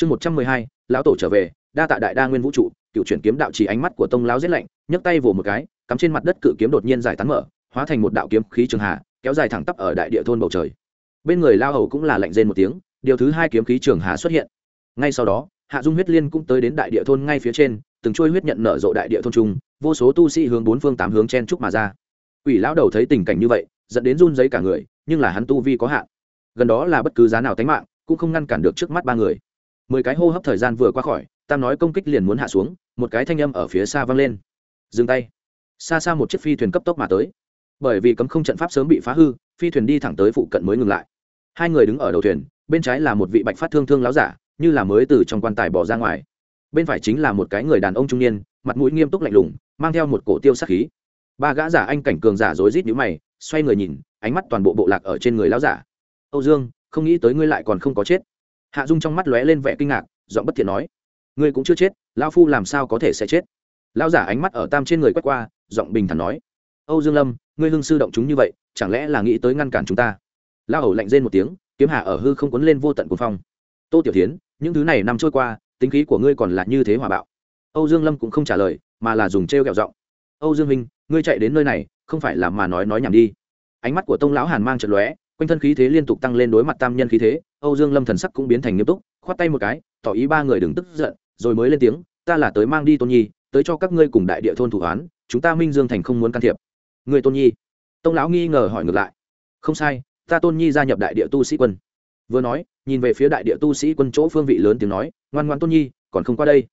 chương một trăm mười hai, lão tổ trở về, đa tạ đại đa nguyên vũ trụ, cựu chuyển kiếm đạo chỉ ánh mắt của tông lão rét lạnh, nhấc tay vồ một cái, cắm trên mặt đất cự kiếm đột nhiên giải tán mở, hóa thành một đạo kiếm khí trường hà, kéo dài thẳng tắp ở đại địa thôn bầu trời. Bên người lao hầu cũng là lạnh rên một tiếng, điều thứ hai kiếm khí trường hà xuất hiện. Ngay sau đó, hạ dung huyết liên cũng tới đến đại địa thôn ngay phía trên, từng trôi huyết nhận nở rộ đại địa thôn trung, vô số tu sĩ hướng bốn phương tám hướng chen trúc mà ra. Ủy lão đầu thấy tình cảnh như vậy dẫn đến run giấy cả người, nhưng là hắn tu vi có hạn. Gần đó là bất cứ giá nào tánh mạng, cũng không ngăn cản được trước mắt ba người mười cái hô hấp thời gian vừa qua khỏi, tam nói công kích liền muốn hạ xuống, một cái thanh âm ở phía xa vang lên. Dừng tay. Xa xa một chiếc phi thuyền cấp tốc mà tới. Bởi vì cấm không trận pháp sớm bị phá hư, phi thuyền đi thẳng tới phụ cận mới ngừng lại. Hai người đứng ở đầu thuyền, bên trái là một vị bạch phát thương thương láo giả, như là mới từ trong quan tài bỏ ra ngoài. Bên phải chính là một cái người đàn ông trung niên, mặt mũi nghiêm túc lạnh lùng, mang theo một cổ tiêu sắc khí. Ba gã giả anh cảnh cường giả rối rít nhíu mày, xoay người nhìn, ánh mắt toàn bộ bộ lạc ở trên người lão giả. Âu dương, không nghĩ tới ngươi lại còn không có chết hạ dung trong mắt lóe lên vẻ kinh ngạc, giọng bất thiện nói, ngươi cũng chưa chết lao phu làm sao có thể sẽ chết? Lão giả ánh mắt ở tam trên người quét qua, giọng bình thản nói, âu dương lâm, ngươi hưng sư động chúng như vậy, chẳng lẽ là nghĩ tới ngăn cản chúng ta? Lao hầu lạnh rên một tiếng, kiếm hạ ở hư không quấn lên vô tận cuồng phong. Tô tiểu tiến những thứ này nằm trôi qua, tính khí của ngươi còn là như thế hòa bạo. Âu dương lâm cũng không trả lời, mà là dùng trêu kẹo giọng, âu dương minh ngươi chạy đến nơi này, không phải là mà nói nói nhảm đi. Ánh mắt của tông lão hàn mang trận lóe quanh thân khí thế liên tục tăng lên đối mặt tam nhân khí thế, âu dương lâm thần sắc cũng biến thành nghiêm túc, khoát tay một cái, tỏ ý ba người đừng tức giận, rồi mới lên tiếng, ta là tới mang đi tôn nhi, tới cho các ngươi cùng đại địa thôn thủ án chúng ta minh dương thành không muốn can thiệp. Người tôn nhi? Tông lão nghi ngờ hỏi ngược lại. Không sai, ta tôn nhi gia nhập đại địa tu sĩ quân. Vừa nói, nhìn về phía đại địa tu sĩ quân chỗ phương vị lớn tiếng nói, ngoan ngoan tôn nhi, còn không qua đây.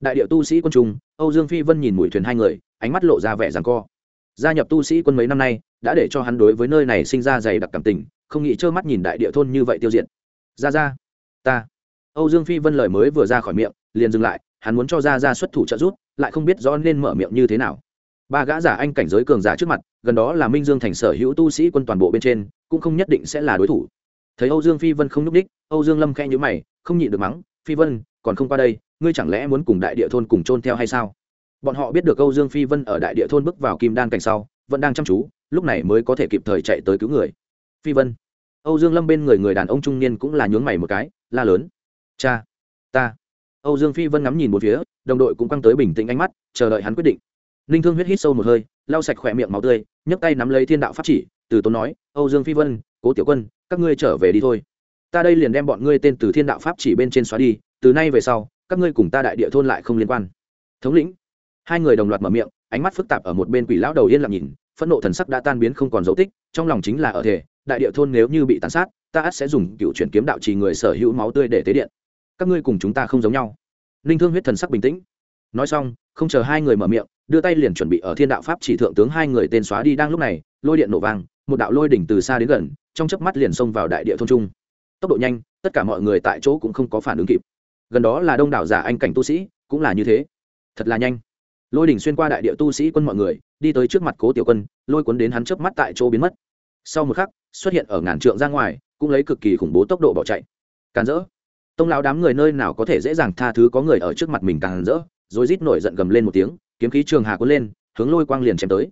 Đại địa tu sĩ quân trung âu dương phi vân nhìn mũi thuyền hai người, ánh mắt lộ ra vẻ rằng co gia nhập tu sĩ quân mấy năm nay, đã để cho hắn đối với nơi này sinh ra dày đặc cảm tình, không nghĩ trơ mắt nhìn đại địa thôn như vậy tiêu diệt. Ra ra ta. Âu dương phi vân lời mới vừa ra khỏi miệng, liền dừng lại, hắn muốn cho ra ra xuất thủ trợ giúp, lại không biết rõ nên mở miệng như thế nào. Ba gã giả anh cảnh giới cường giả trước mặt, gần đó là minh dương thành sở hữu tu sĩ quân toàn bộ bên trên, cũng không nhất định sẽ là đối thủ. Thấy âu dương phi vân không nhúc đích âu dương lâm khe nhữ mày, không nhịn được mắng, phi vân, còn không qua đây, ngươi chẳng lẽ muốn cùng đại địa thôn cùng chôn theo hay sao? Bọn họ biết được âu dương phi vân ở đại địa thôn bước vào kim đan cảnh sau, vẫn đang chăm chú, lúc này mới có thể kịp thời chạy tới cứu người. Phi vân. Âu dương lâm bên người người đàn ông trung niên cũng là nhướng mày một cái, la lớn. Cha, ta. Âu dương phi vân ngắm nhìn một phía, đồng đội cũng căng tới bình tĩnh ánh mắt, chờ đợi hắn quyết định. Ninh thương huyết hít sâu một hơi, lau sạch khỏe miệng máu tươi, nhấc tay nắm lấy thiên đạo pháp chỉ, từ tốn nói, âu dương phi vân, cố tiểu quân, các ngươi trở về đi thôi. Ta đây liền đem bọn ngươi tên từ thiên đạo pháp chỉ bên trên xóa đi, từ nay về sau, các ngươi cùng ta đại địa thôn lại không liên quan. Thống lĩnh hai người đồng loạt mở miệng, ánh mắt phức tạp ở một bên quỷ lão đầu yên lặng nhìn, phẫn nộ thần sắc đã tan biến không còn dấu tích, trong lòng chính là ở thể đại địa thôn nếu như bị tàn sát, ta ắt sẽ dùng cựu chuyển kiếm đạo trì người sở hữu máu tươi để tế điện. Các ngươi cùng chúng ta không giống nhau. Ninh thương huyết thần sắc bình tĩnh. Nói xong, không chờ hai người mở miệng, đưa tay liền chuẩn bị ở thiên đạo pháp chỉ thượng tướng hai người tên xóa đi đang lúc này, lôi điện nổ vang, một đạo lôi đỉnh từ xa đến gần, trong chớp mắt liền xông vào đại địa thôn trung. Tốc độ nhanh, tất cả mọi người tại chỗ cũng không có phản ứng kịp. Gần đó là đông đảo giả anh cảnh tu sĩ, cũng là như thế. Thật là nhanh lôi đỉnh xuyên qua đại địa tu sĩ quân mọi người, đi tới trước mặt cố tiểu quân, lôi cuốn đến hắn chớp mắt tại chỗ biến mất. Sau một khắc, xuất hiện ở ngàn trượng ra ngoài, cũng lấy cực kỳ khủng bố tốc độ bỏ chạy. Càn rỡ. Tông lão đám người nơi nào có thể dễ dàng tha thứ có người ở trước mặt mình càn rỡ, rồi rít nổi giận gầm lên một tiếng, kiếm khí trường hà cuốn lên, hướng lôi quang liền chém tới.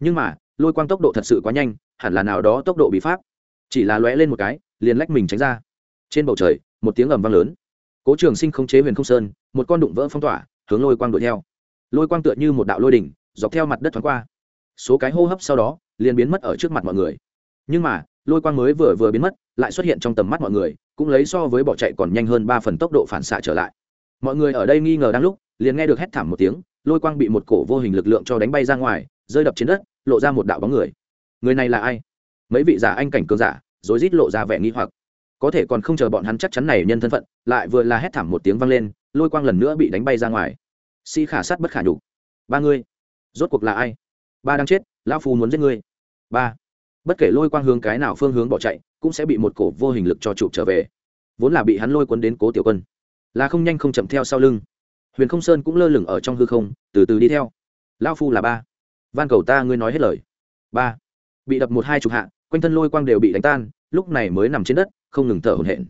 Nhưng mà, lôi quang tốc độ thật sự quá nhanh, hẳn là nào đó tốc độ bị pháp. Chỉ là lóe lên một cái, liền lách mình tránh ra. Trên bầu trời, một tiếng ầm vang lớn. Cố trường sinh không chế huyền không sơn, một con đụng vỡ phong tỏa, hướng lôi quang đuổi theo lôi quang tựa như một đạo lôi đỉnh, dọc theo mặt đất thoáng qua. Số cái hô hấp sau đó, liền biến mất ở trước mặt mọi người. Nhưng mà, lôi quang mới vừa vừa biến mất, lại xuất hiện trong tầm mắt mọi người, cũng lấy so với bỏ chạy còn nhanh hơn ba phần tốc độ phản xạ trở lại. Mọi người ở đây nghi ngờ đang lúc, liền nghe được hét thảm một tiếng, lôi quang bị một cổ vô hình lực lượng cho đánh bay ra ngoài, rơi đập trên đất, lộ ra một đạo bóng người. Người này là ai? Mấy vị giả anh cảnh cường giả, rối rít lộ ra vẻ nghi hoặc. Có thể còn không chờ bọn hắn chắc chắn này nhân thân phận, lại vừa là hét thảm một tiếng vang lên, lôi quang lần nữa bị đánh bay ra ngoài si khả sát bất khả nhục. Ba ngươi, rốt cuộc là ai? Ba đang chết, lão phu muốn giết ngươi. Ba, bất kể lôi quang hướng cái nào phương hướng bỏ chạy, cũng sẽ bị một cổ vô hình lực cho chụp trở về. Vốn là bị hắn lôi cuốn đến cố tiểu quân. Là không nhanh không chậm theo sau lưng. Huyền không sơn cũng lơ lửng ở trong hư không, từ từ đi theo. Lao phu là ba. Van cầu ta ngươi nói hết lời. Ba, bị đập một hai chục hạ, quanh thân lôi quang đều bị đánh tan, lúc này mới nằm trên đất, không ngừng thở hổn hển.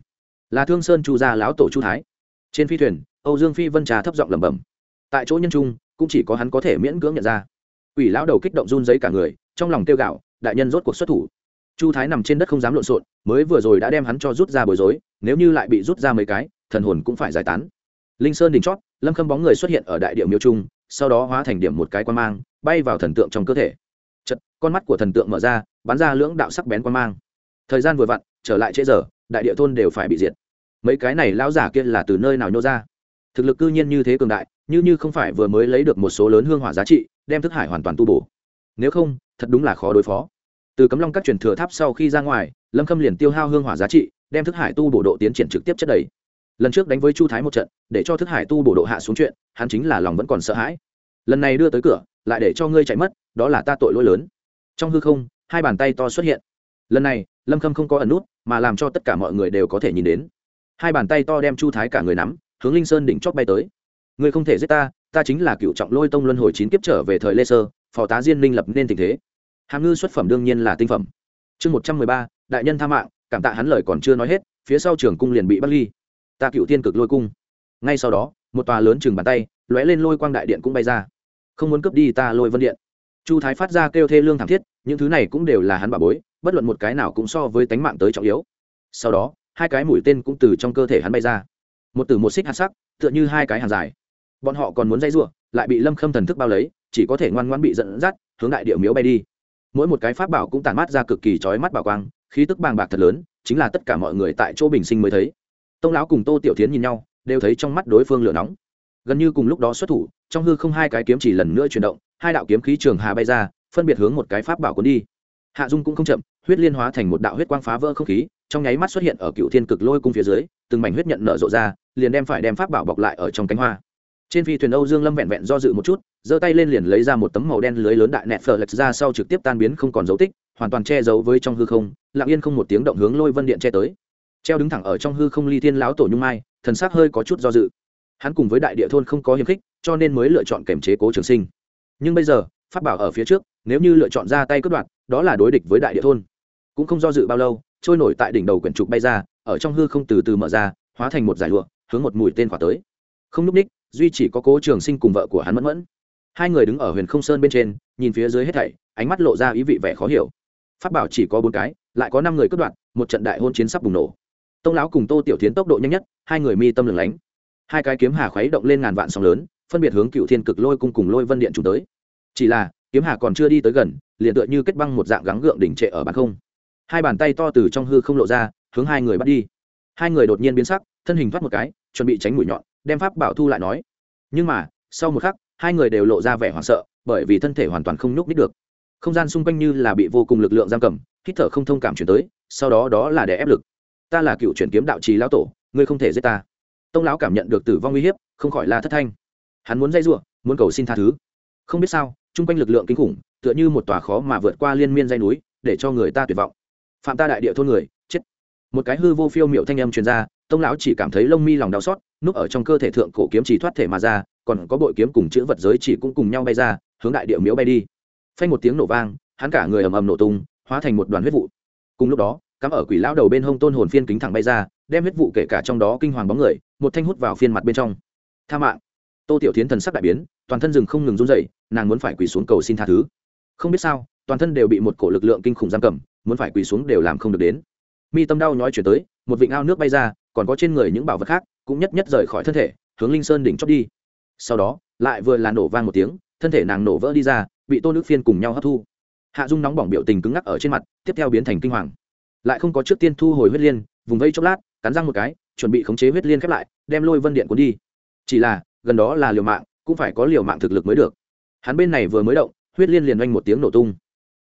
Là thương sơn chu gia lão tổ chu thái. Trên phi thuyền, âu dương phi vân trà thấp giọng lẩm bẩm tại chỗ nhân trung, cũng chỉ có hắn có thể miễn cưỡng nhận ra. Ủy lão đầu kích động run giấy cả người, trong lòng tiêu gạo, đại nhân rốt cuộc xuất thủ. Chu thái nằm trên đất không dám lộn xộn, mới vừa rồi đã đem hắn cho rút ra bối rối, nếu như lại bị rút ra mấy cái, thần hồn cũng phải giải tán. Linh sơn đỉnh chót, lâm khâm bóng người xuất hiện ở đại địa miêu trung, sau đó hóa thành điểm một cái quan mang, bay vào thần tượng trong cơ thể. Chật con mắt của thần tượng mở ra, bắn ra lưỡng đạo sắc bén quan mang. Thời gian vừa vặn, trở lại trễ giờ, đại địa thôn đều phải bị diệt. Mấy cái này lão giả kia là từ nơi nào nhô ra? Thực lực cư nhiên như thế cường đại, như như không phải vừa mới lấy được một số lớn hương hỏa giá trị, đem thức hải hoàn toàn tu bổ. Nếu không, thật đúng là khó đối phó. Từ cấm long các truyền thừa tháp sau khi ra ngoài, lâm khâm liền tiêu hao hương hỏa giá trị, đem thức hải tu bổ độ tiến triển trực tiếp chất đầy. Lần trước đánh với chu thái một trận, để cho thức hải tu bổ độ hạ xuống chuyện, hắn chính là lòng vẫn còn sợ hãi. Lần này đưa tới cửa, lại để cho ngươi chạy mất, đó là ta tội lỗi lớn. Trong hư không, hai bàn tay to xuất hiện. Lần này, lâm khâm không có ẩn nút, mà làm cho tất cả mọi người đều có thể nhìn đến. Hai bàn tay to đem chu thái cả người nắm hướng linh sơn đỉnh chót bay tới. Ngươi không thể giết ta ta chính là cựu trọng lôi tông luân hồi chín kiếp trở về thời lê sơ, phò tá diên minh lập nên tình thế. Hàm ngư xuất phẩm đương nhiên là tinh phẩm. Chương một trăm mười ba, đại nhân tha mạng, cảm tạ hắn lời còn chưa nói hết, phía sau trường cung liền bị bắt ly. Ta cựu tiên cực lôi cung. Ngay sau đó, một tòa lớn chừng bàn tay, lóe lên lôi quang đại điện cũng bay ra. Không muốn cướp đi ta lôi vân điện. Chu thái phát ra kêu thê lương thảm thiết, những thứ này cũng đều là hắn bà bối, bất luận một cái nào cũng so với tánh mạng tới trọng yếu. Sau đó, hai cái mũi tên cũng từ trong cơ thể hắn bay ra một từ một xích hạt sắc, tựa như hai cái hàng dài. Bọn họ còn muốn dây giụa lại bị lâm khâm thần thức bao lấy, chỉ có thể ngoan ngoan bị dẫn dắt, hướng đại địa miếu bay đi. Mỗi một cái pháp bảo cũng tàn mát ra cực kỳ trói mắt bảo quang, khí tức bàng bạc thật lớn, chính là tất cả mọi người tại chỗ bình sinh mới thấy. Tông lão cùng tô tiểu tiến nhìn nhau, đều thấy trong mắt đối phương lửa nóng. Gần như cùng lúc đó xuất thủ, trong hư không hai cái kiếm chỉ lần nữa chuyển động, hai đạo kiếm khí trường hà bay ra, phân biệt hướng một cái pháp bảo cuốn đi hạ dung cũng không chậm, huyết liên hóa thành một đạo huyết quang phá vỡ không khí, trong nháy mắt xuất hiện ở cựu thiên cực lôi cung phía dưới, từng mảnh huyết nhận nở rộ ra, liền đem phải đem pháp bảo bọc lại ở trong cánh hoa. Trên phi thuyền âu dương lâm vẹn vẹn do dự một chút, giơ tay lên liền lấy ra một tấm màu đen lưới lớn đại nẹt phở lệch ra sau trực tiếp tan biến không còn dấu tích, hoàn toàn che giấu với trong hư không, lặng yên không một tiếng động hướng lôi vân điện che tới. Treo đứng thẳng ở trong hư không ly thiên lão tổ nhung mai, thần sắc hơi có chút do dự. Hắn cùng với đại địa thôn không có hiềm khích, cho nên mới lựa chọn kềm chế cố trường sinh. Nhưng bây giờ phát bảo ở phía trước, nếu như lựa chọn ra tay cướp đoạt đó là đối địch với đại địa thôn. Cũng không do dự bao lâu, trôi nổi tại đỉnh đầu quyển trục bay ra, ở trong hư không từ từ mở ra, hóa thành một giải lụa, hướng một mũi tên khỏa tới. Không núp ních, duy chỉ có cố trường sinh cùng vợ của hắn mẫn mẫn. Hai người đứng ở huyền không sơn bên trên, nhìn phía dưới hết thảy, ánh mắt lộ ra ý vị vẻ khó hiểu. Phát bảo chỉ có bốn cái, lại có năm người cướp đoạt, một trận đại hôn chiến sắp bùng nổ. Tông lão cùng tô tiểu tiến tốc độ nhanh nhất, hai người mi tâm lửng lánh. Hai cái kiếm hà khuấy động lên ngàn vạn sóng lớn, phân biệt hướng cựu thiên cực lôi cung cùng lôi vân điện trùng tới. Chỉ là, kiếm hà còn chưa đi tới gần liền tựa như kết băng một dạng gắng gượng đỉnh trệ ở bàn không. Hai bàn tay to từ trong hư không lộ ra, hướng hai người bắt đi. Hai người đột nhiên biến sắc, thân hình thoát một cái, chuẩn bị tránh mũi nhọn, đem pháp bảo thu lại nói. Nhưng mà, sau một khắc, hai người đều lộ ra vẻ hoảng sợ, bởi vì thân thể hoàn toàn không nhúc nít được. Không gian xung quanh như là bị vô cùng lực lượng giam cầm, hít thở không thông cảm chuyển tới, sau đó đó là để ép lực. Ta là cựu chuyển kiếm đạo trì lão tổ, ngươi không thể giết ta. Tông lão cảm nhận được tử vong uy hiếp, không khỏi la thất thanh. Hắn muốn dây giụa muốn cầu xin tha thứ. Không biết sao chung quanh lực lượng kinh khủng, tựa như một tòa khó mà vượt qua liên miên dây núi, để cho người ta tuyệt vọng. Phạm ta đại địa thôn người, chết. Một cái hư vô phiêu miệu thanh âm truyền ra, tông lão chỉ cảm thấy lông mi lòng đau xót, núp ở trong cơ thể thượng cổ kiếm chỉ thoát thể mà ra, còn có bội kiếm cùng chữ vật giới chỉ cũng cùng nhau bay ra, hướng đại địa miếu bay đi. Phanh một tiếng nổ vang, hắn cả người ầm ầm nổ tung, hóa thành một đoàn huyết vụ. Cùng lúc đó, cắm ở quỷ lão đầu bên hông tôn hồn phiên kính thẳng bay ra, đem huyết vụ kể cả trong đó kinh hoàng bóng người, một thanh hút vào phiên mặt bên trong. Tha mạng. Tô tiểu tiến thần sắc đại biến toàn thân rừng không ngừng run dậy nàng muốn phải quỳ xuống cầu xin tha thứ. Không biết sao, toàn thân đều bị một cổ lực lượng kinh khủng giam cầm, muốn phải quỳ xuống đều làm không được đến. Mi tâm đau nhói chuyển tới, một vịnh ao nước bay ra, còn có trên người những bảo vật khác, cũng nhất nhất rời khỏi thân thể, hướng linh sơn đỉnh chót đi. Sau đó, lại vừa là nổ vang một tiếng, thân thể nàng nổ vỡ đi ra, bị tôn nước phiên cùng nhau hấp thu. Hạ dung nóng bỏng biểu tình cứng ngắc ở trên mặt, tiếp theo biến thành kinh hoàng. Lại không có trước tiên thu hồi huyết liên, vùng vây chốc lát, cắn răng một cái, chuẩn bị khống chế huyết liên khép lại, đem lôi vân điện cuốn đi. Chỉ là, gần đó là liều mạng cũng phải có liều mạng thực lực mới được. Hắn bên này vừa mới động, huyết liên liền oanh một tiếng nổ tung.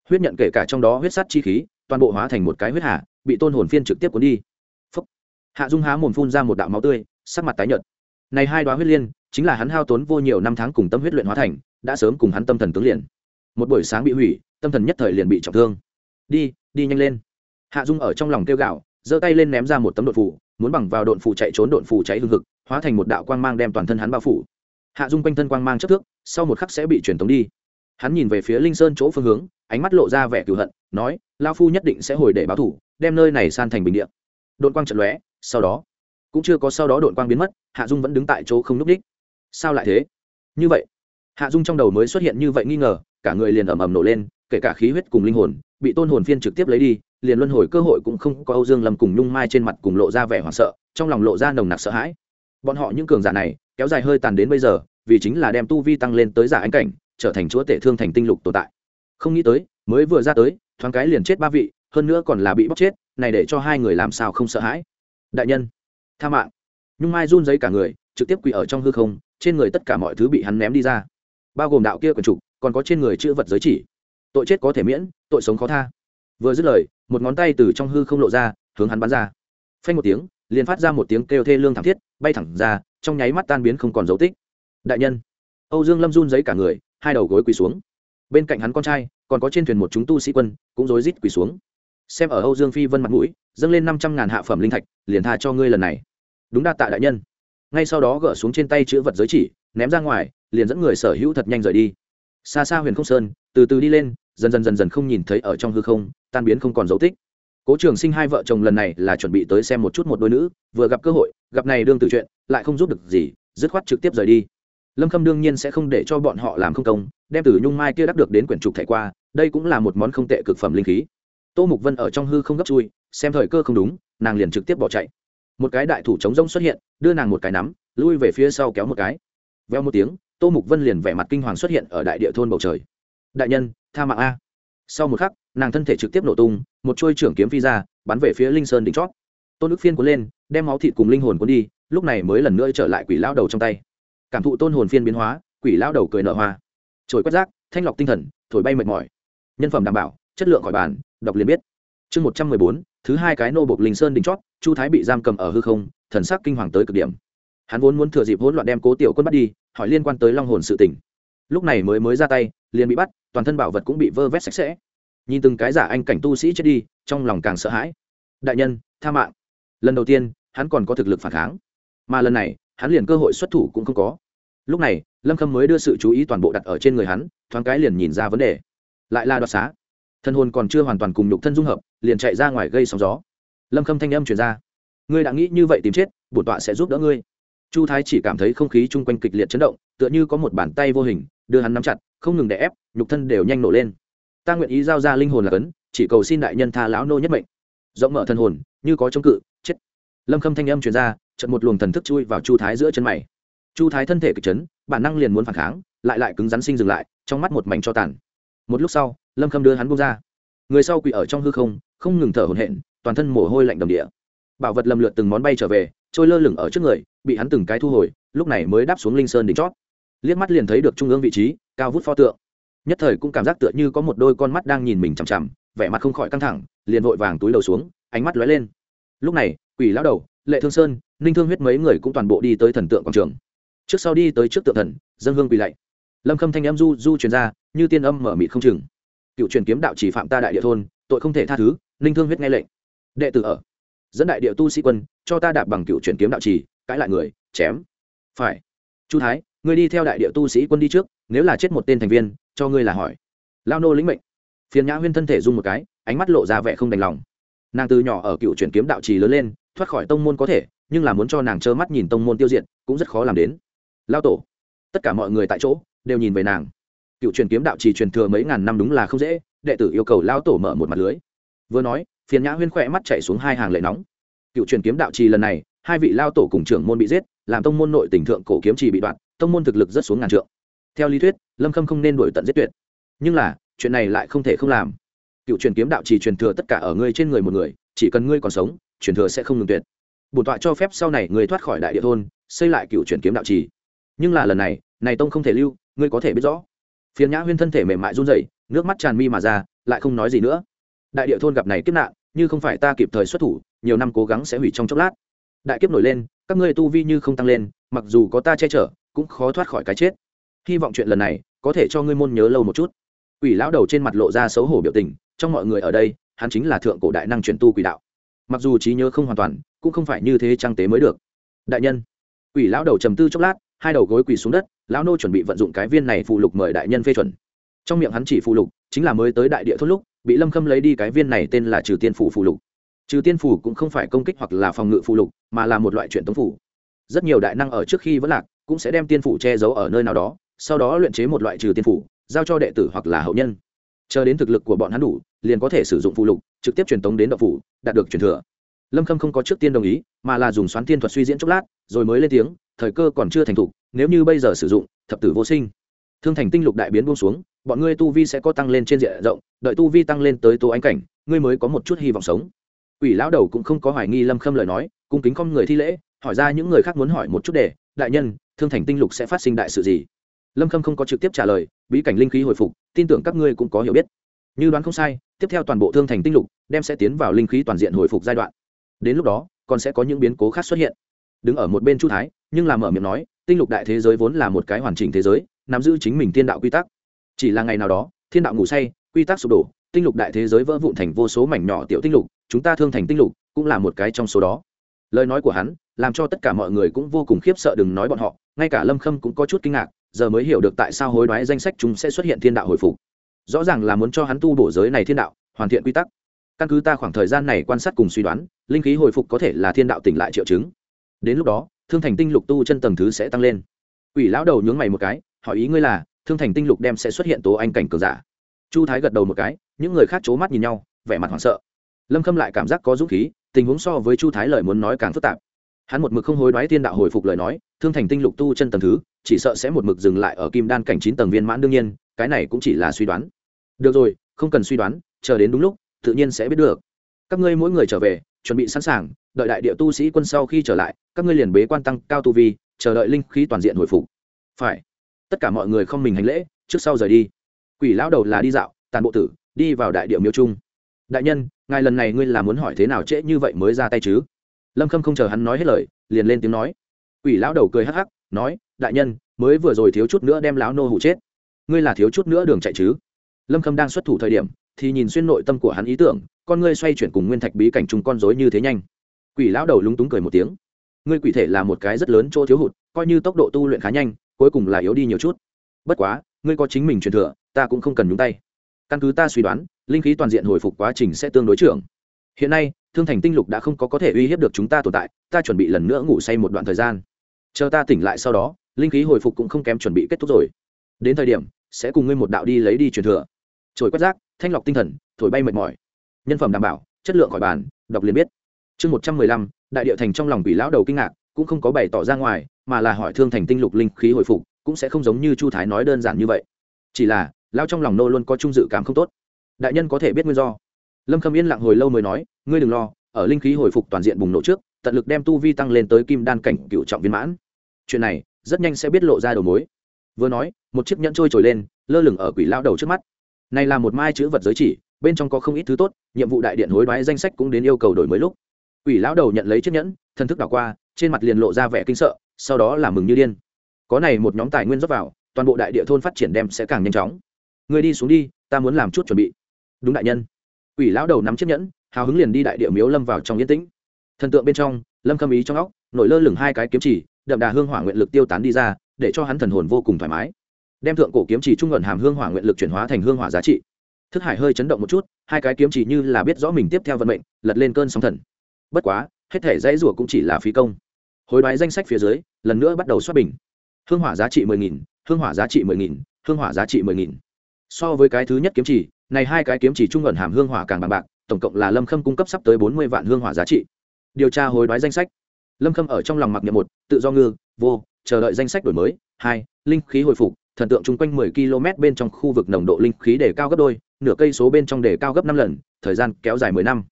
Huyết nhận kể cả trong đó huyết sắt chi khí, toàn bộ hóa thành một cái huyết hạ bị tôn hồn phiên trực tiếp cuốn đi. Phúc. hạ dung há mồm phun ra một đạo máu tươi, sắc mặt tái nhợt. Này hai đoá huyết liên, chính là hắn hao tốn vô nhiều năm tháng cùng tâm huyết luyện hóa thành, đã sớm cùng hắn tâm thần tướng liền. Một buổi sáng bị hủy, tâm thần nhất thời liền bị trọng thương. Đi đi nhanh lên. Hạ dung ở trong lòng kêu gạo giơ tay lên ném ra một tấm đột phủ muốn bằng vào đột phủ chạy trốn đột phủ cháy hương hực, hóa thành một đạo quang mang đem toàn thân hắn bao phủ hạ dung quanh thân quang mang chất thước, sau một khắc sẽ bị truyền tống đi. Hắn nhìn về phía linh sơn chỗ phương hướng, ánh mắt lộ ra vẻ cửu hận, nói lao phu nhất định sẽ hồi để báo thủ, đem nơi này san thành bình địa. Đội quang trận lóe, sau đó, cũng chưa có sau đó đội quang biến mất, hạ dung vẫn đứng tại chỗ không n ú c đích sao lại thế? Như vậy, hạ dung trong đầu mới xuất hiện như vậy nghi ngờ, cả người liền ầm ầm nổ lên, kể cả khí huyết cùng linh hồn, bị tôn hồn phiên trực tiếp lấy đi, liền luân hồi cơ hội cũng không có âu dương lâm cùng nhung mai trên mặt cùng lộ ra vẻ hoảng sợ, trong lòng lộ ra nồng nặc sợ hãi. Bọn họ những cường giả này kéo dài hơi tàn đến bây giờ, vì chính là đem tu vi tăng lên tới giả ánh cảnh, trở thành chúa tể thương thành tinh lục tồn tại. Không nghĩ tới, mới vừa ra tới, thoáng cái liền chết ba vị, hơn nữa còn là bị bóc chết, này để cho hai người làm sao không sợ hãi. Đại nhân, tha mạng. Nhung mai run giấy cả người, trực tiếp quỳ ở trong hư không, trên người tất cả mọi thứ bị hắn ném đi ra. Bao gồm đạo kia quần trục, còn có trên người chữ vật giới chỉ. Tội chết có thể miễn, tội sống khó tha. Vừa dứt lời, một ngón tay từ trong hư không lộ ra, hướng hắn bắn ra. Phanh một tiếng, liền phát ra một tiếng kêu thê lương thảm thiết, bay thẳng ra trong nháy mắt tan biến không còn dấu tích. Đại nhân. Âu dương lâm run giấy cả người, hai đầu gối quỳ xuống. Bên cạnh hắn con trai, còn có trên thuyền một chúng tu sĩ quân, cũng rối rít quỳ xuống. Xem ở âu dương phi vân mặt mũi, dâng lên năm trăm ngàn hạ phẩm linh thạch, liền tha cho ngươi lần này. Đúng đa tạ đại nhân. Ngay sau đó gỡ xuống trên tay chữ vật giới chỉ, ném ra ngoài, liền dẫn người sở hữu thật nhanh rời đi. Xa xa huyền không sơn, từ từ đi lên, dần dần dần dần không nhìn thấy ở trong hư không, tan biến không còn dấu tích cố trường sinh hai vợ chồng lần này là chuẩn bị tới xem một chút một đôi nữ, vừa gặp cơ hội, gặp này đương từ chuyện, lại không giúp được gì, dứt khoát trực tiếp rời đi. Lâm khâm đương nhiên sẽ không để cho bọn họ làm không công, đem từ nhung mai kia đắc được đến quyển trục thẻ qua, đây cũng là một món không tệ cực phẩm linh khí. Tô mục vân ở trong hư không gấp chui, xem thời cơ không đúng, nàng liền trực tiếp bỏ chạy. Một cái đại thủ chống rông xuất hiện, đưa nàng một cái nắm, lui về phía sau kéo một cái. Veo một tiếng, tô mục vân liền vẻ mặt kinh hoàng xuất hiện ở đại địa thôn bầu trời. Đại nhân, tha mạng a sau một khắc, nàng thân thể trực tiếp nổ tung, một trôi trưởng kiếm phi ra, bắn về phía linh sơn đỉnh chót. Tôn ức phiên cuốn lên, đem máu thịt cùng linh hồn cuốn đi, lúc này mới lần nữa trở lại quỷ lao đầu trong tay. Cảm thụ tôn hồn phiên biến hóa, quỷ lao đầu cười nở hoa. Trồi quét rác, thanh lọc tinh thần, thổi bay mệt mỏi. Nhân phẩm đảm bảo, chất lượng khỏi bàn, đọc liền biết. Chương một trăm mười bốn, thứ hai cái nô bộc linh sơn đỉnh chót, chu thái bị giam cầm ở hư không, thần sắc kinh hoàng tới cực điểm. Hắn vốn muốn thừa dịp hỗn loạn đem cố tiểu quân bắt đi, hỏi liên quan tới long hồn sự tình. Lúc này mới mới ra tay liền bị bắt, toàn thân bảo vật cũng bị vơ vét sạch sẽ. Nhìn từng cái giả anh cảnh tu sĩ chết đi, trong lòng càng sợ hãi. Đại nhân, tha mạng. Lần đầu tiên, hắn còn có thực lực phản kháng. Mà lần này, hắn liền cơ hội xuất thủ cũng không có. Lúc này, lâm khâm mới đưa sự chú ý toàn bộ đặt ở trên người hắn, thoáng cái liền nhìn ra vấn đề. Lại là đoạt xá. Thân hồn còn chưa hoàn toàn cùng nhục thân dung hợp, liền chạy ra ngoài gây sóng gió. Lâm khâm thanh âm truyền ra. Ngươi đã nghĩ như vậy tìm chết, bổn tọa sẽ giúp đỡ ngươi chu thái chỉ cảm thấy không khí chung quanh kịch liệt chấn động, tựa như có một bàn tay vô hình, đưa hắn nắm chặt, không ngừng đè ép, nhục thân đều nhanh nổ lên. Ta nguyện ý giao ra linh hồn là cấn, chỉ cầu xin đại nhân tha lão nô nhất mệnh. Rộng mở thân hồn, như có chống cự, chết. Lâm khâm thanh âm truyền ra trận một luồng thần thức chui vào chu thái giữa chân mày. Chu thái thân thể kịch chấn, bản năng liền muốn phản kháng, lại lại cứng rắn sinh dừng lại, trong mắt một mảnh cho tàn. Một lúc sau, lâm khâm đưa hắn bông ra. Người sau quỳ ở trong hư không không ngừng thở hổn hển, toàn thân mồ hôi lạnh đầm địa. Bảo vật lầm lượt từng món bay trở về trôi lơ lửng ở trước người, bị hắn từng cái thu hồi, lúc này mới đáp xuống linh sơn đỉnh chót. Liếc mắt liền thấy được trung ương vị trí, cao vút pho tượng. Nhất thời cũng cảm giác tựa như có một đôi con mắt đang nhìn mình chằm chằm, vẻ mặt không khỏi căng thẳng, liền vội vàng túi đầu xuống, ánh mắt lóe lên. Lúc này, quỷ lão đầu, lệ thương sơn, ninh thương huyết mấy người cũng toàn bộ đi tới thần tượng quảng trường. Trước sau đi tới trước tượng thần, dân hương quỳ lạy. Lâm khâm thanh âm du du truyền ra, như tiên âm mở mịt không chừng. Cựu truyền kiếm đạo chỉ phạm ta đại địa thôn, tội không thể tha thứ, ninh thương huyết nghe lệnh. Đệ tử ở dẫn đại địa tu sĩ quân, cho ta đạp bằng cựu truyền kiếm đạo trì, cãi lại người, chém. Phải. Chu thái, ngươi đi theo đại địa tu sĩ quân đi trước, nếu là chết một tên thành viên, cho ngươi là hỏi. Lao nô lĩnh mệnh. Phiền nhã huyên thân thể run một cái, ánh mắt lộ ra vẻ không đành lòng. Nàng từ nhỏ ở cựu truyền kiếm đạo trì lớn lên, thoát khỏi tông môn có thể, nhưng là muốn cho nàng trơ mắt nhìn tông môn tiêu diệt, cũng rất khó làm đến. Lao tổ. Tất cả mọi người tại chỗ, đều nhìn về nàng. Cựu truyền kiếm đạo trì truyền thừa mấy ngàn năm đúng là không dễ, đệ tử yêu cầu lao tổ mở một mặt lưới. Vừa nói phiền nhã huyên khỏe mắt chạy xuống hai hàng lệ nóng. Cựu truyền kiếm đạo trì lần này, hai vị lao tổ cùng trưởng môn bị giết, làm tông môn nội tỉnh thượng cổ kiếm trì bị đoạn, tông môn thực lực rất xuống ngàn trượng. Theo lý thuyết, lâm khâm không nên đổi tận giết tuyệt. Nhưng là, chuyện này lại không thể không làm. Cựu truyền kiếm đạo trì truyền thừa tất cả ở ngươi trên người một người, chỉ cần ngươi còn sống, truyền thừa sẽ không ngừng tuyệt. Bổn tọa cho phép sau này người thoát khỏi đại địa thôn, xây lại cựu truyền kiếm đạo trì. Nhưng là lần này này tông không thể lưu, ngươi có thể biết rõ. Phiền nhã huyên thân thể mềm mại run rẩy, nước mắt tràn mi mà ra, lại không nói gì nữa. Đại địa thôn gặp này kiếp nạn như không phải ta kịp thời xuất thủ, nhiều năm cố gắng sẽ hủy trong chốc lát. Đại kiếp nổi lên, các ngươi tu vi như không tăng lên, mặc dù có ta che chở, cũng khó thoát khỏi cái chết. Hy vọng chuyện lần này có thể cho ngươi môn nhớ lâu một chút. Quỷ lão đầu trên mặt lộ ra xấu hổ biểu tình, trong mọi người ở đây, hắn chính là thượng cổ đại năng truyền tu quỷ đạo. Mặc dù trí nhớ không hoàn toàn, cũng không phải như thế trang tế mới được. Đại nhân, quỷ lão đầu trầm tư chốc lát, hai đầu gối quỳ xuống đất, lão nô chuẩn bị vận dụng cái viên này phụ lục mời đại nhân phê chuẩn. Trong miệng hắn chỉ phụ lục, chính là mới tới đại địa thốt lúc bị lâm khâm lấy đi cái viên này tên là trừ tiên phủ phụ lục. Trừ tiên phủ cũng không phải công kích hoặc là phòng ngự phụ lục, mà là một loại chuyện tống phủ. Rất nhiều đại năng ở trước khi vẫn lạc, cũng sẽ đem tiên phủ che giấu ở nơi nào đó, sau đó luyện chế một loại trừ tiên phủ, giao cho đệ tử hoặc là hậu nhân. Chờ đến thực lực của bọn hắn đủ, liền có thể sử dụng phụ lục, trực tiếp truyền tống đến đậu phủ, đạt được truyền thừa. Lâm khâm không có trước tiên đồng ý, mà là dùng xoán tiên thuật suy diễn chốc lát, rồi mới lên tiếng, thời cơ còn chưa thành thục, nếu như bây giờ sử dụng, thập tử vô sinh. Thương thành tinh lục đại biến buông xuống bọn ngươi tu vi sẽ có tăng lên trên diện rộng đợi tu vi tăng lên tới tô ánh cảnh ngươi mới có một chút hy vọng sống Quỷ lão đầu cũng không có hoài nghi Lâm Khâm lời nói, cung kính con người thi lễ, hỏi ra những người khác muốn hỏi một chút để, đại nhân, thương thành tinh lục sẽ phát sinh đại sự gì? Lâm Khâm không có trực tiếp trả lời, bí cảnh linh khí hồi phục, tin tưởng các ngươi cũng có hiểu biết. Như đoán không sai, tiếp theo toàn bộ thương thành tinh lục đem sẽ tiến vào linh khí toàn diện hồi phục giai đoạn. Đến lúc đó, còn sẽ có những biến cố khác xuất hiện. Đứng ở một bên Chu Thái, nhưng làm mở miệng nói, tinh lục đại thế giới vốn là một cái hoàn chỉnh thế giới, nắm giữ chính mình thiên đạo quy tắc. Chỉ là ngày nào đó, thiên đạo ngủ say, quy tắc sụp đổ, tinh lục đại thế giới vỡ vụn thành vô số mảnh nhỏ tiểu tinh lục, chúng ta thương thành tinh lục cũng là một cái trong số đó. Lời nói của hắn làm cho tất cả mọi người cũng vô cùng khiếp sợ đừng nói bọn họ ngay cả lâm khâm cũng có chút kinh ngạc giờ mới hiểu được tại sao hối đoái danh sách chúng sẽ xuất hiện thiên đạo hồi phục. Rõ ràng là muốn cho hắn tu bổ giới này thiên đạo hoàn thiện quy tắc. Căn cứ ta khoảng thời gian này quan sát cùng suy đoán linh khí hồi phục có thể là thiên đạo tỉnh lại triệu chứng. Đến lúc đó thương thành tinh lục tu chân tầng thứ sẽ tăng lên. Quỷ lão đầu nhướng mày một cái hỏi ý ngươi là thương thành tinh lục đem sẽ xuất hiện tố anh cảnh cường giả. Chu thái gật đầu một cái, những người khác c h ố mắt nhìn nhau, vẻ mặt hoảng sợ. Lâm khâm lại cảm giác có dũng khí, tình huống so với chu thái lời muốn nói càng phức tạp. Hắn một mực không hối đoái thiên đạo hồi phục lời nói, thương thành tinh lục tu chân tầng thứ, chỉ sợ sẽ một mực dừng lại ở kim đan cảnh chín tầng viên mãn đương nhiên, cái này cũng chỉ là suy đoán. Được rồi, không cần suy đoán, chờ đến đúng lúc, tự nhiên sẽ biết được. Các ngươi mỗi người trở về, chuẩn bị sẵn sàng, đợi đại địa tu sĩ quân sau khi trở lại, các ngươi liền bế quan tăng cao tu vi, chờ đợi linh khí toàn diện hồi phục. Phải tất cả mọi người không mình hành lễ, trước sau rời đi. Quỷ lão đầu là đi dạo, tàn bộ tử, đi vào đại địa miếu trung. Đại nhân, ngài lần này ngươi là muốn hỏi thế nào trễ như vậy mới ra tay chứ? Lâm khâm không chờ hắn nói hết lời, liền lên tiếng nói. Quỷ lão đầu cười hắc hắc, nói, đại nhân, mới vừa rồi thiếu chút nữa đem lão nô hụ chết. Ngươi là thiếu chút nữa đường chạy chứ? Lâm khâm đang xuất thủ thời điểm, thì nhìn xuyên nội tâm của hắn ý tưởng, con ngươi xoay chuyển cùng nguyên thạch bí cảnh chung con dối như thế nhanh. Quỷ lão đầu lúng túng cười một tiếng. Ngươi quỷ thể là một cái rất lớn chỗ thiếu hụt, coi như tốc độ tu luyện khá nhanh cuối cùng là yếu đi nhiều chút. Bất quá, ngươi có chính mình truyền thừa, ta cũng không cần nhúng tay. Căn cứ ta suy đoán, linh khí toàn diện hồi phục quá trình sẽ tương đối trưởng. Hiện nay, thương thành tinh lục đã không có có thể uy hiếp được chúng ta tồn tại, ta chuẩn bị lần nữa ngủ say một đoạn thời gian. Chờ ta tỉnh lại sau đó, linh khí hồi phục cũng không kém chuẩn bị kết thúc rồi. Đến thời điểm, sẽ cùng ngươi một đạo đi lấy đi truyền thừa. Trồi quét rác, thanh lọc tinh thần, thổi bay mệt mỏi. Nhân phẩm đảm bảo, chất lượng khỏi bàn, đọc liền biết. Chương một trăm mười lăm, đại địa thành trong lòng quỷ lão đầu kinh ngạc, cũng không có bày tỏ ra ngoài mà là hỏi thương thành tinh lục linh khí hồi phục, cũng sẽ không giống như chu thái nói đơn giản như vậy. Chỉ là lao trong lòng nô luôn có trung dự cảm không tốt. Đại nhân có thể biết nguyên do. Lâm khâm yên lặng hồi lâu mới nói, ngươi đừng lo, ở linh khí hồi phục toàn diện bùng nổ trước, tận lực đem tu vi tăng lên tới kim đan cảnh cựu trọng viên mãn. Chuyện này, rất nhanh sẽ biết lộ ra đầu mối. Vừa nói, một chiếc nhẫn trôi trồi lên, lơ lửng ở quỷ lao đầu trước mắt. Này là một mai chữ vật giới chỉ, bên trong có không ít thứ tốt, nhiệm vụ đại điện hối đoái danh sách cũng đến yêu cầu đổi mới lúc. Quỷ lão đầu nhận lấy chiếc nhẫn thân thức đảo qua trên mặt liền lộ ra vẻ kinh sợ, sau đó là mừng như điên. Có này một nhóm tài nguyên dốc vào, toàn bộ đại địa thôn phát triển đem sẽ càng nhanh chóng. Người đi xuống đi, ta muốn làm chút chuẩn bị. Đúng đại nhân. Ủy lão đầu nắm chiếc nhẫn, hào hứng liền đi đại địa miếu lâm vào trong yên tĩnh. Thần tượng bên trong, lâm khâm ý trong óc, nổi lơ lửng hai cái kiếm chỉ, đậm đà hương hỏa nguyện lực tiêu tán đi ra, để cho hắn thần hồn vô cùng thoải mái. Đem thượng cổ kiếm chỉ trung ẩn hàm hương hỏa nguyện lực chuyển hóa thành hương hỏa giá trị. Thức hải hơi chấn động một chút, hai cái kiếm chỉ như là biết rõ mình tiếp theo vận mệnh, lật lên cơn sóng thần. Bất quá, hết thể dãy rủa cũng chỉ là phí công hối đoái danh sách phía dưới, lần nữa bắt đầu xuất bình. Hương hỏa giá trị mười nghìn, hương hỏa giá trị mười nghìn, hương hỏa giá trị mười nghìn. So với cái thứ nhất kiếm chỉ, này hai cái kiếm chỉ trung ẩn hàm hương hỏa càng bằng bạc, tổng cộng là lâm khâm cung cấp sắp tới bốn mươi vạn hương hỏa giá trị. Điều tra hối đoái danh sách. Lâm khâm ở trong lòng mặc niệm một, tự do ngư, vô, chờ đợi danh sách đổi mới. Hai, linh khí hồi phục, thần tượng chung quanh mười km bên trong khu vực nồng độ linh khí để cao gấp đôi, nửa cây số bên trong để cao gấp năm lần, thời gian kéo dài mười năm.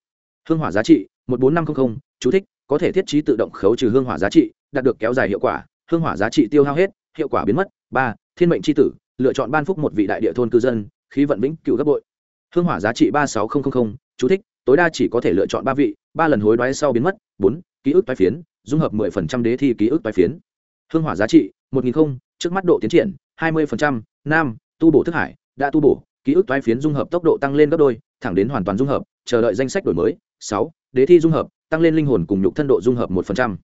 Hương hỏa giá trị, một bốn năm trăm linh chú thích có thể thiết trí tự động khấu trừ hương hỏa giá trị, đạt được kéo dài hiệu quả, hương hỏa giá trị tiêu hao hết, hiệu quả biến mất. Ba, thiên mệnh c tử, lựa chọn ban phúc một vị đại địa thôn cư dân, khí vận vĩnh cựu gấp bội. Hương hỏa giá trị ba sáu nghìn chú thích, tối đa chỉ có thể lựa chọn ba vị, ba lần hối đoái sau biến mất. Bốn, ký ức toái phiến, dung hợp mười phần trăm đế thi ký ức toái phiến. Hương hỏa giá trị, một nghìn không, trước mắt độ tiến triển, hai mươi phần trăm, nam, tu bổ thức hải, đã tu bổ, ký ức toái phiến dung hợp tốc độ tăng lên gấp đôi, thẳng đến hoàn toàn dung hợp, chờ đợi danh sách đổi mới sáu đế thi dung hợp tăng lên linh hồn cùng nhục thân độ dung hợp một phần trăm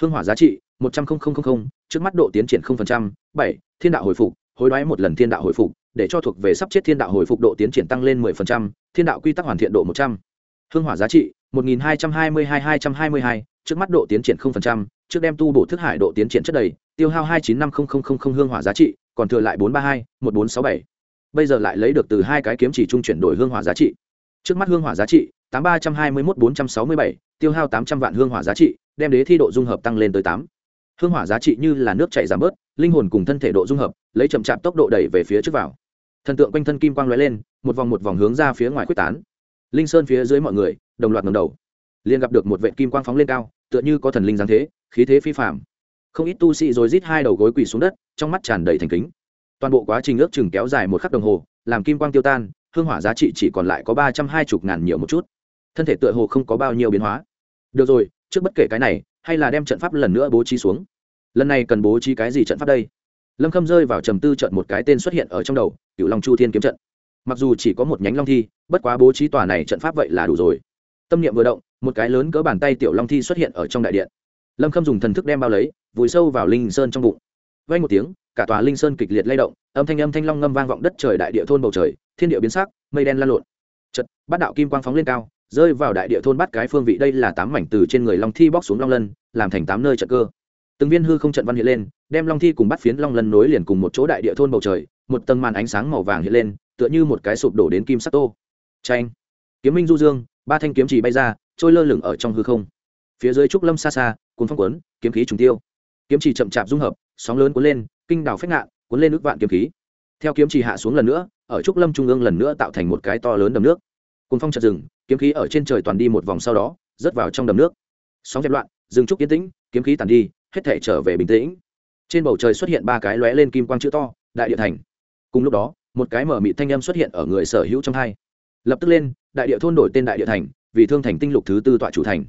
hương hỏa giá trị một trăm linh trước mắt độ tiến triển không phần trăm bảy thiên đạo hồi phục hối đoái một lần thiên đạo hồi phục để cho thuộc về sắp chết thiên đạo hồi phục độ tiến triển tăng lên 10%, thiên đạo quy tắc hoàn thiện độ 100. Hương hỏa giá trị 1222-222, trước mắt độ tiến triển không phần trăm, trước đem tu bổ thức hải độ tiến triển chất đầy, tiêu hao 2950000 hương hỏa giá trị, còn thừa lại 432-1467. Bây giờ lại lấy được từ hai cái kiếm chỉ trung chuyển đổi hương hỏa giá trị. Trước mắt hương hỏa giá trị tám ba trăm hai mươi mốt bốn trăm sáu mươi bảy, tiêu hao tám trăm vạn hương hỏa giá trị, đem đế thi độ dung hợp tăng lên tới tám. Hương hỏa giá trị như là nước chảy giảm bớt, linh hồn cùng thân thể độ dung hợp, lấy chậm chạp tốc độ đẩy về phía trước vào. Thần tượng quanh thân kim quang lóe lên, một vòng một vòng hướng ra phía ngoài quyết tán. Linh sơn phía dưới mọi người, đồng loạt ngầm đầu. Liền gặp được một vệ kim quang phóng lên cao, tựa như có thần linh giáng thế, khí thế phi phạm không ít tu sĩ rồi rít hai đầu gối quỳ xuống đất, trong mắt tràn đầy thành kính. Toàn bộ quá trình ước chừng kéo dài một khắc đồng hồ, làm kim quang tiêu tan, hương hỏa giá trị chỉ còn lại có ba trăm hai mươi ngàn nhiều một chút thân thể tựa hồ không có bao nhiêu biến hóa. Được rồi, trước bất kể cái này, hay là đem trận pháp lần nữa bố trí xuống. Lần này cần bố trí cái gì trận pháp đây? Lâm khâm rơi vào trầm tư trận một cái tên xuất hiện ở trong đầu cựu long chu thiên kiếm trận. Mặc dù chỉ có một nhánh long thi, bất quá bố trí tòa này trận pháp vậy là đủ rồi. Tâm niệm vừa động, một cái lớn cỡ bàn tay tiểu long thi xuất hiện ở trong đại điện. Lâm khâm dùng thần thức đem bao lấy, vùi sâu vào linh sơn trong bụng. Vay một tiếng, cả tòa linh sơn kịch liệt lay động, âm thanh âm thanh long ngâm vang vọng đất trời đại địa thôn bầu trời, thiên địa biến sắc, mây đen lan lộn. Chật bát đạo kim quang phóng lên cao rơi vào đại địa thôn bắt cái phương vị đây là tám mảnh từ trên người long thi bóc xuống long lân, làm thành tám nơi trận cơ. Từng viên hư không trận văn hiện lên, đem long thi cùng bắt phiến long lân nối liền cùng một chỗ đại địa thôn bầu trời, một tầng màn ánh sáng màu vàng hiện lên, tựa như một cái sụp đổ đến kim sắc tô. Tranh kiếm minh du dương, ba thanh kiếm chỉ bay ra, trôi lơ lửng ở trong hư không. Phía dưới trúc lâm xa xa, cuốn phong quấn kiếm khí trùng tiêu. Kiếm chỉ chậm chạp dung hợp, sóng lớn cuốn lên, kinh đảo phách ngạn, cuốn lên nước vạn kiếm khí. Theo kiếm chỉ hạ xuống lần nữa, ở trúc lâm trung ương lần nữa tạo thành một cái to lớn đầm nước. Cuốn phong chợt rừng kiếm khí ở trên trời toàn đi một vòng sau đó, rớt vào trong đầm nước. Sóng dẹp loạn dừng trúc yên tĩnh, kiếm khí tàn đi, hết thể trở về bình tĩnh. Trên bầu trời xuất hiện ba cái lóe lên kim quang chữ to, đại địa thành. Cùng lúc đó, một cái mở mị thanh âm xuất hiện ở người sở hữu trong hai. Lập tức lên, đại địa thôn đổi tên đại địa thành, vì thương thành tinh lục thứ tư tọa chủ thành.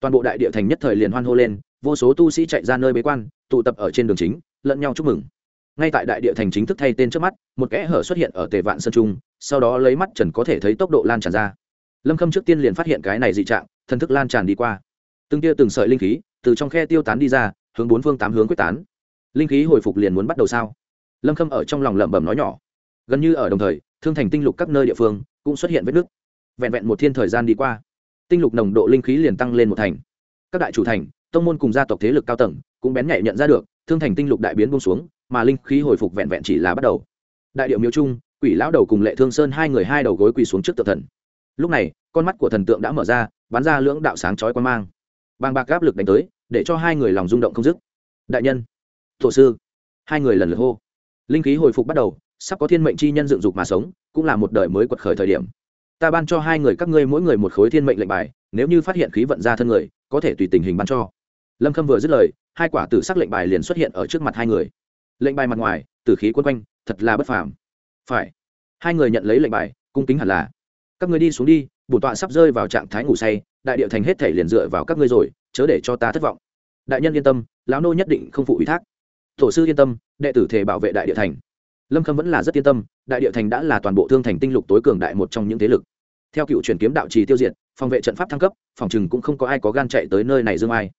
Toàn bộ đại địa thành nhất thời liền hoan hô lên, vô số tu sĩ chạy ra nơi bế quan, tụ tập ở trên đường chính, lẫn nhau chúc mừng. Ngay tại đại địa thành chính thức thay tên trước mắt, một kẽ hở xuất hiện ở tề vạn sơn trung, sau đó lấy mắt trần có thể thấy tốc độ lan tràn ra lâm khâm trước tiên liền phát hiện cái này dị trạng, thần thức lan tràn đi qua. Từng tia từng sợi linh khí từ trong khe tiêu tán đi ra, hướng bốn phương tám hướng quyết tán. Linh khí hồi phục liền muốn bắt đầu sao? Lâm khâm ở trong lòng lẩm bẩm nói nhỏ. Gần như ở đồng thời, thương thành tinh lục các nơi địa phương cũng xuất hiện vết nứt. Vẹn vẹn một thiên thời gian đi qua, tinh lục nồng độ linh khí liền tăng lên một thành. Các đại chủ thành, tông môn cùng gia tộc thế lực cao tầng cũng bén nhạy nhận ra được, thương thành tinh lục đại biến bông xuống, mà linh khí hồi phục vẹn vẹn chỉ là bắt đầu. Đại điệu miếu trung, quỷ lão đầu cùng lệ thương sơn hai người hai đầu gối quỳ xuống trước tự thần lúc này, con mắt của thần tượng đã mở ra, bắn ra lưỡng đạo sáng chói quan mang. Bàng bạc áp lực đánh tới, để cho hai người lòng rung động không dứt. Đại nhân thổ sư, hai người lần lượt hô. Linh khí hồi phục bắt đầu, sắp có thiên mệnh chi nhân dựng dục mà sống, cũng là một đời mới quật khởi thời điểm. Ta ban cho hai người các ngươi mỗi người một khối thiên mệnh lệnh bài, nếu như phát hiện khí vận ra thân người, có thể tùy tình hình ban cho. Lâm khâm vừa dứt lời, hai quả tử sắc lệnh bài liền xuất hiện ở trước mặt hai người. Lệnh bài mặt ngoài, tử khí quân quanh, thật là bất phàm. Phải, hai người nhận lấy lệnh bài, cung kính hẳn là các ngươi đi xuống đi bổn tọa sắp rơi vào trạng thái ngủ say, đại địa thành hết thể liền dựa vào các ngươi rồi, chớ để cho ta thất vọng. Đại nhân yên tâm, lão nô nhất định không phụ ủy thác. Tổ sư yên tâm, đệ tử thể bảo vệ đại địa thành. Lâm khâm vẫn là rất yên tâm, đại địa thành đã là toàn bộ thương thành tinh lục tối cường đại một trong những thế lực. Theo cựu truyền kiếm đạo trì tiêu diệt, phòng vệ trận pháp thăng cấp, phòng chừng cũng không có ai có gan chạy tới nơi này dương ai.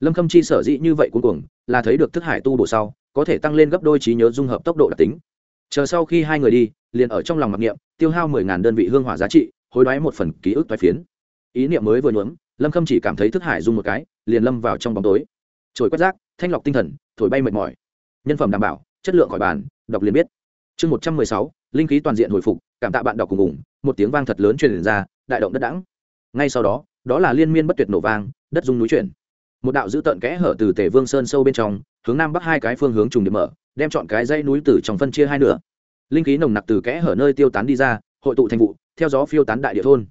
Lâm khâm chi sở dĩ như vậy cuối cùng là thấy được thức hải tu bổ sau, có thể tăng lên gấp đôi trí nhớ dung hợp tốc độ đặc tính chờ sau khi hai người đi, liền ở trong lòng mặc niệm, tiêu hao mười ngàn đơn vị hương hỏa giá trị, hối đoái một phần ký ức toái phiến. Ý niệm mới vừa nhuốm, lâm khâm chỉ cảm thấy thức hải dung một cái, liền lâm vào trong bóng tối. Trồi quét rác, thanh lọc tinh thần, thổi bay mệt mỏi. Nhân phẩm đảm bảo, chất lượng khỏi bàn, đọc liền biết. Chương một trăm mười sáu, linh khí toàn diện hồi phục, cảm tạ bạn đọc cùng ủng, một tiếng vang thật lớn truyền ra, đại động đất đãng. Ngay sau đó đó là liên miên bất tuyệt nổ vang, đất dung núi chuyển. Một đạo dữ tợn kẽ hở từ tể vương sơn sâu bên trong, hướng nam bắc hai cái phương hướng trùng điểm mở đem chọn cái dãy núi từ trong phân chia hai nửa. Linh khí nồng nặc từ kẽ hở nơi tiêu tán đi ra, hội tụ thành vụ, theo gió phiêu tán đại địa thôn.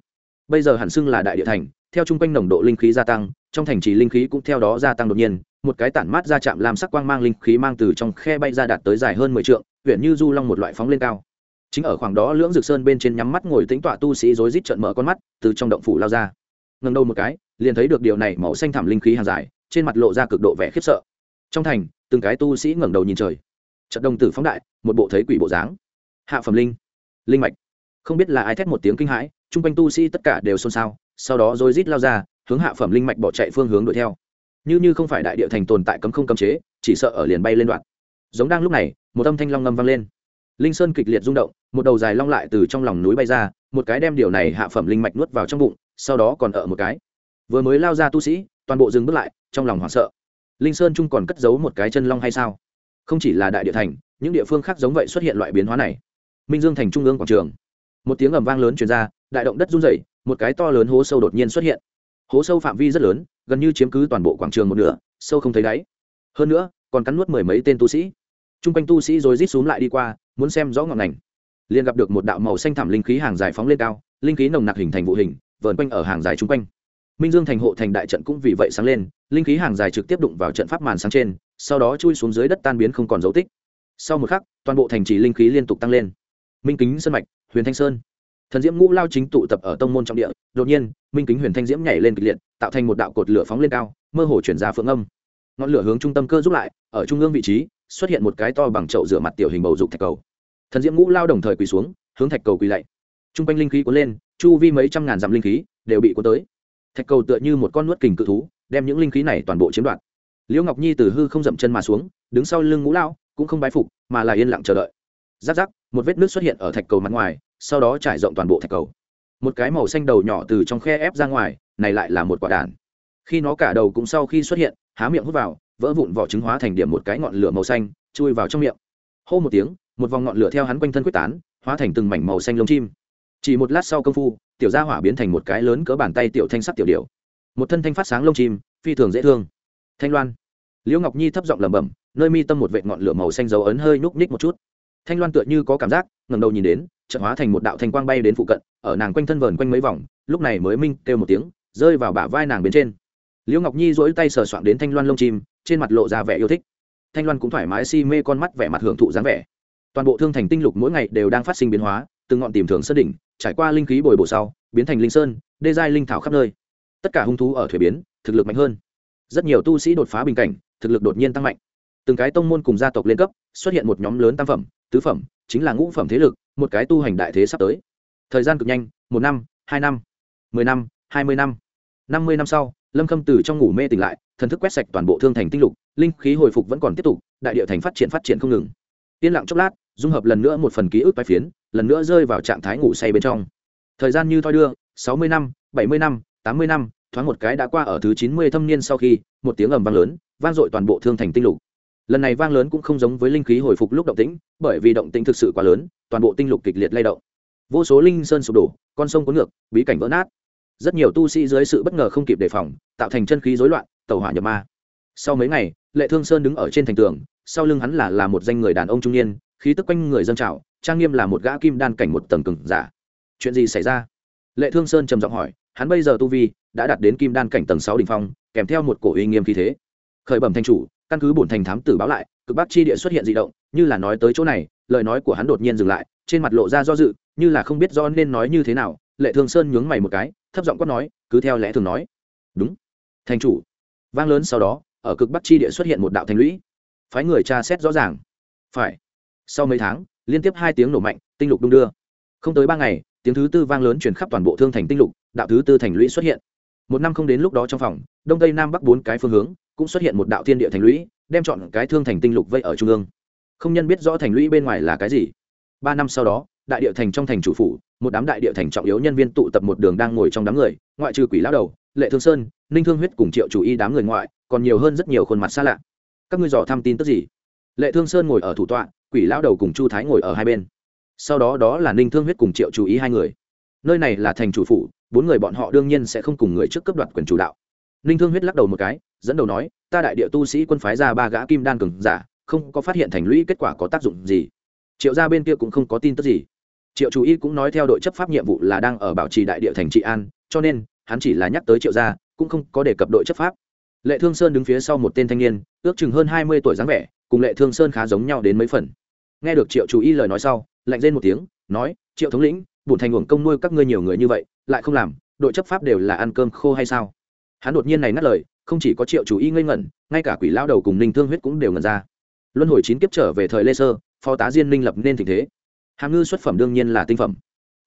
Bây giờ hẳn xưng là đại địa thành, theo chung quanh nồng độ linh khí gia tăng, trong thành trì linh khí cũng theo đó gia tăng đột nhiên, một cái tản mát ra chạm làm sắc quang mang linh khí mang từ trong khe bay ra đạt tới dài hơn mười trượng, huyện như du long một loại phóng lên cao. Chính ở khoảng đó lưỡng dược sơn bên trên nhắm mắt ngồi tính tọa tu sĩ rối rít trợn mở con mắt, từ trong động phủ lao ra. Ngần đầu một cái, liền thấy được điều này màu xanh thảm linh khí hàng dài, trên mặt lộ ra cực độ vẻ khiếp sợ. Trong thành, từng cái tu sĩ ngẩng đầu nhìn trời trận đồng tử phóng đại, một bộ thấy quỷ bộ dáng. Hạ phẩm linh. Linh mạch. Không biết là ai thét một tiếng kinh hãi, chung quanh tu sĩ tất cả đều xôn xao, sau đó rồi rít lao ra, hướng hạ phẩm linh mạch bỏ chạy phương hướng đuổi theo. Như như không phải đại địa thành tồn tại cấm không cấm chế, chỉ sợ ở liền bay lên đoạn. Giống đang lúc này, một âm thanh long ngâm vang lên. Linh sơn kịch liệt rung động, một đầu dài long lại từ trong lòng núi bay ra, một cái đem điều này hạ phẩm linh mạch nuốt vào trong bụng, sau đó còn ở một cái. Vừa mới lao ra tu sĩ, toàn bộ dừng bước lại, trong lòng hoảng sợ. Linh sơn trung còn cất giấu một cái chân long hay sao? Không chỉ là đại địa thành, những địa phương khác giống vậy xuất hiện loại biến hóa này. Minh dương thành trung ương quảng trường. Một tiếng ầm vang lớn truyền ra, đại động đất rung rẩy, một cái to lớn hố sâu đột nhiên xuất hiện. Hố sâu phạm vi rất lớn, gần như chiếm cứ toàn bộ quảng trường một nửa, sâu không thấy đáy. Hơn nữa, còn cắn nuốt mười mấy tên tu sĩ. T r u n g quanh tu sĩ rồi rít xuống lại đi qua, muốn xem rõ ngọn ngành. Liền gặp được một đạo màu xanh thảm linh khí hàng dài phóng lên cao, linh khí nồng nặc hình thành vụ hình, vờn quanh ở hàng dài chung quanh. Minh dương thành hộ thành đại trận cũng vì vậy sáng lên, linh khí hàng dài trực tiếp đụng vào trận pháp màn sáng trên sau đó chui xuống dưới đất tan biến không còn dấu tích. Sau một khắc, toàn bộ thành trì linh khí liên tục tăng lên. Minh kính sân mạch, huyền thanh sơn. Thần diễm ngũ lao chính tụ tập ở tông môn trong địa, đột nhiên, minh kính huyền thanh diễm nhảy lên kịch liệt, tạo thành một đạo cột lửa phóng lên cao, mơ hồ chuyển ra phượng âm. Ngọn lửa hướng trung tâm cơ giúp lại, ở trung ương vị trí, xuất hiện một cái to bằng chậu rửa mặt tiểu hình bầu dục thạch cầu. Thần diễm ngũ lao đồng thời quỳ xuống, hướng thạch cầu quỳ lạy. T r u n g quanh linh khí cuốn lên, chu vi mấy trăm ngàn dặm linh khí đều bị cuốn tới. Thạch cầu tựa như một con nuốt kình cự thú, đem những linh khí này toàn bộ chiếm đoạt liễu ngọc nhi từ hư không dậm chân mà xuống, đứng sau lưng ngũ lao cũng không bái phục, mà là yên lặng chờ đợi. Giáp giáp một vết nước xuất hiện ở thạch cầu mặt ngoài, sau đó trải rộng toàn bộ thạch cầu. Một cái màu xanh đầu nhỏ từ trong khe ép ra ngoài, này lại là một quả đàn. Khi nó cả đầu cũng sau khi xuất hiện, há miệng hút vào, vỡ vụn vỏ trứng hóa thành điểm một cái ngọn lửa màu xanh, chui vào trong miệng. Hô một tiếng, một vòng ngọn lửa theo hắn quanh thân quyết tán, hóa thành từng mảnh màu xanh lông chim. Chỉ một lát sau công phu, tiểu gia hỏa biến thành một cái lớn cỡ bàn tay tiểu thanh sắc tiểu điểu. Một thân thanh phát sáng lông chim, phi thường dễ thương thanh loan. Liễu ngọc nhi thấp giọng lẩm bẩm, nơi mi tâm một vệ ngọn lửa màu xanh dấu ấn hơi núc ních một chút. Thanh loan tựa như có cảm giác, ngẩng đầu nhìn đến, chợt hóa thành một đạo thanh quang bay đến phụ cận, ở nàng quanh thân vờn quanh mấy vòng, lúc này mới minh kêu một tiếng, rơi vào bả vai nàng bên trên. Liễu ngọc nhi dỗi tay sờ soạn đến thanh loan lông chim, trên mặt lộ ra vẻ yêu thích. Thanh loan cũng thoải mái si mê con mắt vẻ mặt hưởng thụ dáng vẻ. Toàn bộ thương thành tinh lục mỗi ngày đều đang phát sinh biến hóa, từng ngọn tìm thường sơn đỉnh, trải qua linh khí bồi bổ sau, biến thành linh sơn, đê giai linh thảo khắp nơi. Tất cả hung thú ở thuế biến, thực lực mạnh hơn rất nhiều tu sĩ đột phá bình cảnh, thực lực đột nhiên tăng mạnh. Từng cái tông môn cùng gia tộc lên cấp, xuất hiện một nhóm lớn tam phẩm, tứ phẩm, chính là ngũ phẩm thế lực, một cái tu hành đại thế sắp tới. Thời gian cực nhanh, một năm, hai năm, mười năm, hai mươi năm. Năm mươi năm sau, lâm khâm từ trong ngủ mê tỉnh lại, thần thức quét sạch toàn bộ thương thành tinh lục, linh khí hồi phục vẫn còn tiếp tục, đại địa thành phát triển phát triển không ngừng. Yên lặng chốc lát, dung hợp lần nữa một phần ký ức bài phiến, lần nữa rơi vào trạng thái ngủ say bên trong. Thời gian như thoi đưa, sáu mươi năm, bảy mươi năm, tám mươi năm thoáng một cái đã qua ở thứ chín mươi thâm niên sau khi, một tiếng ầm vang lớn, vang dội toàn bộ thương thành tinh lục. Lần này vang lớn cũng không giống với linh khí hồi phục lúc động tĩnh, bởi vì động tĩnh thực sự quá lớn, toàn bộ tinh lục kịch liệt lay động. Vô số linh sơn sụp đổ, con sông cuốn ngược, bí cảnh vỡ nát. Rất nhiều tu sĩ dưới sự bất ngờ không kịp đề phòng, tạo thành chân khí rối loạn, tẩu hỏa nhập ma. Sau mấy ngày, lệ thương sơn đứng ở trên thành tường, sau lưng hắn là là một danh người đàn ông trung niên, khí tức quanh người dân trào, trang nghiêm là một gã kim đan cảnh một tầng cường giả. Chuyện gì xảy ra? Lệ thương sơn trầm giọng hỏi hắn bây giờ tu vi đã đạt đến kim đan cảnh tầng sáu đ ỉ n h phong, kèm theo một cổ uy nghiêm khí thế. Khởi bẩm thanh chủ, căn cứ bổn thành thám tử báo lại, cực bắc chi địa xuất hiện d ị động, như là nói tới chỗ này, lời nói của hắn đột nhiên dừng lại, trên mặt lộ ra do dự, như là không biết do nên nói như thế nào. Lệ thương sơn nhướng mày một cái, thấp giọng quát nói, cứ theo lẽ thường nói. Đúng. Thành chủ. Vang lớn sau đó, ở cực bắc chi địa xuất hiện một đạo thành lũy. Phái người tra xét rõ ràng. Phải. Sau mấy tháng, liên tiếp hai tiếng nổ mạnh, tinh lục đung đưa. Không tới ba ngày tiếng thứ tư vang lớn chuyển khắp toàn bộ thương thành tinh lục, đạo thứ tư thành lũy xuất hiện. Một năm không đến lúc đó trong phòng, đông tây nam bắc bốn cái phương hướng cũng xuất hiện một đạo thiên địa thành lũy, đem chọn cái thương thành tinh lục vây ở trung ương. Không nhân biết rõ thành lũy bên ngoài là cái gì. Ba năm sau đó, đại địa thành trong thành chủ phủ, một đám đại địa thành trọng yếu nhân viên tụ tập một đường đang ngồi trong đám người, ngoại trừ quỷ lão đầu, lệ thương sơn, ninh thương huyết cùng triệu chủ y đám người ngoại, còn nhiều hơn rất nhiều khuôn mặt xa lạ. Các ngươi dò thăm tin tức gì? Lệ thương sơn ngồi ở thủ tọa, quỷ lão đầu cùng chu thái ngồi ở hai bên sau đó đó là ninh thương huyết cùng triệu chủ ý hai người. Nơi này là thành chủ phủ, bốn người bọn họ đương nhiên sẽ không cùng người trước cấp đoạt quyền chủ đạo. Ninh thương huyết lắc đầu một cái, dẫn đầu nói, ta đại địa tu sĩ quân phái ra ba gã kim đan cường giả, không có phát hiện thành lũy kết quả có tác dụng gì. Triệu gia bên kia cũng không có tin tức gì. Triệu chú ý cũng nói theo đội chấp pháp nhiệm vụ là đang ở bảo trì đại địa thành trị an, cho nên, hắn chỉ là nhắc tới triệu gia, cũng không có đề cập đội chấp pháp. Lệ thương sơn đứng phía sau một tên thanh niên, ước chừng hơn hai mươi tuổi dáng vẻ, cùng lệ thương sơn khá giống nhau đến mấy phần. Nghe được triệu chú ý lời nói sau lạnh lên một tiếng, nói, triệu thống lĩnh bùn thành uổng công nuôi các ngươi nhiều người như vậy, lại không làm, đội chấp pháp đều là ăn cơm khô hay sao? Hắn đột nhiên này ngắt lời, không chỉ có triệu chủ y ngây ngẩn, ngay cả quỷ lao đầu cùng ninh thương huyết cũng đều ngẩn ra. Luân hồi chín kiếp trở về thời lê sơ, phó tá diên minh lập nên tình thế. Hàm ngư xuất phẩm đương nhiên là tinh phẩm.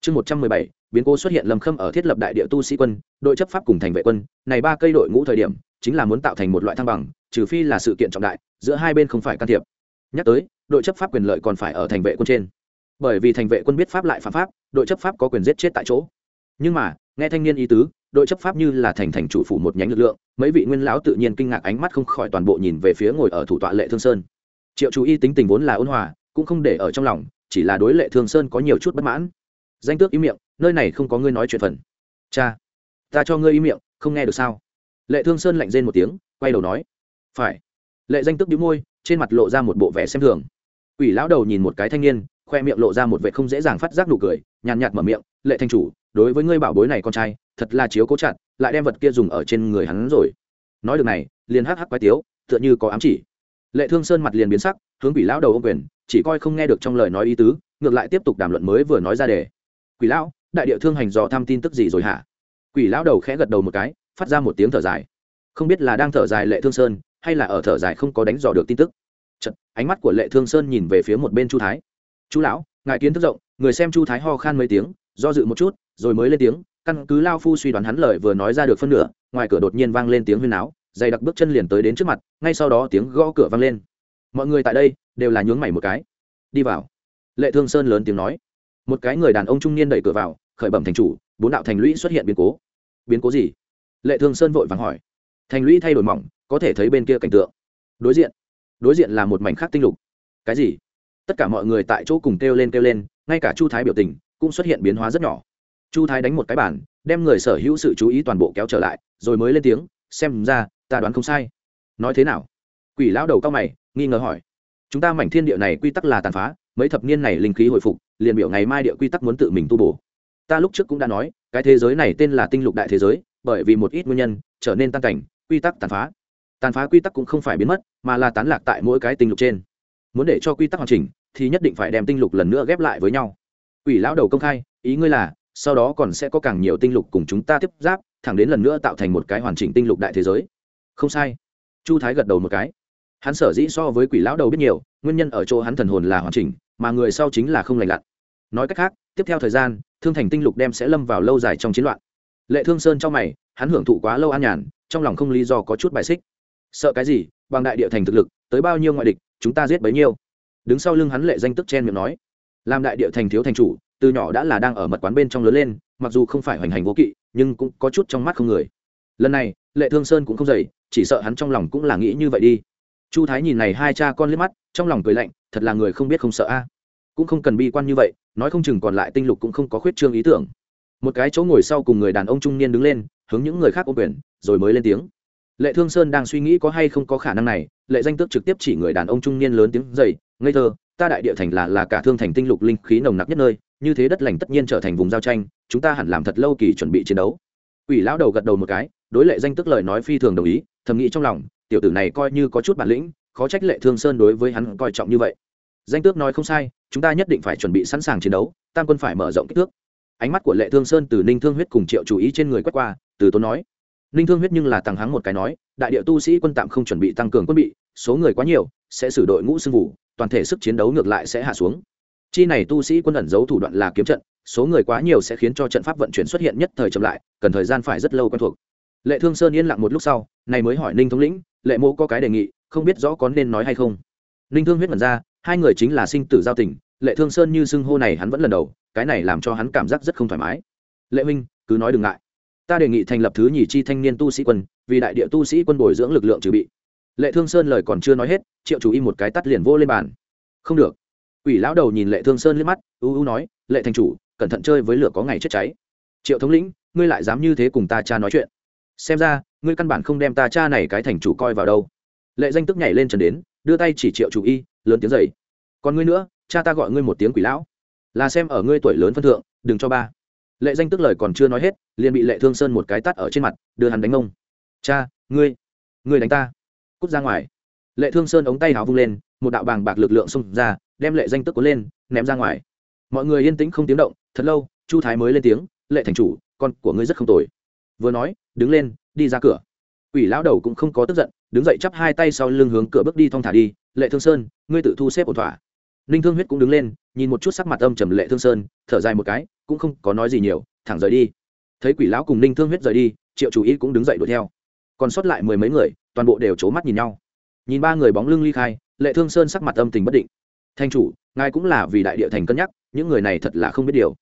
Chương một trăm mười bảy, biến cố xuất hiện lầm khâm ở thiết lập đại địa tu sĩ quân, đội chấp pháp cùng thành vệ quân, này ba cây đội ngũ thời điểm, chính là muốn tạo thành một loại thăng bằng, trừ phi là sự kiện trọng đại, giữa hai bên không phải can thiệp. Nhắc tới, đội chấp pháp quyền lợi còn phải ở thành vệ quân trên bởi vì thành vệ quân biết pháp lại phạm pháp, đội chấp pháp có quyền giết chết tại chỗ. Nhưng mà, nghe thanh niên ý tứ, đội chấp pháp như là thành thành chủ phủ một nhánh lực lượng, mấy vị nguyên lão tự nhiên kinh ngạc ánh mắt không khỏi toàn bộ nhìn về phía ngồi ở thủ tọa lệ thương sơn. Triệu chú y tính tình vốn là ôn hòa, cũng không để ở trong lòng, chỉ là đối lệ thương sơn có nhiều chút bất mãn. Danh tước ý miệng, nơi này không có ngươi nói chuyện phần. Cha, ta cho ngươi ý miệng, không nghe được sao? Lệ thương sơn lạnh rên một tiếng, quay đầu nói. Phải. Lệ danh tước đĩu môi, trên mặt lộ ra một bộ vẻ xem thường. Ủy lão đầu nhìn một cái thanh niên khoe miệng lộ ra một vẻ không dễ dàng phát giác nụ cười nhàn nhạt mở miệng lệ thanh chủ đối với ngươi bảo bối này con trai thật là chiếu cố chặt lại đem vật kia dùng ở trên người hắn rồi. Nói được này liền hắc hắc quái tiếu tựa như có ám chỉ. Lệ thương sơn mặt liền biến sắc hướng quỷ lão đầu ô quyền chỉ coi không nghe được trong lời nói ý tứ ngược lại tiếp tục đàm luận mới vừa nói ra đề. Quỷ lão đại địa thương hành dò thăm tin tức gì rồi hả? Quỷ lão đầu khẽ gật đầu một cái phát ra một tiếng thở dài. Không biết là đang thở dài lệ thương sơn hay là ở thở dài không có đánh dò được tin tức. Chật, ánh mắt của lệ thương sơn nhìn về phía một bên chu thái chú lão, ngài kiến thức rộng, người xem chu thái ho khan mấy tiếng, do dự một chút, rồi mới lên tiếng, căn cứ lao phu suy đoán hắn lời vừa nói ra được phân nửa, ngoài cửa đột nhiên vang lên tiếng huyên áo dày đặc bước chân liền tới đến trước mặt, ngay sau đó tiếng gõ cửa vang lên. Mọi người tại đây, đều là nhướng mày một cái. Đi vào. Lệ thương sơn lớn tiếng nói. Một cái người đàn ông trung niên đẩy cửa vào, khởi bẩm thành chủ, bốn đạo thành lũy xuất hiện biến cố. Biến cố gì? Lệ thương sơn vội vàng hỏi. Thành lũy thay đổi mỏng, có thể thấy bên kia cảnh tượng. Đối diện. Đối diện là một mảnh khác tinh lục. Cái gì? Tất cả mọi người tại chỗ cùng kêu lên kêu lên, ngay cả chu thái biểu tình cũng xuất hiện biến hóa rất nhỏ. Chu thái đánh một cái bản đem người sở hữu sự chú ý toàn bộ kéo trở lại, rồi mới lên tiếng, xem ra, ta đoán không sai. Nói thế nào? Quỷ lão đầu cao mày, nghi ngờ hỏi. Chúng ta mảnh thiên địa này quy tắc là tàn phá, mấy thập niên này linh khí hồi phục, liền biểu ngày mai địa quy tắc muốn tự mình tu bổ. Ta lúc trước cũng đã nói, cái thế giới này tên là tinh lục đại thế giới, bởi vì một ít nguyên nhân, trở nên tăng cảnh, quy tắc tàn phá. Tàn phá quy tắc cũng không phải biến mất, mà là tán lạc tại mỗi cái tinh lục trên. Muốn để cho quy tắc hoàn chỉnh thì nhất định phải đem tinh lục lần nữa ghép lại với nhau. Quỷ lão đầu công khai, ý ngươi là, sau đó còn sẽ có càng nhiều tinh lục cùng chúng ta tiếp giáp, thẳng đến lần nữa tạo thành một cái hoàn chỉnh tinh lục đại thế giới. Không sai. Chu thái gật đầu một cái. Hắn sở dĩ so với quỷ lão đầu biết nhiều, nguyên nhân ở chỗ hắn thần hồn là hoàn chỉnh, mà người sau chính là không lành lặn. Nói cách khác, tiếp theo thời gian, thương thành tinh lục đem sẽ lâm vào lâu dài trong chiến loạn. Lệ thương sơn trong mày, hắn hưởng thụ quá lâu an nhàn, trong lòng không lý do có chút bài xích. Sợ cái gì? Bằng đại địa thành thực lực, tới bao nhiêu ngoại địch, chúng ta giết bấy nhiêu đứng sau lưng hắn lệ danh tức chen miệng nói, làm đại địa thành thiếu thành chủ, từ nhỏ đã là đang ở mật quán bên trong lớn lên, mặc dù không phải hoành hành vô kỵ, nhưng cũng có chút trong mắt không người. Lần này, lệ thương sơn cũng không dày chỉ sợ hắn trong lòng cũng là nghĩ như vậy đi. Chu thái nhìn này hai cha con liếc mắt, trong lòng cười lạnh, thật là người không biết không sợ a. Cũng không cần bi quan như vậy, nói không chừng còn lại tinh lục cũng không có khuyết trương ý tưởng. Một cái chỗ ngồi sau cùng người đàn ông trung niên đứng lên, hướng những người khác ô quyền, rồi mới lên tiếng. Lệ thương sơn đang suy nghĩ có hay không có khả năng này, lệ danh tước trực tiếp chỉ người đàn ông trung niên lớn tiếng dày ngây thơ, ta đại địa thành là là cả thương thành tinh lục linh khí nồng nặc nhất nơi, như thế đất lành tất nhiên trở thành vùng giao tranh, chúng ta hẳn làm thật lâu kỳ chuẩn bị chiến đấu. Ủy lão đầu gật đầu một cái, đối lệ danh tức lời nói phi thường đồng ý, thầm nghĩ trong lòng, tiểu tử này coi như có chút bản lĩnh, khó trách lệ thương sơn đối với hắn coi trọng như vậy. Danh tước nói không sai, chúng ta nhất định phải chuẩn bị sẵn sàng chiến đấu, tam quân phải mở rộng kích thước. Ánh mắt của lệ thương sơn từ ninh thương huyết cùng triệu chú ý trên người quét qua, từ tốn nói ninh thương huyết nhưng là tăng hắng một cái nói, đại địa tu sĩ quân tạm không chuẩn bị tăng cường quân bị, số người quá nhiều, sẽ xử đội ngũ sưng vụ toàn thể sức chiến đấu ngược lại sẽ hạ xuống. Chi này tu sĩ quân ẩn giấu thủ đoạn là kiếm trận, số người quá nhiều sẽ khiến cho trận pháp vận chuyển xuất hiện nhất thời chậm lại, cần thời gian phải rất lâu quen thuộc. Lệ thương sơn yên lặng một lúc sau, này mới hỏi ninh thống lĩnh, lệ mô có cái đề nghị, không biết rõ có nên nói hay không. Ninh thương huyết mật ra, hai người chính là sinh tử giao tình, lệ thương sơn như xưng hô này hắn vẫn lần đầu, cái này làm cho hắn cảm giác rất không thoải mái. Lệ minh cứ nói đừng ngại ta đề nghị thành lập thứ nhì chi thanh niên tu sĩ quân, vì đại địa tu sĩ quân bồi dưỡng lực lượng trừ bị. Lệ thương sơn lời còn chưa nói hết, triệu chủ y một cái tắt liền vô lên bàn. Không được. Ủy lão đầu nhìn lệ thương sơn liếc mắt, ưu ưu nói, lệ thành chủ, cẩn thận chơi với lửa có ngày chết cháy. Triệu thống lĩnh, ngươi lại dám như thế cùng ta cha nói chuyện? Xem ra, ngươi căn bản không đem ta cha này cái thành chủ coi vào đâu. Lệ danh tức nhảy lên trần đến, đưa tay chỉ triệu chủ y, lớn tiếng dậy. Còn ngươi nữa, cha ta gọi ngươi một tiếng quỷ lão. Là xem ở ngươi tuổi lớn phân thượng, đừng cho ba lệ danh tức lời còn chưa nói hết, liền bị lệ thương sơn một cái tắt ở trên mặt, đưa hắn đánh ông cha, ngươi ngươi đánh ta. Cút ra ngoài. Lệ thương sơn ống tay háo vung lên, một đạo bàng bạc lực lượng xông ra, đem lệ danh tức cuốn lên, ném ra ngoài. Mọi người yên tĩnh không tiếng động, thật lâu, chu thái mới lên tiếng, lệ thành chủ, con của ngươi rất không tồi. Vừa nói, đứng lên, đi ra cửa. Ủy lão đầu cũng không có tức giận, đứng dậy chắp hai tay sau lưng hướng cửa bước đi thong thả đi, lệ thương sơn, ngươi tự thu xếp ổn thỏa. Ninh thương huyết cũng đứng lên, nhìn một chút sắc mặt âm trầm lệ thương sơn, thở dài một cái cũng không có nói gì nhiều, thẳng rời đi. Thấy quỷ lão cùng ninh thương huyết rời đi, triệu chủ y cũng đứng dậy đuổi theo. Còn sót lại mười mấy người, toàn bộ đều c h ố mắt nhìn nhau. Nhìn ba người bóng lưng ly khai, lệ thương sơn sắc mặt âm tình bất định. Thanh chủ, ngài cũng là vì đại địa thành cân nhắc, những người này thật là không biết điều.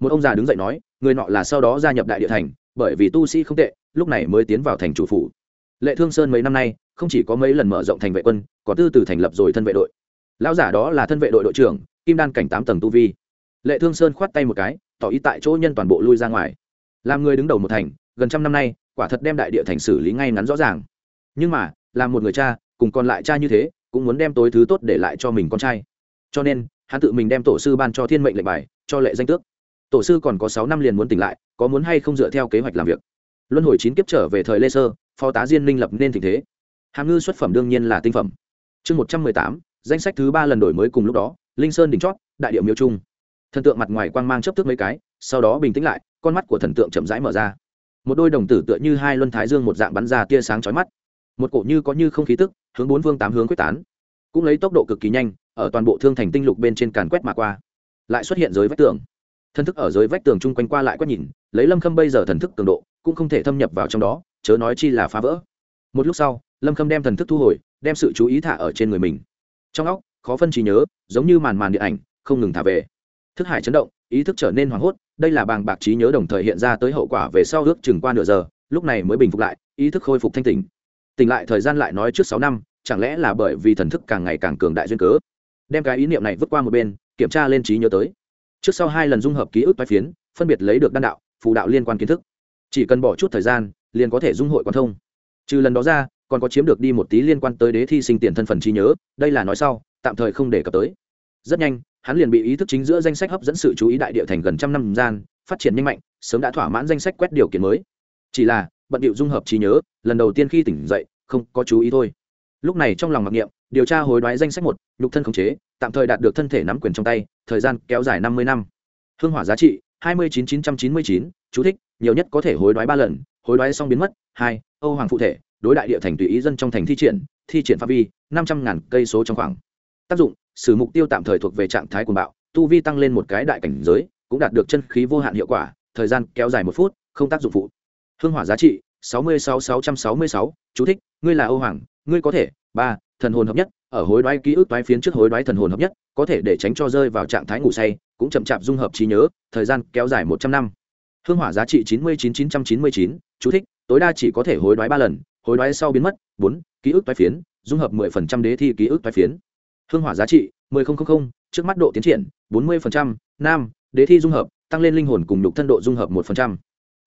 Một ông già đứng dậy nói, người nọ là sau đó gia nhập đại địa thành, bởi vì tu sĩ không tệ, lúc này mới tiến vào thành chủ phủ. Lệ thương sơn mấy năm nay, không chỉ có mấy lần mở rộng thành vệ quân, có tư từ thành lập rồi thân vệ đội. Lão giả đó là thân vệ đội đội trưởng, kim đan cảnh tám tầng tu vi lệ thương sơn khoát tay một cái, tỏ ý tại chỗ nhân toàn bộ lui ra ngoài. Làm người đứng đầu một thành, gần trăm năm nay, quả thật đem đại địa thành xử lý ngay ngắn rõ ràng. Nhưng mà, làm một người cha, cùng còn lại cha như thế, cũng muốn đem tối thứ tốt để lại cho mình con trai. Cho nên, hắn tự mình đem tổ sư ban cho thiên mệnh lệnh bài, cho lệ danh tước. Tổ sư còn có sáu năm liền muốn tỉnh lại, có muốn hay không dựa theo kế hoạch làm việc. Luân hồi chín kiếp trở về thời lê sơ, phó tá diên minh lập nên tình thế. Hàm ngư xuất phẩm đương nhiên là tinh phẩm. Chương một trăm mười tám, danh sách thứ ba lần đổi mới cùng lúc đó, linh sơn đỉnh chót, đại điệu miêu trung thần tượng mặt ngoài quang mang chấp thức mấy cái, sau đó bình tĩnh lại, con mắt của thần tượng chậm rãi mở ra. Một đôi đồng tử tựa như hai luân thái dương một dạng bắn ra tia sáng chói mắt. Một cổ như có như không khí tức, hướng bốn phương tám hướng quyết tán. Cũng lấy tốc độ cực kỳ nhanh, ở toàn bộ thương thành tinh lục bên trên càn quét mà qua. Lại xuất hiện dưới vách tường. Thần thức ở dưới vách tường chung quanh qua lại quét nhìn, lấy lâm khâm bây giờ thần thức cường độ, cũng không thể thâm nhập vào trong đó, chớ nói chi là phá vỡ. Một lúc sau, lâm khâm đem thần thức thu hồi, đem sự chú ý thả ở trên người mình. Trong óc, khó phân trí nhớ, giống như màn màn điện ảnh, không ngừng thả về thức hải chấn động, ý thức trở nên hoảng hốt, đây là bàng bạc trí nhớ đồng thời hiện ra tới hậu quả về sau ước chừng qua nửa giờ, lúc này mới bình phục lại, ý thức khôi phục thanh tỉnh. Tỉnh lại thời gian lại nói trước sáu năm, chẳng lẽ là bởi vì thần thức càng ngày càng cường đại duyên cớ? Đem cái ý niệm này vứt qua một bên, kiểm tra lên trí nhớ tới. Trước sau hai lần dung hợp ký ức toái phiến, phân biệt lấy được đan đạo, phù đạo liên quan kiến thức. Chỉ cần bỏ chút thời gian, liền có thể dung hội quan thông. Trừ lần đó ra, còn có chiếm được đi một tí liên quan tới đế thi sinh tiền thân phần trí nhớ, đây là nói sau, tạm thời không đề cập tới rất nhanh, hắn liền bị ý thức chính giữa danh sách hấp dẫn sự chú ý đại địa thành gần trăm năm gian, phát triển nhanh mạnh, sớm đã thỏa mãn danh sách quét điều kiện mới. Chỉ là, bận điệu dung hợp trí nhớ, lần đầu tiên khi tỉnh dậy, không có chú ý thôi. Lúc này trong lòng mặc niệm, điều tra hối đoái danh sách một, nhục thân khống chế, tạm thời đạt được thân thể nắm quyền trong tay, thời gian kéo dài năm mươi năm. Hương hỏa giá trị, hai mươi chín chín trăm chín mươi chín, chú thích, nhiều nhất có thể hối đoái ba lần, hối đoái xong biến mất, hai, âu hoàng phụ thể, đối đại địa thành tùy ý dân trong thành thi triển thi triển phạm vi năm trăm ngàn cây số trong khoảng. Tác dụng sử mục tiêu tạm thời thuộc về trạng thái cuồng bạo, tu vi tăng lên một cái đại cảnh giới, cũng đạt được chân khí vô hạn hiệu quả, thời gian kéo dài một phút, không tác dụng phụ. Hương hỏa giá trị, sáu mươi sáu sáu trăm sáu mươi sáu, chú thích, ngươi là âu hoàng, ngươi có thể, ba, thần hồn hợp nhất, ở hối đoái ký ức toái phiến trước hối đoái thần hồn hợp nhất, có thể để tránh cho rơi vào trạng thái ngủ say, cũng chậm chạp dung hợp trí nhớ, thời gian kéo dài một trăm năm. Hương hỏa giá trị chín mươi chín chín trăm chín mươi chín, chú thích, tối đa chỉ có thể hối đoái ba lần, hối đoái sau biến mất, bốn, ký ức toái phiến, dung hợp mười phần trăm đế thi ký ức toái phiến hương hỏa giá trị, mười không không không, trước mắt độ tiến triển, bốn mươi phần trăm, nam, đế thi dung hợp, tăng lên linh hồn cùng nhục thân độ dung hợp một phần trăm.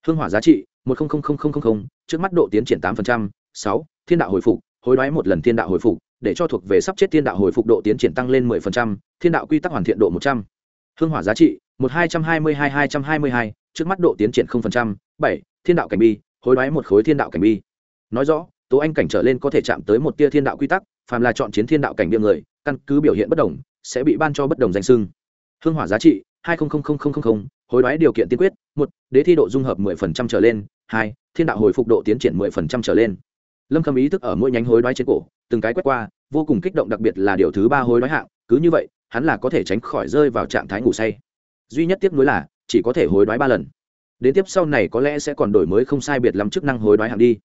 Hương hỏa giá trị, một không không không không không trước mắt độ tiến triển tám phần trăm, sáu, thiên đạo hồi phục, hối đoái một lần thiên đạo hồi phục, để cho thuộc về sắp chết thiên đạo hồi phục độ tiến triển tăng lên mười phần trăm, thiên đạo quy tắc hoàn thiện độ một trăm. Hương hỏa giá trị, một hai trăm hai mươi hai hai trăm hai mươi hai, trước mắt độ tiến triển không phần trăm, bảy, thiên đạo cảnh bi, hối đoái một khối thiên đạo cảnh bi. Nói rõ, tố anh cảnh trở lên có thể chạm tới một tia thiên đạo quy tắc phàm là chọn chiến thiên đạo cảnh địa người, căn cứ biểu hiện bất đồng, sẽ bị ban cho bất đồng danh sưng hương hỏa giá trị, hai hối đoái điều kiện tiên quyết, một, đế thi độ dung hợp mười phần trăm trở lên, hai, thiên đạo hồi phục độ tiến triển mười phần trăm trở lên. Lâm khâm ý thức ở mỗi nhánh hối đoái trên cổ, từng cái quét qua, vô cùng kích động đặc biệt là điều thứ ba hối đoái hạng, cứ như vậy, hắn là có thể tránh khỏi rơi vào trạng thái ngủ say. Duy nhất tiếp nối là, chỉ có thể hối đoái ba lần. Đến tiếp sau này có lẽ sẽ còn đổi mới không sai biệt lắm chức năng hối đoái hạng đi.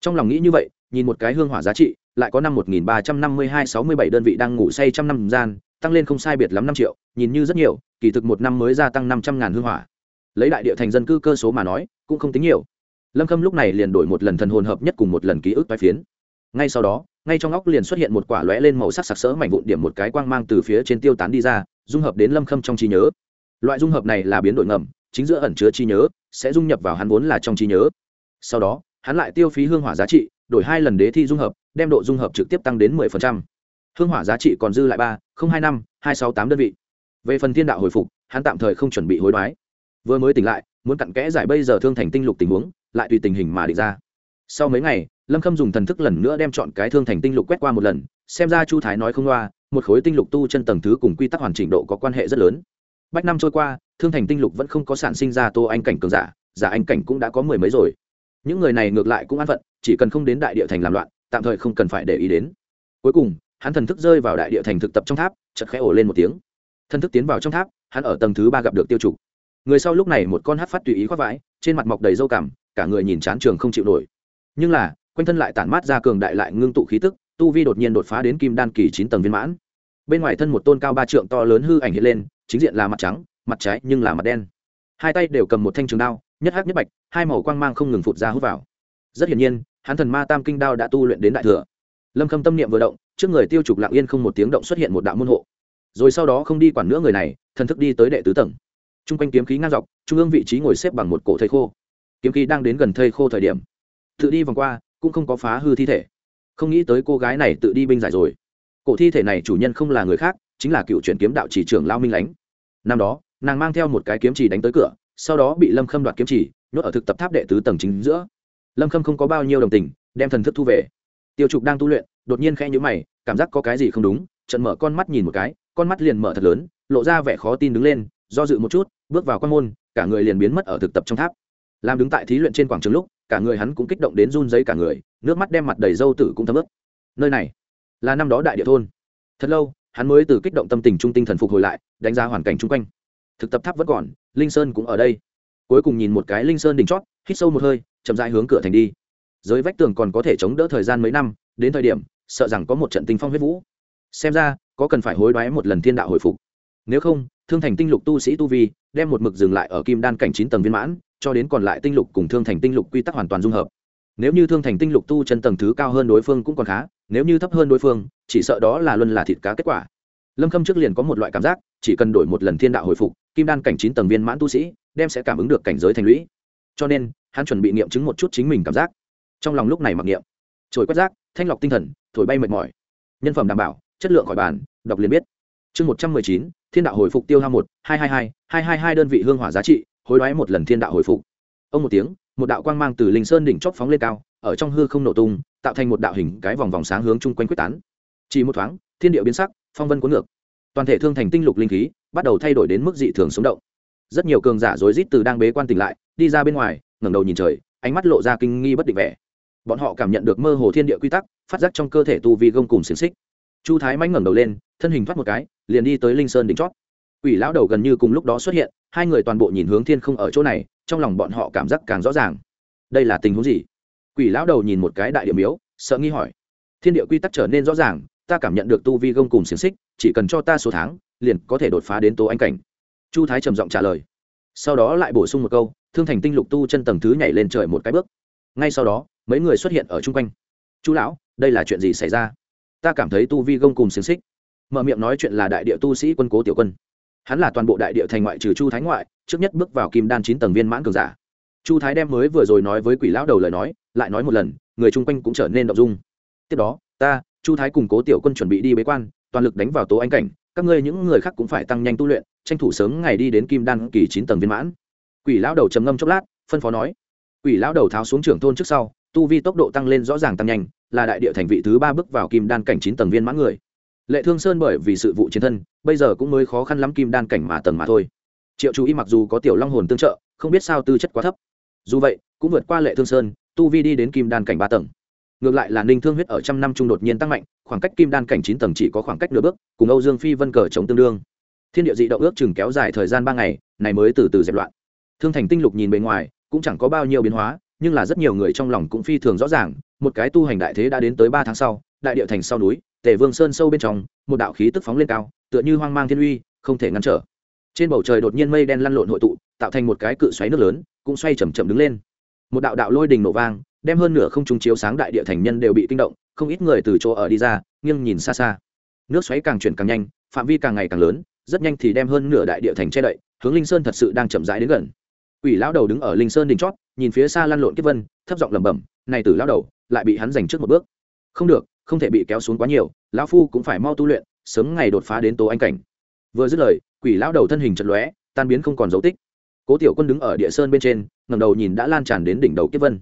Trong lòng nghĩ như vậy, nhìn một cái hương hỏa giá trị lại có năm một nghìn ba trăm năm mươi hai sáu mươi bảy đơn vị đang ngủ say trăm năm gian, tăng lên không sai biệt lắm năm triệu, nhìn như rất nhiều, kỳ thực một năm mới gia tăng năm trăm ngàn hương hỏa. Lấy đại địa thành dân cư cơ số mà nói, cũng không tính nhiều. Lâm khâm lúc này liền đổi một lần thần hồn hợp nhất cùng một lần ký ức tái phiến. Ngay sau đó, ngay trong óc liền xuất hiện một quả lóe lên màu sắc sặc sỡ mảnh vụn điểm một cái quang mang từ phía trên tiêu tán đi ra, dung hợp đến lâm khâm trong trí nhớ. Loại dung hợp này là biến đổi ngầm, chính giữa ẩn chứa trí nhớ, sẽ dung nhập vào hắn vốn là trong trí nhớ. Sau đó, hắn lại tiêu phí hương hỏa giá trị, đổi hai lần đế thi dung hợp đem độ dung hợp trực tiếp tăng đến mười phần trăm. Hương hỏa giá trị còn dư lại ba, không hai năm, hai sáu tám đơn vị. Về phần thiên đạo hồi phục, hắn tạm thời không chuẩn bị hối đoái. Vừa mới tỉnh lại, muốn cặn kẽ giải bây giờ thương thành tinh lục tình huống, lại tùy tình hình mà định ra. Sau mấy ngày, lâm khâm dùng thần thức lần nữa đem chọn cái thương thành tinh lục quét qua một lần, xem ra chu thái nói không loa, một khối tinh lục tu chân tầng thứ cùng quy tắc hoàn chỉnh độ có quan hệ rất lớn. Bách năm trôi qua, thương thành tinh lục vẫn không có sản sinh ra tô anh cảnh cường giả giả anh cảnh cũng đã có mười mấy rồi. Những người này ngược lại cũng an phận, chỉ cần không đến đại địa thành làm loạn tạm thời không cần phải để ý đến. Cuối cùng, hắn thần thức rơi vào đại địa thành thực tập trong tháp chật khẽ ổ lên một tiếng. Thần thức tiến vào trong tháp, hắn ở tầng thứ ba gặp được tiêu trục. Người sau lúc này một con hát phát tùy ý khoác vãi trên mặt mọc đầy dâu cảm cả người nhìn chán trường không chịu nổi. Nhưng là, quanh thân lại tản mát ra cường đại lại ngưng tụ khí tức, tu vi đột nhiên đột phá đến kim đan kỳ chín tầng viên mãn. Bên ngoài thân một tôn cao ba trượng to lớn hư ảnh hiện lên, chính diện là mặt trắng, mặt trái nhưng là mặt đen. Hai tay đều cầm một thanh trường đao, nhất hắc nhất bạch, hai màu quang mang không ngừng phụt ra hút vào. Rất hiển nhiên hắn thần ma tam kinh đao đã tu luyện đến đại thừa. Lâm khâm tâm niệm vừa động, trước người tiêu trục lạng yên không một tiếng động xuất hiện một đạo môn hộ. Rồi sau đó không đi quản nữa người này, thần thức đi tới đệ tứ tầng. T r u n g quanh kiếm khí ngang dọc, trung ương vị trí ngồi xếp bằng một cổ thầy khô. Kiếm khí đang đến gần thây khô thời điểm, tự đi vòng qua, cũng không có phá hư thi thể. Không nghĩ tới cô gái này tự đi binh giải rồi. Cổ thi thể này chủ nhân không là người khác, chính là cựu chuyển kiếm đạo chỉ trưởng lao minh lánh. Năm đó, nàng mang theo một cái kiếm chỉ đánh tới cửa, sau đó bị lâm khâm đoạt kiếm chỉ, nhốt ở thực tập tháp đệ tứ tầng chính giữa lâm khâm không có bao nhiêu đồng tình, đem thần thức thu về. Tiêu trục đang tu luyện, đột nhiên khẽ nhữ mày, cảm giác có cái gì không đúng trận mở con mắt nhìn một cái, con mắt liền mở thật lớn, lộ ra vẻ khó tin đứng lên, do dự một chút, bước vào quan môn, cả người liền biến mất ở thực tập trong tháp. Làm đứng tại thí luyện trên quảng trường lúc, cả người hắn cũng kích động đến run giấy cả người, nước mắt đem mặt đầy dâu tử cũng thấm ướt. Nơi này là năm đó đại địa thôn. Thật lâu, hắn mới từ kích động tâm tình trung tinh thần phục hồi lại, đánh giá hoàn cảnh chung quanh. Thực tập tháp vẫn còn, linh sơn cũng ở đây. Cuối cùng nhìn một cái linh sơn đỉnh chót, hít sâu một hơi chậm rãi hướng cửa thành đi. Dưới vách tường còn có thể chống đỡ thời gian mấy năm, đến thời điểm, sợ rằng có một trận tinh phong huyết vũ. Xem ra, có cần phải hối đoái một lần thiên đạo hồi phục. Nếu không, thương thành tinh lục tu sĩ tu vi đem một mực dừng lại ở kim đan cảnh chín tầng viên mãn, cho đến còn lại tinh lục cùng thương thành tinh lục quy tắc hoàn toàn dung hợp. Nếu như thương thành tinh lục tu chân tầng thứ cao hơn đối phương cũng còn khá, nếu như thấp hơn đối phương, chỉ sợ đó là luân là thịt cá kết quả. Lâm khâm trước liền có một loại cảm giác, chỉ cần đổi một lần thiên đạo hồi phục, kim đan cảnh chín tầng viên mãn tu sĩ đem sẽ cảm ứng được cảnh giới thành lũy cho nên hắn chuẩn bị nghiệm chứng một chút chính mình cảm giác. Trong lòng lúc này mặc niệm, trồi quét rác, thanh lọc tinh thần, thổi bay mệt mỏi. Nhân phẩm đảm bảo, chất lượng khỏi bàn, đọc liền biết. Chương một trăm mười chín, thiên đạo hồi phục tiêu hao một, hai hai hai hai hai hai đơn vị hương hỏa giá trị, hối đoái một lần thiên đạo hồi phục. Ông một tiếng, một đạo quang mang từ linh sơn đỉnh chóp phóng lên cao, ở trong hư không nổ tung, tạo thành một đạo hình cái vòng vòng sáng hướng chung quanh quyết tán. Chỉ một thoáng, thiên địa biến sắc, phong vân cuốn ngược. Toàn thể thương thành tinh lục linh khí bắt đầu thay đổi đến mức dị thường sống động. Rất nhiều cường giả rối rít từ đang bế quan tỉnh lại đi ra bên ngoài, ngẩng đầu nhìn trời, ánh mắt lộ ra kinh nghi bất định vẻ. Bọn họ cảm nhận được mơ hồ thiên địa quy tắc, phát giác trong cơ thể tu vi gông cùng xiềng xích. Chu thái mãnh ngẩng đầu lên, thân hình thoát một cái, liền đi tới linh sơn đỉnh chót. Quỷ lão đầu gần như cùng lúc đó xuất hiện, hai người toàn bộ nhìn hướng thiên không ở chỗ này, trong lòng bọn họ cảm giác càng rõ ràng. Đây là tình huống gì? Quỷ lão đầu nhìn một cái đại điểm miếu, sợ nghi hỏi. Thiên địa quy tắc trở nên rõ ràng, ta cảm nhận được tu vi gông cùng xiềng xích, chỉ cần cho ta số tháng, liền có thể đột phá đến tố anh cảnh. Chu thái trầm giọng trả lời. Sau đó lại bổ sung một câu thương thành tinh lục tu chân tầng thứ nhảy lên trời một cái bước. Ngay sau đó, mấy người xuất hiện ở chung quanh. Chú lão, đây là chuyện gì xảy ra? Ta cảm thấy tu vi gông cùng xiềng xích. Mở miệng nói chuyện là đại địa tu sĩ quân cố tiểu quân. Hắn là toàn bộ đại địa thành ngoại trừ chu thái ngoại, trước nhất bước vào kim đan chín tầng viên mãn cường giả. Chu thái đem mới vừa rồi nói với quỷ lão đầu lời nói, lại nói một lần, người chung quanh cũng trở nên động dung. Tiếp đó, ta, chu thái cùng cố tiểu quân chuẩn bị đi bế quan, toàn lực đánh vào tố anh cảnh, các ngươi những người khác cũng phải tăng nhanh tu luyện, tranh thủ sớm ngày đi đến kim đan kỳ chín tầng viên mãn quỷ lão đầu trầm ngâm chốc lát, phân phó nói, quỷ lão đầu tháo xuống trưởng thôn trước sau, tu vi tốc độ tăng lên rõ ràng tăng nhanh, là đại địa thành vị thứ ba bước vào kim đan cảnh chín tầng viên mãn người. Lệ thương sơn bởi vì sự vụ chiến thân, bây giờ cũng mới khó khăn lắm kim đan cảnh mà tầng mà thôi. Triệu chú ý mặc dù có tiểu long hồn tương trợ, không biết sao tư chất quá thấp. Dù vậy, cũng vượt qua lệ thương sơn, tu vi đi đến kim đan cảnh ba tầng. Ngược lại là ninh thương huyết ở trăm năm trung đột nhiên tăng mạnh, khoảng cách kim đan cảnh chín tầng chỉ có khoảng cách nửa bước, cùng âu dương phi vân cờ chống tương đương. Thiên địa dị động ước chừng kéo dài thời gian ba ngày, này mới từ từ dẹp loạn thương thành tinh lục nhìn bề ngoài, cũng chẳng có bao nhiêu biến hóa, nhưng là rất nhiều người trong lòng cũng phi thường rõ ràng, một cái tu hành đại thế đã đến tới ba tháng sau, đại địa thành sau núi, tề vương sơn sâu bên trong, một đạo khí tức phóng lên cao, tựa như hoang mang thiên uy, không thể ngăn trở. Trên bầu trời đột nhiên mây đen lăn lộn hội tụ, tạo thành một cái cự xoáy nước lớn, cũng xoay chầm chậm đứng lên. Một đạo đạo lôi đình nổ vang, đem hơn nửa không trung chiếu sáng đại địa thành nhân đều bị kinh động, không ít người từ chỗ ở đi ra, nghiêng nhìn xa xa. Nước xoáy càng chuyển càng nhanh, phạm vi càng ngày càng lớn, rất nhanh thì đem hơn nửa đại địa thành che đậy, hướng linh sơn thật sự đang chậm rãi đến gần. Quỷ lão đầu đứng ở linh sơn đỉnh chót, nhìn phía xa lăn lộn kiếp vân, thấp giọng lẩm bẩm, này tử lão đầu, lại bị hắn giành trước một bước. Không được, không thể bị kéo xuống quá nhiều, lão phu cũng phải mau tu luyện, sớm ngày đột phá đến tố anh cảnh. Vừa dứt lời, quỷ lão đầu thân hình chật lóe, tan biến không còn dấu tích. Cố tiểu quân đứng ở địa sơn bên trên, ngẩng đầu nhìn đã lan tràn đến đỉnh đầu kiếp vân.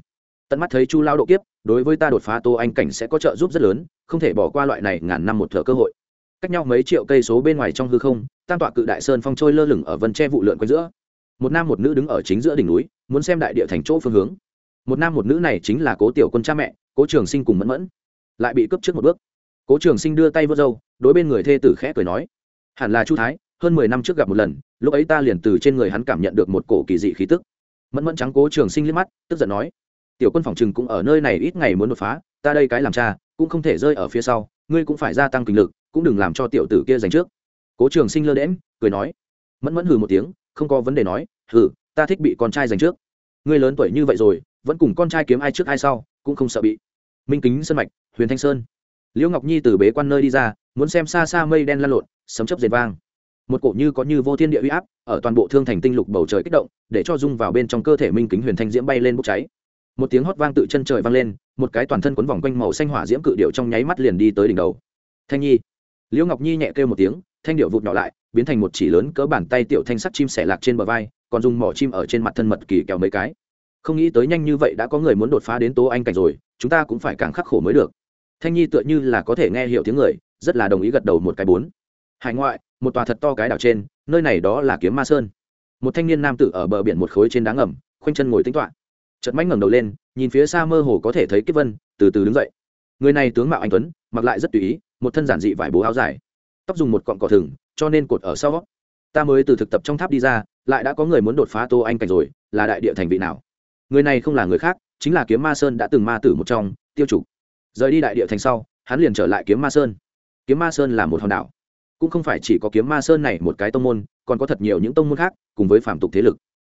Tận mắt thấy chu lao độ kiếp, đối với ta đột phá tô anh cảnh sẽ có trợ giúp rất lớn, không thể bỏ qua loại này ngàn năm một thợ cơ hội. Cách nhau mấy triệu cây số bên ngoài trong hư không, tam tọa cự đại sơn phong trôi lơ lửng ở vân tre vụ lượn quanh giữa một nam một nữ đứng ở chính giữa đỉnh núi, muốn xem đại địa thành chỗ phương hướng. Một nam một nữ này chính là cố tiểu quân cha mẹ, cố trường sinh cùng mẫn mẫn. Lại bị cướp trước một bước. Cố trường sinh đưa tay vớt râu, đối bên người thê tử khẽ cười nói, hẳn là chu thái, hơn mười năm trước gặp một lần, lúc ấy ta liền từ trên người hắn cảm nhận được một cổ kỳ dị khí tức. Mẫn mẫn trắng cố trường sinh liếc mắt, tức giận nói, tiểu quân phòng trừng cũng ở nơi này ít ngày muốn đột phá, ta đây cái làm cha, cũng không thể rơi ở phía sau, ngươi cũng phải gia tăng kinh lực, cũng đừng làm cho tiểu tử kia giành trước. Cố trường sinh lơ đễm cười nói mẫn mẫn hừ một tiếng, không có vấn đề nói, hừ, ta thích bị con trai giành trước. Ngươi lớn tuổi như vậy rồi, vẫn cùng con trai kiếm ai trước ai sau, cũng không sợ bị. Minh kính sơn mạch, huyền thanh sơn. Liễu ngọc nhi từ bế quan nơi đi ra, muốn xem xa xa mây đen lan lộn, sấm chấp dệt vang. Một cổ như có như vô thiên địa uy áp, ở toàn bộ thương thành tinh lục bầu trời kích động, để cho dung vào bên trong cơ thể minh kính huyền thanh diễm bay lên bốc cháy. Một tiếng hót vang tự chân trời vang lên, một cái toàn thân quấn vòng quanh màu xanh hỏa diễm cự điệu trong nháy mắt liền đi tới đỉnh đầu. Thanh nhi. Liễu ngọc nhi nhẹ kêu một tiếng thanh điệu vụt nhỏ lại, biến thành một chỉ lớn cỡ bàn tay tiểu thanh sắt chim xẻ lạc trên bờ vai, còn dùng mỏ chim ở trên mặt thân mật kỳ kéo mấy cái. Không nghĩ tới nhanh như vậy đã có người muốn đột phá đến tố anh cảnh rồi, chúng ta cũng phải càng khắc khổ mới được. Thanh nhi tựa như là có thể nghe hiểu tiếng người, rất là đồng ý gật đầu một cái bốn. Hải ngoại, một tòa thật to cái đảo trên, nơi này đó là kiếm ma sơn. Một thanh niên nam tử ở bờ biển một khối trên đá ngầm, khoanh chân ngồi tính toạ chật mánh ngẩng đầu lên, nhìn phía xa mơ hồ có thể thấy kiếp vân, từ từ đứng dậy. Người này tướng mạo anh tuấn, mặc lại rất tùy ý, một thân giản dị vải bố áo dài tóc dùng một cọng cỏ thừng, cho nên cột ở sau. Ta mới từ thực tập trong tháp đi ra, lại đã có người muốn đột phá tô anh cảnh rồi, là đại địa thành vị nào? Người này không là người khác, chính là kiếm ma sơn đã từng ma tử một trong, tiêu trục rời đi đại địa thành sau, hắn liền trở lại kiếm ma sơn. Kiếm ma sơn là một hòn đảo. Cũng không phải chỉ có kiếm ma sơn này một cái tông môn, còn có thật nhiều những tông môn khác, cùng với phạm tục thế lực.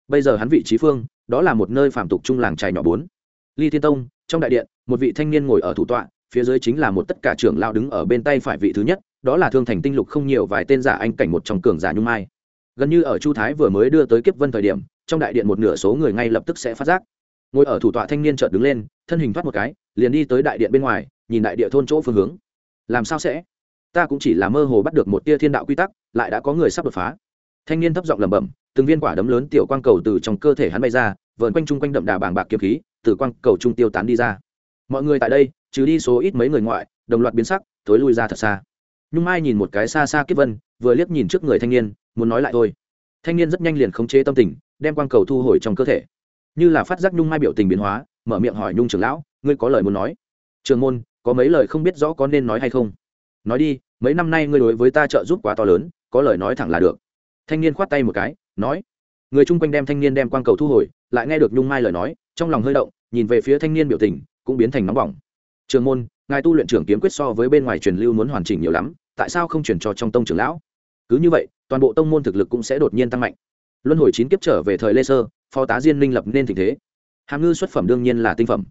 Bây giờ hắn vị trí phương, đó là một nơi phạm tục trung làng trài nhỏ bốn. Ly thiên tông, trong đại điện, một vị thanh niên ngồi ở thủ tọa, phía dưới chính là một tất cả trưởng lao đứng ở bên tay phải vị thứ nhất đó là thương thành tinh lục không nhiều vài tên giả anh cảnh một trong cường giả nhung mai. Gần như ở chu thái vừa mới đưa tới kiếp vân thời điểm, trong đại điện một nửa số người ngay lập tức sẽ phát giác. Ngồi ở thủ tọa thanh niên chợt đứng lên, thân hình thoát một cái, liền đi tới đại điện bên ngoài, nhìn đại địa thôn chỗ phương hướng. Làm sao sẽ? Ta cũng chỉ là mơ hồ bắt được một tia thiên đạo quy tắc, lại đã có người sắp đột phá. Thanh niên thấp giọng lẩm bẩm, từng viên quả đấm lớn tiểu quang cầu từ trong cơ thể hắn bay ra vợn quanh chung quanh đậm đà bảng bạc kiếm khí, từ quang cầu trung tiêu tán đi ra. Mọi người tại đây, trừ đi số ít mấy người ngoại, đồng loạt biến sắc, thối lui ra thật xa nhung mai nhìn một cái xa xa kiếp vân, vừa liếc nhìn trước người thanh niên, muốn nói lại thôi. Thanh niên rất nhanh liền khống chế tâm tình, đem quang cầu thu hồi trong cơ thể. Như là phát giác nhung mai biểu tình biến hóa, mở miệng hỏi nhung trưởng lão, ngươi có lời muốn nói? Trường môn, có mấy lời không biết rõ có nên nói hay không? Nói đi, mấy năm nay ngươi đối với ta trợ giúp quá to lớn, có lời nói thẳng là được. Thanh niên khoát tay một cái, nói. Người chung quanh đem thanh niên đem quang cầu thu hồi, lại nghe được nhung mai lời nói, trong lòng hơi động, nhìn về phía thanh niên biểu tình, cũng biến thành nóng bỏng. Trường môn ngài tu luyện trưởng kiếm quyết so với bên ngoài truyền lưu muốn hoàn chỉnh nhiều lắm, tại sao không chuyển cho trong tông trưởng lão? Cứ như vậy, toàn bộ tông môn thực lực cũng sẽ đột nhiên tăng mạnh. Luân hồi chín kiếp trở về thời lê sơ, phó tá diên minh lập nên tình thế. Hàm ngư xuất phẩm đương nhiên là tinh phẩm.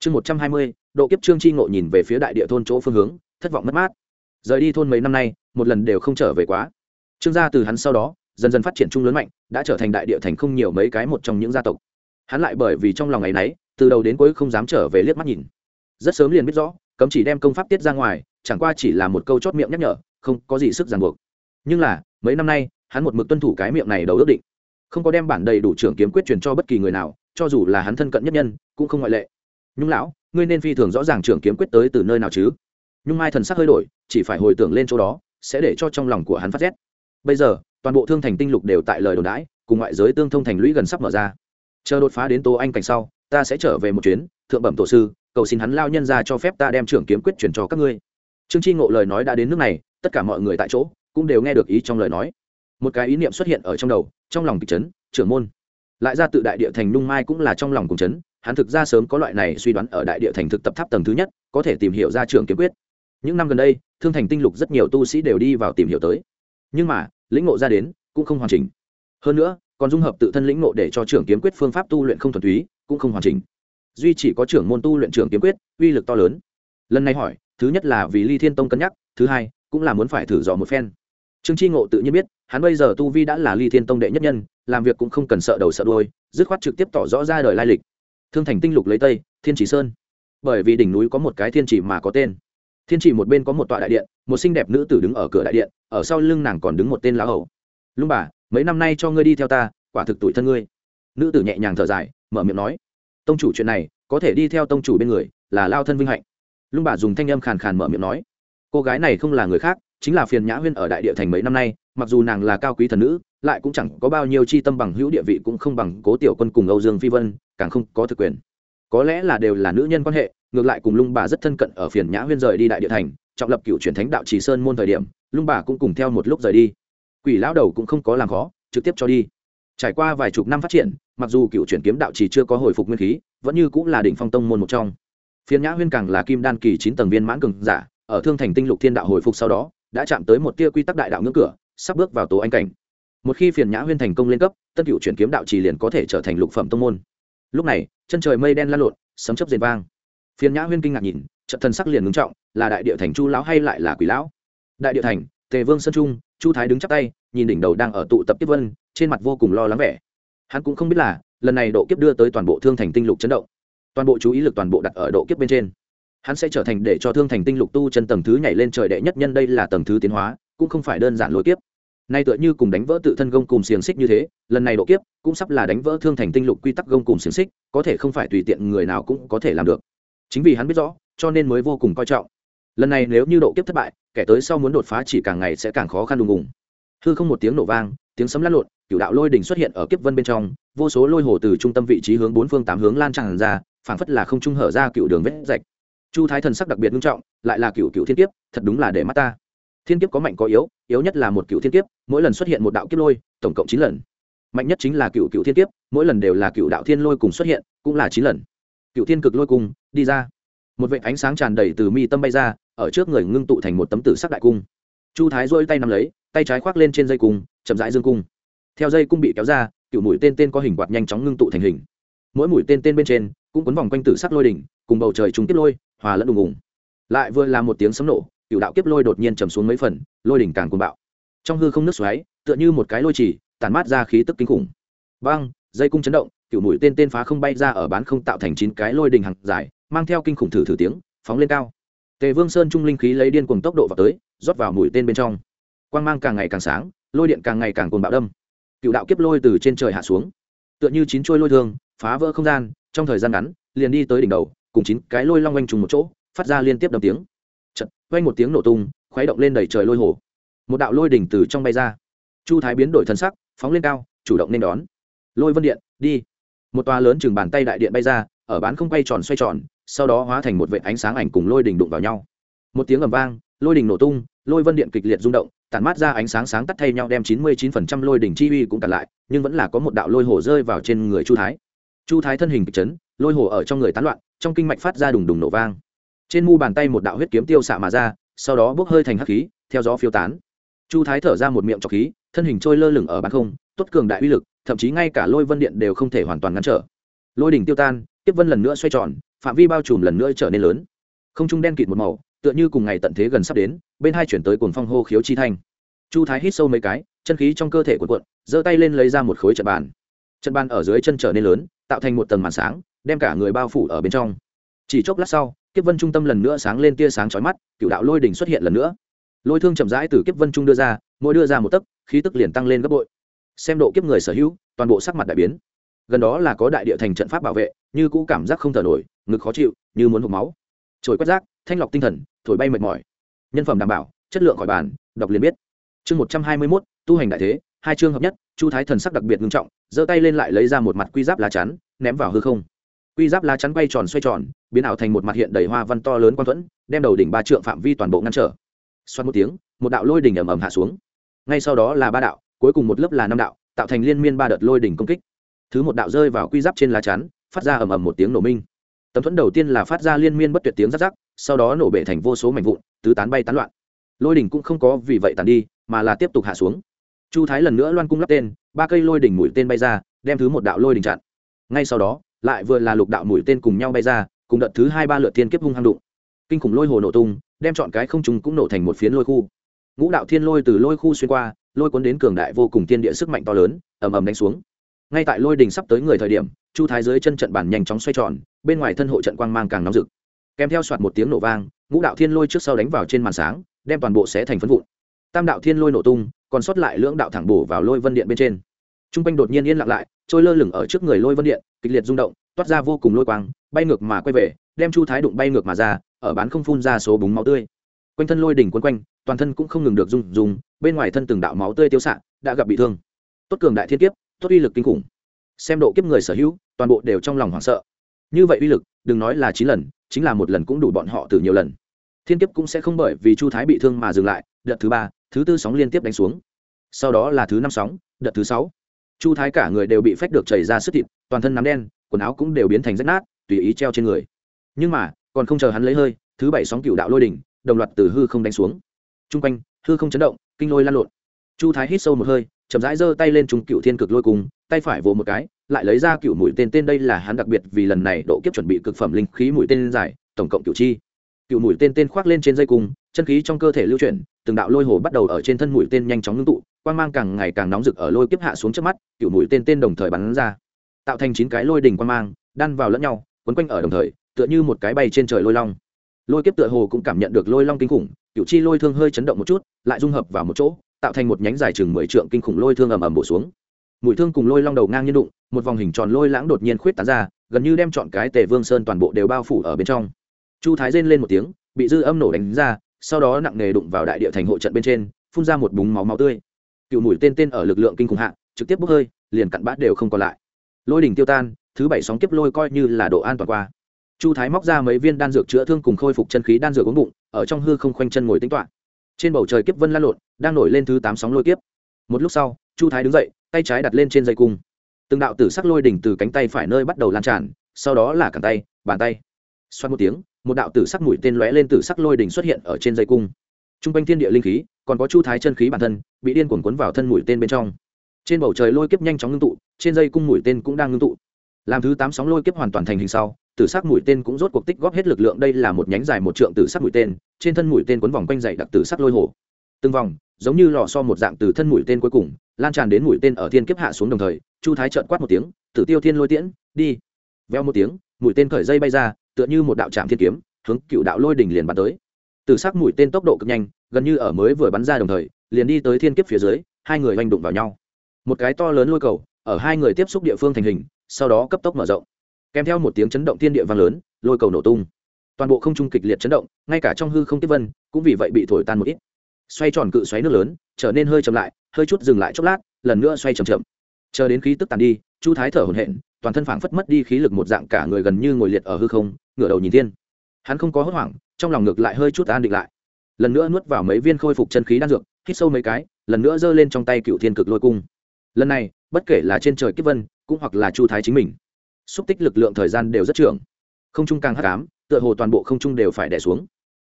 Chương một trăm hai mươi, độ kiếp trương tri ngộ nhìn về phía đại địa thôn chỗ phương hướng, thất vọng mất mát. Rời đi thôn mấy năm nay, một lần đều không trở về quá. Trương gia từ hắn sau đó, dần dần phát triển chung lớn mạnh, đã trở thành đại địa thành không nhiều mấy cái một trong những gia tộc. Hắn lại bởi vì trong lòng ngày nấy, từ đầu đến cuối không dám trở về liếc mắt nhìn rất sớm liền biết rõ, cấm chỉ đem công pháp tiết ra ngoài, chẳng qua chỉ là một câu chót miệng nhắc nhở, không có gì sức ràng buộc. Nhưng là, mấy năm nay, hắn một mực tuân thủ cái miệng này đầu ước định. Không có đem bản đầy đủ trưởng kiếm quyết truyền cho bất kỳ người nào, cho dù là hắn thân cận nhất nhân, cũng không ngoại lệ. Nhung lão, ngươi nên phi thường rõ ràng trưởng kiếm quyết tới từ nơi nào chứ? Nhung mai thần sắc hơi đổi, chỉ phải hồi tưởng lên chỗ đó, sẽ để cho trong lòng của hắn phát rét. Bây giờ, toàn bộ thương thành tinh lục đều tại lời đồn đãi, cùng ngoại giới tương thông thành lũy gần sắp mở ra. Chờ đột phá đến tô anh cảnh sau, ta sẽ trở về một chuyến, thượng bẩm tổ sư cầu xin hắn lao nhân ra cho phép ta đem trưởng kiếm quyết chuyển cho các ngươi. Trương tri ngộ lời nói đã đến nước này, tất cả mọi người tại chỗ cũng đều nghe được ý trong lời nói. Một cái ý niệm xuất hiện ở trong đầu, trong lòng kịch chấn, trưởng môn. Lại ra tự đại địa thành nung mai cũng là trong lòng cùng chấn, hắn thực ra sớm có loại này suy đoán ở đại địa thành thực tập tháp tầng thứ nhất, có thể tìm hiểu ra trường kiếm quyết. Những năm gần đây, thương thành tinh lục rất nhiều tu sĩ đều đi vào tìm hiểu tới. Nhưng mà, lĩnh ngộ ra đến cũng không hoàn chỉnh. Hơn nữa, còn dung hợp tự thân lĩnh ngộ để cho trưởng kiếm quyết phương pháp tu luyện không thuần túy, cũng không hoàn chỉnh duy chỉ có trưởng môn tu luyện trưởng kiếm quyết, uy lực to lớn. Lần này hỏi, thứ nhất là vì ly thiên tông cân nhắc, thứ hai, cũng là muốn phải thử dò một phen. Trương tri ngộ tự nhiên biết, hắn bây giờ tu vi đã là ly thiên tông đệ nhất nhân, làm việc cũng không cần sợ đầu sợ đôi dứt khoát trực tiếp tỏ rõ ra đời lai lịch. Thương thành tinh lục lấy tây, thiên chỉ sơn. Bởi vì đỉnh núi có một cái thiên chỉ mà có tên. Thiên chỉ một bên có một tọa đại điện, một xinh đẹp nữ tử đứng ở cửa đại điện, ở sau lưng nàng còn đứng một tên lá hầu. Lung bà, mấy năm nay cho ngươi đi theo ta, quả thực tuổi thân ngươi. Nữ tử nhẹ nhàng thở dài, mở miệng nói tông chủ chuyện này, có thể đi theo tông chủ bên người, là lao thân vinh hạnh. Lung bà dùng thanh âm khàn khàn mở miệng nói, cô gái này không là người khác, chính là phiền nhã huyên ở đại địa thành mấy năm nay, mặc dù nàng là cao quý thần nữ, lại cũng chẳng có bao nhiêu chi tâm bằng hữu địa vị cũng không bằng cố tiểu quân cùng âu dương phi vân, càng không có thực quyền. Có lẽ là đều là nữ nhân quan hệ, ngược lại cùng lung bà rất thân cận ở phiền nhã huyên rời đi đại địa thành, trọng lập cựu truyền thánh đạo trì sơn môn thời điểm, lung bà cũng cùng theo một lúc rời đi. Quỷ lão đầu cũng không có làm khó, trực tiếp cho đi trải qua vài chục năm phát triển, mặc dù cựu chuyển kiếm đạo chỉ chưa có hồi phục nguyên khí, vẫn như cũng là đỉnh phong tông môn một trong. Phiền nhã huyên càng là kim đan kỳ chín tầng viên mãn cường giả, ở thương thành tinh lục thiên đạo hồi phục sau đó, đã chạm tới một tia quy tắc đại đạo ngưỡng cửa, sắp bước vào tố anh cảnh. Một khi phiền nhã huyên thành công lên cấp tân cựu chuyển kiếm đạo chỉ liền có thể trở thành lục phẩm tông môn. Lúc này, chân trời mây đen lan lộn, sấm chấp rền vang. Phiền nhã huyên kinh ngạc nhìn, trận thân sắc liền ngưng trọng, là đại địa thành chu lão hay lại là quỷ lão? Đại địa thành, tề vương sơn trung, chu thái đứng chắp tay, nhìn đỉnh đầu đang ở tụ tập tiếp vân trên mặt vô cùng lo lắng vẻ. Hắn cũng không biết là, lần này độ kiếp đưa tới toàn bộ thương thành tinh lục chấn động. Toàn bộ chú ý lực toàn bộ đặt ở độ kiếp bên trên. Hắn sẽ trở thành để cho thương thành tinh lục tu chân tầng thứ nhảy lên trời đệ nhất nhân, đây là tầng thứ tiến hóa, cũng không phải đơn giản lối kiếp. Nay tựa như cùng đánh vỡ tự thân gông cùng xiềng xích như thế, lần này độ kiếp cũng sắp là đánh vỡ thương thành tinh lục quy tắc gông cùng xiềng xích, có thể không phải tùy tiện người nào cũng có thể làm được. Chính vì hắn biết rõ, cho nên mới vô cùng coi trọng. Lần này nếu như độ kiếp thất bại, kẻ tới sau muốn đột phá chỉ càng ngày sẽ càng khó khăn đùng đùng. Hư không một tiếng nổ vang, tiếng sấm lăn lộn cựu đạo lôi đỉnh xuất hiện ở kiếp vân bên trong, vô số lôi hồ từ trung tâm vị trí hướng bốn phương tám hướng lan tràn ra, phảng phất là không trung hở ra cựu đường vết rạch. Chu thái thần sắc đặc biệt nghiêm trọng, lại là cựu cựu thiên kiếp, thật đúng là để mắt ta. Thiên kiếp có mạnh có yếu yếu nhất là một cựu thiên kiếp, mỗi lần xuất hiện một đạo kiếp lôi, tổng cộng chín lần. Mạnh nhất chính là cựu cựu thiên kiếp, mỗi lần đều là cựu đạo thiên lôi cùng xuất hiện, cũng là chín lần. Cựu thiên cực lôi cùng, đi ra. Một vệ ánh sáng tràn đầy từ mi tâm bay ra, ở trước người ngưng tụ thành một tấm tử sắc đại cung. Chu thái dôi tay nắm lấy, tay trái khoác lên trên dây cung, chậm rãi dương cung theo dây cung bị kéo ra, cựu mũi tên tên có hình quạt nhanh chóng ngưng tụ thành hình. Mỗi mũi tên tên bên trên cũng quấn vòng quanh tử sắc lôi đỉnh, cùng bầu trời trùng kiếp lôi, hòa lẫn đùng ùng lại vừa là một tiếng sấm nổ, cựu đạo kiếp lôi đột nhiên trầm xuống mấy phần, lôi đỉnh càng cuồng bạo. Trong hư không nước xoáy, tựa như một cái lôi chỉ tàn mát ra khí tức kinh khủng. Băng dây cung chấn động, cựu mũi tên tên phá không bay ra ở bán không tạo thành chín cái lôi đỉnh hàng dài, mang theo kinh khủng thử thử tiếng, phóng lên cao. Tề vương sơn trung linh khí lấy điên cuồng tốc độ vào tới, rót vào mũi tên bên trong. Quang mang càng ngày càng sáng, lôi điện càng ngày càng cuồng bạo đâm cựu đạo kiếp lôi từ trên trời hạ xuống. Tựa như chín trôi lôi thương, phá vỡ không gian, trong thời gian ngắn, liền đi tới đỉnh đầu, cùng chín cái lôi long quanh trùng một chỗ, phát ra liên tiếp đầm tiếng. Chật quanh một tiếng nổ tung, khuấy động lên đầy trời lôi hồ. Một đạo lôi đỉnh từ trong bay ra. Chu thái biến đổi thân sắc, phóng lên cao, chủ động nên đón. Lôi vân điện, đi. Một toa lớn chừng bàn tay đại điện bay ra, ở bán không quay tròn xoay tròn, sau đó hóa thành một vệ ánh sáng ảnh cùng lôi đỉnh đụng vào nhau. Một tiếng ầm vang lôi đỉnh nổ tung, lôi vân điện kịch liệt rung động, tản mát ra ánh sáng sáng tắt thay nhau đem chín mươi chín phần trăm lôi đỉnh chi uy cũng cản lại, nhưng vẫn là có một đạo lôi hồ rơi vào trên người chu thái. Chu thái thân hình kịch chấn, lôi hồ ở trong người tán loạn, trong kinh mạch phát ra đùng đùng nổ vang. Trên mu bàn tay một đạo huyết kiếm tiêu xạ mà ra, sau đó bốc hơi thành hắc khí, theo gió phiêu tán. Chu thái thở ra một miệng trọc khí, thân hình trôi lơ lửng ở bàn không, tốt cường đại uy lực, thậm chí ngay cả lôi vân điện đều không thể hoàn toàn ngăn trở. Lôi đỉnh tiêu tan, tiếp vân lần nữa xoay tròn, phạm vi bao trùm lần nữa trở nên lớn. Không trung đen kịt một màu tựa như cùng ngày tận thế gần sắp đến, bên hai chuyển tới cuồng phong hô khiếu chi thanh. Chu thái hít sâu mấy cái, chân khí trong cơ thể của cuộn, giơ tay lên lấy ra một khối trận bàn. Trận bàn ở dưới chân trở nên lớn, tạo thành một tầng màn sáng, đem cả người bao phủ ở bên trong. Chỉ chốc lát sau, kiếp vân trung tâm lần nữa sáng lên tia sáng chói mắt, cựu đạo lôi đỉnh xuất hiện lần nữa. Lôi thương chậm rãi từ kiếp vân trung đưa ra, mỗi đưa ra một tấc, khí tức liền tăng lên gấp bội. Xem độ kiếp người sở hữu, toàn bộ sắc mặt đại biến. Gần đó là có đại địa thành trận pháp bảo vệ, như cũ cảm giác không thở nổi, ngực khó chịu, như muốn hộp máu. Trồi quét rác, thanh lọc tinh thần thổi bay mệt mỏi. Nhân phẩm đảm bảo, chất lượng khỏi bàn, đọc liền biết. Chương một trăm hai mươi mốt, tu hành đại thế, hai chương hợp nhất, chu thái thần sắc đặc biệt nghiêm trọng, giơ tay lên lại lấy ra một mặt quy giáp lá chắn, ném vào hư không. Quy giáp lá chắn bay tròn xoay tròn, biến ảo thành một mặt hiện đầy hoa văn to lớn quang thuẫn, đem đầu đỉnh ba trượng phạm vi toàn bộ ngăn trở. Xoắn một tiếng, một đạo lôi đỉnh ầm ầm hạ xuống. Ngay sau đó là ba đạo, cuối cùng một lớp là năm đạo, tạo thành liên miên ba đợt lôi đỉnh công kích. Thứ một đạo rơi vào quy giáp trên lá chắn, phát ra ầm ầm một tiếng nổ minh. Tấm thuẫn đầu tiên là phát ra liên miên bất tuyệt tiếng rắc rắc sau đó nổ bể thành vô số mảnh vụn, tứ tán bay tán loạn. Lôi đỉnh cũng không có vì vậy tàn đi, mà là tiếp tục hạ xuống. Chu thái lần nữa loan cung lắp tên, ba cây lôi đỉnh mũi tên bay ra, đem thứ một đạo lôi đỉnh chặn. Ngay sau đó, lại vừa là lục đạo mũi tên cùng nhau bay ra, cùng đợt thứ hai ba lượt thiên kiếp hung hăng đụng. Kinh khủng lôi hồ nổ tung, đem chọn cái không trùng cũng nổ thành một phiến lôi khu. Ngũ đạo thiên lôi từ lôi khu xuyên qua, lôi cuốn đến cường đại vô cùng thiên địa sức mạnh to lớn, ầm ầm đánh xuống. Ngay tại lôi đình sắp tới người thời điểm, chu thái dưới chân trận bản nhanh chóng xoay tròn, bên ngoài thân hộ trận quang mang càng nóng rực kèm theo soạt một tiếng nổ vang, ngũ đạo thiên lôi trước sau đánh vào trên màn sáng, đem toàn bộ sẽ thành phân vụn. Tam đạo thiên lôi nổ tung, còn sót lại lưỡng đạo thẳng bổ vào lôi vân điện bên trên. T r u n g quanh đột nhiên yên lặng lại, trôi lơ lửng ở trước người lôi vân điện, kịch liệt rung động, toát ra vô cùng lôi quang, bay ngược mà quay về, đem chu thái đụng bay ngược mà ra, ở bán không phun ra số búng máu tươi. Quanh thân lôi đỉnh quấn quanh, toàn thân cũng không ngừng được rung rung, bên ngoài thân từng đạo máu tươi tiêu xạ, đã gặp bị thương. Tốt cường đại thiên kiếp, tốt uy lực kinh khủng. Xem độ kiếp người sở hữu, toàn bộ đều trong lòng hoảng sợ. Như vậy uy lực, đừng nói là chín lần chính là một lần cũng đủ bọn họ từ nhiều lần. Thiên kiếp cũng sẽ không bởi vì chu thái bị thương mà dừng lại, đợt thứ ba, thứ tư sóng liên tiếp đánh xuống. Sau đó là thứ năm sóng, đợt thứ sáu. Chu thái cả người đều bị phách được chảy ra sức thịt, toàn thân nắm đen, quần áo cũng đều biến thành rách nát, tùy ý treo trên người. Nhưng mà, còn không chờ hắn lấy hơi, thứ bảy sóng cựu đạo lôi đỉnh, đồng loạt từ hư không đánh xuống. T r u n g quanh, hư không chấn động, kinh lôi lan lộn. Chu thái hít sâu một hơi, chậm rãi giơ tay lên trùng cựu thiên cực lôi cùng tay phải vỗ một cái, lại lấy ra cựu mũi tên tên đây là hắn đặc biệt vì lần này độ kiếp chuẩn bị cực phẩm linh khí mũi tên dài, tổng cộng cựu chi. Cựu mũi tên tên khoác lên trên dây cung, chân khí trong cơ thể lưu chuyển, từng đạo lôi hồ bắt đầu ở trên thân mũi tên nhanh chóng ngưng tụ, quang mang càng ngày càng nóng rực ở lôi kiếp hạ xuống trước mắt, cựu mũi tên tên đồng thời bắn ra. Tạo thành chín cái lôi đỉnh quang mang, đan vào lẫn nhau, quấn quanh ở đồng thời, tựa như một cái bay trên trời lôi long. Lôi kiếp tựa hồ cũng cảm nhận được lôi long kinh khủng, cựu chi lôi thương hơi chấn động một chút, lại dung hợp vào một chỗ, tạo thành một nhánh dài chừng mười trượng kinh khủng lôi thương ầm ầm bổ xuống mũi thương cùng lôi long đầu ngang nhiên đụng, một vòng hình tròn lôi lãng đột nhiên khuyết tán ra, gần như đem chọn cái tề vương sơn toàn bộ đều bao phủ ở bên trong. Chu thái rên lên một tiếng, bị dư âm nổ đánh ra, sau đó nặng nề đụng vào đại địa thành hộ trận bên trên, phun ra một búng máu máu tươi. Cựu mũi tên tên ở lực lượng kinh khủng hạ, trực tiếp bốc hơi, liền cặn bát đều không còn lại. Lôi đỉnh tiêu tan, thứ bảy sóng kiếp lôi coi như là độ an toàn qua. Chu thái móc ra mấy viên đan dược chữa thương cùng khôi phục chân khí đan dược uống bụng, ở trong hư không khoanh chân ngồi tính toạ trên bầu trời kiếp vân lan lộn, đang nổi lên thứ tám sóng lôi kiếp. Một lúc sau, chu thái đứng dậy tay trái đặt lên trên dây cung. Từng đạo tử sắc lôi đỉnh từ cánh tay phải nơi bắt đầu lan tràn, sau đó là cẳng tay, bàn tay. Xoát một tiếng, một đạo tử sắc mũi tên lóe lên tử sắc lôi đỉnh xuất hiện ở trên dây cung. T r u n g quanh thiên địa linh khí, còn có chu thái chân khí bản thân, bị điên cuồn cuốn vào thân mũi tên bên trong. Trên bầu trời lôi kiếp nhanh chóng ngưng tụ, trên dây cung mũi tên cũng đang ngưng tụ. Làm thứ tám sóng lôi kiếp hoàn toàn thành hình sau, tử sắc mũi tên cũng rốt cuộc tích góp hết lực lượng, đây là một nhánh dài một trượng tử sắc mũi tên, trên thân mũi tên quấn vòng quanh dày đặc tử sắc lôi hổ từng vòng, giống như lò so một dạng từ thân mũi tên cuối cùng lan tràn đến mũi tên ở thiên kiếp hạ xuống đồng thời, chu thái trợn quát một tiếng, tử tiêu thiên lôi tiễn, đi! Veo một tiếng, mũi tên khởi dây bay ra, tựa như một đạo trạm thiên kiếm, hướng cựu đạo lôi đỉnh liền bắn tới. Từ sắc mũi tên tốc độ cực nhanh, gần như ở mới vừa bắn ra đồng thời, liền đi tới thiên kiếp phía dưới, hai người oanh đụng vào nhau. Một cái to lớn lôi cầu, ở hai người tiếp xúc địa phương thành hình, sau đó cấp tốc mở rộng. Kèm theo một tiếng chấn động thiên địa vang lớn, lôi cầu nổ tung. Toàn bộ không trung kịch liệt chấn động, ngay cả trong hư không tiếp vân, cũng vì vậy bị thổi tan một ít. Xoay tròn cự xoáy nước lớn, trở nên hơi chậm lại hơi chút dừng lại chốc lát, lần nữa xoay chậm chậm. Chờ đến khí tức tàn đi, chu thái thở hổn hển, toàn thân phảng phất mất đi khí lực một dạng, cả người gần như ngồi liệt ở hư không, ngửa đầu nhìn thiên. Hắn không có hốt hoảng, trong lòng ngược lại hơi chút an định lại. Lần nữa nuốt vào mấy viên khôi phục chân khí đan dược, hít sâu mấy cái, lần nữa giơ lên trong tay cựu thiên cực lôi cung. Lần này, bất kể là trên trời kiếp vân, cũng hoặc là chu thái chính mình, xúc tích lực lượng thời gian đều rất trưởng. Không trung càng hắc ám, tựa hồ toàn bộ không trung đều phải đè xuống.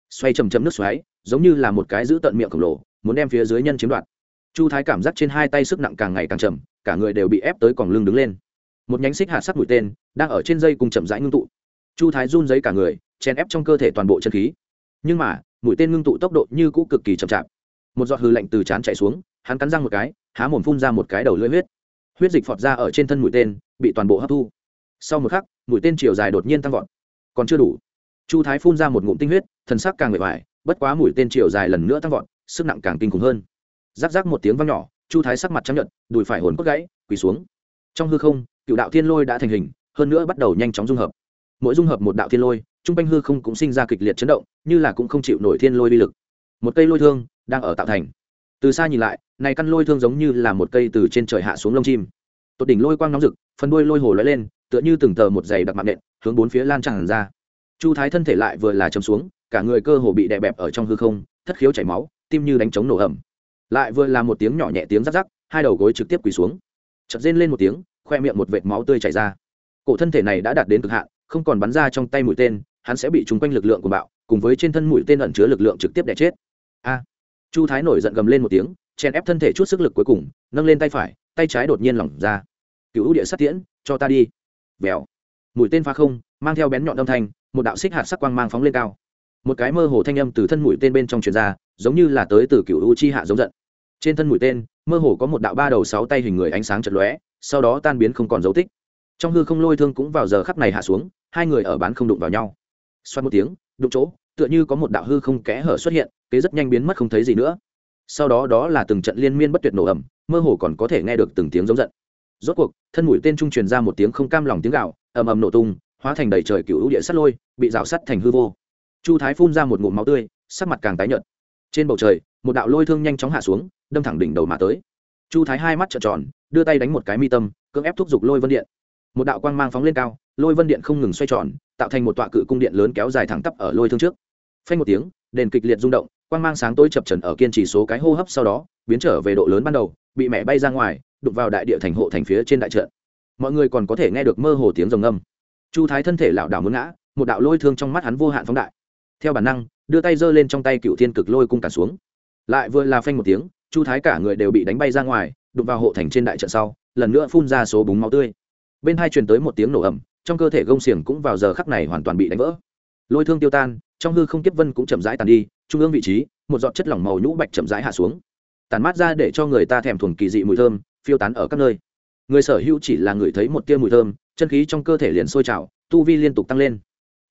Xoay chầm chầm nước xoáy, giống như là một cái giữ tận miệng khổng lồ, muốn đem phía dưới nhân chiếm đoạt chu thái cảm giác trên hai tay sức nặng càng ngày càng chậm, cả người đều bị ép tới còn lưng đứng lên. Một nhánh xích hạt sắt mũi tên đang ở trên dây cùng chậm rãi ngưng tụ. Chu thái run giấy cả người, chèn ép trong cơ thể toàn bộ chân khí. Nhưng mà, mũi tên ngưng tụ tốc độ như cũ cực kỳ chậm chạp. Một giọt hư lạnh từ trán chạy xuống, hắn cắn răng một cái, há mồm phun ra một cái đầu lưỡi huyết. Huyết dịch phọt ra ở trên thân mũi tên, bị toàn bộ hấp thu. Sau một khắc, mũi tên chiều dài đột nhiên tăng vọt. Còn chưa đủ. Chu thái phun ra một ngụm tinh huyết, thần sắc càng bề vải bất quá mũi tên chiều dài lần nữa tăng vọt, sức nặng càng kinh khủng hơn rắc rắc một tiếng vang nhỏ chu thái sắc mặt trắng nhợt, đùi phải hồn cốt gãy quỳ xuống. Trong hư không cựu đạo thiên lôi đã thành hình hơn nữa bắt đầu nhanh chóng dung hợp. Mỗi dung hợp một đạo thiên lôi trung quanh hư không cũng sinh ra kịch liệt chấn động như là cũng không chịu nổi thiên lôi vi lực. Một cây lôi thương đang ở tạo thành. Từ xa nhìn lại này căn lôi thương giống như là một cây từ trên trời hạ xuống lông chim. Tột đỉnh lôi quang nóng rực phần đuôi lôi hồ lóe lên tựa như từng tờ một giày đặc mạng nện hướng bốn phía lan tràn ra. Chu thái thân thể lại vừa là chấm xuống cả người cơ hồ bị đè bẹp ở trong hư không thất khiếu chảy máu tim như đánh trống nổ ẩm lại vừa là một tiếng nhỏ nhẹ tiếng rắc rắc, hai đầu gối trực tiếp quỳ xuống. Chật rên lên một tiếng, khoe miệng một vệt máu tươi chảy ra. Cổ thân thể này đã đạt đến cực hạn, không còn bắn ra trong tay mũi tên, hắn sẽ bị trúng quanh lực lượng của bạo, cùng với trên thân mũi tên ẩn chứa lực lượng trực tiếp đẻ chết. A! Chu thái nổi giận gầm lên một tiếng, chèn ép thân thể chút sức lực cuối cùng, nâng lên tay phải, tay trái đột nhiên lỏng ra. Cựu địa sát tiễn, cho ta đi. Vèo. Mũi tên phá không, mang theo bén nhọn âm thanh, một đạo xích hạt sắc quang mang phóng lên cao một cái mơ hồ thanh âm từ thân mũi tên bên trong truyền ra, giống như là tới từ cựu u chi hạ giống giận. Trên thân mũi tên, mơ hồ có một đạo ba đầu sáu tay hình người ánh sáng chật lóe, sau đó tan biến không còn dấu tích. Trong hư không lôi thương cũng vào giờ khắp này hạ xuống, hai người ở bán không đụng vào nhau. Xoát một tiếng, đụng chỗ, tựa như có một đạo hư không kẽ hở xuất hiện, kế rất nhanh biến mất không thấy gì nữa. Sau đó đó là từng trận liên miên bất tuyệt nổ ẩm mơ hồ còn có thể nghe được từng tiếng giống giận. Rốt cuộc, thân mũi tên trung truyền ra một tiếng không cam lòng tiếng gạo ầm ầm nổ tung, hóa thành đầy trời cựu địa sắt lôi, bị rào sắt thành hư vô chu thái phun ra một ngụm máu tươi, sắc mặt càng tái nhợt. Trên bầu trời, một đạo lôi thương nhanh chóng hạ xuống, đâm thẳng đỉnh đầu mà tới. Chu thái hai mắt trợn tròn, đưa tay đánh một cái mi tâm, cưỡng ép thúc giục lôi vân điện. Một đạo quang mang phóng lên cao, lôi vân điện không ngừng xoay tròn, tạo thành một tọa cự cung điện lớn kéo dài thẳng tắp ở lôi thương trước. Phanh một tiếng đền kịch liệt rung động, quang mang sáng tối chập trần ở kiên trì số cái hô hấp sau đó, biến trở về độ lớn ban đầu, bị mẹ bay ra ngoài, đụng vào đại địa thành hộ thành phía trên đại trận. Mọi người còn có thể nghe được mơ hồ tiếng rồng âm chu thái thân thể lảo đảo muốn ngã, một đạo lôi thương trong mắt hắn vô hạn phóng đại theo bản năng, đưa tay giơ lên trong tay cựu thiên cực lôi cung cả xuống. Lại vừa là phanh một tiếng, chu thái cả người đều bị đánh bay ra ngoài, đụng vào hộ thành trên đại trận sau, lần nữa phun ra số búng máu tươi. Bên hai truyền tới một tiếng nổ ẩm trong cơ thể gông xiềng cũng vào giờ khắc này hoàn toàn bị đánh vỡ. Lôi thương tiêu tan, trong hư không kiếp vân cũng chậm rãi tàn đi, trung ương vị trí, một giọt chất lỏng màu nhũ bạch chậm rãi hạ xuống. Tàn mát ra để cho người ta thèm thuồng kỳ dị mùi thơm, phiêu tán ở các nơi. Người sở hữu chỉ là người thấy một tia mùi thơm, chân khí trong cơ thể liền sôi trào, tu vi liên tục tăng lên.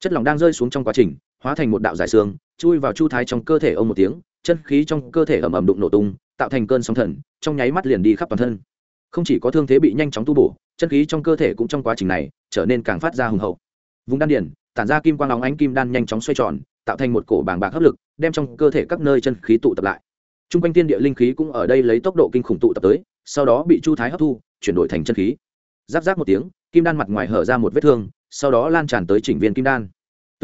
Chất lỏng đang rơi xuống trong quá trình hóa thành một đạo giải xương, chui vào chu thái trong cơ thể ông một tiếng, chân khí trong cơ thể ầm ầm đụng nổ tung, tạo thành cơn sóng thần, trong nháy mắt liền đi khắp toàn thân. Không chỉ có thương thế bị nhanh chóng tu bổ, chân khí trong cơ thể cũng trong quá trình này trở nên càng phát ra hùng hậu. Vùng đan điển, tản ra kim quang óng ánh kim đan nhanh chóng xoay tròn, tạo thành một cổ bàng bạc hấp lực, đem trong cơ thể các nơi chân khí tụ tập lại. T r u n g quanh tiên địa linh khí cũng ở đây lấy tốc độ kinh khủng tụ tập tới, sau đó bị chu thái hấp thu, chuyển đổi thành chân khí. Giáp giáp một tiếng, kim đan mặt ngoài hở ra một vết thương, sau đó lan tràn tới chỉnh viên kim đan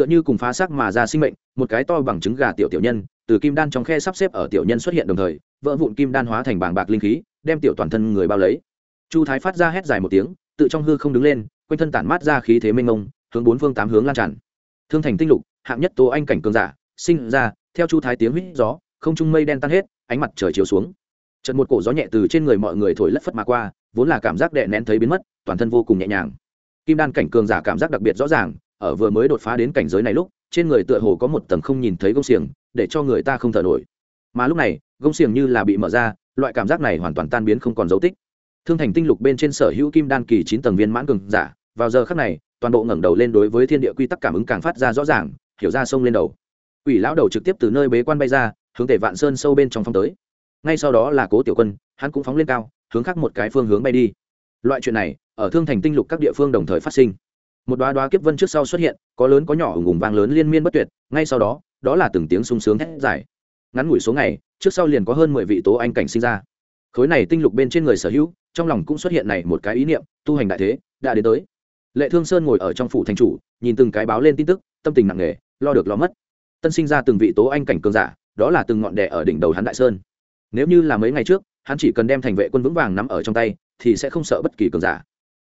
tựa như cùng phá xác mà ra sinh mệnh, một cái to bằng trứng gà tiểu tiểu nhân, từ kim đan trong khe sắp xếp ở tiểu nhân xuất hiện đồng thời, vỡ vụn kim đan hóa thành bảng bạc linh khí, đem tiểu toàn thân người bao lấy. Chu thái phát ra hét dài một tiếng, tự trong hư không đứng lên, quanh thân tản mát ra khí thế mênh mông, hướng bốn phương tám hướng lan tràn. Thương thành tinh lục, hạng nhất tố anh cảnh cường giả, sinh ra, theo chu thái tiếng huýt gió, không trung mây đen tan hết, ánh mặt trời chiếu xuống. Trận một cổ gió nhẹ từ trên người mọi người thổi lất phất mà qua, vốn là cảm giác đè nén thấy biến mất, toàn thân vô cùng nhẹ nhàng. Kim đan cảnh cường giả cảm giác đặc biệt rõ ràng ở vừa mới đột phá đến cảnh giới này lúc, trên người tựa hồ có một tầng không nhìn thấy gông xiềng, để cho người ta không thở nổi. Mà lúc này, gông xiềng như là bị mở ra, loại cảm giác này hoàn toàn tan biến không còn dấu tích. Thương thành tinh lục bên trên sở hữu kim đan kỳ chín tầng viên mãn cường giả, vào giờ khắc này, toàn bộ ngẩng đầu lên đối với thiên địa quy tắc cảm ứng càng phát ra rõ ràng, hiểu ra sông lên đầu. Quỷ lão đầu trực tiếp từ nơi bế quan bay ra, hướng tể vạn sơn sâu bên trong phong tới. Ngay sau đó là cố tiểu quân, hắn cũng phóng lên cao, hướng khác một cái phương hướng bay đi. Loại chuyện này, ở thương thành tinh lục các địa phương đồng thời phát sinh một đoá đoá kiếp vân trước sau xuất hiện, có lớn có nhỏ ủng ủng vang lớn liên miên bất tuyệt, ngay sau đó đó là từng tiếng sung sướng hét dài. Ngắn ngủi số ngày, trước sau liền có hơn mười vị tố anh cảnh sinh ra. Khối này tinh lục bên trên người sở hữu, trong lòng cũng xuất hiện này một cái ý niệm, tu hành đại thế, đã đến tới. Lệ thương sơn ngồi ở trong phủ thành chủ, nhìn từng cái báo lên tin tức, tâm tình nặng nề, lo được lo mất. Tân sinh ra từng vị tố anh cảnh cường giả, đó là từng ngọn đẻ ở đỉnh đầu hắn đại sơn. Nếu như là mấy ngày trước, hắn chỉ cần đem thành vệ quân vững vàng nắm ở trong tay, thì sẽ không sợ bất kỳ cường giả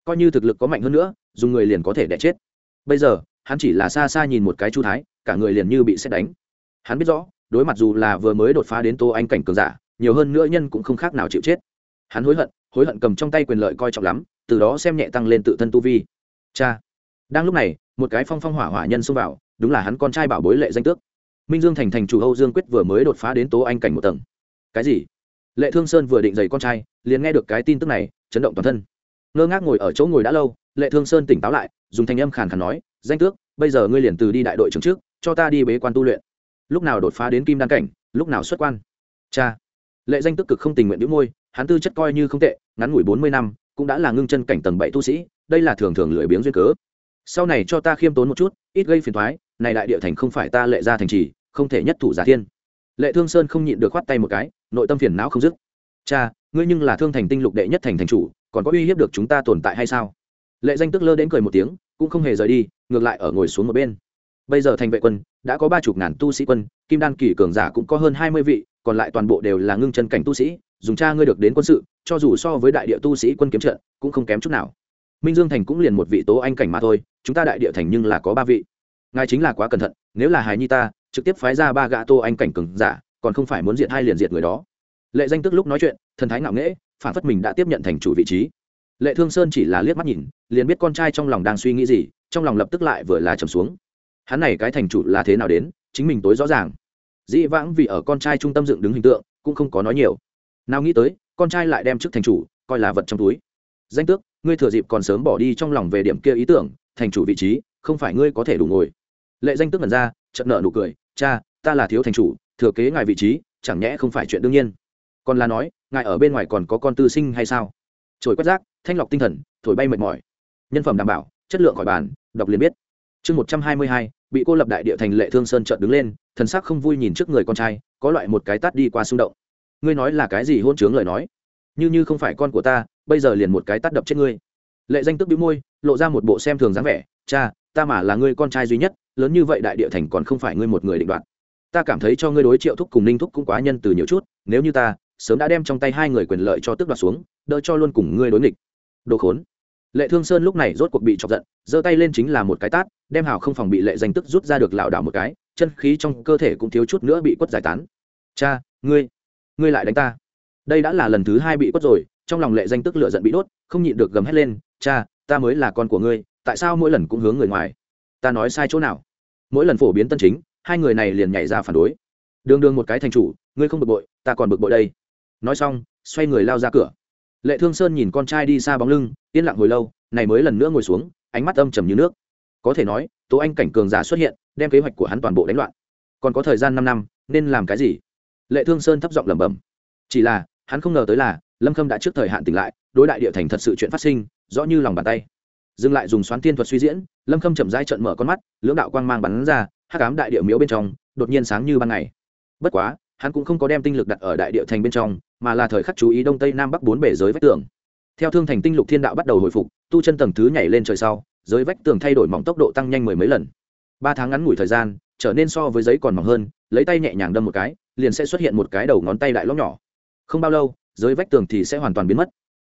coi như thực lực có mạnh hơn nữa, dùng người liền có thể đẻ chết. Bây giờ, hắn chỉ là xa xa nhìn một cái chu thái, cả người liền như bị xét đánh. Hắn biết rõ, đối mặt dù là vừa mới đột phá đến tô anh cảnh cường giả, nhiều hơn nữa nhân cũng không khác nào chịu chết. Hắn hối hận hối hận cầm trong tay quyền lợi coi trọng lắm, từ đó xem nhẹ tăng lên tự thân tu vi. Cha! Đang lúc này, một cái phong phong hỏa hỏa nhân xông vào, đúng là hắn con trai bảo bối lệ danh tước. Minh dương thành thành chủ âu dương quyết vừa mới đột phá đến tố anh cảnh một tầng. Cái gì? Lệ thương sơn vừa định dày con trai, liền nghe được cái tin tức này, chấn động toàn thân ngơ ngác ngồi ở chỗ ngồi đã lâu, lệ thương sơn tỉnh táo lại, dùng thanh âm khàn khàn nói, danh tước, bây giờ ngươi liền từ đi đại đội trưởng trước, cho ta đi bế quan tu luyện. Lúc nào đột phá đến kim đan cảnh, lúc nào xuất quan. Cha. Lệ danh tức cực không tình nguyện đĩu môi, hắn tư chất coi như không tệ, ngắn ngủi bốn mươi năm, cũng đã là ngưng chân cảnh tầng bảy tu sĩ, đây là thường thường lười biếng duyên cớ. Sau này cho ta khiêm tốn một chút, ít gây phiền thoái này đại địa thành không phải ta lệ ra thành trì, không thể nhất thủ giả thiên. Lệ thương sơn không nhịn được khoát tay một cái, nội tâm phiền não không dứt. Cha, ngươi nhưng là thương thành tinh lục đệ nhất thành thành chủ còn có uy hiếp được chúng ta tồn tại hay sao? Lệ danh tức lơ đến cười một tiếng, cũng không hề rời đi, ngược lại ở ngồi xuống một bên. Bây giờ thành vệ quân, đã có ba chục ngàn tu sĩ quân, kim đan kỳ cường giả cũng có hơn hai mươi vị, còn lại toàn bộ đều là ngưng chân cảnh tu sĩ, dùng cha ngươi được đến quân sự, cho dù so với đại địa tu sĩ quân kiếm trận, cũng không kém chút nào. Minh dương thành cũng liền một vị tố anh cảnh mà thôi, chúng ta đại địa thành nhưng là có ba vị. Ngài chính là quá cẩn thận, nếu là hài nhi ta, trực tiếp phái ra ba gã tô anh cảnh cường giả, còn không phải muốn diệt hai liền diệt người đó. Lệ danh tức lúc nói chuyện, thần thái ngạo nghễ phản phất mình đã tiếp nhận thành chủ vị trí. Lệ thương sơn chỉ là liếc mắt nhìn, liền biết con trai trong lòng đang suy nghĩ gì, trong lòng lập tức lại vừa là trầm xuống. Hắn này cái thành chủ là thế nào đến, chính mình tối rõ ràng. Dĩ vãng vì ở con trai trung tâm dựng đứng hình tượng, cũng không có nói nhiều. Nào nghĩ tới, con trai lại đem chức thành chủ, coi là vật trong túi. Danh tước, ngươi thừa dịp còn sớm bỏ đi trong lòng về điểm kia ý tưởng, thành chủ vị trí, không phải ngươi có thể đủ ngồi. Lệ danh tước ngẩn ra chậm nợ nụ cười, cha, ta là thiếu thành chủ, thừa kế ngài vị trí, chẳng nhẽ không phải chuyện đương nhiên. Còn là nói ngài ở bên ngoài còn có con tư sinh hay sao? Trồi quét rác, thanh lọc tinh thần, thổi bay mệt mỏi. Nhân phẩm đảm bảo, chất lượng khỏi bàn, đọc liền biết. Chương một trăm hai mươi hai, bị cô lập đại địa thành lệ thương sơn trợn đứng lên, thần sắc không vui nhìn trước người con trai, có loại một cái tát đi qua xung động. Ngươi nói là cái gì hôn chướng lời nói? Như như không phải con của ta, bây giờ liền một cái tát đập chết ngươi. Lệ danh tức bĩu môi, lộ ra một bộ xem thường dáng vẻ. Cha, ta mà là ngươi con trai duy nhất, lớn như vậy đại địa thành còn không phải ngươi một người định đoạt. Ta cảm thấy cho ngươi đối triệu thúc cùng ninh thúc cũng quá nhân từ nhiều chút, nếu như ta sớm đã đem trong tay hai người quyền lợi cho tước đoạt xuống, đỡ cho luôn cùng ngươi đối nghịch. Đồ khốn. Lệ thương sơn lúc này rốt cuộc bị chọc giận, giơ tay lên chính là một cái tát, đem hào không phòng bị lệ danh tức rút ra được lảo đảo một cái, chân khí trong cơ thể cũng thiếu chút nữa bị quất giải tán. Cha, ngươi ngươi lại đánh ta. Đây đã là lần thứ hai bị quất rồi, trong lòng lệ danh tức lửa giận bị đốt, không nhịn được gầm hét lên, cha, ta mới là con của ngươi, tại sao mỗi lần cũng hướng người ngoài? Ta nói sai chỗ nào? Mỗi lần phổ biến tân chính, hai người này liền nhảy ra phản đối. Đường đường một cái thành chủ, ngươi không bực bội, ta còn bực bội đây nói xong, xoay người lao ra cửa. Lệ thương sơn nhìn con trai đi xa bóng lưng, yên lặng hồi lâu, này mới lần nữa ngồi xuống, ánh mắt âm trầm như nước. Có thể nói, tố anh cảnh cường giả xuất hiện, đem kế hoạch của hắn toàn bộ đánh loạn. Còn có thời gian năm năm, nên làm cái gì? Lệ thương sơn thấp giọng lẩm bẩm. Chỉ là, hắn không ngờ tới là, lâm khâm đã trước thời hạn tỉnh lại, đối đại địa thành thật sự chuyện phát sinh, rõ như lòng bàn tay. Dừng lại dùng xoán thiên thuật suy diễn, lâm khâm chậm rãi trận mở con mắt, lưỡng đạo quang mang bắn ra, hắc ám đại địa miếu bên trong, đột nhiên sáng như ban ngày. Bất quá hắn cũng không có đem tinh lực đặt ở đại địa thành bên trong, mà là thời khắc chú ý đông tây nam bắc bốn bể giới vách tường. Theo thương thành tinh lục thiên đạo bắt đầu hồi phục, tu chân tầng thứ nhảy lên trời sau, giới vách tường thay đổi mỏng tốc độ tăng nhanh mười mấy lần. Ba tháng ngắn ngủi thời gian, trở nên so với giấy còn mỏng hơn, lấy tay nhẹ nhàng đâm một cái, liền sẽ xuất hiện một cái đầu ngón tay đại lóc nhỏ. Không bao lâu, giới vách tường thì sẽ hoàn toàn biến mất.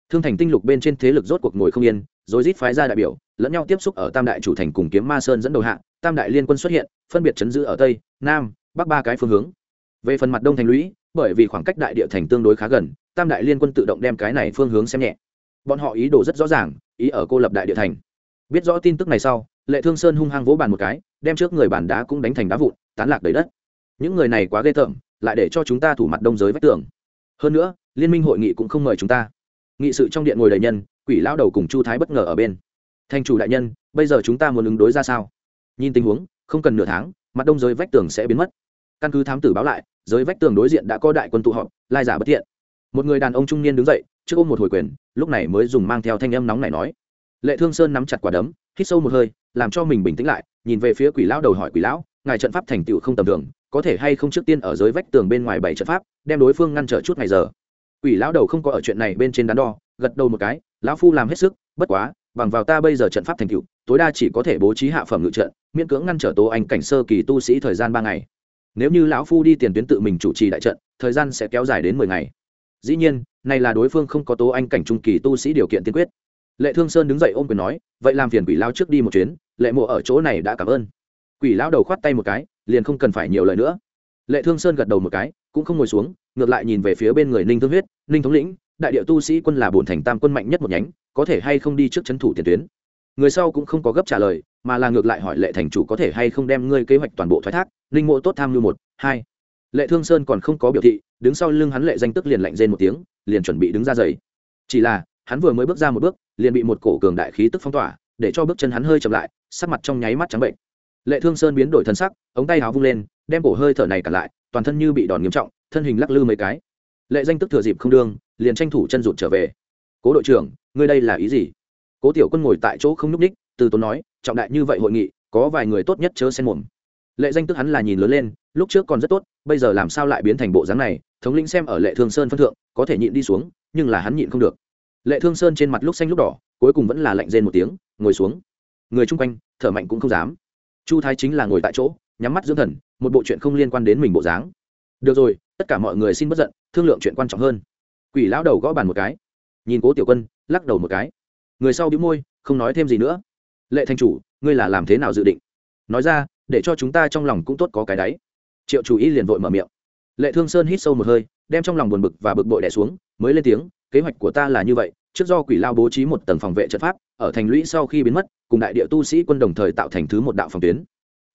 Thương thành tinh lục bên trên thế lực rốt cuộc ngồi không yên, rồi rít phái ra đại biểu, lẫn nhau tiếp xúc ở tam đại chủ thành cùng kiếm ma sơn dẫn đầu hạ, tam đại liên quân xuất hiện, phân biệt chấn giữ ở tây, nam, bắc ba cái phương hướng về phần mặt đông thành lũy, bởi vì khoảng cách đại địa thành tương đối khá gần, tam đại liên quân tự động đem cái này phương hướng xem nhẹ. Bọn họ ý đồ rất rõ ràng, ý ở cô lập đại địa thành. Biết rõ tin tức này sau, lệ thương sơn hung hăng vỗ bàn một cái, đem trước người bàn đá cũng đánh thành đá vụn, tán lạc đầy đất. Những người này quá ghê tởm, lại để cho chúng ta thủ mặt đông giới vách tường. Hơn nữa, liên minh hội nghị cũng không mời chúng ta. Nghị sự trong điện ngồi đầy nhân, quỷ lão đầu cùng chu thái bất ngờ ở bên. Thành chủ đại nhân, bây giờ chúng ta muốn ứng đối ra sao? Nhìn tình huống, không cần nửa tháng, mặt đông giới vách tường sẽ biến mất căn cứ thám tử báo lại, giới vách tường đối diện đã có đại quân tụ họp, lai giả bất thiện. Một người đàn ông trung niên đứng dậy, trước ôm một hồi quyền, lúc này mới dùng mang theo thanh âm nóng này nói. Lệ thương sơn nắm chặt quả đấm, hít sâu một hơi, làm cho mình bình tĩnh lại, nhìn về phía quỷ lão đầu hỏi quỷ lão, ngài trận pháp thành tựu không tầm thường, có thể hay không trước tiên ở dưới vách tường bên ngoài bảy trận pháp, đem đối phương ngăn trở chút ngày giờ? Quỷ lão đầu không có ở chuyện này bên trên đắn đo, gật đầu một cái, lão phu làm hết sức, bất quá, bằng vào ta bây giờ trận pháp thành tựu, tối đa chỉ có thể bố trí hạ phẩm ngự trận, miễn cưỡng ngăn trở tố anh cảnh sơ kỳ tu sĩ thời gian ba ngày nếu như lão phu đi tiền tuyến tự mình chủ trì đại trận, thời gian sẽ kéo dài đến mười ngày. Dĩ nhiên, này là đối phương không có tố anh cảnh trung kỳ tu sĩ điều kiện tiên quyết. Lệ thương sơn đứng dậy ôm quyền nói, vậy làm phiền quỷ lao trước đi một chuyến, lệ mộ ở chỗ này đã cảm ơn. Quỷ lão đầu khoát tay một cái, liền không cần phải nhiều lời nữa. Lệ thương sơn gật đầu một cái, cũng không ngồi xuống, ngược lại nhìn về phía bên người ninh thương huyết, ninh thống lĩnh, đại địa tu sĩ quân là bổn thành tam quân mạnh nhất một nhánh, có thể hay không đi trước c h ấ n thủ tiền tuyến? Người sau cũng không có gấp trả lời, mà là ngược lại hỏi lệ thành chủ có thể hay không đem ngươi kế hoạch toàn bộ thoái thác. Ninh mộ tốt tham lưu một, hai. Lệ thương sơn còn không có biểu thị, đứng sau lưng hắn lệ danh tức liền lạnh rên một tiếng, liền chuẩn bị đứng ra giày chỉ là, hắn vừa mới bước ra một bước, liền bị một cổ cường đại khí tức phong tỏa, để cho bước chân hắn hơi chậm lại, sắc mặt trong nháy mắt trắng bệnh. Lệ thương sơn biến đổi thân sắc, ống tay áo vung lên, đem cổ hơi thở này cả lại, toàn thân như bị đòn nghiêm trọng, thân hình lắc lư mấy cái. Lệ danh tức thừa dịp không đương, liền tranh thủ chân rụt trở về. Cố đội trưởng, ngươi đây là ý gì? Cố tiểu quân ngồi tại chỗ không nhúc ních từ tốn nói, trọng đại như vậy hội nghị, có vài người tốt nhất chớ xen mồm. Lệ danh tức hắn là nhìn lớn lên, lúc trước còn rất tốt, bây giờ làm sao lại biến thành bộ dáng này, thống lĩnh xem ở lệ thương sơn phân thượng, có thể nhịn đi xuống, nhưng là hắn nhịn không được. Lệ thương sơn trên mặt lúc xanh lúc đỏ, cuối cùng vẫn là lạnh rên một tiếng, ngồi xuống. Người chung quanh, thở mạnh cũng không dám. Chu thái chính là ngồi tại chỗ, nhắm mắt dưỡng thần, một bộ chuyện không liên quan đến mình bộ dáng. Được rồi, tất cả mọi người xin bất giận, thương lượng chuyện quan trọng hơn. Quỷ lão đầu gõ bàn một cái. Nhìn cố tiểu quân, lắc đầu một cái người sau bị môi, không nói thêm gì nữa. Lệ thanh chủ, ngươi là làm thế nào dự định? Nói ra, để cho chúng ta trong lòng cũng tốt có cái đáy. Triệu chủ ý liền vội mở miệng. Lệ thương sơn hít sâu một hơi, đem trong lòng buồn bực và bực bội đẻ xuống, mới lên tiếng, kế hoạch của ta là như vậy, trước do quỷ lao bố trí một tầng phòng vệ trận pháp, ở thành lũy sau khi biến mất, cùng đại địa tu sĩ quân đồng thời tạo thành thứ một đạo phòng tuyến.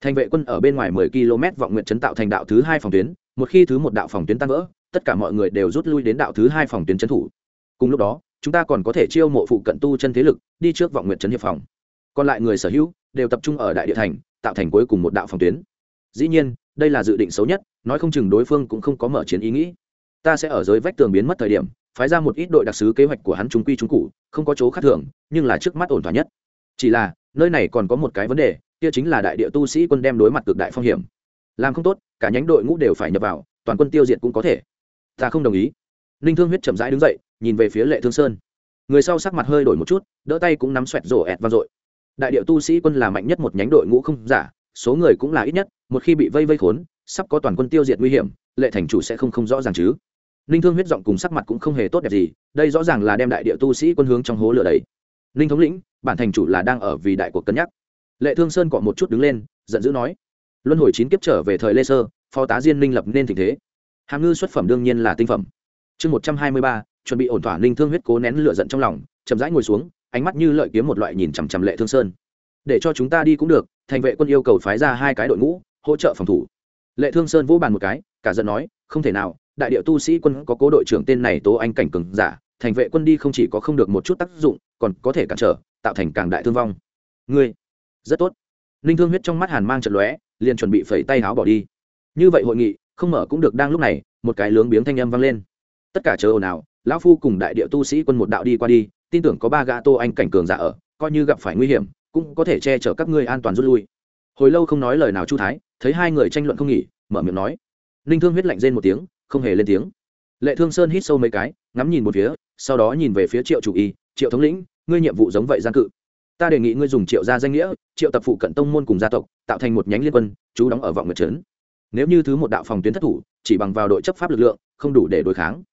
Thành vệ quân ở bên ngoài 10 km vọng nguyện chấn tạo thành đạo thứ hai phòng tuyến, một khi thứ một đạo phòng tuyến tan vỡ, tất cả mọi người đều rút lui đến đạo thứ hai phòng tuyến trấn thủ. Cùng lúc đó chúng ta còn có thể chiêu mộ phụ cận tu chân thế lực, đi trước vọng nguyện trấn hiệp phòng. Còn lại người sở hữu đều tập trung ở đại địa thành, tạo thành cuối cùng một đạo phòng tuyến. Dĩ nhiên, đây là dự định xấu nhất, nói không chừng đối phương cũng không có mở chiến ý nghĩ. Ta sẽ ở dưới vách tường biến mất thời điểm, phái ra một ít đội đặc sứ kế hoạch của hắn trung quy trung cụ, không có chỗ khác thường, nhưng là trước mắt ổn thỏa nhất. Chỉ là, nơi này còn có một cái vấn đề, kia chính là đại địa tu sĩ quân đem đối mặt cực đại phong hiểm. Làm không tốt, cả nhánh đội ngũ đều phải nhập vào, toàn quân tiêu diệt cũng có thể. Ta không đồng ý. Ninh thương huyết chậm rãi đứng dậy nhìn về phía lệ thương sơn. Người sau sắc mặt hơi đổi một chút, đỡ tay cũng nắm xoẹt rổ ẹt vang dội. Đại địa tu sĩ quân là mạnh nhất một nhánh đội ngũ không giả, số người cũng là ít nhất, một khi bị vây vây khốn, sắp có toàn quân tiêu diệt nguy hiểm, lệ thành chủ sẽ không không rõ ràng chứ. Ninh thương huyết giọng cùng sắc mặt cũng không hề tốt đẹp gì, đây rõ ràng là đem đại địa tu sĩ quân hướng trong hố lửa đấy ninh thống lĩnh, bản thành chủ là đang ở vì đại cuộc cân nhắc. Lệ thương sơn cọ một chút đứng lên, giận dữ nói, luân hồi chín kiếp trở về thời lê sơ, phó tá diên minh lập nên tình thế. Hàm ngư xuất phẩm đương nhiên là tinh phẩm. Chương một trăm hai mươi ba chuẩn bị ổn thỏa ninh thương huyết cố nén lửa giận trong lòng, chậm rãi ngồi xuống, ánh mắt như lợi kiếm một loại nhìn chằm chằm lệ thương sơn. Để cho chúng ta đi cũng được, thành vệ quân yêu cầu phái ra hai cái đội ngũ, hỗ trợ phòng thủ. Lệ thương sơn vỗ bàn một cái, cả giận nói, không thể nào, đại địa tu sĩ quân có cố đội trưởng tên này tố anh cảnh cường giả, thành vệ quân đi không chỉ có không được một chút tác dụng, còn có thể cản trở, tạo thành càng đại thương vong. Ngươi, rất tốt. Ninh thương huyết trong mắt hàn mang trận lóe, liền chuẩn bị phẩy tay áo bỏ đi. Như vậy hội nghị, không mở cũng được, đang lúc này, một cái lướng biếng thanh âm vang lên. Tất cả chờ ồn ào lão phu cùng đại địa tu sĩ quân một đạo đi qua đi, tin tưởng có ba gã tô anh cảnh cường giả ở, coi như gặp phải nguy hiểm, cũng có thể che chở các ngươi an toàn rút lui. Hồi lâu không nói lời nào chu thái, thấy hai người tranh luận không nghỉ, mở miệng nói. Ninh thương huyết lạnh rên một tiếng, không hề lên tiếng. Lệ thương sơn hít sâu mấy cái, ngắm nhìn một phía, sau đó nhìn về phía triệu chủ y, triệu thống lĩnh, ngươi nhiệm vụ giống vậy gian cự. Ta đề nghị ngươi dùng triệu gia danh nghĩa, triệu tập phụ cận tông môn cùng gia tộc, tạo thành một nhánh liên quân, chú đóng ở vọng nguyệt trấn. Nếu như thứ một đạo phòng tuyến thất thủ, chỉ bằng vào đội chấp pháp lực lượng, không đủ để đối kháng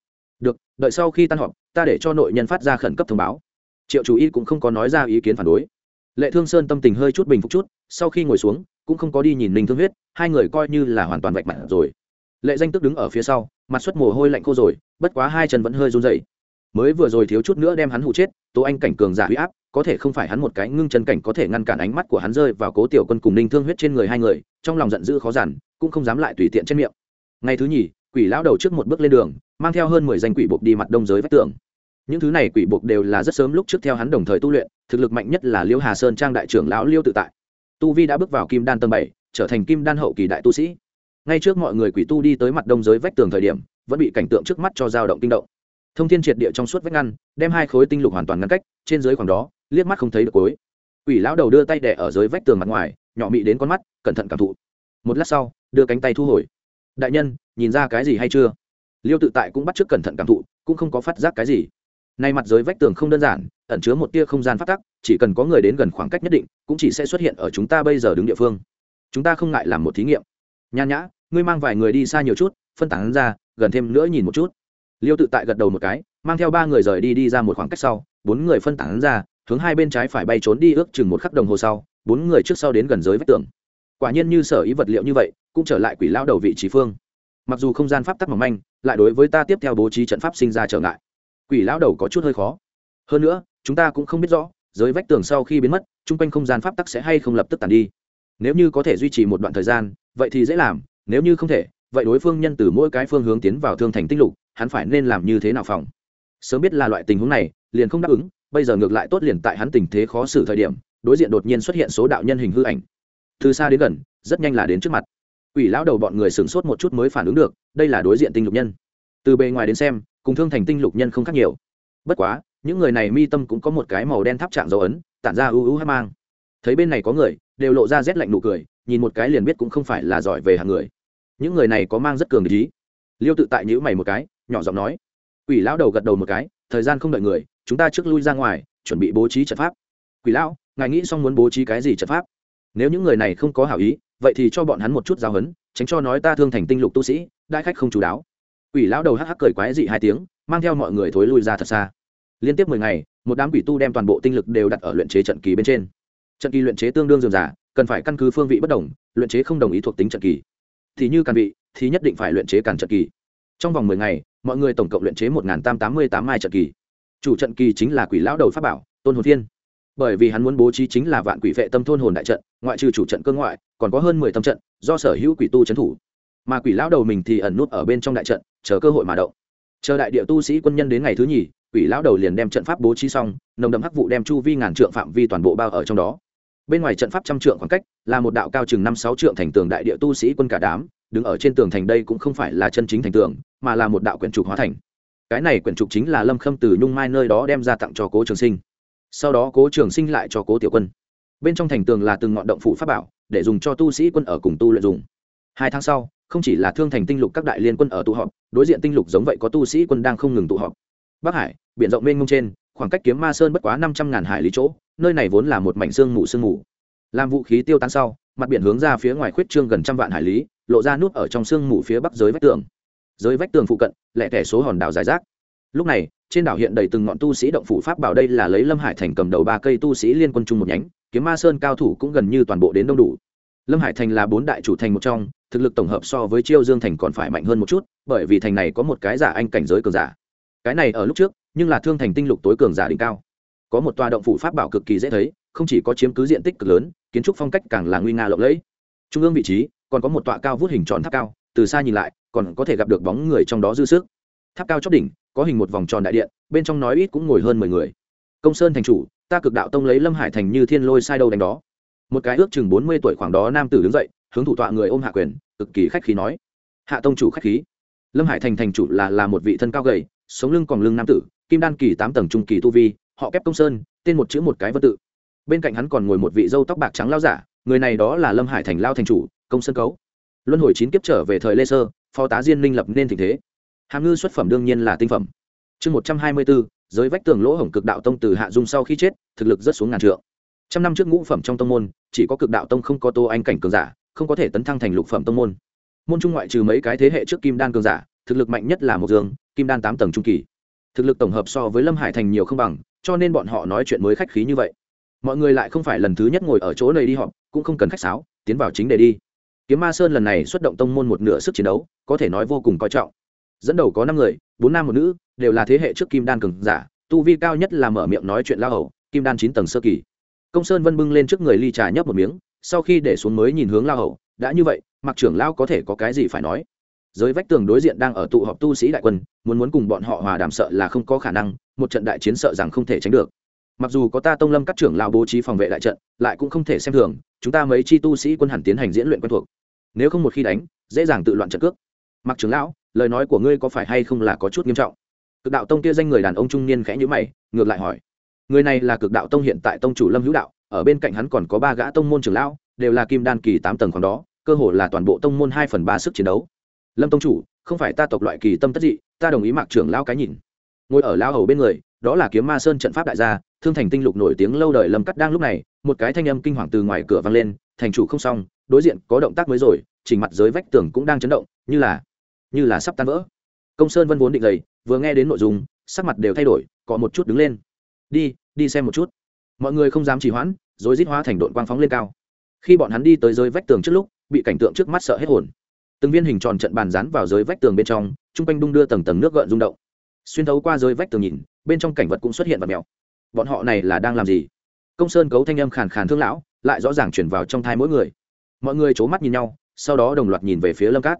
được, đợi sau khi tan họp, ta để cho nội nhân phát ra khẩn cấp thông báo. Triệu chủ y cũng không có nói ra ý kiến phản đối. Lệ thương sơn tâm tình hơi chút bình phục chút, sau khi ngồi xuống, cũng không có đi nhìn ninh thương huyết, hai người coi như là hoàn toàn vạch mặt rồi. Lệ danh tức đứng ở phía sau, mặt xuất mồ hôi lạnh khô rồi, bất quá hai chân vẫn hơi run dậy mới vừa rồi thiếu chút nữa đem hắn hụ chết, tố anh cảnh cường giả huy áp, có thể không phải hắn một cái ngưng chân cảnh có thể ngăn cản ánh mắt của hắn rơi vào cố tiểu quân cùng ninh thương huyết trên người hai người, trong lòng giận dữ khó giản, cũng không dám lại tùy tiện trên miệng. Ngày thứ nhì quỷ lão đầu trước một bước lên đường, mang theo hơn mười danh quỷ buộc đi mặt đông giới vách tường. Những thứ này quỷ buộc đều là rất sớm lúc trước theo hắn đồng thời tu luyện, thực lực mạnh nhất là liêu hà sơn trang đại trưởng lão liêu tự tại. Tu vi đã bước vào kim đan tầng bảy, trở thành kim đan hậu kỳ đại tu sĩ. Ngay trước mọi người quỷ tu đi tới mặt đông giới vách tường thời điểm, vẫn bị cảnh tượng trước mắt cho dao động kinh động. Thông thiên triệt địa trong suốt vách ngăn, đem hai khối tinh lục hoàn toàn ngăn cách, trên dưới khoảng đó, liếc mắt không thấy được cối quỷ lão đầu đưa tay đẻ ở dưới vách tường mặt ngoài, nhỏ mị đến con mắt, cẩn thận cảm thụ. Một lát sau, đưa cánh tay thu hồi đại nhân, nhìn ra cái gì hay chưa? Liêu tự tại cũng bắt trước cẩn thận cảm thụ, cũng không có phát giác cái gì. Nay mặt giới vách tường không đơn giản, ẩn chứa một tia không gian phát tắc, chỉ cần có người đến gần khoảng cách nhất định, cũng chỉ sẽ xuất hiện ở chúng ta bây giờ đứng địa phương. Chúng ta không ngại làm một thí nghiệm. Nhan nhã, ngươi mang vài người đi xa nhiều chút, phân tán ra, gần thêm nữa nhìn một chút. Liêu tự tại gật đầu một cái, mang theo ba người rời đi đi ra một khoảng cách sau, bốn người phân tán ra, hướng hai bên trái phải bay trốn đi ước chừng một khắc đồng hồ sau, bốn người trước sau đến gần giới vách tường. Quả nhiên như sở ý vật liệu như vậy cũng trở lại quỷ lao đầu vị trí phương. Mặc dù không gian pháp tắc mỏng manh, lại đối với ta tiếp theo bố trí trận pháp sinh ra trở ngại. Quỷ lão đầu có chút hơi khó. Hơn nữa, chúng ta cũng không biết rõ, giới vách tường sau khi biến mất, chung quanh không gian pháp tắc sẽ hay không lập tức tàn đi. Nếu như có thể duy trì một đoạn thời gian, vậy thì dễ làm, nếu như không thể, vậy đối phương nhân từ mỗi cái phương hướng tiến vào thương thành tinh lục, hắn phải nên làm như thế nào phòng? Sớm biết là loại tình huống này, liền không đáp ứng, bây giờ ngược lại tốt liền tại hắn tình thế khó xử thời điểm, đối diện đột nhiên xuất hiện số đạo nhân hình hư ảnh. Từ xa đến gần, rất nhanh là đến trước mặt. Quỷ lão đầu bọn người sửng sốt một chút mới phản ứng được, đây là đối diện tinh lục nhân. Từ bề ngoài đến xem, cùng thương thành tinh lục nhân không khác nhiều. Bất quá, những người này mi tâm cũng có một cái màu đen tháp trạng dấu ấn, tản ra u u hát mang. Thấy bên này có người, đều lộ ra rét lạnh nụ cười, nhìn một cái liền biết cũng không phải là giỏi về hạng người. Những người này có mang rất cường ý. Liêu tự tại nhíu mày một cái, nhỏ giọng nói. Quỷ lão đầu gật đầu một cái, thời gian không đợi người, chúng ta trước lui ra ngoài, chuẩn bị bố trí trận pháp. Quỷ lão, ngài nghĩ xong muốn bố trí cái gì trận pháp? Nếu những người này không có hảo ý, vậy thì cho bọn hắn một chút giáo hấn tránh cho nói ta thương thành tinh lục tu sĩ, đại khách không chú đáo. Quỷ lão đầu hắc hắc cười quái dị hai tiếng, mang theo mọi người thối lui ra thật xa. Liên tiếp mười ngày, một đám quỷ tu đem toàn bộ tinh lực đều đặt ở luyện chế trận kỳ bên trên. Trận kỳ luyện chế tương đương dườm giả cần phải căn cứ phương vị bất đồng, luyện chế không đồng ý thuộc tính trận kỳ. Thì như càn vị, thì nhất định phải luyện chế càn trận kỳ. Trong vòng mười ngày, mọi người tổng cộng luyện chế một tam tám mươi tám mai trận kỳ. Chủ trận kỳ chính là quỷ lão đầu pháp bảo, tôn hồn thiên. Bởi vì hắn muốn bố trí chính là vạn quỷ vệ tâm thôn hồn đại trận, ngoại trừ chủ trận cơ ngoại còn có hơn mười tâm trận do sở hữu quỷ tu trấn thủ. Mà quỷ lão đầu mình thì ẩn nút ở bên trong đại trận, chờ cơ hội mà động. Chờ đại địa tu sĩ quân nhân đến ngày thứ nhì, quỷ lão đầu liền đem trận pháp bố trí xong, nồng đậm hắc vụ đem chu vi ngàn trượng phạm vi toàn bộ bao ở trong đó. Bên ngoài trận pháp trăm trượng khoảng cách, là một đạo cao chừng năm sáu trượng thành tường đại địa tu sĩ quân cả đám, đứng ở trên tường thành đây cũng không phải là chân chính thành tường, mà là một đạo quyển trục hóa thành. Cái này quyển trục chính là lâm khâm từ nhung mai nơi đó đem ra tặng cho cố trường sinh. Sau đó cố trường sinh lại cho cố tiểu quân. Bên trong thành tường là từng ngọn động phủ pháp bảo để dùng cho tu sĩ quân ở cùng tu luyện dùng. Hai tháng sau, không chỉ là thương thành tinh lục các đại liên quân ở tụ họp, đối diện tinh lục giống vậy có tu sĩ quân đang không ngừng tụ họp. Bắc hải, biển rộng mênh mông trên, khoảng cách kiếm ma sơn bất quá năm trăm ngàn hải lý chỗ, nơi này vốn là một mảnh sương mù sương mù. Làm vũ khí tiêu tan sau, mặt biển hướng ra phía ngoài khuyết trương gần trăm vạn hải lý, lộ ra nút ở trong sương mù phía bắc giới vách tường. Giới vách tường phụ cận, lẻ tẻ số hòn đảo dài rác. Lúc này, trên đảo hiện đầy từng ngọn tu sĩ động phủ pháp bảo đây là lấy lâm hải thành cầm đầu ba cây tu sĩ liên quân chung một nhánh kiếm ma sơn cao thủ cũng gần như toàn bộ đến đông đủ. Lâm hải thành là bốn đại chủ thành một trong, thực lực tổng hợp so với chiêu dương thành còn phải mạnh hơn một chút, bởi vì thành này có một cái giả anh cảnh giới cường giả. Cái này ở lúc trước, nhưng là thương thành tinh lục tối cường giả đỉnh cao. Có một tòa động phủ pháp bảo cực kỳ dễ thấy, không chỉ có chiếm cứ diện tích cực lớn, kiến trúc phong cách càng là nguy nga lộng lẫy. Trung ương vị trí, còn có một tọa cao vút hình tròn tháp cao, từ xa nhìn lại, còn có thể gặp được bóng người trong đó dư sức. Tháp cao chóp đỉnh, có hình một vòng tròn đại điện, bên trong nói ít cũng ngồi hơn mười người. Công sơn thành chủ ta cực đạo tông lấy lâm hải thành như thiên lôi sai đâu đánh đó. Một cái ước chừng bốn mươi tuổi khoảng đó nam tử đứng dậy, hướng thủ tọa người ôm hạ quyền, cực kỳ khách khí nói. Hạ tông chủ khách khí. Lâm hải thành thành chủ là là một vị thân cao gầy, sống lưng còn lưng nam tử, kim đan kỳ tám tầng trung kỳ tu vi, họ kép công sơn, tên một chữ một cái vân tự. Bên cạnh hắn còn ngồi một vị dâu tóc bạc trắng lao giả, người này đó là lâm hải thành lao thành chủ, công sơn cấu. Luân hồi chín kiếp trở về thời lê sơ, phó tá diên minh lập nên tình thế. Hàm ngư xuất phẩm đương nhiên là tinh phẩm. Chương một trăm hai mươi bốn dưới vách tường lỗ hổng cực đạo tông từ hạ dung sau khi chết, thực lực rất xuống ngàn trượng. Trăm năm trước ngũ phẩm trong tông môn, chỉ có cực đạo tông không có tô anh cảnh cường giả, không có thể tấn thăng thành lục phẩm tông môn. Môn trung ngoại trừ mấy cái thế hệ trước kim đan cường giả, thực lực mạnh nhất là một dương, kim đan tám tầng trung kỳ. Thực lực tổng hợp so với lâm hải thành nhiều không bằng, cho nên bọn họ nói chuyện mới khách khí như vậy. Mọi người lại không phải lần thứ nhất ngồi ở chỗ này đi họp, cũng không cần khách sáo, tiến vào chính đề đi. Kiếm ma sơn lần này xuất động tông môn một nửa sức chiến đấu, có thể nói vô cùng coi trọng. Dẫn đầu có năm người, bốn nam một nữ đều là thế hệ trước kim đan cường giả, tu vi cao nhất là mở miệng nói chuyện lao hầu, kim đan chín tầng sơ kỳ. Công sơn vân bưng lên trước người ly trà nhấp một miếng, sau khi để xuống mới nhìn hướng lao hầu, đã như vậy mặc trưởng lao có thể có cái gì phải nói? Giới vách tường đối diện đang ở tụ họp tu sĩ đại quân, muốn muốn cùng bọn họ hòa đàm sợ là không có khả năng, một trận đại chiến sợ rằng không thể tránh được. Mặc dù có ta tông lâm các trưởng lao bố trí phòng vệ đại trận, lại cũng không thể xem thường, chúng ta mấy chi tu sĩ quân hẳn tiến hành diễn luyện quen thuộc. Nếu không một khi đánh, dễ dàng tự loạn trận cước. Mặc trưởng lão, lời nói của ngươi có phải hay không là có chút nghiêm trọng? Cực đạo tông kia danh người đàn ông trung niên khẽ nhữ mày, ngược lại hỏi, người này là cực đạo tông hiện tại tông chủ lâm hữu đạo, ở bên cạnh hắn còn có ba gã tông môn trưởng lão, đều là kim đan kỳ tám tầng khoảng đó, cơ hồ là toàn bộ tông môn hai phần ba sức chiến đấu. Lâm tông chủ, không phải ta tộc loại kỳ tâm tất dị, ta đồng ý mạc trưởng lão cái nhìn. Ngồi ở lao hầu bên người, đó là kiếm ma sơn trận pháp đại gia, thương thành tinh lục nổi tiếng lâu đời lâm cắt đang lúc này, một cái thanh âm kinh hoàng từ ngoài cửa vang lên, thành chủ không xong, đối diện có động tác mới rồi chỉnh mặt giới vách tường cũng đang chấn động, như là như là sắp tan vỡ công sơn vân vốn định dày vừa nghe đến nội dung, sắc mặt đều thay đổi cọ một chút đứng lên. Đi đi xem một chút. Mọi người không dám trì hoãn rồi rít hóa thành đội quang phóng lên cao. Khi bọn hắn đi tới giới vách tường trước lúc, bị cảnh tượng trước mắt sợ hết hồn. Từng viên hình tròn trận bàn rán vào dưới vách tường bên trong t r u n g quanh đung đưa tầng tầng nước gợn rung động. Xuyên thấu qua dưới vách tường nhìn, bên trong cảnh vật cũng xuất hiện và mèo. Bọn họ này là đang làm gì? Công sơn cấu thanh âm khàn khàn thương lão, lại rõ ràng chuyển vào trong thai mỗi người. Mọi người c h ố mắt nhìn nhau, sau đó đồng loạt nhìn về phía lâm cát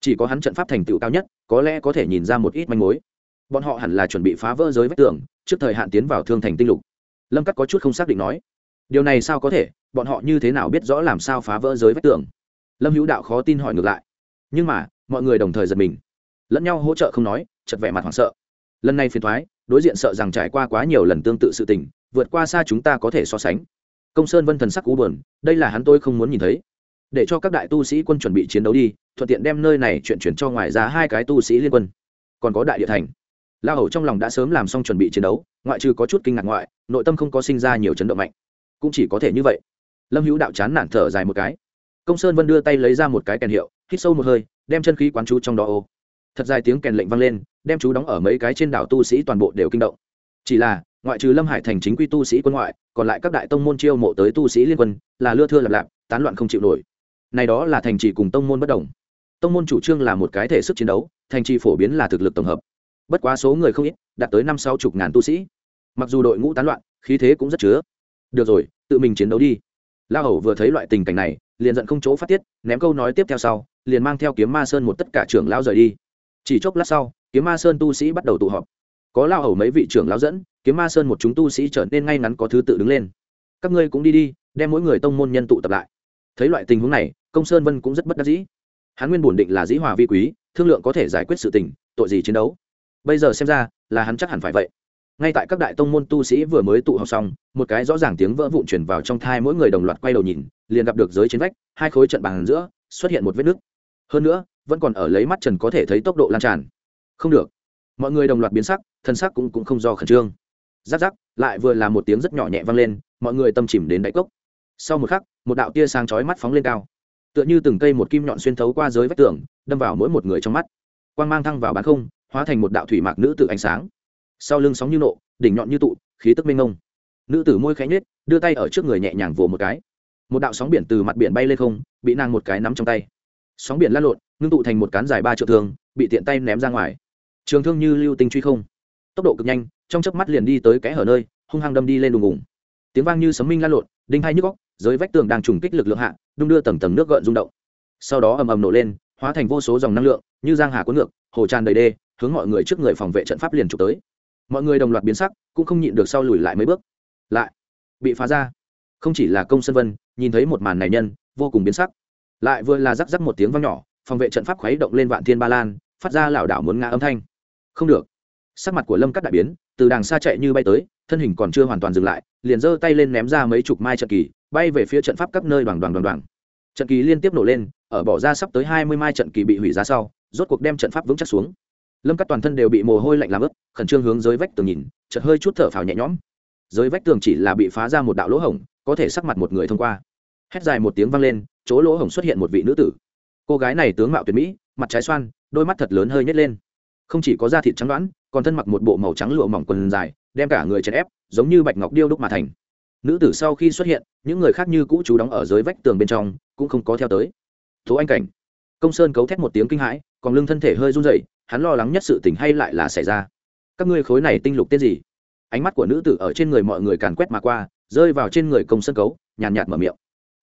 chỉ có hắn trận pháp thành tựu cao nhất, có lẽ có thể nhìn ra một ít manh mối. Bọn họ hẳn là chuẩn bị phá vỡ giới vách tường, trước thời hạn tiến vào thương thành tinh lục. Lâm cát có chút không xác định nói, điều này sao có thể? Bọn họ như thế nào biết rõ làm sao phá vỡ giới vách tường? Lâm hữu đạo khó tin hỏi ngược lại, nhưng mà, mọi người đồng thời giật mình, lẫn nhau hỗ trợ không nói chật vẻ mặt hoảng sợ. Lần này phiền thoái đối diện sợ rằng trải qua quá nhiều lần tương tự sự tình, vượt qua xa chúng ta có thể so sánh. Công sơn vân thần sắc cú buồn, đây là hắn tôi không muốn nhìn thấy để cho các đại tu sĩ quân chuẩn bị chiến đấu đi, thuận tiện đem nơi này chuyện chuyển cho ngoài ra hai cái tu sĩ liên quân. Còn có đại địa thành. La hầu trong lòng đã sớm làm xong chuẩn bị chiến đấu, ngoại trừ có chút kinh ngạc ngoại, nội tâm không có sinh ra nhiều chấn động mạnh. Cũng chỉ có thể như vậy. Lâm hữu đạo chán nản thở dài một cái. Công sơn vân đưa tay lấy ra một cái kèn hiệu, hít sâu một hơi, đem chân khí quán chú trong đó ô. Thật dài tiếng kèn lệnh vang lên, đem chú đóng ở mấy cái trên đảo tu sĩ toàn bộ đều kinh động. Chỉ là, ngoại trừ lâm hải thành chính quy tu sĩ quân ngoại, còn lại các đại tông môn chiêu mộ tới tu sĩ liên quân, là lưa thưa lạp lạp, tán loạn không chịu nổi này đó là thành trì cùng tông môn bất đồng. Tông môn chủ trương là một cái thể sức chiến đấu, thành trì phổ biến là thực lực tổng hợp. Bất quá số người không ít, đạt tới năm sáu chục ngàn tu sĩ. Mặc dù đội ngũ tán loạn, khí thế cũng rất chứa. Được rồi, tự mình chiến đấu đi. La hầu vừa thấy loại tình cảnh này, liền giận không chỗ phát tiết, ném câu nói tiếp theo sau, liền mang theo kiếm ma sơn một tất cả trưởng lão rời đi. Chỉ chốc lát sau, kiếm ma sơn tu sĩ bắt đầu tụ họp. Có La hầu mấy vị trưởng lão dẫn, kiếm ma sơn một chúng tu sĩ trở nên ngay ngắn có thứ tự đứng lên. Các ngươi cũng đi đi, đem mỗi người tông môn nhân tụ tập lại. Thấy loại tình huống này công sơn vân cũng rất bất đắc dĩ. Hắn nguyên bổn định là dĩ hòa vi quý thương lượng có thể giải quyết sự tình tội gì chiến đấu? Bây giờ xem ra là hắn chắc hẳn phải vậy. Ngay tại các đại tông môn tu sĩ vừa mới tụ họp xong một cái rõ ràng tiếng vỡ vụn chuyển vào trong thai mỗi người đồng loạt quay đầu nhìn liền gặp được giới chiến vách hai khối trận bàn giữa xuất hiện một vết nứt. Hơn nữa vẫn còn ở lấy mắt trần có thể thấy tốc độ lan tràn. Không được. Mọi người đồng loạt biến sắc thân sắc cũng, cũng không do khẩn trương. Giáp giáp lại vừa là một tiếng rất nhỏ nhẹ vang lên mọi người tâm chìm đến đáy cốc. Sau một khắc một đạo tia sáng chói mắt phóng lên cao tựa như từng cây một kim nhọn xuyên thấu qua giới vách tường, đâm vào mỗi một người trong mắt. Quang mang thăng vào bán không, hóa thành một đạo thủy mạc nữ tự ánh sáng. Sau lưng sóng như nộ, đỉnh nhọn như tụ, khí tức mênh ngông nữ tử môi khẽ nhếch, đưa tay ở trước người nhẹ nhàng vồ một cái. Một đạo sóng biển từ mặt biển bay lên không, bị nàng một cái nắm trong tay. Sóng biển lăn lộn, ngưng tụ thành một cán dài ba triệu thương bị tiện tay ném ra ngoài. Trường thương như lưu tinh truy không. Tốc độ cực nhanh, trong chớp mắt liền đi tới kẽ hở nơi, hung hăng đâm đi lên đùng ủng. tiếng vang như sấm minh lan lộn, đinh hai nhức góc dưới vách tường đang trùng kích lực lượng hạ đung đưa tầng tầng nước gợn rung động. Sau đó ầm ầm nổ lên, hóa thành vô số dòng năng lượng, như giang hà cuốn ngược, hồ tràn đầy đê, hướng mọi người trước người phòng vệ trận pháp liền trục tới. Mọi người đồng loạt biến sắc, cũng không nhịn được sau lùi lại mấy bước. Lại, bị phá ra. Không chỉ là công sân vân, nhìn thấy một màn này nhân, vô cùng biến sắc. Lại vừa là rắc rắc một tiếng vang nhỏ, phòng vệ trận pháp khuấy động lên vạn thiên ba lan, phát ra lảo đảo muốn ngã âm thanh. Không được. Sắc mặt của lâm cắt đại biến, từ đàng xa chạy như bay tới thân hình còn chưa hoàn toàn dừng lại, liền giơ tay lên ném ra mấy chục mai trận kỳ, bay về phía trận pháp các nơi đoàn đoàn đoàn đoàn. Trận kỳ liên tiếp nổ lên, ở bỏ ra sắp tới hai mươi mai trận kỳ bị hủy ra sau, rốt cuộc đem trận pháp vững chắc xuống. Lâm cắt toàn thân đều bị mồ hôi lạnh làm ướt, khẩn trương hướng dưới vách tường nhìn, chợt hơi chút thở phào nhẹ nhõm. Dưới vách tường chỉ là bị phá ra một đạo lỗ hổng, có thể sắc mặt một người thông qua. Hét dài một tiếng vang lên, chỗ lỗ hổng xuất hiện một vị nữ tử. Cô gái này tướng mạo tuyệt mỹ, mặt trái xoan, đôi mắt thật lớn hơi nhét lên. Không chỉ có da thịt trắng đoán, còn thân mặc một bộ màu trắng lụa mỏng quần dài đem cả người chèn ép, giống như bạch ngọc điêu đúc mà thành. Nữ tử sau khi xuất hiện, những người khác như cũ chú đóng ở dưới vách tường bên trong, cũng không có theo tới. Tố anh cảnh. Công sơn cấu thét một tiếng kinh hãi, còn lưng thân thể hơi run rẩy, hắn lo lắng nhất sự tình hay lại là xảy ra. Các ngươi khối này tinh lục tên gì? Ánh mắt của nữ tử ở trên người mọi người càn quét mà qua, rơi vào trên người công sơn cấu, nhàn nhạt mở miệng.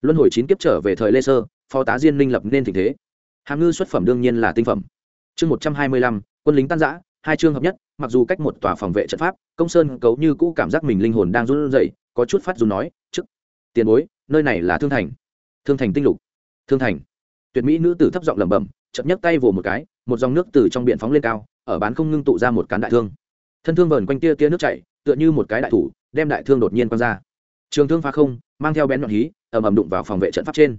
Luân hồi chín kiếp trở về thời lê sơ, phó tá diên minh lập nên tình thế. Hàm ngư xuất phẩm đương nhiên là tinh phẩm. Chương một trăm hai mươi lăm, quân lính tan giã hai chương hợp nhất mặc dù cách một tòa phòng vệ trận pháp, công sơn cấu như cũ cảm giác mình linh hồn đang run rẩy, có chút phát dù nói, chức, tiền bối, nơi này là thương thành. Thương thành tinh lục. Thương thành. Tuyệt mỹ nữ tử thấp giọng lẩm bẩm chậm nhấc tay vồ một cái, một dòng nước từ trong biển phóng lên cao, ở bán không ngưng tụ ra một cán đại thương. Thân thương vờn quanh tia tia nước chảy, tựa như một cái đại thủ, đem đại thương đột nhiên quăng ra. Trường thương phá không, mang theo bén nhọn hí, ầm ầm đụng vào phòng vệ trận pháp trên.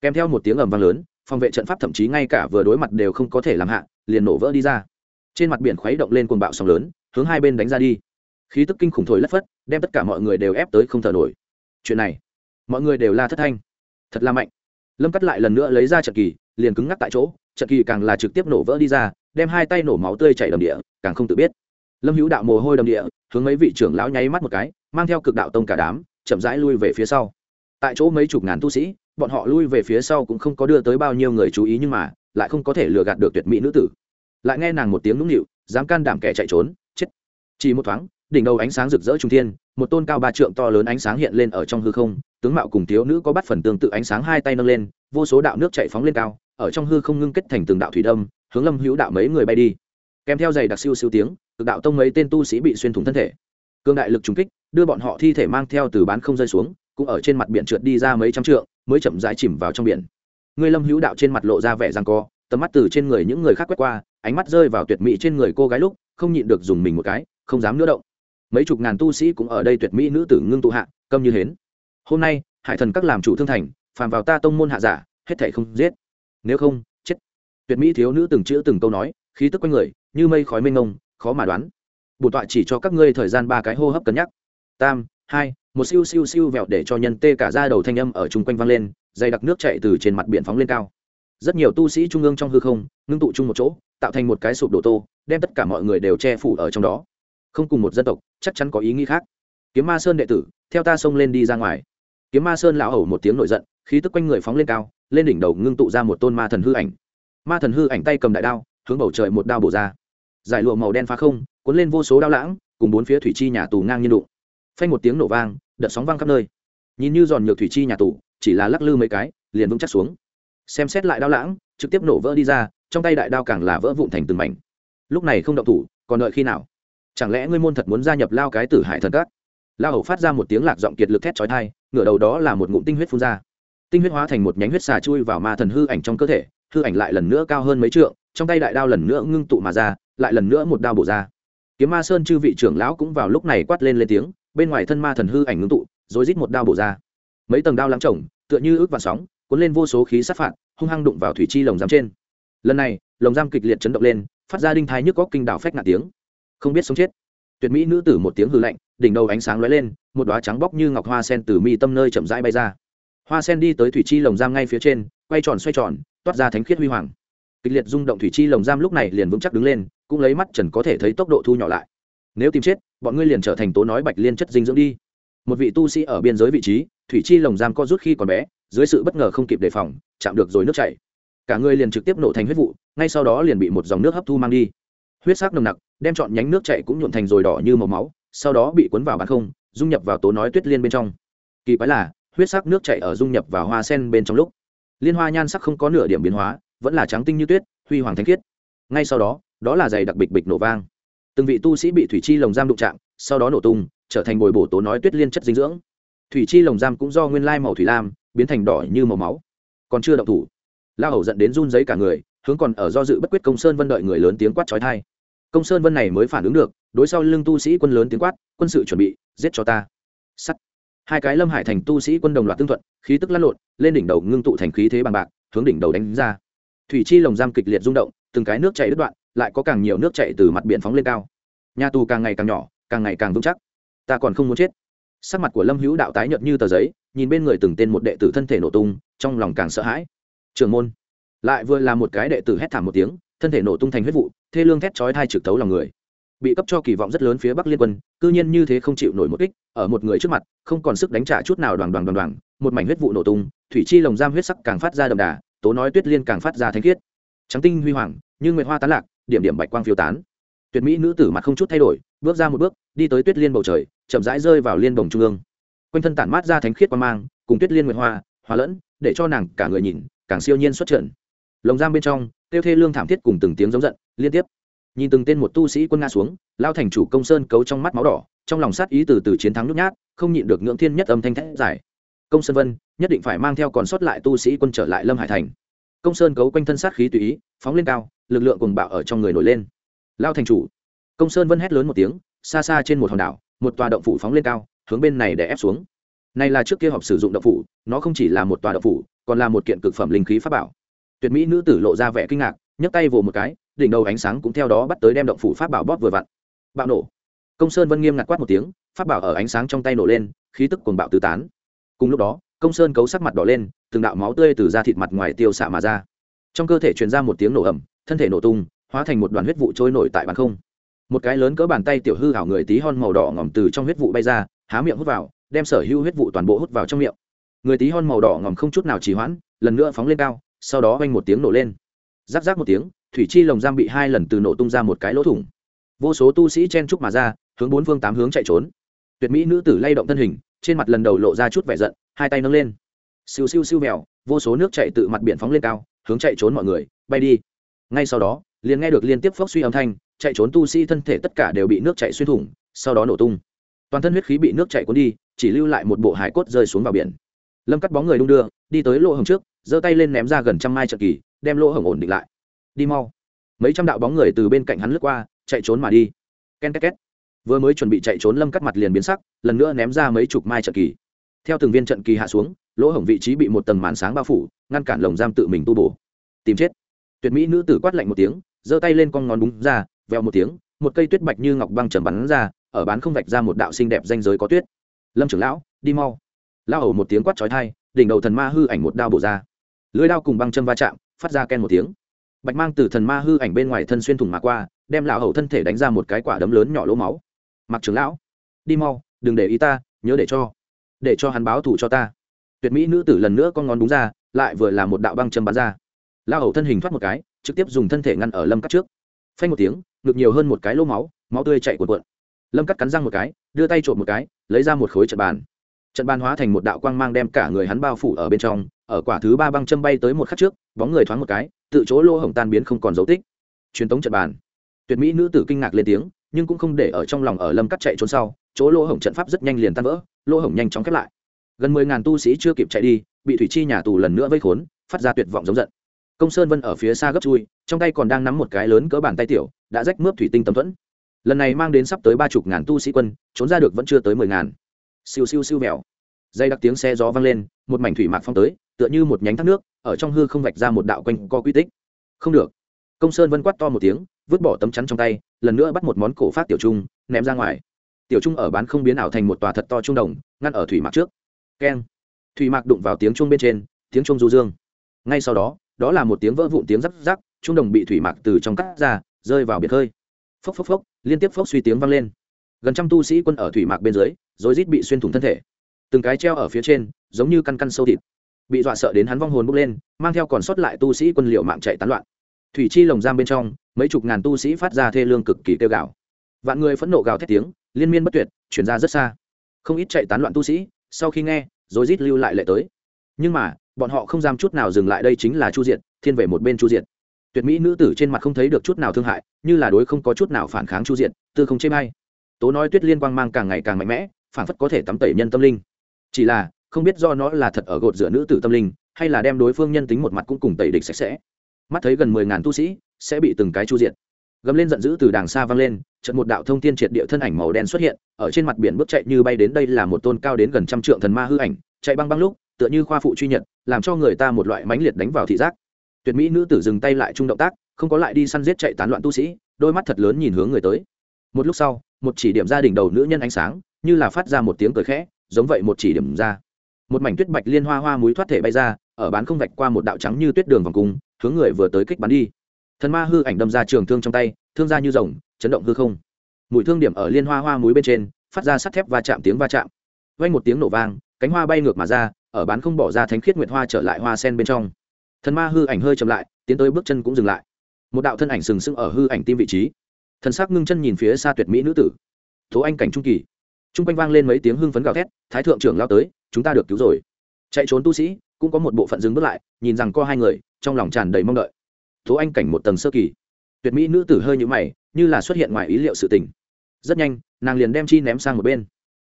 Kèm theo một tiếng ầm vang lớn, phòng vệ trận pháp thậm chí ngay cả vừa đối mặt đều không có thể làm hạ, liền nổ vỡ đi ra trên mặt biển khuấy động lên cuồng bạo sóng lớn, hướng hai bên đánh ra đi. Khí tức kinh khủng thổi lất phất, đem tất cả mọi người đều ép tới không thở nổi. Chuyện này, mọi người đều la thất thanh. Thật là mạnh. Lâm cắt lại lần nữa lấy ra trận kỳ, liền cứng ngắc tại chỗ, trận kỳ càng là trực tiếp nổ vỡ đi ra, đem hai tay nổ máu tươi chảy đầm địa, càng không tự biết. Lâm hữu đạo mồ hôi đầm địa, hướng mấy vị trưởng lão nháy mắt một cái, mang theo cực đạo tông cả đám, chậm rãi lui về phía sau. Tại chỗ mấy chục ngàn tu sĩ, bọn họ lui về phía sau cũng không có đưa tới bao nhiêu người chú ý nhưng mà, lại không có thể lừa gạt được tuyệt mỹ nữ tử lại nghe nàng một tiếng nũng nịu, dám can đảm kẻ chạy trốn, chết. Chỉ một thoáng, đỉnh đầu ánh sáng rực rỡ trung thiên, một tôn cao ba trượng to lớn ánh sáng hiện lên ở trong hư không, tướng mạo cùng thiếu nữ có bắt phần tương tự ánh sáng hai tay nâng lên, vô số đạo nước chạy phóng lên cao, ở trong hư không ngưng kết thành từng đạo thủy đâm, hướng lâm hữu đạo mấy người bay đi. Kèm theo giày đặc siêu siêu tiếng, cực đạo tông mấy tên tu sĩ bị xuyên thủng thân thể. Cương đại lực trùng kích, đưa bọn họ thi thể mang theo từ bán không rơi xuống, cũng ở trên mặt biển trượt đi ra mấy trăm trượng, mới chậm rãi chìm vào trong biển. Người lâm hữu đạo trên mặt lộ ra vẻ răng co tầm mắt từ trên người những người khác quét qua, ánh mắt rơi vào tuyệt mỹ trên người cô gái lúc, không nhịn được dùng mình một cái, không dám nữa động. Mấy chục ngàn tu sĩ cũng ở đây tuyệt mỹ nữ tử ngưng tụ hạ, câm như hến. Hôm nay, hải thần các làm chủ thương thành, phàm vào ta tông môn hạ giả, hết thảy không giết. Nếu không, chết. Tuyệt mỹ thiếu nữ từng chữ từng câu nói, khí tức quanh người, như mây khói mênh ngông khó mà đoán. Bổn tọa chỉ cho các ngươi thời gian ba cái hô hấp cân nhắc. Tam, hai, một siêu siêu siêu vẹo để cho nhân tê cả ra đầu thanh âm ở chung quanh vang lên, dày đặc nước chạy từ trên mặt biển phóng lên cao rất nhiều tu sĩ trung ương trong hư không, ngưng tụ chung một chỗ, tạo thành một cái sụp đổ tô, đem tất cả mọi người đều che phủ ở trong đó. Không cùng một dân tộc, chắc chắn có ý nghĩ khác. Kiếm ma sơn đệ tử, theo ta xông lên đi ra ngoài. Kiếm ma sơn lão hầu một tiếng nổi giận, khí tức quanh người phóng lên cao, lên đỉnh đầu ngưng tụ ra một tôn ma thần hư ảnh. Ma thần hư ảnh tay cầm đại đao, hướng bầu trời một đao bổ ra. Giải lụa màu đen phá không, cuốn lên vô số đao lãng, cùng bốn phía thủy chi nhà tù ngang nhiên đụng. Phanh một tiếng nổ vang, đợt sóng vang khắp nơi. Nhìn như giòn nhược thủy chi nhà tù, chỉ là lắc lư mấy cái, liền vững chắc xuống xem xét lại đao lãng, trực tiếp nổ vỡ đi ra, trong tay đại đao càng là vỡ vụn thành từng mảnh. Lúc này không động thủ, còn đợi khi nào? Chẳng lẽ ngươi môn thật muốn gia nhập lao cái tử hải thần các? Lao hầu phát ra một tiếng lạc giọng kiệt lực thét chói thai ngửa đầu đó là một ngụm tinh huyết phun ra. Tinh huyết hóa thành một nhánh huyết xà chui vào ma thần hư ảnh trong cơ thể, hư ảnh lại lần nữa cao hơn mấy trượng, trong tay đại đao lần nữa ngưng tụ mà ra, lại lần nữa một đao bổ ra. Kiếm ma sơn chư vị trưởng lão cũng vào lúc này quát lên lên tiếng, bên ngoài thân ma thần hư ảnh ngưng tụ, rồi rít một đao bổ ra. Mấy tầng đao lắng chồng, tựa như ước và sóng cuốn lên vô số khí sát phạt, hung hăng đụng vào thủy chi lồng giam trên. Lần này, lồng giam kịch liệt chấn động lên, phát ra đinh thái nhức óc kinh đảo phách ngạt tiếng. Không biết sống chết. Tuyệt mỹ nữ tử một tiếng hư lạnh, đỉnh đầu ánh sáng lóe lên, một đoá trắng bóc như ngọc hoa sen từ mi tâm nơi chậm rãi bay ra. Hoa sen đi tới thủy chi lồng giam ngay phía trên, quay tròn xoay tròn, toát ra thánh khiết huy hoàng. Kịch liệt rung động thủy chi lồng giam lúc này liền vững chắc đứng lên, cũng lấy mắt trần có thể thấy tốc độ thu nhỏ lại. Nếu tìm chết, bọn ngươi liền trở thành tố nói bạch liên chất dinh dưỡng đi. Một vị tu sĩ ở biên giới vị trí, thủy chi lồng giam co rút khi còn bé dưới sự bất ngờ không kịp đề phòng, chạm được rồi nước chảy. Cả người liền trực tiếp nổ thành huyết vụ, ngay sau đó liền bị một dòng nước hấp thu mang đi. Huyết sắc nồng nặc, đem chọn nhánh nước chảy cũng nhuộn thành rồi đỏ như màu máu, sau đó bị cuốn vào bán không, dung nhập vào tố nói tuyết liên bên trong. Kỳ quái là, huyết sắc nước chảy ở dung nhập vào hoa sen bên trong lúc, liên hoa nhan sắc không có nửa điểm biến hóa, vẫn là trắng tinh như tuyết, huy hoàng thanh khiết. Ngay sau đó đó là giày đặc bịch bịch nổ vang. Từng vị tu sĩ bị thủy chi lồng giam đụng chạm, sau đó nổ tung, trở thành bồi bổ tố nói tuyết liên chất dinh dưỡng. Thủy chi lồng giam cũng do nguyên lai màu thủy lam biến thành đỏ như màu máu. Còn chưa động thủ la hầu dẫn đến run giấy cả người, hướng còn ở do dự bất quyết công sơn vân đợi người lớn tiếng quát trói thai. Công sơn vân này mới phản ứng được, đối sau lưng tu sĩ quân lớn tiếng quát, quân sự chuẩn bị, giết cho ta. Sắt. Hai cái lâm hải thành tu sĩ quân đồng loạt tương thuận, khí tức lăn lộn, lên đỉnh đầu ngưng tụ thành khí thế bằng bạc, hướng đỉnh đầu đánh ra. Thủy chi lồng giam kịch liệt rung động, từng cái nước chảy đứt đoạn, lại có càng nhiều nước chảy từ mặt biển phóng lên cao. Nhà tù càng ngày càng nhỏ, càng ngày càng vững chắc. Ta còn không muốn chết sắc mặt của lâm hữu đạo tái nhợt như tờ giấy, nhìn bên người từng tên một đệ tử thân thể nổ tung, trong lòng càng sợ hãi. Trường môn, lại vừa là một cái đệ tử hét thảm một tiếng, thân thể nổ tung thành huyết vụ, thê lương thét chói thai trực tấu lòng người. Bị cấp cho kỳ vọng rất lớn phía bắc liên quân, cư nhiên như thế không chịu nổi một kích, ở một người trước mặt, không còn sức đánh trả chút nào đoàn đoàn đoàn đoàn, một mảnh huyết vụ nổ tung, thủy chi lồng giam huyết sắc càng phát ra đậm đà, tố nói tuyết liên càng phát ra thanh khiết. Trắng tinh huy hoàng, như nguyệt hoa tán lạc, điểm điểm bạch quang phiêu tán. Tuyệt mỹ nữ tử mặt không chút thay đổi, bước ra một bước, đi tới tuyết liên bầu trời chậm rãi rơi vào liên bồng trung ương. Quanh thân tản mát ra thánh khiết quan mang, cùng tuyết liên nguyệt hoa hòa lẫn, để cho nàng cả người nhìn, càng siêu nhiên xuất trận lồng giam bên trong, tiêu thê lương thảm thiết cùng từng tiếng giống giận, liên tiếp. Nhìn từng tên một tu sĩ quân nga xuống, lao thành chủ công sơn cấu trong mắt máu đỏ, trong lòng sát ý từ từ chiến thắng nhút nhát, không nhịn được ngưỡng thiên nhất âm thanh thét giải công sơn vân, nhất định phải mang theo còn sót lại tu sĩ quân trở lại lâm hải thành. Công sơn cấu quanh thân sát khí tùy ý, phóng lên cao, lực lượng cùng bạo ở trong người nổi lên. Lao thành chủ. Công sơn vân hét lớn một tiếng, xa xa trên một hòn đảo một tòa động phủ phóng lên cao, hướng bên này để ép xuống. Này là trước kia họp sử dụng động phủ, nó không chỉ là một tòa động phủ, còn là một kiện cực phẩm linh khí pháp bảo. Tuyệt mỹ nữ tử lộ ra vẻ kinh ngạc, nhấc tay vồ một cái, đỉnh đầu ánh sáng cũng theo đó bắt tới đem động phủ pháp bảo bóp vừa vặn. Bạo nổ. Công sơn vân nghiêm ngặt quát một tiếng, pháp bảo ở ánh sáng trong tay nổ lên, khí tức cuồng bạo tứ tán. Cùng lúc đó, công sơn cấu sắc mặt đỏ lên, từng đạo máu tươi từ da thịt mặt ngoài tiêu xạ mà ra. Trong cơ thể truyền ra một tiếng nổ ẩm thân thể nổ tung, hóa thành một đoàn huyết vụ trôi nổi tại bàn không một cái lớn cỡ bàn tay tiểu hư hảo người tí hon màu đỏ ngỏm từ trong huyết vụ bay ra, há miệng hút vào, đem sở hữu huyết vụ toàn bộ hút vào trong miệng. Người tí hon màu đỏ ngỏm không chút nào trì hoãn, lần nữa phóng lên cao, sau đó oanh một tiếng nổ lên. Giáp giáp một tiếng, thủy chi lồng giam bị hai lần từ nổ tung ra một cái lỗ thủng. Vô số tu sĩ chen trúc mà ra, hướng bốn phương tám hướng chạy trốn. Tuyệt mỹ nữ tử lay động thân hình, trên mặt lần đầu lộ ra chút vẻ giận, hai tay nâng lên. Siêu siêu siêu mèo vô số nước chạy tự mặt biển phóng lên cao, hướng chạy trốn mọi người, bay đi. Ngay sau đó, liền nghe được liên tiếp phốc suy âm thanh chạy trốn tu sĩ thân thể tất cả đều bị nước chạy xuyên thủng, sau đó nổ tung. Toàn thân huyết khí bị nước chạy cuốn đi, chỉ lưu lại một bộ hải cốt rơi xuống vào biển. Lâm cắt bóng người đung đưa, đi tới lỗ hồng trước, giơ tay lên ném ra gần trăm mai trận kỳ, đem lỗ hồng ổn định lại. Đi mau. Mấy trăm đạo bóng người từ bên cạnh hắn lướt qua, chạy trốn mà đi. Ken két két. Vừa mới chuẩn bị chạy trốn, lâm cắt mặt liền biến sắc, lần nữa ném ra mấy chục mai trận kỳ. Theo từng viên trận kỳ hạ xuống, lỗ hổng vị trí bị một tầng màn sáng bao phủ, ngăn cản lồng giam tự mình tu bổ. Tìm chết. Tuyệt mỹ nữ tử quát lạnh một tiếng, giơ tay lên con ngón búng ra veo một tiếng, một cây tuyết bạch như ngọc băng trầm bắn ra, ở bán không vạch ra một đạo xinh đẹp danh giới có tuyết. Lâm trưởng lão, đi mau. Lao hầu một tiếng quát trói thai đỉnh đầu thần ma hư ảnh một đao bổ ra. Lưới đao cùng băng châm va chạm, phát ra ken một tiếng. Bạch mang từ thần ma hư ảnh bên ngoài thân xuyên thủng mà qua, đem lão hầu thân thể đánh ra một cái quả đấm lớn nhỏ lỗ máu. Mặc trưởng lão, đi mau, đừng để ý ta, nhớ để cho để cho hắn báo thù cho ta. Tuyệt mỹ nữ tử lần nữa con ngón đúng ra, lại vừa là một đạo băng châm bắn ra. Lão hầu thân hình thoát một cái, trực tiếp dùng thân thể ngăn ở lâm cắt trước. Phanh một tiếng ngực nhiều hơn một cái lỗ máu máu tươi chạy cuộn cuộn. Lâm cắt cắn răng một cái, đưa tay trộm một cái, lấy ra một khối trận bàn. Trận bàn hóa thành một đạo quang mang đem cả người hắn bao phủ ở bên trong, ở quả thứ ba băng châm bay tới một khắc trước, bóng người thoáng một cái, tự chỗ lỗ hổng tan biến không còn dấu tích. Truyền tống trận bàn. Tuyệt mỹ nữ tử kinh ngạc lên tiếng, nhưng cũng không để ở trong lòng ở lâm cắt chạy trốn sau, chỗ lỗ hổng trận pháp rất nhanh liền tan vỡ, lỗ hổng nhanh chóng khép lại. Gần mười ngàn tu sĩ chưa kịp chạy đi, bị thủy chi nhà tù lần nữa vây khốn, phát ra tuyệt vọng giống giận công sơn vân ở phía xa gấp chui, trong tay còn đang nắm một cái lớn cỡ bàn tay tiểu, đã rách mướp thủy tinh tấm thuẫn. Lần này mang đến sắp tới ba chục ngàn tu sĩ quân, trốn ra được vẫn chưa tới mười ngàn. Siêu siêu siêu mèo dây đặc tiếng xe gió vang lên, một mảnh thủy mạc phong tới, tựa như một nhánh thác nước, ở trong hư không vạch ra một đạo quanh co quy tích. Không được. Công sơn vân quát to một tiếng, vứt bỏ tấm chắn trong tay, lần nữa bắt một món cổ phát tiểu trung, ném ra ngoài. Tiểu trung ở bán không biến ảo thành một tòa thật to trung đồng, ngăn ở thủy mạc trước. Keng. Thủy mạc đụng vào tiếng trung bên trên, tiếng trung du dương. Ngay sau đó đó là một tiếng vỡ vụn tiếng rắc rắc trung đồng bị thủy mạc từ trong cắt ra, rơi vào biệt hơi phốc phốc phốc, liên tiếp phốc suy tiếng vang lên. Gần trăm tu sĩ quân ở thủy mạc bên dưới rồi rít bị xuyên thủng thân thể. Từng cái treo ở phía trên, giống như căn căn sâu thịt. Bị dọa sợ đến hắn vong hồn bốc lên, mang theo còn sót lại tu sĩ quân liệu mạng chạy tán loạn. Thủy chi lồng giam bên trong, mấy chục ngàn tu sĩ phát ra thê lương cực kỳ kêu gào. Vạn người phẫn nộ gào thét tiếng, liên miên bất tuyệt, chuyển ra rất xa. Không ít chạy tán loạn tu sĩ, sau khi nghe rồi rít lưu lại lệ tới. Nhưng mà bọn họ không dám chút nào dừng lại đây chính là chu diệt, thiên về một bên chu diệt. Tuyệt mỹ nữ tử trên mặt không thấy được chút nào thương hại, như là đối không có chút nào phản kháng chu diệt, tư không chê may tố nói tuyết liên quang mang càng ngày càng mạnh mẽ phản phất có thể tắm tẩy nhân tâm linh. Chỉ là, không biết do nó là thật ở gột giữa nữ tử tâm linh, hay là đem đối phương nhân tính một mặt cũng cùng tẩy địch sạch sẽ. Mắt thấy gần mười ngàn tu sĩ, sẽ bị từng cái chu diệt. Gầm lên giận dữ từ đàng xa vang lên trận một đạo thông tiên triệt địa thân ảnh màu đen xuất hiện, ở trên mặt biển bước chạy như bay đến đây là một tôn cao đến gần trăm trượng thần ma hư ảnh, chạy băng băng lúc tựa như khoa phụ truy nhật, làm cho người ta một loại mãnh liệt đánh vào thị giác. Tuyệt mỹ nữ tử dừng tay lại chung động tác, không có lại đi săn giết chạy tán loạn tu sĩ, đôi mắt thật lớn nhìn hướng người tới. Một lúc sau, một chỉ điểm ra đỉnh đầu nữ nhân ánh sáng, như là phát ra một tiếng cười khẽ, giống vậy một chỉ điểm ra. Một mảnh tuyết bạch liên hoa hoa múi thoát thể bay ra, ở bán không vạch qua một đạo trắng như tuyết đường vòng cung, hướng người vừa tới kích bắn đi. Thần ma hư ảnh đâm ra trường thương trong tay, thương ra như rồng, chấn động hư không. Mũi thương điểm ở liên hoa hoa múi bên trên, phát ra sắt thép va chạm tiếng va chạm. Vay một tiếng nổ vang, cánh hoa bay ngược mà ra ở bán không bỏ ra thánh khiết nguyệt hoa trở lại hoa sen bên trong. Thần ma hư ảnh hơi chậm lại, tiến tới bước chân cũng dừng lại. Một đạo thân ảnh sừng sững ở hư ảnh tim vị trí. Thần sắc ngưng chân nhìn phía xa tuyệt mỹ nữ tử. Tố anh cảnh trung kỳ. T r u n g quanh vang lên mấy tiếng hưng phấn gào thét, thái thượng trưởng lao tới, chúng ta được cứu rồi. Chạy trốn tu sĩ, cũng có một bộ phận dừng bước lại, nhìn rằng co hai người, trong lòng tràn đầy mong đợi. Tố anh cảnh một tầng sơ kỳ. Tuyệt mỹ nữ tử hơi nhũ mày, như là xuất hiện ngoài ý liệu sự tình. Rất nhanh, nàng liền đem chi ném sang một bên.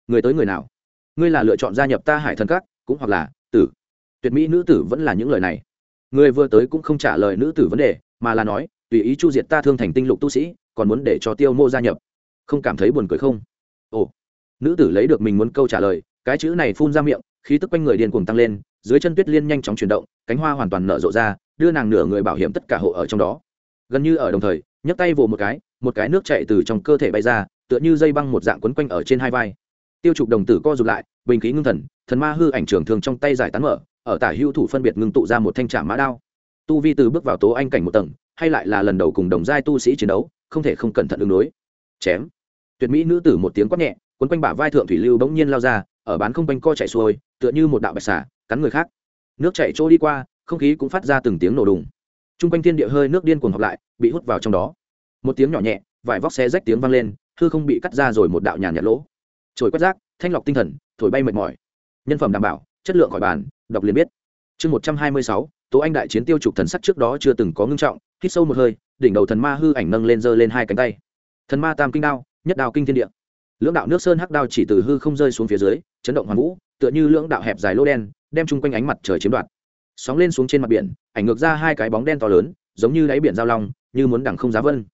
Người tới người nào? Ngươi là lựa chọn gia nhập ta hải thần các cũng hoặc là, tử. Tuyệt mỹ nữ tử vẫn là những lời này. Người vừa tới cũng không trả lời nữ tử vấn đề, mà là nói, tùy ý chu diệt ta thương thành tinh lục tu sĩ, còn muốn để cho tiêu mô gia nhập. Không cảm thấy buồn cười không? Ồ. Nữ tử lấy được mình muốn câu trả lời, cái chữ này phun ra miệng, khí tức quanh người điên cuồng tăng lên, dưới chân tuyết liên nhanh chóng chuyển động, cánh hoa hoàn toàn nở rộ ra, đưa nàng nửa người bảo hiểm tất cả hộ ở trong đó. Gần như ở đồng thời, nhấc tay vồ một cái một cái nước chạy từ trong cơ thể bay ra, tựa như dây băng một dạng quấn quanh ở trên hai vai tiêu trục đồng tử co rụt lại, bình khí ngưng thần thần ma hư ảnh trường thường trong tay giải tán mở, ở tả hưu thủ phân biệt ngưng tụ ra một thanh trả mã đao. Tu vi từ bước vào tố anh cảnh một tầng, hay lại là lần đầu cùng đồng giai tu sĩ chiến đấu, không thể không cẩn thận ứng đối. Chém. Tuyệt mỹ nữ tử một tiếng quát nhẹ, quấn quanh bả vai thượng thủy lưu bỗng nhiên lao ra, ở bán không quanh co chạy xuôi, tựa như một đạo bạch xả cắn người khác. Nước chạy trôi đi qua, không khí cũng phát ra từng tiếng nổ đùng. T r u n g quanh thiên địa hơi nước điên cuồng hợp lại, bị hút vào trong đó. Một tiếng nhỏ nhẹ vải vóc xe rách tiếng vang lên thư không bị cắt ra rồi một đạo nhàn nhạt lỗ trồi quét rác, thanh lọc tinh thần, thổi bay mệt mỏi. Nhân phẩm đảm bảo, chất lượng khỏi bàn, đọc liền biết. Chương một trăm hai mươi sáu, tố anh đại chiến tiêu trục thần sắc trước đó chưa từng có ngưng trọng, hít sâu một hơi, đỉnh đầu thần ma hư ảnh nâng lên giơ lên hai cánh tay. Thần ma tam kinh đao, nhất đao kinh thiên địa. Lưỡng đạo nước sơn hắc đao chỉ từ hư không rơi xuống phía dưới, chấn động hoàn vũ, tựa như lưỡng đạo hẹp dài lô đen, đem chung quanh ánh mặt trời chiếm đoạt. Sóng lên xuống trên mặt biển, ảnh ngược ra hai cái bóng đen to lớn, giống như đáy biển giao long, như muốn đằng không giá vân.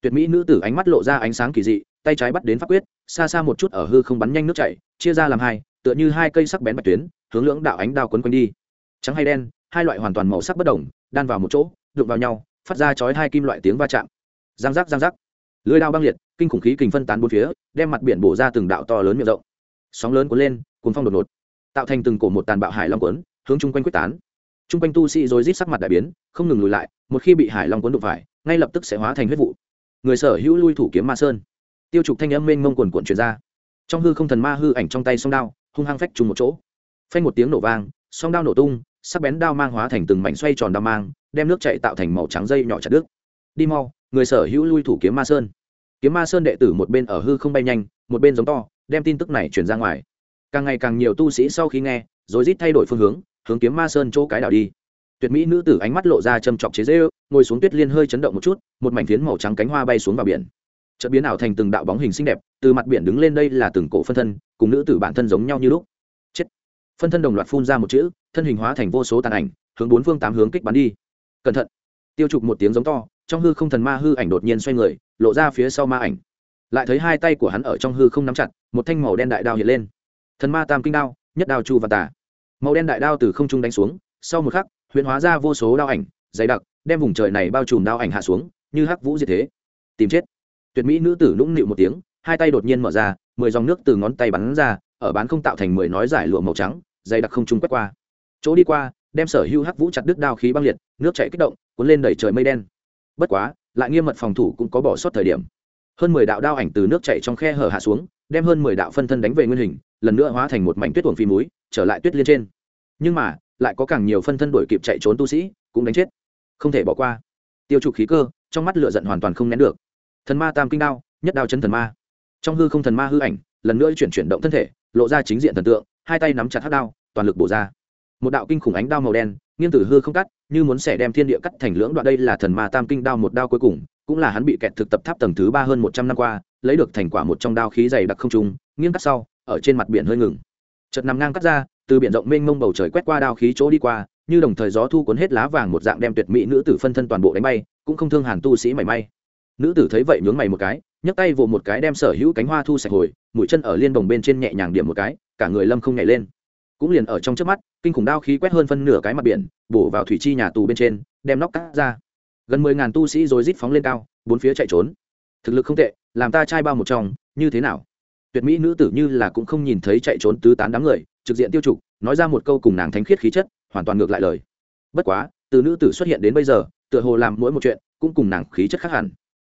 Tuyệt mỹ nữ tử ánh mắt lộ ra ánh sáng kỳ dị, tay trái bắt đến pháp quyết xa xa một chút ở hư không bắn nhanh nước chảy, chia ra làm hai, tựa như hai cây sắc bén bạch tuyến, hướng lưỡng đạo ánh đao quấn quanh đi. Trắng hay đen, hai loại hoàn toàn màu sắc bất đồng, đan vào một chỗ, đụng vào nhau, phát ra chói hai kim loại tiếng va chạm. Giang giác giang giác. Lưới đao băng liệt, kinh khủng khí kình phân tán bốn phía, đem mặt biển bổ ra từng đạo to lớn miệng rộng. Sóng lớn cuốn lên cuốn phong đột ngột, tạo thành từng cổ một tàn bạo hải long cuốn, hướng chung quanh quyết tán. Chung quanh tu sĩ rồi rít sắc mặt đại biến, không ngừng lùi lại, một khi bị hải long cuốn đụng phải, ngay lập tức sẽ hóa thành huyết vụ. Người sở hữu lui thủ kiếm ma sơn tiêu trục thanh âm mênh mông quần quần truyền ra. Trong hư không thần ma hư ảnh trong tay song đao, hung hăng phách trùng một chỗ. Phanh một tiếng nổ vang, song đao nổ tung, sắc bén đao mang hóa thành từng mảnh xoay tròn đao mang, đem nước chạy tạo thành màu trắng dây nhỏ chặt đứt. Đi mau, người sở hữu lui thủ kiếm ma sơn. Kiếm ma sơn đệ tử một bên ở hư không bay nhanh, một bên giống to, đem tin tức này truyền ra ngoài. Càng ngày càng nhiều tu sĩ sau khi nghe, rồi rít thay đổi phương hướng hướng kiếm ma sơn chỗ cái đảo đi. Tuyệt mỹ nữ tử ánh mắt lộ ra châm chọc chế dễ ngồi xuống tuyết liên hơi chấn động một chút, một mảnh phiến màu trắng cánh hoa bay xuống vào biển chợt biến ảo thành từng đạo bóng hình xinh đẹp, từ mặt biển đứng lên đây là từng cổ phân thân, cùng nữ tử bản thân giống nhau như lúc. Chết. Phân thân đồng loạt phun ra một chữ, thân hình hóa thành vô số tàn ảnh, hướng bốn phương tám hướng kích bắn đi. Cẩn thận. Tiêu trục một tiếng giống to, trong hư không thần ma hư ảnh đột nhiên xoay người, lộ ra phía sau ma ảnh. Lại thấy hai tay của hắn ở trong hư không nắm chặt, một thanh màu đen đại đao hiện lên. Thần ma tam kinh đao, nhất đao chu và tả màu đen đại đao từ không trung đánh xuống, sau một khắc huyền hóa ra vô số đao ảnh, dày đặc, đem vùng trời này bao trùm đao ảnh hạ xuống, như hắc vũ diệt thế. Tìm chết tuyệt mỹ nữ tử nũng nịu một tiếng, hai tay đột nhiên mở ra, mười dòng nước từ ngón tay bắn ra, ở bán không tạo thành mười nói giải lụa màu trắng, dày đặc không trung quét qua. Chỗ đi qua, đem sở hưu hắc vũ chặt đứt đao khí băng liệt, nước chảy kích động, cuốn lên đẩy trời mây đen. Bất quá, lại nghiêm mật phòng thủ cũng có bỏ sót thời điểm. Hơn mười đạo đao ảnh từ nước chảy trong khe hở hạ xuống, đem hơn mười đạo phân thân đánh về nguyên hình, lần nữa hóa thành một mảnh tuyết tuồng phi múi trở lại tuyết liên trên. Nhưng mà, lại có càng nhiều phân thân đuổi kịp chạy trốn tu sĩ, cũng đánh chết. Không thể bỏ qua. Tiêu trục khí cơ, trong mắt lửa giận hoàn toàn không nén được thần ma tam kinh đao, nhất đao chấn thần ma. Trong hư không thần ma hư ảnh, lần nữa chuyển chuyển động thân thể, lộ ra chính diện thần tượng, hai tay nắm chặt hát đao, toàn lực bổ ra. Một đạo kinh khủng ánh đao màu đen, nghiêng tử hư không cắt, như muốn xẻ đem thiên địa cắt thành lưỡng đoạn. Đây là thần ma tam kinh đao một đao cuối cùng, cũng là hắn bị kẹt thực tập tháp tầng thứ ba hơn một trăm năm qua, lấy được thành quả một trong đao khí dày đặc không trung, nghiêng cắt sau, ở trên mặt biển hơi ngừng. Chợt nằm ngang cắt ra, từ biển rộng mênh mông bầu trời quét qua đao khí chỗ đi qua, như đồng thời gió thu cuốn hết lá vàng một dạng đem tuyệt mỹ nữ tử phân thân toàn bộ đánh bay, cũng không thương hàn tu sĩ mảy may nữ tử thấy vậy nhướng mày một cái, nhấc tay vỗ một cái đem sở hữu cánh hoa thu sạch hồi, mũi chân ở liên đồng bên trên nhẹ nhàng điểm một cái, cả người lâm không nhảy lên. Cũng liền ở trong trước mắt, kinh khủng đao khí quét hơn phân nửa cái mặt biển, bổ vào thủy chi nhà tù bên trên, đem nóc cắt ra. Gần mười ngàn tu sĩ rồi rít phóng lên cao, bốn phía chạy trốn. Thực lực không tệ, làm ta trai bao một trong như thế nào? Tuyệt mỹ nữ tử như là cũng không nhìn thấy chạy trốn tứ tán đám người, trực diện tiêu trục, nói ra một câu cùng nàng thánh khiết khí chất, hoàn toàn ngược lại lời. Bất quá, từ nữ tử xuất hiện đến bây giờ, tựa hồ làm mỗi một chuyện cũng cùng nàng khí chất khác hẳn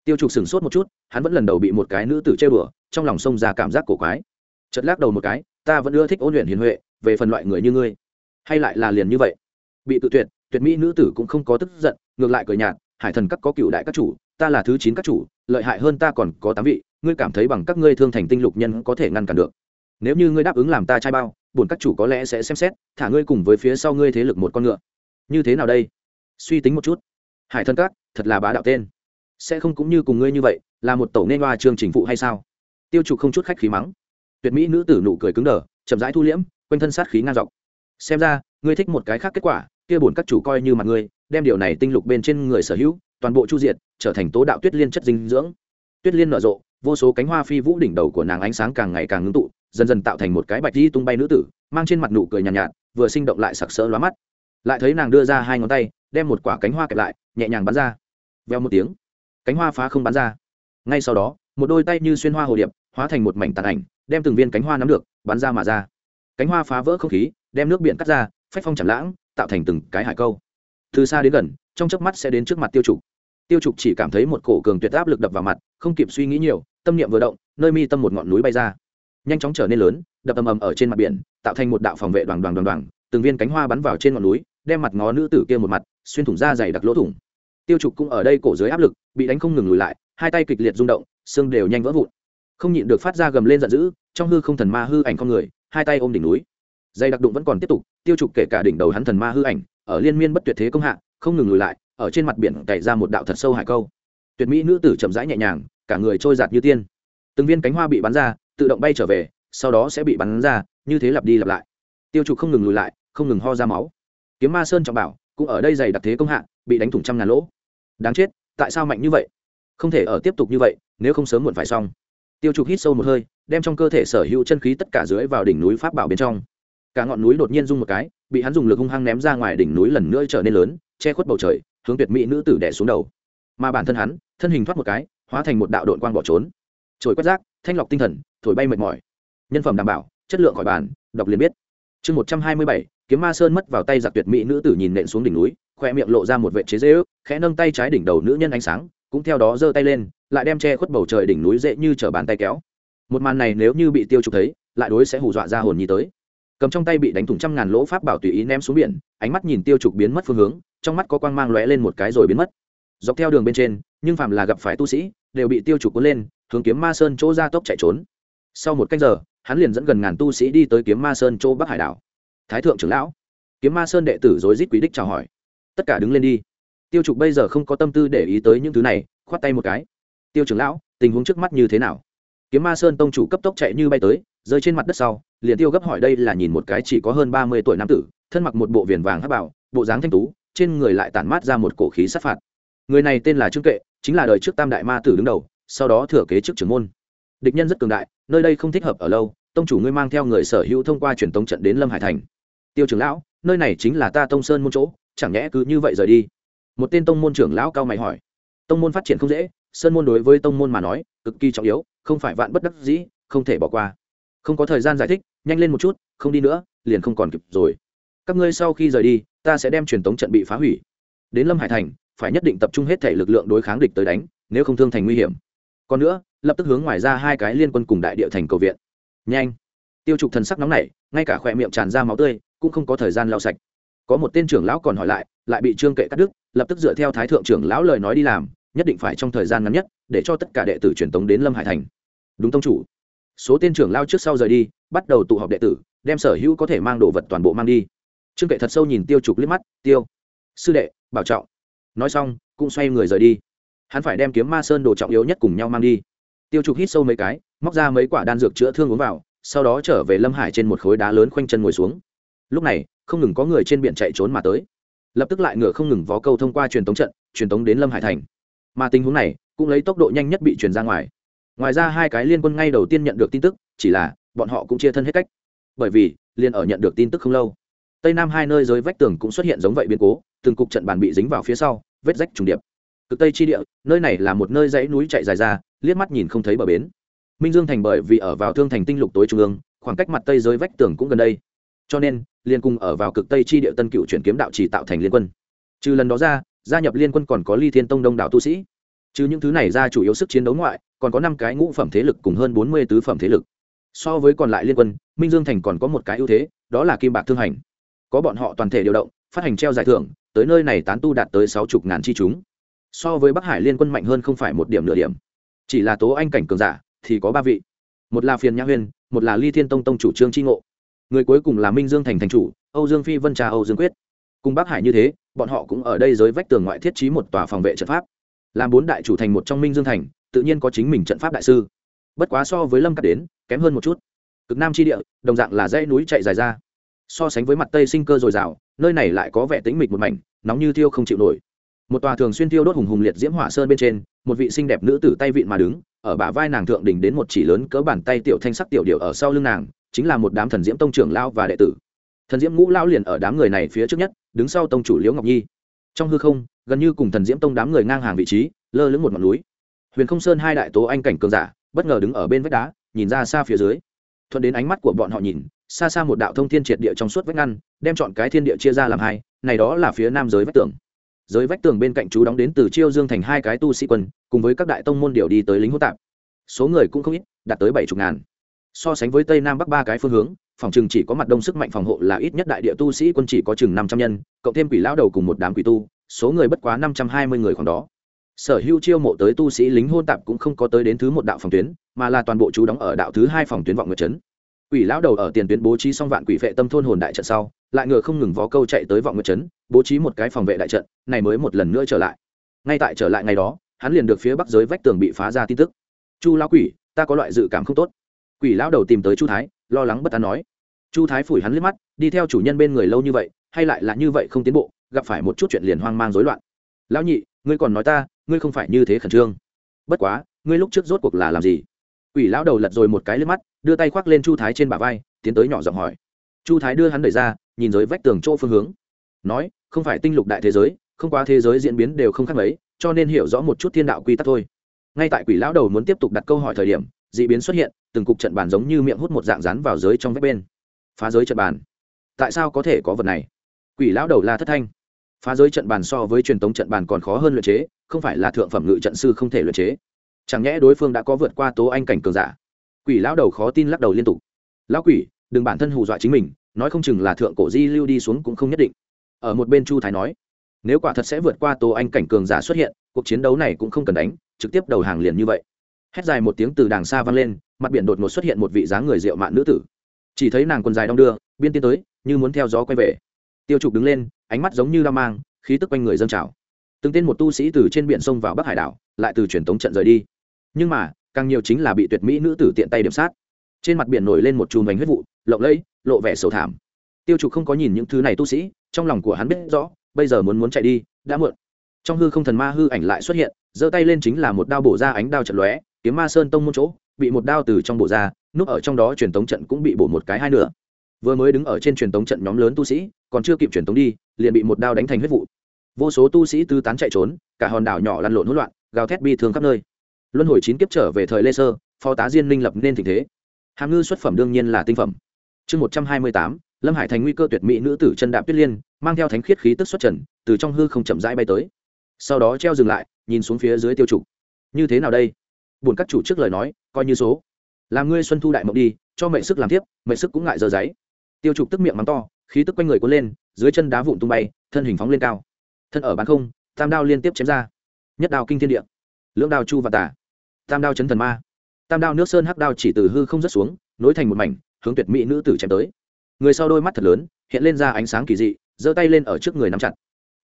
tiêu trục sửng sốt một chút, hắn vẫn lần đầu bị một cái nữ tử chơi bừa trong lòng sông ra cảm giác cổ quái. Chật lắc đầu một cái, ta vẫn ưa thích ôn luyện hiền huệ, về phần loại người như ngươi. Hay lại là liền như vậy. Bị tự tuyệt tuyệt mỹ nữ tử cũng không có tức giận, ngược lại cười nhạt, hải thần các có cựu đại các chủ, ta là thứ chín các chủ, lợi hại hơn ta còn có tám vị, ngươi cảm thấy bằng các ngươi thương thành tinh lục nhân có thể ngăn cản được. Nếu như ngươi đáp ứng làm ta trai bao, bổn các chủ có lẽ sẽ xem xét, thả ngươi cùng với phía sau ngươi thế lực một con ngựa. Như thế nào đây? Suy tính một chút. Hải thần các, thật là bá đạo tên sẽ không cũng như cùng ngươi như vậy là một tổ nên hoa chương trình phụ hay sao? Tiêu trục không chút khách khí mắng. Tuyệt mỹ nữ tử nụ cười cứng đờ chậm rãi thu liễm quanh thân sát khí ngang dọc. Xem ra ngươi thích một cái khác kết quả kia bổn các chủ coi như mặt ngươi đem điều này tinh lục bên trên người sở hữu toàn bộ chu diệt trở thành tố đạo tuyết liên chất dinh dưỡng. Tuyết liên nở rộ vô số cánh hoa phi vũ đỉnh đầu của nàng ánh sáng càng ngày càng ngưng tụ dần dần tạo thành một cái bạch di tung bay nữ tử mang trên mặt nụ cười nhàn nhạt, nhạt vừa sinh động lại sặc sỡ lóa mắt. Lại thấy nàng đưa ra hai ngón tay đem một quả cánh hoa kẹp lại nhẹ nhàng bắn ra. Veo một tiếng cánh hoa phá không bắn ra. Ngay sau đó, một đôi tay như xuyên hoa hồ điệp, hóa thành một mảnh tàn ảnh, đem từng viên cánh hoa nắm được, bắn ra mà ra. Cánh hoa phá vỡ không khí, đem nước biển cắt ra, phách phong chảm lãng, tạo thành từng cái hải câu. Từ xa đến gần, trong chớp mắt sẽ đến trước mặt tiêu trục. Tiêu trục chỉ cảm thấy một cổ cường tuyệt áp lực đập vào mặt, không kịp suy nghĩ nhiều, tâm niệm vừa động, nơi mi tâm một ngọn núi bay ra. Nhanh chóng trở nên lớn, đập ầm ầm ở trên mặt biển, tạo thành một đạo phòng vệ đoàn đoàn đoàn đoàn, từng viên cánh hoa bắn vào trên ngọn núi, đem mặt ngó nữ tử kia một mặt, xuyên thủng ra dày đặc lỗ thủng tiêu trục cũng ở đây cổ dưới áp lực, bị đánh không ngừng lùi lại, hai tay kịch liệt rung động, xương đều nhanh vỡ vụn. Không nhịn được phát ra gầm lên giận dữ, trong hư không thần ma hư ảnh con người, hai tay ôm đỉnh núi. Dây đặc đụng vẫn còn tiếp tục, tiêu trục kể cả đỉnh đầu hắn thần ma hư ảnh, ở liên miên bất tuyệt thế công hạ, không ngừng lùi lại, ở trên mặt biển cày ra một đạo thật sâu hải câu. Tuyệt mỹ nữ tử chậm rãi nhẹ nhàng, cả người trôi giạt như tiên. Từng viên cánh hoa bị bắn ra, tự động bay trở về, sau đó sẽ bị bắn ra, như thế lặp đi lặp lại. Tiêu trục không ngừng lùi lại, không ngừng ho ra máu. Kiếm ma sơn trọng bảo, cũng ở đây dày đặc thế công hạ, bị đánh thủng trăm ngàn lỗ đáng chết, tại sao mạnh như vậy? Không thể ở tiếp tục như vậy, nếu không sớm muộn phải xong. Tiêu trục hít sâu một hơi, đem trong cơ thể sở hữu chân khí tất cả dưới vào đỉnh núi pháp bảo bên trong. Cả ngọn núi đột nhiên rung một cái, bị hắn dùng lực hung hăng ném ra ngoài đỉnh núi lần nữa trở nên lớn, che khuất bầu trời, hướng tuyệt mỹ nữ tử đẻ xuống đầu. Mà bản thân hắn, thân hình thoát một cái, hóa thành một đạo đội quang bỏ trốn. Trồi quét rác, thanh lọc tinh thần, thổi bay mệt mỏi. Nhân phẩm đảm bảo, chất lượng khỏi bàn, đọc liền biết. Chương một trăm hai mươi bảy, kiếm ma sơn mất vào tay giặc tuyệt mỹ nữ tử nhìn nện xuống đỉnh núi khoe miệng lộ ra một vệ chế dễ ước, khẽ nâng tay trái đỉnh đầu nữ nhân ánh sáng, cũng theo đó giơ tay lên, lại đem che khuất bầu trời đỉnh núi dễ như t bàn tay kéo. Một màn này nếu như bị tiêu trục thấy, lại đối sẽ hù dọa ra hồn nhi tới. Cầm trong tay bị đánh thủng trăm ngàn lỗ pháp bảo tùy ý ném xuống biển, ánh mắt nhìn tiêu trục biến mất phương hướng, trong mắt có quang mang lóe lên một cái rồi biến mất. Dọc theo đường bên trên, nhưng phạm là gặp phải tu sĩ, đều bị tiêu trục cuốn lên, hướng kiếm ma sơn chỗ ra tốc chạy trốn. Sau một canh giờ, hắn liền dẫn gần ngàn tu sĩ đi tới kiếm ma sơn chỗ bắc hải đảo. Thái thượng trưởng lão, kiếm ma sơn đệ tử dối rít quý đích chào hỏi tất cả đứng lên đi. Tiêu trục bây giờ không có tâm tư để ý tới những thứ này, khoát tay một cái. Tiêu trưởng lão, tình huống trước mắt như thế nào? Kiếm ma sơn tông chủ cấp tốc chạy như bay tới, rơi trên mặt đất sau, liền tiêu gấp hỏi đây là nhìn một cái chỉ có hơn ba mươi tuổi nam tử, thân mặc một bộ viền vàng hắc bảo, bộ dáng thanh tú, trên người lại tản mát ra một cổ khí sát phạt. Người này tên là trương kệ, chính là đời trước tam đại ma tử đứng đầu, sau đó thừa kế trước trưởng môn. Địch nhân rất cường đại, nơi đây không thích hợp ở lâu, tông chủ ngươi mang theo người sở hữu thông qua truyền tống trận đến lâm hải thành. Tiêu trưởng lão, nơi này chính là ta tông sơn môn chỗ chẳng nhẽ cứ như vậy rời đi? Một tên tông môn trưởng lão cao mày hỏi. Tông môn phát triển không dễ, sơn môn đối với tông môn mà nói, cực kỳ trọng yếu, không phải vạn bất đắc dĩ, không thể bỏ qua. Không có thời gian giải thích, nhanh lên một chút, không đi nữa, liền không còn kịp rồi. Các ngươi sau khi rời đi, ta sẽ đem truyền tống trận bị phá hủy. Đến lâm hải thành, phải nhất định tập trung hết thể lực lượng đối kháng địch tới đánh, nếu không thương thành nguy hiểm. Còn nữa, lập tức hướng ngoài ra hai cái liên quân cùng đại địa thành cầu viện. Nhanh. Tiêu trục thần sắc nóng nảy, ngay cả khỏe miệng tràn ra máu tươi, cũng không có thời gian lau sạch có một tên trưởng lão còn hỏi lại lại bị trương kệ cắt đứt, lập tức dựa theo thái thượng trưởng lão lời nói đi làm, nhất định phải trong thời gian ngắn nhất, để cho tất cả đệ tử truyền tống đến lâm hải thành. Đúng tông chủ. Số tên trưởng lao trước sau rời đi, bắt đầu tụ họp đệ tử, đem sở hữu có thể mang đồ vật toàn bộ mang đi. Trương kệ thật sâu nhìn tiêu trục liếc mắt, tiêu, sư đệ, bảo trọng. Nói xong, cũng xoay người rời đi. Hắn phải đem kiếm ma sơn đồ trọng yếu nhất cùng nhau mang đi. Tiêu trục hít sâu mấy cái, móc ra mấy quả đan dược chữa thương uống vào, sau đó trở về lâm hải trên một khối đá lớn khoanh chân ngồi xuống. Lúc này không ngừng có người trên biển chạy trốn mà tới. Lập tức lại ngựa không ngừng vó câu thông qua truyền tống trận, truyền tống đến lâm hải thành. Mà tình huống này cũng lấy tốc độ nhanh nhất bị truyền ra ngoài. Ngoài ra hai cái liên quân ngay đầu tiên nhận được tin tức, chỉ là bọn họ cũng chia thân hết cách. Bởi vì liên ở nhận được tin tức không lâu, tây nam hai nơi giới vách tường cũng xuất hiện giống vậy biến cố, từng cục trận bàn bị dính vào phía sau, vết rách trùng điệp. Cực tây chi địa, nơi này là một nơi dãy núi chạy dài ra, liếc mắt nhìn không thấy bờ bến. Minh dương thành bởi vì ở vào thương thành tinh lục tối trung ương, khoảng cách mặt tây giới vách tường cũng gần đây. Cho nên liên cung ở vào cực tây chi địa tân cựu chuyển kiếm đạo chỉ tạo thành liên quân. Trừ lần đó ra, gia nhập liên quân còn có ly thiên tông đông đạo tu sĩ. Trừ những thứ này ra chủ yếu sức chiến đấu ngoại, còn có năm cái ngũ phẩm thế lực cùng hơn bốn mươi tứ phẩm thế lực. So với còn lại liên quân, minh dương thành còn có một cái ưu thế, đó là kim bạc thương hành. Có bọn họ toàn thể điều động, phát hành treo giải thưởng, tới nơi này tán tu đạt tới sáu chục ngàn chi chúng. So với bắc hải liên quân mạnh hơn không phải một điểm nửa điểm. Chỉ là tố anh cảnh cường giả, thì có ba vị. Một là phiền nhã huyên, một là ly thiên tông tông chủ trương tri ngộ người cuối cùng là minh dương thành thành chủ, âu dương phi vân trà, âu dương quyết. Cùng bắc hải như thế, bọn họ cũng ở đây dưới vách tường ngoại thiết trí một tòa phòng vệ trận pháp. Làm bốn đại chủ thành một trong minh dương thành, tự nhiên có chính mình trận pháp đại sư. Bất quá so với lâm cắt đến, kém hơn một chút. Cực nam tri địa, đồng dạng là dãy núi chạy dài ra. So sánh với mặt tây sinh cơ dồi dào, nơi này lại có vẻ tĩnh mịch một mảnh, nóng như thiêu không chịu nổi. Một tòa thường xuyên thiêu đốt hùng hùng liệt diễm hỏa sơn bên trên, một vị xinh đẹp nữ tử tay vịn mà đứng, ở bả vai nàng thượng đỉnh đến một chỉ lớn cỡ bàn tay tiểu thanh sắc tiểu điệu ở sau lưng nàng chính là một đám thần diễm tông trưởng lao và đệ tử. Thần diễm ngũ lao liền ở đám người này phía trước nhất, đứng sau tông chủ liễu ngọc nhi. Trong hư không, gần như cùng thần diễm tông đám người ngang hàng vị trí, lơ lửng một ngọn núi. Huyền không sơn hai đại tố anh cảnh cường giả, bất ngờ đứng ở bên vách đá, nhìn ra xa phía dưới. Thuận đến ánh mắt của bọn họ nhìn, xa xa một đạo thông thiên triệt địa trong suốt vách ngăn, đem chọn cái thiên địa chia ra làm hai, này đó là phía nam giới vách tường. Giới vách tường bên cạnh chú đóng đến từ chiêu dương thành hai cái tu sĩ quân, cùng với các đại tông môn điều đi tới lính hỗn tạp. Số người cũng không ít, đạt tới bảy chục ngàn so sánh với tây nam bắc ba cái phương hướng, phòng chừng chỉ có mặt đông sức mạnh phòng hộ là ít nhất đại địa tu sĩ quân chỉ có chừng năm trăm nhân, cộng thêm quỷ lão đầu cùng một đám quỷ tu, số người bất quá năm trăm hai mươi người khoảng đó. Sở hữu chiêu mộ tới tu sĩ lính hôn tạp cũng không có tới đến thứ một đạo phòng tuyến, mà là toàn bộ chú đóng ở đạo thứ hai phòng tuyến vọng ngựa trấn. Quỷ lão đầu ở tiền tuyến bố trí xong vạn quỷ vệ tâm thôn hồn đại trận sau, lại ngựa không ngừng vó câu chạy tới vọng ngựa trấn, bố trí một cái phòng vệ đại trận, này mới một lần nữa trở lại. Ngay tại trở lại ngày đó, hắn liền được phía bắc giới vách tường bị phá ra tin tức. Chu lão quỷ, ta có loại dự cảm không tốt quỷ lão đầu tìm tới chu thái, lo lắng bất an nói. Chu thái phủi hắn liếc mắt, đi theo chủ nhân bên người lâu như vậy, hay lại là như vậy không tiến bộ, gặp phải một chút chuyện liền hoang mang rối loạn. Lão nhị, ngươi còn nói ta, ngươi không phải như thế khẩn trương. Bất quá, ngươi lúc trước rốt cuộc là làm gì? Quỷ lão đầu lật rồi một cái liếc mắt, đưa tay khoác lên chu thái trên bả vai, tiến tới nhỏ giọng hỏi. Chu thái đưa hắn đẩy ra, nhìn dưới vách tường chỗ phương hướng. Nói, không phải tinh lục đại thế giới, không quá thế giới diễn biến đều không khác mấy, cho nên hiểu rõ một chút thiên đạo quy tắc thôi. Ngay tại quỷ lão đầu muốn tiếp tục đặt câu hỏi thời điểm d ị biến xuất hiện, từng cục trận bàn giống như miệng hút một dạng rán vào giới trong vách bên. Phá giới trận bàn. Tại sao có thể có vật này? Quỷ lão đầu la thất thanh. Phá giới trận bàn so với truyền thống trận bàn còn khó hơn luyện chế, không phải là thượng phẩm ngự trận sư không thể luyện chế. Chẳng nhẽ đối phương đã có vượt qua tố anh cảnh cường giả? Quỷ lão đầu khó tin lắc đầu liên tục. Lão quỷ, đừng bản thân hù dọa chính mình, nói không chừng là thượng cổ di lưu đi xuống cũng không nhất định. Ở một bên chu thái nói, nếu quả thật sẽ vượt qua tố anh cảnh cường giả xuất hiện, cuộc chiến đấu này cũng không cần đánh, trực tiếp đầu hàng liền như vậy hét dài một tiếng từ đàng xa vang lên, mặt biển đột ngột xuất hiện một vị dáng người rượu mạn nữ tử. Chỉ thấy nàng quần dài đong đưa, biên tiến tới, như muốn theo gió quay về. Tiêu trục đứng lên, ánh mắt giống như la mang, khí tức quanh người dâng trào. Từng tên một tu sĩ từ trên biển sông vào bắc hải đảo, lại từ truyền tống trận rời đi. Nhưng mà, càng nhiều chính là bị tuyệt mỹ nữ tử tiện tay điểm sát. Trên mặt biển nổi lên một chùm bánh huyết vụ, lộng lẫy, lộ vẻ sầu thảm. Tiêu trục không có nhìn những thứ này tu sĩ, trong lòng của hắn biết rõ, bây giờ muốn muốn chạy đi, đã muộn. Trong hư không thần ma hư ảnh lại xuất hiện, giơ tay lên chính là một đao bổ ra ánh đao trận lóe kiếm ma sơn tông môn chỗ, bị một đao từ trong bộ ra, núp ở trong đó truyền tống trận cũng bị bổ một cái hai nửa. Vừa mới đứng ở trên truyền tống trận nhóm lớn tu sĩ, còn chưa kịp truyền tống đi, liền bị một đao đánh thành huyết vụ. Vô số tu sĩ tư tán chạy trốn, cả hòn đảo nhỏ lăn lộn hỗn loạn, gào thét bi thương khắp nơi. Luân hồi chín kiếp trở về thời lê sơ, phó tá diên minh lập nên tình thế. Hàm ngư xuất phẩm đương nhiên là tinh phẩm. Chương một trăm hai mươi tám, lâm hải thành nguy cơ tuyệt mỹ nữ tử chân đạp tuyết liên, mang theo thánh khiết khí tức xuất trần, từ trong hư không chậm rãi bay tới. Sau đó treo dừng lại, nhìn xuống phía dưới tiêu trục như thế nào đây? Buồn các chủ trước lời nói, coi như số. Làm ngươi xuân thu đại mộng đi, cho mệnh sức làm tiếp, mệnh sức cũng ngại giờ giấy. Tiêu trục tức miệng mắng to, khí tức quanh người cuốn lên, dưới chân đá vụn tung bay, thân hình phóng lên cao. Thân ở bán không, tam đao liên tiếp chém ra. Nhất đao kinh thiên địa. Lưỡng đao chu và tả tam đao chấn thần ma. Tam đao nước sơn hắc đao chỉ từ hư không rớt xuống, nối thành một mảnh, hướng tuyệt mỹ nữ tử chém tới. Người sau đôi mắt thật lớn, hiện lên ra ánh sáng kỳ dị, giơ tay lên ở trước người nắm chặt.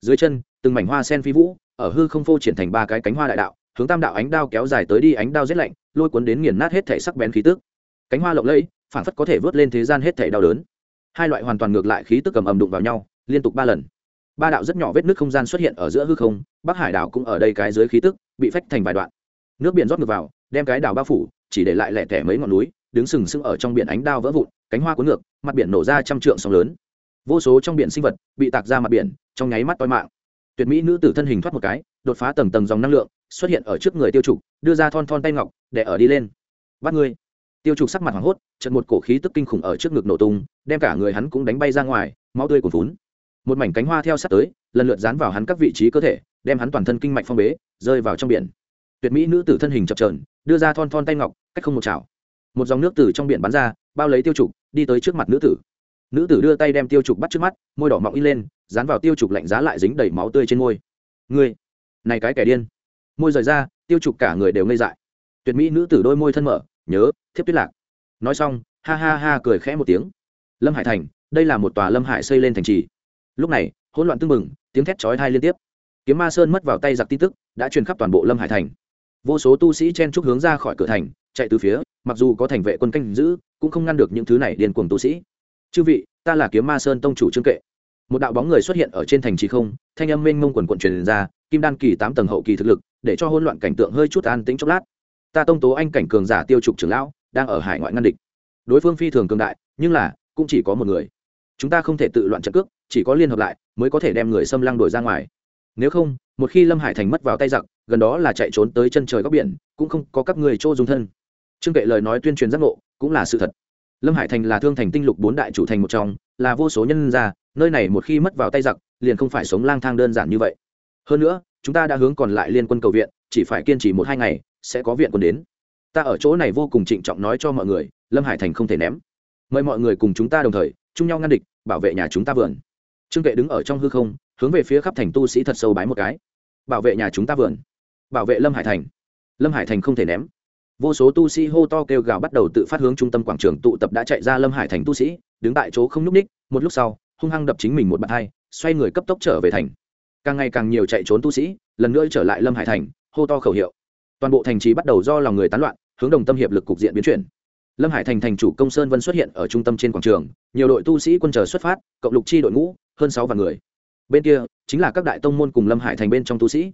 Dưới chân, từng mảnh hoa sen phi vũ, ở hư không phô triển thành ba cái cánh hoa đại đạo hướng tam đạo ánh đao kéo dài tới đi ánh đao rét lạnh, lôi cuốn đến nghiền nát hết thể sắc bén khí tức. Cánh hoa lộng lẫy phản phất có thể vớt lên thế gian hết thể đau đớn. Hai loại hoàn toàn ngược lại khí tức cầm ầm đụng vào nhau, liên tục ba lần. Ba đạo rất nhỏ vết nước không gian xuất hiện ở giữa hư không, bắc hải đảo cũng ở đây cái dưới khí tức, bị phách thành vài đoạn. Nước biển rót ngược vào, đem cái đảo bao phủ, chỉ để lại lẻ tẻ mấy ngọn núi, đứng sừng sững ở trong biển ánh đao vỡ vụn, cánh hoa cuốn ngược, mặt biển nổ ra trăm trượng sóng lớn. Vô số trong biển sinh vật bị tạc ra mặt biển, trong nháy mắt toi mạng. Tuyệt mỹ nữ tử thân hình thoát một cái, đột phá tầng tầng dòng năng lượng xuất hiện ở trước người tiêu trục đưa ra thon thon tay ngọc để ở đi lên. Bắt ngươi. Tiêu trục sắc mặt hoảng hốt trận một cổ khí tức kinh khủng ở trước ngực nổ tung đem cả người hắn cũng đánh bay ra ngoài máu tươi cuồn vún một mảnh cánh hoa theo sát tới lần lượt dán vào hắn các vị trí cơ thể đem hắn toàn thân kinh mạch phong bế rơi vào trong biển. Tuyệt mỹ nữ tử thân hình chập trờn đưa ra thon thon tay ngọc cách không một chảo. Một dòng nước từ trong biển bắn ra bao lấy tiêu trục đi tới trước mặt nữ tử. Nữ tử đưa tay đem tiêu trục bắt trước mắt môi đỏ mọng in lên dán vào tiêu trục lạnh giá lại dính đầy máu tươi trên môi. Người, này cái kẻ điên môi rời ra, tiêu trục cả người đều ngây dại. Tuyệt mỹ nữ tử đôi môi thân mở, nhớ, thiếp tuyết lạc. Nói xong, ha ha ha cười khẽ một tiếng. Lâm hải thành, đây là một tòa lâm hải xây lên thành trì. Lúc này, hỗn loạn tưng bừng, tiếng thét chói thai liên tiếp. Kiếm ma sơn mất vào tay giặc tin tức, đã truyền khắp toàn bộ lâm hải thành. Vô số tu sĩ chen trúc hướng ra khỏi cửa thành, chạy từ phía, mặc dù có thành vệ quân canh giữ, cũng không ngăn được những thứ này điên cuồng tu sĩ. Chư vị, ta là kiếm ma sơn tông chủ trương kệ. Một đạo bóng người xuất hiện ở trên thành trì không, thanh âm mênh mông quần quận truyền ra, kim đan kỳ tám tầng hậu kỳ thực lực để cho hỗn loạn cảnh tượng hơi chút an tĩnh chốc lát. Ta tông tố anh cảnh cường giả tiêu trục trưởng lão, đang ở hải ngoại ngăn địch. Đối phương phi thường cường đại, nhưng là, cũng chỉ có một người. Chúng ta không thể tự loạn trận cước, chỉ có liên hợp lại, mới có thể đem người xâm lăng đổi ra ngoài. Nếu không, một khi lâm hải thành mất vào tay giặc, gần đó là chạy trốn tới chân trời góc biển, cũng không có các người chỗ dùng thân. Trương kệ lời nói tuyên truyền giác ngộ, cũng là sự thật. Lâm hải thành là thương thành tinh lục bốn đại chủ thành một trong, là vô số nhân gia, nơi này một khi mất vào tay giặc, liền không phải sống lang thang đơn giản như vậy. Hơn nữa chúng ta đã hướng còn lại liên quân cầu viện, chỉ phải kiên trì một hai ngày, sẽ có viện quân đến. Ta ở chỗ này vô cùng trịnh trọng nói cho mọi người, lâm hải thành không thể ném. Mời mọi người cùng chúng ta đồng thời, chung nhau ngăn địch, bảo vệ nhà chúng ta vườn. Trương kệ đứng ở trong hư không, hướng về phía khắp thành tu sĩ thật sâu bái một cái. Bảo vệ nhà chúng ta vườn. Bảo vệ lâm hải thành. Lâm hải thành không thể ném. Vô số tu sĩ hô to kêu gào bắt đầu tự phát hướng trung tâm quảng trường tụ tập đã chạy ra lâm hải thành tu sĩ, đứng tại chỗ không nhúc ních một lúc sau, hung hăng đập chính mình một bàn hai xoay người cấp tốc trở về thành càng ngày càng nhiều chạy trốn tu sĩ, lần nữa trở lại lâm hải thành, hô to khẩu hiệu. Toàn bộ thành trì bắt đầu do lòng người tán loạn, hướng đồng tâm hiệp lực cục diện biến chuyển. Lâm hải thành thành chủ công sơn vân xuất hiện ở trung tâm trên quảng trường, nhiều đội tu sĩ quân chờ xuất phát, cộng lục chi đội ngũ, hơn sáu vạn người. Bên kia, chính là các đại tông môn cùng lâm hải thành bên trong tu sĩ.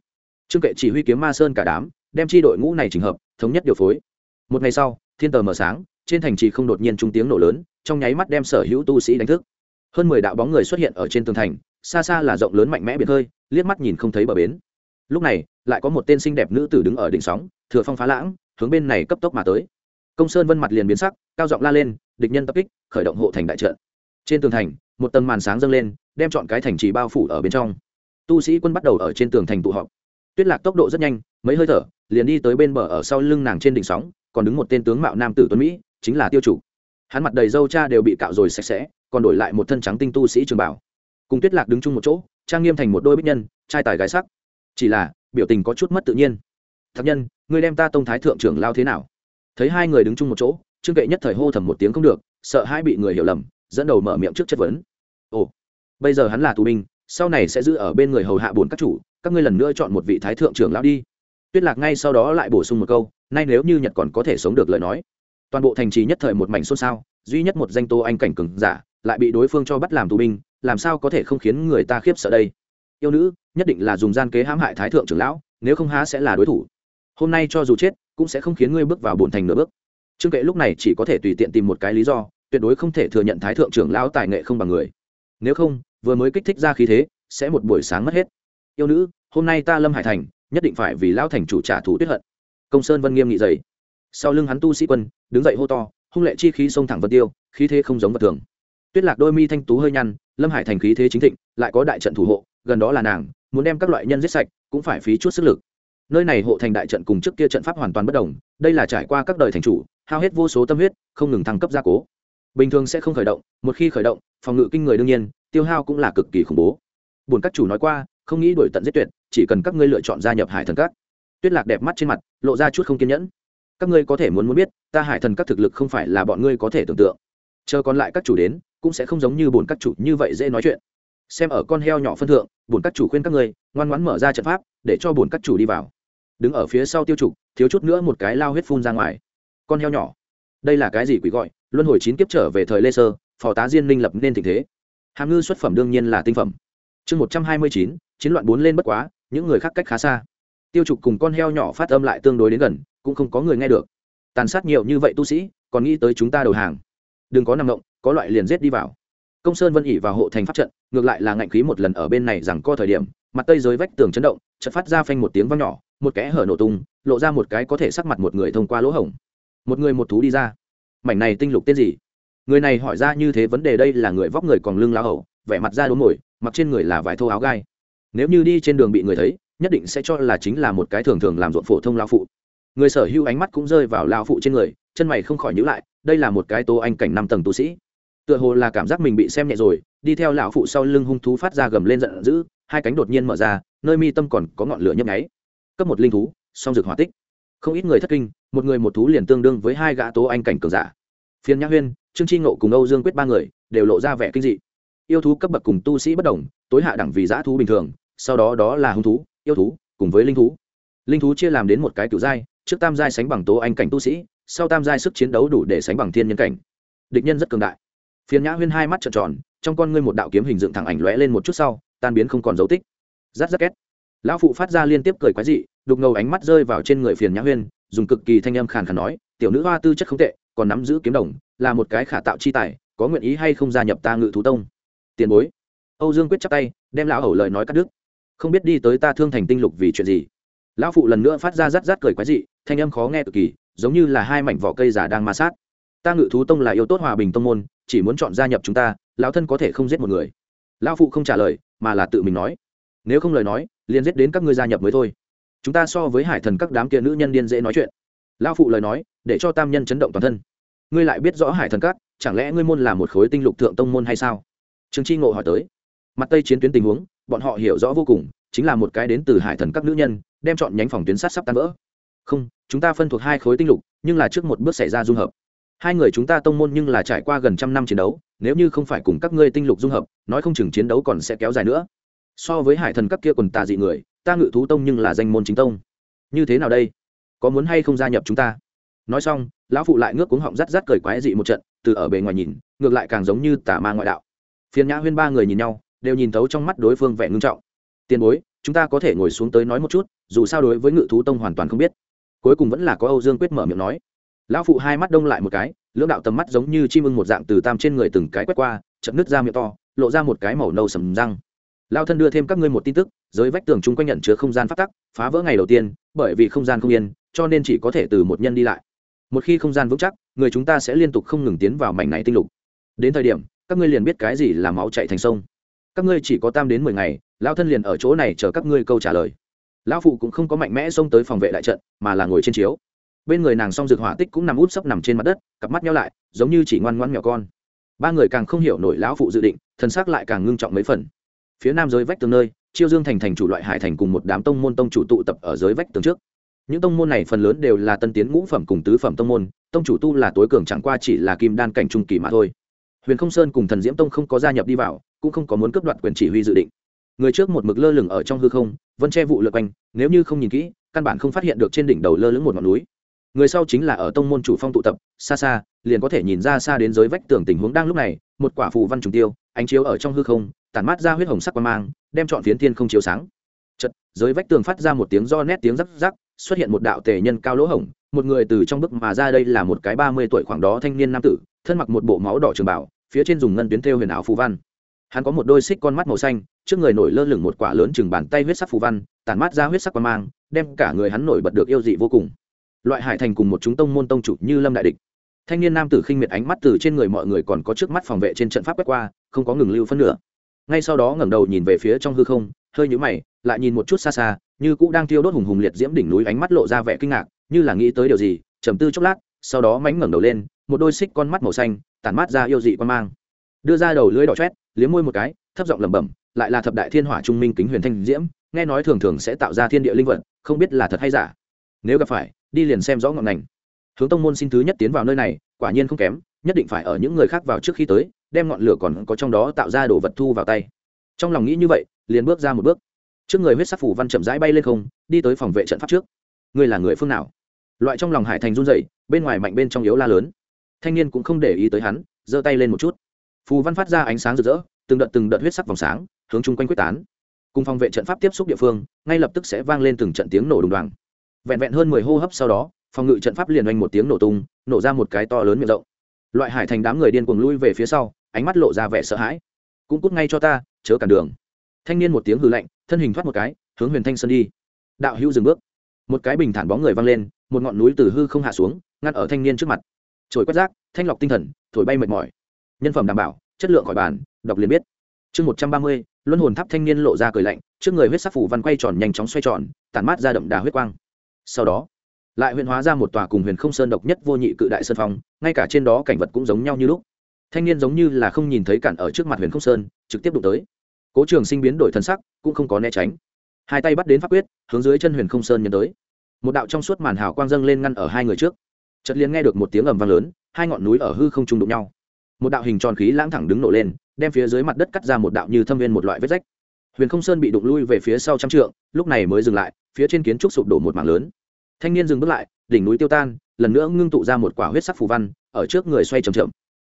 Trương kệ chỉ huy kiếm ma sơn cả đám, đem chi đội ngũ này trình hợp, thống nhất điều phối. Một ngày sau, thiên tờ mở sáng, trên thành trì không đột nhiên trung tiếng nổ lớn, trong nháy mắt đem sở hữu tu sĩ đánh thức. Hơn mười đạo bóng người xuất hiện ở trên tường thành xa xa là rộng lớn mạnh mẽ biển hơi liếc mắt nhìn không thấy bờ bến. Lúc này, lại có một tên xinh đẹp nữ tử đứng ở đỉnh sóng, thừa phong phá lãng, hướng bên này cấp tốc mà tới. Công sơn vân mặt liền biến sắc, cao giọng la lên, địch nhân tập kích, khởi động hộ thành đại trận. Trên tường thành, một tầng màn sáng dâng lên, đem chọn cái thành trì bao phủ ở bên trong. Tu sĩ quân bắt đầu ở trên tường thành tụ họp. Tuyết lạc tốc độ rất nhanh, mấy hơi thở, liền đi tới bên bờ ở sau lưng nàng trên đỉnh sóng, còn đứng một tên tướng mạo nam tử tuấn mỹ, chính là tiêu chủ. Hắn mặt đầy dâu cha đều bị cạo rồi sạch sẽ, còn đổi lại một thân trắng tinh tu sĩ trường bảo cùng tuyết lạc đứng chung một chỗ trang nghiêm thành một đôi bích nhân trai tài gái sắc chỉ là biểu tình có chút mất tự nhiên thật nhân ngươi đem ta tông thái thượng trưởng lao thế nào thấy hai người đứng chung một chỗ trương kệ nhất thời hô thầm một tiếng không được sợ hai bị người hiểu lầm dẫn đầu mở miệng trước chất vấn ồ bây giờ hắn là tù binh sau này sẽ giữ ở bên người hầu hạ bốn các chủ các ngươi lần nữa chọn một vị thái thượng trưởng lão đi tuyết lạc ngay sau đó lại bổ sung một câu nay nếu như nhật còn có thể sống được lời nói toàn bộ thành trì nhất thời một mảnh xôn xao duy nhất một danh tô anh cảnh cừng giả lại bị đối phương cho bắt làm tù binh, làm sao có thể không khiến người ta khiếp sợ đây? Yêu nữ, nhất định là dùng gian kế hãm hại thái thượng trưởng lão, nếu không há sẽ là đối thủ. Hôm nay cho dù chết, cũng sẽ không khiến ngươi bước vào bổn thành nửa bước. Trương kệ lúc này chỉ có thể tùy tiện tìm một cái lý do, tuyệt đối không thể thừa nhận thái thượng trưởng lão tài nghệ không bằng người. Nếu không, vừa mới kích thích ra khí thế, sẽ một buổi sáng mất hết. Yêu nữ, hôm nay ta lâm hải thành, nhất định phải vì lão thành chủ trả thù tuyết hận. Công sơn vân nghiêm nghị dày sau lưng hắn tu sĩ quân, đứng dậy hô to, hung lệ chi khí xông thẳng vân tiêu, khí thế không giống vật thường tuyết lạc đôi mi thanh tú hơi nhăn, lâm hải thành khí thế chính thịnh, lại có đại trận thủ hộ, gần đó là nàng, muốn đem các loại nhân giết sạch, cũng phải phí chút sức lực. Nơi này hộ thành đại trận cùng trước kia trận pháp hoàn toàn bất đồng, đây là trải qua các đời thành chủ, hao hết vô số tâm huyết, không ngừng thăng cấp gia cố. Bình thường sẽ không khởi động, một khi khởi động, phòng ngự kinh người đương nhiên, tiêu hao cũng là cực kỳ khủng bố. Buồn các chủ nói qua, không nghĩ đổi tận giết tuyệt, chỉ cần các ngươi lựa chọn gia nhập hải thần các. Tuyết lạc đẹp mắt trên mặt, lộ ra chút không kiên nhẫn. Các ngươi có thể muốn muốn biết, ta hải thần các thực lực không phải là bọn ngươi có thể tưởng tượng. Chờ còn lại các chủ đến cũng sẽ không giống như bổn các chủ như vậy dễ nói chuyện. Xem ở con heo nhỏ phân thượng, bổn các chủ khuyên các ngươi, ngoan ngoãn mở ra trận pháp, để cho bổn các chủ đi vào. Đứng ở phía sau tiêu trục thiếu chút nữa một cái lao huyết phun ra ngoài. Con heo nhỏ, đây là cái gì quỷ gọi? Luân hồi chín kiếp trở về thời lê sơ, phò tá diên minh lập nên tình thế. Hàm ngư xuất phẩm đương nhiên là tinh phẩm. Chương một trăm hai mươi chín, chiến loạn bốn lên bất quá, những người khác cách khá xa. Tiêu trục cùng con heo nhỏ phát âm lại tương đối đến gần, cũng không có người nghe được. Tàn sát nhiều như vậy tu sĩ, còn nghĩ tới chúng ta đầu hàng. Đừng có nằm động có loại liền giết đi vào. Công sơn vân ỉ vào hộ thành pháp trận, ngược lại là ngạnh khí một lần ở bên này rằng co thời điểm, mặt tây dưới vách tường chấn động, chợt phát ra phanh một tiếng vang nhỏ, một kẽ hở nổ tung, lộ ra một cái có thể sắc mặt một người thông qua lỗ hổng. Một người một thú đi ra. Mảnh này tinh lục tên gì? Người này hỏi ra như thế vấn đề đây là người vóc người còn lưng lao hậu vẻ mặt da đốm mồi, mặc trên người là vải thô áo gai. Nếu như đi trên đường bị người thấy, nhất định sẽ cho là chính là một cái thường thường làm ruộng phổ thông lao phụ. Người sở hữu ánh mắt cũng rơi vào lao phụ trên người, chân mày không khỏi nhữ lại, đây là một cái tô anh cảnh năm tầng tu sĩ tựa hồ là cảm giác mình bị xem nhẹ rồi, đi theo lão phụ sau lưng hung thú phát ra gầm lên giận dữ, hai cánh đột nhiên mở ra, nơi mi tâm còn có ngọn lửa nhấp nháy. Cấp một linh thú, song dược hỏa tích. Không ít người thất kinh, một người một thú liền tương đương với hai gã tố anh cảnh cường giả. Phiên nhã huyên, trương tri ngộ cùng âu dương quyết ba người đều lộ ra vẻ kinh dị. Yêu thú cấp bậc cùng tu sĩ bất đồng, tối hạ đẳng vì giã thú bình thường, sau đó đó là hung thú, yêu thú cùng với linh thú. Linh thú chia làm đến một cái kiểu giai, trước tam giai sánh bằng tố anh cảnh tu sĩ, sau tam giai sức chiến đấu đủ để sánh bằng thiên nhân cảnh. Địch nhân rất cường đại phiền nhã huyên hai mắt trợn tròn, trong con ngươi một đạo kiếm hình dựng thẳng ảnh lóe lên một chút sau, tan biến không còn dấu tích. Rát rát két. Lão phụ phát ra liên tiếp cười quái dị, đục ngầu ánh mắt rơi vào trên người phiền nhã huyên, dùng cực kỳ thanh âm khàn khàn nói, tiểu nữ hoa tư chất không tệ, còn nắm giữ kiếm đồng, là một cái khả tạo chi tài, có nguyện ý hay không gia nhập ta ngự thú tông? Tiền bối. Âu dương quyết chắp tay, đem lão hầu lời nói cắt đứt. Không biết đi tới ta thương thành tinh lục vì chuyện gì? Lão phụ lần nữa phát ra rát rát cười quái dị, thanh âm khó nghe cực kỳ, giống như là hai mảnh vỏ cây giả đang ma sát. Ta ngự thú tông là yêu tốt hòa bình tông môn chỉ muốn chọn gia nhập chúng ta, lão thân có thể không giết một người. Lão phụ không trả lời, mà là tự mình nói. Nếu không lời nói, liền giết đến các ngươi gia nhập mới thôi. Chúng ta so với hải thần các đám kia nữ nhân điên dễ nói chuyện. Lão phụ lời nói, để cho tam nhân chấn động toàn thân. Ngươi lại biết rõ hải thần các, chẳng lẽ ngươi môn là một khối tinh lục thượng tông môn hay sao? Trương tri ngộ hỏi tới. Mặt tây chiến tuyến tình huống, bọn họ hiểu rõ vô cùng, chính là một cái đến từ hải thần các nữ nhân, đem chọn nhánh phòng tuyến sát sắp tan vỡ. Không, chúng ta phân thuộc hai khối tinh lục, nhưng là trước một bước xảy ra dung hợp hai người chúng ta tông môn nhưng là trải qua gần trăm năm chiến đấu, nếu như không phải cùng các ngươi tinh lục dung hợp, nói không chừng chiến đấu còn sẽ kéo dài nữa. So với hải thần các kia quần tà dị người, ta ngự thú tông nhưng là danh môn chính tông. Như thế nào đây? Có muốn hay không gia nhập chúng ta? Nói xong, lão phụ lại ngước cuống họng rắt rắt cười quái dị một trận, từ ở bề ngoài nhìn, ngược lại càng giống như tà ma ngoại đạo. Phiền nhã huyên ba người nhìn nhau, đều nhìn thấu trong mắt đối phương vẻ ngưng trọng. Tiền bối, chúng ta có thể ngồi xuống tới nói một chút, dù sao đối với ngự thú tông hoàn toàn không biết. Cuối cùng vẫn là có âu dương quyết mở miệng nói lão phụ hai mắt đông lại một cái, lưỡng đạo tầm mắt giống như chim ưng một dạng từ tam trên người từng cái quét qua chậm nứt ra miệng to, lộ ra một cái màu nâu sầm răng. Lao thân đưa thêm các ngươi một tin tức, giới vách tường chung quanh nhận chứa không gian phát tắc, phá vỡ ngày đầu tiên, bởi vì không gian không yên, cho nên chỉ có thể từ một nhân đi lại. Một khi không gian vững chắc, người chúng ta sẽ liên tục không ngừng tiến vào mảnh này tinh lục. Đến thời điểm, các ngươi liền biết cái gì là máu chạy thành sông. Các ngươi chỉ có tam đến mười ngày lao thân liền ở chỗ này chờ các ngươi câu trả lời. Lão phụ cũng không có mạnh mẽ xông tới phòng vệ đại trận, mà là ngồi trên chiếu bên người nàng song dược hỏa tích cũng nằm út sấp nằm trên mặt đất, cặp mắt nhau lại, giống như chỉ ngoan ngoan nhỏ con. Ba người càng không hiểu nổi lão phụ dự định, thân xác lại càng ngưng trọng mấy phần. Phía nam giới vách tường nơi, chiêu dương thành thành chủ loại hải thành cùng một đám tông môn tông chủ tụ tập ở giới vách tường trước. Những tông môn này phần lớn đều là tân tiến ngũ phẩm cùng tứ phẩm tông môn, tông chủ tu là tối cường chẳng qua chỉ là kim đan cảnh trung kỳ mà thôi. Huyền không sơn cùng thần diễm tông không có gia nhập đi vào, cũng không có muốn cướp đoạt quyền chỉ huy dự định. Người trước một mực lơ lửng ở trong hư không vân che vụ lượt quanh, nếu như không nhìn kỹ, căn bản không phát hiện được trên đỉnh đầu lơ lửng một ngọn núi người sau chính là ở tông môn chủ phong tụ tập, xa xa, liền có thể nhìn ra xa đến giới vách tường tình huống đang lúc này, một quả phù văn trùng tiêu, ánh chiếu ở trong hư không, tản mát ra huyết hồng sắc qua mang, đem chọn phiến thiên không chiếu sáng. Chật giới vách tường phát ra một tiếng do nét tiếng rắc rắc, xuất hiện một đạo tề nhân cao lỗ hổng, một người từ trong bức mà ra đây là một cái ba mươi tuổi khoảng đó thanh niên nam tử, thân mặc một bộ máu đỏ trường bảo, phía trên dùng ngân tuyến thêu huyền ảo phù văn. Hắn có một đôi xích con mắt màu xanh, trước người nổi lơ lửng một quả lớn chừng bàn tay huyết sắc phù văn, tản mát ra huyết sắc quan mang, đem cả người hắn nổi bật được yêu dị vô cùng loại hải thành cùng một chúng tông môn tông chủ như lâm đại địch. Thanh niên nam tử khinh miệt ánh mắt từ trên người mọi người còn có trước mắt phòng vệ trên trận pháp quét qua, không có ngừng lưu phân nửa. Ngay sau đó ngẩng đầu nhìn về phía trong hư không, hơi nhũ mày, lại nhìn một chút xa xa, như cũng đang thiêu đốt hùng hùng liệt diễm đỉnh núi ánh mắt lộ ra vẻ kinh ngạc, như là nghĩ tới điều gì, trầm tư chốc lát, sau đó mánh ngẩng đầu lên, một đôi xích con mắt màu xanh, tản mát ra yêu dị quan mang. Đưa ra đầu lưỡi đỏ chét liếm môi một cái, thấp giọng lẩm bẩm, lại là thập đại thiên hỏa trung minh kính huyền thanh diễm, nghe nói thường thường sẽ tạo ra thiên địa linh vật, không biết là thật hay giả. Nếu gặp phải đi liền xem rõ ngọn ngành. Hướng tông môn xin thứ nhất tiến vào nơi này, quả nhiên không kém, nhất định phải ở những người khác vào trước khi tới, đem ngọn lửa còn có trong đó tạo ra đồ vật thu vào tay. Trong lòng nghĩ như vậy, liền bước ra một bước. Trước người huyết sắc phủ văn chậm rãi bay lên không, đi tới phòng vệ trận pháp trước. Ngươi là người phương nào? Loại trong lòng hải thành run dậy bên ngoài mạnh bên trong yếu la lớn. Thanh niên cũng không để ý tới hắn, giơ tay lên một chút. Phù văn phát ra ánh sáng rực rỡ, từng đợt từng đợt huyết sắc vòng sáng, hướng chung quanh quyết tán. Cùng phòng vệ trận pháp tiếp xúc địa phương, ngay lập tức sẽ vang lên từng trận tiếng nổ đùng đoàng vẹn vẹn hơn mười hô hấp sau đó, phòng ngự trận pháp liền oanh một tiếng nổ tung, nổ ra một cái to lớn miệng rộng. Loại hải thành đám người điên cuồng lui về phía sau, ánh mắt lộ ra vẻ sợ hãi. Cũng cút ngay cho ta, chớ cản đường. Thanh niên một tiếng hư lạnh, thân hình thoát một cái, hướng huyền thanh sơn đi. Đạo hữu dừng bước. Một cái bình thản bóng người văng lên, một ngọn núi từ hư không hạ xuống, ngăn ở thanh niên trước mặt. Trồi quét rác, thanh lọc tinh thần, thổi bay mệt mỏi. Nhân phẩm đảm bảo, chất lượng khỏi bàn, đọc liền biết. Chương một trăm ba mươi, luân hồn tháp thanh niên lộ ra cười lạnh, trước người huyết sắc phủ văn quay tròn nhanh chóng xoay tròn, tản mát ra đậm đà huyết quang sau đó, lại huyền hóa ra một tòa cùng huyền không sơn độc nhất vô nhị cự đại sơn phong, ngay cả trên đó cảnh vật cũng giống nhau như lúc. Thanh niên giống như là không nhìn thấy cản ở trước mặt huyền không sơn, trực tiếp đụng tới. Cố trường sinh biến đổi thân sắc, cũng không có né tránh. Hai tay bắt đến pháp quyết, hướng dưới chân huyền không sơn nhân tới. Một đạo trong suốt màn hào quang dâng lên ngăn ở hai người trước. Chợt liền nghe được một tiếng ầm vang lớn, hai ngọn núi ở hư không trung đụng nhau. Một đạo hình tròn khí lãng thẳng đứng nổ lên, đem phía dưới mặt đất cắt ra một đạo như thâm viên một loại vết rách huyền không sơn bị đụng lui về phía sau trăm trượng, lúc này mới dừng lại, phía trên kiến trúc sụp đổ một mảng lớn. Thanh niên dừng bước lại, đỉnh núi tiêu tan, lần nữa ngưng tụ ra một quả huyết sắc phù văn, ở trước người xoay trầm trầm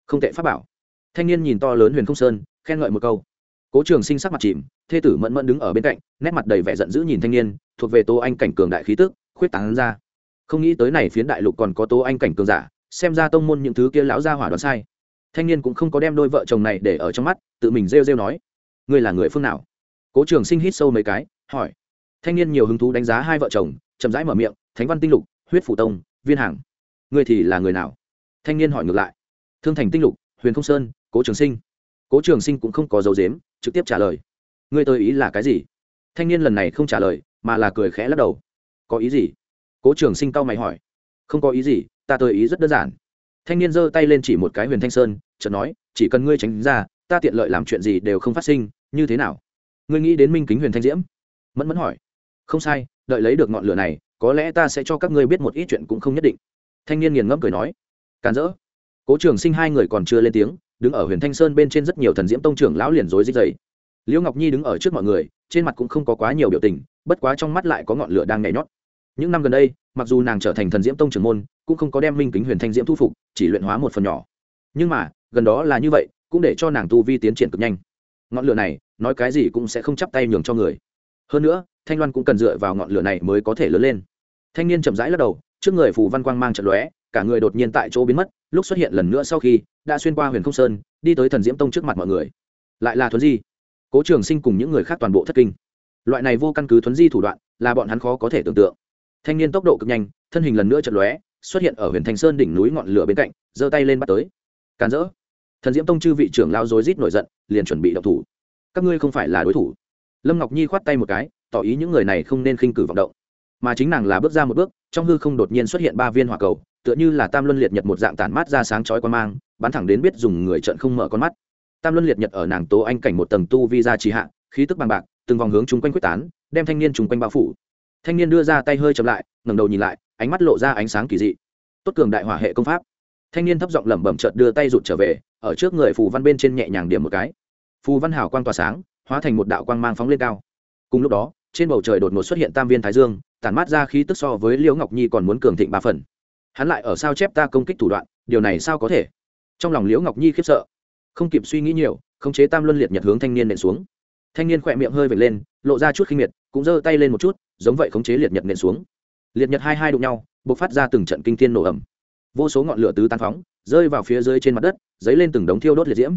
không tệ pháp bảo. Thanh niên nhìn to lớn huyền không sơn, khen ngợi một câu. Cố trường sinh sắc mặt chìm, thê tử mẫn mẫn đứng ở bên cạnh, nét mặt đầy vẻ giận dữ nhìn thanh niên, thuộc về tô anh cảnh cường đại khí tức, khuyết tán ra. Không nghĩ tới này phiến đại lục còn có tô anh cảnh cường giả, xem ra tông môn những thứ kia lão gia hỏa đoán sai. Thanh niên cũng không có đem đôi vợ chồng này để ở trong mắt, tự mình rêu rêu nói, ngươi là người phương nào? Cố trường sinh hít sâu mấy cái, hỏi. Thanh niên nhiều hứng thú đánh giá hai vợ chồng, chậm rãi mở miệng, thánh văn tinh lục, huyết phủ tông, viên hàng. Ngươi thì là người nào? Thanh niên hỏi ngược lại. Thương thành tinh lục, huyền không sơn, cố trường sinh. Cố trường sinh cũng không có dấu dếm trực tiếp trả lời. Ngươi tôi ý là cái gì? Thanh niên lần này không trả lời, mà là cười khẽ lắc đầu. Có ý gì? Cố trường sinh cau mày hỏi. Không có ý gì, ta tôi ý rất đơn giản. Thanh niên giơ tay lên chỉ một cái huyền thanh sơn, chợt nói, chỉ cần ngươi tránh ra, ta tiện lợi làm chuyện gì đều không phát sinh, như thế nào? Ngươi nghĩ đến minh kính huyền thanh diễm? Mẫn mẫn hỏi. Không sai, đợi lấy được ngọn lửa này, có lẽ ta sẽ cho các ngươi biết một ít chuyện cũng không nhất định. Thanh niên nghiền ngẫm cười nói. Càn rỡ. Cố trường sinh hai người còn chưa lên tiếng, đứng ở huyền thanh sơn bên trên rất nhiều thần diễm tông trưởng lão liền rối rít dày liễu ngọc nhi đứng ở trước mọi người, trên mặt cũng không có quá nhiều biểu tình, bất quá trong mắt lại có ngọn lửa đang nhảy nhót. Những năm gần đây, mặc dù nàng trở thành thần diễm tông trưởng môn, cũng không có đem minh kính huyền thanh diễm thu phục, chỉ luyện hóa một phần nhỏ. Nhưng mà, gần đó là như vậy, cũng để cho nàng tu vi tiến triển cực nhanh. Ngọn lửa này nói cái gì cũng sẽ không chắp tay nhường cho người. Hơn nữa, thanh loan cũng cần dựa vào ngọn lửa này mới có thể lớn lên. Thanh niên chậm rãi lắc đầu, trước người phù văn quang mang trận lóe, cả người đột nhiên tại chỗ biến mất, lúc xuất hiện lần nữa sau khi, đã xuyên qua huyền không sơn, đi tới thần diễm tông trước mặt mọi người. Lại là thuấn di. Cố trường sinh cùng những người khác toàn bộ thất kinh. Loại này vô căn cứ thuấn di thủ đoạn, là bọn hắn khó có thể tưởng tượng. Thanh niên tốc độ cực nhanh, thân hình lần nữa chật lóe, xuất hiện ở huyền thành sơn đỉnh núi ngọn lửa bên cạnh, giơ tay lên bắt tới. Càn rỡ. Thần diễm tông chư vị trưởng lao dối rít nổi giận, liền chuẩn bị đập thủ các ngươi không phải là đối thủ. Lâm ngọc nhi khoát tay một cái, tỏ ý những người này không nên khinh cử vọng động. Mà chính nàng là bước ra một bước, trong hư không đột nhiên xuất hiện ba viên hỏa cầu, tựa như là tam luân liệt nhật một dạng tản mát ra sáng chói quan mang, bắn thẳng đến biết dùng người trận không mở con mắt. Tam luân liệt nhật ở nàng tố anh cảnh một tầng tu vi ra trì hạ, khí tức bằng bạc, từng vòng hướng chung quanh quyết tán, đem thanh niên chung quanh bao phủ. Thanh niên đưa ra tay hơi chậm lại, ngẩng đầu nhìn lại, ánh mắt lộ ra ánh sáng kỳ dị. Tốt cường đại hỏa hệ công pháp. Thanh niên thấp giọng lẩm bẩm chợt đưa tay rụt trở về, ở trước người phù văn bên trên nhẹ nhàng điểm một cái phù văn hào quang tỏa sáng, hóa thành một đạo quang mang phóng lên cao. Cùng lúc đó, trên bầu trời đột ngột xuất hiện tam viên thái dương, tản mát ra khí tức so với liễu ngọc nhi còn muốn cường thịnh ba phần. Hắn lại ở sao chép ta công kích thủ đoạn, điều này sao có thể? Trong lòng liễu ngọc nhi khiếp sợ. Không kịp suy nghĩ nhiều, khống chế tam luân liệt nhật hướng thanh niên nện xuống. Thanh niên khỏe miệng hơi vệt lên, lộ ra chút khinh miệt, cũng giơ tay lên một chút, giống vậy khống chế liệt nhật nện xuống. Liệt nhật hai hai đụng nhau b ộ c phát ra từng trận kinh thiên nổ ẩm vô số ngọn lửa tứ tan phóng, rơi vào phía dưới trên mặt đất, dấy lên từng đống thiêu đốt liệt diễm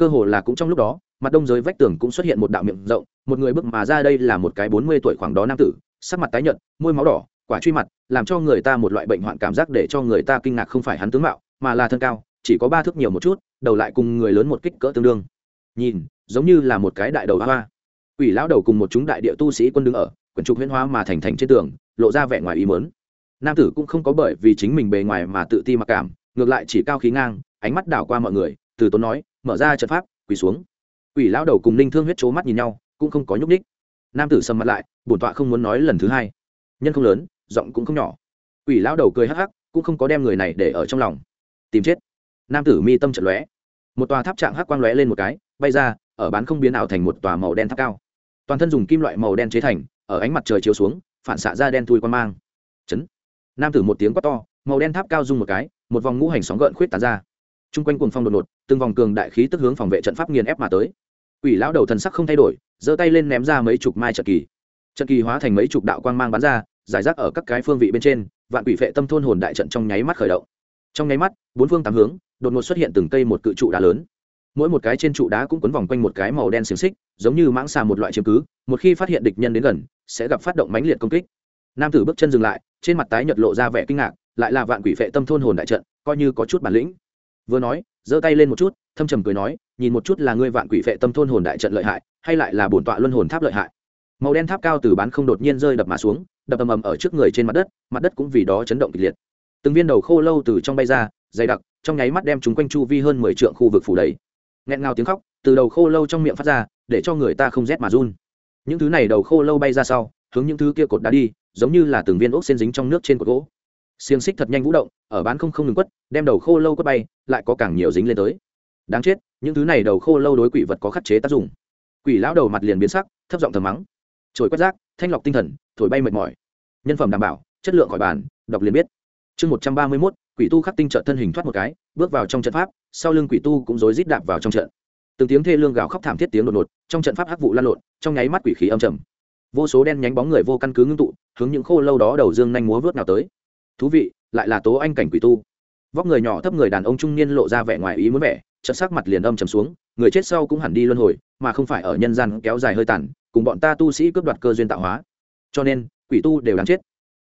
cơ hồ là cũng trong lúc đó, mặt đông giới vách tường cũng xuất hiện một đạo miệng rộng, một người bước mà ra đây là một cái bốn mươi tuổi khoảng đó nam tử, sắc mặt tái nhợt, môi máu đỏ, quả truy mặt, làm cho người ta một loại bệnh hoạn cảm giác để cho người ta kinh ngạc không phải hắn tướng mạo, mà là thân cao, chỉ có ba thước nhiều một chút, đầu lại cùng người lớn một kích cỡ tương đương. Nhìn, giống như là một cái đại đầu hoa ủy lão đầu cùng một chúng đại địa tu sĩ quân đứng ở quần trục huyễn hóa mà thành thành trên tường, lộ ra vẻ ngoài ý mớn nam tử cũng không có bởi vì chính mình bề ngoài mà tự ti mặc cảm, ngược lại chỉ cao khí ngang, ánh mắt đảo qua mọi người, từ tốn nói mở ra trận pháp, quỳ xuống. Quỷ lão đầu cùng ninh thương huyết c mắt nhìn nhau, cũng không có nhúc ních nam tử sầm mặt lại, bổn tọa không muốn nói lần thứ hai. Nhân không lớn, giọng cũng không nhỏ. Quỷ lão đầu cười hắc hắc, cũng không có đem người này để ở trong lòng. Tìm chết. Nam tử mi tâm trận lóe. Một tòa tháp trạng hắc quang lóe lên một cái, bay ra, ở bán không biến ảo thành một tòa màu đen tháp cao. Toàn thân dùng kim loại màu đen chế thành, ở ánh mặt trời chiếu xuống, phản xạ ra đen thui quan mang. Chấn. Nam tử một tiếng quát to, màu đen tháp cao rung một cái, một vòng ngũ hành sóng gợn khuyết tán ra t r u n g quanh cuồng phong đột ngột, từng vòng cường đại khí tức hướng phòng vệ trận pháp nghiền ép mà tới. Quỷ lão đầu thần sắc không thay đổi, giơ tay lên ném ra mấy chục mai trận kỳ. Trận kỳ hóa thành mấy chục đạo quang mang bắn ra, giải rác ở các cái phương vị bên trên, vạn quỷ vệ tâm thôn hồn đại trận trong nháy mắt khởi động. Trong nháy mắt, bốn phương tám hướng, đột ngột xuất hiện từng cây một cự trụ đá lớn. Mỗi một cái trên trụ đá cũng quấn vòng quanh một cái màu đen xiềng xích, giống như mãng xà một loại chứng cứ, một khi phát hiện địch nhân đến gần, sẽ gặp phát động mãnh liệt công kích. Nam tử bước chân dừng lại, trên mặt tái nhật lộ ra vẻ kinh ngạc, lại là vạn quỷ vệ tâm thôn hồn đại trận, coi như có chút bản lĩnh vừa nói, giơ tay lên một chút, thâm trầm cười nói, nhìn một chút là ngươi vạn quỷ vệ tâm thôn hồn đại trận lợi hại, hay lại là bổn tọa luân hồn tháp lợi hại. Màu đen tháp cao từ bán không đột nhiên rơi đập mà xuống, đập ầm ầm ở trước người trên mặt đất mặt đất cũng vì đó chấn động kịch liệt. Từng viên đầu khô lâu từ trong bay ra, dày đặc, trong nháy mắt đem chúng quanh chu vi hơn mười trượng khu vực phủ đầy. Nghẹn ngào tiếng khóc, từ đầu khô lâu trong miệng phát ra, để cho người ta không rét mà run. Những thứ này đầu khô lâu bay ra sau, hướng những thứ kia cột đá đi, giống như là từng viên ốc xen dính trong nước trên cột gỗ xiềng xích thật nhanh vũ động, ở bán không không ngừng quất, đem đầu khô lâu quất bay, lại có càng nhiều dính lên tới. Đáng chết, những thứ này đầu khô lâu đối quỷ vật có khắc chế tác dụng. Quỷ lão đầu mặt liền biến sắc, thấp giọng thầm mắng. Trồi quét rác, thanh lọc tinh thần, thổi bay mệt mỏi. Nhân phẩm đảm bảo, chất lượng khỏi bàn, đọc liền biết. Chương một trăm ba mươi mốt, quỷ tu khắc tinh trợ thân hình thoát một cái, bước vào trong trận pháp, sau lưng quỷ tu cũng rối rít đạp vào trong trận. Từng tiếng thê lương gào khóc thảm thiết tiếng đột ngột, trong trận pháp hắc vụ lan lộn, trong nháy mắt quỷ khí âm trầm. Vô số đen nhánh bóng người vô căn cứ ngưng tụ, hướng những khô lâu đó đầu dương nhanh múa vớt nào tới thú vị, lại là tố anh cảnh quỷ tu. Vóc người nhỏ thấp người đàn ông trung niên lộ ra vẻ ngoài ý muốn vẻ trận sắc mặt liền âm trầm xuống, người chết sau cũng hẳn đi luân hồi, mà không phải ở nhân gian kéo dài hơi tàn, cùng bọn ta tu sĩ cướp đoạt cơ duyên tạo hóa. Cho nên, quỷ tu đều đáng chết.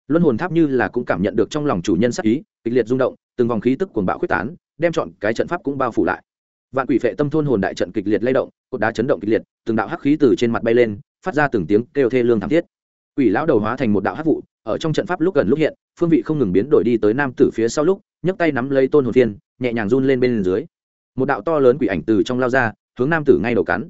Luân hồn tháp như là cũng cảm nhận được trong lòng chủ nhân sắc ý, kịch liệt rung động, từng vòng khí tức cuồng bạo quyết tán, đem chọn cái trận pháp cũng bao phủ lại. Vạn quỷ phệ tâm thôn hồn đại trận kịch liệt lay động, cột đá chấn động kịch liệt, từng đạo hắc khí từ trên mặt bay lên, phát ra từng tiếng kêu thê lương thảm thiết. Quỷ lão đầu hóa thành một đạo hắc vụ ở trong trận pháp lúc gần lúc hiện phương vị không ngừng biến đổi đi tới nam tử phía sau lúc nhấc tay nắm lấy tôn hồn thiên, nhẹ nhàng run lên bên dưới. Một đạo to lớn quỷ ảnh từ trong lao ra hướng nam tử ngay đầu cắn.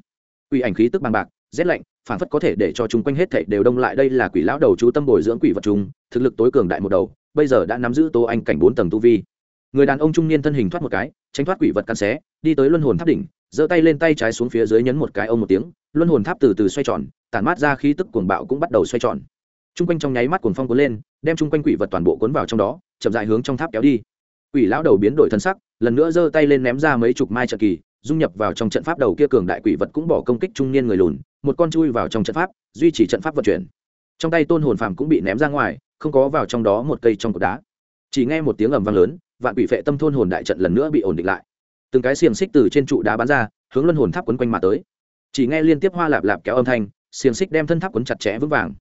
Quỷ ảnh khí tức bằng bạc rét lạnh phản phất có thể để cho chúng quanh hết thảy đều đông lại. Đây là quỷ lão đầu chú tâm bồi dưỡng quỷ vật chúng thực lực tối cường đại một đầu bây giờ đã nắm giữ tô anh cảnh bốn tầng tu vi. Người đàn ông trung niên thân hình thoát một cái tránh thoát quỷ vật căn xé đi tới luân hồn tháp đỉnh giơ tay lên tay trái xuống phía dưới nhấn một cái ông một tiếng luân hồn tháp từ từ xoay tròn tản mát ra khí tức cuồng bạo cũng bắt đầu xoay tròn chung quanh trong nháy mắt cuồng phong cuốn lên, đem chung quanh quỷ vật toàn bộ cuốn vào trong đó, chậm dại hướng trong tháp kéo đi. Quỷ lão đầu biến đổi thân sắc, lần nữa giơ tay lên ném ra mấy chục mai trận kỳ, dung nhập vào trong trận pháp đầu kia cường đại quỷ vật cũng bỏ công kích trung niên người lùn, một con chui vào trong trận pháp, duy trì trận pháp vận chuyển. Trong tay tôn hồn phàm cũng bị ném ra ngoài, không có vào trong đó một cây trong cột đá. Chỉ nghe một tiếng ầm vang lớn, vạn quỷ phệ tâm thôn hồn đại trận lần nữa bị ổn định lại. Từng cái xiềng xích từ trên trụ đá bắn ra, hướng luân hồn tháp quấn quanh mà tới. Chỉ nghe liên tiếp hoa lạp lạp kéo âm thanh, xiềng xích đem thân tháp quấn chặt chẽ vững vàng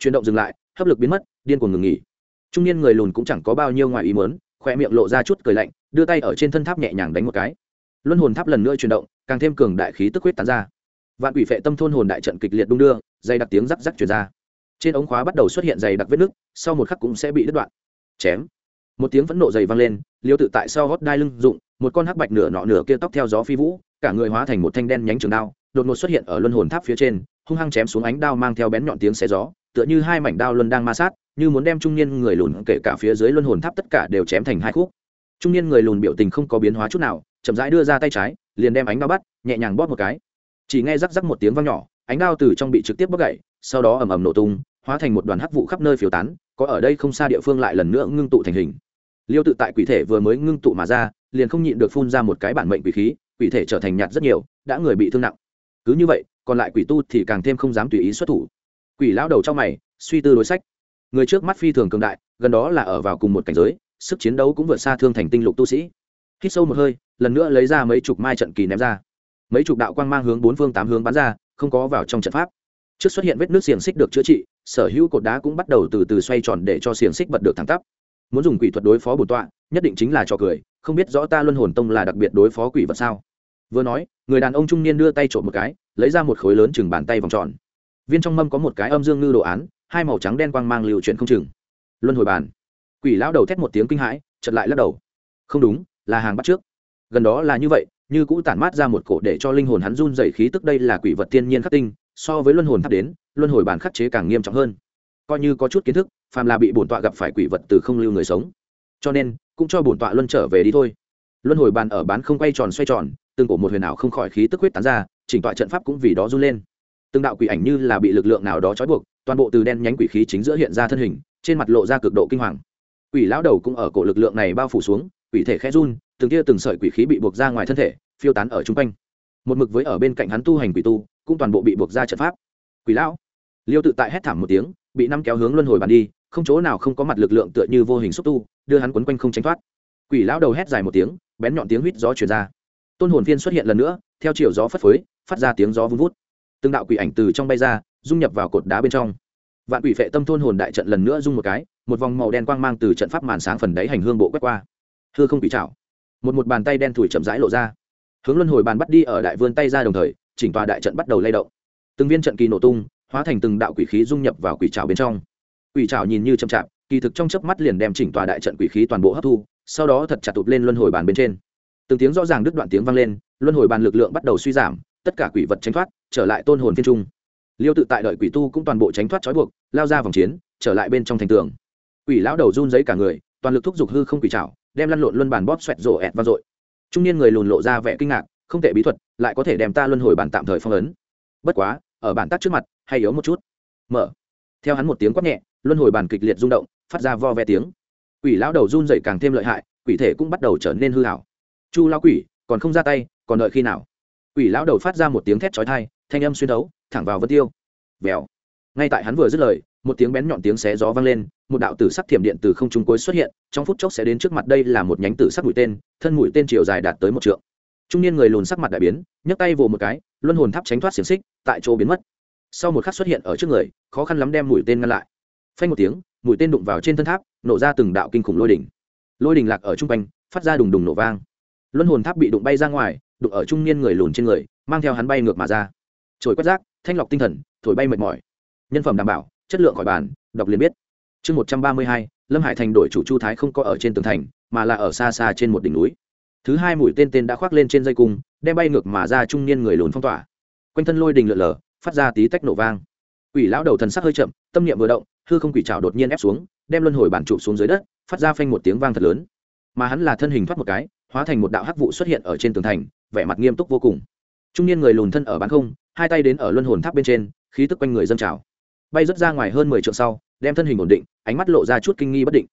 chuyển động dừng lại, hấp lực biến mất, điên cuồng ngừng nghỉ. Trung niên người lùn cũng chẳng có bao nhiêu ngoài ý mớn khoe miệng lộ ra chút cười lạnh, đưa tay ở trên thân tháp nhẹ nhàng đánh một cái. Luân hồn tháp lần nữa chuyển động, càng thêm cường đại khí tức huyết tán ra. Vạn quỷ phệ tâm thôn hồn đại trận kịch liệt đung đưa, dày đặc tiếng rắc rắc chuyển ra. Trên ống khóa bắt đầu xuất hiện dày đặc vết nứt, sau một khắc cũng sẽ bị đứt đoạn. Chém. Một tiếng phẫn nộ dày vang lên, liêu tự tại sau gót đai lưng dụng, một con hắc bạch nửa nọ nửa kia tóc theo gió phi vũ, cả người hóa thành một thanh đen nhánh trường đao, đột ngột xuất hiện ở luân hồn tháp phía trên, hung hăng chém xuống ánh đao mang theo bén nhọn tiếng xé gió tựa như hai mảnh đao luân đang ma sát, như muốn đem trung niên người lùn kể cả phía dưới luân hồn tháp tất cả đều chém thành hai khúc. Trung niên người lùn biểu tình không có biến hóa chút nào, chậm rãi đưa ra tay trái, liền đem ánh đao bắt, nhẹ nhàng bóp một cái. Chỉ nghe rắc rắc một tiếng vang nhỏ, ánh đao từ trong bị trực tiếp bóc gậy sau đó ầm ầm nổ tung, hóa thành một đoàn hắc vụ khắp nơi phiêu tán, có ở đây không xa địa phương lại lần nữa ngưng tụ thành hình. Liêu tự tại quỷ thể vừa mới ngưng tụ mà ra, liền không nhịn được phun ra một cái bản mệnh quỷ khí, quỷ thể trở thành nhạt rất nhiều, đã người bị thương nặng. Cứ như vậy, còn lại quỷ tu thì càng thêm không dám tùy ý xuất thủ quỷ lão đầu trong mày, suy tư đối sách. Người trước mắt phi thường cường đại, gần đó là ở vào cùng một cảnh giới, sức chiến đấu cũng vượt xa thương thành tinh lục tu sĩ. Hít sâu một hơi, lần nữa lấy ra mấy chục mai trận kỳ ném ra. Mấy chục đạo quang mang hướng bốn phương tám hướng bắn ra, không có vào trong trận pháp. Trước xuất hiện vết nước xiềng xích được chữa trị, sở hữu cột đá cũng bắt đầu từ từ xoay tròn để cho xiềng xích bật được thẳng tắp. Muốn dùng quỷ thuật đối phó bổn tọa, nhất định chính là trò cười, không biết rõ ta luân hồn tông là đặc biệt đối phó quỷ vật sao? Vừa nói, người đàn ông trung niên đưa tay trộm một cái, lấy ra một khối lớn chừng bàn tay vòng tròn viên trong mâm có một cái âm dương ngư đồ án, hai màu trắng đen quang mang liều chuyện không chừng. Luân hồi bàn. Quỷ lão đầu thét một tiếng kinh hãi chật lại lắc đầu. Không đúng, là hàng bắt trước. Gần đó là như vậy, như cũ tản mát ra một cổ để cho linh hồn hắn run dày khí tức đây là quỷ vật thiên nhiên khắc tinh, so với luân hồn thắp đến, luân hồi bàn khắc chế càng nghiêm trọng hơn. Coi như có chút kiến thức, phàm là bị bổn tọa gặp phải quỷ vật từ không lưu người sống. Cho nên, cũng cho bổn tọa luân trở về đi thôi. Luân hồi bàn ở bán không quay tròn xoay tròn, từng cổ một huyền ảo không khỏi khí tức huyết tán ra, chỉnh tọa trận pháp cũng vì đó run lên từng đạo quỷ ảnh như là bị lực lượng nào đó trói buộc, toàn bộ từ đen nhánh quỷ khí chính giữa hiện ra thân hình, trên mặt lộ ra cực độ kinh hoàng. Quỷ lão đầu cũng ở cổ lực lượng này bao phủ xuống, quỷ thể khẽ run, từng tia từng sợi quỷ khí bị buộc ra ngoài thân thể, phiêu tán ở chung quanh. Một mực với ở bên cạnh hắn tu hành quỷ tu, cũng toàn bộ bị buộc ra trận pháp. Quỷ lão, liêu tự tại hét thảm một tiếng, bị năm kéo hướng luân hồi bàn đi, không chỗ nào không có mặt lực lượng tựa như vô hình xúc tu, đưa hắn quấn quanh không tránh thoát. Quỷ lão đầu hét dài một tiếng, bén nhọn tiếng huýt gió truyền ra. Tôn hồn phiên xuất hiện lần nữa, theo chiều gió phất phới, phát ra tiếng gió vun vút từng đạo quỷ ảnh từ trong bay ra, dung nhập vào cột đá bên trong. Vạn quỷ vệ tâm thôn hồn đại trận lần nữa dung một cái, một vòng màu đen quang mang từ trận pháp màn sáng phần đáy hành hương bộ quét qua. Hư không quỷ trảo. Một một bàn tay đen thủi chậm rãi lộ ra. Hướng luân hồi bàn bắt đi ở đại vươn tay ra đồng thời, chỉnh tòa đại trận bắt đầu lay động. Từng viên trận kỳ nổ tung, hóa thành từng đạo quỷ khí dung nhập vào quỷ trảo bên trong. Quỷ trảo nhìn như chậm chạp, kỳ thực trong chớp mắt liền đem chỉnh tòa đại trận quỷ khí toàn bộ hấp thu, sau đó thật chặt tụt lên luân hồi bàn bên trên. Từng tiếng rõ ràng đứt đoạn tiếng vang lên, luân hồi bàn lực lượng bắt đầu suy giảm tất cả quỷ vật tránh thoát, trở lại tôn hồn phiên trung. Liêu tự tại đợi quỷ tu cũng toàn bộ tránh thoát trói buộc, lao ra vòng chiến, trở lại bên trong thành tường. Quỷ lão đầu run giấy cả người, toàn lực thúc giục hư không quỷ trảo, đem lăn lộn luân bàn bóp xoẹt rổ ẹt vang dội. Trung niên người lùn lộ ra vẻ kinh ngạc, không tệ bí thuật, lại có thể đem ta luân hồi bản tạm thời phong ấn. Bất quá, ở bản tắc trước mặt, hay yếu một chút. Mở. Theo hắn một tiếng quát nhẹ, luân hồi bản kịch liệt rung động, phát ra vo ve tiếng. Quỷ lão đầu run dậy càng thêm lợi hại, quỷ thể cũng bắt đầu trở nên hư hảo. Chu lão quỷ, còn không ra tay, còn đợi khi nào? Quỷ lão đầu phát ra một tiếng thét chói tai, thanh âm xuyên đấu thẳng vào vân tiêu. Vèo. Ngay tại hắn vừa dứt lời, một tiếng bén nhọn tiếng xé gió vang lên, một đạo tử sắc thiểm điện từ không trung cuối xuất hiện, trong phút chốc sẽ đến trước mặt đây là một nhánh tử sắc mũi tên, thân mũi tên chiều dài đạt tới một trượng. Trung niên người lùn sắc mặt đại biến, nhấc tay vồ một cái, luân hồn tháp tránh thoát xiềng xích, tại chỗ biến mất. Sau một khắc xuất hiện ở trước người, khó khăn lắm đem mũi tên ngăn lại. Phanh một tiếng, mũi tên đụng vào trên thân tháp, nổ ra từng đạo kinh khủng lôi đỉnh. Lôi đỉnh lạc ở trung quanh, phát ra đùng đùng nổ vang luân hồn tháp bị đụng bay ra ngoài, đụng ở trung niên người lùn trên người, mang theo hắn bay ngược mà ra. Trồi quét rác, thanh lọc tinh thần, thổi bay mệt mỏi. Nhân phẩm đảm bảo, chất lượng khỏi bàn, đọc liền biết. Chương một trăm ba mươi hai, lâm hải thành đổi chủ chu thái không có ở trên tường thành, mà là ở xa xa trên một đỉnh núi. Thứ hai mũi tên tên đã khoác lên trên dây cung, đem bay ngược mà ra trung niên người lùn phong tỏa. Quanh thân lôi đình lượn lờ phát ra tí tách nổ vang. Quỷ lão đầu thần sắc hơi chậm, tâm niệm vừa động, hư không quỷ trào đột nhiên ép xuống, đem luân hồi bản trụ xuống dưới đất, phát ra phanh một tiếng vang thật lớn. Mà hắn là thân hình thoát một cái hóa thành một đạo hắc vụ xuất hiện ở trên tường thành, vẻ mặt nghiêm túc vô cùng. Trung niên người lùn thân ở bán không, hai tay đến ở luân hồn tháp bên trên, khí tức quanh người dâng trào. Bay rớt ra ngoài hơn mười triệu sau, đem thân hình ổn định, ánh mắt lộ ra chút kinh nghi bất định.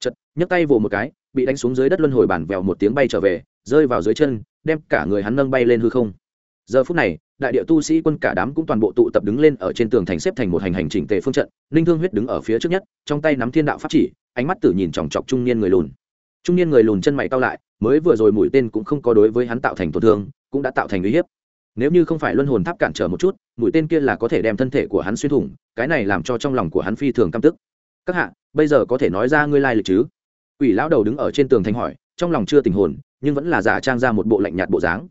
Chật nhấc tay vồ một cái, bị đánh xuống dưới đất luân hồi bản vèo một tiếng bay trở về, rơi vào dưới chân, đem cả người hắn nâng bay lên hư không. Giờ phút này, đại địa tu sĩ quân cả đám cũng toàn bộ tụ tập đứng lên ở trên tường thành xếp thành một hành hành chỉnh tề phương trận, ninh thương huyết đứng ở phía trước nhất, trong tay nắm thiên đạo pháp chỉ, ánh mắt tử nhìn chòng chọc trung niên người lùn. Trung niên người lùn chân mày cao lại mới vừa rồi mũi tên cũng không có đối với hắn tạo thành tổn thương, cũng đã tạo thành uy hiếp. Nếu như không phải luân hồn tháp cản trở một chút, mũi tên kia là có thể đem thân thể của hắn xuyên thủng, cái này làm cho trong lòng của hắn phi thường căm tức. Các hạ, bây giờ có thể nói ra ngươi lai lịch chứ? Quỷ lão đầu đứng ở trên tường thành hỏi, trong lòng chưa tình hồn, nhưng vẫn là giả trang ra một bộ lạnh nhạt bộ dáng.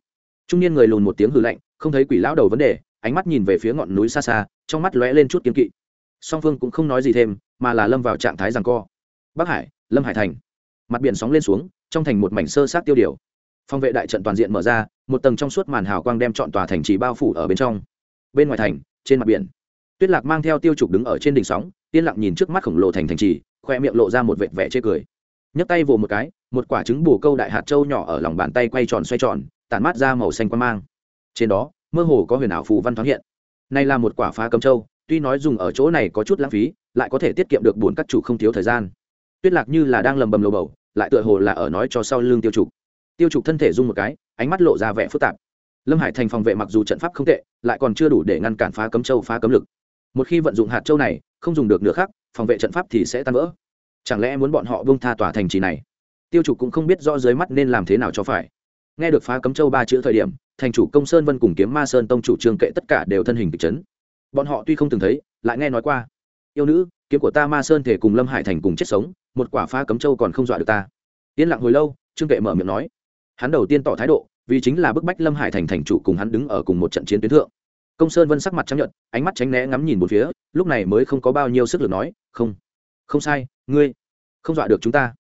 Trung niên người lùn một tiếng hư lạnh, không thấy quỷ lão đầu vấn đề, ánh mắt nhìn về phía ngọn núi xa xa, trong mắt lóe lên chút kiếm kỵ. Song phương cũng không nói gì thêm, mà là lâm vào trạng thái rằng co. Bắc hải, lâm hải thành. Mặt biển sóng lên xuống trong thành một mảnh sơ sát tiêu điều. Phòng vệ đại trận toàn diện mở ra, một tầng trong suốt màn hào quang đem chọn tòa thành trì bao phủ ở bên trong. Bên ngoài thành, trên mặt biển, tuyết lạc mang theo tiêu trục đứng ở trên đỉnh sóng, yên lặng nhìn trước mắt khổng lồ thành thành trì, khoe miệng lộ ra một vệt vẻ chê cười. Nhấc tay vồ một cái, một quả trứng bù câu đại hạt trâu nhỏ ở lòng bàn tay quay tròn xoay tròn, tản mát ra màu xanh quan mang. Trên đó, mơ hồ có huyền ảo phù văn thoáng hiện. Nay là một quả phá cấm trâu tuy nói dùng ở chỗ này có chút lãng phí, lại có thể tiết kiệm được bổn các chủ không thiếu thời gian. Tuyết lạc như là đang lầm bầm lầu bầu lại tựa hồ là ở nói cho sau lưng tiêu trục. Tiêu trục thân thể rung một cái, ánh mắt lộ ra vẻ phức tạp. Lâm hải thành phòng vệ mặc dù trận pháp không tệ, lại còn chưa đủ để ngăn cản phá cấm châu, phá cấm lực. Một khi vận dụng hạt châu này, không dùng được nửa khác phòng vệ trận pháp thì sẽ tan vỡ. Chẳng lẽ muốn bọn họ bông tha tòa thành trì này? Tiêu trục cũng không biết rõ dưới mắt nên làm thế nào cho phải. Nghe được phá cấm châu ba chữ thời điểm, thành chủ công sơn vân cùng kiếm ma sơn tông chủ trương kệ tất cả đều thân hình kịch chấn. Bọn họ tuy không từng thấy, lại nghe nói qua. Yêu nữ, kiếm của ta ma sơn thể cùng lâm hải thành cùng chết sống một quả phá cấm châu còn không dọa được ta. Yên lặng hồi lâu, trương kệ mở miệng nói. Hắn đầu tiên tỏ thái độ, vì chính là bức bách lâm hải thành thành chủ cùng hắn đứng ở cùng một trận chiến tuyến thượng. Công sơn vân sắc mặt chấp nhận ánh mắt tránh né ngắm nhìn một phía, lúc này mới không có bao nhiêu sức lực nói, không không sai, ngươi không dọa được chúng ta.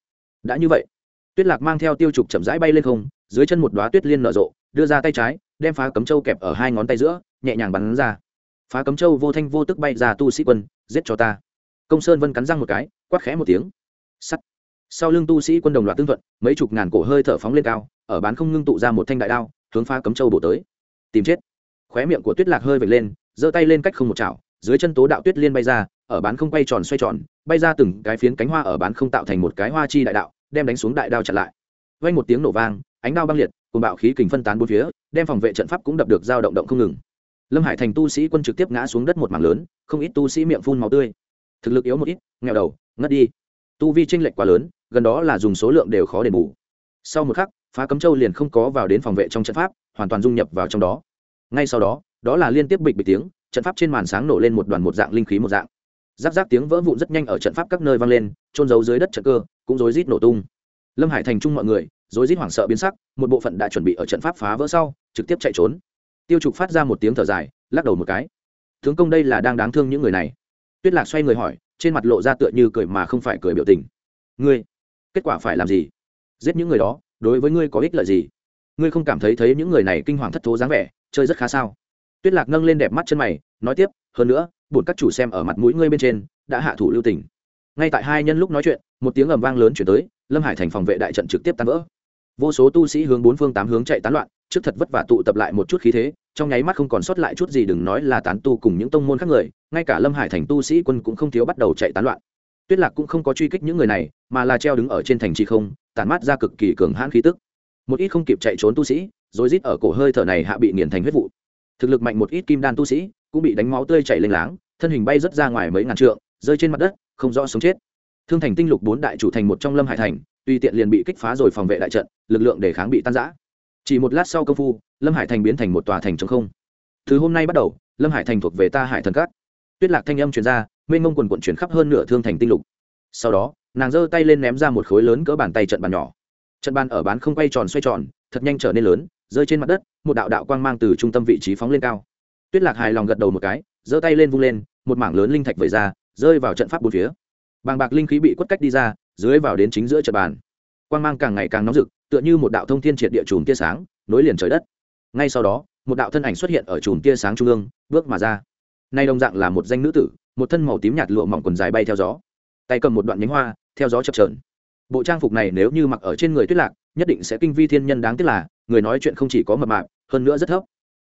Đã như vậy. Tuyết lạc mang theo tiêu trục chậm rãi bay lên không, dưới chân một đoá tuyết liên nở rộ, đưa ra tay trái, đem phá cấm châu kẹp ở hai ngón tay giữa, nhẹ nhàng bắn ra. Phá cấm châu vô thanh vô tức bay ra tu sĩ quân, giết cho ta. Công sơn vân cắn răng một cái, quát khẽ một tiếng sắt. Sau lưng tu sĩ quân đồng loạt tương thuận, mấy chục ngàn cổ hơi thở phóng lên cao, ở bán không ngưng tụ ra một thanh đại đao, hướng pha cấm châu bổ tới. Tìm chết. Khóe miệng của tuyết lạc hơi vệt lên, giơ tay lên cách không một chảo, dưới chân tố đạo tuyết liên bay ra, ở bán không quay tròn xoay tròn, bay ra từng cái phiến cánh hoa ở bán không tạo thành một cái hoa chi đại đạo, đem đánh xuống đại đao chặn lại. Vang một tiếng nổ vang, ánh đao băng liệt cùng bạo khí kình phân tán bốn phía, đem phòng vệ trận pháp cũng đập được dao động động không ngừng. Lâm hải thành tu sĩ quân trực tiếp ngã xuống đất một mảng lớn, không ít tu sĩ miệng phun máu tươi. Thực lực yếu một ít, nghèo đầu, ngất đi tu vi tranh lệch quá lớn, gần đó là dùng số lượng đều khó đền bù. Sau một khắc, phá cấm châu liền không có vào đến phòng vệ trong trận pháp, hoàn toàn dung nhập vào trong đó. Ngay sau đó đó là liên tiếp bịch bịch tiếng, trận pháp trên màn sáng nổ lên một đoàn một dạng linh khí một dạng. Giáp giáp tiếng vỡ vụn rất nhanh ở trận pháp các nơi vang lên trôn giấu dưới đất trận cơ, cũng rối rít nổ tung. Lâm hải thành trung mọi người, rối rít hoảng sợ biến sắc, một bộ phận đã chuẩn bị ở trận pháp phá vỡ sau, trực tiếp chạy trốn. Tiêu trục phát ra một tiếng thở dài, lắc đầu một cái. Tướng công đây là đang đáng thương những người này. Tuyết lạc xoay người hỏi trên mặt lộ ra tựa như cười mà không phải cười biểu tình. Ngươi, kết quả phải làm gì? Giết những người đó, đối với ngươi có ích lợi gì? Ngươi không cảm thấy thấy những người này kinh hoàng thất thố dáng vẻ, chơi rất khá sao? Tuyết lạc nâng lên đẹp mắt chân mày, nói tiếp, hơn nữa buồn các chủ xem ở mặt mũi ngươi bên trên, đã hạ thủ lưu tình. Ngay tại hai nhân lúc nói chuyện, một tiếng ầm vang lớn chuyển tới, lâm hải thành phòng vệ đại trận trực tiếp tan vỡ. Vô số tu sĩ hướng bốn phương tám hướng chạy tán loạn trước thật vất vả tụ tập lại một chút khí thế, trong nháy mắt không còn sót lại chút gì đừng nói là tán tu cùng những tông môn khác người, ngay cả lâm hải thành tu sĩ quân cũng không thiếu bắt đầu chạy tán loạn. Tuyết lạc cũng không có truy kích những người này, mà là treo đứng ở trên thành trì không, tản mát ra cực kỳ cường hãn khí tức. Một ít không kịp chạy trốn tu sĩ rồi rít ở cổ hơi thở này hạ bị nghiền thành huyết vụ. Thực lực mạnh một ít kim đan tu sĩ, cũng bị đánh máu tươi chảy lênh láng, thân hình bay rất ra ngoài mấy ngàn trượng, rơi trên mặt đất, không rõ sống chết. Thương thành tinh lục bốn đại chủ thành một trong lâm hải thành, tùy tiện liền bị kích phá rồi phòng vệ đại trận, lực lượng để kháng bị tan giã chỉ một lát sau công phu, lâm hải thành biến thành một tòa thành trống không. Từ hôm nay bắt đầu, lâm hải thành thuộc về ta hải thần cát tuyết lạc thanh âm truyền ra, mênh mông quần quận chuyển khắp hơn nửa thương thành tinh lục. Sau đó, nàng giơ tay lên ném ra một khối lớn cỡ bàn tay trận bàn nhỏ. Trận bàn ở bán không quay tròn xoay tròn, thật nhanh trở nên lớn, rơi trên mặt đất, một đạo đạo quang mang từ trung tâm vị trí phóng lên cao. Tuyết lạc hài lòng gật đầu một cái, giơ tay lên vung lên, một mảng lớn linh thạch vẩy ra, rơi vào trận pháp bốn phía. Bàng bạc linh khí bị quất cách đi ra, dưới vào đến chính giữa trận bàn. Quang mang càng ngày càng nóng rực tựa như một đạo thông thiên triệt địa chùm tia sáng, nối liền trời đất. Ngay sau đó, một đạo thân ảnh xuất hiện ở chùm tia sáng trung ương, bước mà ra. Nay đồng dạng là một danh nữ tử, một thân màu tím nhạt lụa mỏng quần dài bay theo gió. Tay cầm một đoạn nhánh hoa, theo gió chập trờn bộ trang phục này nếu như mặc ở trên người tuyết lạc, nhất định sẽ kinh vi thiên nhân đáng tiếc là, người nói chuyện không chỉ có mập mạp, hơn nữa rất thấp.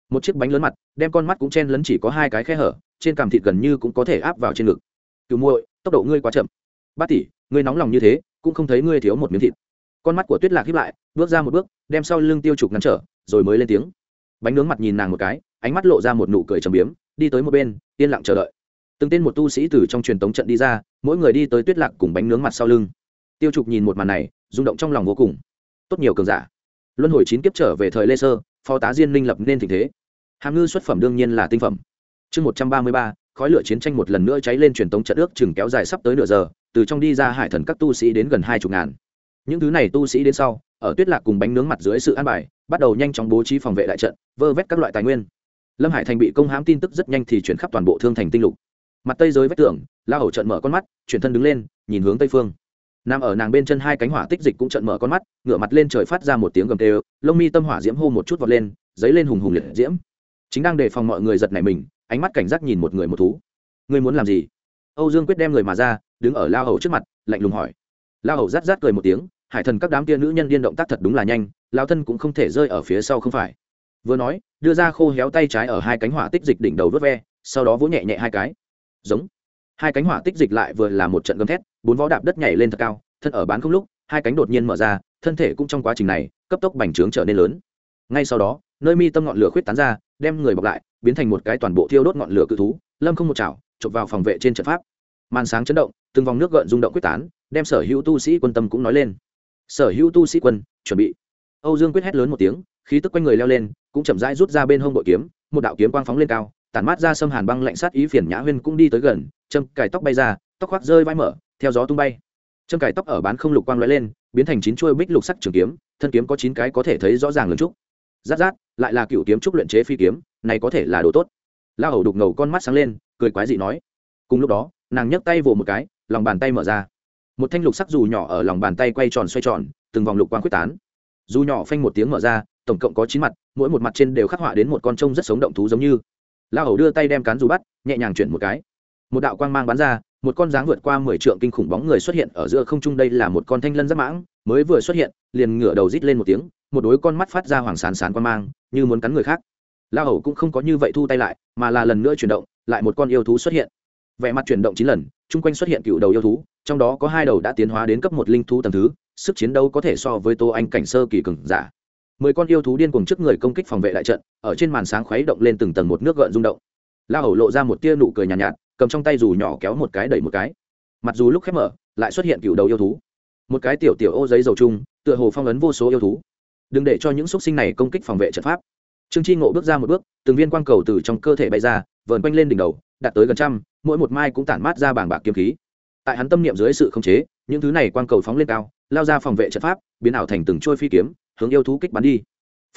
Một chiếc bánh lớn mặt, đem con mắt cũng chen lấn chỉ có hai cái khe hở, trên cằm thịt gần như cũng có thể áp vào trên ngực. Cứu muội, tốc độ ngươi quá chậm. Bát tỷ, ngươi nóng lòng như thế, cũng không thấy ngươi thiếu một miếng thịt con mắt của tuyết lạc hiếp lại, bước ra một bước, đem sau lưng tiêu trục ngăn trở, rồi mới lên tiếng. Bánh nướng mặt nhìn nàng một cái, ánh mắt lộ ra một nụ cười trầm biếm, đi tới một bên, yên lặng chờ đợi. Từng tên một tu sĩ từ trong truyền tống trận đi ra, mỗi người đi tới tuyết lạc cùng bánh nướng mặt sau lưng. Tiêu trục nhìn một màn này, rung động trong lòng vô cùng. Tốt nhiều cường giả. Luân hồi chín kiếp trở về thời lê sơ, phó tá diên minh lập nên tình thế. Hàm ngư xuất phẩm đương nhiên là tinh phẩm. Chương một trăm ba mươi ba, khói lửa chiến tranh một lần nữa cháy lên truyền tống trận ước chừng kéo dài sắp tới nửa giờ, từ trong đi ra hải thần các tu sĩ đến gần hai chục ngàn những thứ này tu sĩ đến sau, ở tuyết lạc cùng bánh nướng mặt dưới sự an bài, bắt đầu nhanh chóng bố trí phòng vệ đại trận, vơ vét các loại tài nguyên. Lâm hải thành bị công hãm tin tức rất nhanh thì chuyển khắp toàn bộ thương thành tinh lục. Mặt tây giới vách tường, la hầu trận mở con mắt, chuyển thân đứng lên, nhìn hướng tây phương. Nằm ở nàng bên chân hai cánh hỏa tích dịch cũng trận mở con mắt, ngửa mặt lên trời phát ra một tiếng gầm tê, lông mi tâm hỏa diễm hô một chút vọt lên dấy lên hùng hùng liệt diễm. Chính đang đề phòng mọi người giật này mình, ánh mắt cảnh giác nhìn một người một thú. Ngươi muốn làm gì? Âu dương quyết đem người mà ra, đứng ở lao hầu trước mặt, lạnh lùng hỏi. Lao hầu rát rát cười một tiếng hải thần các đám kia nữ nhân điên động tác thật đúng là nhanh lao thân cũng không thể rơi ở phía sau không phải. Vừa nói, đưa ra khô héo tay trái ở hai cánh hỏa tích dịch đỉnh đầu vớt ve, sau đó vỗ nhẹ nhẹ hai cái. Giống. Hai cánh hỏa tích dịch lại vừa là một trận gầm thét, bốn vó đạp đất nhảy lên thật cao, thân ở bán không lúc, hai cánh đột nhiên mở ra, thân thể cũng trong quá trình này, cấp tốc bành trướng trở nên lớn. Ngay sau đó, nơi mi tâm ngọn lửa khuyết tán ra, đem người bọc lại, biến thành một cái toàn bộ thiêu đốt ngọn lửa cự thú, lâm không một chảo, chụp vào phòng vệ trên trận pháp. Màn sáng chấn động, từng vòng nước gợn rung động quyết tán, đem sở hữu tu sĩ quân tâm cũng nói lên sở hữu tu sĩ quân, chuẩn bị. Âu dương quyết hét lớn một tiếng, khí tức quanh người leo lên, cũng chậm rãi rút ra bên hông bội kiếm, một đạo kiếm quang phóng lên cao, tản mát ra sâm hàn băng lạnh sát ý phiền nhã huyên cũng đi tới gần, châm cài tóc bay ra, tóc khoác rơi vai mở, theo gió tung bay. Châm cài tóc ở bán không lục quang lóe lên, biến thành chín chuôi bích lục sắc trường kiếm, thân kiếm có chín cái có thể thấy rõ ràng lớn trúc. Rát rát, lại là cựu kiếm trúc luyện chế phi kiếm, này có thể là đồ tốt. La hầu đục ngầu con mắt sáng lên, cười quái dị nói. Cùng lúc đó, nàng nhấc tay vồ một cái, lòng bàn tay mở ra một thanh lục sắc dù nhỏ ở lòng bàn tay quay tròn xoay tròn, từng vòng lục quang quyết tán. Dù nhỏ phanh một tiếng mở ra, tổng cộng có chín mặt, mỗi một mặt trên đều khắc họa đến một con trông rất sống động thú giống như. La hầu đưa tay đem cán dù bắt, nhẹ nhàng chuyển một cái. Một đạo quang mang bắn ra, một con dáng vượt qua mười trượng kinh khủng bóng người xuất hiện ở giữa không trung. Đây là một con thanh lân giáp mãng, mới vừa xuất hiện, liền ngửa đầu rít lên một tiếng, một đôi con mắt phát ra hoàng sán sán quan mang, như muốn cắn người khác. La hầu cũng không có như vậy thu tay lại, mà là lần nữa chuyển động, lại một con yêu thú xuất hiện. Vẻ mặt chuyển động chín lần, chung quanh xuất hiện cựu đầu yêu thú trong đó có hai đầu đã tiến hóa đến cấp một linh thú tầng thứ sức chiến đấu có thể so với tô anh cảnh sơ kỳ cường giả. Mười con yêu thú điên cùng trước người công kích phòng vệ đại trận ở trên màn sáng khuấy động lên từng tầng một nước gợn rung động. La hầu lộ ra một tia nụ cười nhàn nhạt, nhạt cầm trong tay dù nhỏ kéo một cái đẩy một cái. Mặc dù lúc khép mở lại xuất hiện cựu đầu yêu thú. Một cái tiểu tiểu ô giấy dầu chung tựa hồ phong ấn vô số yêu thú. Đừng để cho những xúc sinh này công kích phòng vệ trận pháp. Trương chi ngộ bước ra một bước từng viên quang cầu từ trong cơ thể bay ra vờn quanh lên đỉnh đầu đạt tới gần trăm mỗi một mai cũng tản mát ra bảng bạc kiếm khí tại hắn tâm niệm dưới sự khống chế, những thứ này quang cầu phóng lên cao, lao ra phòng vệ trận pháp, biến ảo thành từng trôi phi kiếm, hướng yêu thú kích bắn đi.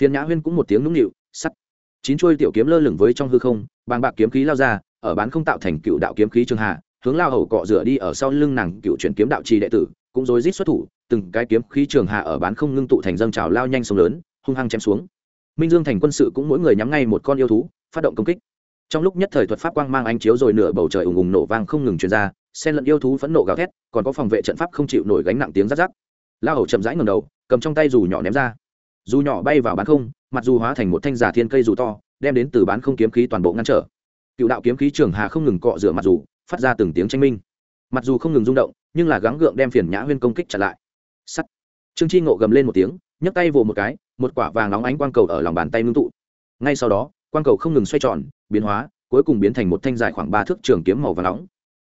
Phiền nhã huyên cũng một tiếng nũng nịu, sắt. Chín trôi tiểu kiếm lơ lửng với trong hư không, bàng bạc kiếm khí lao ra, ở bán không tạo thành cựu đạo kiếm khí trường hạ, hướng lao hầu cọ rửa đi ở sau lưng nàng cựu chuyển kiếm đạo trì đệ tử, cũng rối rít xuất thủ, từng cái kiếm khí trường hạ ở bán không ngưng tụ thành dâng trào lao nhanh sông lớn, hung hăng chém xuống. Minh dương thành quân sự cũng mỗi người nhắm ngay một con yêu thú, phát động công kích. Trong lúc nhất thời thuật pháp quang mang ánh chiếu rồi nửa bầu trời ùng ùng nổ vang không ngừng truyền ra xen lẫn yêu thú phẫn nộ gào thét còn có phòng vệ trận pháp không chịu nổi gánh nặng tiếng rát rắc, lao hầu chậm rãi ngầm đầu cầm trong tay dù nhỏ ném ra. Dù nhỏ bay vào bán không mặc dù hóa thành một thanh giả thiên cây dù to đem đến từ bán không kiếm khí toàn bộ ngăn trở. Cựu đạo kiếm khí trường hà không ngừng cọ rửa mặt dù phát ra từng tiếng tranh minh. Mặc dù không ngừng rung động nhưng là gắng gượng đem phiền nhã huyên công kích trả lại. Sắt. Trương chi ngộ gầm lên một tiếng nhấc tay vồ một cái một quả vàng nóng ánh quang cầu ở lòng bàn tay ngưng tụ. Ngay sau đó quang cầu không ngừng xoay tròn biến hóa cuối cùng biến thành một thanh dài khoảng ba thước trường kiếm màu vàng nóng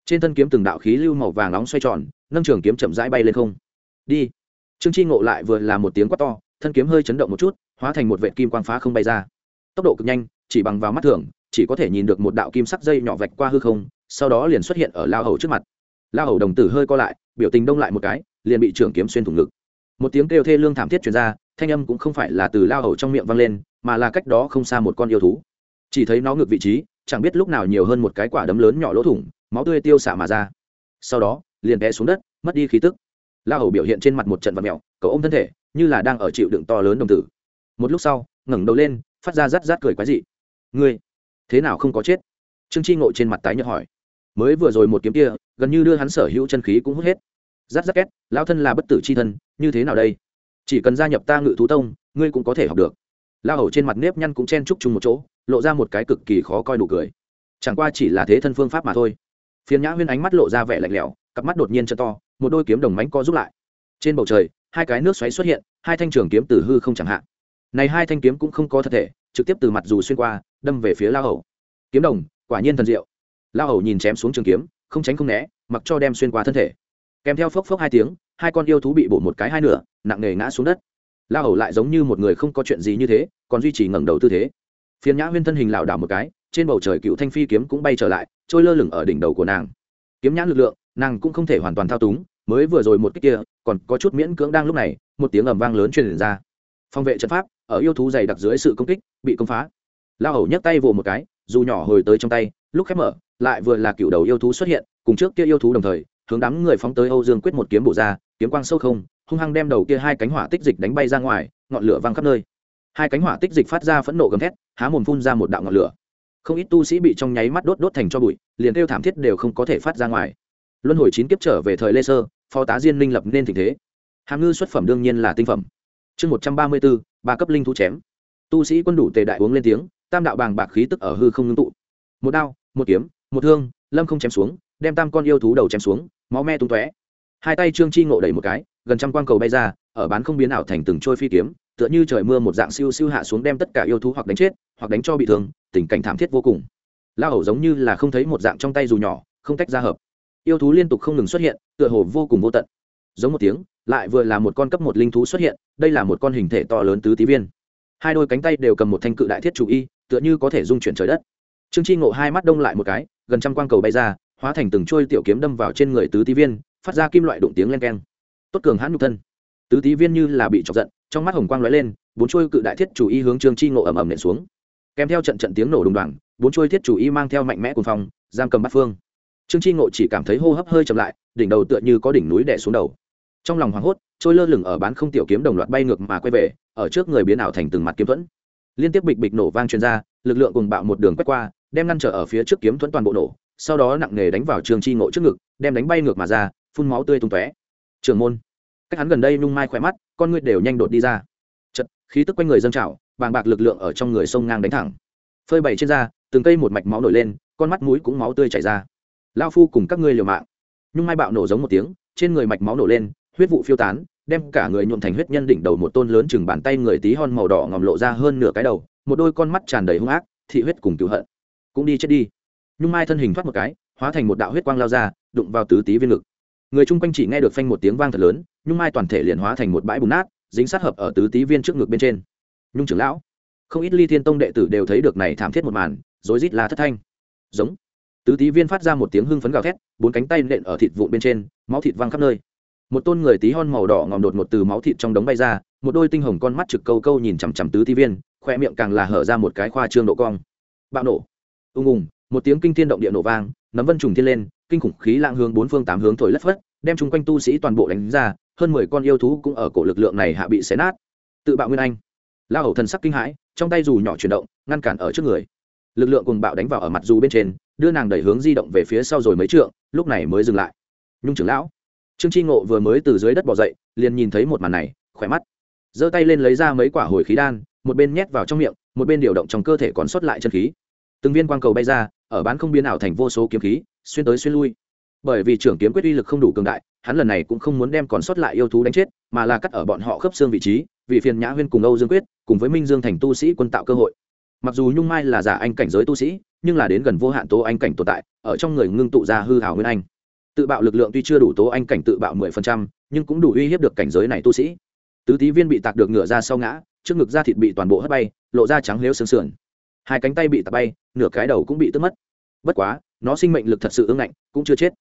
trên thân kiếm từng đạo khí lưu màu vàng nóng xoay tròn, nâng trường kiếm chậm rãi bay lên không. Đi. Trương Tri ngộ lại vừa là một tiếng quát to, thân kiếm hơi chấn động một chút, hóa thành một vệ kim quang phá không bay ra. Tốc độ cực nhanh, chỉ bằng vào mắt thường, chỉ có thể nhìn được một đạo kim sắc dây nhỏ vạch qua hư không, sau đó liền xuất hiện ở lao hầu trước mặt. Lao hầu đồng tử hơi co lại, biểu tình đông lại một cái, liền bị trưởng kiếm xuyên thủng ngực. Một tiếng kêu thê lương thảm thiết truyền ra, thanh âm cũng không phải là từ lao hầu trong miệng vang lên, mà là cách đó không xa một con yêu thú. Chỉ thấy nó ngược vị trí, chẳng biết lúc nào nhiều hơn một cái quả đấm lớn nhỏ lỗ thủng máu tươi tiêu xả mà ra. Sau đó, liền té xuống đất, mất đi khí tức. La hầu biểu hiện trên mặt một trận vật mèo, cậu ôm thân thể, như là đang ở chịu đựng to lớn đồng tử. Một lúc sau, ngẩng đầu lên, phát ra rát rát cười quái dị. Ngươi, thế nào không có chết? Trương chi ngộ trên mặt tái nhợt hỏi. Mới vừa rồi một kiếm kia, gần như đưa hắn sở hữu chân khí cũng hút hết. Rát rát két lao thân là bất tử c h i thân, như thế nào đây? Chỉ cần gia nhập ta ngự thú tông, ngươi cũng có thể học được. La hầu trên mặt nếp nhăn cũng chen chúc chung một chỗ, lộ ra một cái cực kỳ khó coi đủ cười. Chẳng qua chỉ là thế thân phương pháp mà thôi phiền nhã huyên ánh mắt lộ ra vẻ lạnh lẽo, cặp mắt đột nhiên chân to, một đôi kiếm đồng mánh co rút lại. Trên bầu trời, hai cái nước xoáy xuất hiện, hai thanh trường kiếm từ hư không chẳng hạn. Này hai thanh kiếm cũng không có thật thể, trực tiếp từ mặt dù xuyên qua, đâm về phía lao hầu. Kiếm đồng, quả nhiên thần diệu. Lao hầu nhìn chém xuống trường kiếm, không tránh không né, mặc cho đem xuyên qua thân thể. Kèm theo phốc phốc hai tiếng, hai con yêu thú bị bổ một cái hai nửa, nặng nề ngã xuống đất. Lao hầu lại giống như một người không có chuyện gì như thế, còn duy trì ngẩng đầu tư thế. Phiền nhã huyên thân hình lảo đảo một cái, trên bầu trời cựu thanh phi kiếm cũng bay trở lại trôi lơ lửng ở đỉnh đầu của nàng. Kiếm nhãn lực lượng, nàng cũng không thể hoàn toàn thao túng, mới vừa rồi một cách kia, còn có chút miễn cưỡng đang lúc này, một tiếng ầm vang lớn truyền ra. Phòng vệ trận pháp, ở yêu thú dày đặc dưới sự công kích, bị công phá. Lao hầu nhấc tay vồ một cái, dù nhỏ hồi tới trong tay, lúc khép mở, lại vừa là cựu đầu yêu thú xuất hiện, cùng trước kia yêu thú đồng thời, hướng đám người phóng tới âu dương quyết một kiếm bổ ra, kiếm quang sâu không, hung hăng đem đầu kia hai cánh hỏa tích dịch đánh bay ra ngoài, ngọn lửa văng khắp nơi. Hai cánh hỏa tích dịch phát ra phẫn nộ gầm thét, há mồm phun ra một đạo ngọn lửa không ít tu sĩ bị trong nháy mắt đốt đốt thành cho bụi, liền kêu thảm thiết đều không có thể phát ra ngoài. Luân hồi chín kiếp trở về thời lê sơ, phó tá diên minh lập nên tình thế. Hàm ngư xuất phẩm đương nhiên là tinh phẩm. Chương một trăm ba mươi bốn, ba cấp linh thú chém. Tu sĩ quân đủ tề đại uống lên tiếng, tam đạo bàng bạc khí tức ở hư không ngưng tụ. Một đao, một kiếm, một thương, lâm không chém xuống, đem tam con yêu thú đầu chém xuống, máu me tung tóe. Hai tay trương chi ngộ đẩy một cái, gần trăm quang cầu bay ra, ở bán không biến ảo thành từng trôi phi kiếm, tựa như trời mưa một dạng siêu siêu hạ xuống đem tất cả yêu thú hoặc đánh chết, hoặc đánh cho bị thương tình cảnh thảm thiết vô cùng. La hầu giống như là không thấy một dạng trong tay dù nhỏ, không tách ra hợp. Yêu thú liên tục không ngừng xuất hiện, tựa hồ vô cùng vô tận. Giống một tiếng, lại vừa là một con cấp một linh thú xuất hiện, đây là một con hình thể to lớn tứ tí viên. Hai đôi cánh tay đều cầm một thanh cự đại thiết chủ y, tựa như có thể dung chuyển trời đất. Trương chi ngộ hai mắt đông lại một cái, gần trăm quang cầu bay ra, hóa thành từng trôi tiểu kiếm đâm vào trên người tứ tí viên, phát ra kim loại đụng tiếng len keng. Tốt cường hãn nhục thân. Tứ tí viên như là bị chọc giận, trong mắt hồng quang lóe lên, bốn trôi cự đại thiết chủ y hướng trương chi ngộ ầm ầm nện xuống kèm theo trận trận tiếng nổ đùng đoàng bốn trôi thiết chủ y mang theo mạnh mẽ cuồng phong, giam cầm bắt phương. Trương chi ngộ chỉ cảm thấy hô hấp hơi chậm lại, đỉnh đầu tựa như có đỉnh núi đè xuống đầu. Trong lòng hoảng hốt, trôi lơ lửng ở bán không tiểu kiếm đồng loạt bay ngược mà quay về, ở trước người biến ảo thành từng mặt kiếm thuẫn. Liên tiếp bịch bịch nổ vang truyền ra, lực lượng cùng bạo một đường quét qua, đem ngăn trở ở phía trước kiếm thuẫn toàn bộ nổ, sau đó nặng nề đánh vào trường chi ngộ trước ngực, đem đánh bay ngược mà ra, phun máu tươi tung tóe. Trường môn, cách hắn gần đây nhung mai khỏe mắt, con ngươi đều nhanh đột đi ra. Chật khí tức quanh người dâng trào bàng bạc lực lượng ở trong người sông ngang đánh thẳng. Phơi bày trên da, từng cây một mạch máu nổi lên, con mắt mũi cũng máu tươi chảy ra. Lao phu cùng các ngươi liều mạng. Nhung mai bạo nổ giống một tiếng, trên người mạch máu nổ lên, huyết vụ phiêu tán, đem cả người nhuộm thành huyết nhân đỉnh đầu một tôn lớn chừng bàn tay người tí hon màu đỏ ngòm lộ ra hơn nửa cái đầu, một đôi con mắt tràn đầy hung ác, thị huyết cùng cựu hận. Cũng đi chết đi. Nhung mai thân hình thoát một cái, hóa thành một đạo huyết quang lao ra, đụng vào tứ tý viên ngực. Người chung quanh chỉ nghe được phanh một tiếng vang thật lớn, nhung mai toàn thể liền hóa thành một bãi bùn nát, dính sát hợp ở tứ tý viên trước ngực bên trên nhung trưởng lão. Không ít ly thiên tông đệ tử đều thấy được này thảm thiết một màn, rối rít là thất thanh. Giống. Tứ tý viên phát ra một tiếng hưng phấn gào thét, bốn cánh tay nện ở thịt vụn bên trên, máu thịt văng khắp nơi. Một tôn người tí hon màu đỏ ngòm đột một từ máu thịt trong đống bay ra, một đôi tinh hồng con mắt trực câu câu nhìn chằm chằm tứ tý viên, khoe miệng càng là hở ra một cái khoa trương độ cong. Bạo nổ. Ung ùng, một tiếng kinh thiên động địa nổ vang, nấm vân trùng thiên lên, kinh khủng khí lạng hướng bốn phương tám hướng thổi lất phất, đem chung quanh tu sĩ toàn bộ đánh ra, hơn mười con yêu thú cũng ở cổ lực lượng này hạ bị xé nát. Tự bạo nguyên anh la hầu thần sắc kinh hãi, trong tay dù nhỏ chuyển động, ngăn cản ở trước người. Lực lượng cùng bạo đánh vào ở mặt dù bên trên, đưa nàng đẩy hướng di động về phía sau rồi mấy trượng, lúc này mới dừng lại. Nhung trưởng lão, trương tri ngộ vừa mới từ dưới đất bỏ dậy, liền nhìn thấy một màn này, khỏe mắt. Giơ tay lên lấy ra mấy quả hồi khí đan, một bên nhét vào trong miệng, một bên điều động trong cơ thể còn sót lại chân khí. Từng viên quang cầu bay ra, ở bán không biến ảo thành vô số kiếm khí, xuyên tới xuyên lui. Bởi vì trưởng kiếm quyết uy lực không đủ cường đại, hắn lần này cũng không muốn đem còn sót lại yêu thú đánh chết, mà là cắt ở bọn họ khớp xương vị trí vì phiền nhã huyên cùng âu dương quyết, cùng với minh dương thành tu sĩ quân tạo cơ hội. Mặc dù nhung mai là giả anh cảnh giới tu sĩ, nhưng là đến gần vô hạn tố anh cảnh tồn tại, ở trong người ngưng tụ ra hư hảo nguyên anh. Tự bạo lực lượng tuy chưa đủ tố anh cảnh tự bạo mười phần trăm, nhưng cũng đủ uy hiếp được cảnh giới này tu sĩ. Tứ tý viên bị tạc được ngửa ra sau ngã, trước ngực da thịt bị toàn bộ hất bay, lộ ra trắng lếu sương sườn. Hai cánh tay bị tạc bay, nửa cái đầu cũng bị tước mất. Bất quá, nó sinh mệnh lực thật sự ưng ngạnh, cũng chưa chết.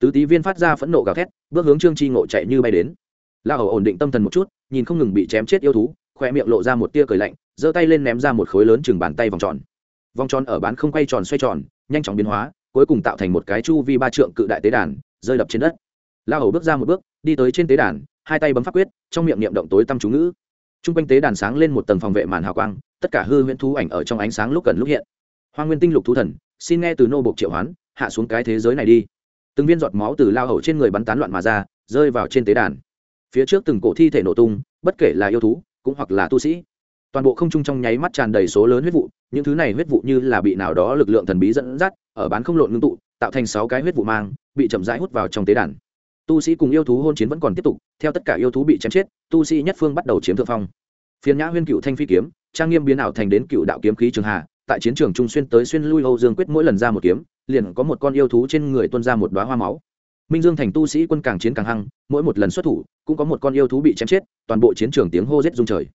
Tứ tý viên phát ra phẫn nộ gào thét, bước hướng trương chi ngộ chạy như bay đến la hầu ổn định tâm thần một chút, nhìn không ngừng bị chém chết yêu thú khoe miệng lộ ra một tia cười lạnh, giơ tay lên ném ra một khối lớn chừng bàn tay vòng tròn. Vòng tròn ở bán không quay tròn xoay tròn, nhanh chóng biến hóa, cuối cùng tạo thành một cái chu vi ba trượng cự đại tế đàn, rơi đập trên đất. La hầu bước ra một bước, đi tới trên tế đàn, hai tay bấm pháp quyết, trong miệng niệm động tối tâm chú ngữ. T r u n g quanh tế đàn sáng lên một tầng phòng vệ màn hào quang, tất cả hư huyễn thú ảnh ở trong ánh sáng lúc cần lúc hiện. Hoa nguyên tinh lục thú thần, xin nghe từ nô bộc triệu hoán, hạ xuống cái thế giới này đi. Từng viên giọt máu từ lao hầu trên người bắn tán loạn mà ra, rơi vào trên tế đàn phía trước từng cổ thi thể nổ tung, bất kể là yêu thú, cũng hoặc là tu sĩ. Toàn bộ không trung trong nháy mắt tràn đầy số lớn huyết vụ, những thứ này huyết vụ như là bị nào đó lực lượng thần bí dẫn dắt, ở bán không lộn ngưng tụ, tạo thành sáu cái huyết vụ mang, bị chậm rãi hút vào trong tế đàn. Tu sĩ cùng yêu thú hôn chiến vẫn còn tiếp tục, theo tất cả yêu thú bị chém chết, tu sĩ nhất phương bắt đầu chiếm thượng phong. Phiền nhã huyên cựu thanh phi kiếm, trang nghiêm biến ảo thành đến cựu đạo kiếm khí trường hà tại chiến trường trung xuyên tới xuyên lui âu dương quyết mỗi lần ra một kiếm, liền có một con yêu thú trên người tuân ra một đoá hoa máu minh dương thành tu sĩ quân càng chiến càng hăng, mỗi một lần xuất thủ, cũng có một con yêu thú bị chém chết, toàn bộ chiến trường tiếng hô rết rung trời.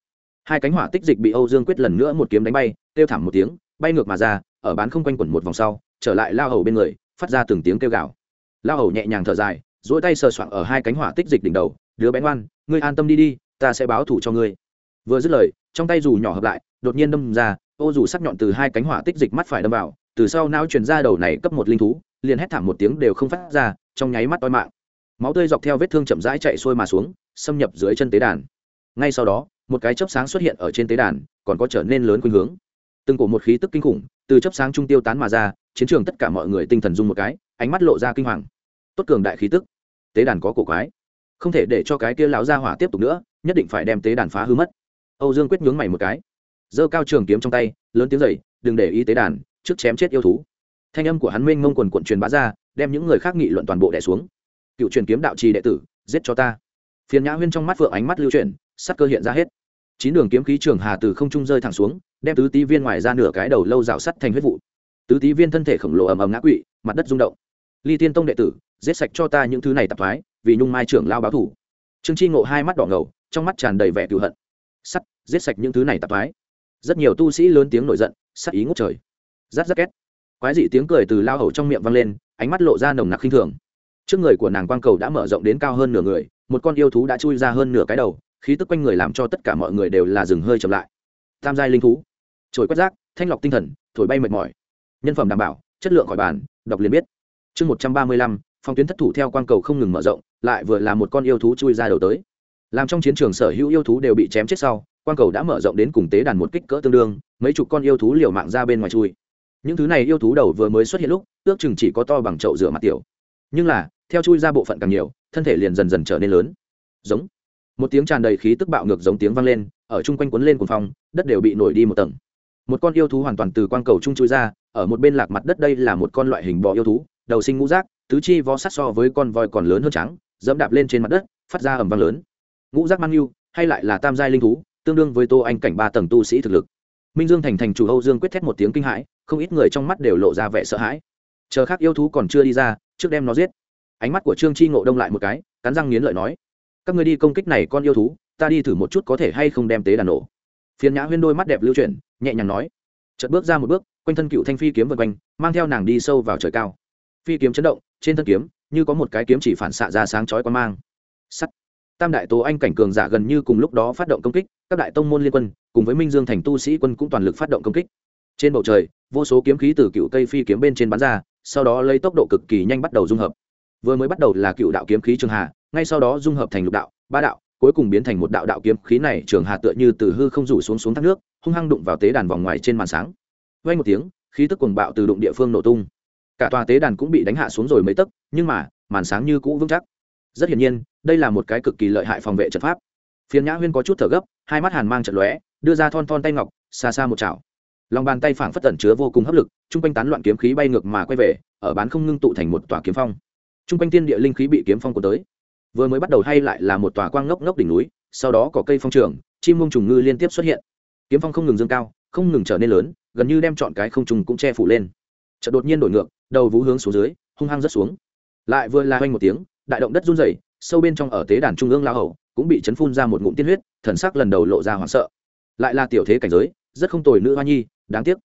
Hai cánh hỏa tích dịch bị âu dương quyết lần nữa một kiếm đánh bay, kêu thảm một tiếng, bay ngược mà ra, ở bán không quanh quẩn một vòng sau, trở lại lao hầu bên người, phát ra từng tiếng kêu gào. Lao hầu nhẹ nhàng thở dài dỗi tay sờ soạng ở hai cánh hỏa tích dịch đỉnh đầu, đứa bé ngoan, ngươi an tâm đi đi, ta sẽ báo thủ cho ngươi. Vừa dứt lời, trong tay dù nhỏ hợp lại, đột nhiên đâm ra, ô dù sắc nhọn từ hai cánh hỏa tích dịch mắt phải đâm vào, từ sau não truyền ra đầu này cấp một linh thú, liền hét thảm một tiếng đều không phát ra trong nháy mắt toi mạng. Máu tươi dọc theo vết thương chậm rãi chạy xuôi mà xuống, xâm nhập dưới chân tế đàn. Ngay sau đó, một cái chớp sáng xuất hiện ở trên tế đàn, còn có trở nên lớn khuynh hướng. Từng cổ một khí tức kinh khủng, từ chớp sáng trung tiêu tán mà ra, chiến trường tất cả mọi người tinh thần dung một cái, ánh mắt lộ ra kinh hoàng. Tốt cường đại khí tức. Tế đàn có cổ quái. Không thể để cho cái kia lão gia hỏa tiếp tục nữa, nhất định phải đem tế đàn phá hư mất. Âu dương quyết nhướng mày một cái. Giơ cao trường kiếm trong tay, lớn tiếng dậy, đừng để ý tế đàn, trước chém chết yêu thú thanh âm của hắn mênh mông quần quận truyền bá ra đem những người khác nghị luận toàn bộ đẻ xuống. Cựu truyền kiếm đạo trì đệ tử giết cho ta. Phiền nhã huyên trong mắt phượng ánh mắt lưu truyền, sắc cơ hiện ra hết. Chín đường kiếm khí trường hà từ không trung rơi thẳng xuống đem tứ tý viên ngoài ra nửa cái đầu lâu rào sắt thành huyết vụ. Tứ tý viên thân thể khổng lồ ầm ầm ngã quỵ mặt đất rung động. Ly tiên tông đệ tử giết sạch cho ta những thứ này tạp thoái vì nhung mai trưởng lao báo thủ. Trương chi ngộ hai mắt đỏ ngầu trong mắt tràn đầy vẻ cựu hận. Sắt giết sạch những thứ này tạp thoái. Rất nhiều tu sĩ lớn tiếng nổi giận sắt ý ngốc trời. Rát rát két quái dị tiếng cười từ lao hầu trong miệng vang lên, ánh mắt lộ ra nồng nặc khinh thường. Trước người của nàng quang cầu đã mở rộng đến cao hơn nửa người, một con yêu thú đã chui ra hơn nửa cái đầu, khí tức quanh người làm cho tất cả mọi người đều là dừng hơi chậm lại. Tam giai linh thú. Trồi quét rác, thanh lọc tinh thần, thổi bay mệt mỏi. Nhân phẩm đảm bảo, chất lượng khỏi bàn, đọc liền biết. Chương một trăm ba mươi lăm, phong tuyến thất thủ theo quang cầu không ngừng mở rộng, lại vừa là một con yêu thú chui ra đầu tới. Làm trong chiến trường sở hữu yêu thú đều bị chém chết sau, quang cầu đã mở rộng đến cùng tế đàn một kích cỡ tương đương, mấy chục con yêu thú liều mạng ra bên ngoài chui những thứ này yêu thú đầu vừa mới xuất hiện lúc, ước chừng chỉ có to bằng chậu rửa mặt tiểu. Nhưng là, theo chui ra bộ phận càng nhiều, thân thể liền dần dần trở nên lớn. Giống. Một tiếng tràn đầy khí tức bạo ngược giống tiếng vang lên, ở chung quanh cuốn lên cuồng phong, đất đều bị nổi đi một tầng. Một con yêu thú hoàn toàn từ quang cầu trung chui ra, ở một bên lạc mặt đất đây là một con loại hình bò yêu thú, đầu sinh ngũ rác tứ chi vó sát so với con voi còn lớn hơn trắng, dẫm đạp lên trên mặt đất, phát ra ẩm vang lớn. Ngũ rác mang yêu, hay lại là tam giai linh thú, tương đương với tô anh cảnh ba tầng tu sĩ thực lực. Minh dương thành thành chủ âu dương quyết thét một tiếng kinh hãi không ít người trong mắt đều lộ ra vẻ sợ hãi. Chờ khác yêu thú còn chưa đi ra, trước đem nó giết. Ánh mắt của trương chi ngộ đông lại một cái, cắn răng nghiến lợi nói, các người đi công kích này con yêu thú, ta đi thử một chút có thể hay không đem tế đàn nổ. Phiền nhã huyên đôi mắt đẹp lưu chuyển, nhẹ nhàng nói, chợt bước ra một bước, quanh thân cựu thanh phi kiếm vân quanh, mang theo nàng đi sâu vào trời cao. Phi kiếm chấn động, trên thân kiếm, như có một cái kiếm chỉ phản xạ ra sáng chói quan mang. Sắt. Tam đại tố anh cảnh cường giả gần như cùng lúc đó phát động công kích, các đại tông môn liên quân, cùng với minh dương thành tu sĩ quân cũng toàn lực phát động công kích trên bầu trời, vô số kiếm khí từ cựu cây phi kiếm bên trên bắn ra, sau đó lấy tốc độ cực kỳ nhanh bắt đầu dung hợp. Vừa mới bắt đầu là cựu đạo kiếm khí trường hà, ngay sau đó dung hợp thành lục đạo, ba đạo, cuối cùng biến thành một đạo đạo kiếm khí này, trường hà tựa như từ hư không rủ xuống xuống thác nước, hung hăng đụng vào tế đàn vòng ngoài trên màn sáng. Vay một tiếng, khí tức cuồng bạo từ đụng địa phương nổ tung. Cả tòa tế đàn cũng bị đánh hạ xuống rồi mấy tấc, nhưng mà, màn sáng như cũ vững chắc. Rất hiển nhiên, đây là một cái cực kỳ lợi hại phòng vệ trận pháp. Phiền nhã huyên có chút thở gấp, hai mắt hàn mang trận lóe, đưa ra thon thon tay ngọc, xa xa một chảo lòng bàn tay phảng phất tẩn chứa vô cùng hấp lực, chung quanh tán loạn kiếm khí bay ngược mà quay về, ở bán không ngưng tụ thành một tòa kiếm phong. Chung quanh tiên địa linh khí bị kiếm phong của tới. Vừa mới bắt đầu hay lại là một tòa quang ngốc ngốc đỉnh núi, sau đó có cây phong trường, chim mông trùng ngư liên tiếp xuất hiện. Kiếm phong không ngừng dâng cao, không ngừng trở nên lớn, gần như đem chọn cái không trùng cũng che phủ lên. Chợt đột nhiên đổi ngược, đầu vú hướng xuống dưới, hung hăng rất xuống. Lại vừa la hoanh một tiếng, đại động đất run rẩy, sâu bên trong ở tế đàn trung ương lao hầu, cũng bị chấn phun ra một ngụm tiên huyết, thần sắc lần đầu lộ ra hoảng sợ. Lại là tiểu thế cảnh giới, rất không tồi nữ hoa nhi đáng tiếc.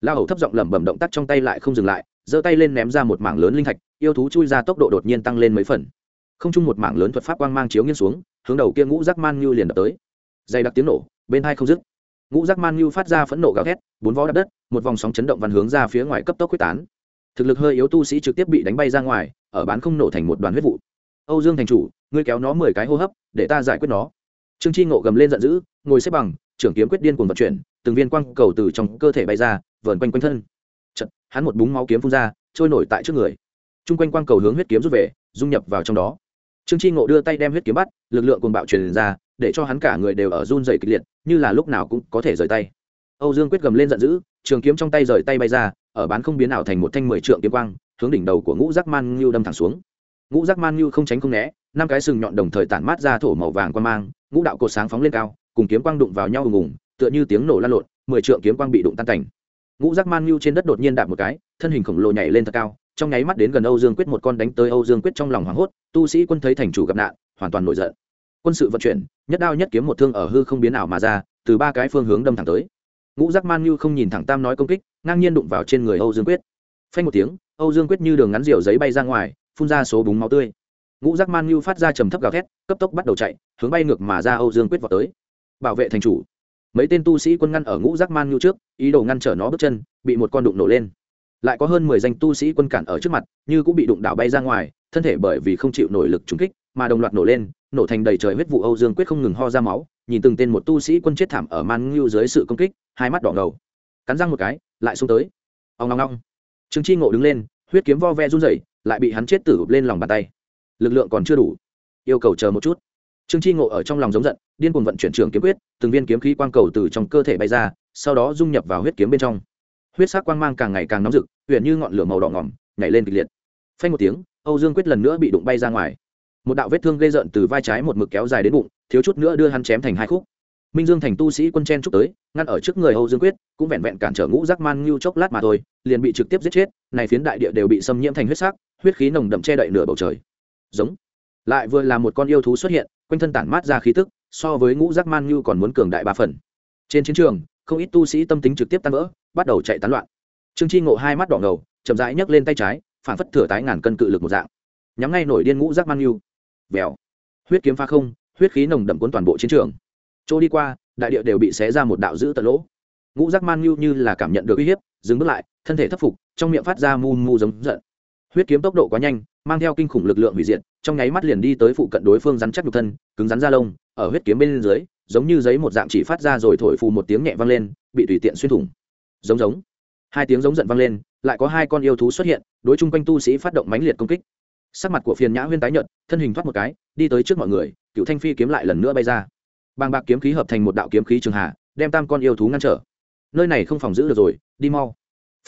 La hầu thấp giọng lẩm bẩm động tác trong tay lại không dừng lại, giơ tay lên ném ra một mảng lớn linh thạch, yêu thú chui ra tốc độ đột nhiên tăng lên mấy phần. Không chung một mảng lớn thuật pháp quang mang chiếu nghiêng xuống, hướng đầu kia ngũ giác man như liền đập tới. Dày đặc tiếng nổ, bên hai không dứt. Ngũ giác man như phát ra phẫn nộ gào thét, bốn vó đập đất, một vòng sóng chấn động văn hướng ra phía ngoài cấp tốc quyết tán. Thực lực hơi yếu tu sĩ trực tiếp bị đánh bay ra ngoài, ở bán không nổ thành một đoàn huyết vụ. Âu dương thành chủ, ngươi kéo nó mười cái hô hấp, để ta giải quyết nó. Trương chi ngộ gầm lên giận dữ, ngồi xếp bằng, trưởng kiếm quyết điên cuồng vận chuyển từng viên quang cầu từ trong cơ thể bay ra vờn quanh quanh thân. Chật, hắn một búng máu kiếm phun ra trôi nổi tại trước người. Chung quanh quang cầu hướng huyết kiếm rút về dung nhập vào trong đó. Trương Tri ngộ đưa tay đem huyết kiếm bắt lực lượng cùng bạo truyền ra để cho hắn cả người đều ở run dày kịch liệt như là lúc nào cũng có thể rời tay. Âu dương quyết gầm lên giận dữ trường kiếm trong tay rời tay bay ra ở bán không biến ảo thành một thanh mười trượng kiếm quang hướng đỉnh đầu của ngũ giác man ngưu đâm thẳng xuống. Ngũ giác man ngưu không tránh không né năm cái sừng nhọn đồng thời tản mát ra thổ màu vàng quan mang ngũ đạo cột sáng phóng lên cao cùng kiếm quang đụng vào nhau ùng ùng tựa như tiếng nổ lan lộn, mười trượng kiếm quang bị đụng tan cảnh. Ngũ giác man ngưu trên đất đột nhiên đạp một cái, thân hình khổng lồ nhảy lên thật cao, trong nháy mắt đến gần âu dương quyết một con đánh tới âu dương quyết trong lòng hoảng hốt, tu sĩ quân thấy thành chủ gặp nạn, hoàn toàn nổi giận. Quân sự vận chuyển, nhất đao nhất kiếm một thương ở hư không biến ảo mà ra, từ ba cái phương hướng đâm thẳng tới. Ngũ giác man như không nhìn thẳng tam nói công kích, ngang nhiên đụng vào trên người âu dương quyết. Phanh một tiếng, âu dương quyết như đường ngắn rìu giấy bay ra ngoài, phun ra số búng máu tươi. Ngũ giác man như phát ra trầm thấp gào thét, cấp tốc bắt đầu chạy, hướng bay ngược mà ra âu dương quyết vào tới. Bảo vệ thành chủ mấy tên tu sĩ quân ngăn ở ngũ giác man nhu trước, ý đồ ngăn trở nó bước chân, bị một con đụng nổ lên. Lại có hơn mười danh tu sĩ quân cản ở trước mặt, như cũng bị đụng đảo bay ra ngoài, thân thể bởi vì không chịu nổi lực trúng kích mà đồng loạt nổ lên, nổ thành đầy trời huyết vụ âu dương quyết không ngừng ho ra máu, nhìn từng tên một tu sĩ quân chết thảm ở man ngưu dưới sự công kích, hai mắt đỏ ngầu. Cắn răng một cái, lại xuống tới. Ông ngong ngong trương chi ngộ đứng lên, huyết kiếm vo ve run rẩy, lại bị hắn chết tử lên lòng bàn tay. Lực lượng còn chưa đủ. Yêu cầu chờ một chút trương chi ngộ ở trong lòng giống giận, điên cuồng vận chuyển trường kiếm quyết, từng viên kiếm khí quang cầu từ trong cơ thể bay ra, sau đó dung nhập vào huyết kiếm bên trong. Huyết sắc quang mang càng ngày càng nóng rực huyện như ngọn lửa màu đỏ ngỏm, nhảy lên kịch liệt. Phanh một tiếng, âu dương quyết lần nữa bị đụng bay ra ngoài. Một đạo vết thương gây rợn từ vai trái một mực kéo dài đến bụng, thiếu chút nữa đưa hắn chém thành hai khúc. Minh dương thành tu sĩ quân chen trúc tới, ngăn ở trước người âu dương quyết, cũng vẹn vẹn cản trở ngũ giác man ngưu chốc lát mà thôi, liền bị trực tiếp giết chết, này phiến đại địa đều bị xâm nhiễm thành huyết sắc, huyết khí nồng đậm che đậy nửa bầu trời. Giống lại vừa là một con yêu thú xuất hiện, quanh thân tản mát ra khí tức, so với ngũ giác man như còn muốn cường đại ba phần. Trên chiến trường, không ít tu sĩ tâm tính trực tiếp tan vỡ, bắt đầu chạy tán loạn. Trương chi ngộ hai mắt đỏ ngầu, chậm rãi nhấc lên tay trái, phản phất thừa tái ngàn cân cự lực một dạng. Nhắm ngay nổi điên ngũ giác man yêu vèo. Huyết kiếm pha không, huyết khí nồng đậm cuốn toàn bộ chiến trường. Chỗ đi qua, đại địa đều bị xé ra một đạo dữ tận lỗ. Ngũ giác man yêu như là cảm nhận được uy hiếp, dừng bước lại, thân thể thất phục, trong miệng phát ra mu mu giống giận huyết kiếm tốc độ quá nhanh, mang theo kinh khủng lực lượng hủy diệt, trong nháy mắt liền đi tới phụ cận đối phương rắn chắc nhục thân, cứng rắn da lông, ở huyết kiếm bên dưới, giống như giấy một dạng chỉ phát ra rồi thổi phù một tiếng nhẹ vang lên, bị tùy tiện xuyên thủng. Giống giống. Hai tiếng giống giận vang lên, lại có hai con yêu thú xuất hiện, đối chung quanh tu sĩ phát động mãnh liệt công kích. Sắc mặt của phiền nhã huyên tái nhợt, thân hình thoát một cái, đi tới trước mọi người, cựu thanh phi kiếm lại lần nữa bay ra. Bàng bạc kiếm khí hợp thành một đạo kiếm khí trường hạ đem tam con yêu thú ngăn trở. Nơi này không phòng giữ được rồi, đi mau.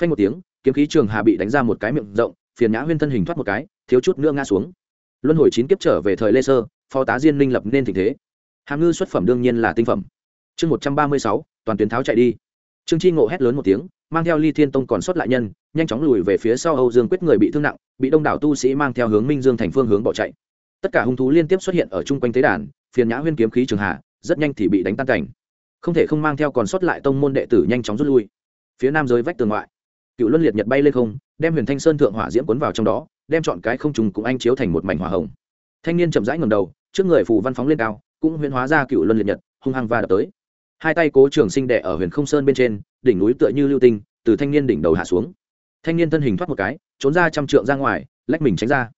Phanh một tiếng, kiếm khí trường hà bị đánh ra một cái miệng rộng phiền nhã huyên thân hình thoát một cái, thiếu chút nữa ngã xuống. Luân hồi chín kiếp trở về thời lê sơ, phó tá diên minh lập nên tình thế. Hàm ngư xuất phẩm đương nhiên là tinh phẩm. Chương một trăm ba mươi sáu, toàn tuyến tháo chạy đi. Trương chi ngộ hét lớn một tiếng, mang theo ly thiên tông còn sót lại nhân, nhanh chóng lùi về phía sau âu dương quyết người bị thương nặng, bị đông đảo tu sĩ mang theo hướng minh dương thành phương hướng bỏ chạy. Tất cả hung thú liên tiếp xuất hiện ở chung quanh tế đàn, phiền nhã huyên kiếm khí trường hạ, rất nhanh thì bị đánh tan cảnh. Không thể không mang theo còn sót lại tông môn đệ tử nhanh chóng rút lui. Phía nam giới vách tường ngoại cựu luân liệt nhật bay lên không, đem huyền thanh sơn thượng hỏa diễm cuốn vào trong đó, đem chọn cái không trùng cũng anh chiếu thành một mảnh hỏa hồng. Thanh niên chậm rãi ngầm đầu, trước người phù văn phóng lên cao, cũng huyền hóa ra cựu luân liệt nhật, hung hăng và đập tới. Hai tay cố trường sinh đệ ở huyền không sơn bên trên, đỉnh núi tựa như lưu tinh, từ thanh niên đỉnh đầu hạ xuống. Thanh niên thân hình thoát một cái, trốn ra trăm trượng ra ngoài, lách mình tránh ra.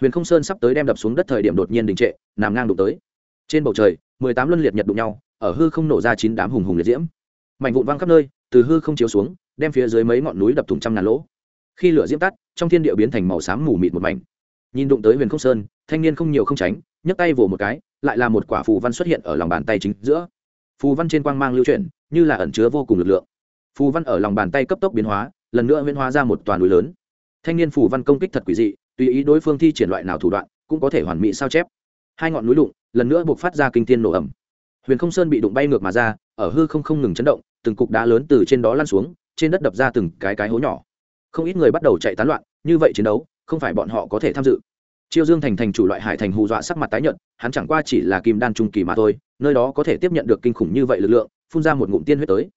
Huyền không sơn sắp tới đem đập xuống đất thời điểm đột nhiên đình trệ, nằm ngang đụng tới. Trên bầu trời, mười tám luân liệt nhật đụng nhau, ở hư không nổ ra chín đám hùng hùng liệt diễm. Mảnh vụn văng khắp nơi, từ hư không chiếu xuống đem phía dưới mấy ngọn núi đập thùng trăm ngàn lỗ. Khi lửa diễm tắt, trong thiên địa biến thành màu xám mù mịt một mảnh. Nhìn đụng tới huyền không sơn, thanh niên không nhiều không tránh, nhấc tay vồ một cái, lại là một quả phù văn xuất hiện ở lòng bàn tay chính giữa. Phù văn trên quang mang lưu chuyển, như là ẩn chứa vô cùng lực lượng. Phù văn ở lòng bàn tay cấp tốc biến hóa, lần nữa huyễn hóa ra một toàn núi lớn. Thanh niên phù văn công kích thật quỷ dị, tùy ý đối phương thi triển loại nào thủ đoạn, cũng có thể hoàn mỹ sao chép. Hai ngọn núi đụng, lần nữa buộc phát ra kinh tiên nổ ẩm huyền không sơn bị đụng bay ngược mà ra, ở hư không không ngừng chấn động, từng cục đá lớn từ trên đó lăn xuống trên đất đập ra từng cái cái hố nhỏ. Không ít người bắt đầu chạy tán loạn, như vậy chiến đấu, không phải bọn họ có thể tham dự. Chiêu dương thành thành chủ loại hải thành hù dọa sắc mặt tái nhợt, hắn chẳng qua chỉ là kim đan trung kỳ mà thôi, nơi đó có thể tiếp nhận được kinh khủng như vậy lực lượng, phun ra một ngụm tiên huyết tới.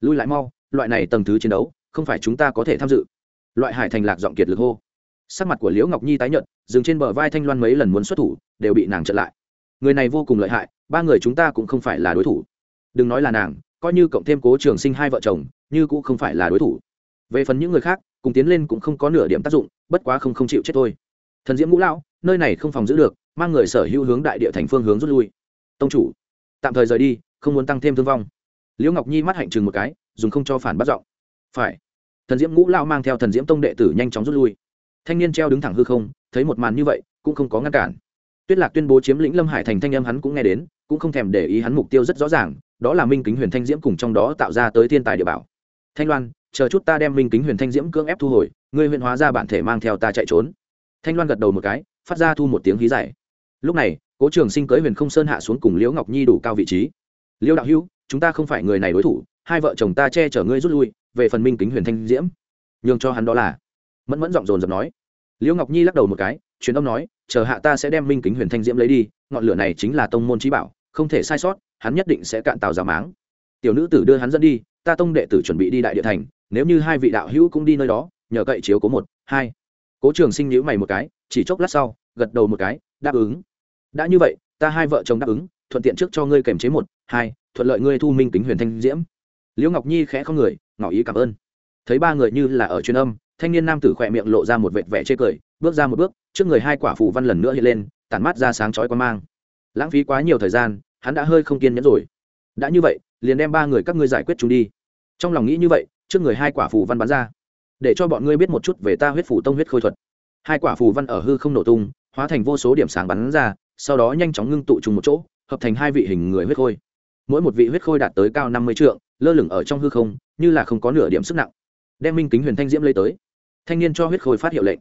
Lui lại mau, loại này tầng thứ chiến đấu, không phải chúng ta có thể tham dự. Loại hải thành lạc giọng kiệt lực hô. Sắc mặt của liễu ngọc nhi tái nhợt, dừng trên bờ vai thanh loan mấy lần muốn xuất thủ, đều bị nàng chặn lại. Người này vô cùng lợi hại, ba người chúng ta cũng không phải là đối thủ. Đừng nói là nàng coi như cộng thêm cố trường sinh hai vợ chồng, như cũng không phải là đối thủ. Về phần những người khác, cùng tiến lên cũng không có nửa điểm tác dụng, bất quá không không chịu chết thôi. Thần diễm ngũ lão, nơi này không phòng giữ được, mang người sở hữu hướng đại địa thành phương hướng rút lui. Tông chủ, tạm thời rời đi, không muốn tăng thêm thương vong. Liễu ngọc nhi mắt hạnh chừng một cái, dùng không cho phản bắt giọng. Phải. Thần diễm ngũ lao mang theo thần diễm tông đệ tử nhanh chóng rút lui. Thanh niên treo đứng thẳng hư không, thấy một màn như vậy, cũng không có ngăn cản. Tuyết lạc tuyên bố chiếm lĩnh lâm hải thành thanh âm hắn cũng nghe đến, cũng không thèm để ý hắn mục tiêu rất rõ ràng đó là minh kính huyền thanh diễm cùng trong đó tạo ra tới thiên tài địa bảo. Thanh loan, chờ chút ta đem minh kính huyền thanh diễm cưỡng ép thu hồi, ngươi huyền hóa ra bản thể mang theo ta chạy trốn. Thanh loan gật đầu một cái, phát ra thu một tiếng hí dài. Lúc này, cố trường sinh cưới huyền không sơn hạ xuống cùng liễu ngọc nhi đủ cao vị trí. Liễu đạo hữu, chúng ta không phải người này đối thủ, hai vợ chồng ta che chở ngươi rút lui, về phần minh kính huyền thanh diễm. Nhường cho hắn đó là. Mẫn mẫn giọng dồn dập nói. Liễu ngọc nhi lắc đầu một cái, truyền âm nói, chờ hạ ta sẽ đem minh kính huyền thanh diễm lấy đi, ngọn lửa này chính là tông môn trí bảo, không thể sai sót hắn nhất định sẽ cạn tàu giả máng. Tiểu nữ tử đưa hắn dẫn đi, ta tông đệ tử chuẩn bị đi đại địa thành, nếu như hai vị đạo hữu cũng đi nơi đó, nhờ cậy chiếu cố một, hai. Cố trường sinh nhữ mày một cái, chỉ chốc lát sau, gật đầu một cái, đáp ứng. Đã như vậy, ta hai vợ chồng đáp ứng, thuận tiện trước cho ngươi kềm chế một, hai, thuận lợi ngươi thu minh kính huyền thanh diễm. Liễu ngọc nhi khẽ không người, ngỏ ý cảm ơn. Thấy ba người như là ở truyền âm, thanh niên nam tử khỏe miệng lộ ra một vệt vẻ chê cười, bước ra một bước, trước người hai quả phù văn lần nữa hiện lên, tản mát ra sáng chói quan mang. Lãng phí quá nhiều thời gian hắn đã hơi không kiên nhẫn rồi. Đã như vậy, liền đem ba người các ngươi giải quyết chúng đi. Trong lòng nghĩ như vậy, trước người hai quả phù văn bắn ra. Để cho bọn ngươi biết một chút về ta huyết phủ tông huyết khôi thuật. Hai quả phù văn ở hư không nổ tung, hóa thành vô số điểm sáng bắn ra, sau đó nhanh chóng ngưng tụ trùng một chỗ, hợp thành hai vị hình người huyết khôi. Mỗi một vị huyết khôi đạt tới cao năm mươi trượng, lơ lửng ở trong hư không, như là không có nửa điểm sức nặng. Đem minh kính huyền thanh diễm lấy tới. Thanh niên cho huyết khôi phát hiệu lệnh.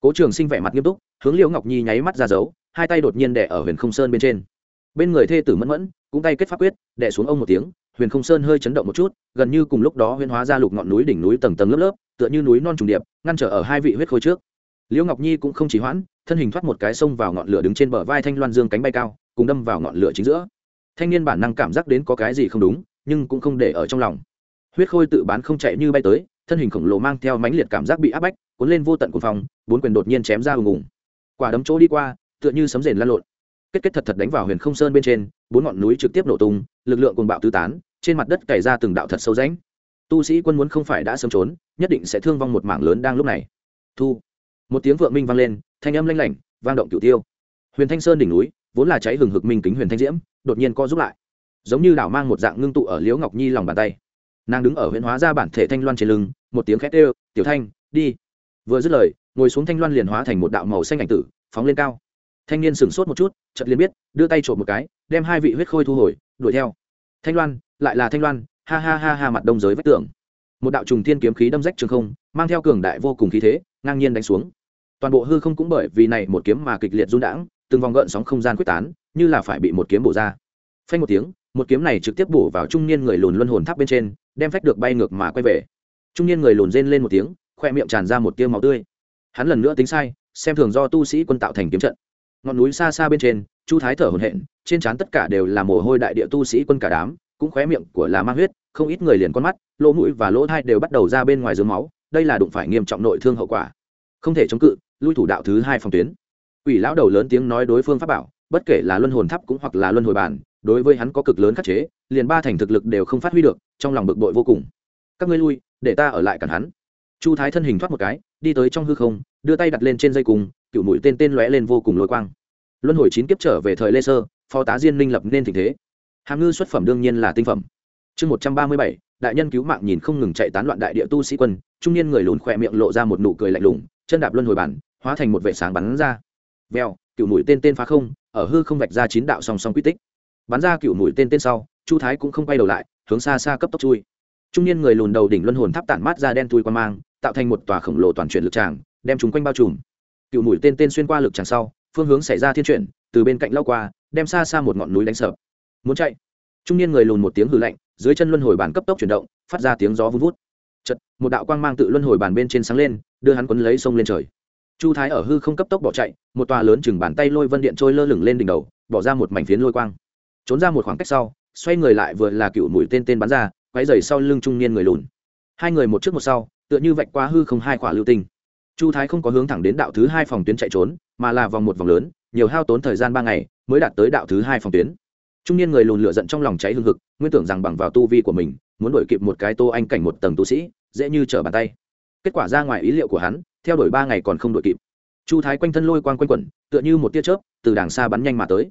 Cố trường sinh vẻ mặt nghiêm túc, hướng liễu ngọc nhi nháy mắt ra dấu, hai tay đột nhiên đẻ ở huyền không sơn bên trên bên người thê tử mẫn mẫn, cũng tay kết pháp quyết đẻ xuống ông một tiếng, huyền không sơn hơi chấn động một chút, gần như cùng lúc đó huyền hóa ra lục ngọn núi đỉnh núi tầng tầng lớp lớp, tựa như núi non trùng điệp, ngăn trở ở hai vị huyết khôi trước. Liễu ngọc nhi cũng không chỉ hoãn, thân hình thoát một cái sông vào ngọn lửa đứng trên bờ vai thanh loan dương cánh bay cao, cùng đâm vào ngọn lửa chính giữa. Thanh niên bản năng cảm giác đến có cái gì không đúng, nhưng cũng không để ở trong lòng. Huyết khôi tự bán không chạy như bay tới, thân hình khổng lồ mang theo mãnh liệt cảm giác bị áp bách, cuốn lên vô tận cuồng phòng bốn quyền đột nhiên chém ra ùng ùng. Quả đấm chỗ đi qua, tựa như sấm rền lan lộn kết kết thật thật đánh vào huyền không sơn bên trên, bốn ngọn núi trực tiếp nổ tung, lực lượng cuồng bạo tứ tán, trên mặt đất cày ra từng đạo thật sâu rãnh. Tu sĩ quân muốn không phải đã sớm trốn, nhất định sẽ thương vong một mảng lớn đang lúc này. Thu. Một tiếng vượng minh vang lên, thanh âm lanh lảnh, vang động cửu tiêu. Huyền thanh sơn đỉnh núi, vốn là cháy hừng hực minh kính huyền thanh diễm, đột nhiên co giúp lại. Giống như đảo mang một dạng ngưng tụ ở liễu ngọc nhi lòng bàn tay. Nàng đứng ở huyện hóa ra bản thể thanh loan trên lưng, một tiếng khét ê tiểu thanh, đi. Vừa dứt lời, ngồi xuống thanh loan liền hóa thành một đạo màu xanh ảnh tử, phóng lên cao thanh niên sửng sốt một chút, chợt liền biết, đưa tay trộm một cái, đem hai vị huyết khôi thu hồi, đuổi theo. Thanh loan, lại là thanh loan, ha ha ha ha mặt đông giới vách tường. Một đạo trùng thiên kiếm khí đâm rách trường không, mang theo cường đại vô cùng khí thế, ngang nhiên đánh xuống. Toàn bộ hư không cũng bởi vì này một kiếm mà kịch liệt run đãng từng vòng gợn sóng không gian quyết tán, như là phải bị một kiếm bổ ra. Phanh một tiếng, một kiếm này trực tiếp bổ vào trung niên người lùn luân hồn tháp bên trên, đem phách được bay ngược mà quay về. Trung niên người lùn rên lên một tiếng, khoe miệng tràn ra một tiêu máu tươi. Hắn lần nữa tính sai, xem thường do tu sĩ quân tạo thành kiếm trận ngọn núi xa xa bên trên, chu thái thở hồn hện trên trán tất cả đều là mồ hôi đại địa tu sĩ quân cả đám, cũng khóe miệng của là mang huyết, không ít người liền con mắt, lỗ mũi và lỗ thai đều bắt đầu ra bên ngoài dưới máu, đây là đụng phải nghiêm trọng nội thương hậu quả. Không thể chống cự, lui thủ đạo thứ hai phòng tuyến. Ủy lão đầu lớn tiếng nói đối phương pháp bảo, bất kể là luân hồn tháp cũng hoặc là luân hồi bản, đối với hắn có cực lớn khắc chế, liền ba thành thực lực đều không phát huy được, trong lòng bực bội vô cùng. Các ngươi lui, để ta ở lại cản hắn. Chu thái thân hình thoát một cái, đi tới trong hư không, đưa tay đặt lên trên dây cùng cựu mũi tên tên lóe lên vô cùng lôi quang. Luân hồi chín kiếp trở về thời lê sơ, phó tá diên minh lập nên tình thế. Hàm ngư xuất phẩm đương nhiên là tinh phẩm. Chương một trăm ba mươi bảy, đại nhân cứu mạng nhìn không ngừng chạy tán loạn đại địa tu sĩ quân, trung niên người lùn khỏe miệng lộ ra một nụ cười lạnh lùng, chân đạp luân hồi bản, hóa thành một vệ sáng bắn ra. Veo cựu mũi tên tên phá không, ở hư không vạch ra chín đạo song song quy tích. Bắn ra cựu mũi tên tên sau, chu thái cũng không quay đầu lại, hướng xa xa cấp tốc chui. Trung niên người lùn đầu đỉnh luân hồn tháp tản mát ra đen thui qua mang, tạo thành một tòa khổng lồ toàn chuyển lực tràng, đem chúng quanh bao trùm cựu mũi tên tên xuyên qua lực chẳng sau, phương hướng xảy ra thiên chuyển, từ bên cạnh lao qua, đem xa xa một ngọn núi đánh sập. Muốn chạy? Trung niên người lùn một tiếng hư lạnh, dưới chân luân hồi bàn cấp tốc chuyển động, phát ra tiếng gió vun vút. Chật một đạo quang mang tự luân hồi bàn bên trên sáng lên, đưa hắn quấn lấy sông lên trời. Chu thái ở hư không cấp tốc bỏ chạy, một tòa lớn chừng bàn tay lôi vân điện trôi lơ lửng lên đỉnh đầu, bỏ ra một mảnh phiến lôi quang. Trốn ra một khoảng cách sau, xoay người lại vừa là cựu mũi tên tên bắn ra quáy dày sau lưng trung niên người lùn. Hai người một trước một sau, tựa như vạch qua hư không hai khỏa lưu tinh chu thái không có hướng thẳng đến đạo thứ hai phòng tuyến chạy trốn, mà là vòng một vòng lớn, nhiều hao tốn thời gian ba ngày mới đạt tới đạo thứ hai phòng tuyến. Trung niên người lùn lửa giận trong lòng cháy hương hực, nguyên tưởng rằng bằng vào tu vi của mình, muốn đổi kịp một cái tô anh cảnh một tầng tu sĩ, dễ như trở bàn tay. Kết quả ra ngoài ý liệu của hắn, theo đuổi ba ngày còn không đổi kịp. Chu thái quanh thân lôi quang quanh quẩn, tựa như một tia chớp, từ đàng xa bắn nhanh mà tới.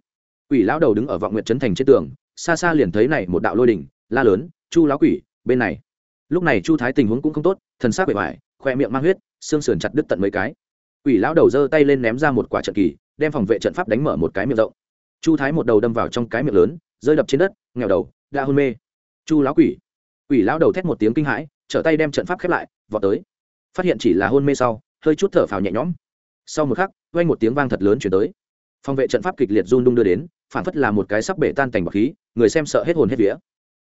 Quỷ lão đầu đứng ở vọng nguyện trấn thành trên tường, xa xa liền thấy này một đạo lôi đỉnh, la lớn, chu lão quỷ, bên này. Lúc này chu thái tình huống cũng không tốt, thần sắc bề ngoài khoe miệng mang huyết, xương sườn chặt đứt tận mấy cái. Quỷ lão đầu giơ tay lên ném ra một quả trận kỳ, đem phòng vệ trận pháp đánh mở một cái miệng rộng. Chu thái một đầu đâm vào trong cái miệng lớn, rơi đập trên đất nghèo đầu, đã hôn mê. Chu lão quỷ. Quỷ lão đầu thét một tiếng kinh hãi, trở tay đem trận pháp khép lại, vọt tới. Phát hiện chỉ là hôn mê sau, hơi chút thở phào nhẹ nhõm. Sau một khắc, vang một tiếng vang thật lớn chuyển tới. Phòng vệ trận pháp kịch liệt run đung đưa đến, phản phất là một cái sắp bể tan tành bọc khí, người xem sợ hết hồn hết vía.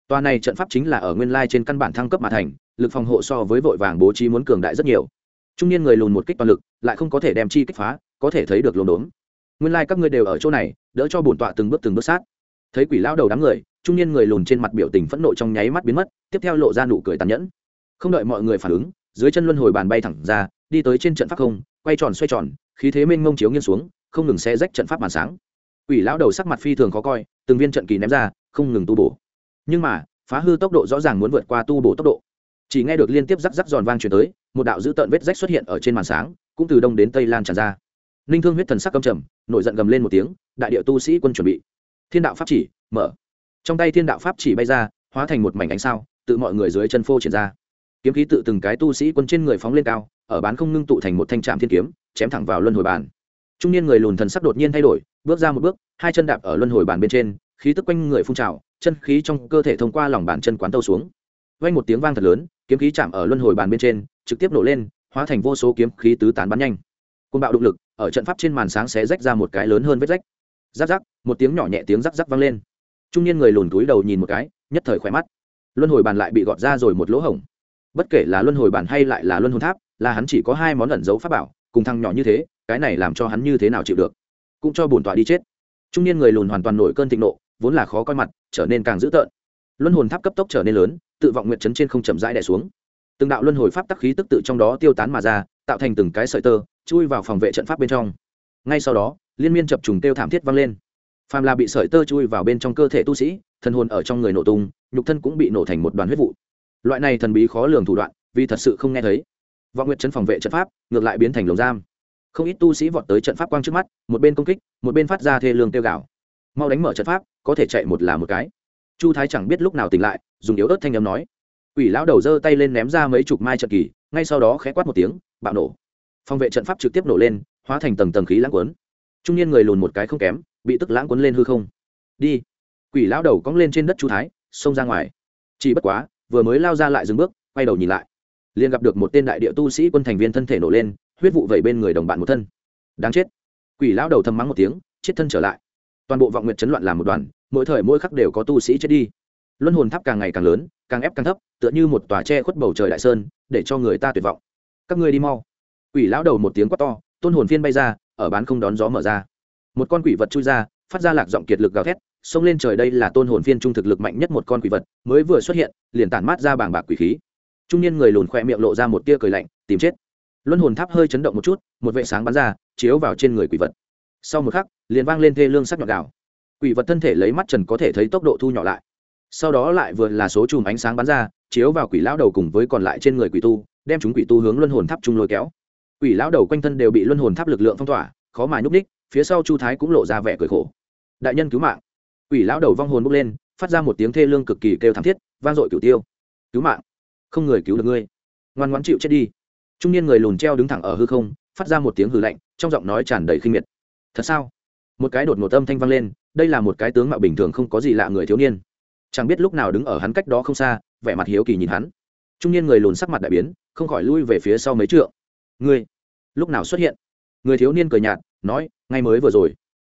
Toàn này trận pháp chính là ở nguyên lai trên căn bản thăng cấp mà thành, lực phòng hộ so với vội vàng bố trí muốn cường đại rất nhiều. Trung niên người lùn một kích toàn lực, lại không có thể đem chi kích phá, có thể thấy được luống đốn. Nguyên lai các ngươi đều ở chỗ này, đỡ cho bổn tọa từng bước từng bước sát. Thấy quỷ lão đầu đám người, trung niên người lùn trên mặt biểu tình phẫn nộ trong nháy mắt biến mất, tiếp theo lộ ra nụ cười tàn nhẫn. Không đợi mọi người phản ứng, dưới chân luân hồi bàn bay thẳng ra, đi tới trên trận pháp không, quay tròn xoay tròn, khí thế mênh mông chiếu nghiêng xuống, không ngừng xé rách trận pháp màn sáng. Quỷ lão đầu sắc mặt phi thường khó coi, từng viên trận kỳ ném ra, không ngừng tu bổ. Nhưng mà, phá hư tốc độ rõ ràng muốn vượt qua tu bổ tốc độ. Chỉ nghe được liên tiếp rắc rắc giòn vang chuyển tới một đạo dữ tợn vết rách xuất hiện ở trên màn sáng cũng từ đông đến tây lan tràn ra. Ninh thương huyết thần sắc cầm trầm nổi giận gầm lên một tiếng đại địa tu sĩ quân chuẩn bị. Thiên đạo pháp chỉ mở. Trong tay thiên đạo pháp chỉ bay ra hóa thành một mảnh ánh sao tự mọi người dưới chân phô triển ra. Kiếm khí tự từng cái tu sĩ quân trên người phóng lên cao ở bán không ngưng tụ thành một thanh trạm thiên kiếm chém thẳng vào luân hồi bàn. Trung niên người lùn thần sắc đột nhiên thay đổi bước ra một bước hai chân đạp ở luân hồi bàn bên trên khí tức quanh người phun trào, chân khí trong cơ thể thông qua lòng bàn chân quán tâu xuống. Vang một tiếng vang thật lớn, kiếm khí chạm ở luân hồi bàn bên trên, trực tiếp nổ lên, hóa thành vô số kiếm khí tứ tán bắn nhanh. Côn bạo động lực, ở trận pháp trên màn sáng xé rách ra một cái lớn hơn vết rách. Rắc rắc, một tiếng nhỏ nhẹ tiếng rắc rắc vang lên. Trung niên người lùn túi đầu nhìn một cái, nhất thời khỏe mắt. Luân hồi bàn lại bị gọt ra rồi một lỗ hổng. Bất kể là luân hồi bàn hay lại là luân hồn tháp, là hắn chỉ có hai món ẩn dấu pháp bảo, cùng thằng nhỏ như thế, cái này làm cho hắn như thế nào chịu được? Cũng cho bổn tọa đi chết. Trung niên người lùn hoàn toàn nổi cơn thịnh nộ vốn là khó coi mặt, trở nên càng dữ tợn. Luân hồn tháp cấp tốc trở nên lớn, tự vọng nguyện chấn trên không chậm rãi đè xuống. Từng đạo luân hồi pháp tắc khí tức tự trong đó tiêu tán mà ra, tạo thành từng cái sợi tơ, chui vào phòng vệ trận pháp bên trong. Ngay sau đó, liên miên chập trùng tiêu thảm thiết vang lên. Phàm là bị sợi tơ chui vào bên trong cơ thể tu sĩ, thần hồn ở trong người nổ tung, nhục thân cũng bị nổ thành một đoàn huyết vụ. Loại này thần bí khó lường thủ đoạn, vì thật sự không nghe thấy. Vọng nguyện chấn phòng vệ trận pháp, ngược lại biến thành lồng giam. Không ít tu sĩ vọt tới trận pháp quang trước mắt, một bên công kích, một bên phát ra thê lương tiêu gạo mau đánh mở trận pháp, có thể chạy một là một cái. Chu thái chẳng biết lúc nào tỉnh lại, dùng yếu ớt thanh â m nói. Quỷ lão đầu giơ tay lên ném ra mấy chục mai trận kỳ, ngay sau đó khẽ quát một tiếng, bạo nổ. Phòng vệ trận pháp trực tiếp nổ lên, hóa thành tầng tầng khí lãng quấn. Trung niên người lùn một cái không kém, bị tức lãng quấn lên hư không. Đi. Quỷ lão đầu cong lên trên đất chu thái, xông ra ngoài. Chỉ bất quá, vừa mới lao ra lại dừng bước, quay đầu nhìn lại. Liền gặp được một tên đại địa tu sĩ quân thành viên thân thể nổ lên, huyết vụ vẩy bên người đồng bạn một thân. Đáng chết. Quỷ lão đầu thầm mắng một tiếng, chết thân trở lại toàn bộ vọng nguyện chấn loạn làm một đoàn, mỗi thời mỗi khắc đều có tu sĩ chết đi. Luân hồn tháp càng ngày càng lớn, càng ép càng thấp, tựa như một tòa tre khuất bầu trời đại sơn, để cho người ta tuyệt vọng. Các ngươi đi mau. Quỷ lão đầu một tiếng quát to, tôn hồn phiên bay ra, ở bán không đón gió mở ra. Một con quỷ vật chui ra, phát ra lạc giọng kiệt lực gào thét, xông lên trời đây là tôn hồn phiên trung thực lực mạnh nhất một con quỷ vật, mới vừa xuất hiện, liền tản mát ra bảng bạc quỷ khí. Trung niên người lùn khoe miệng lộ ra một tia cười lạnh, tìm chết. Luân hồn tháp hơi chấn động một chút, một vệ sáng bắn ra, chiếu vào trên người quỷ vật sau một khắc, liền vang lên thê lương sắc nhọn gạo quỷ vật thân thể lấy mắt trần có thể thấy tốc độ thu nhỏ lại. Sau đó lại vừa là số chùm ánh sáng bắn ra, chiếu vào quỷ lão đầu cùng với còn lại trên người quỷ tu, đem chúng quỷ tu hướng luân hồn tháp chung lôi kéo. Quỷ lão đầu quanh thân đều bị luân hồn tháp lực lượng phong tỏa, khó mà nhúc ních phía sau chu thái cũng lộ ra vẻ cười khổ. Đại nhân cứu mạng. Quỷ lão đầu vong hồn bốc lên, phát ra một tiếng thê lương cực kỳ kêu thảm thiết, vang dội cửu tiêu. Cứu mạng. Không người cứu được ngươi. Ngoan ngoãn chịu chết đi. Trung niên người lùn treo đứng thẳng ở hư không, phát ra một tiếng hư lạnh, trong giọng nói tràn đầy khinh miệt thật sao? Một cái đột ngột âm thanh vang lên, đây là một cái tướng mạo bình thường không có gì lạ người thiếu niên. Chẳng biết lúc nào đứng ở hắn cách đó không xa, vẻ mặt hiếu kỳ nhìn hắn. Trung niên người lùn sắc mặt đại biến, không khỏi lui về phía sau mấy trượng. Ngươi, lúc nào xuất hiện? Người thiếu niên cười nhạt, nói, ngay mới vừa rồi.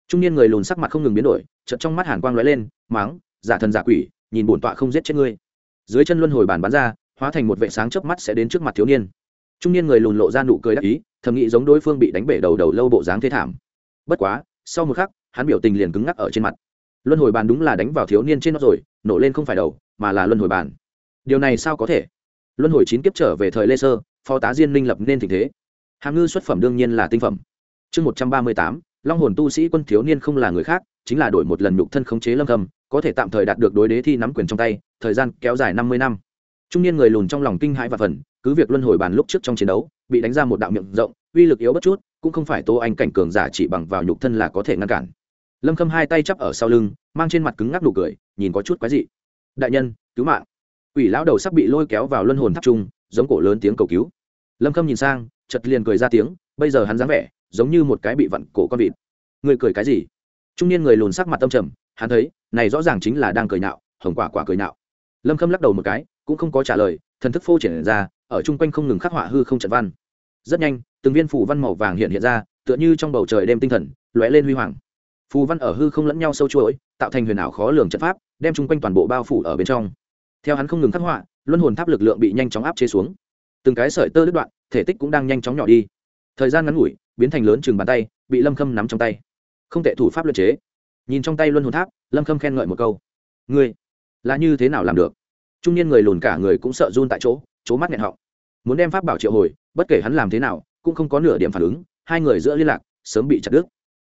Trung niên người lùn sắc mặt không ngừng biến đổi, chợt trong mắt hàn quang lóe lên máng giả thần giả quỷ, nhìn bổn tọa không giết chết ngươi. Dưới chân luân hồi bàn bắn ra, hóa thành một vệ sáng chớp mắt sẽ đến trước mặt thiếu niên. Trung niên người lùn lộ ra nụ cười đắc ý, thầm nghĩ giống đối phương bị đánh bể đầu đầu lâu bộ dáng thế thảm bất quá sau một khắc hắn biểu tình liền cứng ngắc ở trên mặt. Luân hồi bàn đúng là đánh vào thiếu niên trên nó rồi nổ lên không phải đầu mà là luân hồi bàn. Điều này sao có thể? Luân hồi chín kiếp trở về thời lê sơ phó tá diên minh lập nên tình thế. Hàm ngư xuất phẩm đương nhiên là tinh phẩm. Chương một trăm ba mươi tám long hồn tu sĩ quân thiếu niên không là người khác chính là đổi một lần nhục thân khống chế lâm thầm, có thể tạm thời đạt được đối đế thi nắm quyền trong tay thời gian kéo dài năm mươi năm. Trung niên người lùn trong lòng kinh hãi và phần cứ việc luân hồi bàn lúc trước trong chiến đấu bị đánh ra một đạo miệng rộng uy lực yếu bất chút cũng không phải tô anh cảnh cường giả chỉ bằng vào nhục thân là có thể ngăn cản. Lâm khâm hai tay chắp ở sau lưng, mang trên mặt cứng ngắc nụ cười, nhìn có chút quái dị. Đại nhân, cứu mạng. Ủy lão đầu sắp bị lôi kéo vào luân hồn tháp trung, giống cổ lớn tiếng cầu cứu. Lâm khâm nhìn sang chật liền cười ra tiếng, bây giờ hắn dáng vẻ, giống như một cái bị vặn cổ con vịt. Người cười cái gì? Trung niên người lùn sắc mặt tâm trầm, hắn thấy, này rõ ràng chính là đang cười nạo, hồng quả quả cười nạo. Lâm khâm lắc đầu một cái, cũng không có trả lời, thần thức phô triển ra, ở chung quanh không ngừng khắc họa hư không trận văn. Rất nhanh từng viên phủ văn màu vàng hiện hiện ra, tựa như trong bầu trời đêm tinh thần, lóe lên huy hoàng. Phù văn ở hư không lẫn nhau sâu chuỗi, tạo thành huyền ảo khó lường trận pháp, đem chung quanh toàn bộ bao phủ ở bên trong. Theo hắn không ngừng khắc họa, luân hồn tháp lực lượng bị nhanh chóng áp chế xuống. Từng cái sợi tơ đứt đoạn, thể tích cũng đang nhanh chóng nhỏ đi. Thời gian ngắn ngủi, biến thành lớn chừng bàn tay, bị lâm khâm nắm trong tay. Không tệ thủ pháp luật chế. Nhìn trong tay luân hồn tháp, lâm khâm khen ngợi một câu. Ngươi, là như thế nào làm được? Trung niên người lùn cả người cũng sợ run tại chỗ chỗ mắt nghẹn họng. Muốn đem pháp bảo triệu hồi, bất kể hắn làm thế nào cũng không có nửa điểm phản ứng, hai người giữa liên lạc, sớm bị chặt đứt.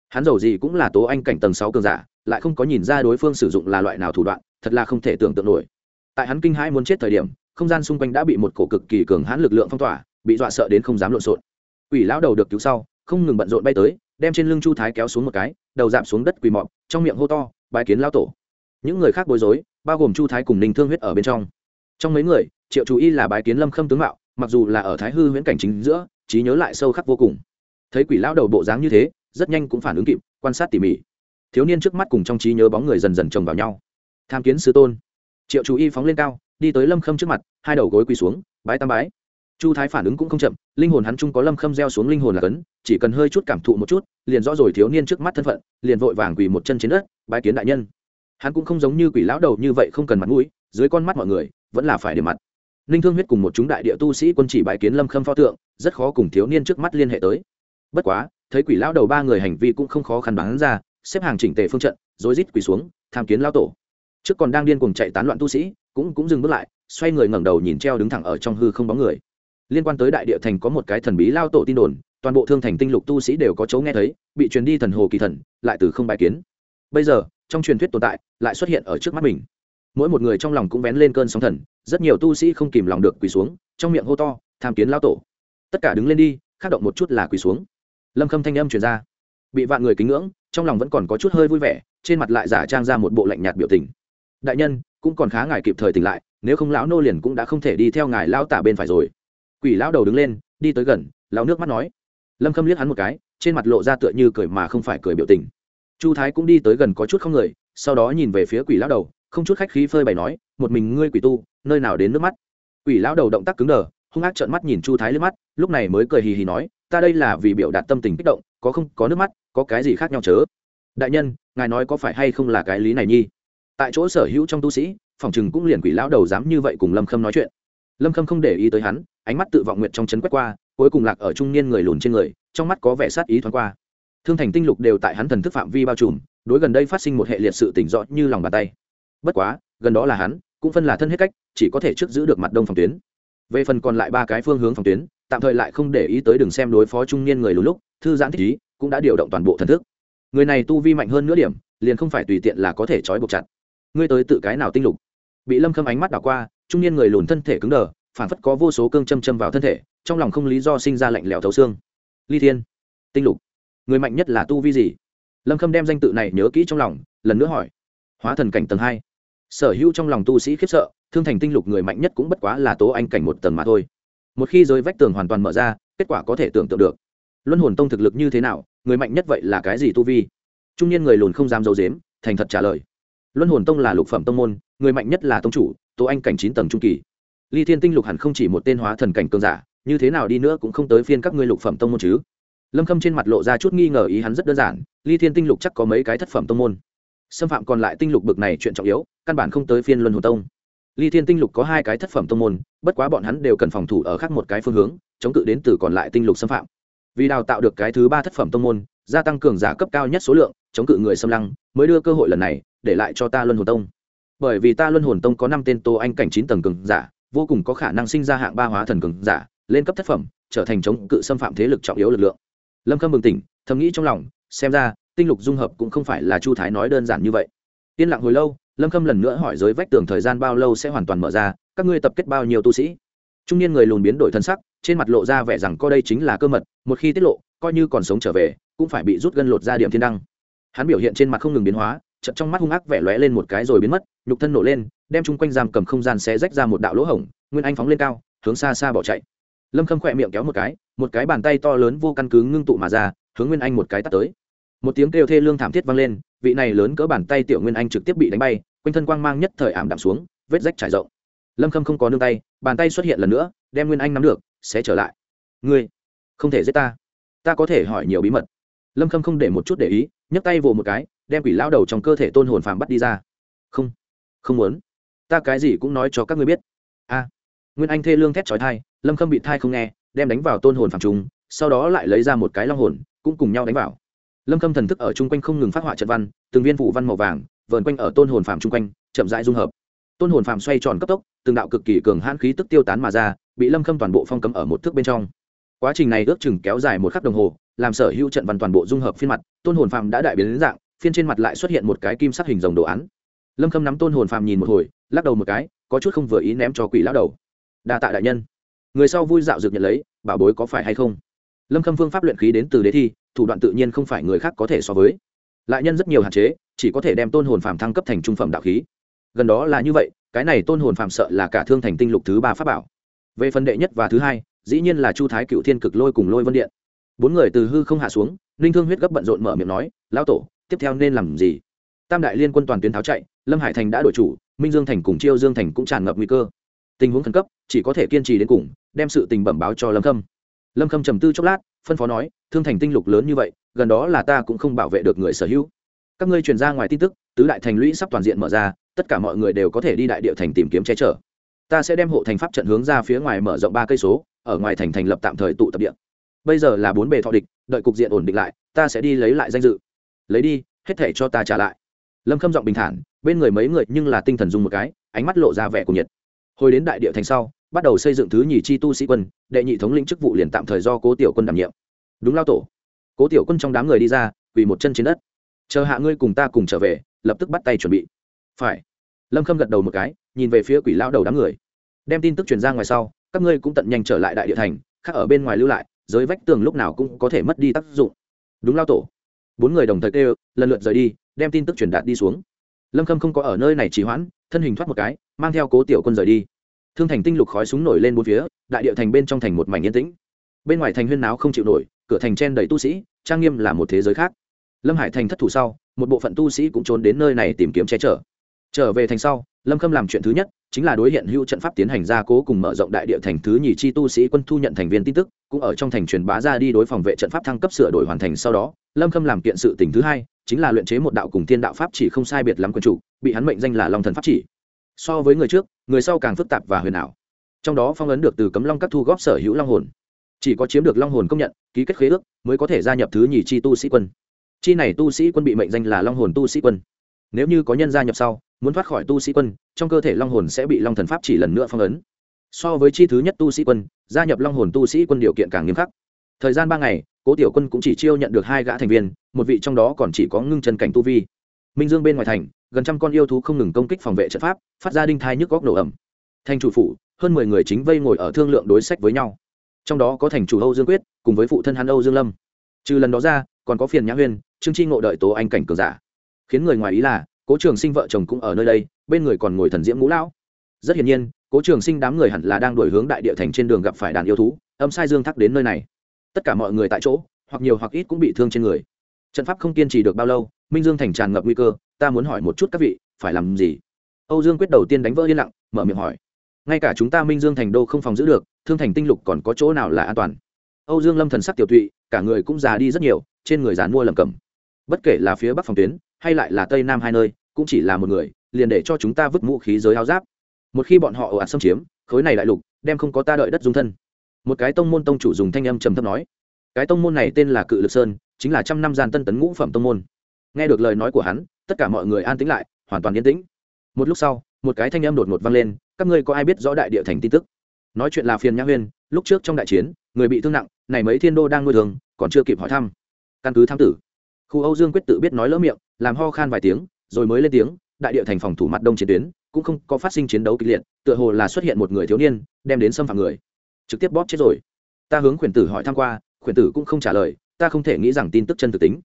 Hắn giàu gì cũng là tố anh cảnh tầng sáu cường giả, lại không có nhìn ra đối phương sử dụng là loại nào thủ đoạn, thật là không thể tưởng tượng nổi. Tại hắn kinh hãi muốn chết thời điểm, không gian xung quanh đã bị một cổ cực kỳ cường hãn lực lượng phong tỏa, bị dọa sợ đến không dám lộn xộn. Quỷ lão đầu được cứu sau, không ngừng bận rộn bay tới, đem trên lưng chu thái kéo xuống một cái, đầu dạp xuống đất quỳ mọp, trong miệng hô to bài kiến lao tổ. Những người khác bối rối, bao gồm chu thái cùng ninh thương huyết ở bên trong. Trong mấy người, triệu chú y là bài kiến lâm khâm tướng mạo, mặc dù là ở thái hư huyễn cảnh chính giữa trí nhớ lại sâu khắc vô cùng. Thấy quỷ lão đầu bộ dáng như thế, rất nhanh cũng phản ứng kịp, quan sát tỉ mỉ. Thiếu niên trước mắt cùng trong trí nhớ bóng người dần dần chồng vào nhau. Tham kiến sư tôn. Triệu chú y phóng lên cao, đi tới lâm khâm trước mặt, hai đầu gối quỳ xuống, bái tam bái. Chu thái phản ứng cũng không chậm, linh hồn hắn chung có lâm khâm gieo xuống linh hồn là cấn, chỉ cần hơi chút cảm thụ một chút, liền rõ rồi thiếu niên trước mắt thân phận, liền vội vàng quỳ một chân trên đất, bái kiến đại nhân. Hắn cũng không giống như quỷ lão đầu như vậy không cần mặt mũi, dưới con mắt mọi người, vẫn là phải để mặt. Ninh thương huyết cùng một chúng đại địa tu sĩ quân chỉ bái kiến lâm khâm pho tượng rất khó cùng thiếu niên trước mắt liên hệ tới. Bất quá, thấy quỷ lão đầu ba người hành vi cũng không khó khăn bán ra, xếp hàng chỉnh tề phương trận, rối rít quỳ xuống, tham kiến lão tổ. Trước còn đang điên cuồng chạy tán loạn tu sĩ, cũng cũng dừng bước lại, xoay người ngẩng đầu nhìn treo đứng thẳng ở trong hư không bóng người. Liên quan tới đại địa thành có một cái thần bí lao tổ tin đồn, toàn bộ thương thành tinh lục tu sĩ đều có chấu nghe thấy, bị truyền đi thần hồ kỳ thần, lại từ không bài kiến. Bây giờ, trong truyền thuyết tồn tại, lại xuất hiện ở trước mắt mình. Mỗi một người trong lòng cũng vén lên cơn sóng thần, rất nhiều tu sĩ không kìm lòng được quỳ xuống, trong miệng hô to, tham kiến lao tổ tất cả đứng lên đi khắc động một chút là quỳ xuống. Lâm khâm thanh âm truyền ra. Bị vạn người kính ngưỡng, trong lòng vẫn còn có chút hơi vui vẻ, trên mặt lại giả trang ra một bộ lạnh nhạt biểu tình. Đại nhân, cũng còn khá ngài kịp thời tỉnh lại, nếu không lão nô liền cũng đã không thể đi theo ngài lão tả bên phải rồi. Quỷ lão đầu đứng lên, đi tới gần, lão nước mắt nói. Lâm khâm liếc hắn một cái, trên mặt lộ ra tựa như cười mà không phải cười biểu tình. Chu thái cũng đi tới gần có chút không người, sau đó nhìn về phía quỷ lão đầu, không chút khách khí phơi bày nói, một mình ngươi quỷ tu, nơi nào đến nước mắt? Quỷ lão đầu động tác cứng đờ, hung ác trợn mắt nhìn chu thái lướt mắt lúc này mới cười hì hì nói, ta đây là vì biểu đạt tâm tình kích động, có không, có nước mắt, có cái gì khác nhau chớ? Đại nhân, ngài nói có phải hay không là cái lý này nhi? Tại chỗ sở hữu trong tu sĩ, phòng chừng cũng liền quỷ lão đầu dám như vậy cùng lâm khâm nói chuyện. Lâm khâm không để ý tới hắn, ánh mắt tự vọng nguyện trong chấn quét qua, cuối cùng lạc ở trung niên người lùn trên người, trong mắt có vẻ sát ý thoáng qua. Thương thành tinh lục đều tại hắn thần thức phạm vi bao trùm, đối gần đây phát sinh một hệ liệt sự tỉnh rõ như lòng bàn tay. Bất quá, gần đó là hắn, cũng phân là thân hết cách, chỉ có thể trước giữ được mặt đông phòng tuyến. Về phần còn lại ba cái phương hướng phòng tuyến tạm thời lại không để ý tới đừng xem đối phó trung niên người lùn lúc, thư giãn thích ý, cũng đã điều động toàn bộ thần thức. Người này tu vi mạnh hơn nửa điểm, liền không phải tùy tiện là có thể trói buộc chặt. Ngươi tới tự cái nào tinh lục? Bị lâm khâm ánh mắt đảo qua, trung niên người lùn thân thể cứng đờ, phản phất có vô số cương châm châm vào thân thể, trong lòng không lý do sinh ra lạnh lẽo thấu xương. Ly thiên, tinh lục, người mạnh nhất là tu vi gì? Lâm khâm đem danh tự này nhớ kỹ trong lòng, lần nữa hỏi. Hóa thần cảnh tầng hai. Sở hữu trong lòng tu sĩ khiếp sợ, thương thành tinh lục người mạnh nhất cũng bất quá là tố anh cảnh một tầng mà thôi một khi giới vách tường hoàn toàn mở ra, kết quả có thể tưởng tượng được. Luân hồn tông thực lực như thế nào, người mạnh nhất vậy là cái gì tu vi? Trung niên người lùn không dám dấu dếm thành thật trả lời. Luân hồn tông là lục phẩm tông môn, người mạnh nhất là tông chủ, Tô anh cảnh chín tầng trung kỳ. Ly thiên tinh lục hẳn không chỉ một tên hóa thần cảnh cường giả, như thế nào đi nữa cũng không tới phiên các ngươi lục phẩm tông môn chứ. Lâm khâm trên mặt lộ ra chút nghi ngờ ý hắn rất đơn giản, ly thiên tinh lục chắc có mấy cái thất phẩm tông môn. Xâm phạm còn lại tinh lục bực này chuyện trọng yếu, căn bản không tới phiên luân hồn tông. Ly thiên tinh lục có hai cái thất phẩm tông môn bất quá bọn hắn đều cần phòng thủ ở khác một cái phương hướng, chống cự đến từ còn lại tinh lục xâm phạm. Vì đào tạo được cái thứ ba thất phẩm tông môn, gia tăng cường giả cấp cao nhất số lượng, chống cự người xâm lăng, mới đưa cơ hội lần này, để lại cho ta luân hồn tông. Bởi vì ta luân hồn tông có năm tên tô anh cảnh chín tầng cường giả, vô cùng có khả năng sinh ra hạng ba hóa thần cường giả, lên cấp thất phẩm, trở thành chống cự xâm phạm thế lực trọng yếu lực lượng. Lâm khâm bừng tỉnh, thầm nghĩ trong lòng, xem ra, tinh lục dung hợp cũng không phải là chu thái nói đơn giản như vậy. Yên lặng hồi lâu lâm khâm lần nữa hỏi giới vách tường thời gian bao lâu sẽ hoàn toàn mở ra, các ngươi tập kết bao nhiêu tu sĩ? Trung niên người lùn biến đổi thân sắc, trên mặt lộ ra vẻ rằng coi đây chính là cơ mật, một khi tiết lộ, coi như còn sống trở về, cũng phải bị rút gân lột ra điểm thiên đăng. Hắn biểu hiện trên mặt không ngừng biến hóa, chợt trong mắt hung ác vẻ lóe lên một cái rồi biến mất, nhục thân nổ lên, đem chung quanh giam cầm không gian xé rách ra một đạo lỗ hổng, nguyên anh phóng lên cao, hướng xa xa bỏ chạy. Lâm khâm khỏe miệng kéo một cái một cái bàn tay to lớn vô căn cứ ngưng tụ mà ra, hướng nguyên anh một cái tắt tới một tiếng kêu thê lương thảm thiết vang lên, vị này lớn cỡ bàn tay tiểu nguyên anh trực tiếp bị đánh bay, quanh thân quang mang nhất thời ảm đạm xuống, vết rách trải rộng. Lâm khâm không có nương tay, bàn tay xuất hiện lần nữa, đem nguyên anh nắm được, sẽ trở lại. Ngươi, không thể giết ta. Ta có thể hỏi nhiều bí mật. Lâm khâm không để một chút để ý, nhấc tay vồ một cái, đem quỷ lao đầu trong cơ thể tôn hồn phàm bắt đi ra. Không không muốn. Ta cái gì cũng nói cho các ngươi biết. A. Nguyên anh thê lương thét trói thai lâm khâm bị thai không nghe, đem đánh vào tôn hồn phàm trùng, sau đó lại lấy ra một cái long hồn, cũng cùng nhau đánh vào lâm khâm thần thức ở chung quanh không ngừng phát họa trận văn, từng viên phụ văn màu vàng, vờn quanh ở tôn hồn phàm chung quanh, chậm rãi dung hợp. Tôn hồn phàm xoay tròn cấp tốc, từng đạo cực kỳ cường hãn khí tức tiêu tán mà ra, bị lâm khâm toàn bộ phong cấm ở một thước bên trong. Quá trình này ước chừng kéo dài một khắc đồng hồ, làm sở hữu trận văn toàn bộ dung hợp phiên mặt, tôn hồn phàm đã đại biến đến dạng, phiên trên mặt lại xuất hiện một cái kim sắc hình rồng đồ án. Lâm khâm nắm tôn hồn phàm nhìn một hồi, lắc đầu một cái, có chút không vừa ý ném cho quỷ lão đầu. Đa tạ đại nhân. Người sau vui dạo dược nhận lấy, bảo bối có phải hay không? Lâm khâm phương pháp luyện khí đến từ đế thi, thủ đoạn tự nhiên không phải người khác có thể so với. Lại nhân rất nhiều hạn chế, chỉ có thể đem tôn hồn phàm thăng cấp thành trung phẩm đạo khí. Gần đó là như vậy, cái này tôn hồn phàm sợ là cả thương thành tinh lục thứ ba pháp bảo. Về phần đệ nhất và thứ hai, dĩ nhiên là chu thái cựu thiên cực lôi cùng lôi vân điện. Bốn người từ hư không hạ xuống, ninh thương huyết gấp bận rộn mở miệng nói, lão tổ, tiếp theo nên làm gì? Tam đại liên quân toàn tuyến tháo chạy, lâm hải thành đã đổi chủ, minh dương thành cùng chiêu dương thành cũng tràn ngập nguy cơ. Tình huống khẩn cấp, chỉ có thể kiên trì đến cùng, đem sự tình bẩm báo cho lâm khâm lâm khâm trầm tư chốc lát, phân phó nói, thương thành tinh lục lớn như vậy, gần đó là ta cũng không bảo vệ được người sở hữu. Các ngươi truyền ra ngoài tin tức, tứ đại thành lũy sắp toàn diện mở ra, tất cả mọi người đều có thể đi đại địa thành tìm kiếm che chở. Ta sẽ đem hộ thành pháp trận hướng ra phía ngoài mở rộng ba cây số, ở ngoài thành thành lập tạm thời tụ tập địa. Bây giờ là bốn bề thọ địch, đợi cục diện ổn định lại, ta sẽ đi lấy lại danh dự. Lấy đi, hết thể cho ta trả lại. Lâm khâm giọng bình thản, bên người mấy người nhưng là tinh thần dùng một cái, ánh mắt lộ ra vẻ của nhiệt. Hồi đến đại địa thành sau bắt đầu xây dựng thứ nhì chi tu sĩ quân, đệ nhị thống lĩnh chức vụ liền tạm thời do cố tiểu quân đảm nhiệm. Đúng lao tổ. Cố tiểu quân trong đám người đi ra, quỳ một chân trên đất. Chờ hạ ngươi cùng ta cùng trở về, lập tức bắt tay chuẩn bị. Phải. Lâm khâm gật đầu một cái, nhìn về phía quỷ lao đầu đám người. Đem tin tức truyền ra ngoài sau, các ngươi cũng tận nhanh trở lại đại địa thành, khác ở bên ngoài lưu lại, giới vách tường lúc nào cũng có thể mất đi tác dụng. Đúng lao tổ. Bốn người đồng thời kêu, lần lượt rời đi, đem tin tức truyền đạt đi xuống. Lâm khâm không có ở nơi này trì hoãn, thân hình thoát một cái, mang theo cố tiểu quân rời đi thương thành tinh lục khói súng nổi lên bốn phía, đại địa thành bên trong thành một mảnh yên tĩnh. Bên ngoài thành huyên náo không chịu nổi, cửa thành chen đầy tu sĩ, trang nghiêm là một thế giới khác. Lâm hải thành thất thủ sau, một bộ phận tu sĩ cũng trốn đến nơi này tìm kiếm che chở. Trở về thành sau, lâm khâm làm chuyện thứ nhất, chính là đối hiện hữu trận pháp tiến hành gia cố cùng mở rộng đại địa thành thứ nhì chi tu sĩ quân thu nhận thành viên tin tức, cũng ở trong thành truyền bá ra đi đối phòng vệ trận pháp thăng cấp sửa đổi hoàn thành sau đó, lâm khâm làm kiện sự tình thứ hai, chính là luyện chế một đạo cùng thiên đạo pháp chỉ không sai biệt lắm quân chủ, bị hắn mệnh danh là long thần pháp chỉ. So với người trước người sau càng phức tạp và huyền ảo. Trong đó phong ấn được từ cấm long các thu góp sở hữu long hồn. Chỉ có chiếm được long hồn công nhận, ký kết khế ước, mới có thể gia nhập thứ nhì chi tu sĩ quân. Chi này tu sĩ quân bị mệnh danh là long hồn tu sĩ quân. Nếu như có nhân gia nhập sau, muốn thoát khỏi tu sĩ quân, trong cơ thể long hồn sẽ bị long thần pháp chỉ lần nữa phong ấn. So với chi thứ nhất tu sĩ quân, gia nhập long hồn tu sĩ quân điều kiện càng nghiêm khắc. Thời gian ba ngày, cố tiểu quân cũng chỉ chiêu nhận được hai gã thành viên, một vị trong đó còn chỉ có ngưng chân cảnh tu vi. Minh dương bên ngoài thành gần trăm con yêu thú không ngừng công kích phòng vệ trận pháp, phát ra đinh thai nhức góc nổ ẩm thành chủ phủ, hơn mười người chính vây ngồi ở thương lượng đối sách với nhau. Trong đó có thành chủ âu dương quyết, cùng với phụ thân hắn âu dương lâm. Trừ lần đó ra, còn có phiền nhã huyên, trương tri ngộ đợi tố anh cảnh cường giả. Khiến người ngoài ý là, cố trường sinh vợ chồng cũng ở nơi đây, bên người còn ngồi thần diễm ngũ lão. Rất hiển nhiên, cố trường sinh đám người hẳn là đang đổi hướng đại địa thành trên đường gặp phải đàn yêu thú, âm sai dương thắc đến nơi này. Tất cả mọi người tại chỗ, hoặc nhiều hoặc ít cũng bị thương trên người. Trận pháp không kiên trì được bao lâu, minh dương thành tràn ngập nguy cơ ta muốn hỏi một chút các vị, phải làm gì? Âu dương quyết đầu tiên đánh vỡ yên lặng, mở miệng hỏi. Ngay cả chúng ta minh dương thành đô không phòng giữ được, thương thành tinh lục còn có chỗ nào là an toàn? Âu dương lâm thần sắc tiểu tụy, cả người cũng già đi rất nhiều, trên người dàn mua lầm cầm bất kể là phía bắc phòng tuyến, hay lại là tây nam hai nơi, cũng chỉ là một người, liền để cho chúng ta vứt vũ khí giới áo giáp. Một khi bọn họ ồ ạt xâm chiếm, khối này đại lục, đem không có ta đợi đất dung thân. Một cái tông môn tông chủ dùng thanh âm trầm thấp nói. Cái tông môn này tên là cự lực sơn, chính là trăm năm gian tân tấn ngũ phẩm tông môn nghe được lời nói của hắn, tất cả mọi người an tĩnh lại, hoàn toàn yên tĩnh. Một lúc sau, một cái thanh âm đột ngột vang lên, các ngươi có ai biết rõ đại địa thành tin tức? Nói chuyện là phiền nhã huyên, lúc trước trong đại chiến, người bị thương nặng, này mấy thiên đô đang nuôi thường, còn chưa kịp hỏi thăm. Căn cứ tham tử, khu âu dương quyết tự biết nói lỡ miệng, làm ho khan vài tiếng, rồi mới lên tiếng, đại địa thành phòng thủ mặt đông chiến tuyến, cũng không có phát sinh chiến đấu kịch liệt, tựa hồ là xuất hiện một người thiếu niên, đem đến xâm phạm người. Trực tiếp bóp chết rồi. Ta hướng khuyển tử hỏi thăm qua, khuyển tử cũng không trả lời, ta không thể nghĩ rằng tin tức chân thực tính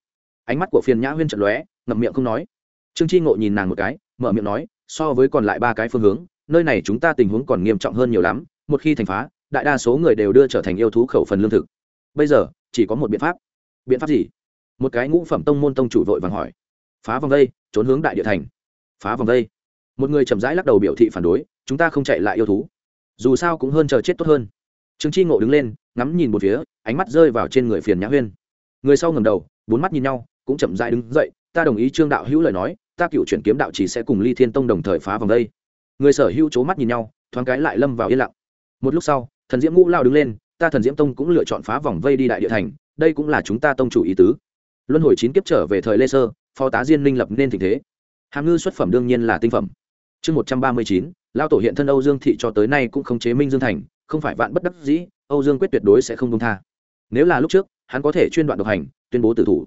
ánh mắt của phiền nhã huyên trận lóe, ngậm miệng không nói. Trương tri ngộ nhìn nàng một cái, mở miệng nói, so với còn lại ba cái phương hướng, nơi này chúng ta tình huống còn nghiêm trọng hơn nhiều lắm, một khi thành phá, đại đa số người đều đưa trở thành yêu thú khẩu phần lương thực. Bây giờ, chỉ có một biện pháp. Biện pháp gì? Một cái ngũ phẩm tông môn tông chủ vội vàng hỏi. Phá vòng đây, trốn hướng đại địa thành. Phá vòng đây. Một người chậm rãi lắc đầu biểu thị phản đối, chúng ta không chạy lại yêu thú. Dù sao cũng hơn chờ chết tốt hơn. Trương tri ngộ đứng lên, ngắm nhìn một phía, ánh mắt rơi vào trên người phiền nhã huyên. Người sau ngầm đầu, bốn mắt nhìn nhau cũng chậm dại đứng dậy, ta đồng ý trương đạo hữu lời nói, ta cựu chuyển kiếm đạo chỉ sẽ cùng ly thiên tông đồng thời phá vòng đây. Người sở hữu c mắt nhìn nhau, thoáng cái lại lâm vào yên lặng. Một lúc sau, thần diễm ngũ lao đứng lên, ta thần diễm tông cũng lựa chọn phá vòng vây đi đại địa thành, đây cũng là chúng ta tông chủ ý tứ. Luân hồi chín kiếp trở về thời lê sơ, phó tá diên minh lập nên tình thế. Hàm ngư xuất phẩm đương nhiên là tinh phẩm. Chương một trăm ba mươi chín, lao tổ hiện thân âu dương thị cho tới nay cũng không chế minh dương thành, không phải vạn bất đắc dĩ, âu dương quyết tuyệt đối sẽ không công tha. Nếu là lúc trước, hắn có thể chuyên đoạn độc hành, tuyên bố tử thủ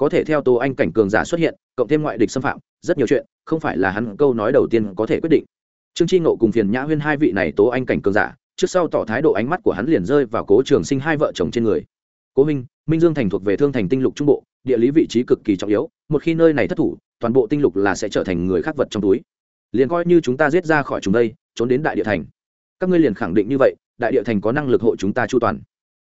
có thể theo tô anh cảnh cường giả xuất hiện, cộng thêm ngoại địch xâm phạm, rất nhiều chuyện, không phải là hắn câu nói đầu tiên có thể quyết định. Trương tri ngộ cùng phiền nhã huyên hai vị này tố anh cảnh cường giả, trước sau tỏ thái độ ánh mắt của hắn liền rơi vào cố trường sinh hai vợ chồng trên người. Cố minh minh dương thành thuộc về thương thành tinh lục trung bộ, địa lý vị trí cực kỳ trọng yếu, một khi nơi này thất thủ, toàn bộ tinh lục là sẽ trở thành người khác vật trong túi. Liền coi như chúng ta giết ra khỏi chúng đây, trốn đến đại địa thành. Các ngươi liền khẳng định như vậy, đại địa thành có năng lực hộ chúng ta chu toàn.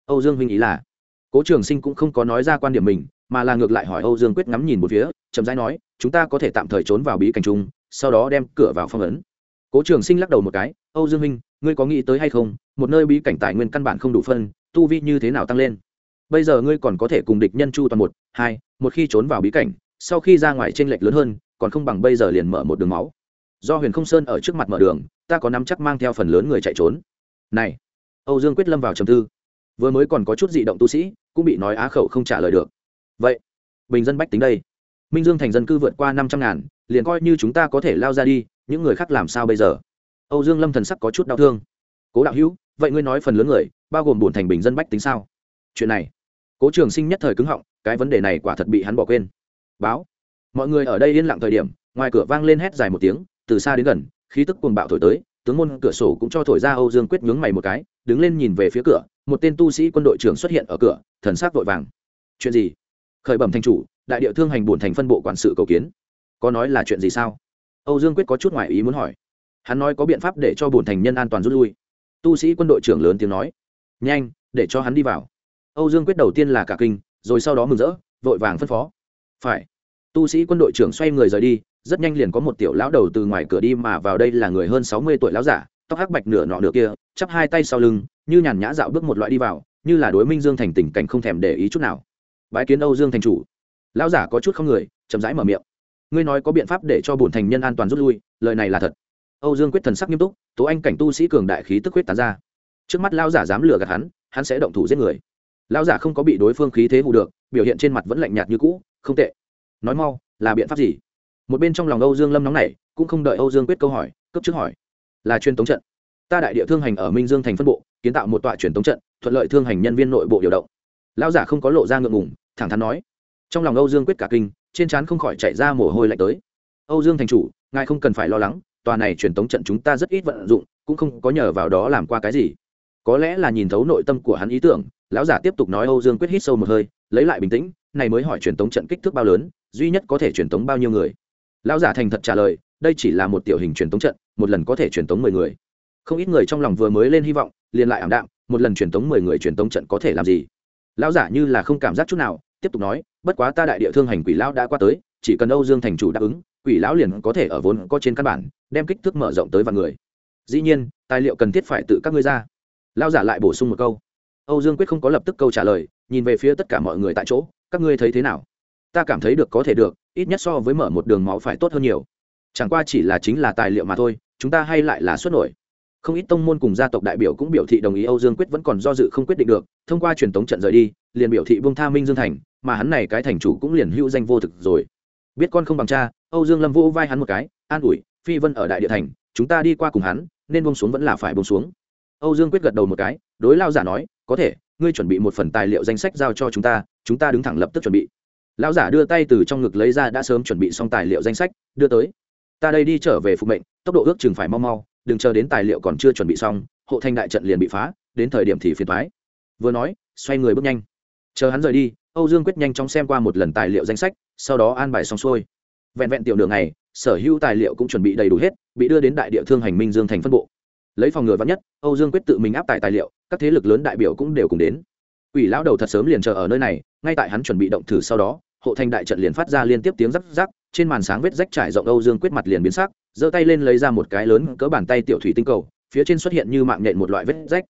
Âu dương huynh ý là. Cố trường sinh cũng không có nói ra quan điểm mình mà là ngược lại hỏi âu dương quyết ngắm nhìn một phía, chậm rãi nói, chúng ta có thể tạm thời trốn vào bí cảnh chung, sau đó đem cửa vào phong ấn. Cố trường sinh lắc đầu một cái, âu dương minh, ngươi có nghĩ tới hay không? Một nơi bí cảnh tài nguyên căn bản không đủ phân, tu vi như thế nào tăng lên? Bây giờ ngươi còn có thể cùng địch nhân chu toàn một, hai, một khi trốn vào bí cảnh, sau khi ra ngoài t r ê n lệch lớn hơn, còn không bằng bây giờ liền mở một đường máu. Do huyền không sơn ở trước mặt mở đường, ta có nắm chắc mang theo phần lớn người chạy trốn. Này. Âu dương quyết lâm vào trầm tư. Vừa mới còn có chút dị động tu sĩ, cũng bị nói á khẩu không trả lời được vậy, bình dân bách tính đây. Minh dương thành dân cư vượt qua năm trăm ngàn, liền coi như chúng ta có thể lao ra đi, những người khác làm sao bây giờ? Âu dương lâm thần sắc có chút đau thương. Cố đạo hữu, vậy ngươi nói phần lớn người, bao gồm bổn thành bình dân bách tính sao? Chuyện này, cố trường sinh nhất thời cứng họng, cái vấn đề này quả thật bị hắn bỏ quên. Báo, mọi người ở đây yên lặng thời điểm, ngoài cửa vang lên hét dài một tiếng, từ xa đến gần, khí tức cuồng bạo thổi tới, tướng môn cửa sổ cũng cho thổi ra âu dương quyết nhướng mày một cái, đứng lên nhìn về phía cửa, một tên tu sĩ quân đội trưởng xuất hiện ở cửa, thần sắc vội vàng. Chuyện gì? Khởi bẩm thành chủ, đại địa thương hành bổn thành phân bộ quản sự cầu kiến. Có nói là chuyện gì sao? Âu dương quyết có chút ngoại ý muốn hỏi. Hắn nói có biện pháp để cho bổn thành nhân an toàn rút lui. Tu sĩ quân đội trưởng lớn tiếng nói. Nhanh, để cho hắn đi vào. Âu dương quyết đầu tiên là cả kinh, rồi sau đó mừng rỡ, vội vàng phân phó. Phải. Tu sĩ quân đội trưởng xoay người rời đi, rất nhanh liền có một tiểu lão đầu từ ngoài cửa đi mà vào đây là người hơn sáu mươi tuổi lão giả, tóc hắc bạch nửa nọ nửa kia, chắp hai tay sau lưng, như nhàn nhã dạo bước một loại đi vào, như là đối minh dương thành tình cảnh không thèm để ý chút nào bái kiến âu dương thành chủ. Lão giả có chút không người, chậm rãi mở miệng. Ngươi nói có biện pháp để cho bổn thành nhân an toàn rút lui, lời này là thật. Âu dương quyết thần sắc nghiêm túc, tố anh cảnh tu sĩ cường đại khí tức huyết tán ra. Trước mắt lão giả dám lừa gạt hắn hắn sẽ động thủ giết người. Lão giả không có bị đối phương khí thế hù được, biểu hiện trên mặt vẫn lạnh nhạt như cũ, không tệ. Nói mau, là biện pháp gì? Một bên trong lòng âu dương lâm nóng này cũng không đợi âu dương quyết câu hỏi, cấp trước hỏi. Là truyền tống trận. Ta đại địa thương hành ở minh dương thành phân bộ, kiến tạo một tọa truyền tống trận, thuận lợi thương hành nhân viên nội bộ điều động. Lão giả không có lộ ra ngượng ngùng thẳng thắn nói. Trong lòng âu dương quyết cả kinh, trên trán không khỏi chạy ra mồ hôi lạnh tới. Âu dương thành chủ, ngài không cần phải lo lắng, tòa này truyền tống trận chúng ta rất ít vận dụng, cũng không có nhờ vào đó làm qua cái gì. Có lẽ là nhìn thấu nội tâm của hắn ý tưởng, lão giả tiếp tục nói âu dương quyết hít sâu một hơi, lấy lại bình tĩnh, này mới hỏi truyền tống trận kích thước bao lớn, duy nhất có thể truyền tống bao nhiêu người? Lão giả thành thật trả lời, đây chỉ là một tiểu hình truyền tống trận, một lần có thể truyền tống mười người. Không ít người trong lòng vừa mới lên hy vọng, liền lại ảm đạm, một lần truyền tống mười người truyền tống trận có thể làm gì? Lão giả như là không cảm giác chút nào, tiếp tục nói, bất quá ta đại địa thương hành quỷ lão đã qua tới, chỉ cần âu dương thành chủ đáp ứng, quỷ lão liền có thể ở vốn có trên căn bản, đem kích thước mở rộng tới vạn người. Dĩ nhiên, tài liệu cần thiết phải tự các ngươi ra. Lão giả lại bổ sung một câu. Âu dương quyết không có lập tức câu trả lời, nhìn về phía tất cả mọi người tại chỗ, các ngươi thấy thế nào? Ta cảm thấy được, có thể được, ít nhất so với mở một đường máu phải tốt hơn nhiều. Chẳng qua chỉ là chính là tài liệu mà thôi, chúng ta hay lại là xuất nổi không ít tông môn cùng gia tộc đại biểu cũng biểu thị đồng ý âu dương quyết vẫn còn do dự không quyết định được, thông qua truyền thống trận rời đi, liền biểu thị Vương tha minh dương thành, mà hắn này cái thành chủ cũng liền hữu danh vô thực rồi. Biết con không bằng cha, âu dương lâm vỗ vai hắn một cái, an ủi, phi vân ở đại địa thành, chúng ta đi qua cùng hắn, nên bông xuống vẫn là phải bông xuống. Âu dương quyết gật đầu một cái, đối lao giả nói, có thể, ngươi chuẩn bị một phần tài liệu danh sách giao cho chúng ta chúng ta đứng thẳng lập tức chuẩn bị. Lão giả đưa tay từ trong ngực lấy ra đã sớm chuẩn bị xong tài liệu danh sách, đưa tới, ta đây đi trở về phục mệnh, tốc độ ước chừng phải mau mau đừng chờ đến tài liệu còn chưa chuẩn bị xong hộ thanh đại trận liền bị phá đến thời điểm thì phiền thoái vừa nói xoay người bước nhanh. Chờ hắn rời đi âu dương quyết nhanh chóng xem qua một lần tài liệu danh sách sau đó an bài xong xuôi. Vẹn vẹn tiểu đường này sở hữu tài liệu cũng chuẩn bị đầy đủ hết bị đưa đến đại địa thương hành minh dương thành phân bộ. Lấy phòng ngừa vắn nhất âu dương quyết tự mình áp tải tài liệu các thế lực lớn đại biểu cũng đều cùng đến. Quỷ lão đầu thật sớm liền chờ ở nơi này, ngay tại hắn chuẩn bị động thử sau đó, hộ thành đại trận liền phát ra liên tiếp tiếng rắc rắc, trên màn sáng vết rách trải rộng Âu Dương quyết mặt liền biến sắc, giơ tay lên lấy ra một cái lớn cỡ bàn tay tiểu thủy tinh cầu, phía trên xuất hiện như mạng nhện một loại vết rách.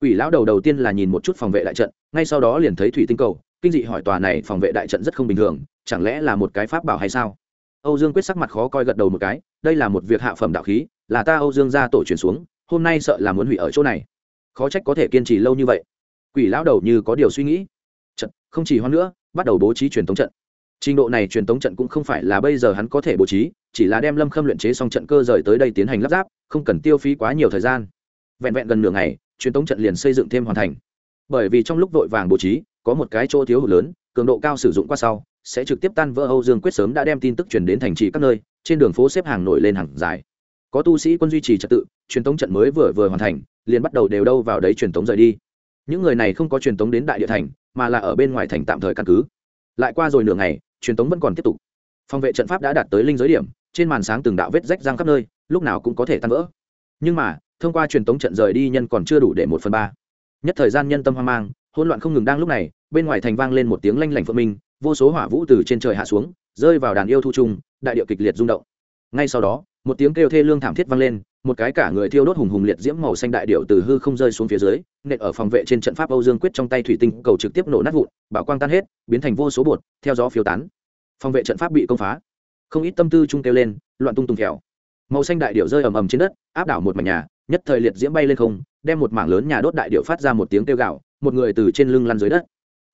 Quỷ lão đầu đầu tiên là nhìn một chút phòng vệ đại trận, ngay sau đó liền thấy thủy tinh cầu, kinh dị hỏi tòa này phòng vệ đại trận rất không bình thường, chẳng lẽ là một cái pháp bảo hay sao? Âu Dương quyết sắc mặt khó coi gật đầu một cái, đây là một việc hạ phẩm đạo khí, là ta Âu Dương gia tổ truyền xuống, hôm nay sợ là muốn hủy ở chỗ này. Khó trách có thể kiên trì lâu như vậy quỷ lão đầu như có điều suy nghĩ trận không chỉ hoan nữa bắt đầu bố trí truyền thống trận trình độ này truyền thống trận cũng không phải là bây giờ hắn có thể bố trí, chỉ là đem lâm khâm luyện chế xong trận cơ rời tới đây tiến hành lắp ráp, không cần tiêu phí quá nhiều thời gian. Vẹn vẹn gần nửa ngày, truyền thống trận liền xây dựng thêm hoàn thành. Bởi vì trong lúc vội vàng bố trí, có một cái chỗ thiếu hụt lớn, cường độ cao sử dụng qua sau, sẽ trực tiếp tan vỡ âu dương quyết sớm đã đem tin tức truyền đến thành trì các nơi, trên đường phố xếp hàng nổi lên hàng dài. Có tu sĩ quân duy trì trật tự, truyền thống trận mới vừa vừa hoàn thành, liền bắt đầu đều đâu vào đấy truyền thống rời đi. Những người này không có truyền tống đến đại địa thành, mà là ở bên ngoài thành tạm thời căn cứ. Lại qua rồi nửa ngày truyền tống vẫn còn tiếp tục. Phòng vệ trận pháp đã đạt tới linh giới điểm, trên màn sáng từng đạo vết rách răng khắp nơi, lúc nào cũng có thể tan vỡ. Nhưng mà, thông qua truyền tống trận rời đi nhân còn chưa đủ để một phần ba. Nhất thời gian nhân tâm hoang mang, hỗn loạn không ngừng đang lúc này, bên ngoài thành vang lên một tiếng lanh lảnh phượng minh, vô số hỏa vũ từ trên trời hạ xuống, rơi vào đàn yêu thu trung, đại địa kịch liệt rung động. Ngay sau đó, một tiếng kêu thê lương thảm thiết vang lên một cái cả người thiêu đốt hùng hùng liệt diễm màu xanh đại điệu từ hư không rơi xuống phía dưới, nện ở phòng vệ trên trận pháp âu dương quyết trong tay thủy tinh, cầu trực tiếp nổ nát vụn, bảo quang tan hết, biến thành vô số bột, theo gió phiêu tán. Phòng vệ trận pháp bị công phá. Không ít tâm tư trung kêu lên, loạn tung tung kẹo. Màu xanh đại điệu rơi ầm ầm trên đất, áp đảo một mảnh nhà, nhất thời liệt diễm bay lên không, đem một mảng lớn nhà đốt đại điệu phát ra một tiếng kêu gạo một người từ trên lưng lăn dưới đất.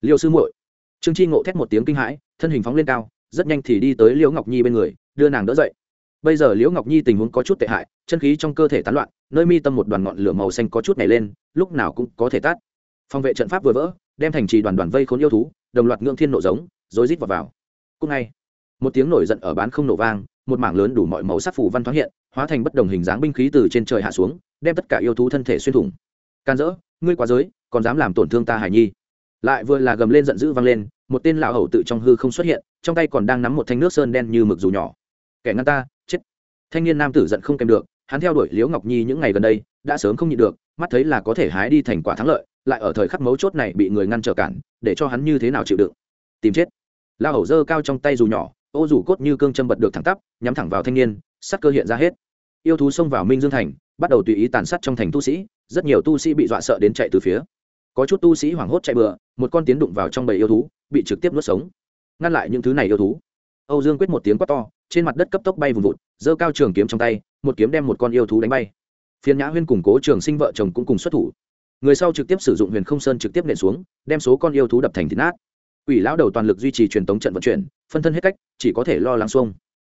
Liêu sư muội. Trương chi ngộ thét một tiếng kinh hãi, thân hình phóng lên cao, rất nhanh thì đi tới liễu ngọc nhi bên người, đưa nàng đỡ dậy bây giờ liễu ngọc nhi tình huống có chút tệ hại, chân khí trong cơ thể tán loạn, nơi mi tâm một đoàn ngọn lửa màu xanh có chút nảy lên, lúc nào cũng có thể tắt. Phòng vệ trận pháp vừa vỡ, đem thành trì đoàn đoàn vây khốn yêu thú, đồng loạt ngưỡng thiên nổ giống, rồi rít vào vào. Cùng ngay, một tiếng nổi giận ở bán không nổ vang, một mảng lớn đủ mọi màu sắc phủ văn thoáng hiện, hóa thành bất đồng hình dáng binh khí từ trên trời hạ xuống, đem tất cả yêu thú thân thể xuyên thủng. Can dỡ, ngươi quá giới, còn dám làm tổn thương ta hải nhi? Lại vừa là gầm lên giận dữ vang lên, một tên lão hầu tự trong hư không xuất hiện, trong tay còn đang nắm một thanh nước sơn đen như mực dù nhỏ. Kẻ ngăn ta thanh niên nam tử giận không kèm được, hắn theo đuổi liễu ngọc nhi những ngày gần đây, đã sớm không nhịn được, mắt thấy là có thể hái đi thành quả thắng lợi, lại ở thời khắc mấu chốt này bị người ngăn trở cản, để cho hắn như thế nào chịu đựng? Tìm chết. La hầu dơ cao trong tay dù nhỏ, ô dù cốt như cương châm bật được thẳng tắp, nhắm thẳng vào thanh niên sắt cơ hiện ra hết. Yêu thú xông vào minh dương thành, bắt đầu tùy ý tàn sát trong thành tu sĩ, rất nhiều tu sĩ bị dọa sợ đến chạy từ phía. Có chút tu sĩ hoảng hốt chạy bừa, một con tiến đụng vào trong bầy yêu thú, bị trực tiếp nuốt sống. Ngăn lại những thứ này yêu thú. Âu dương quyết một tiếng quát to, trên mặt đất cấp tốc bay vùng vụt giơ cao trường kiếm trong tay một kiếm đem một con yêu thú đánh bay phiên nhã huyên cùng cố trường sinh vợ chồng cũng cùng xuất thủ người sau trực tiếp sử dụng huyền không sơn trực tiếp nện xuống đem số con yêu thú đập thành thịt nát Quỷ lão đầu toàn lực duy trì truyền tống trận vận chuyển, phân thân hết cách, chỉ có thể lo lắng xuông.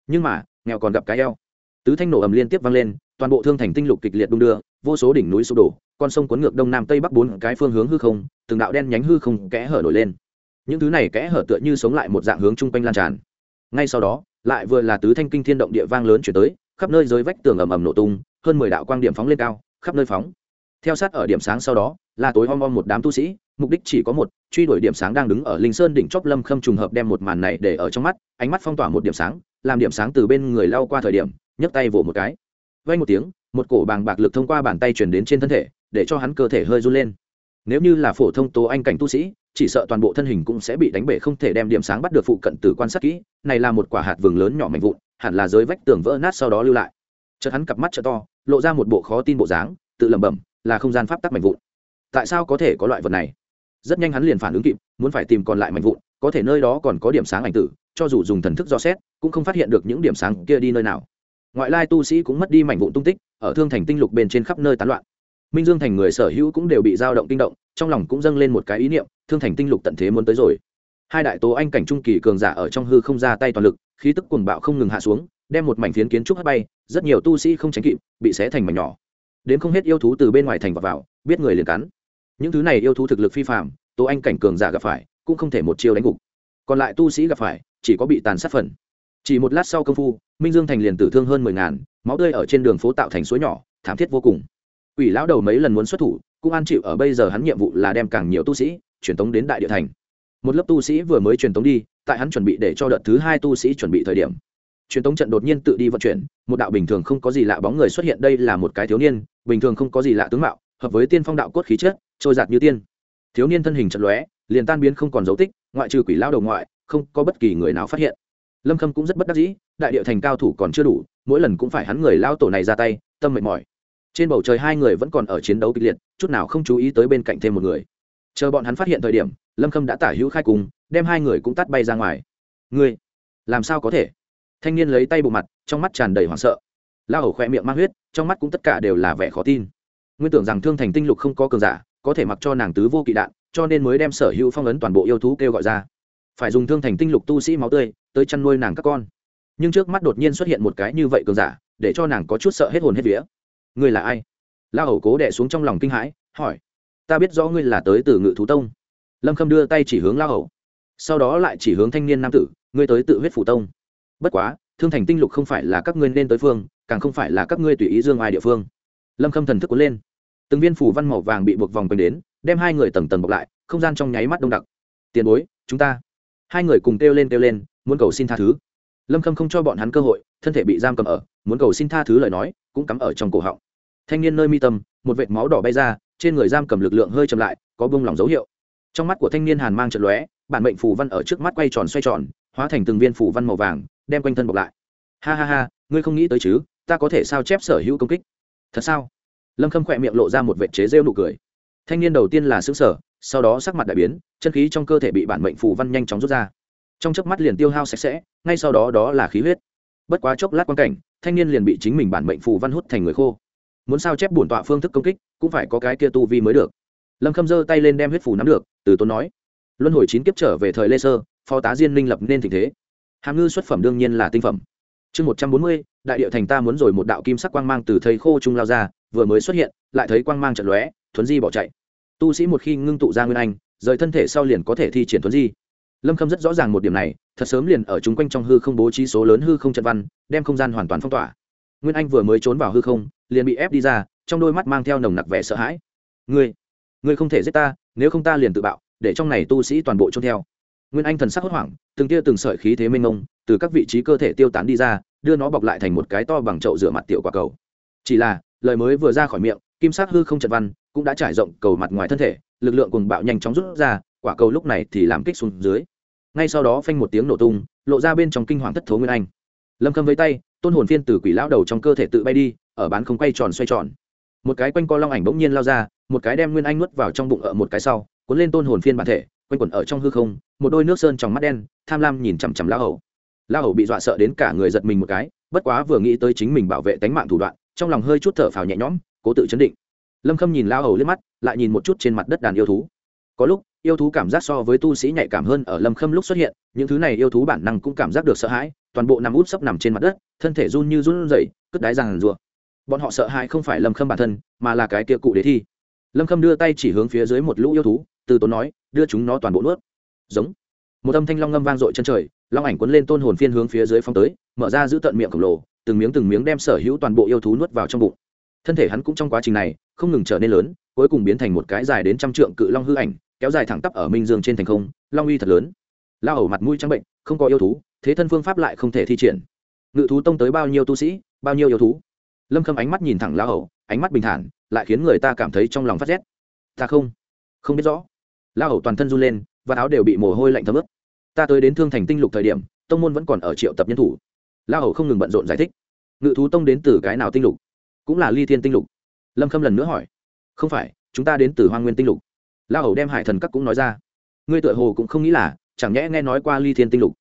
Nhưng mà, nghèo còn gặp cái eo. Tứ thanh nổ ầm liên tiếp vang lên, toàn bộ thương thành tinh lục kịch liệt đung đưa, vô số đỉnh núi sụp đổ, con sông cuốn ngược đông nam tây bắc bốn cái phương hướng hư không, từng đạo đen nhánh hư không kẽ hở nổi lên. Những thứ này kẽ hở tựa như sống lại một dạng hướng trung quanh lan tràn. Ngay sau đó, lại vừa là tứ thanh kinh thiên động địa vang lớn chuyển tới, khắp nơi dưới vách tường ầm ầm nổ tung, hơn mười đạo quang điểm phóng lên cao, khắp nơi phóng. Theo sát ở điểm sáng sau đó, là tối om om một đám tu sĩ, mục đích chỉ có một truy đuổi điểm sáng đang đứng ở linh sơn đỉnh chóp lâm khâm trùng hợp đem một màn này để ở trong mắt ánh mắt phong tỏa một điểm sáng làm điểm sáng từ bên người lao qua thời điểm nhấc tay vỗ một cái vay một tiếng một cổ bàng bạc lực thông qua bàn tay chuyển đến trên thân thể để cho hắn cơ thể hơi run lên nếu như là phổ thông tố anh cảnh tu sĩ chỉ sợ toàn bộ thân hình cũng sẽ bị đánh bể không thể đem điểm sáng bắt được phụ cận từ quan sát kỹ, này là một quả hạt vừng lớn nhỏ mạnh vụn, hẳn là dưới vách tường vỡ nát sau đó lưu lại. Chợt hắn cặp mắt trợ to, lộ ra một bộ khó tin bộ dáng, tự lẩm bẩm, là không gian pháp tắc mạnh vụn. Tại sao có thể có loại vật này? Rất nhanh hắn liền phản ứng kịp, muốn phải tìm còn lại mạnh vụn, có thể nơi đó còn có điểm sáng ảnh tử, cho dù dùng thần thức do xét, cũng không phát hiện được những điểm sáng kia đi nơi nào. Ngoại lai tu sĩ cũng mất đi mảnh vụn tung tích, ở thương thành tinh lục bên trên khắp nơi tán loạn minh dương thành người sở hữu cũng đều bị dao động kinh động trong lòng cũng dâng lên một cái ý niệm thương thành tinh lục tận thế muốn tới rồi. Hai đại tố anh cảnh trung kỳ cường giả ở trong hư không ra tay toàn lực khí tức cuồng bạo không ngừng hạ xuống đem một mảnh phiến kiến trúc hất bay rất nhiều tu sĩ không tránh kịp bị xé thành mảnh nhỏ. Đến không hết yêu thú từ bên ngoài thành vào, vào biết người liền cắn. Những thứ này yêu thú thực lực phi phạm tố anh cảnh cường giả gặp phải cũng không thể một chiêu đánh gục. Còn lại tu sĩ gặp phải chỉ có bị tàn sát phần. Chỉ một lát sau công phu minh dương thành liền tử thương hơn mười ngàn máu tươi ở trên đường phố tạo thành suối nhỏ thảm thiết vô cùng. Quỷ lão đầu mấy lần muốn xuất thủ, cũng an chịu, ở bây giờ hắn nhiệm vụ là đem càng nhiều tu sĩ truyền tống đến đại địa thành. Một lớp tu sĩ vừa mới truyền tống đi, tại hắn chuẩn bị để cho đợt thứ hai tu sĩ chuẩn bị thời điểm. Truyền tống trận đột nhiên tự đi vận chuyển, một đạo bình thường không có gì lạ bóng người xuất hiện, đây là một cái thiếu niên, bình thường không có gì lạ tướng mạo, hợp với tiên phong đạo cốt khí chất, trôi giạt như tiên. Thiếu niên thân hình chật lóe, liền tan biến không còn dấu tích, ngoại trừ quỷ lao đầu ngoại, không có bất kỳ người nào phát hiện. Lâm khâm cũng rất bất đắc dĩ, đại Địa thành cao thủ còn chưa đủ, mỗi lần cũng phải hắn người lao tổ này ra tay, tâm mệt mỏi trên bầu trời hai người vẫn còn ở chiến đấu kịch liệt, chút nào không chú ý tới bên cạnh thêm một người. Chờ bọn hắn phát hiện thời điểm, lâm khâm đã tả hữu khai cùng, đem hai người cũng tắt bay ra ngoài. Ngươi, làm sao có thể? Thanh niên lấy tay bộ mặt, trong mắt tràn đầy hoảng sợ. Lao hầu khoe miệng mang huyết, trong mắt cũng tất cả đều là vẻ khó tin. Nguyên tưởng rằng thương thành tinh lục không có cường giả, có thể mặc cho nàng tứ vô kỵ đạn, cho nên mới đem sở hữu phong ấn toàn bộ yêu thú kêu gọi ra. Phải dùng thương thành tinh lục tu sĩ máu tươi, tới chăn nuôi nàng các con. Nhưng trước mắt đột nhiên xuất hiện một cái như vậy cường giả, để cho nàng có chút sợ hết hồn hết vía ngươi là ai? La hầu cố đẻ xuống trong lòng kinh hãi, hỏi. Ta biết rõ ngươi là tới từ ngự thú tông. Lâm khâm đưa tay chỉ hướng la hầu. Sau đó lại chỉ hướng thanh niên nam tử, ngươi tới tự huyết phủ tông. Bất quá, thương thành tinh lục không phải là các ngươi nên tới phương, càng không phải là các ngươi tùy ý dương ai địa phương. Lâm khâm thần thức cuốn lên. Từng viên phủ văn màu vàng bị buộc vòng quanh đến, đem hai người tầng tầng bọc lại, không gian trong nháy mắt đông đặc. Tiền bối, chúng ta. Hai người cùng kêu lên kêu lên, muốn cầu xin tha thứ. Lâm khâm không cho bọn hắn cơ hội, thân thể bị giam cầm ở, muốn cầu xin tha thứ lời nói, cũng cắm ở trong cổ họng thanh niên nơi mi tâm, một vệt máu đỏ bay ra, trên người giam cầm lực lượng hơi chậm lại, có bông lỏng dấu hiệu. Trong mắt của thanh niên hàn mang trận lóe, bản mệnh phủ văn ở trước mắt quay tròn xoay tròn, hóa thành từng viên phủ văn màu vàng, đem quanh thân bọc lại. Ha ha ha, ngươi không nghĩ tới chứ, ta có thể sao chép sở hữu công kích? Thật sao? Lâm khâm khỏe miệng lộ ra một vệ chế rêu nụ cười. Thanh niên đầu tiên là xứng sở sau đó sắc mặt đại biến, chân khí trong cơ thể bị bản mệnh phù văn nhanh chóng rút ra. Trong chớp mắt liền tiêu hao sạch sẽ, ngay sau đó đó là khí huyết. Bất quá chốc lát quan cảnh, thanh niên liền bị chính mình bản mệnh phù văn hút thành người khô muốn sao chép bổn tọa phương thức công kích, cũng phải có cái kia tu vi mới được. Lâm khâm giơ tay lên đem huyết phù nắm được, từ tốn nói, luân hồi chín kiếp trở về thời lê sơ, phó tá diên minh lập nên tình thế. Hàm ngư xuất phẩm đương nhiên là tinh phẩm. Chương một trăm bốn mươi, đại điệu thành ta muốn rồi một đạo kim sắc quang mang từ thầy khô trung lao ra, vừa mới xuất hiện, lại thấy quang mang trận lóe, thuấn di bỏ chạy. Tu sĩ một khi ngưng tụ ra nguyên anh, rời thân thể sau liền có thể thi triển thuấn di. Lâm khâm rất rõ ràng một điểm này, thật sớm liền ở chung quanh trong hư không bố trí số lớn hư không trận văn, đem không gian hoàn toàn phong tỏa nguyên anh vừa mới trốn vào hư không, liền bị ép đi ra, trong đôi mắt mang theo nồng nặc vẻ sợ hãi. Ngươi ngươi không thể giết ta, nếu không ta liền tự bạo, để trong này tu sĩ toàn bộ trốn theo. Nguyên anh thần sắc hốt hoảng, từng tia từng sợi khí thế mênh mông, từ các vị trí cơ thể tiêu tán đi ra, đưa nó bọc lại thành một cái to bằng chậu rửa mặt tiểu quả cầu. Chỉ là, lời mới vừa ra khỏi miệng, kim sắc hư không chật văn cũng đã trải rộng cầu mặt ngoài thân thể, lực lượng cùng bạo nhanh chóng rút ra, quả cầu lúc này thì làm kích xuống dưới. Ngay sau đó phanh một tiếng nổ tung, lộ ra bên trong kinh hoàng thất thố nguyên anh. Lâm khâm với tay tôn hồn phiên từ quỷ lão đầu trong cơ thể tự bay đi, ở bán không quay tròn xoay tròn. Một cái quanh co long ảnh bỗng nhiên lao ra, một cái đem nguyên anh nuốt vào trong bụng ở một cái sau, cuốn lên tôn hồn phiên bản thể, quanh quẩn ở trong hư không, một đôi nước sơn trong mắt đen, tham lam nhìn chằm chằm lão hầu. Lão hầu bị dọa sợ đến cả người giật mình một cái, bất quá vừa nghĩ tới chính mình bảo vệ tánh mạng thủ đoạn, trong lòng hơi chút thở phào nhẹ nhõm, cố tự chấn định. Lâm khâm nhìn lão hầu liếc mắt, lại nhìn một chút trên mặt đất đàn yêu thú. Có lúc, yêu thú cảm giác so với tu sĩ nhạy cảm hơn ở lâm khâm lúc xuất hiện, những thứ này yêu thú bản năng cũng cảm giác được sợ hãi toàn bộ nằm út sấp nằm trên mặt đất, thân thể run như run rẩy, cất đái ràng rùa bọn họ sợ hãi không phải lâm khâm bản thân, mà là cái kia cụ đế thi. Lâm khâm đưa tay chỉ hướng phía dưới một lũ yêu thú, từ tốn nói, đưa chúng nó toàn bộ nuốt. Giống. Một âm thanh long ngâm vang dội chân trời, long ảnh quấn lên tôn hồn phiên hướng phía dưới phong tới, mở ra giữ tận miệng khổng lồ, từng miếng từng miếng đem sở hữu toàn bộ yêu thú nuốt vào trong bụng. Thân thể hắn cũng trong quá trình này, không ngừng trở nên lớn, cuối cùng biến thành một cái dài đến trăm trượng cự long hư ảnh, kéo dài thẳng tắp ở minh dương trên thành không, long uy thật lớn. Lao hầu mặt mũi trắng bệnh, không có yêu thú thế thân phương pháp lại không thể thi triển. Ngự thú tông tới bao nhiêu tu sĩ, bao nhiêu yêu thú? Lâm khâm ánh mắt nhìn thẳng lao hầu, ánh mắt bình thản, lại khiến người ta cảm thấy trong lòng phát rét. Ta không không biết rõ. Lao hầu toàn thân run lên và áo đều bị mồ hôi lạnh thấm ướt. Ta tới đến thương thành tinh lục thời điểm, tông môn vẫn còn ở triệu tập nhân thủ. Lao hầu không ngừng bận rộn giải thích. Ngự thú tông đến từ cái nào tinh lục? Cũng là ly thiên tinh lục. Lâm khâm lần nữa hỏi. Không phải, chúng ta đến từ hoa nguyên tinh lục. Lao hầu đem hải thần các cũng nói ra. Ngươi tựa hồ cũng không nghĩ là, chẳng nhẽ nghe nói qua ly thiên tinh lục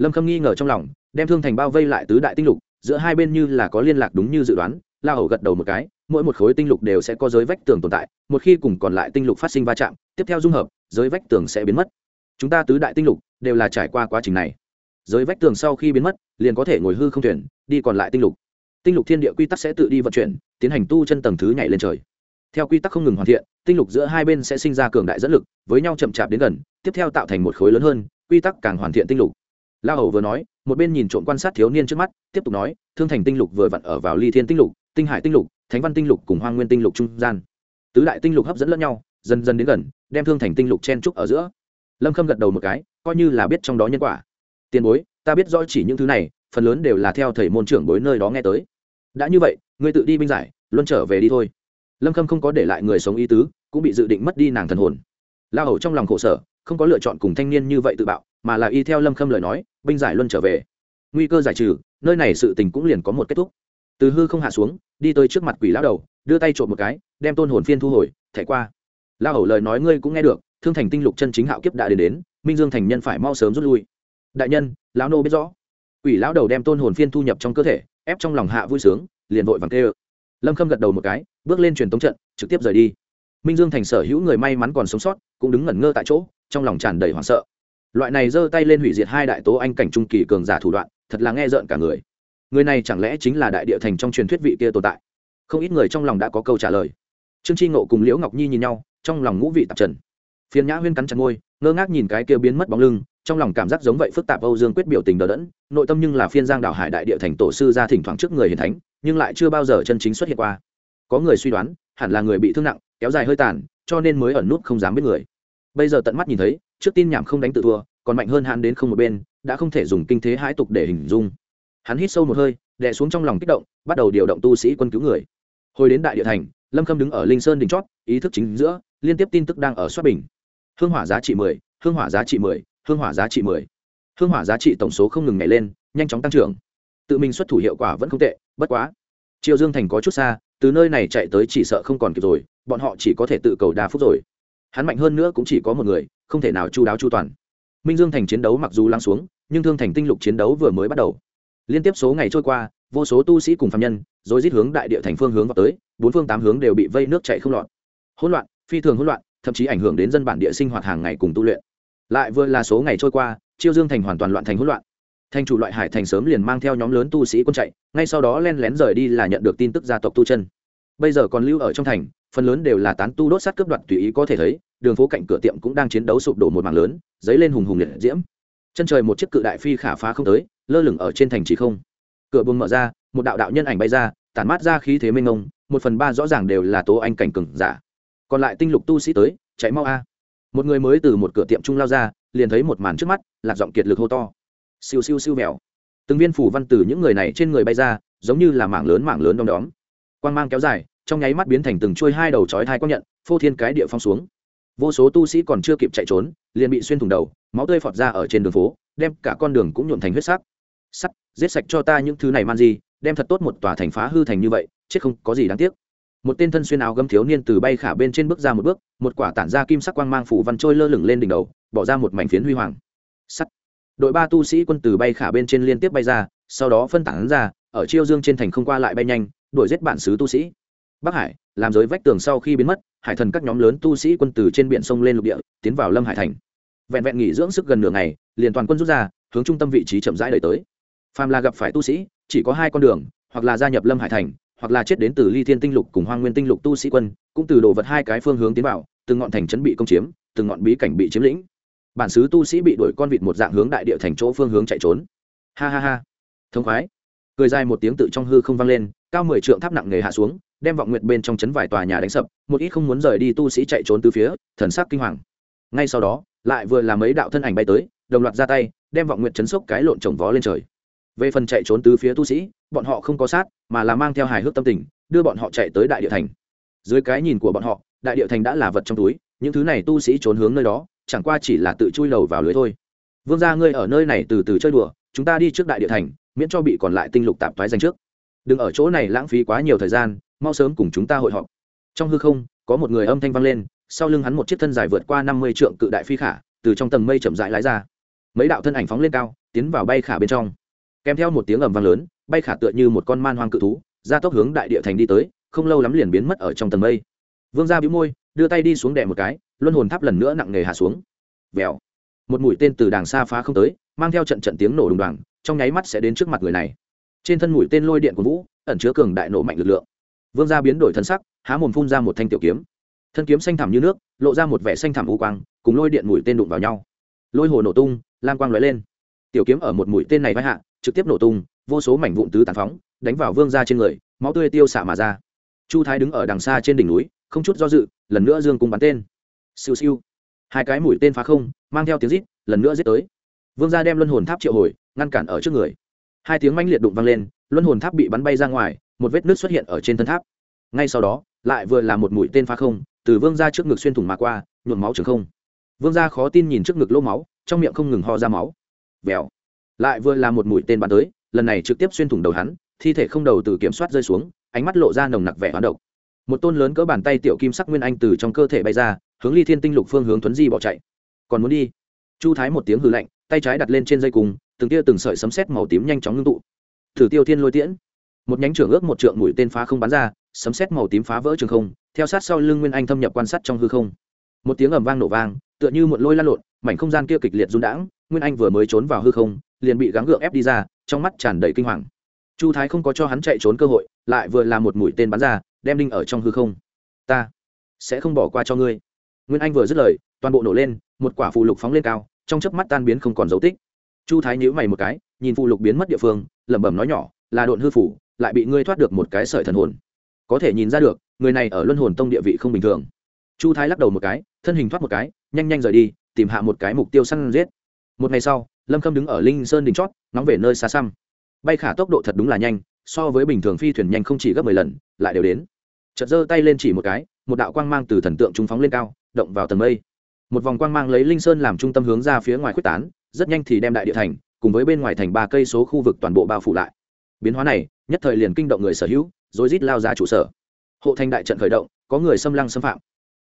lâm khâm nghi ngờ trong lòng, đem thương thành bao vây lại tứ đại tinh lục, giữa hai bên như là có liên lạc đúng như dự đoán, la hầu gật đầu một cái, mỗi một khối tinh lục đều sẽ có giới vách tường tồn tại, một khi cùng còn lại tinh lục phát sinh va chạm, tiếp theo dung hợp, giới vách tường sẽ biến mất. Chúng ta tứ đại tinh lục đều là trải qua quá trình này. Giới vách tường sau khi biến mất, liền có thể ngồi hư không thuyền, đi còn lại tinh lục. Tinh lục thiên địa quy tắc sẽ tự đi vận chuyển, tiến hành tu chân tầng thứ nhảy lên trời. Theo quy tắc không ngừng hoàn thiện, tinh lục giữa hai bên sẽ sinh ra cường đại dẫn lực, với nhau chậm chạp đến gần, tiếp theo tạo thành một khối lớn hơn, quy tắc càng hoàn thiện tinh lục la hầu vừa nói, một bên nhìn trộm quan sát thiếu niên trước mắt, tiếp tục nói, thương thành tinh lục vừa vặn ở vào ly thiên tinh lục, tinh hải tinh lục, thánh văn tinh lục cùng hoang nguyên tinh lục trung gian. Tứ đại tinh lục hấp dẫn lẫn nhau, dần dần đến gần, đem thương thành tinh lục chen trúc ở giữa. Lâm khâm gật đầu một cái, coi như là biết trong đó nhân quả. Tiền bối, ta biết rõ chỉ những thứ này, phần lớn đều là theo thầy môn trưởng bối nơi đó nghe tới. Đã như vậy, ngươi tự đi binh giải, luân trở về đi thôi. Lâm khâm không có để lại người sống ý tứ, cũng bị dự định mất đi nàng thần hồn. La hầu trong lòng khổ sở, không có lựa chọn cùng thanh niên như vậy tự bạo mà là y theo lâm khâm lời nói, binh giải luân trở về. Nguy cơ giải trừ, nơi này sự tình cũng liền có một kết thúc. Từ hư không hạ xuống, đi tới trước mặt quỷ lão đầu, đưa tay trộm một cái, đem tôn hồn phiên thu hồi, thẻ qua. Lao hầu lời nói ngươi cũng nghe được, thương thành tinh lục chân chính hạo kiếp đã đến đến, minh dương thành nhân phải mau sớm rút lui. Đại nhân, lão nô biết rõ. Quỷ lão đầu đem tôn hồn phiên thu nhập trong cơ thể, ép trong lòng hạ vui sướng, liền vội vàng kê lâm khâm gật đầu một cái, bước lên truyền tống trận, trực tiếp rời đi. Minh dương thành sở hữu người may mắn còn sống sót, cũng đứng ngẩn ngơ tại chỗ, trong lòng tràn đầy hoảng sợ loại này giơ tay lên hủy diệt hai đại tố anh cảnh trung kỳ cường giả thủ đoạn, thật là nghe rợn cả người. Người này chẳng lẽ chính là đại địa thành trong truyền thuyết vị kia tồn tại? Không ít người trong lòng đã có câu trả lời. Trương tri ngộ cùng liễu ngọc nhi nhìn nhau, trong lòng ngũ vị tạp trần. Phiền nhã huyên cắn chặt ngôi ngơ ngác nhìn cái kia biến mất bóng lưng, trong lòng cảm giác giống vậy phức tạp âu dương quyết biểu tình đờ đẫn, nội tâm nhưng là phiên giang đảo hải đại địa thành tổ sư ra thỉnh thoảng trước người hiền thánh, nhưng lại chưa bao giờ chân chính xuất hiện qua. Có người suy đoán, hẳn là người bị thương nặng, kéo dài hơi tàn, cho nên mới ẩn nút không dám biết người. Bây giờ tận mắt nhìn thấy trước tin nhảm không đánh tự thua, còn mạnh hơn hắn đến không một bên, đã không thể dùng kinh thế hãi tục để hình dung. Hắn hít sâu một hơi, đè xuống trong lòng kích động, bắt đầu điều động tu sĩ quân cứu người. Hồi đến đại địa thành, lâm khâm đứng ở linh sơn đỉnh chót, ý thức chính giữa, liên tiếp tin tức đang ở xuất bình. Hương hỏa giá trị mười, hương hỏa giá trị mười, hương hỏa giá trị mười. Hương hỏa giá trị tổng số không ngừng nhảy lên, nhanh chóng tăng trưởng. Tự mình xuất thủ hiệu quả vẫn không tệ, bất quá. Triệu dương thành có chút xa, từ nơi này chạy tới chỉ sợ không còn kịp rồi, bọn họ chỉ có thể tự cầu đa phúc rồi hắn mạnh hơn nữa cũng chỉ có một người, không thể nào chu đáo chu toàn. Minh dương thành chiến đấu mặc dù lắng xuống, nhưng thương thành tinh lục chiến đấu vừa mới bắt đầu. Liên tiếp số ngày trôi qua, vô số tu sĩ cùng phạm nhân, rồi rít hướng đại địa thành phương hướng vào tới, bốn phương tám hướng đều bị vây nước chạy không lọt. Hỗn loạn, phi thường hỗn loạn, thậm chí ảnh hưởng đến dân bản địa sinh hoạt hàng ngày cùng tu luyện. Lại vừa là số ngày trôi qua, chiêu dương thành hoàn toàn loạn thành hỗn loạn. Thành chủ loại hải thành sớm liền mang theo nhóm lớn tu sĩ quân chạy, ngay sau đó len lén rời đi là nhận được tin tức gia tộc tu chân. Bây giờ còn lưu ở trong thành phần lớn đều là tán tu đốt sát cướp đoạt tùy ý có thể thấy, đường phố cạnh cửa tiệm cũng đang chiến đấu sụp đổ một mảng lớn dấy lên hùng hùng liệt diễm. Chân trời một chiếc cự đại phi khả phá không tới, lơ lửng ở trên thành chỉ không. Cửa buông mở ra, một đạo đạo nhân ảnh bay ra, tản mát ra khí thế mênh ngông một phần ba rõ ràng đều là tố anh cảnh cừng giả. Còn lại tinh lục tu sĩ tới, chạy mau a. Một người mới từ một cửa tiệm trung lao ra, liền thấy một màn trước mắt, lạc giọng kiệt lực hô to. Siêu siêu siêu mèo từng viên phủ văn từ những người này trên người bay ra, giống như là mảng lớn mảng lớn đom đóm. Quang mang kéo dài trong nháy mắt biến thành từng chuôi hai đầu chói thai quang nhận, phô thiên cái địa phong xuống. Vô số tu sĩ còn chưa kịp chạy trốn, liền bị xuyên thủng đầu, máu tươi phọt ra ở trên đường phố, đem cả con đường cũng nhuộm thành huyết sắc. Sắt, giết sạch cho ta những thứ này man gì đem thật tốt một tòa thành phá hư thành như vậy, chết không có gì đáng tiếc. Một tên thân xuyên áo gấm thiếu niên từ bay khả bên trên bước ra một bước, một quả tản ra kim sắc quang mang phủ văn trôi lơ lửng lên đỉnh đầu, bỏ ra một mảnh phiến huy hoàng. Sắt. Đội ba tu sĩ quân từ bay khả bên trên liên tiếp bay ra, sau đó phân tản ra, ở chiêu dương trên thành không qua lại bay nhanh, đuổi giết bản xứ tu sĩ bắc hải, làm giới vách tường sau khi biến mất, hải thần các nhóm lớn tu sĩ quân từ trên biển sông lên lục địa, tiến vào lâm hải thành. Vẹn vẹn nghỉ dưỡng sức gần nửa ngày, liền toàn quân rút ra, hướng trung tâm vị trí chậm rãi đời tới. Phàm là gặp phải tu sĩ, chỉ có hai con đường, hoặc là gia nhập lâm hải thành, hoặc là chết đến từ ly thiên tinh lục cùng hoang nguyên tinh lục tu sĩ quân, cũng từ đồ vật hai cái phương hướng tiến vào, từng ngọn thành chấn bị công chiếm, từng ngọn bí cảnh bị chiếm lĩnh. Bản xứ tu sĩ bị đuổi con vịt một dạng hướng đại địa thành chỗ phương hướng chạy trốn. Ha ha ha. Thông khoái. Cười dài một tiếng tự trong hư không vang lên, cao mười trượng tháp nặng nghề hạ xuống đem vọng nguyệt bên trong chấn vài tòa nhà đánh sập, một ít không muốn rời đi tu sĩ chạy trốn từ phía, thần sắc kinh hoàng. Ngay sau đó, lại vừa là mấy đạo thân ảnh bay tới, đồng loạt ra tay, đem vọng nguyệt chấn sốc cái lộn trồng vó lên trời. Về phần chạy trốn từ phía tu sĩ, bọn họ không có sát, mà là mang theo hài hước tâm tình, đưa bọn họ chạy tới đại địa thành. Dưới cái nhìn của bọn họ, đại địa thành đã là vật trong túi, những thứ này tu sĩ trốn hướng nơi đó, chẳng qua chỉ là tự chui đầu vào lưới thôi. Vương gia ngươi ở nơi này từ từ chơi đùa, chúng ta đi trước đại địa thành, miễn cho bị còn lại tinh lục tạp thoái danh trước. Đừng ở chỗ này lãng phí quá nhiều thời gian mau sớm cùng chúng ta hội họp. Trong hư không, có một người âm thanh vang lên, sau lưng hắn một chiếc thân dài vượt qua năm mươi trượng cự đại phi khả, từ trong tầng mây chậm rãi lái ra. Mấy đạo thân ảnh phóng lên cao, tiến vào bay khả bên trong. Kèm theo một tiếng ầm vang lớn, bay khả tựa như một con man hoang cự thú, ra tốc hướng đại địa thành đi tới, không lâu lắm liền biến mất ở trong tầng mây. Vương gia bĩu môi, đưa tay đi xuống đè một cái, luân hồn tháp lần nữa nặng nề hạ xuống. Vèo. Một mũi tên từ đàng xa phá không tới, mang theo trận trận tiếng nổ đùng đoàng, trong nháy mắt sẽ đến trước mặt người này. Trên thân mũi tên lôi điện của vũ, ẩn chứa cường đại nổ mạnh lực lượng vương gia biến đổi thân sắc, há mồm phun ra một thanh tiểu kiếm. Thân kiếm xanh thẳm như nước, lộ ra một vẻ xanh thẳm u quang, cùng lôi điện mũi tên đụng vào nhau. Lôi hồ nổ tung, lam quang lóe lên. Tiểu kiếm ở một mũi tên này vai hạ, trực tiếp nổ tung, vô số mảnh vụn tứ tàn phóng, đánh vào vương gia trên người, máu tươi tiêu xạ mà ra. Chu thái đứng ở đằng xa trên đỉnh núi, không chút do dự, lần nữa dương cung bắn tên. Siêu siêu. Hai cái mũi tên phá không, mang theo tiếng rít, lần nữa giết tới. Vương gia đem luân hồn tháp triệu hồi, ngăn cản ở trước người. Hai tiếng manh liệt đụng vang lên, luân hồn tháp bị bắn bay ra ngoài một vết nước xuất hiện ở trên thân tháp. Ngay sau đó, lại vừa là một mũi tên phá không, từ vương gia trước ngực xuyên thủng mà qua, nhuộm máu trường không. Vương gia khó tin nhìn trước ngực lỗ máu, trong miệng không ngừng ho ra máu. Vèo. Lại vừa là một mũi tên bắn tới, lần này trực tiếp xuyên thủng đầu hắn, thi thể không đầu từ kiểm soát rơi xuống, ánh mắt lộ ra nồng nặc vẻ hoán độc. Một tôn lớn cỡ bàn tay tiểu kim sắc nguyên anh từ trong cơ thể bay ra, hướng ly thiên tinh lục phương hướng thuấn di bỏ chạy. Còn muốn đi? Chu thái một tiếng hư lạnh, tay trái đặt lên trên dây cùng từng tia từng sợi sấm sét màu tím nhanh chóng ngưng tụ. Thử tiêu thiên lôi tiễn một nhánh trưởng ước một trượng mũi tên phá không bắn ra, sấm sét màu tím phá vỡ trường không, theo sát sau lưng nguyên anh thâm nhập quan sát trong hư không. Một tiếng ầm vang nổ vang, tựa như một lôi lan lộn, mảnh không gian kia kịch liệt rung đãng, nguyên anh vừa mới trốn vào hư không, liền bị gắng gượng ép đi ra, trong mắt tràn đầy kinh hoàng. Chu thái không có cho hắn chạy trốn cơ hội, lại vừa là một mũi tên bắn ra, đem đinh ở trong hư không. Ta sẽ không bỏ qua cho ngươi. Nguyên anh vừa dứt lời, toàn bộ nổ lên, một quả phù lục phóng lên cao, trong chớp mắt tan biến không còn dấu tích. Chu thái nhíu mày một cái, nhìn phù lục biến mất địa phương, lẩm bẩm nói nhỏ, là độn hư phủ lại bị ngươi thoát được một cái sợi thần hồn. Có thể nhìn ra được, người này ở luân hồn tông địa vị không bình thường. Chu thái lắc đầu một cái, thân hình thoát một cái, nhanh nhanh rời đi, tìm hạ một cái mục tiêu săn giết. Một ngày sau, lâm khâm đứng ở linh sơn đỉnh chót nóng về nơi xa xăm. Bay khả tốc độ thật đúng là nhanh, so với bình thường phi thuyền nhanh không chỉ gấp mười lần, lại đều đến. Chợt giơ tay lên chỉ một cái, một đạo quang mang từ thần tượng trung phóng lên cao, động vào tầng mây. Một vòng quang mang lấy linh sơn làm trung tâm hướng ra phía ngoài quyết tán, rất nhanh thì đem đại địa thành, cùng với bên ngoài thành ba cây số khu vực toàn bộ bao phủ lại. Biến hóa này nhất thời liền kinh động người sở hữu, rồi rít lao ra trụ sở. Hộ thành đại trận khởi động, có người xâm lăng xâm phạm.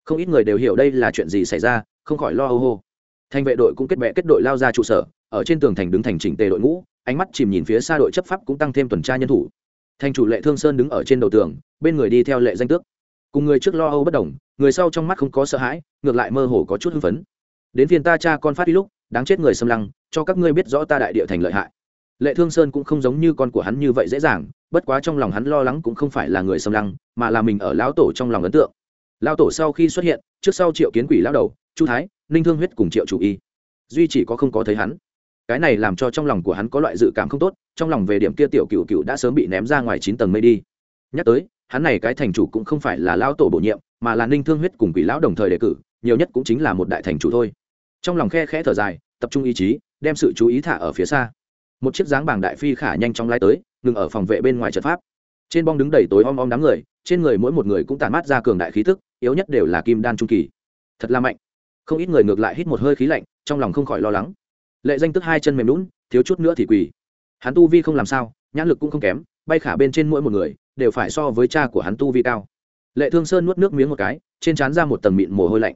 Không ít người đều hiểu đây là chuyện gì xảy ra, không khỏi lo âu hô. Thành vệ đội cũng kết bệ kết đội lao ra trụ sở, ở trên tường thành đứng thành chỉnh tề đội ngũ, ánh mắt chìm nhìn phía xa đội chấp pháp cũng tăng thêm tuần tra nhân thủ. Thành chủ lệ thương sơn đứng ở trên đầu tường, bên người đi theo lệ danh tước. Cùng người trước lo âu bất đồng, người sau trong mắt không có sợ hãi, ngược lại mơ hồ có chút hưng phấn. Đến phiên ta cha con phát đi lúc, đáng chết người xâm lăng, cho các ngươi biết rõ ta đại địa thành lợi hại lệ thương sơn cũng không giống như con của hắn như vậy dễ dàng, bất quá trong lòng hắn lo lắng cũng không phải là người xâm lăng, mà là mình ở lão tổ trong lòng ấn tượng. Lão tổ sau khi xuất hiện, trước sau triệu kiến quỷ lão đầu, chu thái, ninh thương huyết cùng triệu chủ y. Duy chỉ có không có thấy hắn. Cái này làm cho trong lòng của hắn có loại dự cảm không tốt, trong lòng về điểm kia tiểu cựu cựu đã sớm bị ném ra ngoài chín tầng mây đi. Nhắc tới, hắn này cái thành chủ cũng không phải là lão tổ bổ nhiệm, mà là ninh thương huyết cùng quỷ lão đồng thời đề cử, nhiều nhất cũng chính là một đại thành chủ thôi. Trong lòng khe khẽ thở dài, tập trung ý chí, đem sự chú ý thả ở phía xa một chiếc dáng bảng đại phi khả nhanh chóng lái tới, ngừng ở phòng vệ bên ngoài trận pháp. Trên bong đứng đầy tối om om đám người, trên người mỗi một người cũng tàn mát ra cường đại khí thức yếu nhất đều là kim đan trung kỳ. Thật là mạnh. Không ít người ngược lại hít một hơi khí lạnh, trong lòng không khỏi lo lắng. Lệ danh tức hai chân mềm lún thiếu chút nữa thì quỳ. Hắn tu vi không làm sao, nhãn lực cũng không kém, bay khả bên trên mỗi một người, đều phải so với cha của hắn tu vi cao. Lệ thương sơn nuốt nước miếng một cái, trên trán ra một tầng mịn mồ hôi lạnh.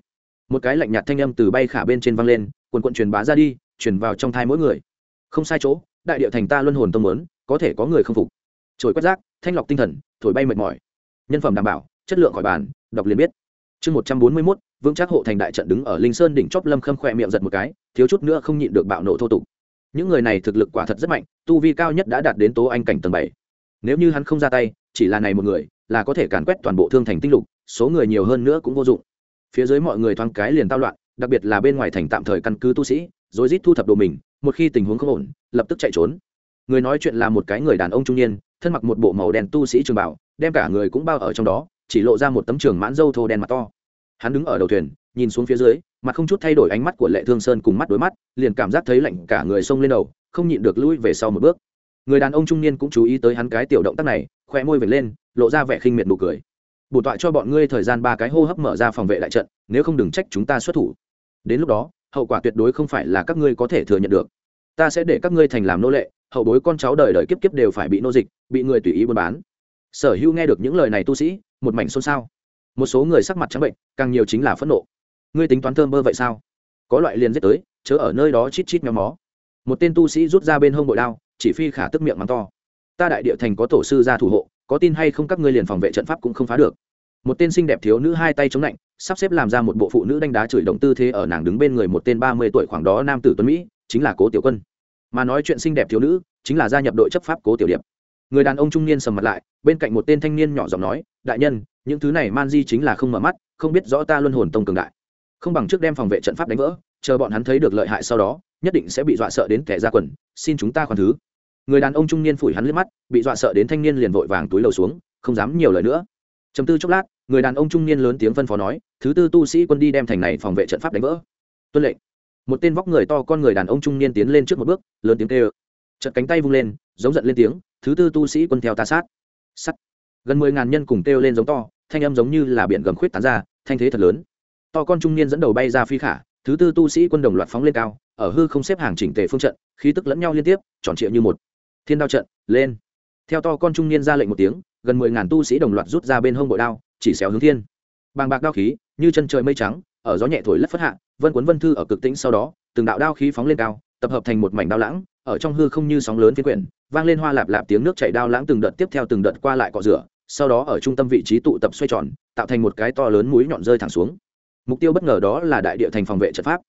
Một cái lạnh nhạt thanh âm từ bay khả bên trên văng lên quần quận truyền bá ra đi, truyền vào trong thai mỗi người. Không sai chỗ đại điệu thành ta luân hồn tông muốn, có thể có người không phục. Trồi quét rác thanh lọc tinh thần thổi bay mệt mỏi. Nhân phẩm đảm bảo chất lượng khỏi bàn đọc liền biết. Chương một trăm bốn mươi mốt vững chắc hộ thành đại trận đứng ở linh sơn đỉnh chóp lâm khâm khỏe miệng giật một cái thiếu chút nữa không nhịn được bạo nộ thô tục. Những người này thực lực quả thật rất mạnh tu vi cao nhất đã đạt đến tố anh cảnh tầng bảy. Nếu như hắn không ra tay chỉ là này một người là có thể càn quét toàn bộ thương thành tinh lục số người nhiều hơn nữa cũng vô dụng. Phía dưới mọi người thoáng cái liền tao loạn đặc biệt là bên ngoài thành tạm thời căn cứ tu sĩ rồi rít thu thập đồ mình một khi tình huống không ổn, lập tức chạy trốn. Người nói chuyện là một cái người đàn ông trung niên, thân mặc một bộ màu đen tu sĩ trường bảo, đem cả người cũng bao ở trong đó, chỉ lộ ra một tấm trường mãn dâu thô đen mặt to. Hắn đứng ở đầu thuyền, nhìn xuống phía dưới, mặt không chút thay đổi ánh mắt của lệ thương sơn cùng mắt đối mắt, liền cảm giác thấy lạnh cả người xông lên đầu, không nhịn được lui về sau một bước. Người đàn ông trung niên cũng chú ý tới hắn cái tiểu động tác này khoe môi vệt lên, lộ ra vẻ khinh miệt nụ cười. Bổ tọa cho bọn ngươi thời gian ba cái hô hấp mở ra phòng vệ đại trận, nếu không đừng trách chúng ta xuất thủ. Đến lúc đó hậu quả tuyệt đối không phải là các ngươi có thể thừa nhận được. Ta sẽ để các ngươi thành làm nô lệ, hậu bối con cháu đời đời kiếp kiếp đều phải bị nô dịch, bị người tùy ý buôn bán. Sở hữu nghe được những lời này tu sĩ, một mảnh xôn xao. Một số người sắc mặt trắng bệnh, càng nhiều chính là phẫn nộ. Ngươi tính toán thơm bơ vậy sao? Có loại liền giết tới, chớ ở nơi đó chít chít méo mó. Một tên tu sĩ rút ra bên hông bội đao, chỉ phi khả tức miệng mắng to. Ta đại địa thành có tổ sư ra thủ hộ, có tin hay không các ngươi liền phòng vệ trận pháp cũng không phá được. Một tên xinh đẹp thiếu nữ hai tay chống lạnh sắp xếp làm ra một bộ phụ nữ đánh đá chửi động tư thế ở nàng đứng bên người một tên ba mươi tuổi khoảng đó nam tử tuấn mỹ, chính là cố tiểu quân. Mà nói chuyện xinh đẹp thiếu nữ, chính là gia nhập đội chấp pháp cố tiểu điệp. Người đàn ông trung niên sầm mặt lại, bên cạnh một tên thanh niên nhỏ giọng nói, đại nhân, những thứ này man di chính là không mở mắt, không biết rõ ta luân hồn tông cường đại. Không bằng trước đem phòng vệ trận pháp đánh vỡ, chờ bọn hắn thấy được lợi hại sau đó, nhất định sẽ bị dọa sợ đến kẻ ra quần, xin chúng ta khoan thứ. Người đàn ông trung niên phủi hắn liếc mắt, bị dọa sợ đến thanh niên liền vội vàng túi lầu xuống, không dám nhiều lời nữa. Chấm tư chốc lát người đàn ông trung niên lớn tiếng phân phó nói, thứ tư tu sĩ quân đi đem thành này phòng vệ trận pháp đánh vỡ. Tuân lệnh. Một tên vóc người to con người đàn ông trung niên tiến lên trước một bước, lớn tiếng kêu. Trận cánh tay vung lên, giống giận lên tiếng, thứ tư tu sĩ quân theo ta sát. Sắt. Gần mười ngàn nhân cùng kêu lên giống to, thanh âm giống như là biển gầm khuyết tán ra, thanh thế thật lớn. To con trung niên dẫn đầu bay ra phi khả, thứ tư tu sĩ quân đồng loạt phóng lên cao, ở hư không xếp hàng chỉnh tề phương trận, khí tức lẫn nhau liên tiếp, tròn trịa như một thiên đao trận, lên. Theo to con trung niên ra lệnh một tiếng, gần mười ngàn tu sĩ đồng loạt rút ra bên hông bội đao chỉ xéo hướng thiên. Bàng bạc đao khí, như chân trời mây trắng, ở gió nhẹ thổi lất phất hạ, vân cuốn vân thư ở cực tĩnh sau đó, từng đạo đao khí phóng lên cao, tập hợp thành một mảnh đao lãng, ở trong hư không như sóng lớn phiên quyển, vang lên hoa lạp lạp tiếng nước chảy đao lãng từng đợt tiếp theo từng đợt qua lại cọ rửa, sau đó ở trung tâm vị trí tụ tập xoay tròn, tạo thành một cái to lớn mũi nhọn rơi thẳng xuống. Mục tiêu bất ngờ đó là đại địa thành phòng vệ trận pháp.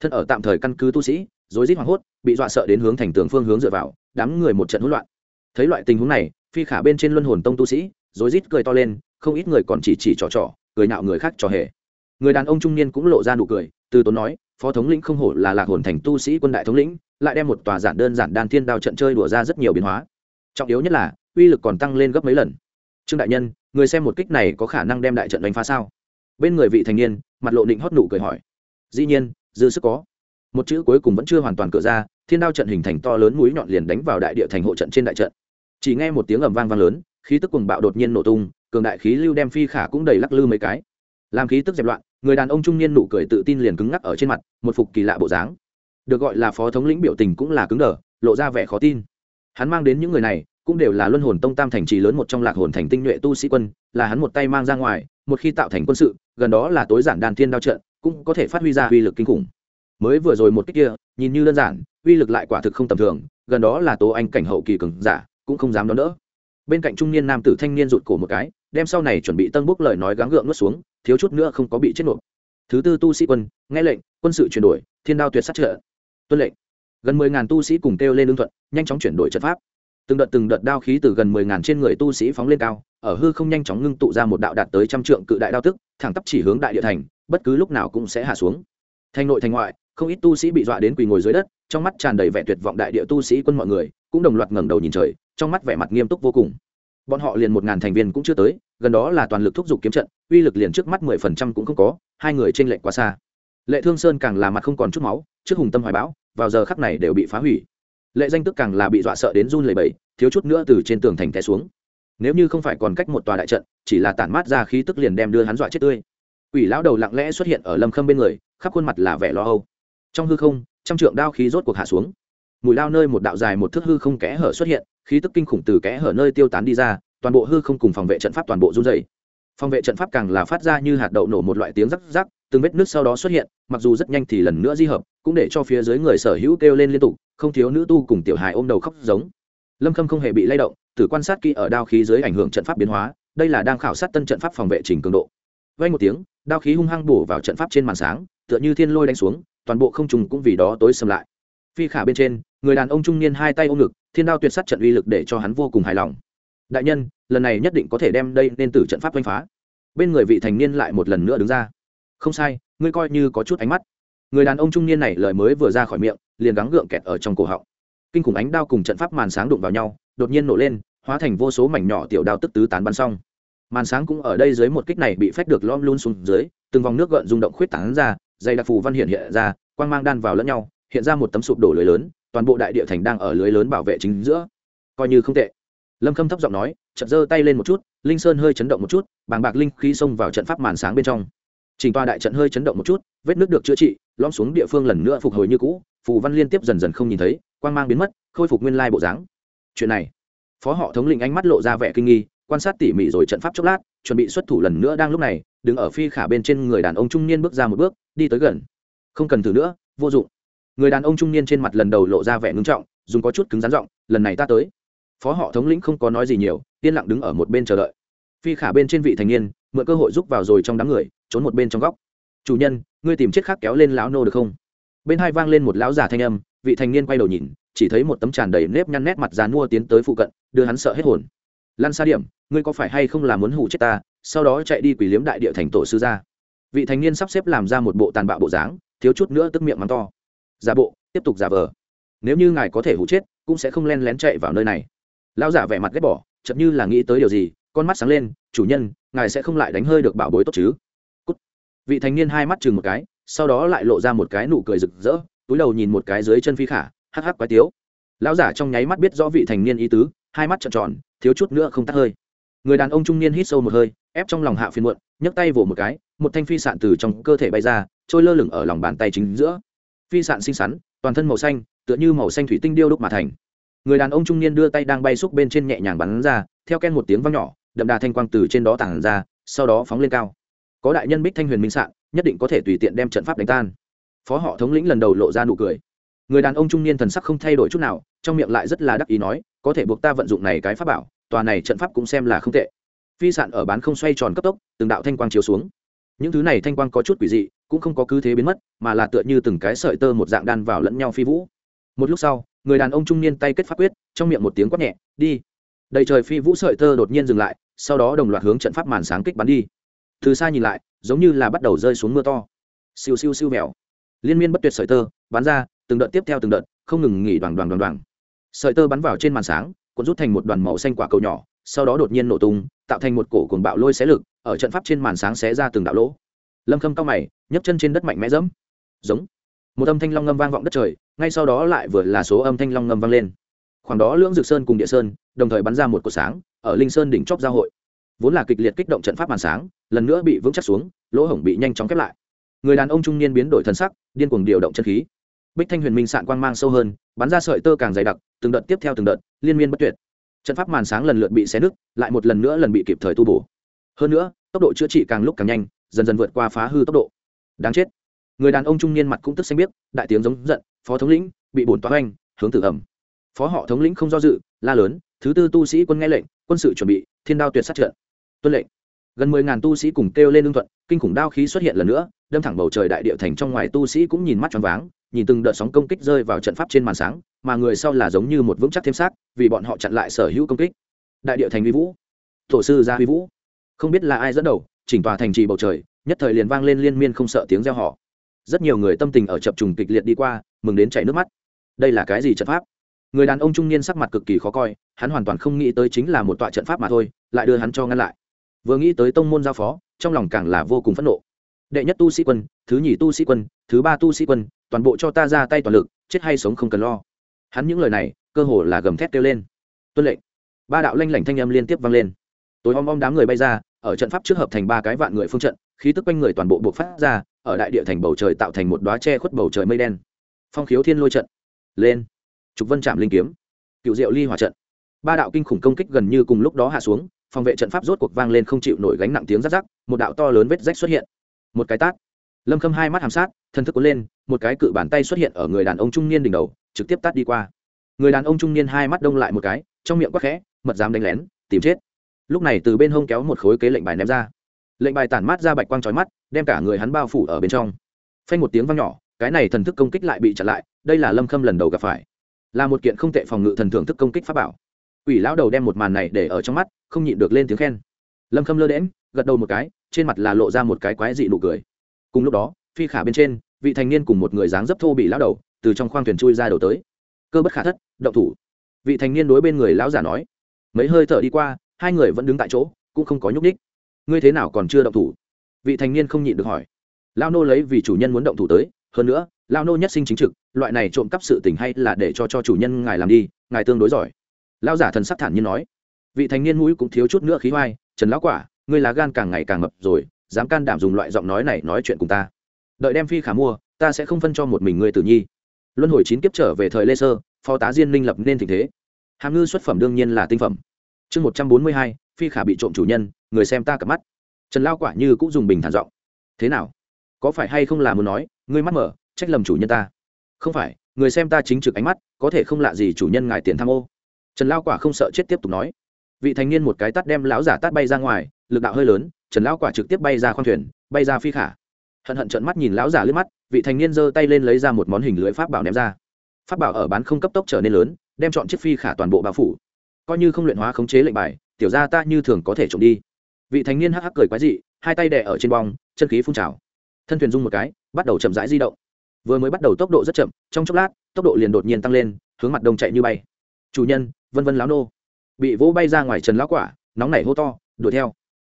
Thân ở tạm thời căn cứ tu sĩ, rối rít hoảng hốt, bị dọa sợ đến hướng thành tường phương hướng dựa vào, đám người một trận hỗn loạn. Thấy loại tình huống này, phi khả bên trên luân hồn tông tu sĩ, rối rít cười to lên không ít người còn chỉ chỉ trò trò, cười nạo người khác trò hề. Người đàn ông trung niên cũng lộ ra nụ cười, từ tốn nói, phó thống lĩnh không hổ là lạc hồn thành tu sĩ quân đại thống lĩnh, lại đem một tòa giản đơn giản đan thiên đao trận chơi đùa ra rất nhiều biến hóa. Trọng yếu nhất là, uy lực còn tăng lên gấp mấy lần. Trương đại nhân, người xem một kích này có khả năng đem đại trận đánh phá sao? Bên người vị thành niên, mặt lộ định hót nụ cười hỏi. Dĩ nhiên, dư sức có. Một chữ cuối cùng vẫn chưa hoàn toàn cửa ra, thiên đao trận hình thành to lớn mũi nhọn liền đánh vào đại địa thành hộ trận trên đại trận. Chỉ nghe một tiếng ầm vang vang lớn khí tức cuồng bạo đột nhiên nổ tung, cường đại khí lưu đem phi khả cũng đầy lắc lư mấy cái. Làm khí tức dẹp loạn, người đàn ông trung niên nụ cười tự tin liền cứng ngắc ở trên mặt, một phục kỳ lạ bộ dáng. Được gọi là phó thống lĩnh biểu tình cũng là cứng đờ, lộ ra vẻ khó tin. Hắn mang đến những người này, cũng đều là luân hồn tông tam thành trì lớn một trong lạc hồn thành tinh nhuệ tu sĩ quân, là hắn một tay mang ra ngoài, một khi tạo thành quân sự, gần đó là tối giản đàn thiên đao trận, cũng có thể phát huy ra uy lực kinh khủng. Mới vừa rồi một cách kia, nhìn như đơn giản, uy lực lại quả thực không tầm thường, gần đó là tố anh cảnh hậu kỳ cường giả, cũng không dám đón đỡ bên cạnh trung niên nam tử thanh niên rụt cổ một cái, đem sau này chuẩn bị tân bốc lời nói gắng gượng nuốt xuống, thiếu chút nữa không có bị chết nộp. Thứ tư tu sĩ quân, nghe lệnh, quân sự chuyển đổi, thiên đao tuyệt sát trợ. Tuân lệnh. Gần mười ngàn tu sĩ cùng kêu lên lương thuận, nhanh chóng chuyển đổi trận pháp. Từng đợt từng đợt đao khí từ gần mười ngàn trên người tu sĩ phóng lên cao, ở hư không nhanh chóng ngưng tụ ra một đạo đạt tới trăm trượng cự đại đao tức, thẳng tắp chỉ hướng đại địa thành, bất cứ lúc nào cũng sẽ hạ xuống. Thành nội thành ngoại, không ít tu sĩ bị dọa đến quỳ ngồi dưới đất, trong mắt tràn đầy vẻ tuyệt vọng đại địa tu sĩ quân mọi người, cũng đồng loạt ngẩng đầu nhìn trời trong mắt vẻ mặt nghiêm túc vô cùng. Bọn họ liền một ngàn thành viên cũng chưa tới gần đó là toàn lực thúc giục kiếm trận uy lực liền trước mắt mười phần trăm cũng không có hai người trên lệnh quá xa. Lệ thương sơn càng là mặt không còn chút máu trước hùng tâm hoài bão vào giờ khắc này đều bị phá hủy. Lệ danh tức càng là bị dọa sợ đến run lẩy bẩy thiếu chút nữa từ trên tường thành té xuống. Nếu như không phải còn cách một tòa đại trận chỉ là tản mát ra khí tức liền đem đưa hắn dọa chết tươi. Quỷ lão đầu lặng lẽ xuất hiện ở Lâm Khâm bên người, khắp khuôn mặt là vẻ lo âu. Trong hư không, trăm trượng đao khí rốt cuộc hạ xuống. Mùi lao nơi một đạo dài một thước hư không kẽ hở xuất hiện, khí tức kinh khủng từ kẽ hở nơi tiêu tán đi ra, toàn bộ hư không cùng phòng vệ trận pháp toàn bộ run rẩy. Phòng vệ trận pháp càng là phát ra như hạt đậu nổ một loại tiếng rắc rắc, từng vết nước sau đó xuất hiện, mặc dù rất nhanh thì lần nữa di hợp, cũng để cho phía dưới người sở hữu kêu lên liên tục, không thiếu nữ tu cùng tiểu hài ôm đầu khóc giống. Lâm Khâm không hề bị lay động, thử quan sát kỹ ở đao khí dưới ảnh hưởng trận pháp biến hóa, đây là đang khảo sát tân trận pháp phòng vệ trình cường độ. Vang một tiếng, đao khí hung hăng bổ vào trận pháp trên màn sáng tựa như thiên lôi đánh xuống toàn bộ không trùng cũng vì đó tối xâm lại phi khả bên trên người đàn ông trung niên hai tay ôm ngực, thiên đao tuyệt sắt trận uy lực để cho hắn vô cùng hài lòng. Đại nhân, lần này nhất định có thể đem đây nên tử trận pháp đánh phá. Bên người vị thành niên lại một lần nữa đứng ra. Không sai, ngươi coi như có chút ánh mắt. Người đàn ông trung niên này lời mới vừa ra khỏi miệng, liền gắng gượng kẹt ở trong cổ họng. Kinh khủng ánh đao cùng trận pháp màn sáng đụng vào nhau, đột nhiên nổ lên, hóa thành vô số mảnh nhỏ tiểu đao tức tứ tán bắn xong. Màn sáng cũng ở đây dưới một kích này bị phách được lom luôn xuống dưới, từng vòng nước gợn rung động khuyết tán ra, dày đặc phù văn hiện hiện ra, quang mang đan vào lẫn nhau, hiện ra một tấm sụp đổ lưới lớn toàn bộ đại địa thành đang ở lưới lớn bảo vệ chính giữa. Coi như không tệ. Lâm khâm thấp giọng nói, chợt giơ tay lên một chút, linh sơn hơi chấn động một chút, bàng bạc linh khí xông vào trận pháp màn sáng bên trong. Trình toa đại trận hơi chấn động một chút, vết nước được chữa trị lom xuống địa phương lần nữa phục hồi như cũ, phù văn liên tiếp dần dần không nhìn thấy, quang mang biến mất, khôi phục nguyên lai bộ dáng. Chuyện này, phó họ thống lĩnh ánh mắt lộ ra vẻ kinh nghi, quan sát tỉ mỉ rồi trận pháp chốc lát, chuẩn bị xuất thủ lần nữa đang lúc này, đứng ở phi khả bên trên người đàn ông trung niên bước ra một bước, đi tới gần. Không cần thử nữa, vô dụng người đàn ông trung niên trên mặt lần đầu lộ ra vẻ ngưng trọng, dùng có chút cứng rắn giọng, lần này ta tới. Phó họ thống lĩnh không có nói gì nhiều, yên lặng đứng ở một bên chờ đợi. Phi khả bên trên vị thành niên, mượn cơ hội rút vào rồi trong đám người, trốn một bên trong góc. Chủ nhân, ngươi tìm chiếc khác kéo lên lão nô được không? Bên hai vang lên một lão già thanh âm, vị thành niên quay đầu nhìn, chỉ thấy một tấm tràn đầy nếp nhăn nét mặt dán mua tiến tới phụ cận, đưa hắn sợ hết hồn. Lan xa điểm, ngươi có phải hay không là muốn hủ chết ta, sau đó chạy đi quỷ liếm đại địa thành tổ sư ra vị thành niên sắp xếp làm ra một bộ tàn bạo bộ dáng, thiếu chút nữa tức miệng mắng to giả bộ, tiếp tục giả vờ. Nếu như ngài có thể hụ chết, cũng sẽ không len lén chạy vào nơi này. Lão giả vẻ mặt ghét bỏ chậm như là nghĩ tới điều gì, con mắt sáng lên, chủ nhân, ngài sẽ không lại đánh hơi được bảo bối tốt chứ? Cút. vị thành niên hai mắt chừng một cái, sau đó lại lộ ra một cái nụ cười rực rỡ, túi đầu nhìn một cái dưới chân phi khả, hắc hắc quái tiếu. Lão giả trong nháy mắt biết rõ vị thành niên ý tứ, hai mắt trợn tròn, thiếu chút nữa không tắt hơi. Người đàn ông trung niên hít sâu một hơi, ép trong lòng hạ phiền muộn, nhấc tay vỗ một cái, một thanh phi sạn từ trong cơ thể bay ra, trôi lơ lửng ở lòng bàn tay chính giữa phi sạn xinh xắn, toàn thân màu xanh, tựa như màu xanh thủy tinh điêu đúc mà thành. Người đàn ông trung niên đưa tay đang bay xúc bên trên nhẹ nhàng bắn ra, theo ken một tiếng vang nhỏ, đậm đà thanh quang từ trên đó tản ra, sau đó phóng lên cao. Có đại nhân bích thanh huyền minh sạn, nhất định có thể tùy tiện đem trận pháp đánh tan. Phó họ thống lĩnh lần đầu lộ ra nụ cười. Người đàn ông trung niên thần sắc không thay đổi chút nào, trong miệng lại rất là đắc ý nói, có thể buộc ta vận dụng này cái pháp bảo, tòa này trận pháp cũng xem là không tệ. Phi sạn ở bán không xoay tròn cấp tốc, từng đạo thanh quang chiếu xuống. Những thứ này thanh quang có chút quỷ dị cũng không có cứ thế biến mất, mà là tựa như từng cái sợi tơ một dạng đan vào lẫn nhau phi vũ. Một lúc sau, người đàn ông trung niên tay kết pháp quyết, trong miệng một tiếng quát nhẹ, đi. Đầy trời phi vũ sợi tơ đột nhiên dừng lại, sau đó đồng loạt hướng trận pháp màn sáng kích bắn đi. Từ xa nhìn lại, giống như là bắt đầu rơi xuống mưa to. Siêu siêu siêu mèo liên miên bất tuyệt sợi tơ bắn ra, từng đợt tiếp theo từng đợt, không ngừng nghỉ đoàn đoàn đoàn đoàn sợi tơ bắn vào trên màn sáng, cuốn rút thành một đoàn màu xanh quả cầu nhỏ, sau đó đột nhiên nổ tung, tạo thành một cổ cuồng bạo lôi xé lực, ở trận pháp trên màn sáng xé ra từng đạo lỗ. Lâm khâm cao mày nhấc chân trên đất mạnh mẽ dẫm. Giống. Một âm thanh long ngâm vang vọng đất trời, ngay sau đó lại vừa là số âm thanh long ngâm vang lên. Khoảng đó lưỡng dược sơn cùng địa sơn, đồng thời bắn ra một cột sáng, ở linh sơn đỉnh chóp giao hội. Vốn là kịch liệt kích động trận pháp màn sáng, lần nữa bị vững chắc xuống, lỗ hổng bị nhanh chóng khép lại. Người đàn ông trung niên biến đổi thần sắc, điên cuồng điều động chân khí. Bích thanh huyền minh sạn quang mang sâu hơn, bắn ra sợi tơ càng dày đặc, từng đợt tiếp theo từng đợt, liên miên bất tuyệt. Trận pháp màn sáng lần lượt bị xé nứt, lại một lần nữa lần bị kịp thời tu bổ. Hơn nữa, tốc độ chữa trị càng lúc càng nhanh, dần dần vượt qua phá hư tốc độ đáng chết. Người đàn ông trung niên mặt cũng tức xanh biết đại tiếng giống giận, phó thống lĩnh, bị bổn toán oanh hướng tử ẩm. Phó họ thống lĩnh không do dự, la lớn, thứ tư tu sĩ quân nghe lệnh, quân sự chuẩn bị, thiên đao tuyệt sát trận. Tuân lệnh. Gần mười ngàn tu sĩ cùng kêu lên lương thuận, kinh khủng đao khí xuất hiện lần nữa, đâm thẳng bầu trời đại địa thành trong ngoài tu sĩ cũng nhìn mắt choáng váng, nhìn từng đợt sóng công kích rơi vào trận pháp trên màn sáng, mà người sau là giống như một vững chắc thêm xác, vì bọn họ chặn lại sở hữu công kích. Đại địa thành vi vũ. Tổ sư gia vi vũ. Không biết là ai dẫn đầu, chỉnh tòa thành trì bầu trời nhất thời liền vang lên liên miên không sợ tiếng reo họ rất nhiều người tâm tình ở chập trùng kịch liệt đi qua, mừng đến chảy nước mắt. Đây là cái gì trận pháp? Người đàn ông trung niên sắc mặt cực kỳ khó coi, hắn hoàn toàn không nghĩ tới chính là một tọa trận pháp mà thôi, lại đưa hắn cho ngăn lại. Vừa nghĩ tới tông môn giao phó, trong lòng càng là vô cùng phẫn nộ. Đệ nhất tu sĩ quân, thứ nhì tu sĩ quân, thứ ba tu sĩ quân, toàn bộ cho ta ra tay toàn lực, chết hay sống không cần lo. Hắn những lời này, cơ hồ là gầm thét kêu lên. Tuân lệnh. Ba đạo lanh lảnh thanh âm liên tiếp vang lên. Tối om om đám người bay ra ở trận pháp trước hợp thành ba cái vạn người phương trận, khí tức quanh người toàn bộ buộc phát ra, ở đại địa thành bầu trời tạo thành một đoá che khuất bầu trời mây đen. Phong khiếu thiên lôi trận. Lên. Trục vân chạm linh kiếm. Cựu diệu ly hỏa trận. Ba đạo kinh khủng công kích gần như cùng lúc đó hạ xuống, phòng vệ trận pháp rốt cuộc vang lên không chịu nổi gánh nặng tiếng rắc rắc, một đạo to lớn vết rách xuất hiện. Một cái tát. Lâm khâm hai mắt hàm sát, thân thức cuốn lên, một cái cự bàn tay xuất hiện ở người đàn ông trung niên đỉnh đầu, trực tiếp tát đi qua. Người đàn ông trung niên hai mắt đông lại một cái, trong miệng quắc khẽ, mật dám đánh lén, tìm chết lúc này từ bên hông kéo một khối kế lệnh bài ném ra. Lệnh bài tản mát ra bạch quang trói mắt, đem cả người hắn bao phủ ở bên trong. Phanh một tiếng vang nhỏ, cái này thần thức công kích lại bị chặn lại, đây là lâm khâm lần đầu gặp phải. Là một kiện không tệ phòng ngự thần thưởng thức công kích pháp bảo. Ủy lão đầu đem một màn này để ở trong mắt, không nhịn được lên tiếng khen. Lâm khâm lơ đễm gật đầu một cái, trên mặt là lộ ra một cái quái dị nụ cười. Cùng lúc đó, phi khả bên trên, vị thành niên cùng một người dáng dấp thô bị lão đầu, từ trong khoang thuyền chui ra đầu tới. Cơ bất khả thất, động thủ. Vị thành niên đối bên người lão giả nói, mấy hơi thở đi qua hai người vẫn đứng tại chỗ, cũng không có nhúc ních ngươi thế nào còn chưa động thủ? Vị thành niên không nhịn được hỏi. Lao nô lấy vì chủ nhân muốn động thủ tới, hơn nữa, lao nô nhất sinh chính trực, loại này trộm cắp sự tình hay là để cho cho chủ nhân ngài làm đi, ngài tương đối giỏi. Lao giả thần sắc thản nhiên nói. Vị thành niên mũi cũng thiếu chút nữa khí hoai, trần lão quả, ngươi lá gan càng ngày càng mập rồi, dám can đảm dùng loại giọng nói này nói chuyện cùng ta. Đợi đem phi khả mua, ta sẽ không phân cho một mình ngươi tử nhi. Luân hồi chín kiếp trở về thời lê sơ, phó tá diên minh lập nên tình thế. Hàm ngư xuất phẩm đương nhiên là tinh phẩm chương một trăm bốn mươi hai, phi khả bị trộm chủ nhân, người xem ta cặp mắt. Trần lao quả như cũng dùng bình thản giọng. Thế nào? Có phải hay không là muốn nói, ngươi mắt mở, trách lầm chủ nhân ta? Không phải, người xem ta chính trực ánh mắt, có thể không lạ gì chủ nhân ngài tiền tham ô. Trần lao quả không sợ chết tiếp tục nói. Vị thành niên một cái tắt đem lão giả tắt bay ra ngoài, lực đạo hơi lớn, trần lão quả trực tiếp bay ra khoang thuyền, bay ra phi khả. Hận hận trợn mắt nhìn lão giả lướt mắt, vị thành niên giơ tay lên lấy ra một món hình lưới pháp bảo ném ra. Pháp bảo ở bán không cấp tốc trở nên lớn, đem chọn chiếc phi khả toàn bộ bao phủ coi như không luyện hóa khống chế lệnh bài, tiểu ra ta như thường có thể trộm đi. Vị thành niên hắc hắc cười quái dị, hai tay đè ở trên bong, chân khí phun trào. Thân thuyền rung một cái, bắt đầu chậm rãi di động. Vừa mới bắt đầu tốc độ rất chậm, trong chốc lát, tốc độ liền đột nhiên tăng lên, hướng mặt đông chạy như bay. Chủ nhân, vân vân láo nô. Bị vỗ bay ra ngoài trần lão quả, nóng nảy hô to, đuổi theo.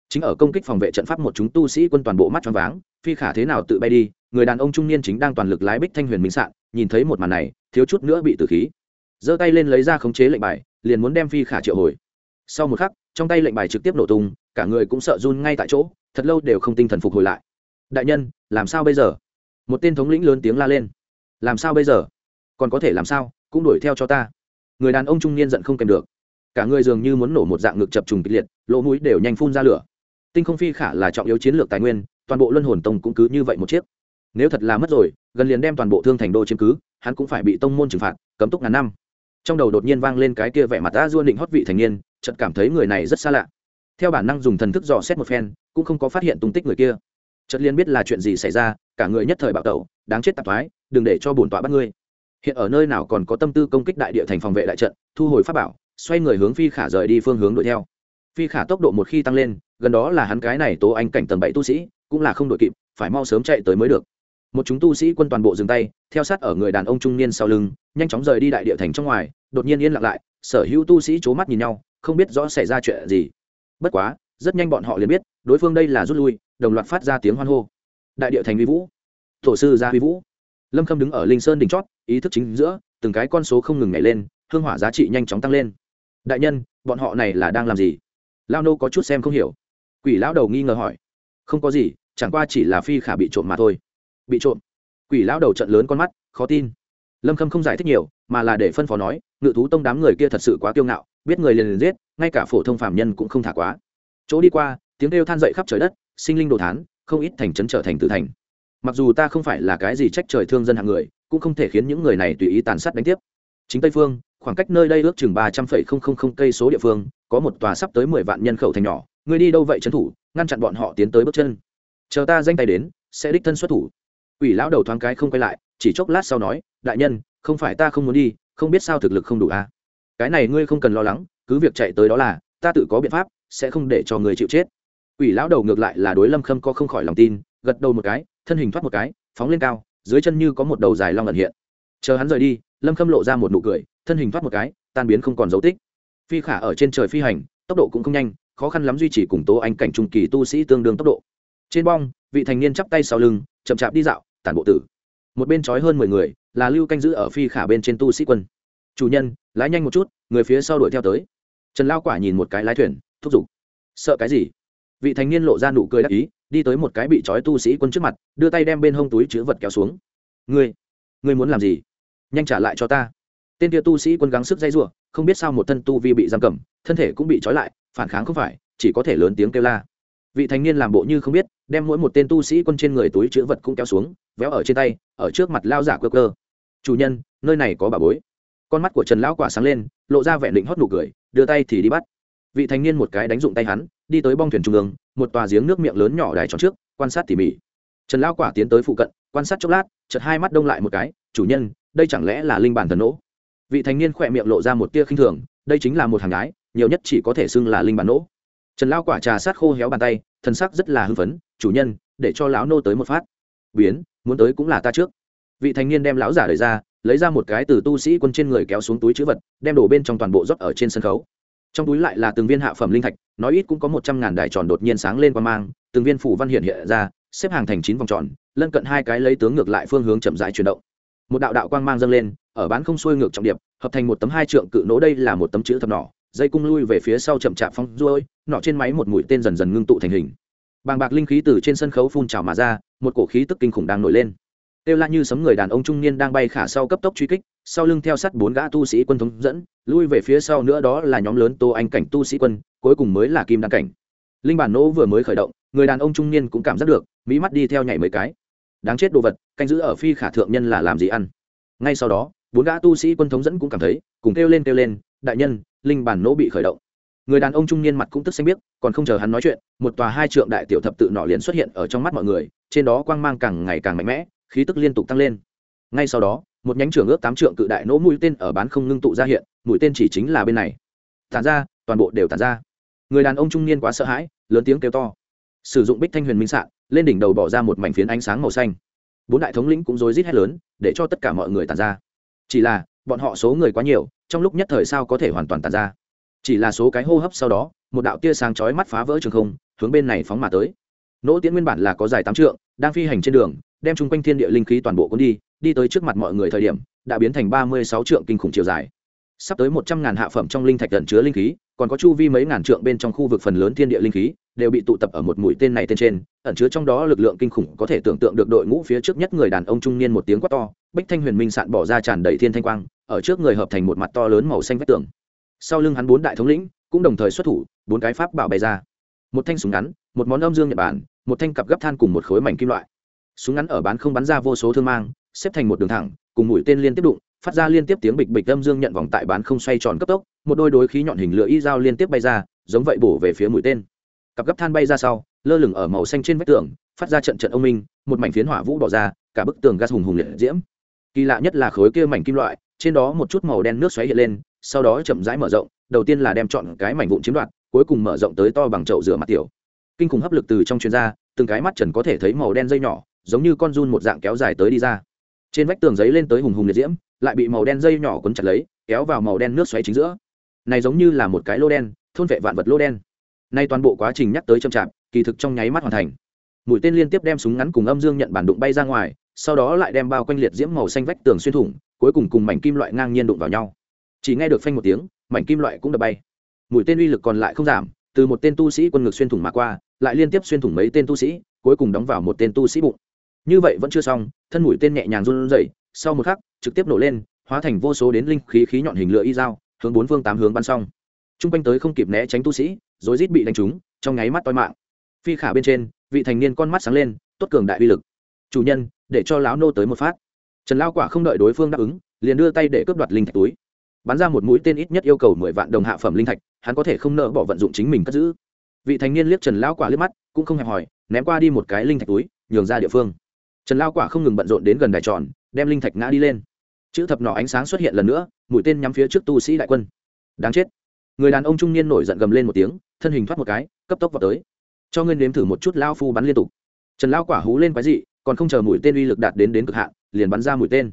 Chính ở công kích phòng vệ trận pháp một chúng tu sĩ quân toàn bộ mắt choáng váng, phi khả thế nào tự bay đi, người đàn ông trung niên chính đang toàn lực lái bích thanh huyền minh sạn, nhìn thấy một màn này, thiếu chút nữa bị tử khí giơ tay lên lấy ra khống chế lệnh bài, liền muốn đem phi khả triệu hồi. Sau một khắc, trong tay lệnh bài trực tiếp nổ tung, cả người cũng sợ run ngay tại chỗ, thật lâu đều không tinh thần phục hồi lại. Đại nhân, làm sao bây giờ? Một tên thống lĩnh lớn tiếng la lên. Làm sao bây giờ? Còn có thể làm sao? Cũng đuổi theo cho ta. Người đàn ông trung niên giận không kèm được. Cả người dường như muốn nổ một dạng ngực chập trùng kịch liệt, lỗ mũi đều nhanh phun ra lửa. Tinh không phi khả là trọng yếu chiến lược tài nguyên, toàn bộ luân hồn tông cũng cứ như vậy một chiếc. Nếu thật là mất rồi, gần liền đem toàn bộ thương thành đô chiếm cứ, hắn cũng phải bị tông môn trừng phạt, cấm túc ngàn năm trong đầu đột nhiên vang lên cái kia vẻ mặt ta duôn định hót vị thành niên, chợt cảm thấy người này rất xa lạ. Theo bản năng dùng thần thức dò xét một phen, cũng không có phát hiện tung tích người kia. Chợt liên biết là chuyện gì xảy ra, cả người nhất thời bạo tẩu, đáng chết tạp thoái, đừng để cho bổn tọa bắt ngươi. Hiện ở nơi nào còn có tâm tư công kích đại địa thành phòng vệ đại trận, thu hồi pháp bảo, xoay người hướng phi khả rời đi phương hướng đuổi theo. Phi khả tốc độ một khi tăng lên, gần đó là hắn cái này tố anh cảnh tầng bảy tu sĩ, cũng là không đội kịp, phải mau sớm chạy tới mới được một chúng tu sĩ quân toàn bộ dừng tay, theo sát ở người đàn ông trung niên sau lưng, nhanh chóng rời đi đại địa thành trong ngoài, đột nhiên yên lặng lại, sở hữu tu sĩ c h ố mắt nhìn nhau, không biết rõ xảy ra chuyện gì. Bất quá, rất nhanh bọn họ liền biết, đối phương đây là rút lui, đồng loạt phát ra tiếng hoan hô. Đại địa thành vi vũ. Tổ sư gia vi vũ. Lâm khâm đứng ở linh sơn đỉnh chót, ý thức chính giữa, từng cái con số không ngừng nhảy lên, hương hỏa giá trị nhanh chóng tăng lên. Đại nhân, bọn họ này là đang làm gì? Lao nô có chút xem không hiểu. Quỷ lão đầu nghi ngờ hỏi. Không có gì, chẳng qua chỉ là phi khả bị trộm mà thôi bị trộm. Quỷ lão đầu trận lớn con mắt, khó tin. Lâm khâm không giải thích nhiều, mà là để phân phó nói, ngự thú tông đám người kia thật sự quá kiêu ngạo, biết người liền liền giết, ngay cả phổ thông phạm nhân cũng không thả quá. Chỗ đi qua, tiếng kêu than dậy khắp trời đất, sinh linh đồ thán, không ít thành trấn trở thành tự thành. Mặc dù ta không phải là cái gì trách trời thương dân hạng người, cũng không thể khiến những người này tùy ý tàn sát đánh tiếp. Chính tây phương, khoảng cách nơi đây ước chừng ba trăm phẩy không không không cây số địa phương, có một tòa sắp tới mười vạn nhân khẩu thành nhỏ. Người đi đâu vậy trấn thủ, ngăn chặn bọn họ tiến tới bước chân. Chờ ta danh tay đến, sẽ đích thân xuất thủ. Quỷ lão đầu thoáng cái không quay lại, chỉ chốc lát sau nói, đại nhân, không phải ta không muốn đi, không biết sao thực lực không đủ. À? Cái này ngươi không cần lo lắng, cứ việc chạy tới đó là, ta tự có biện pháp, sẽ không để cho người chịu chết. Quỷ lão đầu ngược lại là đối Lâm Khâm có không khỏi lòng tin, gật đầu một cái, thân hình thoát một cái, phóng lên cao, dưới chân như có một đầu dài long ẩn hiện. Chờ hắn rời đi, Lâm Khâm lộ ra một nụ cười, thân hình thoát một cái, tan biến không còn dấu tích. Phi khả ở trên trời phi hành, tốc độ cũng không nhanh, khó khăn lắm duy trì cùng Tố Anh cảnh trung kỳ tu sĩ tương đương tốc độ. Trên bong, vị thành niên chắp tay sau lưng, chậm chạp đi dạo, tản bộ tử. Một bên trói hơn mười người, là lưu canh giữ ở phi khả bên trên tu sĩ quân. Chủ nhân, lái nhanh một chút, người phía sau đuổi theo tới. Trần lao quả nhìn một cái lái thuyền, thúc giục. Sợ cái gì? Vị thành niên lộ ra nụ cười đắc ý, đi tới một cái bị trói tu sĩ quân trước mặt, đưa tay đem bên hông túi chữ vật kéo xuống. Ngươi ngươi muốn làm gì? Nhanh trả lại cho ta. Tên kia tu sĩ quân gắng sức dây giụa không biết sao một thân tu vi bị giam cầm, thân thể cũng bị trói lại, phản kháng không phải, chỉ có thể lớn tiếng kêu la. Vị thành niên làm bộ như không biết đem mỗi một tên tu sĩ quân trên người túi chữ vật cũng kéo xuống, véo ở trên tay, ở trước mặt lao giả cơ cơ chủ nhân, nơi này có bà bối. Con mắt của trần lão quả sáng lên, lộ ra vẻ định hót nụ cười, đưa tay thì đi bắt. Vị thanh niên một cái đánh dụng tay hắn, đi tới bong thuyền trung ương, một tòa giếng nước miệng lớn nhỏ đài tròn trước, quan sát tỉ mỉ. Trần lão quả tiến tới phụ cận, quan sát chốc lát, chợt hai mắt đông lại một cái, chủ nhân, đây chẳng lẽ là linh bản thần nỗ? Vị thanh niên khỏe miệng lộ ra một tia khinh thường, đây chính là một hàng gái, nhiều nhất chỉ có thể xưng là linh bản nỗ. Trần lão quả trà sát khô héo bàn tay thân sắc rất là hưng phấn, chủ nhân, để cho lão nô tới một phát. Biến, muốn tới cũng là ta trước. Vị thanh niên đem lão giả đời ra, lấy ra một cái từ tu sĩ quân trên người kéo xuống túi chữ vật, đem đổ bên trong toàn bộ rót ở trên sân khấu. Trong túi lại là từng viên hạ phẩm linh thạch, nói ít cũng có một trăm ngàn đài tròn đột nhiên sáng lên qua mang, từng viên phủ văn hiện hiện ra, xếp hàng thành chín vòng tròn, lân cận hai cái lấy tướng ngược lại phương hướng chậm rãi chuyển động. Một đạo đạo quang mang dâng lên, ở bán không xuôi ngược trọng điệp, hợp thành một tấm hai trượng cự nỗ đây là một tấm chữ thập nỏ dây cung lui về phía sau chậm chạp phong ruôi, nọ trên máy một mũi tên dần dần ngưng tụ thành hình. Bàng bạc linh khí từ trên sân khấu phun trào mà ra, một cổ khí tức kinh khủng đang nổi lên. Têu la như sấm người đàn ông trung niên đang bay khả sau cấp tốc truy kích, sau lưng theo sát bốn gã tu sĩ quân thống dẫn, lui về phía sau nữa đó là nhóm lớn tô anh cảnh tu sĩ quân, cuối cùng mới là kim đăng cảnh. Linh bản nỗ vừa mới khởi động, người đàn ông trung niên cũng cảm giác được mỹ mắt đi theo nhảy mấy cái. Đáng chết đồ vật, canh giữ ở phi khả thượng nhân là làm gì ăn? Ngay sau đó, bốn gã tu sĩ quân thống dẫn cũng cảm thấy, cùng kêu lên kêu lên đại nhân, linh bản nỗ bị khởi động. Người đàn ông trung niên mặt cũng tức xanh biết còn không chờ hắn nói chuyện, một tòa hai trượng đại tiểu thập tự nọ liền xuất hiện ở trong mắt mọi người, trên đó quang mang càng ngày càng mạnh mẽ, khí tức liên tục tăng lên. Ngay sau đó, một nhánh trưởng ước tám trượng cự đại nỗ mũi tên ở bán không ngưng tụ ra hiện, mũi tên chỉ chính là bên này. Tàn ra, toàn bộ đều tàn ra. Người đàn ông trung niên quá sợ hãi, lớn tiếng kêu to. Sử dụng bích thanh huyền minh sạn, lên đỉnh đầu bỏ ra một mảnh phiến ánh sáng màu xanh. Bốn đại thống lĩnh cũng rối rít hét lớn, để cho tất cả mọi người tàn ra. Chỉ là, bọn họ số người quá nhiều trong lúc nhất thời sao có thể hoàn toàn tàn ra. Chỉ là số cái hô hấp sau đó, một đạo tia sáng chói mắt phá vỡ trường không, hướng bên này phóng mà tới. Nỗ tiễn nguyên bản là có dài tám trượng, đang phi hành trên đường, đem chung quanh thiên địa linh khí toàn bộ cuốn đi đi tới trước mặt mọi người thời điểm, đã biến thành ba mươi sáu trượng kinh khủng chiều dài. Sắp tới một trăm ngàn hạ phẩm trong linh thạch tận chứa linh khí còn có chu vi mấy ngàn trượng bên trong khu vực phần lớn thiên địa linh khí đều bị tụ tập ở một mũi tên này tên trên, ẩn chứa trong đó lực lượng kinh khủng có thể tưởng tượng được đội ngũ phía trước nhất người đàn ông trung niên một tiếng quát to, bích thanh huyền minh sạn bỏ ra tràn đầy thiên thanh quang, ở trước người hợp thành một mặt to lớn màu xanh vách tường. Sau lưng hắn bốn đại thống lĩnh cũng đồng thời xuất thủ, bốn cái pháp bảo bày ra. Một thanh súng ngắn, một món âm dương nhật bản, một thanh cặp gấp than cùng một khối mảnh kim loại. Súng ngắn ở bán không bắn ra vô số thương mang, xếp thành một đường thẳng, cùng mũi tên liên tiếp đụng phát ra liên tiếp tiếng bịch bịch âm dương nhận vòng tại bán không xoay tròn cấp tốc, một đôi đối khí nhọn hình lửa y dao liên tiếp bay ra, giống vậy bổ về phía mũi tên. Cặp gấp than bay ra sau, lơ lửng ở màu xanh trên vách tường, phát ra trận trận ông minh, một mảnh phiến hỏa vũ bỏ ra, cả bức tường gas hùng hùng liệt diễm. Kỳ lạ nhất là khối kia mảnh kim loại, trên đó một chút màu đen nước xoáy hiện lên, sau đó chậm rãi mở rộng, đầu tiên là đem chọn cái mảnh vụn chiếm đoạt, cuối cùng mở rộng tới to bằng chậu rửa mặt tiểu. Kinh khủng hấp lực từ trong chuyên gia, từng cái mắt trần có thể thấy màu đen dây nhỏ, giống như con run một dạng kéo dài tới đi ra. Trên vách tường giấy lên tới hùng hùng liệt diễm lại bị màu đen dây nhỏ quấn chặt lấy, kéo vào màu đen nước xoáy chính giữa. Này giống như là một cái lô đen, thôn vệ vạn vật lô đen. Nay toàn bộ quá trình nhắc tới chậm chạp, kỳ thực trong nháy mắt hoàn thành. Mũi tên liên tiếp đem súng ngắn cùng âm dương nhận bản đụng bay ra ngoài, sau đó lại đem bao quanh liệt diễm màu xanh vách tường xuyên thủng, cuối cùng cùng mảnh kim loại ngang nhiên đụng vào nhau. Chỉ nghe được phanh một tiếng, mảnh kim loại cũng đập bay. Mũi tên uy lực còn lại không giảm, từ một tên tu sĩ quân ngực xuyên thủng mà qua, lại liên tiếp xuyên thủng mấy tên tu sĩ, cuối cùng đóng vào một tên tu sĩ bụng. Như vậy vẫn chưa xong, thân mũi tên nhẹ nhàng run rẩy sau một khắc, trực tiếp nổ lên, hóa thành vô số đến linh khí khí nhọn hình lửa y dao, hướng bốn phương tám hướng bắn xong. Trung quanh tới không kịp né tránh tu sĩ rồi rít bị đánh trúng, trong nháy mắt toi mạng. Phi khả bên trên, vị thành niên con mắt sáng lên, tốt cường đại uy lực. Chủ nhân, để cho lão nô tới một phát. Trần lao quả không đợi đối phương đáp ứng, liền đưa tay để cướp đoạt linh thạch túi. Bắn ra một mũi tên ít nhất yêu cầu mười vạn đồng hạ phẩm linh thạch, hắn có thể không nợ bỏ vận dụng chính mình cất giữ. Vị thành niên liếc trần lao quả liếc mắt, cũng không hẹp hỏi, ném qua đi một cái linh thạch túi, nhường ra địa phương. Trần lao quả không ngừng bận rộn đến gần đài tròn đem linh thạch ngã đi lên. Chữ thập nỏ ánh sáng xuất hiện lần nữa, mũi tên nhắm phía trước tu sĩ đại quân. Đáng chết. Người đàn ông trung niên nổi giận gầm lên một tiếng, thân hình thoát một cái, cấp tốc vào tới. Cho ngươi nếm thử một chút lao phu bắn liên tục. Trần lao quả hú lên quái dị, còn không chờ mũi tên uy lực đạt đến đến cực hạn, liền bắn ra mũi tên.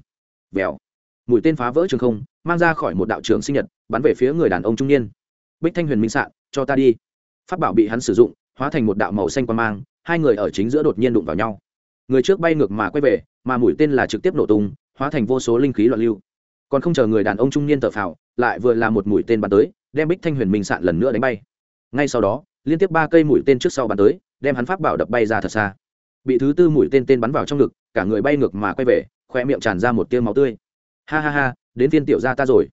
Vèo. Mũi tên phá vỡ trường không, mang ra khỏi một đạo trường sinh nhật, bắn về phía người đàn ông trung niên. Bích thanh huyền minh sạn, cho ta đi. Phát bảo bị hắn sử dụng, hóa thành một đạo màu xanh quan mang, hai người ở chính giữa đột nhiên đụng vào nhau người trước bay ngược mà quay về, mà mũi tên là trực tiếp nổ tung, hóa thành vô số linh khí loạn lưu. Còn không chờ người đàn ông trung niên thở phào, lại vừa là một mũi tên bắn tới, đem bích thanh huyền minh sạn lần nữa đánh bay. Ngay sau đó, liên tiếp ba cây mũi tên trước sau bắn tới, đem hắn pháp bảo đập bay ra thật xa. Bị thứ tư mũi tên tên bắn vào trong ngực, cả người bay ngược mà quay về khoe miệng tràn ra một tiêu máu tươi. Ha ha ha, đến phiên tiểu gia ta rồi.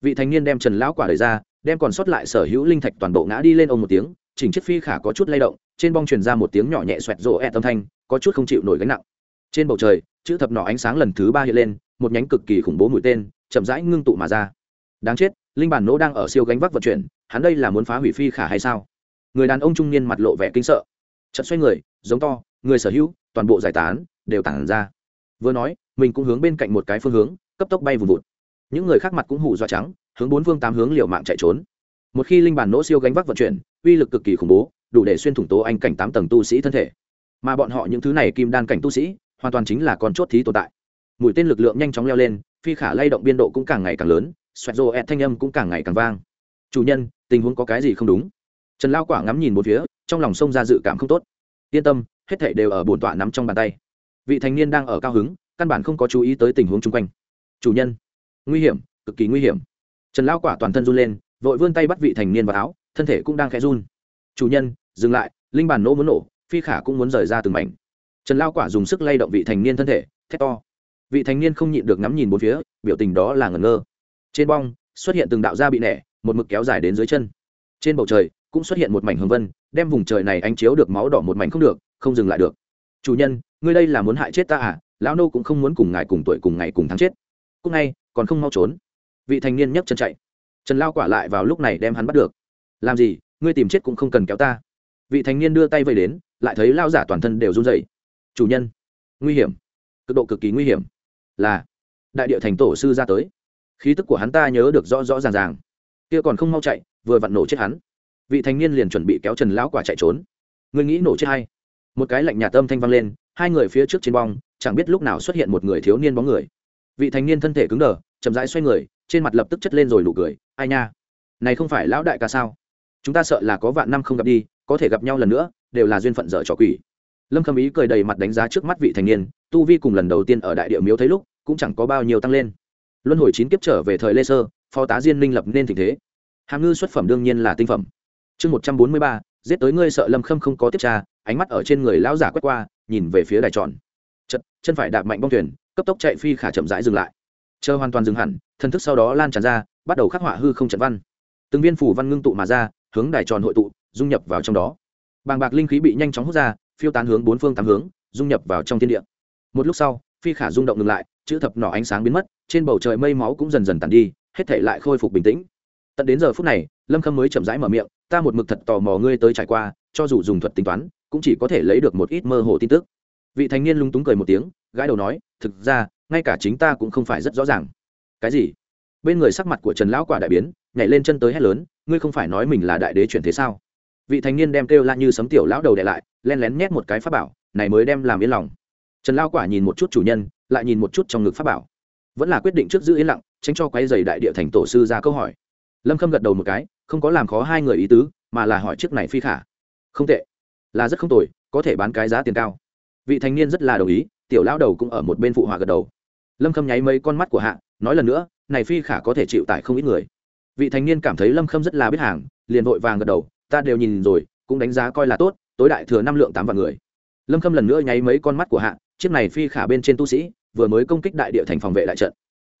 Vị thanh niên đem trần lão quả đời ra, đem còn sót lại sở hữu linh thạch toàn bộ ngã đi lên ông một tiếng, chỉnh chiếc phi khả có chút lay động, trên bong truyền ra một tiếng nhỏ nhẹ xoẹt rộ ẹ tâm thanh có chút không chịu nổi gánh nặng. Trên bầu trời, chữ thập nỏ ánh sáng lần thứ ba hiện lên, một nhánh cực kỳ khủng bố mũi tên, chậm rãi ngưng tụ mà ra. Đáng chết, linh bản nỗ đang ở siêu gánh vác vận chuyển, hắn đây là muốn phá hủy phi khả hay sao? Người đàn ông trung niên mặt lộ vẻ kinh sợ. Chật xoay người, giống to, người sở hữu, toàn bộ giải tán, đều tản ra. Vừa nói, mình cũng hướng bên cạnh một cái phương hướng, cấp tốc bay vùn vụt. Những người khác mặt cũng hụ dọa trắng, hướng bốn phương tám hướng liều mạng chạy trốn. Một khi linh bản nỗ siêu gánh vác vận chuyển, uy lực cực kỳ khủng bố, đủ để xuyên thủng tố anh cảnh tám tầng tu sĩ thân thể mà bọn họ những thứ này kim đan cảnh tu sĩ, hoàn toàn chính là con chốt thí tồn tại. Mũi tên lực lượng nhanh chóng leo lên, phi khả lay động biên độ cũng càng ngày càng lớn, xoẹt rô ẹt thanh âm cũng càng ngày càng vang. Chủ nhân, tình huống có cái gì không đúng? Trần lao quả ngắm nhìn một phía, trong lòng sông ra dự cảm không tốt. Yên tâm, hết thảy đều ở bổn tọa nắm trong bàn tay. Vị thành niên đang ở cao hứng, căn bản không có chú ý tới tình huống chung quanh. Chủ nhân, nguy hiểm, cực kỳ nguy hiểm. Trần lao quả toàn thân run lên, vội vươn tay bắt vị thành niên vào áo, thân thể cũng đang khẽ run. Chủ nhân, dừng lại, linh bản nỗ muốn nổ phi khả cũng muốn rời ra từng mảnh. Trần lao quả dùng sức lay động vị thành niên thân thể, thét to. Vị thành niên không nhịn được ngắm nhìn bốn phía, biểu tình đó là ngẩn ngơ. Trên bong, xuất hiện từng đạo da bị nẻ, một mực kéo dài đến dưới chân. Trên bầu trời, cũng xuất hiện một mảnh hương vân, đem vùng trời này ánh chiếu được máu đỏ một mảnh không được, không dừng lại được. Chủ nhân, ngươi đây là muốn hại chết ta à? Lão nô cũng không muốn cùng ngài cùng tuổi cùng ngày cùng tháng chết. Cúc ngay, còn không mau trốn. Vị thành niên nhấc chân chạy. Trần lao quả lại vào lúc này đem hắn bắt được. Làm gì? Ngươi tìm chết cũng không cần kéo ta. Vị thành niên đưa tay vây đến lại thấy lao giả toàn thân đều run dậy chủ nhân, nguy hiểm, cực độ cực kỳ nguy hiểm. Là, đại địa thành tổ sư ra tới. Khí tức của hắn ta nhớ được rõ rõ ràng ràng. Kia còn không mau chạy, vừa vặn nổ chết hắn. Vị thành niên liền chuẩn bị kéo trần lão quả chạy trốn. Người nghĩ nổ chết hay một cái lạnh nhà tâm thanh vang lên, hai người phía trước trên bong, chẳng biết lúc nào xuất hiện một người thiếu niên bóng người. Vị thành niên thân thể cứng đờ, chậm rãi xoay người, trên mặt lập tức chất lên rồi nụ cười, ai nha? Này không phải lão đại ca sao? Chúng ta sợ là có vạn năm không gặp đi, có thể gặp nhau lần nữa đều là duyên phận dở trò quỷ. Lâm khâm ý cười đầy mặt đánh giá trước mắt vị thành niên, tu vi cùng lần đầu tiên ở đại địa miếu thấy lúc, cũng chẳng có bao nhiêu tăng lên. Luân hồi chín kiếp trở về thời lê sơ, phó tá diên minh lập nên tình thế. Hàm ngư xuất phẩm đương nhiên là tinh phẩm. Chương một trăm bốn mươi ba, giết tới ngươi sợ lâm khâm không có tiếp tra, ánh mắt ở trên người lão giả quét qua, nhìn về phía đài tròn. Chật, chân phải đạp mạnh bong thuyền, cấp tốc chạy phi khả chậm rãi dừng lại. Chờ hoàn toàn dừng hẳn thân thức sau đó lan tràn ra, bắt đầu khắc họa hư không trận văn. Từng viên phủ văn ngưng tụ mà ra, hướng đài tròn hội tụ, dung nhập vào trong đó bàng bạc linh khí bị nhanh chóng hút ra, phiêu tán hướng bốn phương tám hướng, dung nhập vào trong thiên địa. Một lúc sau, phi khả rung động ngừng lại, chữ thập nỏ ánh sáng biến mất, trên bầu trời mây máu cũng dần dần tàn đi, hết thể lại khôi phục bình tĩnh. Tận đến giờ phút này, lâm khâm mới chậm rãi mở miệng, ta một mực thật tò mò ngươi tới trải qua, cho dù dùng thuật tính toán, cũng chỉ có thể lấy được một ít mơ hồ tin tức. Vị thanh niên lung túng cười một tiếng, gãi đầu nói, thực ra, ngay cả chính ta cũng không phải rất rõ ràng. Cái gì? Bên người sắc mặt của trần lão quả đại biến, nhảy lên chân tới hét lớn, ngươi không phải nói mình là đại đế chuyển thế sao? Vị thanh niên đem kêu la như sấm tiểu lão đầu đệ lại, len lén nhét một cái pháp bảo, này mới đem làm yên lòng. Trần lao quả nhìn một chút chủ nhân, lại nhìn một chút trong ngực pháp bảo. Vẫn là quyết định trước giữ yên lặng, tránh cho quay dày đại địa thành tổ sư ra câu hỏi. Lâm khâm gật đầu một cái, không có làm khó hai người ý tứ, mà là hỏi chiếc này phi khả. Không tệ. Là rất không tồi, có thể bán cái giá tiền cao. Vị thanh niên rất là đồng ý, tiểu lão đầu cũng ở một bên phụ họa gật đầu. Lâm khâm nháy mấy con mắt của hạ, nói lần nữa, này phi khả có thể chịu tải không ít người. Vị thanh niên cảm thấy lâm khâm rất là biết hàng, liền vội vàng gật đầu ta đều nhìn rồi, cũng đánh giá coi là tốt, tối đại thừa năm lượng tám vạn người. Lâm khâm lần nữa nháy mấy con mắt của hạ, chiếc này phi khả bên trên tu sĩ, vừa mới công kích đại địa thành phòng vệ đại trận.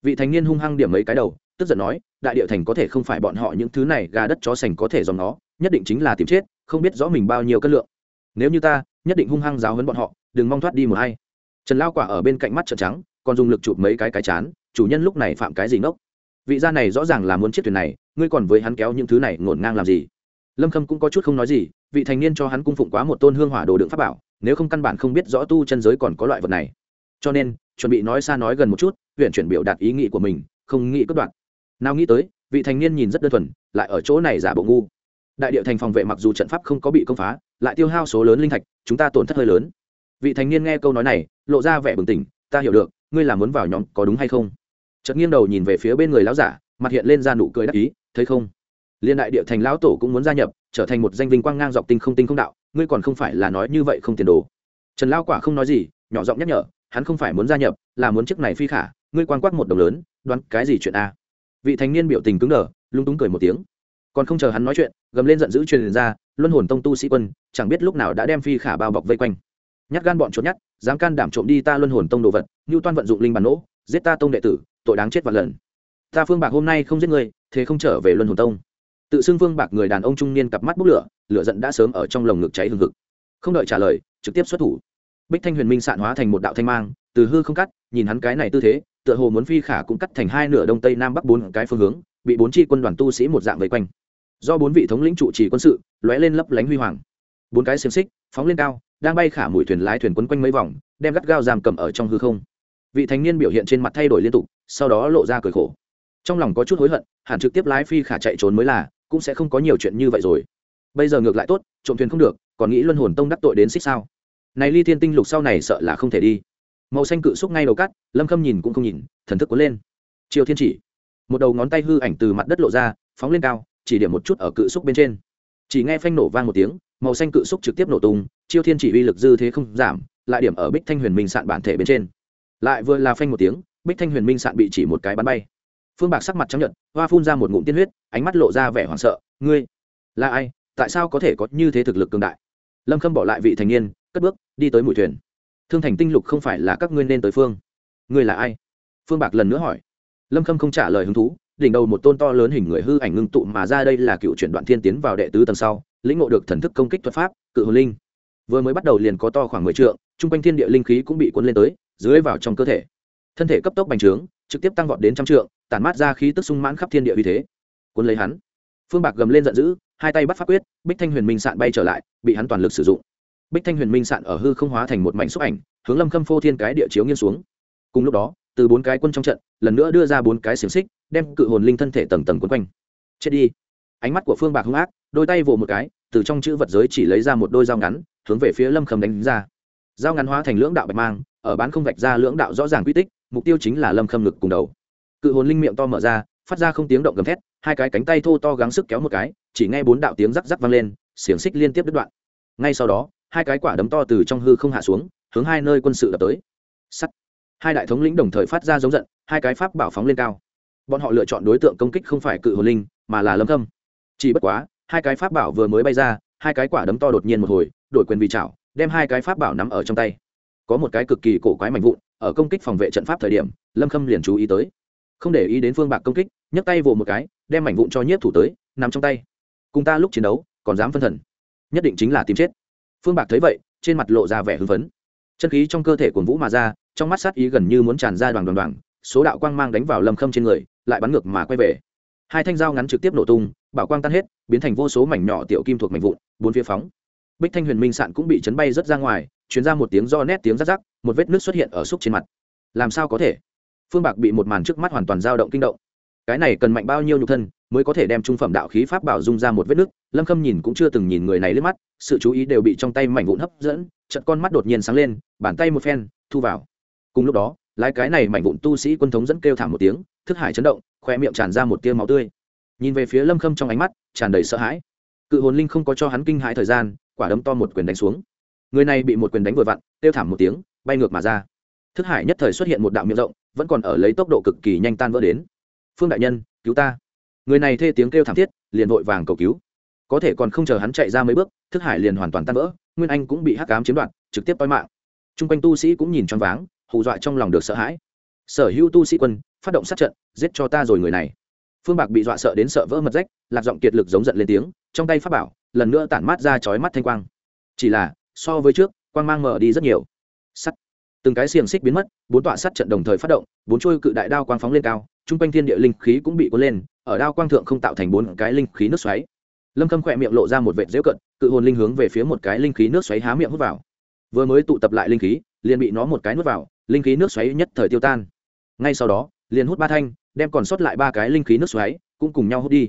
Vị thanh niên hung hăng điểm mấy cái đầu, tức giận nói, đại địa thành có thể không phải bọn họ những thứ này gà đất chó sành có thể dòng nó nhất định chính là tìm chết, không biết rõ mình bao nhiêu cân lượng. Nếu như ta, nhất định hung hăng giáo hấn bọn họ, đừng mong thoát đi một hay trần lao quả ở bên cạnh mắt trợn trắng, còn dùng lực chụp mấy cái cái chán, chủ nhân lúc này phạm cái gì nốc? vị gia này rõ ràng là muốn chiếc thuyền này, ngươi còn với hắn kéo những thứ này ngổn ngang làm gì? Lâm khâm cũng có chút không nói gì, vị thành niên cho hắn cung phụng quá một tôn hương hỏa đồ đựng pháp bảo, nếu không căn bản không biết rõ tu chân giới còn có loại vật này. Cho nên, chuẩn bị nói xa nói gần một chút, huyện chuyển biểu đạt ý nghĩ của mình, không nghĩ cất đoạn. Nào nghĩ tới, vị thành niên nhìn rất đơn thuần, lại ở chỗ này giả bộ ngu. Đại địa thành phòng vệ mặc dù trận pháp không có bị công phá, lại tiêu hao số lớn linh thạch, chúng ta tổn thất hơi lớn. Vị thành niên nghe câu nói này, lộ ra vẻ bừng tỉnh, ta hiểu được, ngươi là muốn vào nhóm có đúng hay không? Chợt nghiêng đầu nhìn về phía bên người lão giả, mặt hiện lên ra nụ cười đắc ý, thấy không? Liên đại địa thành lão tổ cũng muốn gia nhập, trở thành một danh vinh quang ngang dọc tinh không tinh không đạo, ngươi còn không phải là nói như vậy không tiền đồ. Trần lao quả không nói gì, nhỏ giọng nhắc nhở, hắn không phải muốn gia nhập, là muốn chiếc này phi khả, ngươi quan quắc một đồng lớn, đoán cái gì chuyện a? Vị thanh niên biểu tình cứng đờ lung túng cười một tiếng. Còn không chờ hắn nói chuyện, gầm lên giận dữ truyền ra, luân hồn tông tu sĩ quân, chẳng biết lúc nào đã đem phi khả bao bọc vây quanh. Nhát gan bọn trốn nhát, dám can đảm trộm đi ta luân hồn tông đồ vật như toan vận dụng linh bản nỗ giết ta tông đệ tử, tội đáng chết vạn lần. Ta phương bạc hôm nay không giết người thế không trở về luân hồn tông tự xưng vương bạc người đàn ông trung niên cặp mắt bốc lửa lửa giận đã sớm ở trong lồng ngực cháy hừng hực. Không đợi trả lời, trực tiếp xuất thủ. Bích thanh huyền minh sạn hóa thành một đạo thanh mang, từ hư không cắt, nhìn hắn cái này tư thế, tựa hồ muốn phi khả cũng cắt thành hai nửa đông tây nam bắc bốn cái phương hướng, bị bốn chi quân đoàn tu sĩ một dạng vây quanh. Do bốn vị thống lĩnh trụ trì quân sự, lóe lên lấp lánh huy hoàng. Bốn cái xiềng xích, phóng lên cao, đang bay khả mũi thuyền lái thuyền quấn quanh mấy vòng, đem gắt gao giam cầm ở trong hư không. Vị thanh niên biểu hiện trên mặt thay đổi liên tục, sau đó lộ ra cười khổ. Trong lòng có chút hối hận, hẳn trực tiếp lái phi khả chạy trốn mới là cũng sẽ không có nhiều chuyện như vậy rồi. Bây giờ ngược lại tốt, trộm thuyền không được, còn nghĩ luân hồn tông đắc tội đến xích sao? Này ly thiên tinh lục sau này sợ là không thể đi. Màu xanh cự xúc ngay đầu cắt lâm khâm nhìn cũng không nhìn, thần thức cuốn lên. Chiều thiên chỉ, một đầu ngón tay hư ảnh từ mặt đất lộ ra, phóng lên cao, chỉ điểm một chút ở cự xúc bên trên. Chỉ nghe phanh nổ vang một tiếng, màu xanh cự xúc trực tiếp nổ tung chiêu thiên chỉ uy lực dư thế không giảm, lại điểm ở bích thanh huyền minh sạn bản thể bên trên. Lại vừa là phanh một tiếng, bích thanh huyền minh sạn bị chỉ một cái bắn bay phương bạc sắc mặt chấp nhận hoa phun ra một ngụm tiên huyết, ánh mắt lộ ra vẻ hoảng sợ. Ngươi, là ai? Tại sao có thể có như thế thực lực cường đại? Lâm khâm bỏ lại vị thành niên, cất bước, đi tới mũi thuyền. Thương thành tinh lục không phải là các ngươi nên tới phương. Ngươi là ai? Phương bạc lần nữa hỏi. Lâm khâm không trả lời hứng thú, đỉnh đầu một tôn to lớn hình người hư ảnh ngưng tụ mà ra đây là cựu chuyển đoạn thiên tiến vào đệ tứ tầng sau, lĩnh ngộ được thần thức công kích thuật pháp, cự hồn linh. Vừa mới bắt đầu liền có to khoảng mười trượng g quanh thiên địa linh khí cũng bị cuốn lên tới, dưới vào trong cơ thể. Thân thể cấp tốc bành trướng trực tiếp tăng vọt đến trăm trượng, tản mát ra khí tức sung mãn khắp thiên địa uy thế. Cuốn lấy hắn, phương bạc gầm lên giận dữ, hai tay bắt pháp quyết, bích thanh huyền minh sạn bay trở lại, bị hắn toàn lực sử dụng. Bích thanh huyền minh sạn ở hư không hóa thành một mảnh xúc ảnh, hướng lâm khâm phô thiên cái địa chiếu nghiêng xuống. Cùng lúc đó, từ bốn cái quân trong trận, lần nữa đưa ra bốn cái xiềng xích, đem cự hồn linh thân thể tầng tầng quấn quanh. Chết đi. Ánh mắt của phương bạc hung ác, đôi tay vồ một cái, từ trong chữ vật giới chỉ lấy ra một đôi dao ngắn, hướng về phía lâm khâm đánh ra. Dao ngắn hóa thành lưỡng đạo bạch mang ở bán không vạch ra lưỡng đạo rõ ràng quy tích, mục tiêu chính là lâm khâm ngực cùng đầu. Cự hồn linh miệng to mở ra, phát ra không tiếng động gầm thét, hai cái cánh tay thô to gắng sức kéo một cái, chỉ nghe bốn đạo tiếng rắc rắc vang lên, xiềng xích liên tiếp đứt đoạn. Ngay sau đó, hai cái quả đấm to từ trong hư không hạ xuống, hướng hai nơi quân sự đập tới. Sắt. Hai đại thống lĩnh đồng thời phát ra giống giận, hai cái pháp bảo phóng lên cao. Bọn họ lựa chọn đối tượng công kích không phải cự hồn linh, mà là lâm khâm. Chỉ bất quá, hai cái pháp bảo vừa mới bay ra, hai cái quả đấm to đột nhiên một hồi, đổi quyền vì chảo, đem hai cái pháp bảo nắm ở trong tay có một cái cực kỳ cổ quái mạnh vụn, ở công kích phòng vệ trận pháp thời điểm, lâm khâm liền chú ý tới. Không để ý đến phương bạc công kích, nhấc tay vồ một cái, đem mảnh vụn cho nhiếp thủ tới, nằm trong tay. Cùng ta lúc chiến đấu, còn dám phân thần. Nhất định chính là tìm chết. Phương bạc thấy vậy, trên mặt lộ ra vẻ hưng phấn. Chân khí trong cơ thể của vũ mà ra, trong mắt sát ý gần như muốn tràn ra đoàn đoàn đoàn, số đạo quang mang đánh vào lâm khâm trên người, lại bắn ngược mà quay về. Hai thanh dao ngắn trực tiếp nổ tung, bảo quang tan hết, biến thành vô số mảnh nhỏ tiểu kim thuộc mảnh vụn, bốn phía phóng. Bích thanh huyền minh sạn cũng bị chấn bay rất ra ngoài chuyến ra một tiếng do nét tiếng rắc rắc, một vết nước xuất hiện ở xúc trên mặt. Làm sao có thể? Phương bạc bị một màn trước mắt hoàn toàn dao động kinh động. Cái này cần mạnh bao nhiêu nhục thân mới có thể đem trung phẩm đạo khí pháp bảo dung ra một vết nước? Lâm khâm nhìn cũng chưa từng nhìn người này lướt mắt, sự chú ý đều bị trong tay mảnh vụn hấp dẫn chật con mắt đột nhiên sáng lên, bàn tay một phen, thu vào. Cùng lúc đó, lái cái này mảnh vụn tu sĩ quân thống dẫn kêu thảm một tiếng, thức hải chấn động khoe miệng tràn ra một tia máu tươi. Nhìn về phía lâm khâm trong ánh mắt tràn đầy sợ hãi. Cự hồn linh không có cho hắn kinh hãi thời gian, quả đấm to một quyền đánh xuống người này bị một quyền đánh vừa vặn, kêu thảm một tiếng, bay ngược mà ra. Thức hải nhất thời xuất hiện một đạo miệng rộng, vẫn còn ở lấy tốc độ cực kỳ nhanh tan vỡ đến. Phương đại nhân, cứu ta. Người này thê tiếng kêu thảm thiết, liền vội vàng cầu cứu. Có thể còn không chờ hắn chạy ra mấy bước, thức hải liền hoàn toàn tan vỡ, nguyên anh cũng bị hắc cám chiếm đoạt, trực tiếp toi mạng. T r u n g quanh tu sĩ cũng nhìn choáng váng, hù dọa trong lòng được sợ hãi. Sở hữu tu sĩ quân, phát động sát trận, giết cho ta rồi người này. Phương bạc bị dọa sợ đến sợ vỡ mật rách, lạc giọng kiệt lực giống giận lên tiếng, trong tay pháp bảo, lần nữa tản mát ra chói mắt thanh quang. Chỉ là so với trước, quang mang mở đi rất nhiều. Sắt. Từng cái xiềng xích biến mất, bốn tọa sắt trận đồng thời phát động, bốn trôi cự đại đao quang phóng lên cao t r u n g quanh thiên địa linh khí cũng bị cuốn lên, ở đao quang thượng không tạo thành bốn cái linh khí nước xoáy. Lâm khâm khỏe miệng lộ ra một vệt dễu cận, cự hồn linh hướng về phía một cái linh khí nước xoáy há miệng hút vào. Vừa mới tụ tập lại linh khí, liền bị nó một cái nuốt vào, linh khí nước xoáy nhất thời tiêu tan. Ngay sau đó, liền hút ba thanh, đem còn sót lại ba cái linh khí nước xoáy, cũng cùng nhau hút đi.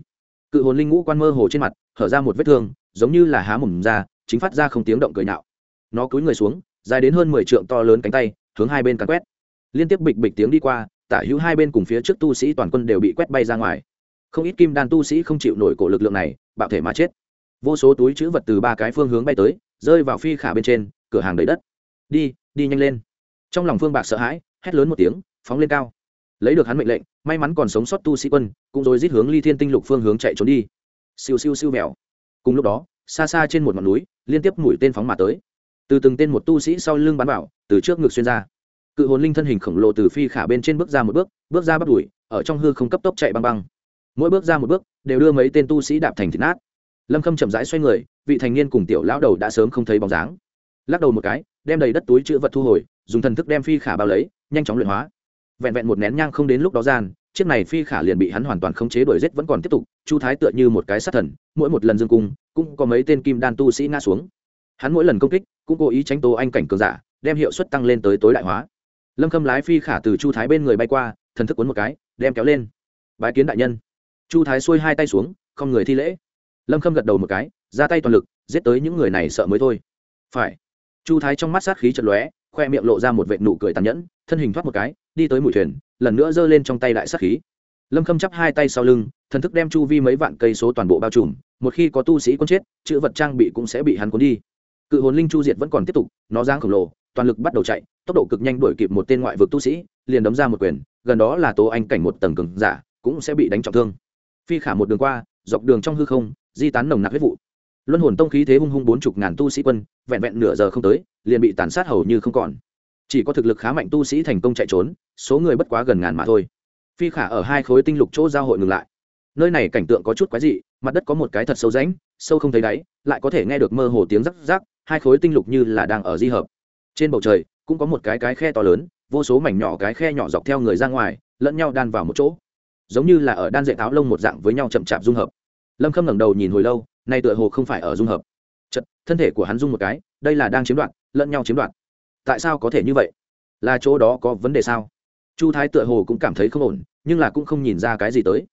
Cự hồn linh ngũ quan mơ hồ trên mặt, hở ra một vết thương, giống như là há mồm ra chính phát ra không tiếng động cười nạo nó cúi người xuống, dài đến hơn mười trượng to lớn cánh tay, hướng hai bên cắn quét. Liên tiếp bịch bịch tiếng đi qua, tả hữu hai bên cùng phía trước tu sĩ toàn quân đều bị quét bay ra ngoài. Không ít kim đan tu sĩ không chịu nổi cổ lực lượng này, bạo thể mà chết. Vô số túi chữ vật từ ba cái phương hướng bay tới, rơi vào phi khả bên trên, cửa hàng đầy đất. Đi đi nhanh lên. Trong lòng phương bạc sợ hãi, hét lớn một tiếng, phóng lên cao. Lấy được hắn mệnh lệnh, may mắn còn sống sót tu sĩ quân, cũng rồi rít hướng ly thiên tinh lục phương hướng chạy trốn đi. Siêu siêu siêu mèo cùng lúc đó xa xa trên một ngọn núi, liên tiếp mũi tên phóng mà tới. Từ từng tên một tu sĩ sau lưng bắn vào, từ trước ngực xuyên ra. Cự hồn linh thân hình khổng lồ từ phi khả bên trên bước ra một bước bước ra bắt đuổi ở trong hư không cấp tốc chạy băng băng. Mỗi bước ra một bước, đều đưa mấy tên tu sĩ đạp thành thịt nát. Lâm khâm chậm rãi xoay người, vị thành niên cùng tiểu lão đầu đã sớm không thấy bóng dáng. Lắc đầu một cái, đem đầy đất túi chữ vật thu hồi, dùng thần thức đem phi khả bao lấy, nhanh chóng luyện hóa. Vẹn vẹn một nén nhang không đến lúc đó gian chiếc này phi khả liền bị hắn hoàn toàn khống chế đuổi giết vẫn còn tiếp tục, chu thái tựa như một cái sát thần, mỗi một lần dương cung, cũng có mấy tên kim đan tu sĩ ngã xuống. Hắn mỗi lần công kích, cũng cố ý tránh tố anh cảnh cường giả, đem hiệu suất tăng lên tới tối đại hóa. Lâm khâm lái phi khả từ chu thái bên người bay qua, thần thức cuốn một cái, đem kéo lên. Bái kiến đại nhân. Chu thái xuôi hai tay xuống, không người thi lễ. Lâm khâm gật đầu một cái, ra tay toàn lực, giết tới những người này sợ mới thôi. Phải. Chu thái trong mắt sát khí chật lóe, khoe miệng lộ ra một vệ nụ cười tàn nhẫn, thân hình thoát một cái đi tới mũi thuyền, lần nữa giơ lên trong tay đại sát khí. Lâm khâm chắp hai tay sau lưng, thần thức đem chu vi mấy vạn cây số toàn bộ bao trùm, một khi có tu sĩ quân chết, chữ vật trang bị cũng sẽ bị hắn cuốn đi. Cự hồn linh chu diệt vẫn còn tiếp tục, nó giang khổng lồ, toàn lực bắt đầu chạy, tốc độ cực nhanh đuổi kịp một tên ngoại vực tu sĩ, liền đấm ra một quyền, gần đó là tố anh cảnh một tầng cường giả, cũng sẽ bị đánh trọng thương. Phi khả một đường qua, dọc đường trong hư không, di tán nồng nặc huyết vụ. Luân hồn tông khí thế hung hung bốn chục ngàn tu sĩ quân, vẹn vẹn nửa giờ không tới, liền bị tàn sát hầu như không còn chỉ có thực lực khá mạnh tu sĩ thành công chạy trốn, số người bất quá gần ngàn mà thôi. Phi khả ở hai khối tinh lục chỗ giao hội ngừng lại. Nơi này cảnh tượng có chút quái dị, mặt đất có một cái thật sâu rãnh, sâu không thấy đáy, lại có thể nghe được mơ hồ tiếng rắc rắc, hai khối tinh lục như là đang ở di hợp. Trên bầu trời, cũng có một cái cái khe to lớn, vô số mảnh nhỏ cái khe nhỏ dọc theo người ra ngoài, lẫn nhau đan vào một chỗ. Giống như là ở đan dạy áo lông một dạng với nhau chậm chạp dung hợp. Lâm khâm ngẩng đầu nhìn hồi lâu, nay tựa hồ không phải ở dung hợp. Chật thân thể của hắn dung một cái, đây là đang chiếm đoạt, lẫn nhau chiếm đoạt tại sao có thể như vậy? Là chỗ đó có vấn đề sao? Chu thái tựa hồ cũng cảm thấy không ổn, nhưng là cũng không nhìn ra cái gì tới.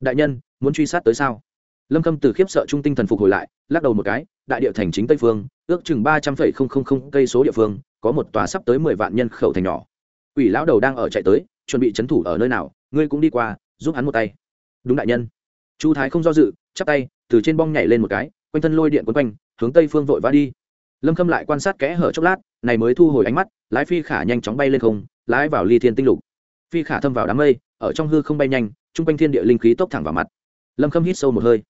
Đại nhân, muốn truy sát tới sao? Lâm khâm từ khiếp sợ trung tinh thần phục hồi lại, lắc đầu một cái, đại địa thành chính tây phương, ước chừng ba trăm phẩy không không không cây số địa phương, có một tòa sắp tới mười vạn nhân khẩu thành nhỏ. Ủy lão đầu đang ở chạy tới, chuẩn bị trấn thủ ở nơi nào, ngươi cũng đi qua, giúp hắn một tay. Đúng đại nhân. Chu thái không do dự, chắp tay, từ trên bong nhảy lên một cái, quanh thân lôi điện quấn quanh, hướng tây phương vội vã đi lâm khâm lại quan sát kẽ hở chốc lát, này mới thu hồi ánh mắt, lái phi khả nhanh chóng bay lên không, lái vào ly thiên tinh lục. Phi khả thâm vào đám mây, ở trong hư không bay nhanh, chung quanh thiên địa linh khí tốc thẳng vào mặt. Lâm khâm hít sâu một hơi.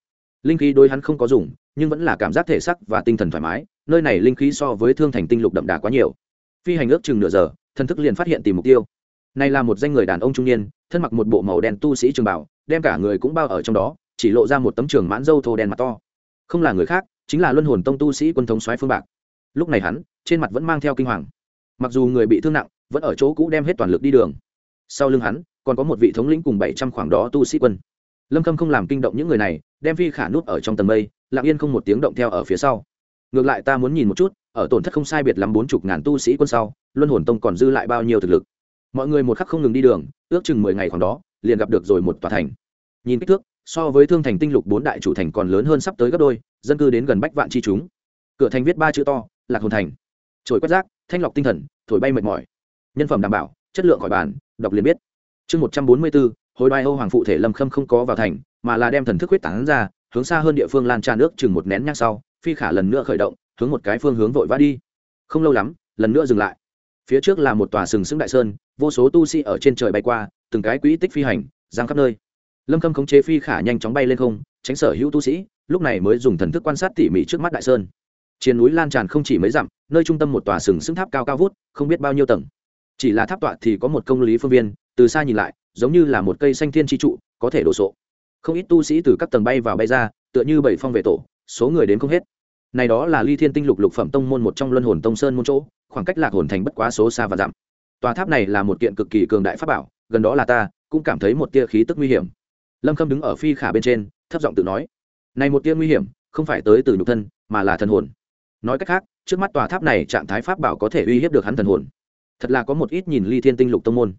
Linh khí đối hắn không có dùng, nhưng vẫn là cảm giác thể sắc và tinh thần thoải mái, nơi này linh khí so với thương thành tinh lục đậm đà quá nhiều. Phi hành ước chừng nửa giờ, thần thức liền phát hiện tìm mục tiêu. Này là một danh người đàn ông trung niên, thân mặc một bộ màu đen tu sĩ trường bảo đem cả người cũng bao ở trong đó, chỉ lộ ra một tấm trường mãn dâu thô đen mặt to. Không là người khác, chính là luân hồn tông tu sĩ quân thống soái phương bạc lúc này hắn, trên mặt vẫn mang theo kinh hoàng. Mặc dù người bị thương nặng, vẫn ở chỗ cũ đem hết toàn lực đi đường. Sau lưng hắn, còn có một vị thống lĩnh cùng bảy trăm khoảng đó tu sĩ quân. Lâm khâm không làm kinh động những người này, đem phi khả nút ở trong tầng mây, lặng yên không một tiếng động theo ở phía sau. Ngược lại ta muốn nhìn một chút, ở tổn thất không sai biệt lắm bốn chục ngàn tu sĩ quân sau, luân hồn tông còn dư lại bao nhiêu thực lực. Mọi người một khắc không ngừng đi đường, ước chừng mười ngày khoảng đó, liền gặp được rồi một tòa thành. Nhìn kích thước, so với thương thành tinh lục bốn đại chủ thành còn lớn hơn sắp tới gấp đôi, dân cư đến gần bách vạn chi chúng. Cửa thành viết ba chữ to lạc hồn thành. Trồi quét rác, thanh lọc tinh thần, thổi bay mệt mỏi. Nhân phẩm đảm bảo, chất lượng khỏi bàn đọc liền biết. Chương một trăm bốn mươi bốn hồi đoai âu hoàng phụ thể lâm khâm không có vào thành, mà là đem thần thức huyết tán ra, hướng xa hơn địa phương lan tràn nước chừng một nén nhang sau, phi khả lần nữa khởi động, hướng một cái phương hướng vội vã đi. Không lâu lắm, lần nữa dừng lại. Phía trước là một tòa sừng sững đại sơn, vô số tu sĩ ở trên trời bay qua, từng cái quỹ tích phi hành, giang khắp nơi. Lâm khâm khống chế phi khả nhanh chóng bay lên không, tránh sở hữu tu sĩ, lúc này mới dùng thần thức quan sát tỉ mỉ trước mắt đại sơn chiến núi lan tràn không chỉ mấy dặm, nơi trung tâm một tòa sừng sững tháp cao cao vút, không biết bao nhiêu tầng. Chỉ là tháp tọa thì có một công lý phương viên, từ xa nhìn lại, giống như là một cây xanh thiên tri trụ, có thể đổ sộ. Không ít tu sĩ từ các tầng bay vào bay ra, tựa như bảy phong về tổ, số người đến không hết. Này đó là ly thiên tinh lục lục phẩm tông môn một trong luân hồn tông sơn môn chỗ, khoảng cách lạc hồn thành bất quá số xa và dặm. Tòa tháp này là một kiện cực kỳ cường đại pháp bảo, gần đó là ta, cũng cảm thấy một tia khí tức nguy hiểm. Lâm khâm đứng ở phi khả bên trên, thấp giọng tự nói, này một tia nguy hiểm, không phải tới từ nhục thân, mà là thần hồn nói cách khác, trước mắt tòa tháp này trạng thái pháp bảo có thể uy hiếp được hắn thần hồn. Thật là có một ít nhìn ly thiên tinh lục tông môn.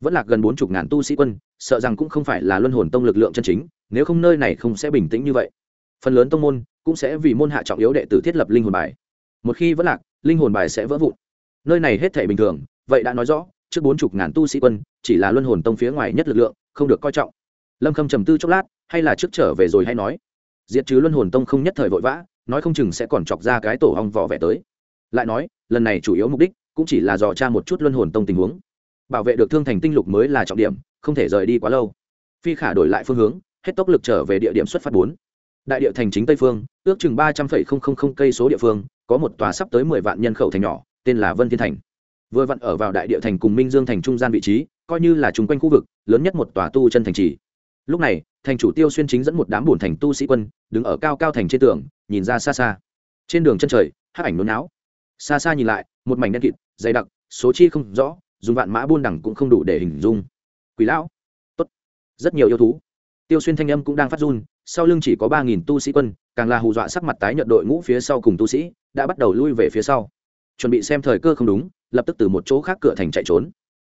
Vẫn là gần bốn chục ngàn tu sĩ quân, sợ rằng cũng không phải là luân hồn tông lực lượng chân chính, nếu không nơi này không sẽ bình tĩnh như vậy. Phần lớn tông môn cũng sẽ vì môn hạ trọng yếu đệ tử thiết lập linh hồn bài. Một khi vẫn lạc, linh hồn bài sẽ vỡ vụn. Nơi này hết thể bình thường, vậy đã nói rõ, trước bốn chục ngàn tu sĩ quân chỉ là luân hồn tông phía ngoài nhất lực lượng, không được coi trọng. Lâm khâm trầm tư chốc lát, hay là trước trở về rồi hay nói. Diệt trừ luân hồn tông không nhất thời vội vã nói không chừng sẽ còn chọc ra cái tổ hong vỏ vẻ tới. Lại nói, lần này chủ yếu mục đích cũng chỉ là dò tra một chút luân hồn tông tình huống. Bảo vệ được thương thành tinh lục mới là trọng điểm, không thể rời đi quá lâu. Phi khả đổi lại phương hướng, hết tốc lực trở về địa điểm xuất phát bốn. Đại địa thành chính tây phương, ước chừng ba trăm linh cây số địa phương, có một tòa sắp tới mười vạn nhân khẩu thành nhỏ, tên là vân thiên thành. Vừa vặn ở vào đại địa thành cùng minh dương thành trung gian vị trí, coi như là chung quanh khu vực, lớn nhất một tòa tu chân thành trì lúc này, thành chủ tiêu xuyên chính dẫn một đám bùn thành tu sĩ quân, đứng ở cao cao thành trên tường, nhìn ra xa xa. Trên đường chân trời hát ảnh nôn não xa xa nhìn lại, một mảnh đen kịt, dày đặc, số chi không rõ, dùng vạn mã buôn đẳng cũng không đủ để hình dung. Quỷ lão. Tốt. Rất nhiều yêu thú. Tiêu xuyên thanh âm cũng đang phát run, sau lưng chỉ có ba nghìn tu sĩ quân, càng là hù dọa sắc mặt tái nhợt đội ngũ phía sau cùng tu sĩ, đã bắt đầu lui về phía sau. Chuẩn bị xem thời cơ không đúng, lập tức từ một chỗ khác cửa thành chạy trốn.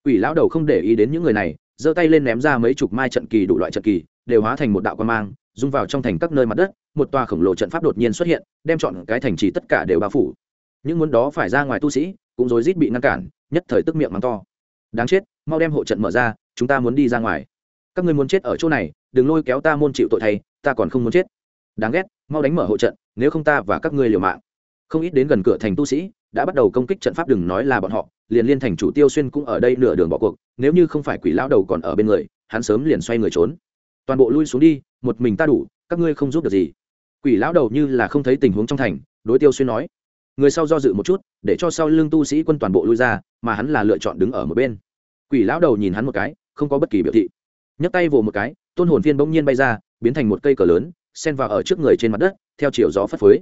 Quỷ lão đầu không để ý đến những người này giơ tay lên ném ra mấy chục mai trận kỳ đủ loại trận kỳ, đều hóa thành một đạo quan mang dung vào trong thành các nơi mặt đất, một tòa khổng lồ trận pháp đột nhiên xuất hiện, đem chọn cái thành trì tất cả đều bao phủ. Những muốn đó phải ra ngoài tu sĩ, cũng rối rít bị ngăn cản, nhất thời tức miệng mắng to. Đáng chết, mau đem hộ trận mở ra, chúng ta muốn đi ra ngoài. Các ngươi muốn chết ở chỗ này, đừng lôi kéo ta môn chịu tội thay, ta còn không muốn chết. Đáng ghét, mau đánh mở hộ trận, nếu không ta và các ngươi liều mạng. Không ít đến gần cửa thành tu sĩ, đã bắt đầu công kích trận pháp đừng nói là bọn họ liền liên thành chủ tiêu xuyên cũng ở đây nửa đường bỏ cuộc, nếu như không phải quỷ lão đầu còn ở bên người, hắn sớm liền xoay người trốn. Toàn bộ lui xuống đi, một mình ta đủ, các ngươi không giúp được gì. Quỷ lão đầu như là không thấy tình huống trong thành, đối tiêu xuyên nói. Người sau do dự một chút, để cho sau lưng tu sĩ quân toàn bộ lui ra, mà hắn là lựa chọn đứng ở một bên. Quỷ lão đầu nhìn hắn một cái, không có bất kỳ biểu thị. Nhấc tay vồ một cái, tôn hồn phiên bỗng nhiên bay ra, biến thành một cây cờ lớn, xen vào ở trước người trên mặt đất, theo chiều gió phất phới.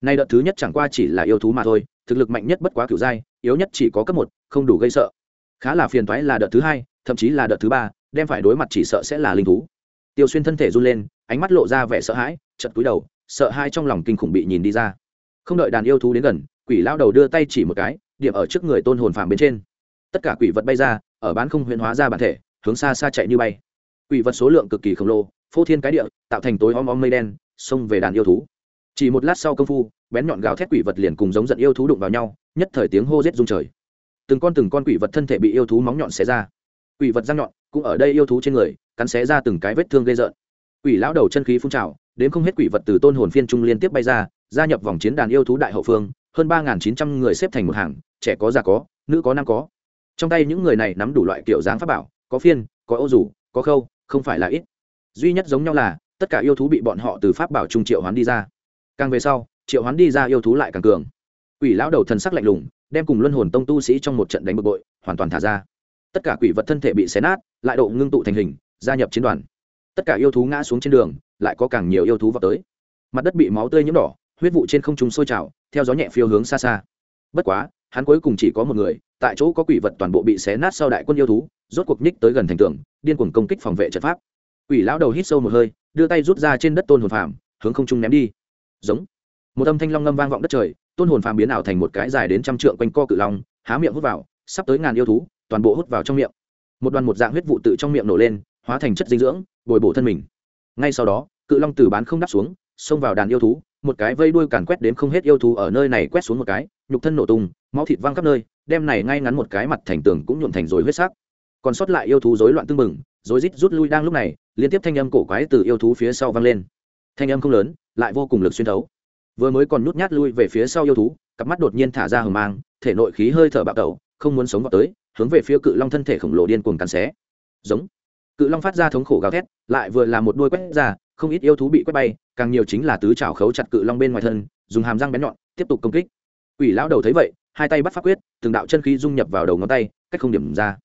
Nay đợt thứ nhất chẳng qua chỉ là yêu thú mà thôi, thực lực mạnh nhất bất quá kiểu giai yếu nhất chỉ có cấp một, không đủ gây sợ. Khá là phiền thoái là đợt thứ hai, thậm chí là đợt thứ ba, đem phải đối mặt chỉ sợ sẽ là linh thú. Tiêu xuyên thân thể run lên, ánh mắt lộ ra vẻ sợ hãi chật cúi đầu, sợ hai trong lòng kinh khủng bị nhìn đi ra. Không đợi đàn yêu thú đến gần, quỷ lao đầu đưa tay chỉ một cái, điểm ở trước người tôn hồn phàm bên trên. Tất cả quỷ vật bay ra, ở bán không huyễn hóa ra bản thể, hướng xa xa chạy như bay. Quỷ vật số lượng cực kỳ khổng lồ, phô thiên cái địa, tạo thành tối om om mây đen, xông về đàn yêu thú. Chỉ một lát sau công phu, bén nhọn gào thét quỷ vật liền cùng giống giận yêu thú đụng vào nhau nhất thời tiếng hô rết rung trời. Từng con từng con quỷ vật thân thể bị yêu thú móng nhọn xé ra. Quỷ vật răng nhọn cũng ở đây yêu thú trên người, cắn xé ra từng cái vết thương gây rợn. Quỷ lão đầu chân khí phun trào, đến không hết quỷ vật từ tôn hồn phiên trung liên tiếp bay ra, gia nhập vòng chiến đàn yêu thú đại hậu phương, hơn ba chín trăm người xếp thành một hàng, trẻ có già có, nữ có nam có. Trong tay những người này nắm đủ loại kiểu dáng pháp bảo, có phiên, có ô rủ, có khâu, không phải là ít. Duy nhất giống nhau là, tất cả yêu thú bị bọn họ từ pháp bảo trung triệu hoán đi ra. Càng về sau, triệu hoán đi ra yêu thú lại càng cường quỷ lão đầu thần sắc lạnh lùng, đem cùng luân hồn tông tu sĩ trong một trận đánh bực bội, hoàn toàn thả ra. Tất cả quỷ vật thân thể bị xé nát, lại độ ngưng tụ thành hình, gia nhập chiến đoàn. Tất cả yêu thú ngã xuống trên đường, lại có càng nhiều yêu thú vào tới. Mặt đất bị máu tươi nhiễm đỏ, huyết vụ trên không trung sôi trào, theo gió nhẹ phiêu hướng xa xa. Bất quá, hắn cuối cùng chỉ có một người, tại chỗ có quỷ vật toàn bộ bị xé nát sau đại quân yêu thú, rốt cuộc nhích tới gần thành tường, điên cuồng công kích phòng vệ trận pháp. Quỷ lão đầu hít sâu một hơi, đưa tay rút ra trên đất tôn hồn phàm, hướng không trung ném đi. Giống. Một âm thanh long ngâm vang vọng đất trời tôn hồn phàm biến ảo thành một cái dài đến trăm trượng quanh co cự long, há miệng hút vào, sắp tới ngàn yêu thú, toàn bộ hút vào trong miệng. Một đoàn một dạng huyết vụ tự trong miệng nổ lên, hóa thành chất dinh dưỡng, bồi bổ thân mình. Ngay sau đó, cự long từ bán không đáp xuống, xông vào đàn yêu thú, một cái vây đuôi càn quét đến không hết yêu thú ở nơi này quét xuống một cái, nhục thân nổ tung, máu thịt văng khắp nơi, đem này ngay ngắn một cái mặt thành tường cũng nhuộm thành rồi huyết sắc. Còn sót lại yêu thú rối loạn tưng bừng, rối rít rút lui đang lúc này, liên tiếp thanh âm cổ quái từ yêu thú phía sau vang lên. Thanh âm không lớn, lại vô cùng lực xuyên thấu vừa mới còn nhút nhát lui về phía sau yêu thú, cặp mắt đột nhiên thả ra hờ mang, thể nội khí hơi thở bạo tẩu, không muốn sống vào tới, hướng về phía cự long thân thể khổng lồ điên cuồng cắn xé. Giống. Cự long phát ra thống khổ gào thét, lại vừa là một đuôi quét ra, không ít yêu thú bị quét bay, càng nhiều chính là tứ chảo khấu chặt cự long bên ngoài thân, dùng hàm răng bén nhọn, tiếp tục công kích. Quỷ lão đầu thấy vậy, hai tay bắt phát quyết, từng đạo chân khí dung nhập vào đầu ngón tay, cách không điểm ra.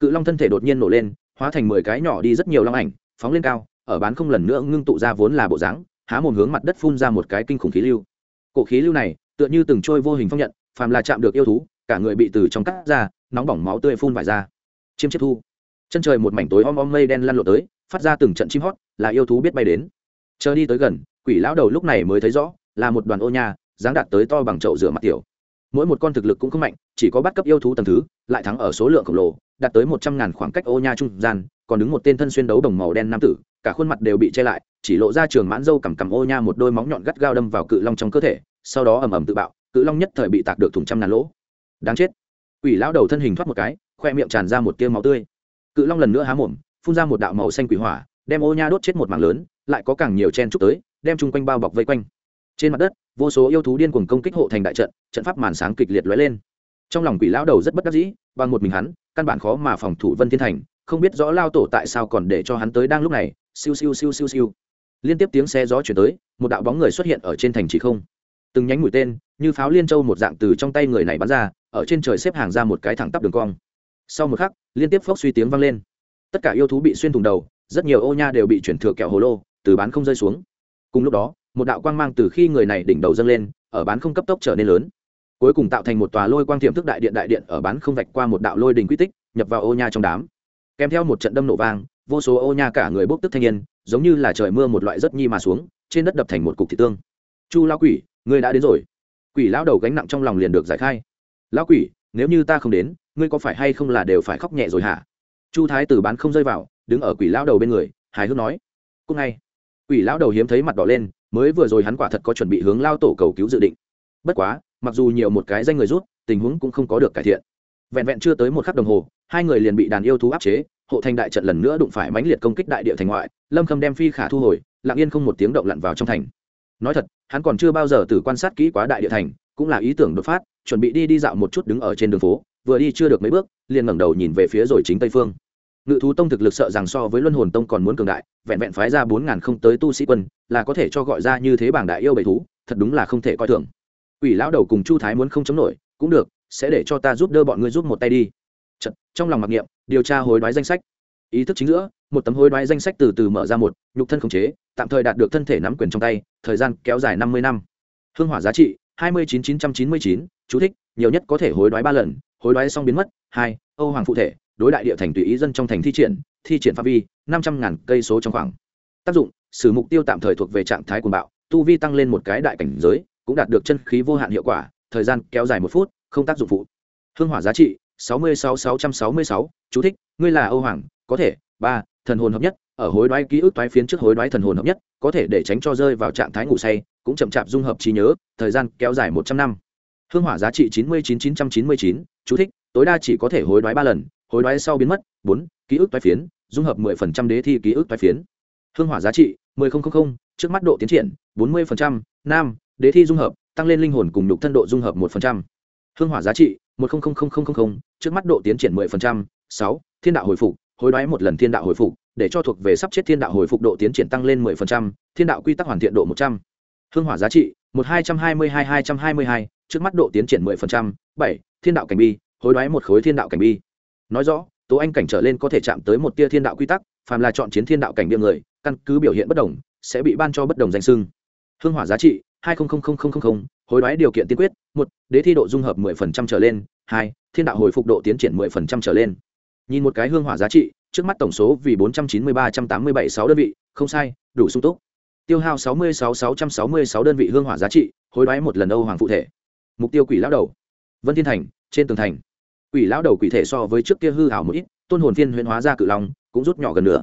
Cự long thân thể đột nhiên nổ lên, hóa thành mười cái nhỏ đi rất nhiều long ảnh, phóng lên cao, ở bán không lần nữa ngưng tụ ra vốn là bộ dáng há mồm hướng mặt đất phun ra một cái kinh khủng khí lưu. Cổ khí lưu này, tựa như từng trôi vô hình phong nhận, phàm là chạm được yêu thú, cả người bị từ trong cắt ra, nóng bỏng máu tươi phun vải ra. Chiêm chiết thu. Chân trời một mảnh tối om om mây đen lăn lộ tới, phát ra từng trận chim hót, là yêu thú biết bay đến. Chờ đi tới gần, quỷ lão đầu lúc này mới thấy rõ, là một đoàn ô nha, dáng đạt tới to bằng chậu rửa mặt tiểu. Mỗi một con thực lực cũng không mạnh, chỉ có bắt cấp yêu thú tầm thứ, lại thắng ở số lượng khổng lồ, đạt tới một trăm ngàn khoảng cách ô nha trung gian, còn đứng một tên thân xuyên đấu đồng màu đen nam tử cả khuôn mặt đều bị che lại, chỉ lộ ra trường mãn dâu cằm cằm ô nha một đôi móng nhọn gắt gao đâm vào cự long trong cơ thể, sau đó ầm ầm tự bạo, cự long nhất thời bị tạc được thủng trăm ngàn lỗ. Đáng chết. Quỷ lão đầu thân hình thoát một cái, khoe miệng tràn ra một tia máu tươi. Cự long lần nữa há mồm, phun ra một đạo màu xanh quỷ hỏa, đem ô nha đốt chết một mảng lớn, lại có càng nhiều chen trúc tới, đem chung quanh bao bọc vây quanh. Trên mặt đất, vô số yêu thú điên cuồng công kích hộ thành đại trận trận pháp màn sáng kịch liệt lóe lên. Trong lòng quỷ lão đầu rất bất đắc dĩ, bằng một mình hắn, căn bản khó mà phòng thủ vân thiên thành, không biết rõ lao tổ tại sao còn để cho hắn tới đang lúc này siêu siêu siêu siêu siêu. Liên tiếp tiếng xe gió chuyển tới, một đạo bóng người xuất hiện ở trên thành chỉ không. Từng nhánh mũi tên, như pháo liên châu một dạng từ trong tay người này bắn ra, ở trên trời xếp hàng ra một cái thẳng tắp đường cong. Sau một khắc, liên tiếp phốc suy tiếng vang lên. Tất cả yêu thú bị xuyên thủng đầu, rất nhiều ô nha đều bị chuyển thừa kẹo hồ lô, từ bán không rơi xuống. Cùng lúc đó, một đạo quang mang từ khi người này đỉnh đầu dâng lên, ở bán không cấp tốc trở nên lớn. Cuối cùng tạo thành một tòa lôi quang tiềm thức đại điện đại điện ở bán không vạch qua một đạo lôi đình quy tích, nhập vào ô nha trong đám. Kèm theo một trận đâm nổ vang vô số ô nha cả người bốc tức thanh niên, giống như là trời mưa một loại rất nhi mà xuống, trên đất đập thành một cục thị tương. Chu lao quỷ, ngươi đã đến rồi. Quỷ lão đầu gánh nặng trong lòng liền được giải khai. Lão quỷ, nếu như ta không đến, ngươi có phải hay không là đều phải khóc nhẹ rồi hả? Chu thái tử bán không rơi vào, đứng ở quỷ lão đầu bên người, hài hước nói cúc ngay. Quỷ lão đầu hiếm thấy mặt đỏ lên, mới vừa rồi hắn quả thật có chuẩn bị hướng lao tổ cầu cứu dự định. Bất quá, mặc dù nhiều một cái danh người rút, tình huống cũng không có được cải thiện. Vẹn vẹn chưa tới một khắc đồng hồ, hai người liền bị đàn yêu thú áp chế hộ thành đại trận lần nữa đụng phải mãnh liệt công kích đại địa thành ngoại, lâm khâm đem phi khả thu hồi, lặng yên không một tiếng động lặn vào trong thành. Nói thật, hắn còn chưa bao giờ từ quan sát kỹ quá đại địa thành, cũng là ý tưởng đột phát, chuẩn bị đi đi dạo một chút đứng ở trên đường phố, vừa đi chưa được mấy bước, liền ngẩng đầu nhìn về phía rồi chính tây phương. Ngự thú tông thực lực sợ rằng so với luân hồn tông còn muốn cường đại, vẹn vẹn phái ra bốn ngàn không tới tu sĩ quân, là có thể cho gọi ra như thế bảng đại yêu bầy thú, thật đúng là không thể coi thường. Ủy lão đầu cùng chu thái muốn không chống nổi, cũng được, sẽ để cho ta giúp đỡ bọn ngươi giúp một tay đi trong lòng mặc niệm, điều tra hối đoái danh sách. Ý thức chính giữa, một tấm hối đoái danh sách từ từ mở ra một, nhục thân khống chế, tạm thời đạt được thân thể nắm quyền trong tay, thời gian kéo dài năm mươi năm. Hương hỏa giá trị, hai mươi chín chín trăm chín mươi chín, chú thích, nhiều nhất có thể hối đoái ba lần, hối đoái xong biến mất, hai, âu hoàng phụ thể, đối đại địa thành tùy ý dân trong thành thi triển thi triển phạm vi, năm trăm ngàn cây số trong khoảng. Tác dụng, sử mục tiêu tạm thời thuộc về trạng thái cuồng bạo, tu vi tăng lên một cái đại cảnh giới, cũng đạt được chân khí vô hạn hiệu quả, thời gian kéo dài một phút, không tác dụng phụ. Hương hỏa giá trị sáu mươi sáu sáu trăm sáu mươi sáu, chú thích, ngươi là âu hoàng, có thể, ba, thần hồn hợp nhất, ở hối đoái ký ức toái phiến trước hối đoái thần hồn hợp nhất, có thể để tránh cho rơi vào trạng thái ngủ say, cũng chậm chạp dung hợp trí nhớ, thời gian kéo dài một trăm năm. Hương hỏa giá trị chín mươi chín chín trăm chín mươi chín, chú thích, tối đa chỉ có thể hối đoái ba lần, hối đoái sau biến mất, bốn, ký ức toái phiến, dung hợp mười phần trăm đế thi ký ức toái phiến. Hương hỏa giá trị mười không không không, trước mắt độ tiến triển, bốn mươi phần trăm, nam, đế thi dung hợp, tăng lên linh hồn cùng nhục thân độ dung hợp một phần trăm hương hỏa giá trị, một không không không không không trước mắt độ tiến triển mười phần trăm, sáu, thiên đạo hồi phục, hối đoái một lần thiên đạo hồi phục, để cho thuộc về sắp chết thiên đạo hồi phục độ tiến triển tăng lên mười phần trăm, thiên đạo quy tắc hoàn thiện độ một trăm. Hương hỏa giá trị, một hai trăm hai mươi hai hai trăm hai mươi hai, trước mắt độ tiến triển mười phần trăm, bảy, thiên đạo cảnh bi, hối đoái một khối thiên đạo cảnh bi. Nói rõ, tố anh cảnh trở lên có thể chạm tới một tia thiên đạo quy tắc, phàm là chọn chiến thiên đạo cảnh bia người, căn cứ biểu hiện bất đồng, sẽ bị ban cho bất đồng danh sưng hương hỏa giá trị, hai hối đoái điều kiện tiên quyết một, đế thi độ dung hợp mười phần trăm trở lên, hai, thiên đạo hồi phục độ tiến triển mười phần trăm trở lên. Nhìn một cái hương hỏa giá trị, trước mắt tổng số vì bốn trăm chín mươi ba trăm tám mươi bảy sáu đơn vị, không sai, đủ sung túc. Tiêu hao sáu mươi sáu sáu trăm sáu mươi sáu đơn vị hương hỏa giá trị, hối đoái một lần âu hoàng phụ thể. Mục tiêu quỷ lão đầu. Vân thiên thành, trên tường thành. Quỷ lão đầu quỷ thể so với trước kia hư ảo một ít, tôn hồn phiên huyễn hóa ra cự long, cũng rút nhỏ gần nữa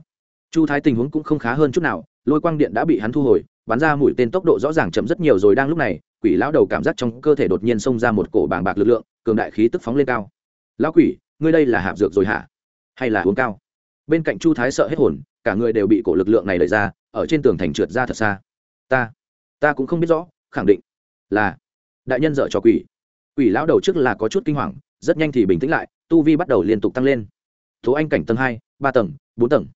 chu thái tình huống cũng không khá hơn chút nào lôi quang điện đã bị hắn thu hồi, bắn ra mũi tên tốc độ rõ ràng chậm rất nhiều rồi đang lúc này, quỷ lão đầu cảm giác trong cơ thể đột nhiên xông ra một cổ bàng bạc lực lượng, cường đại khí tức phóng lên cao. Lão quỷ, ngươi đây là hạp dược rồi hả? Hay là uống cao? Bên cạnh chu thái sợ hết hồn, cả người đều bị cổ lực lượng này lời ra, ở trên tường thành trượt ra thật xa. Ta ta cũng không biết rõ, khẳng định là đại nhân dợ cho quỷ. Quỷ lão đầu trước là có chút kinh hoàng, rất nhanh thì bình tĩnh lại, tu vi bắt đầu liên tục tăng lên. Tố anh cảnh tầng hai, ba tầng, bốn tầng.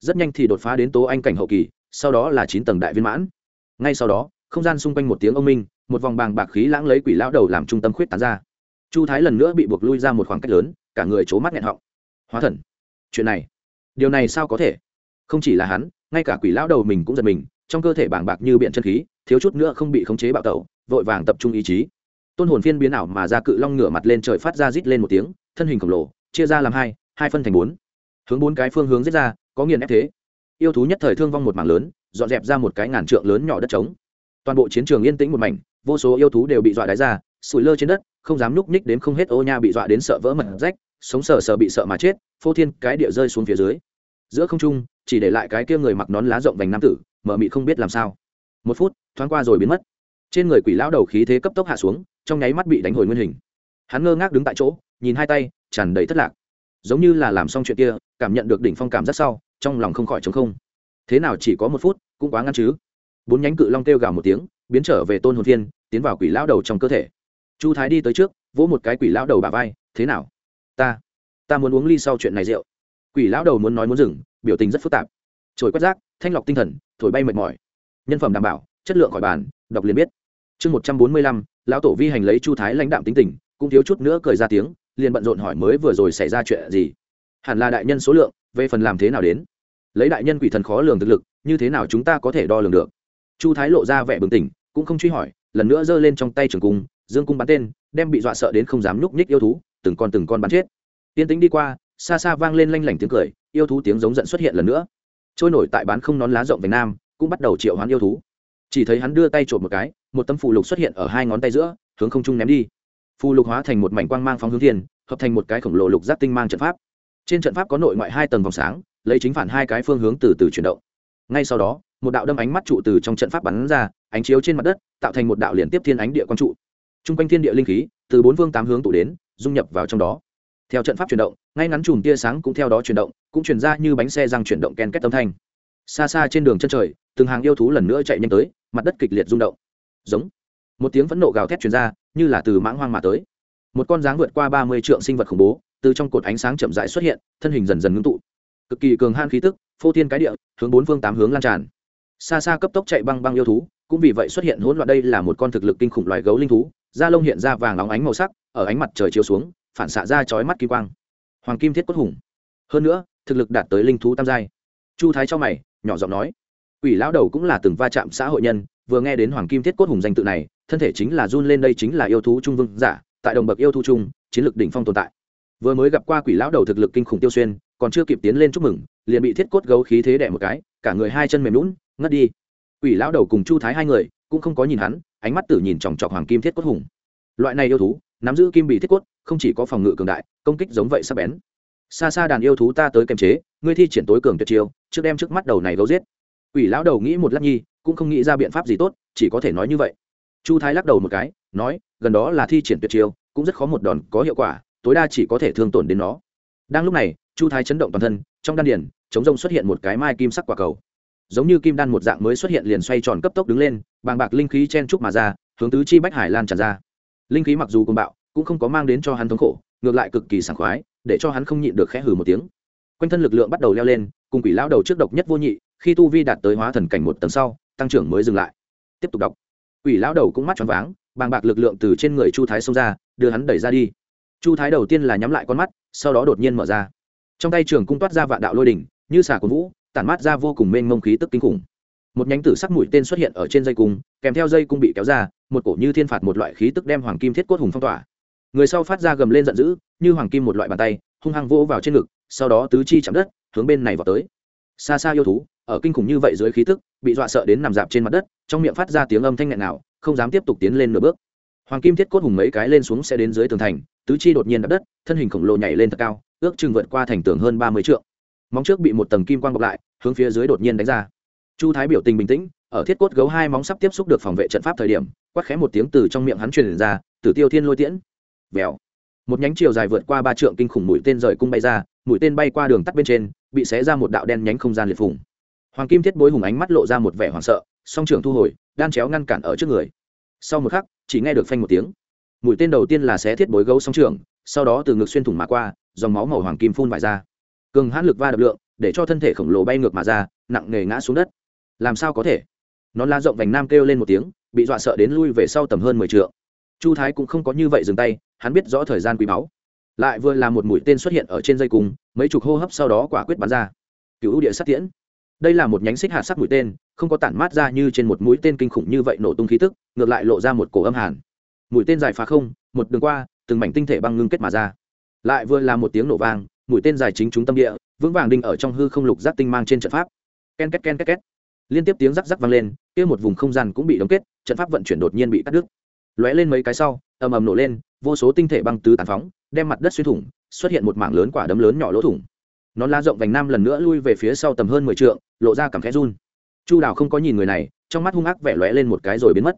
Rất nhanh thì đột phá đến tố anh cảnh hậu kỳ sau đó là chín tầng đại viên mãn. Ngay sau đó, không gian xung quanh một tiếng ông minh, một vòng bàng bạc khí lãng lấy quỷ lão đầu làm trung tâm khuyết tán ra. Chu thái lần nữa bị buộc lui ra một khoảng cách lớn, cả người c h ố mắt nghẹn họng. Hóa thần, chuyện này, điều này sao có thể? Không chỉ là hắn, ngay cả quỷ lão đầu mình cũng giật mình, trong cơ thể bàng bạc như biện chân khí, thiếu chút nữa không bị khống chế bạo tẩu, vội vàng tập trung ý chí. Tôn hồn phiên biến ảo mà ra cự long ngửa mặt lên trời phát ra rít lên một tiếng, thân hình khổng lồ, chia ra làm hai hai phân thành bốn. Hướng bốn cái phương hướng giết ra, có nghiền ép thế yêu thú nhất thời thương vong một mảng lớn, dọn dẹp ra một cái ngàn trượng lớn nhỏ đất trống. Toàn bộ chiến trường yên tĩnh một mảnh, vô số yêu thú đều bị dọa đáy ra, sủi lơ trên đất, không dám núp ních đến không hết ô nha bị dọa đến sợ vỡ mật rách, sống sờ sờ bị sợ mà chết, phô thiên cái địa rơi xuống phía dưới. Giữa không trung, chỉ để lại cái kia người mặc nón lá rộng vành nam tử, mở mị không biết làm sao. Một phút, thoáng qua rồi biến mất. Trên người quỷ lão đầu khí thế cấp tốc hạ xuống, trong nháy mắt bị đánh hồi nguyên hình. Hắn ngơ ngác đứng tại chỗ, nhìn hai tay, tràn đầy thất lạc. Giống như là làm xong chuyện kia, cảm nhận được đỉnh phong cảm rất sau trong lòng không khỏi trống không. Thế nào chỉ có một phút, cũng quá ngăn chứ. Bốn nhánh cự long kêu gào một tiếng, biến trở về tôn hồn thiên, tiến vào quỷ lão đầu trong cơ thể. Chu thái đi tới trước, vỗ một cái quỷ lão đầu bà vai, thế nào? Ta ta muốn uống ly sau chuyện này rượu. Quỷ lão đầu muốn nói muốn dừng, biểu tình rất phức tạp. Trồi quét rác, thanh lọc tinh thần, thổi bay mệt mỏi. Nhân phẩm đảm bảo, chất lượng khỏi bàn, đọc liền biết. Chương một trăm bốn mươi lăm, lão tổ vi hành lấy chu thái lãnh đạm tính tình, cũng thiếu chút nữa cười ra tiếng, liền bận rộn hỏi mới vừa rồi xảy ra chuyện gì. Hẳn là đại nhân số lượng về phần làm thế nào đến? Lấy đại nhân quỷ thần khó lường thực lực, như thế nào chúng ta có thể đo lường được? Chu thái lộ ra vẻ bừng tỉnh, cũng không truy hỏi, lần nữa giơ lên trong tay trường cung, dương cung bắn tên, đem bị dọa sợ đến không dám nhúc nhích yêu thú, từng con từng con bắn chết. Tiên tính đi qua, xa xa vang lên lanh lảnh tiếng cười, yêu thú tiếng giống giận xuất hiện lần nữa. Trôi nổi tại bán không nón lá rộng về nam, cũng bắt đầu triệu hoán yêu thú. Chỉ thấy hắn đưa tay trộm một cái, một tấm phù lục xuất hiện ở hai ngón tay giữa, hướng không trung ném đi. Phù lục hóa thành một mảnh quang mang phóng hướng thiên, hợp thành một cái khổng lồ lục giác tinh mang trận pháp trên trận pháp có nội ngoại hai tầng vòng sáng, lấy chính phản hai cái phương hướng từ từ chuyển động. Ngay sau đó, một đạo đâm ánh mắt trụ từ trong trận pháp bắn ra, ánh chiếu trên mặt đất, tạo thành một đạo liên tiếp thiên ánh địa quang trụ. T r u n g quanh thiên địa linh khí, từ bốn phương tám hướng tụ đến, dung nhập vào trong đó. Theo trận pháp chuyển động, ngay ngắn chùm tia sáng cũng theo đó chuyển động, cũng chuyển ra như bánh xe răng chuyển động ken kết tâm thanh. Xa xa trên đường chân trời, từng hàng yêu thú lần nữa chạy nhanh tới, mặt đất kịch liệt rung động. Giống. Một tiếng phẫn nộ gào thét chuyển ra, như là từ mãng hoang mà tới. Một con dáng vượt qua ba mươi trượng sinh vật khủng bố từ trong cột ánh sáng chậm rãi xuất hiện, thân hình dần dần ngưng tụ. Cực kỳ cường han khí tức, phô thiên cái địa, hướng bốn phương tám hướng lan tràn. Xa xa cấp tốc chạy băng băng yêu thú, cũng vì vậy xuất hiện hỗn loạn đây là một con thực lực kinh khủng loài gấu linh thú, da lông hiện ra vàng óng ánh màu sắc, ở ánh mặt trời chiếu xuống, phản xạ ra chói mắt kim quang. Hoàng kim thiết cốt hùng. Hơn nữa, thực lực đạt tới linh thú tam giai. Chu thái cho mày, nhỏ giọng nói ủy lão đầu cũng là từng va chạm xã hội nhân, vừa nghe đến hoàng kim thiết cốt hùng danh tự này, thân thể chính là run lên đây chính là yêu thú trung vương giả, tại đồng bậc yêu thú trung, chiến lược đỉnh phong tồn tại vừa mới gặp qua quỷ lão đầu thực lực kinh khủng tiêu xuyên, còn chưa kịp tiến lên chúc mừng, liền bị thiết cốt gấu khí thế đẻ một cái, cả người hai chân mềm lún ngất đi. Quỷ lão đầu cùng chu thái hai người, cũng không có nhìn hắn, ánh mắt tử nhìn chòng chọc hoàng kim thiết cốt hùng. Loại này yêu thú, nắm giữ kim bị thiết cốt, không chỉ có phòng ngự cường đại, công kích giống vậy sắp bén. Xa xa đàn yêu thú ta tới kiềm chế, ngươi thi triển tối cường tuyệt chiêu, trước đem trước mắt đầu này gấu giết. Quỷ lão đầu nghĩ một lát nhi, cũng không nghĩ ra biện pháp gì tốt, chỉ có thể nói như vậy. Chu thái lắc đầu một cái, nói, gần đó là thi triển tuyệt chiêu, cũng rất khó một đòn có hiệu quả tối đa chỉ có thể thương tổn đến nó. Đang lúc này, chu thái chấn động toàn thân, trong đan điển chống rông xuất hiện một cái mai kim sắc quả cầu. Giống như kim đan một dạng mới xuất hiện liền xoay tròn cấp tốc đứng lên, bàng bạc linh khí chen trúc mà ra, hướng tứ chi bách hải lan tràn ra. Linh khí mặc dù côn bạo, cũng không có mang đến cho hắn thống khổ, ngược lại cực kỳ sảng khoái, để cho hắn không nhịn được khẽ hừ một tiếng. Quanh thân lực lượng bắt đầu leo lên, cùng quỷ lão đầu trước độc nhất vô nhị, khi tu vi đạt tới hóa thần cảnh một tầng sau, tăng trưởng mới dừng lại. Tiếp tục đọc. Quỷ lão đầu cũng mắt choáng váng, bàng bạc lực lượng từ trên người chu thái xông ra, đưa hắn đẩy ra đi chu thái đầu tiên là nhắm lại con mắt, sau đó đột nhiên mở ra. Trong tay trường cung toát ra vạn đạo lôi đỉnh, như xà cổ vũ, tản mát ra vô cùng mênh mông khí tức kinh khủng. Một nhánh tử sắc mũi tên xuất hiện ở trên dây cung, kèm theo dây cung bị kéo ra, một cổ như thiên phạt một loại khí tức đem hoàng kim thiết cốt hùng phong tỏa. Người sau phát ra gầm lên giận dữ, như hoàng kim một loại bàn tay, hung hăng vỗ vào trên ngực, sau đó tứ chi chạm đất, hướng bên này vào tới. Xa xa yêu thú, ở kinh khủng như vậy dưới khí tức, bị dọa sợ đến nằm dạp trên mặt đất, trong miệng phát ra tiếng âm thanh nghẹn nào không dám tiếp tục tiến lên nửa bước. Hoàng kim thiết cốt hùng mấy cái lên xuống sẽ đến dưới tường thành tứ chi đột nhiên đập đất, thân hình khổng lồ nhảy lên thật cao, ước chừng vượt qua thành tường hơn ba mươi trượng. Móng trước bị một tầng kim quang bọc lại, hướng phía dưới đột nhiên đánh ra. Chu thái biểu tình bình tĩnh, ở thiết cốt gấu hai móng sắp tiếp xúc được phòng vệ trận pháp thời điểm, quát khẽ một tiếng từ trong miệng hắn truyền ra, tử tiêu thiên lôi tiễn. Vèo. Một nhánh chiều dài vượt qua ba trượng kinh khủng mũi tên rời cung bay ra, mũi tên bay qua đường tắt bên trên, bị xé ra một đạo đen nhánh không gian liệt phùng. Hoàng kim thiết bối hùng ánh mắt lộ ra một vẻ hoảng sợ, song trưởng thu hồi, đan chéo ngăn cản ở trước người. Sau một khắc, chỉ nghe được phanh một tiếng mũi tên đầu tiên là xé thiết bối gấu song trưởng sau đó từ ngực xuyên thủng mà qua, dòng máu màu hoàng kim phun vải ra. Cường hãn lực va đập lượng, để cho thân thể khổng lồ bay ngược mà ra, nặng nề ngã xuống đất. Làm sao có thể? Nó la rộng vành nam kêu lên một tiếng, bị dọa sợ đến lui về sau tầm hơn mười t chu thái cũng không có như vậy dừng tay, hắn biết rõ thời gian quý báu. Lại vừa là một mũi tên xuất hiện ở trên dây cung, mấy chục hô hấp sau đó quả quyết bắn ra. Cựu địa sát tiễn. Đây là một nhánh xích hạt sắc mũi tên, không có tản mát ra như trên một mũi tên kinh khủng như vậy nổ tung khí tức, ngược lại lộ ra một cổ âm hàn mũi tên dài phá không, một đường qua, từng mảnh tinh thể băng ngưng kết mà ra. Lại vừa là một tiếng nổ vang, mũi tên dài chính chúng tâm địa, vững vàng đinh ở trong hư không lục giác tinh mang trên trận pháp. Ken két ken két két. Liên tiếp tiếng rắc rắc vang lên, kia một vùng không gian cũng bị đóng kết, trận pháp vận chuyển đột nhiên bị cắt đứt. Lóe lên mấy cái sau, ầm ầm nổ lên, vô số tinh thể băng tứ tàn phóng, đem mặt đất xuyên thủng, xuất hiện một mảng lớn quả đấm lớn nhỏ lỗ thủng. Nó la rộng vành nam lần nữa lui về phía sau tầm hơn mười trượng, lộ ra cảm khẽ run. Chu đào không có nhìn người này, trong mắt hung ác vẻ lóe lên một cái rồi biến mất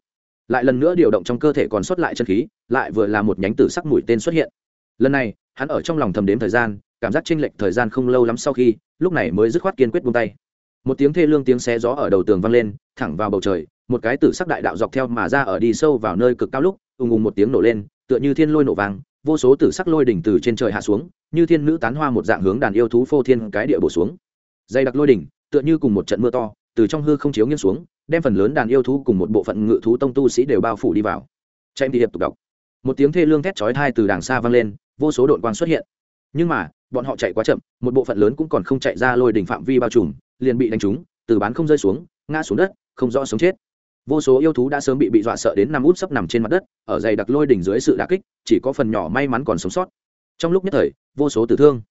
lại lần nữa điều động trong cơ thể còn sót lại chân khí, lại vừa là một nhánh tử sắc mũi tên xuất hiện. Lần này, hắn ở trong lòng thầm đếm thời gian, cảm giác chênh lệch thời gian không lâu lắm sau khi, lúc này mới dứt khoát kiên quyết buông tay. Một tiếng thê lương tiếng xé gió ở đầu tường vang lên, thẳng vào bầu trời, một cái tử sắc đại đạo dọc theo mà ra ở đi sâu vào nơi cực cao lúc, ùng ùng một tiếng nổ lên, tựa như thiên lôi nổ vang, vô số tử sắc lôi đỉnh từ trên trời hạ xuống, như thiên nữ tán hoa một dạng hướng đàn yêu thú phô thiên cái địa bổ xuống. Dày đặc lôi đỉnh, tựa như cùng một trận mưa to, từ trong hư không chiếu nghiêng xuống đem phần lớn đàn yêu thú cùng một bộ phận ngự thú tông tu sĩ đều bao phủ đi vào. Chạy đi hiệp tục đọc. Một tiếng thê lương thét chói thai từ đàng xa vang lên, vô số đội quang xuất hiện. Nhưng mà, bọn họ chạy quá chậm, một bộ phận lớn cũng còn không chạy ra lôi đỉnh phạm vi bao trùm, liền bị đánh trúng, từ bán không rơi xuống, ngã xuống đất, không rõ sống chết. Vô số yêu thú đã sớm bị bị dọa sợ đến nằm út sấp nằm trên mặt đất, ở dày đặc lôi đỉnh dưới sự đà kích, chỉ có phần nhỏ may mắn còn sống sót. Trong lúc nhất thời, vô số tử thương.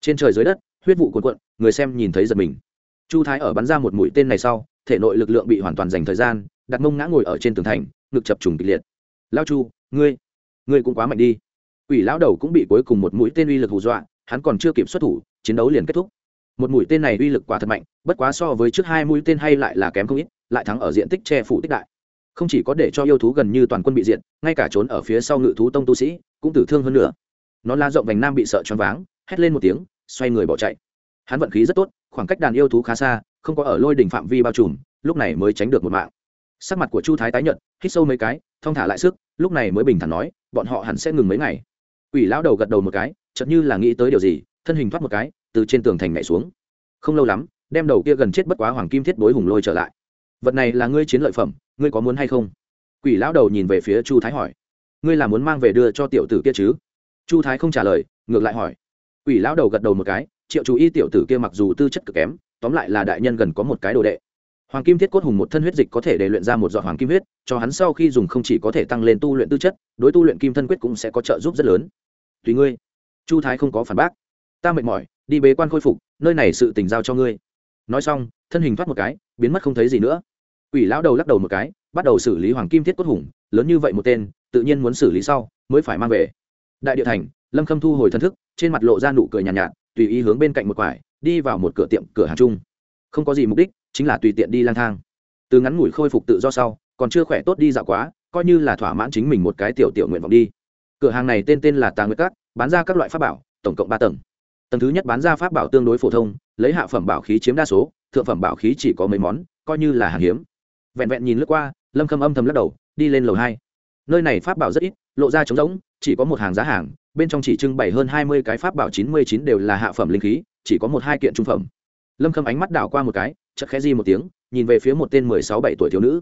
Trên trời dưới đất, huyết vụ cuồn cuộn, người xem nhìn thấy giật mình. Chu thái ở bắn ra một mũi tên này sau thể nội lực lượng bị hoàn toàn dành thời gian đặt mông ngã ngồi ở trên tường thành, ngực chập trùng kịch liệt. Lao chu, ngươi ngươi cũng quá mạnh đi. Quỷ lão đầu cũng bị cuối cùng một mũi tên uy lực hù dọa, hắn còn chưa kịp xuất thủ, chiến đấu liền kết thúc. Một mũi tên này uy lực quá thật mạnh, bất quá so với trước hai mũi tên hay lại là kém không ít, lại thắng ở diện tích che phủ tích đại. Không chỉ có để cho yêu thú gần như toàn quân bị diện ngay cả trốn ở phía sau ngự thú tông tu sĩ cũng tử thương hơn nữa. Nó la rộng vành nam bị sợ choáng váng, hét lên một tiếng, xoay người bỏ chạy. Hắn vận khí rất tốt, khoảng cách đàn yêu thú khá xa không có ở lôi đỉnh phạm vi bao trùm, lúc này mới tránh được một mạng. Sắc mặt của chu thái tái nhợt, hít sâu mấy cái, thong thả lại sức, lúc này mới bình thản nói, bọn họ hẳn sẽ ngừng mấy ngày. Quỷ lão đầu gật đầu một cái, chợt như là nghĩ tới điều gì, thân hình thoát một cái, từ trên tường thành nhảy xuống. Không lâu lắm, đem đầu kia gần chết bất quá hoàng kim thiết bối hùng lôi trở lại. Vật này là ngươi chiến lợi phẩm, ngươi có muốn hay không? Quỷ lão đầu nhìn về phía chu thái hỏi. Ngươi là muốn mang về đưa cho tiểu tử kia chứ? Chu thái không trả lời, ngược lại hỏi. Quỷ lão đầu gật đầu một cái, triệu chú y tiểu tử kia mặc dù tư chất cực kém tóm lại là đại nhân gần có một cái đồ đệ. Hoàng kim thiết cốt hùng một thân huyết dịch có thể để luyện ra một giọt hoàng kim huyết cho hắn sau khi dùng không chỉ có thể tăng lên tu luyện tư chất đối tu luyện kim thân quyết cũng sẽ có trợ giúp rất lớn. Tùy ngươi. Chu thái không có phản bác. Ta mệt mỏi đi bế quan khôi phục nơi này sự tình giao cho ngươi. Nói xong thân hình thoát một cái biến mất không thấy gì nữa. Quỷ lão đầu lắc đầu một cái bắt đầu xử lý hoàng kim thiết cốt hùng lớn như vậy một tên tự nhiên muốn xử lý sau mới phải mang về. Đại địa thành lâm khâm thu hồi thân thức trên mặt lộ ra nụ cười nhàn nhạt, nhạt tùy ý hướng bên cạnh một quải đi vào một cửa tiệm, cửa hàng chung. Không có gì mục đích, chính là tùy tiện đi lang thang. Từ ngắn ngủi khôi phục tự do sau, còn chưa khỏe tốt đi dạo quá, coi như là thỏa mãn chính mình một cái tiểu tiểu nguyện vọng đi. Cửa hàng này tên tên là Tàng nguyệt cát bán ra các loại pháp bảo, tổng cộng ba tầng. Tầng thứ nhất bán ra pháp bảo tương đối phổ thông, lấy hạ phẩm bảo khí chiếm đa số, thượng phẩm bảo khí chỉ có mấy món, coi như là hàng hiếm. Vẹn vẹn nhìn lướt qua, lâm khâm âm thầm lắc đầu, đi lên lầu hai. Nơi này pháp bảo rất ít, lộ ra trống rỗng, chỉ có một hàng giá hàng, bên trong chỉ trưng bày hơn hai mươi cái pháp bảo chín mươi chín đều là hạ phẩm linh khí chỉ có một hai kiện trung phẩm. Lâm khâm ánh mắt đảo qua một cái, chợt khẽ di một tiếng, nhìn về phía một tên mười sáu bảy tuổi thiếu nữ.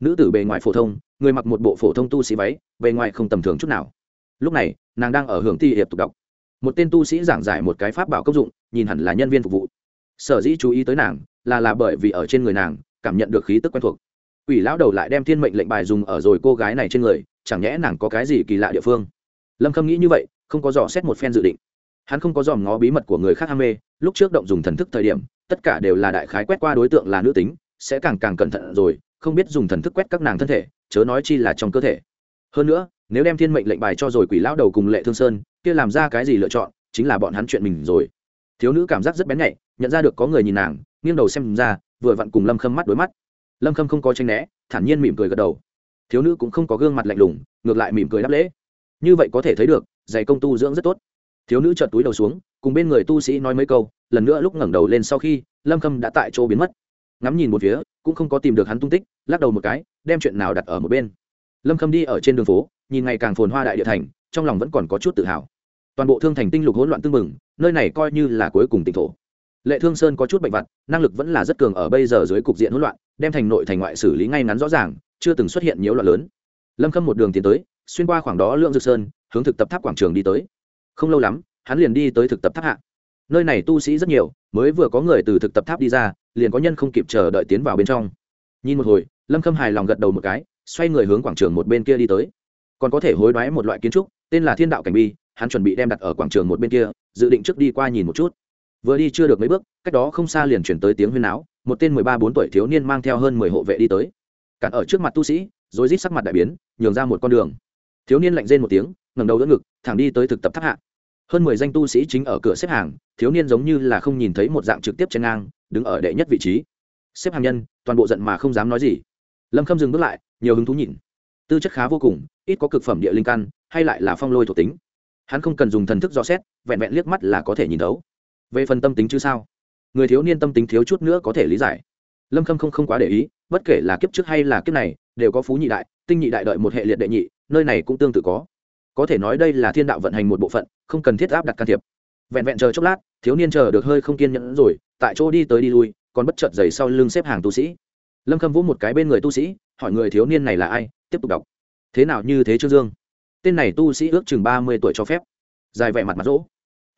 Nữ tử bề ngoài phổ thông, người mặc một bộ phổ thông tu sĩ váy, bề ngoài không tầm thường chút nào. Lúc này, nàng đang ở hưởng thi hiệp tục đọc. Một tên tu sĩ giảng giải một cái pháp bảo công dụng, nhìn hẳn là nhân viên phục vụ. Sở dĩ chú ý tới nàng, là là bởi vì ở trên người nàng, cảm nhận được khí tức quen thuộc. Quỷ lão đầu lại đem thiên mệnh lệnh bài dùng ở rồi cô gái này trên người, chẳng nhẽ nàng có cái gì kỳ lạ địa phương? Lâm khâm nghĩ như vậy, không có dò xét một phen dự định hắn không có dòm ngó bí mật của người khác ham mê, lúc trước động dùng thần thức thời điểm, tất cả đều là đại khái quét qua đối tượng là nữ tính, sẽ càng càng cẩn thận rồi, không biết dùng thần thức quét các nàng thân thể, chớ nói chi là trong cơ thể. Hơn nữa, nếu đem thiên mệnh lệnh bài cho rồi quỷ lão đầu cùng lệ thương sơn, kia làm ra cái gì lựa chọn, chính là bọn hắn chuyện mình rồi. Thiếu nữ cảm giác rất bén nhạy, nhận ra được có người nhìn nàng, nghiêng đầu xem ra, vừa vặn cùng lâm khâm mắt đối mắt. Lâm khâm không có tranh né, thản nhiên mỉm cười gật đầu. Thiếu nữ cũng không có gương mặt lạnh lùng, ngược lại mỉm cười đáp lễ. Như vậy có thể thấy được, giày công tu dưỡng rất tốt thiếu nữ chợt túi đầu xuống, cùng bên người tu sĩ nói mấy câu, lần nữa lúc ngẩng đầu lên sau khi, lâm khâm đã tại chỗ biến mất. Ngắm nhìn một phía, cũng không có tìm được hắn tung tích, lắc đầu một cái, đem chuyện nào đặt ở một bên. Lâm khâm đi ở trên đường phố, nhìn ngày càng phồn hoa đại địa thành, trong lòng vẫn còn có chút tự hào. Toàn bộ thương thành tinh lục hỗn loạn tưng bừng, nơi này coi như là cuối cùng tỉnh thổ. Lệ thương sơn có chút bệnh vặt, năng lực vẫn là rất cường ở bây giờ dưới cục diện hỗn loạn, đem thành nội thành ngoại xử lý ngay ngắn rõ ràng, chưa từng xuất hiện nhiều loạn lớn. Lâm khâm một đường tiến tới, xuyên qua khoảng đó lượng dược sơn, hướng thực tập tháp quảng trường đi tới không lâu lắm, hắn liền đi tới thực tập tháp hạ. Nơi này tu sĩ rất nhiều, mới vừa có người từ thực tập tháp đi ra, liền có nhân không kịp chờ đợi tiến vào bên trong. Nhìn một hồi, lâm khâm hài lòng gật đầu một cái, xoay người hướng quảng trường một bên kia đi tới. Còn có thể hối đoái một loại kiến trúc, tên là thiên đạo cảnh bi, hắn chuẩn bị đem đặt ở quảng trường một bên kia, dự định trước đi qua nhìn một chút. Vừa đi chưa được mấy bước, cách đó không xa liền chuyển tới tiếng huyên áo một tên mười ba bốn tuổi thiếu niên mang theo hơn mười hộ vệ đi tới. Cản ở trước mặt tu sĩ rồi rít sắc mặt đại biến, nhường ra một con đường thiếu niên lạnh rên một tiếng, ngẩng đầu đỡ ngực, thẳng đi tới thực tập tháp hạ. Hơn mười danh tu sĩ chính ở cửa xếp hàng, thiếu niên giống như là không nhìn thấy một dạng trực tiếp trên ngang, đứng ở đệ nhất vị trí. Xếp hàng nhân, toàn bộ giận mà không dám nói gì. Lâm khâm dừng bước lại, nhiều hứng thú nhìn. Tư chất khá vô cùng, ít có cực phẩm địa linh căn, hay lại là phong lôi thuộc tính. Hắn không cần dùng thần thức dò xét, vẹn vẹn liếc mắt là có thể nhìn thấu. Về phần tâm tính chứ sao? Người thiếu niên tâm tính thiếu chút nữa có thể lý giải. Lâm khâm không không quá để ý, bất kể là kiếp trước hay là kiếp này, đều có phú nhị đại, tinh nhị đại đợi một hệ liệt đệ nhị nơi này cũng tương tự có. Có thể nói đây là thiên đạo vận hành một bộ phận, không cần thiết áp đặt can thiệp. Vẹn vẹn chờ chốc lát, thiếu niên chờ được hơi không kiên nhẫn rồi, tại chỗ đi tới đi lui, còn bất chợt giày sau lưng xếp hàng tu sĩ. Lâm khâm vũ một cái bên người tu sĩ, hỏi người thiếu niên này là ai, tiếp tục đọc. Thế nào như thế trương dương? Tên này tu sĩ ước chừng ba mươi tuổi cho phép. Dài vẻ mặt mặt rỗ.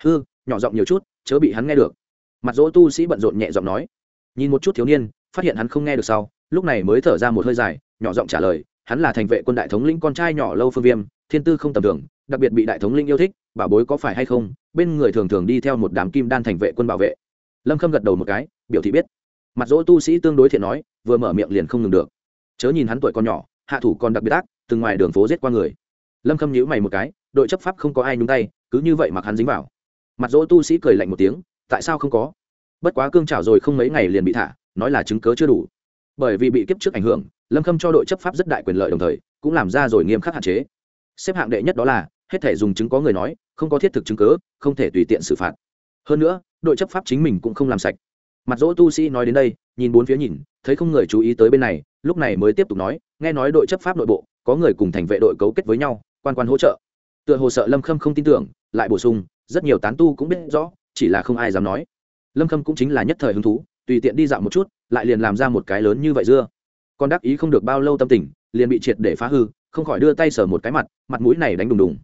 Hư, nhỏ giọng nhiều chút, chớ bị hắn nghe được. Mặt rỗ tu sĩ bận rộn nhẹ giọng nói. Nhìn một chút thiếu niên, phát hiện hắn không nghe được sau, lúc này mới thở ra một hơi dài, nhỏ giọng trả lời hắn là thành vệ quân đại thống lĩnh con trai nhỏ lâu phương viêm, thiên tư không tầm thường, đặc biệt bị đại thống lĩnh yêu thích bảo bối có phải hay không? Bên người thường thường đi theo một đám kim đan thành vệ quân bảo vệ. Lâm khâm gật đầu một cái, biểu thị biết. Mặt dỗ tu sĩ tương đối thiện nói, vừa mở miệng liền không ngừng được. Chớ nhìn hắn tuổi còn nhỏ, hạ thủ còn đặc biệt ác, từng ngoài đường phố giết qua người. Lâm khâm nhíu mày một cái, đội chấp pháp không có ai nhúng tay, cứ như vậy mặc hắn dính vào. Mặt dỗ tu sĩ cười lạnh một tiếng, tại sao không có? Bất quá cương trào rồi không mấy ngày liền bị thả, nói là chứng cớ chưa đủ. Bởi vì bị kiếp trước ảnh hưởng lâm khâm cho đội chấp pháp rất đại quyền lợi đồng thời cũng làm ra rồi nghiêm khắc hạn chế xếp hạng đệ nhất đó là hết thể dùng chứng có người nói không có thiết thực chứng cớ không thể tùy tiện xử phạt hơn nữa đội chấp pháp chính mình cũng không làm sạch mặt dỗ tu sĩ nói đến đây nhìn bốn phía nhìn thấy không người chú ý tới bên này lúc này mới tiếp tục nói nghe nói đội chấp pháp nội bộ có người cùng thành vệ đội cấu kết với nhau quan quan hỗ trợ tựa hồ sợ lâm khâm không tin tưởng lại bổ sung rất nhiều tán tu cũng biết rõ chỉ là không ai dám nói lâm khâm cũng chính là nhất thời hứng thú tùy tiện đi dạo một chút lại liền làm ra một cái lớn như vậy dưa con đắc ý không được bao lâu tâm tình, liền bị triệt để phá hư, không khỏi đưa tay sờ một cái mặt mặt mũi này đánh đùng đùng.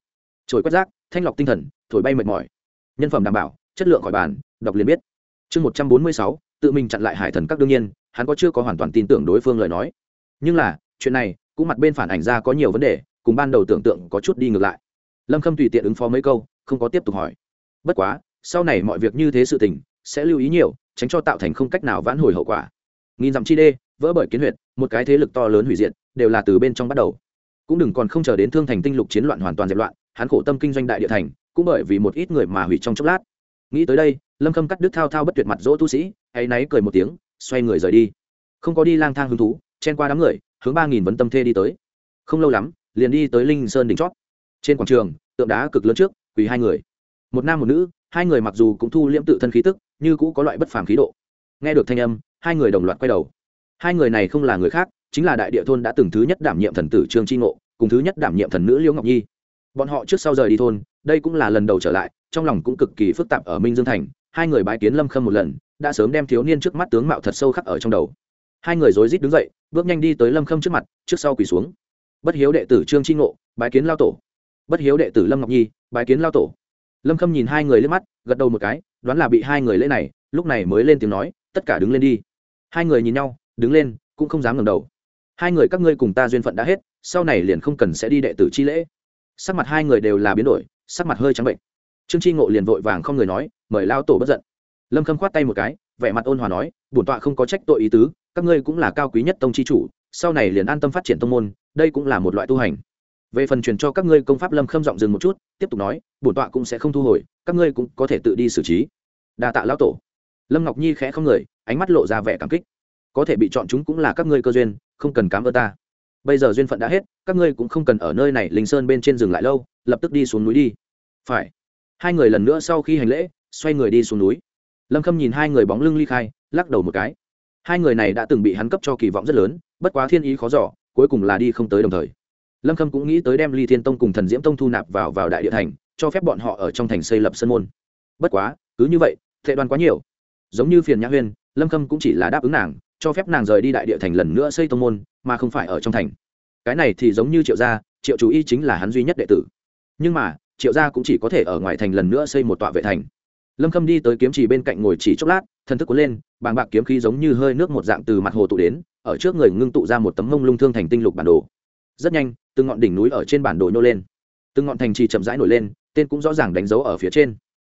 Trồi quét rác, thanh lọc tinh thần, thổi bay mệt mỏi. Nhân phẩm đảm bảo, chất lượng khỏi bàn, đọc liền biết. Chương một trăm bốn mươi sáu, tự mình chặn lại hải thần các đương nhiên, hắn có chưa có hoàn toàn tin tưởng đối phương lời nói. Nhưng là, chuyện này, cũng mặt bên phản ảnh ra có nhiều vấn đề, cùng ban đầu tưởng tượng có chút đi ngược lại. Lâm khâm tùy tiện ứng phó mấy câu, không có tiếp tục hỏi. Bất quá, sau này mọi việc như thế sự tình, sẽ lưu ý nhiều, tránh cho tạo thành không cách nào vãn hồi hậu quả. Nghìn dặm chi đê vỡ bởi kiến huyệt, một cái thế lực to lớn hủy diệt, đều là từ bên trong bắt đầu. Cũng đừng còn không chờ đến thương thành tinh lục chiến loạn hoàn toàn dẹp loạn, hắn khổ tâm kinh doanh đại địa thành, cũng bởi vì một ít người mà hủy trong chốc lát. Nghĩ tới đây, lâm khâm cắt đứt thao thao bất tuyệt mặt dỗ tu sĩ hay náy cười một tiếng, xoay người rời đi. Không có đi lang thang hứng thú, chen qua đám người, hướng ba nghìn vấn tâm thê đi tới. Không lâu lắm, liền đi tới linh sơn đỉnh chót. Trên quảng trường, tượng đá cực lớn trước, quỳ hai người. Một nam một nữ, hai người mặc dù cũng thu liễm tự thân khí tức, như cũ có loại bất phàm khí độ. Nghe được thanh âm, hai người đồng loạt quay đầu hai người này không là người khác, chính là đại địa thôn đã từng thứ nhất đảm nhiệm thần tử trương tri ngộ, cùng thứ nhất đảm nhiệm thần nữ liễu ngọc nhi. Bọn họ trước sau rời đi thôn, đây cũng là lần đầu trở lại, trong lòng cũng cực kỳ phức tạp ở minh dương thành, hai người bái kiến lâm khâm một lần, đã sớm đem thiếu niên trước mắt tướng mạo thật sâu khắc ở trong đầu. Hai người rối rít đứng dậy, bước nhanh đi tới lâm khâm trước mặt, trước sau quỳ xuống. Bất hiếu đệ tử trương tri ngộ, bái kiến lao tổ. Bất hiếu đệ tử lâm ngọc nhi, bái kiến lao tổ. Lâm khâm nhìn hai người lên mắt, gật đầu một cái, đoán là bị hai người lễ này, lúc này mới lên tiếng nói, tất cả đứng lên đi. Hai người nhìn nhau đứng lên, cũng không dám ngẩng đầu. Hai người các ngươi cùng ta duyên phận đã hết, sau này liền không cần sẽ đi đệ tử chi lễ. Sắc mặt hai người đều là biến đổi, sắc mặt hơi trắng bệnh. Trương tri ngộ liền vội vàng không người nói, mời lao tổ bất giận. Lâm khâm khoát tay một cái, vẻ mặt ôn hòa nói, bổn tọa không có trách tội ý tứ, các ngươi cũng là cao quý nhất tông chi chủ, sau này liền an tâm phát triển tông môn, đây cũng là một loại tu hành. Về phần truyền cho các ngươi công pháp lâm khâm giọng dừng một chút, tiếp tục nói, bổn tọa cũng sẽ không thu hồi, các ngươi cũng có thể tự đi xử trí. Đa tạ lão tổ. Lâm ngọc nhi khẽ không người, ánh mắt lộ ra vẻ cảm kích có thể bị chọn chúng cũng là các ngươi cơ duyên, không cần cám ơn ta. Bây giờ duyên phận đã hết, các ngươi cũng không cần ở nơi này linh sơn bên trên rừng lại lâu, lập tức đi xuống núi đi. Phải. Hai người lần nữa sau khi hành lễ, xoay người đi xuống núi. Lâm khâm nhìn hai người bóng lưng ly khai, lắc đầu một cái. Hai người này đã từng bị hắn cấp cho kỳ vọng rất lớn, bất quá thiên ý khó giỏ cuối cùng là đi không tới đồng thời. Lâm khâm cũng nghĩ tới đem ly thiên tông cùng thần diễm tông thu nạp vào vào đại địa thành, cho phép bọn họ ở trong thành xây lập sân môn. Bất quá, cứ như vậy, thệ đoan quá nhiều. Giống như phiền nhã huyên, lâm khâm cũng chỉ là đáp ứng nàng cho phép nàng rời đi đại địa thành lần nữa xây tông môn, mà không phải ở trong thành. Cái này thì giống như triệu gia, triệu chú y chính là hắn duy nhất đệ tử. Nhưng mà, triệu gia cũng chỉ có thể ở ngoài thành lần nữa xây một tọa vệ thành. Lâm khâm đi tới kiếm chỉ bên cạnh ngồi chỉ chốc lát, thân thức cuốn lên, bàng bạc kiếm khí giống như hơi nước một dạng từ mặt hồ tụ đến, ở trước người ngưng tụ ra một tấm mông lung thương thành tinh lục bản đồ. Rất nhanh, từng ngọn đỉnh núi ở trên bản đồ nhô lên. Từng ngọn thành trì chậm rãi nổi lên, tên cũng rõ ràng đánh dấu ở phía trên.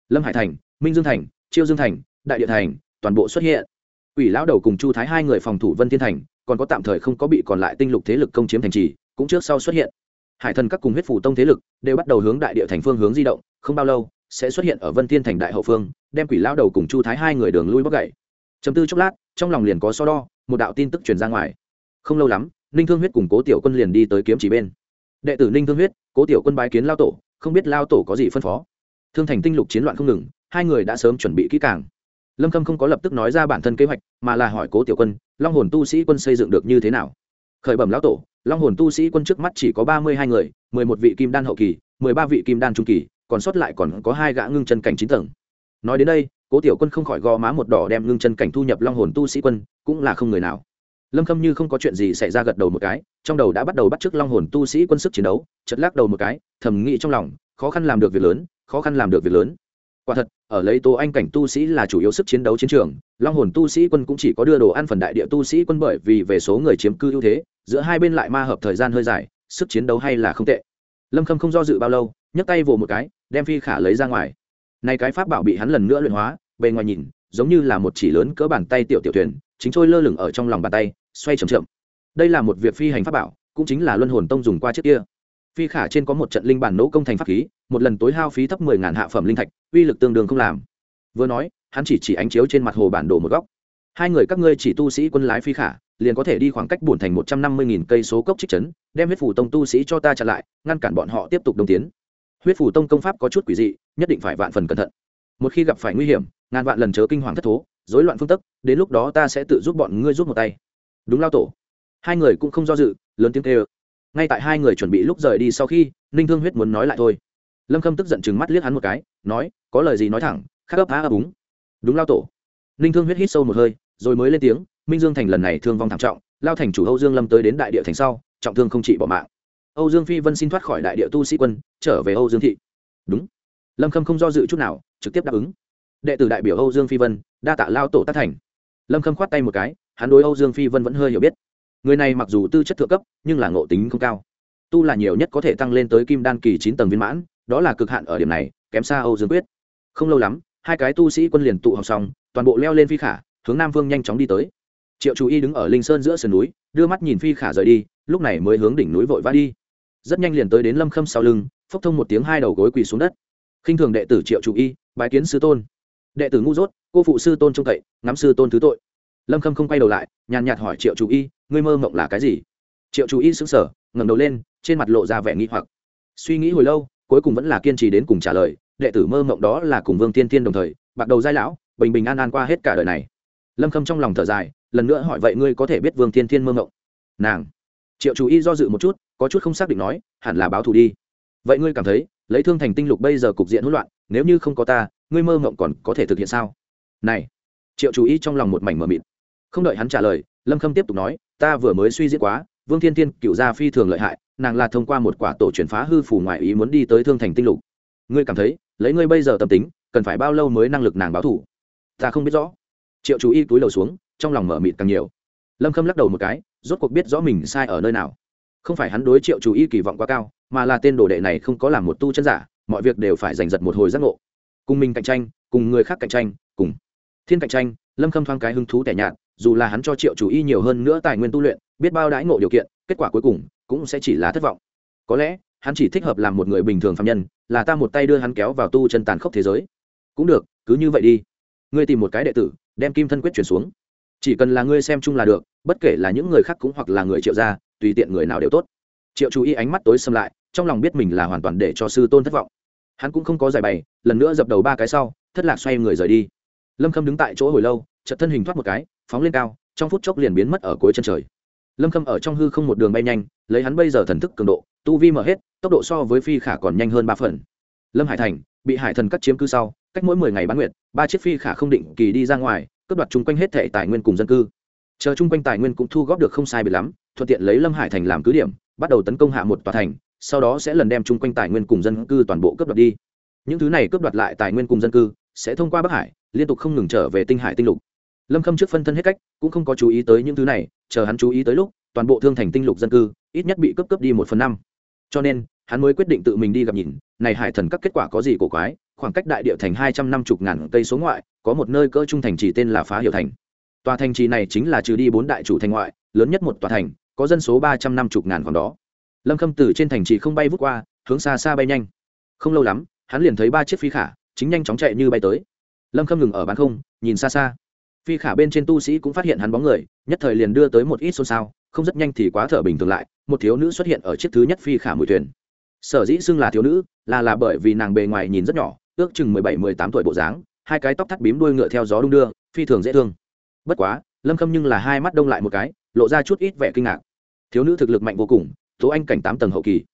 Lâm hải thành, minh dương thành, chiêu dương thành, đại địa thành, toàn bộ xuất hiện. Quỷ lão đầu cùng chu thái hai người phòng thủ vân thiên thành, còn có tạm thời không có bị còn lại tinh lục thế lực công chiếm thành trì, cũng trước sau xuất hiện. Hải thần các cùng huyết phủ tông thế lực đều bắt đầu hướng đại địa thành phương hướng di động, không bao lâu, sẽ xuất hiện ở vân thiên thành đại hậu phương, đem quỷ lão đầu cùng chu thái hai người đường lui bóc gậy. Chấm tư chốc lát, trong lòng liền có so đo, một đạo tin tức truyền ra ngoài. Không lâu lắm, ninh thương huyết cùng cố tiểu quân liền đi tới kiếm chỉ bên. Đệ tử ninh thương huyết, cố tiểu quân bái kiến lao tổ, không biết lao tổ có gì phân phó. Thương thành tinh lục chiến loạn không ngừng, hai người đã sớm chuẩn bị kỹ càng lâm khâm không có lập tức nói ra bản thân kế hoạch, mà là hỏi cố tiểu quân, long hồn tu sĩ quân xây dựng được như thế nào? Khởi bẩm lão tổ, long hồn tu sĩ quân trước mắt chỉ có ba mươi hai người, mười một vị kim đan hậu kỳ, mười ba vị kim đan trung kỳ, còn sót lại còn có hai gã ngưng chân cảnh chín tầng. Nói đến đây, cố tiểu quân không khỏi gò má một đỏ đem ngưng chân cảnh thu nhập long hồn tu sĩ quân, cũng là không người nào. Lâm khâm như không có chuyện gì xảy ra gật đầu một cái, trong đầu đã bắt đầu bắt t r ư ớ c long hồn tu sĩ quân sức chiến đấu chật lắc đầu một cái, thầm nghĩ trong lòng, khó khăn làm được việc lớn, khó khăn làm được việc lớn quả thật, ở lấy tố anh cảnh tu sĩ là chủ yếu sức chiến đấu chiến trường, long hồn tu sĩ quân cũng chỉ có đưa đồ ăn phần đại địa tu sĩ quân bởi vì về số người chiếm cư ưu thế, giữa hai bên lại ma hợp thời gian hơi dài, sức chiến đấu hay là không tệ. Lâm khâm không do dự bao lâu, nhấc tay vồ một cái, đem phi khả lấy ra ngoài. Nay cái pháp bảo bị hắn lần nữa luyện hóa, bề ngoài nhìn, giống như là một chỉ lớn cỡ bàn tay tiểu tiểu thuyền, chính trôi lơ lửng ở trong lòng bàn tay, xoay chậm chậm. Đây là một việc phi hành pháp bảo, cũng chính là luân hồn tông dùng qua trước kia. Phi khả trên có một trận linh bản nỗ công thành pháp khí một lần tối hao phí thấp mười ngàn hạ phẩm linh thạch, uy lực tương đương không làm. Vừa nói, hắn chỉ chỉ ánh chiếu trên mặt hồ bản đồ một góc. Hai người các ngươi chỉ tu sĩ quân lái phi khả, liền có thể đi khoảng cách buồn thành một trăm năm mươi nghìn cây số cốc trích trấn, đem huyết phủ tông tu sĩ cho ta chặn lại, ngăn cản bọn họ tiếp tục đồng tiến. Huyết phủ tông công pháp có chút quỷ dị, nhất định phải vạn phần cẩn thận. Một khi gặp phải nguy hiểm, ngàn vạn lần chớ kinh hoàng thất thố, rối loạn phương tức đến lúc đó ta sẽ tự giúp bọn ngươi giúp một tay. Đúng lao tổ. Hai người cũng không do dự, lớn tiếng kêu. Ngay tại hai người chuẩn bị lúc rời đi sau khi, ninh thương huyết muốn nói lại thôi lâm khâm tức giận chừng mắt liếc hắn một cái, nói, có lời gì nói thẳng, khắc ấp á ấp úng đúng lao tổ. Ninh thương huyết hít sâu một hơi, rồi mới lên tiếng, minh dương thành lần này thương vong thảm trọng, lao thành chủ âu dương lâm tới đến đại địa thành sau, trọng thương không trị bỏ mạng. Âu dương phi vân xin thoát khỏi đại địa tu sĩ quân, trở về âu dương thị. Đúng. Lâm khâm không do dự chút nào, trực tiếp đáp ứng. Đệ tử đại biểu âu dương phi vân, đa tạ lao tổ tác thành. Lâm khâm khoát tay một cái, hắn đối âu dương phi vân vẫn hơi hiểu biết. Người này mặc dù tư chất thượng cấp, nhưng là ngộ tính không cao. Tu là nhiều nhất có thể tăng lên tới kim đan kỳ chín tầng viên mãn đó là cực hạn ở điểm này, kém xa âu dương quyết. Không lâu lắm, hai cái tu sĩ quân liền tụ họp xong, toàn bộ leo lên phi khả, hướng nam vương nhanh chóng đi tới. Triệu chú y đứng ở linh sơn giữa sườn núi, đưa mắt nhìn phi khả rời đi, lúc này mới hướng đỉnh núi vội vã đi. Rất nhanh liền tới đến lâm khâm sau lưng, phốc thông một tiếng hai đầu gối quỳ xuống đất. Khinh thường đệ tử triệu chủ y, bái kiến sư tôn. Đệ tử ngu dốt, cô phụ sư tôn trông cậy, ngắm sư tôn thứ tội. Lâm khâm không quay đầu lại, nhàn nhạt hỏi triệu chủ y, ngươi mơ mộng là cái gì? Triệu chủ y sững sờ, ngẩng đầu lên, trên mặt lộ ra vẻ nghi hoặc. Suy nghĩ hồi lâu cuối cùng vẫn là kiên trì đến cùng trả lời, đệ tử mơ mộng đó là cùng vương tiên tiên đồng thời, bạc đầu giai lão, bình bình an an qua hết cả đời này. Lâm khâm trong lòng thở dài, lần nữa hỏi vậy ngươi có thể biết vương tiên tiên mơ mộng? Nàng. Triệu chú y do dự một chút, có chút không xác định nói, hẳn là báo thù đi. Vậy ngươi cảm thấy, lấy thương thành tinh lục bây giờ cục diện hỗn loạn, nếu như không có ta, ngươi mơ mộng còn có thể thực hiện sao? Này. Triệu chú ý trong lòng một mảnh mờ mịt. Không đợi hắn trả lời, lâm khâm tiếp tục nói, ta vừa mới suy diễn quá vương thiên thiên, cựu gia phi thường lợi hại, nàng là thông qua một quả tổ chuyển phá hư phủ ngoại ý muốn đi tới thương thành tinh lục. Ngươi cảm thấy, lấy ngươi bây giờ tâm tính, cần phải bao lâu mới năng lực nàng báo thủ? Ta không biết rõ. Triệu chú Y túi đầu xuống, trong lòng mở mịt càng nhiều. Lâm khâm lắc đầu một cái, rốt cuộc biết rõ mình sai ở nơi nào. Không phải hắn đối triệu chú Y kỳ vọng quá cao, mà là tên đồ đệ này không có làm một tu chân giả, mọi việc đều phải giành giật một hồi giác ngộ. Cùng mình cạnh tranh, cùng người khác cạnh tranh, cùng thiên cạnh tranh, lâm khâm thoáng cái hứng thú tẻ nhạt, dù là hắn cho triệu chủ y nhiều hơn nữa tài nguyên tu luyện biết bao đãi ngộ điều kiện, kết quả cuối cùng cũng sẽ chỉ là thất vọng. Có lẽ, hắn chỉ thích hợp làm một người bình thường phạm nhân, là ta một tay đưa hắn kéo vào tu chân tàn khốc thế giới. Cũng được, cứ như vậy đi. Ngươi tìm một cái đệ tử, đem kim thân quyết chuyển xuống. Chỉ cần là ngươi xem chung là được, bất kể là những người khác cũng hoặc là người triệu gia, tùy tiện người nào đều tốt. Triệu chú ý ánh mắt tối xâm lại, trong lòng biết mình là hoàn toàn để cho sư tôn thất vọng. Hắn cũng không có giải bày, lần nữa dập đầu ba cái sau, thất lạc xoay người rời đi. Lâm khâm đứng tại chỗ hồi lâu, chợt thân hình thoát một cái, phóng lên cao, trong phút chốc liền biến mất ở cuối chân trời lâm khâm ở trong hư không một đường bay nhanh, lấy hắn bây giờ thần thức cường độ, tu vi mở hết, tốc độ so với phi khả còn nhanh hơn ba phần. Lâm hải thành, bị hải thần cắt chiếm cư sau, cách mỗi mười ngày bán nguyệt, ba chiếc phi khả không định kỳ đi ra ngoài, cướp đoạt chung quanh hết thệ tài nguyên cùng dân cư. Chờ chung quanh tài nguyên cũng thu góp được không sai bị lắm, thuận tiện lấy lâm hải thành làm cứ điểm, bắt đầu tấn công hạ một tòa thành, sau đó sẽ lần đem chung quanh tài nguyên cùng dân cư toàn bộ cướp đoạt đi. Những thứ này cướp đoạt lại tài nguyên cùng dân cư, sẽ thông qua bắc hải, liên tục không ngừng trở về tinh hải tinh lục lâm khâm trước phân thân hết cách, cũng không có chú ý tới những thứ này, chờ hắn chú ý tới lúc, toàn bộ thương thành tinh lục dân cư, ít nhất bị cướp cướp đi một phần năm. Cho nên, hắn mới quyết định tự mình đi gặp nhìn, này hải thần các kết quả có gì cổ quái, khoảng cách đại địa thành hai trăm năm mươi ngàn cây số ngoại, có một nơi cỡ trung thành chỉ tên là phá hiệu thành. Tòa thành trì này chính là trừ đi bốn đại chủ thành ngoại, lớn nhất một tòa thành, có dân số ba trăm năm mươi ngàn còn đó. Lâm khâm từ trên thành trì không bay vút qua, hướng xa xa bay nhanh. Không lâu lắm, hắn liền thấy ba chiếc phi khả, chính nhanh chóng chạy như bay tới. Lâm khâm ngừng ở bán không, nhìn xa xa phi khả bên trên tu sĩ cũng phát hiện hắn bóng người, nhất thời liền đưa tới một ít xôn xao, không rất nhanh thì quá thở bình thường lại, một thiếu nữ xuất hiện ở chiếc thứ nhất phi khả mùi thuyền. Sở dĩ xưng là thiếu nữ, là là bởi vì nàng bề ngoài nhìn rất nhỏ, ước chừng mười bảy, mười tám tuổi bộ dáng, hai cái tóc thắt bím đuôi ngựa theo gió đung đưa, phi thường dễ thương. Bất quá, lâm khâm nhưng là hai mắt đông lại một cái, lộ ra chút ít vẻ kinh ngạc. Thiếu nữ thực lực mạnh vô cùng, tố anh cảnh tám tầng hậu kỳ.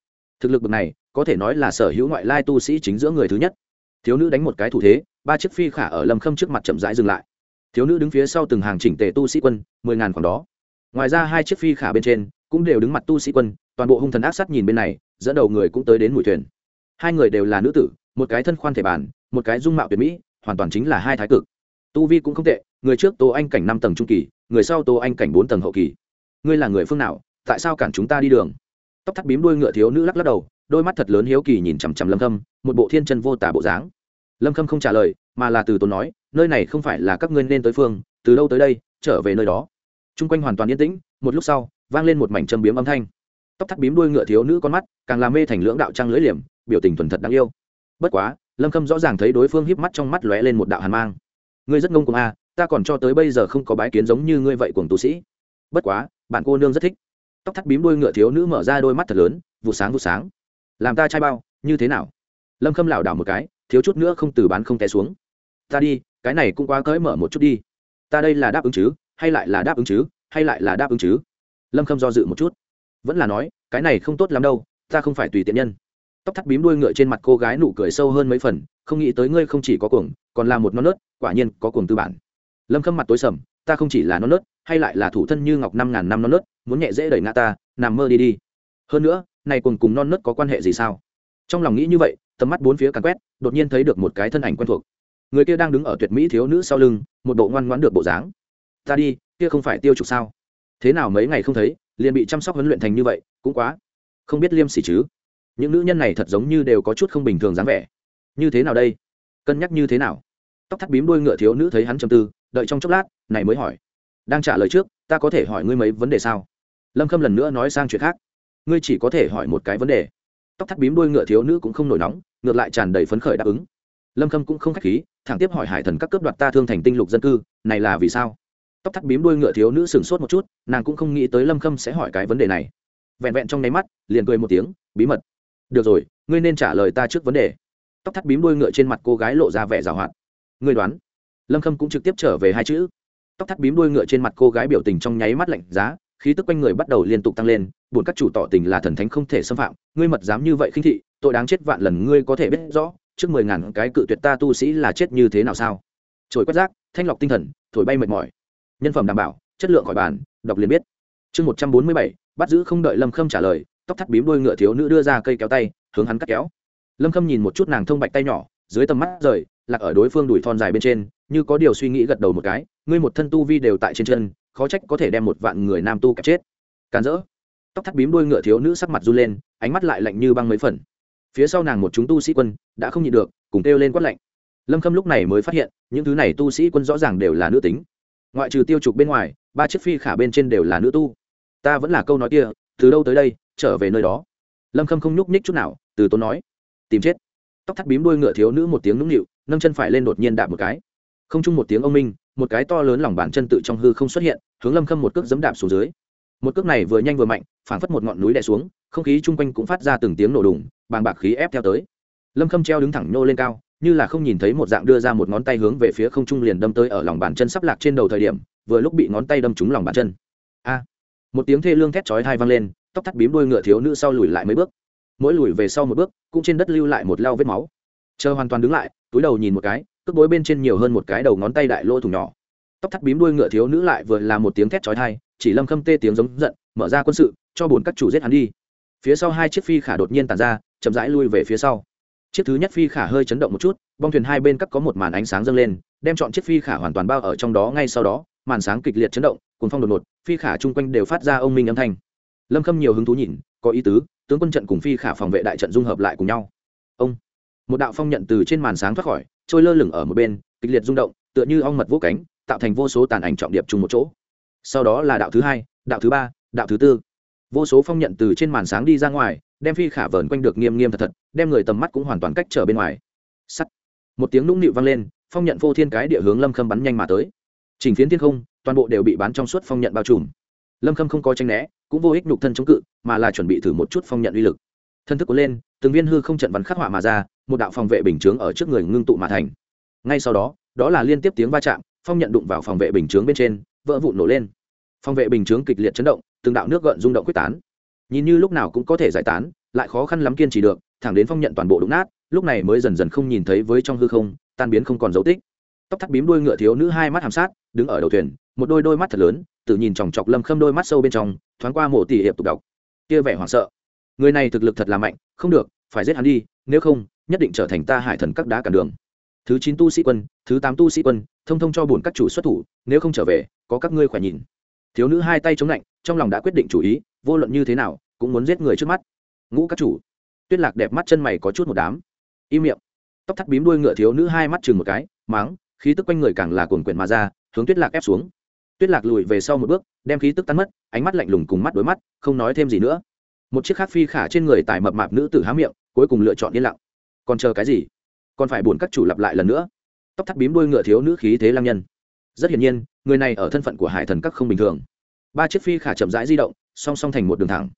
Thực lực bậc này, có thể nói là sở hữu ngoại lai tu sĩ chính giữa người thứ nhất. Thiếu nữ đánh một cái thủ thế, ba chiếc phi khả ở lâm khâm trước mặt chậm rãi dừng lại thiếu nữ đứng phía sau từng hàng chỉnh tề tu sĩ quân, mười ngàn khoảng đó. Ngoài ra hai chiếc phi khả bên trên, cũng đều đứng mặt tu sĩ quân, toàn bộ hung thần ác sát nhìn bên này, dẫn đầu người cũng tới đến mùi thuyền. Hai người đều là nữ tử, một cái thân khoan thể bản, một cái dung mạo tuyệt mỹ, hoàn toàn chính là hai thái cực. Tu vi cũng không tệ, người trước tô anh cảnh năm tầng trung kỳ, người sau tô anh cảnh bốn tầng hậu kỳ. Ngươi là người phương nào, tại sao cản chúng ta đi đường? Tóc thắt bím đuôi ngựa thiếu nữ lắc lắc đầu, đôi mắt thật lớn hiếu kỳ nhìn chằm chằm lâm khâm, một bộ thiên chân vô tả bộ dáng. Lâm khâm không trả lời, mà là từ tốn nói nơi này không phải là các ngươi nên tới phương, từ đâu tới đây, trở về nơi đó. Chung quanh hoàn toàn yên tĩnh, một lúc sau, vang lên một mảnh châm biếm âm thanh. Tóc thắt bím đuôi ngựa thiếu nữ con mắt, càng làm mê thành lưỡng đạo trăng lưỡi liềm, biểu tình thuần thật đáng yêu. Bất quá, lâm khâm rõ ràng thấy đối phương híp mắt trong mắt lóe lên một đạo hàn mang. Ngươi rất ngông cuồng a ta còn cho tới bây giờ không có bái kiến giống như ngươi vậy cuồng tu sĩ. Bất quá, bạn cô nương rất thích. Tóc thắt bím đuôi ngựa thiếu nữ mở ra đôi mắt thật lớn vụ sáng vụ sáng. Làm ta trai bao, như thế nào? Lâm khâm lảo đảo một cái, thiếu chút nữa không từ bán không té xuống. Ta đi cái này cũng quá cởi mở một chút đi. Ta đây là đáp ứng chứ, hay lại là đáp ứng chứ, hay lại là đáp ứng chứ? Lâm khâm do dự một chút. Vẫn là nói, cái này không tốt lắm đâu, ta không phải tùy tiện nhân. Tóc thắt bím đuôi ngựa trên mặt cô gái nụ cười sâu hơn mấy phần, không nghĩ tới ngươi không chỉ có cuồng, còn là một non nớt, quả nhiên có cuồng tư bản. Lâm khâm mặt tối sầm, ta không chỉ là non nớt, hay lại là thủ thân như ngọc năm ngàn năm non nớt, muốn nhẹ dễ đẩy ngã ta, nằm mơ đi đi. Hơn nữa, này cuồng cùng non nớt có quan hệ gì sao? Trong lòng nghĩ như vậy, tầm mắt bốn phía càn quét, đột nhiên thấy được một cái thân ảnh quen thuộc người kia đang đứng ở tuyệt mỹ thiếu nữ sau lưng, một bộ ngoan ngoãn được bộ dáng. Ta đi, kia không phải tiêu trục sao? Thế nào mấy ngày không thấy, liền bị chăm sóc huấn luyện thành như vậy, cũng quá. Không biết liêm sỉ chứ? Những nữ nhân này thật giống như đều có chút không bình thường dáng vẻ. Như thế nào đây? Cân nhắc như thế nào? Tóc thắt bím đuôi ngựa thiếu nữ thấy hắn chầm tư, đợi trong chốc lát, này mới hỏi. Đang trả lời trước, ta có thể hỏi ngươi mấy vấn đề sao? Lâm khâm lần nữa nói sang chuyện khác. Ngươi chỉ có thể hỏi một cái vấn đề. Tóc thắt bím đuôi ngựa thiếu nữ cũng không nổi nóng, ngược lại tràn đầy phấn khởi đáp ứng lâm khâm cũng không k h á c h khí, thẳng tiếp hỏi hải thần các cướp đoạt ta thương thành tinh lục dân cư, này là vì sao? Tóc thắt bím đuôi ngựa thiếu nữ sửng sốt một chút, nàng cũng không nghĩ tới lâm khâm sẽ hỏi cái vấn đề này. Vẹn vẹn trong nháy mắt, liền cười một tiếng, bí mật. Được rồi, ngươi nên trả lời ta trước vấn đề. Tóc thắt bím đuôi ngựa trên mặt cô gái lộ ra vẻ g à o hoạt. Ngươi đoán? Lâm khâm cũng trực tiếp trở về hai chữ. Tóc thắt bím đuôi ngựa trên mặt cô gái biểu tình trong nháy mắt lạnh giá, khí tức quanh người bắt đầu liên tục tăng lên, buồn các chủ tỏ tình là thần thánh không thể xâm phạm, ngươi mật dám như vậy khinh thị, tội đáng chết vạn lần, ngươi có thể biết rõ trước mười ngàn cái cự tuyệt ta tu sĩ là chết như thế nào sao? Trồi quét rác, thanh lọc tinh thần, thổi bay mệt mỏi. Nhân phẩm đảm bảo, chất lượng khỏi bàn, đọc liền biết. Chương một trăm bốn mươi bảy, bắt giữ không đợi lâm khâm trả lời, tóc thắt bím đôi ngựa thiếu nữ đưa ra cây kéo tay, hướng hắn cắt kéo. Lâm khâm nhìn một chút nàng thông bạch tay nhỏ, dưới tầm mắt rời, lạc ở đối phương đùi thon dài bên trên, như có điều suy nghĩ gật đầu một cái, ngươi một thân tu vi đều tại trên chân, khó trách có thể đem một vạn người nam tu kẹp chết. Càn rỡ. Tóc thắt bím đuôi ngựa thiếu nữ sắc mặt run lên, ánh mắt lại lạnh như băng mấy phần phía sau nàng một chúng tu sĩ quân đã không nhịn được, cùng kêu lên quát lạnh. Lâm khâm lúc này mới phát hiện, những thứ này tu sĩ quân rõ ràng đều là nữ tính. Ngoại trừ tiêu trục bên ngoài, ba chiếc phi khả bên trên đều là nữ tu. Ta vẫn là câu nói kia, từ đâu tới đây, trở về nơi đó. Lâm khâm không nhúc nhích chút nào, từ tốn nói, tìm chết. Tóc thắt bím đuôi ngựa thiếu nữ một tiếng nũng nịu, nâng chân phải lên đột nhiên đạp một cái. Không chung một tiếng ông minh, một cái to lớn lòng bàn chân tự trong hư không xuất hiện, hướng lâm khâm một cước dấm đạp xuống dưới. Một cước này vừa nhanh vừa mạnh, phảng phất một ngọn núi đè xuống, không khí chung quanh cũng phát ra từng tiếng nổ đùng bàng bạc khí ép theo tới. Lâm khâm treo đứng thẳng nhô lên cao, như là không nhìn thấy một dạng đưa ra một ngón tay hướng về phía không trung liền đâm tới ở lòng bàn chân sắp lạc trên đầu thời điểm, vừa lúc bị ngón tay đâm trúng lòng bàn chân. A! Một tiếng thê lương thét chói hai vang lên, tóc thắt bím đuôi ngựa thiếu nữ sau lùi lại mấy bước. Mỗi lùi về sau một bước, cũng trên đất lưu lại một lao vết máu. Chờ hoàn toàn đứng lại, túi đầu nhìn một cái, cước bối bên trên nhiều hơn một cái đầu ngón tay đại lỗ thủng nhỏ. Tóc thắt bím đuôi ngựa thiếu nữ lại vừa là một tiếng thét chói tai, chỉ lâm khâm tê tiếng giống giận, mở ra quân sự, cho bốn các chủ giết hắn đi. Phía sau hai chiếc phi khả đột nhiên tàn ra chậm rãi lui về phía sau. Chiếc thứ nhất phi khả hơi chấn động một chút, bong thuyền hai bên cắt có một màn ánh sáng dâng lên, đem chọn chiếc phi khả hoàn toàn bao ở trong đó ngay sau đó, màn sáng kịch liệt chấn động cuốn phong đột ngột, phi khả chung quanh đều phát ra ông minh âm thanh. Lâm khâm nhiều hứng thú nhìn, có ý tứ, tướng quân trận cùng phi khả phòng vệ đại trận dung hợp lại cùng nhau. Ông, một đạo phong nhận từ trên màn sáng thoát khỏi, trôi lơ lửng ở một bên, kịch liệt rung động, tựa như ong mật vỗ cánh, tạo thành vô số tàn ảnh trọng điệp chung một chỗ. Sau đó là đạo thứ hai, đạo thứ ba, đạo thứ tư vô số phong nhận từ trên màn sáng đi ra ngoài, đem phi khả vờn quanh được nghiêm nghiêm thật thật, đem người tầm mắt cũng hoàn toàn cách trở bên ngoài. Sắt. Một tiếng nũng nịu vang lên, phong nhận vô thiên cái địa hướng lâm khâm bắn nhanh mà tới. Chỉnh phiến thiên không, toàn bộ đều bị bắn trong suốt phong nhận bao trùm. Lâm khâm không có tranh né, cũng vô ích nhục thân chống cự, mà là chuẩn bị thử một chút phong nhận uy lực. Thân thức cuốn lên, từng viên hư không trận bắn khắc họa mà ra, một đạo phòng vệ bình chướng ở trước người ngưng tụ mà thành. Ngay sau đó đó là liên tiếp tiếng va chạm, phong nhận đụng vào phòng vệ bình chướng bên trên, vỡ vụn nổ lên. Phòng vệ bình chướng kịch liệt chấn động từng đạo nước gợn rung động quyết tán. Nhìn như lúc nào cũng có thể giải tán, lại khó khăn lắm kiên trì được, thẳng đến phong nhận toàn bộ đụng nát, lúc này mới dần dần không nhìn thấy với trong hư không, tan biến không còn dấu tích. Tóc thắt bím đuôi ngựa thiếu nữ hai mắt hàm sát, đứng ở đầu thuyền, một đôi đôi mắt thật lớn, tự nhìn chòng chọc lâm khâm đôi mắt sâu bên trong, thoáng qua mộ tỷ hiệp tục đọc kia vẻ hoảng sợ. Người này thực lực thật là mạnh, không được, phải giết hắn đi, nếu không, nhất định trở thành ta hải thần các đá cản đường. Thứ chín tu sĩ quân, thứ tám tu sĩ quân, thông thông cho bổn các chủ xuất thủ, nếu không trở về, có các ngươi khỏe nhìn thiếu nữ hai tay chống lạnh, trong lòng đã quyết định chủ ý, vô luận như thế nào, cũng muốn giết người trước mắt. Ngũ các chủ. Tuyết lạc đẹp mắt chân mày có chút một đám. Im miệng. Tóc thắt bím đuôi ngựa thiếu nữ hai mắt chừng một cái máng khí tức quanh người càng là cuồn quyển mà ra, hướng tuyết lạc ép xuống. Tuyết lạc lùi về sau một bước, đem khí tức tan mất, ánh mắt lạnh lùng cùng mắt đối mắt, không nói thêm gì nữa. Một chiếc khác phi khả trên người tài mập mạp nữ tử há miệng, cuối cùng lựa chọn yên lặng. Còn chờ cái gì? Còn phải buồn các chủ lặp lại lần nữa. Tóc thắt bím đuôi ngựa thiếu nữ khí thế lang nhân rất hiển nhiên, người này ở thân phận của hải thần các không bình thường. Ba chiếc phi khả chậm rãi di động, song song thành một đường thẳng.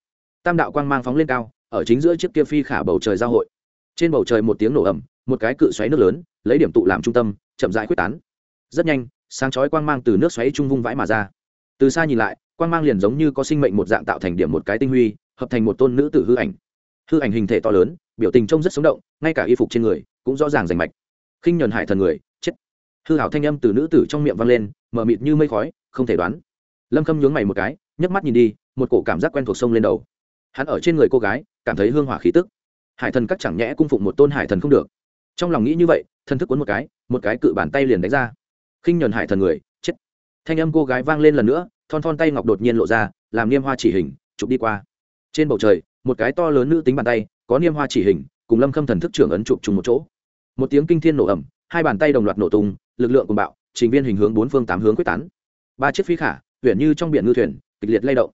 Tam đạo quang mang phóng lên cao, ở chính giữa chiếc kia phi khả bầu trời giao hội. Trên bầu trời một tiếng nổ ẩm một cái cự xoáy nước lớn, lấy điểm tụ làm trung tâm, chậm rãi quyết tán. Rất nhanh, sáng chói quang mang từ nước xoáy trung vung vãi mà ra. Từ xa nhìn lại, quang mang liền giống như có sinh mệnh một dạng tạo thành điểm một cái tinh huy, hợp thành một tôn nữ tử hư ảnh. Hư ảnh hình thể to lớn, biểu tình trông rất sống động, ngay cả y phục trên người cũng rõ ràng rành mạch. Khinh nhuần hải thần người hư hảo thanh âm từ nữ tử trong miệng vang lên mờ mịt như mây khói, không thể đoán. Lâm khâm nhướng mày một cái, nhấc mắt nhìn đi, một cổ cảm giác quen thuộc sông lên đầu. Hắn ở trên người cô gái, cảm thấy hương hỏa khí tức. Hải thần cắt chẳng nhẽ cung phụng một tôn hải thần không được. Trong lòng nghĩ như vậy thân thức cuốn một cái một cái cự bàn tay liền đánh ra. Khinh nhuần hải thần người, chết. Thanh âm cô gái vang lên lần nữa, thon thon tay ngọc đột nhiên lộ ra, làm niêm hoa chỉ hình, chụp đi qua. Trên bầu trời, một cái to lớn nữ tính bàn tay, có niêm hoa chỉ hình, cùng lâm khâm thần thức trưởng ấn chụp chung một chỗ. Một tiếng kinh thiên nổ ẩm hai bàn tay đồng loạt nổ tung lực lượng cùng bạo, trình viên hình hướng bốn phương tám hướng quyết tán. Ba chiếc phi khả huyện như trong biển ngư thuyền, kịch liệt lay động.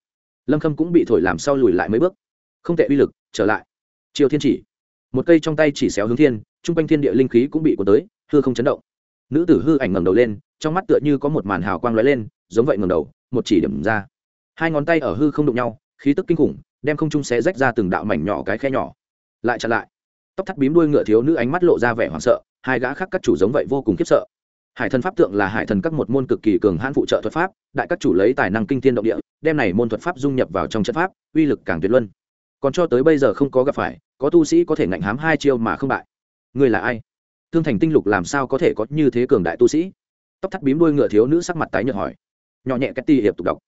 Lâm khâm cũng bị thổi làm sau lùi lại mấy bước. Không tệ uy lực, trở lại. Triều thiên chỉ. Một cây trong tay chỉ xéo hướng thiên, trung quanh thiên địa linh khí cũng bị cuốn tới, hư không chấn động. Nữ tử hư ảnh ngẩng đầu lên, trong mắt tựa như có một màn hào quang lóe lên, giống vậy ngẩng đầu, một chỉ điểm ra. Hai ngón tay ở hư không đụng nhau, khí tức kinh khủng, đem không trung xé rách ra từng đạo mảnh nhỏ cái khe nhỏ. Lại chặn lại. Tóc thắt bím đuôi ngựa thiếu nữ ánh mắt lộ ra vẻ hoảng sợ, hai gã khác các chủ giống vậy vô cùng khiếp sợ hải thần pháp tượng là hải thần các một môn cực kỳ cường hãn phụ trợ thuật pháp, đại các chủ lấy tài năng kinh thiên động địa, đem này môn thuật pháp dung nhập vào trong trận pháp, uy lực càng tuyệt luân. Còn cho tới bây giờ không có gặp phải, có tu sĩ có thể ngạnh hám hai chiêu mà không bại. Người là ai? Thương thành tinh lục làm sao có thể có như thế cường đại tu sĩ? Tóc thắt bím đuôi ngựa thiếu nữ sắc mặt tái nhợt hỏi. Nhỏ nhẹ cách ti hiệp tục đọc.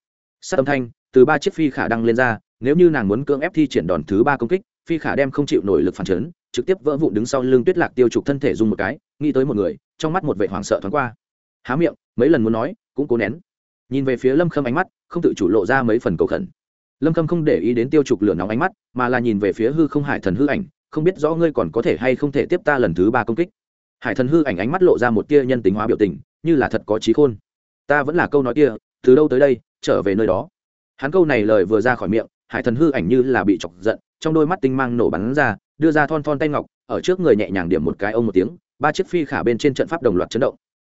Sát âm thanh, từ ba chiếc phi khả đăng lên ra, nếu như nàng muốn cưỡng ép thi triển đòn thứ ba công kích, phi khả đem không chịu nổi lực phản chấn trực tiếp vỡ vụn đứng sau lưng tuyết lạc tiêu trục thân thể dùng một cái, nghĩ tới một người, trong mắt một vệ hoảng sợ thoáng qua. Há miệng, mấy lần muốn nói, cũng cố nén. Nhìn về phía lâm khâm ánh mắt, không tự chủ lộ ra mấy phần cầu khẩn. Lâm khâm không để ý đến tiêu trục lửa nóng ánh mắt, mà là nhìn về phía hư không hải thần hư ảnh, không biết rõ ngươi còn có thể hay không thể tiếp ta lần thứ ba công kích. Hải thần hư ảnh ánh mắt lộ ra một tia nhân tính hóa biểu tình, như là thật có trí khôn. Ta vẫn là câu nói kia, từ đâu tới đây, trở về nơi đó. Hắn câu này lời vừa ra khỏi miệng, hải thần hư ảnh như là bị chọc giận, trong đôi mắt tinh mang nổ bắn ra đưa ra thon thon tay ngọc, ở trước người nhẹ nhàng điểm một cái ông một tiếng, ba chiếc phi khả bên trên trận pháp đồng loạt chấn động.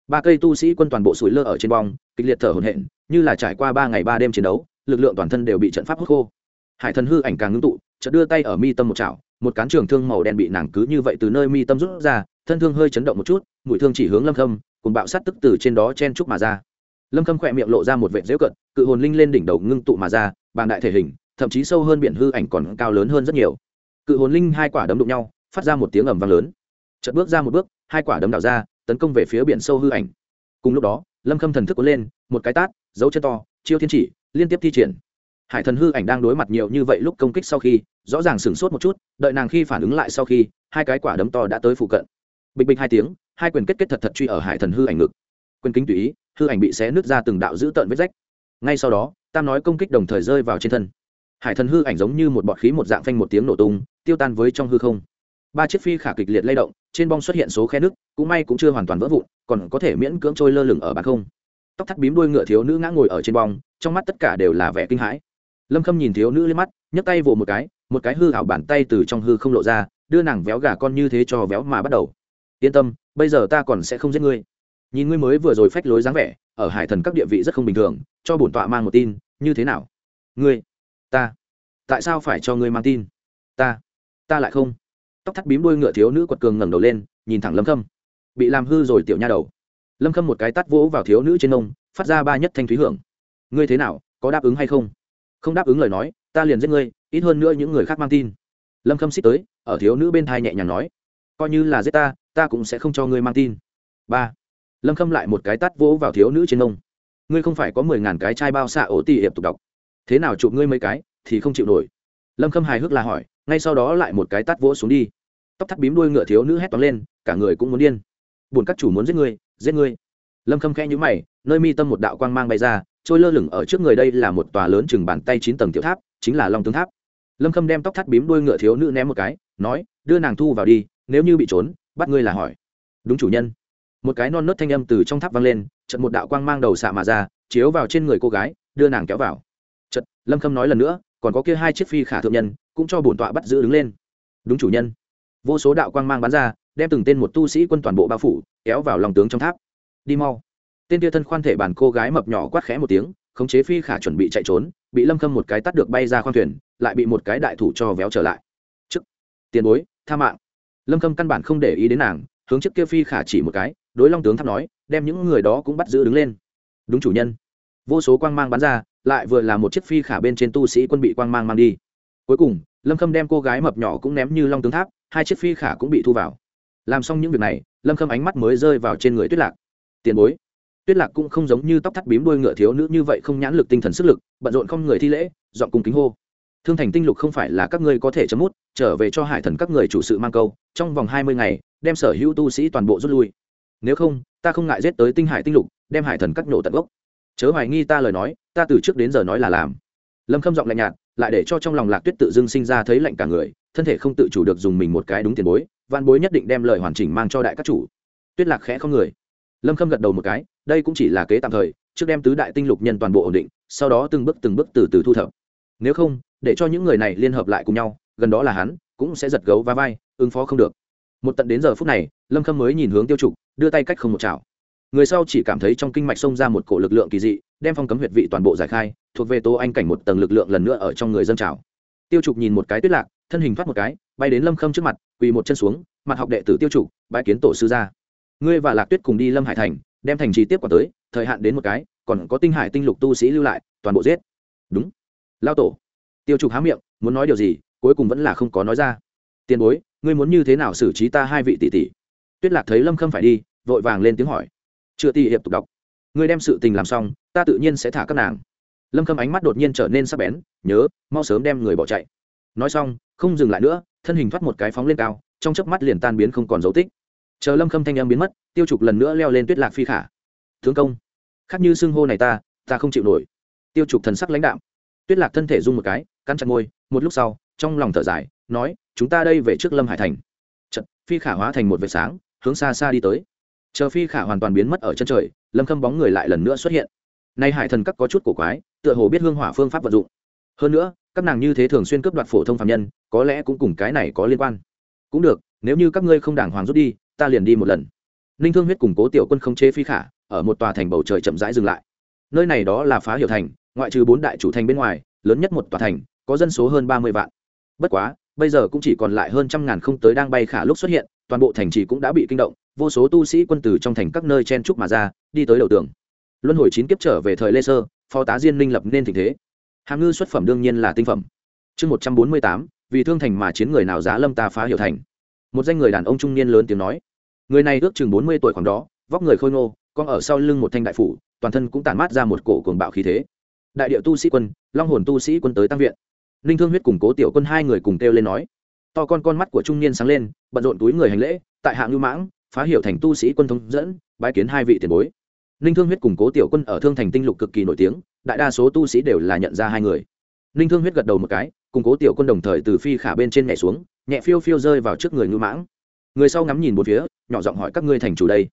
Ba cây tu sĩ quân toàn bộ sủi lơ ở trên bong, kịch liệt thở hổn hển, như là trải qua ba ngày ba đêm chiến đấu, lực lượng toàn thân đều bị trận pháp hút khô. Hải thần hư ảnh càng ngưng tụ, chợt đưa tay ở mi tâm một chảo, một cán trường thương màu đen bị nàng cứ như vậy từ nơi mi tâm rút ra, thân thương hơi chấn động một chút, mũi thương chỉ hướng lâm khâm, cùng bạo sát tức từ trên đó chen trúc mà ra. Lâm khâm khỏe miệng lộ ra một vệt dễu cận cự hồn linh lên đỉnh đầu ngưng tụ mà ra bàn đại thể hình, thậm chí sâu hơn biển hư ảnh còn cao lớn hơn rất nhiều cự hồn linh hai quả đấm đụng nhau, phát ra một tiếng ầm vang lớn. Chợt bước ra một bước, hai quả đấm đảo ra, tấn công về phía biển sâu hư ảnh. Cùng lúc đó, lâm khâm thần thức cuốn lên, một cái tát, dấu chân to, chiêu thiên chỉ, liên tiếp thi triển. Hải thần hư ảnh đang đối mặt nhiều như vậy lúc công kích sau khi, rõ ràng sửng sốt một chút, đợi nàng khi phản ứng lại sau khi, hai cái quả đấm to đã tới phụ cận. Bịch bịch hai tiếng, hai quyền kết kết thật thật truy ở hải thần hư ảnh ngực. Quyền kính tùy ý, hư ảnh bị xé nứt ra từng đạo dữ tợn vết rách. Ngay sau đó, tam nói công kích đồng thời rơi vào trên thân. Hải thần hư ảnh giống như một bọt khí một dạng phanh một tiếng nổ tung tiêu tan với trong hư không. Ba chiếc phi khả kịch liệt lay động, trên bong xuất hiện số khe nước, cũng may cũng chưa hoàn toàn vỡ vụn, còn có thể miễn cưỡng trôi lơ lửng ở bàn không. Tóc thắt bím đuôi ngựa thiếu nữ ngã ngồi ở trên bong, trong mắt tất cả đều là vẻ kinh hãi. Lâm khâm nhìn thiếu nữ lên mắt, nhấc tay vỗ một cái một cái hư ảo bàn tay từ trong hư không lộ ra, đưa nàng véo gà con như thế cho véo mà bắt đầu. Yên tâm, bây giờ ta còn sẽ không giết ngươi. Nhìn ngươi mới vừa rồi phách lối dáng vẻ, ở hải thần các địa vị rất không bình thường, cho bổn tọa mang một tin, như thế nào? Ngươi, ta, tại sao phải cho ngươi mang tin? Ta ta lại không? Tóc thắt bím đuôi ngựa thiếu nữ quật cường ngẩng đầu lên, nhìn thẳng lâm khâm. Bị làm hư rồi tiểu nha đầu. Lâm khâm một cái tắt vỗ vào thiếu nữ trên nông phát ra ba nhất thanh thúy hưởng. Ngươi thế nào, có đáp ứng hay không? Không đáp ứng lời nói, ta liền giết ngươi, ít hơn nữa những người khác mang tin. Lâm khâm xích tới, ở thiếu nữ bên thai nhẹ nhàng nói. Coi như là giết ta ta cũng sẽ không cho ngươi mang tin. Ba. Lâm khâm lại một cái tắt vỗ vào thiếu nữ trên nông ngươi không phải có mười ngàn cái chai bao xạ ổ tỉ hiệp tục đọc. Thế nào chụp ngươi mấy cái, thì không chịu nổi. Lâm khâm hài hước là hỏi ngay sau đó lại một cái tát vỗ xuống đi. Tóc thắt bím đuôi ngựa thiếu nữ hét toán lên, cả người cũng muốn điên. Buồn các chủ muốn giết ngươi giết ngươi. Lâm khâm khẽ nhữ mày, nơi mi tâm một đạo quang mang bay ra, trôi lơ lửng ở trước người đây là một tòa lớn chừng bàn tay chín tầng tiểu tháp, chính là long tướng tháp. Lâm khâm đem tóc thắt bím đuôi ngựa thiếu nữ ném một cái, nói, đưa nàng thu vào đi, nếu như bị trốn, bắt ngươi là hỏi. Đúng chủ nhân. Một cái non nớt thanh âm từ trong tháp vang lên trận một đạo quang mang đầu xạ mà ra, chiếu vào trên người cô gái, đưa nàng kéo vào. Trận lâm khâm nói lần nữa, còn có kia hai chiếc phi khả thượng nhân cũng cho bổn tọa bắt giữ đứng lên. Đúng chủ nhân. Vô số đạo quang mang bắn ra, đem từng tên một tu sĩ quân toàn bộ bao phủ, kéo vào lòng tướng trong tháp. Đi mau. Tên tia thân khoan thể bàn cô gái mập nhỏ quát khẽ một tiếng, khống chế phi khả chuẩn bị chạy trốn, bị lâm khâm một cái tắt được bay ra khoang thuyền, lại bị một cái đại thủ cho véo trở lại. Chức. Tiền bối, tha mạng. Lâm khâm căn bản không để ý đến nàng, hướng trước kia phi khả chỉ một cái, đối long tướng tháp nói, đem những người đó cũng bắt giữ đứng lên. Đúng chủ nhân. Vô số quang mang bắn ra, lại vừa là một chiếc phi khả bên trên tu sĩ quân bị quang mang mang đi cuối cùng, lâm khâm đem cô gái mập nhỏ cũng ném như long tướng tháp, hai chiếc phi khả cũng bị thu vào. Làm xong những việc này, lâm khâm ánh mắt mới rơi vào trên người tuyết lạc. Tiền bối. Tuyết lạc cũng không giống như tóc thắt bím đuôi ngựa thiếu nữ như vậy không nhãn lực tinh thần sức lực, bận rộn không người thi lễ dọn cùng kính hô. Thương thành tinh lục không phải là các ngươi có thể chấm mút, trở về cho hải thần các người chủ sự mang câu, trong vòng hai mươi ngày, đem sở hữu tu sĩ toàn bộ rút lui. Nếu không, ta không ngại giết tới tinh hải tinh lục, đem hải thần các nổ tận gốc. Chớ hoài nghi ta lời nói, ta từ trước đến giờ nói là làm. Lâm khâm giọng lạnh nhạt lại để cho trong lòng lạc tuyết tự dưng sinh ra thấy lạnh cả người, thân thể không tự chủ được dùng mình một cái đúng tiền bối, văn bối nhất định đem lời hoàn chỉnh mang cho đại các chủ. Tuyết lạc khẽ không người. Lâm khâm gật đầu một cái, đây cũng chỉ là kế tạm thời, trước đem tứ đại tinh lục nhân toàn bộ ổn định, sau đó từng bước từng bước từ từ thu thập. Nếu không, để cho những người này liên hợp lại cùng nhau, gần đó là hắn, cũng sẽ giật gấu và vai, ứng phó không được. Một tận đến giờ phút này, lâm khâm mới nhìn hướng tiêu trục, đưa tay cách không một chảo người sau chỉ cảm thấy trong kinh mạch xông ra một cổ lực lượng kỳ dị, đem phong cấm huyệt vị toàn bộ giải khai, thuộc về tô anh cảnh một tầng lực lượng lần nữa ở trong người dân trào. Tiêu trục nhìn một cái tuyết lạc, thân hình thoát một cái, bay đến lâm khâm trước mặt, quỳ một chân xuống, mặt học đệ tử tiêu trục bãi kiến tổ sư ra ngươi và lạc tuyết cùng đi lâm hải thành, đem thành trì tiếp quản tới, thời hạn đến một cái, còn có tinh hải tinh lục tu sĩ lưu lại, toàn bộ giết. Đúng. Lao tổ. Tiêu trục há miệng, muốn nói điều gì, cuối cùng vẫn là không có nói ra. Tiền bối, ngươi muốn như thế nào xử trí ta hai vị tỷ tỷ? Tuyết lạc thấy lâm khâm phải đi, vội vàng lên tiếng hỏi chưa ti hiệp tục đọc. Ngươi đem sự tình làm xong ta tự nhiên sẽ thả các nàng. Lâm khâm ánh mắt đột nhiên trở nên sắc bén nhớ mau sớm đem người bỏ chạy. Nói xong không dừng lại nữa thân hình thoát một cái phóng lên cao trong chớp mắt liền tan biến không còn dấu tích. Chờ lâm khâm thanh em biến mất tiêu trục lần nữa leo lên tuyết lạc phi khả. Thương công khác như xưng hô này ta ta không chịu nổi. Tiêu trục thần sắc lãnh đạm. Tuyết lạc thân thể rung một cái căn chặt môi một lúc sau trong lòng thở dài nói chúng ta đây về trước lâm hải thành. Chật, phi khả hóa thành một vệt sáng hướng xa xa đi tới chờ phi khả hoàn toàn biến mất ở chân trời, lâm khâm bóng người lại lần nữa xuất hiện. Nay hải thần các có chút cổ quái, tựa hồ biết hương hỏa phương pháp vận dụng. Hơn nữa, các nàng như thế thường xuyên cướp đoạt phổ thông phạm nhân, có lẽ cũng cùng cái này có liên quan. Cũng được, nếu như các ngươi không đàng hoàng rút đi, ta liền đi một lần. Ninh thương huyết củng cố tiểu quân không chế phi khả, ở một tòa thành bầu trời chậm rãi dừng lại. Nơi này đó là phá hiểu thành, ngoại trừ bốn đại chủ thành bên ngoài, lớn nhất một tòa thành, có dân số hơn ba mươi vạn. Bất quá, bây giờ cũng chỉ còn lại hơn trăm ngàn không tới đang bay khả lúc xuất hiện toàn bộ thành trì cũng đã bị kinh động, vô số tu sĩ quân tử trong thành các nơi chen trúc mà ra, đi tới đầu tường. Luân hồi chín kiếp trở về thời lê sơ, phó tá diên minh lập nên tình thế. Hàm ngư xuất phẩm đương nhiên là tinh phẩm. Chương một trăm bốn mươi tám, vì thương thành mà chiến người nào giá lâm ta phá hiểu thành. Một danh người đàn ông trung niên lớn tiếng nói. Người này ước chừng bốn mươi tuổi khoảng đó, vóc người khôi ngô, con ở sau lưng một thanh đại phủ, toàn thân cũng tản mát ra một cổ cuồng bạo khí thế. Đại địa tu sĩ quân, long hồn tu sĩ quân tới tăng viện. Ninh thương huyết củng cố tiểu quân hai người cùng kêu lên nói to con con mắt của trung niên sáng lên, bận rộn túi người hành lễ, tại hạng lưu mãng, phá hiểu thành tu sĩ quân thống dẫn, bái kiến hai vị tiền bối. Ninh thương huyết củng cố tiểu quân ở thương thành tinh lục cực kỳ nổi tiếng, đại đa số tu sĩ đều là nhận ra hai người. Ninh thương huyết gật đầu một cái củng cố tiểu quân đồng thời từ phi khả bên trên nhảy xuống, nhẹ phiêu phiêu rơi vào trước người ngưu mãng. Người sau ngắm nhìn một phía, nhỏ giọng hỏi các ngươi thành chủ đây.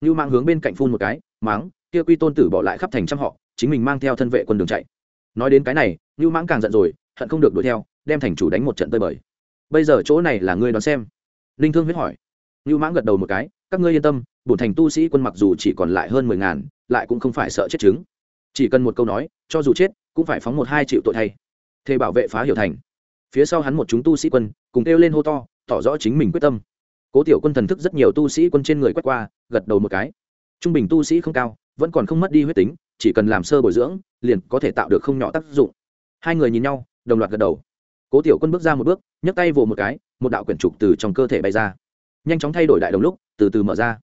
Ngưu mãng hướng bên cạnh phun một cái máng kia quy tôn tử bỏ lại khắp thành trăm họ, chính mình mang theo thân vệ quân đường chạy. Nói đến cái này, ngưu mãng càng giận rồi, hận không được đuổi theo, đem thành chủ đánh một trận tơi bời bây giờ chỗ này là ngươi đón xem. Linh thương huyết hỏi. Ngưu mãng gật đầu một cái, các ngươi yên tâm, bổn thành tu sĩ quân mặc dù chỉ còn lại hơn mười ngàn, lại cũng không phải sợ chết chứng. Chỉ cần một câu nói, cho dù chết, cũng phải phóng một hai triệu tội thay. Thề bảo vệ phá hiểu thành. Phía sau hắn một chúng tu sĩ quân, cùng kêu lên hô to, tỏ rõ chính mình quyết tâm. Cố tiểu quân thần thức rất nhiều tu sĩ quân trên người quét qua, gật đầu một cái. Trung bình tu sĩ không cao, vẫn còn không mất đi huyết tính, chỉ cần làm sơ bồi dưỡng, liền có thể tạo được không nhỏ tác dụng. Hai người nhìn nhau, đồng loạt gật đầu cố tiểu quân bước ra một bước, nhấc tay vồ một cái, một đạo quyển trục từ trong cơ thể bay ra. Nhanh chóng thay đổi đại đồng lúc, từ từ mở ra.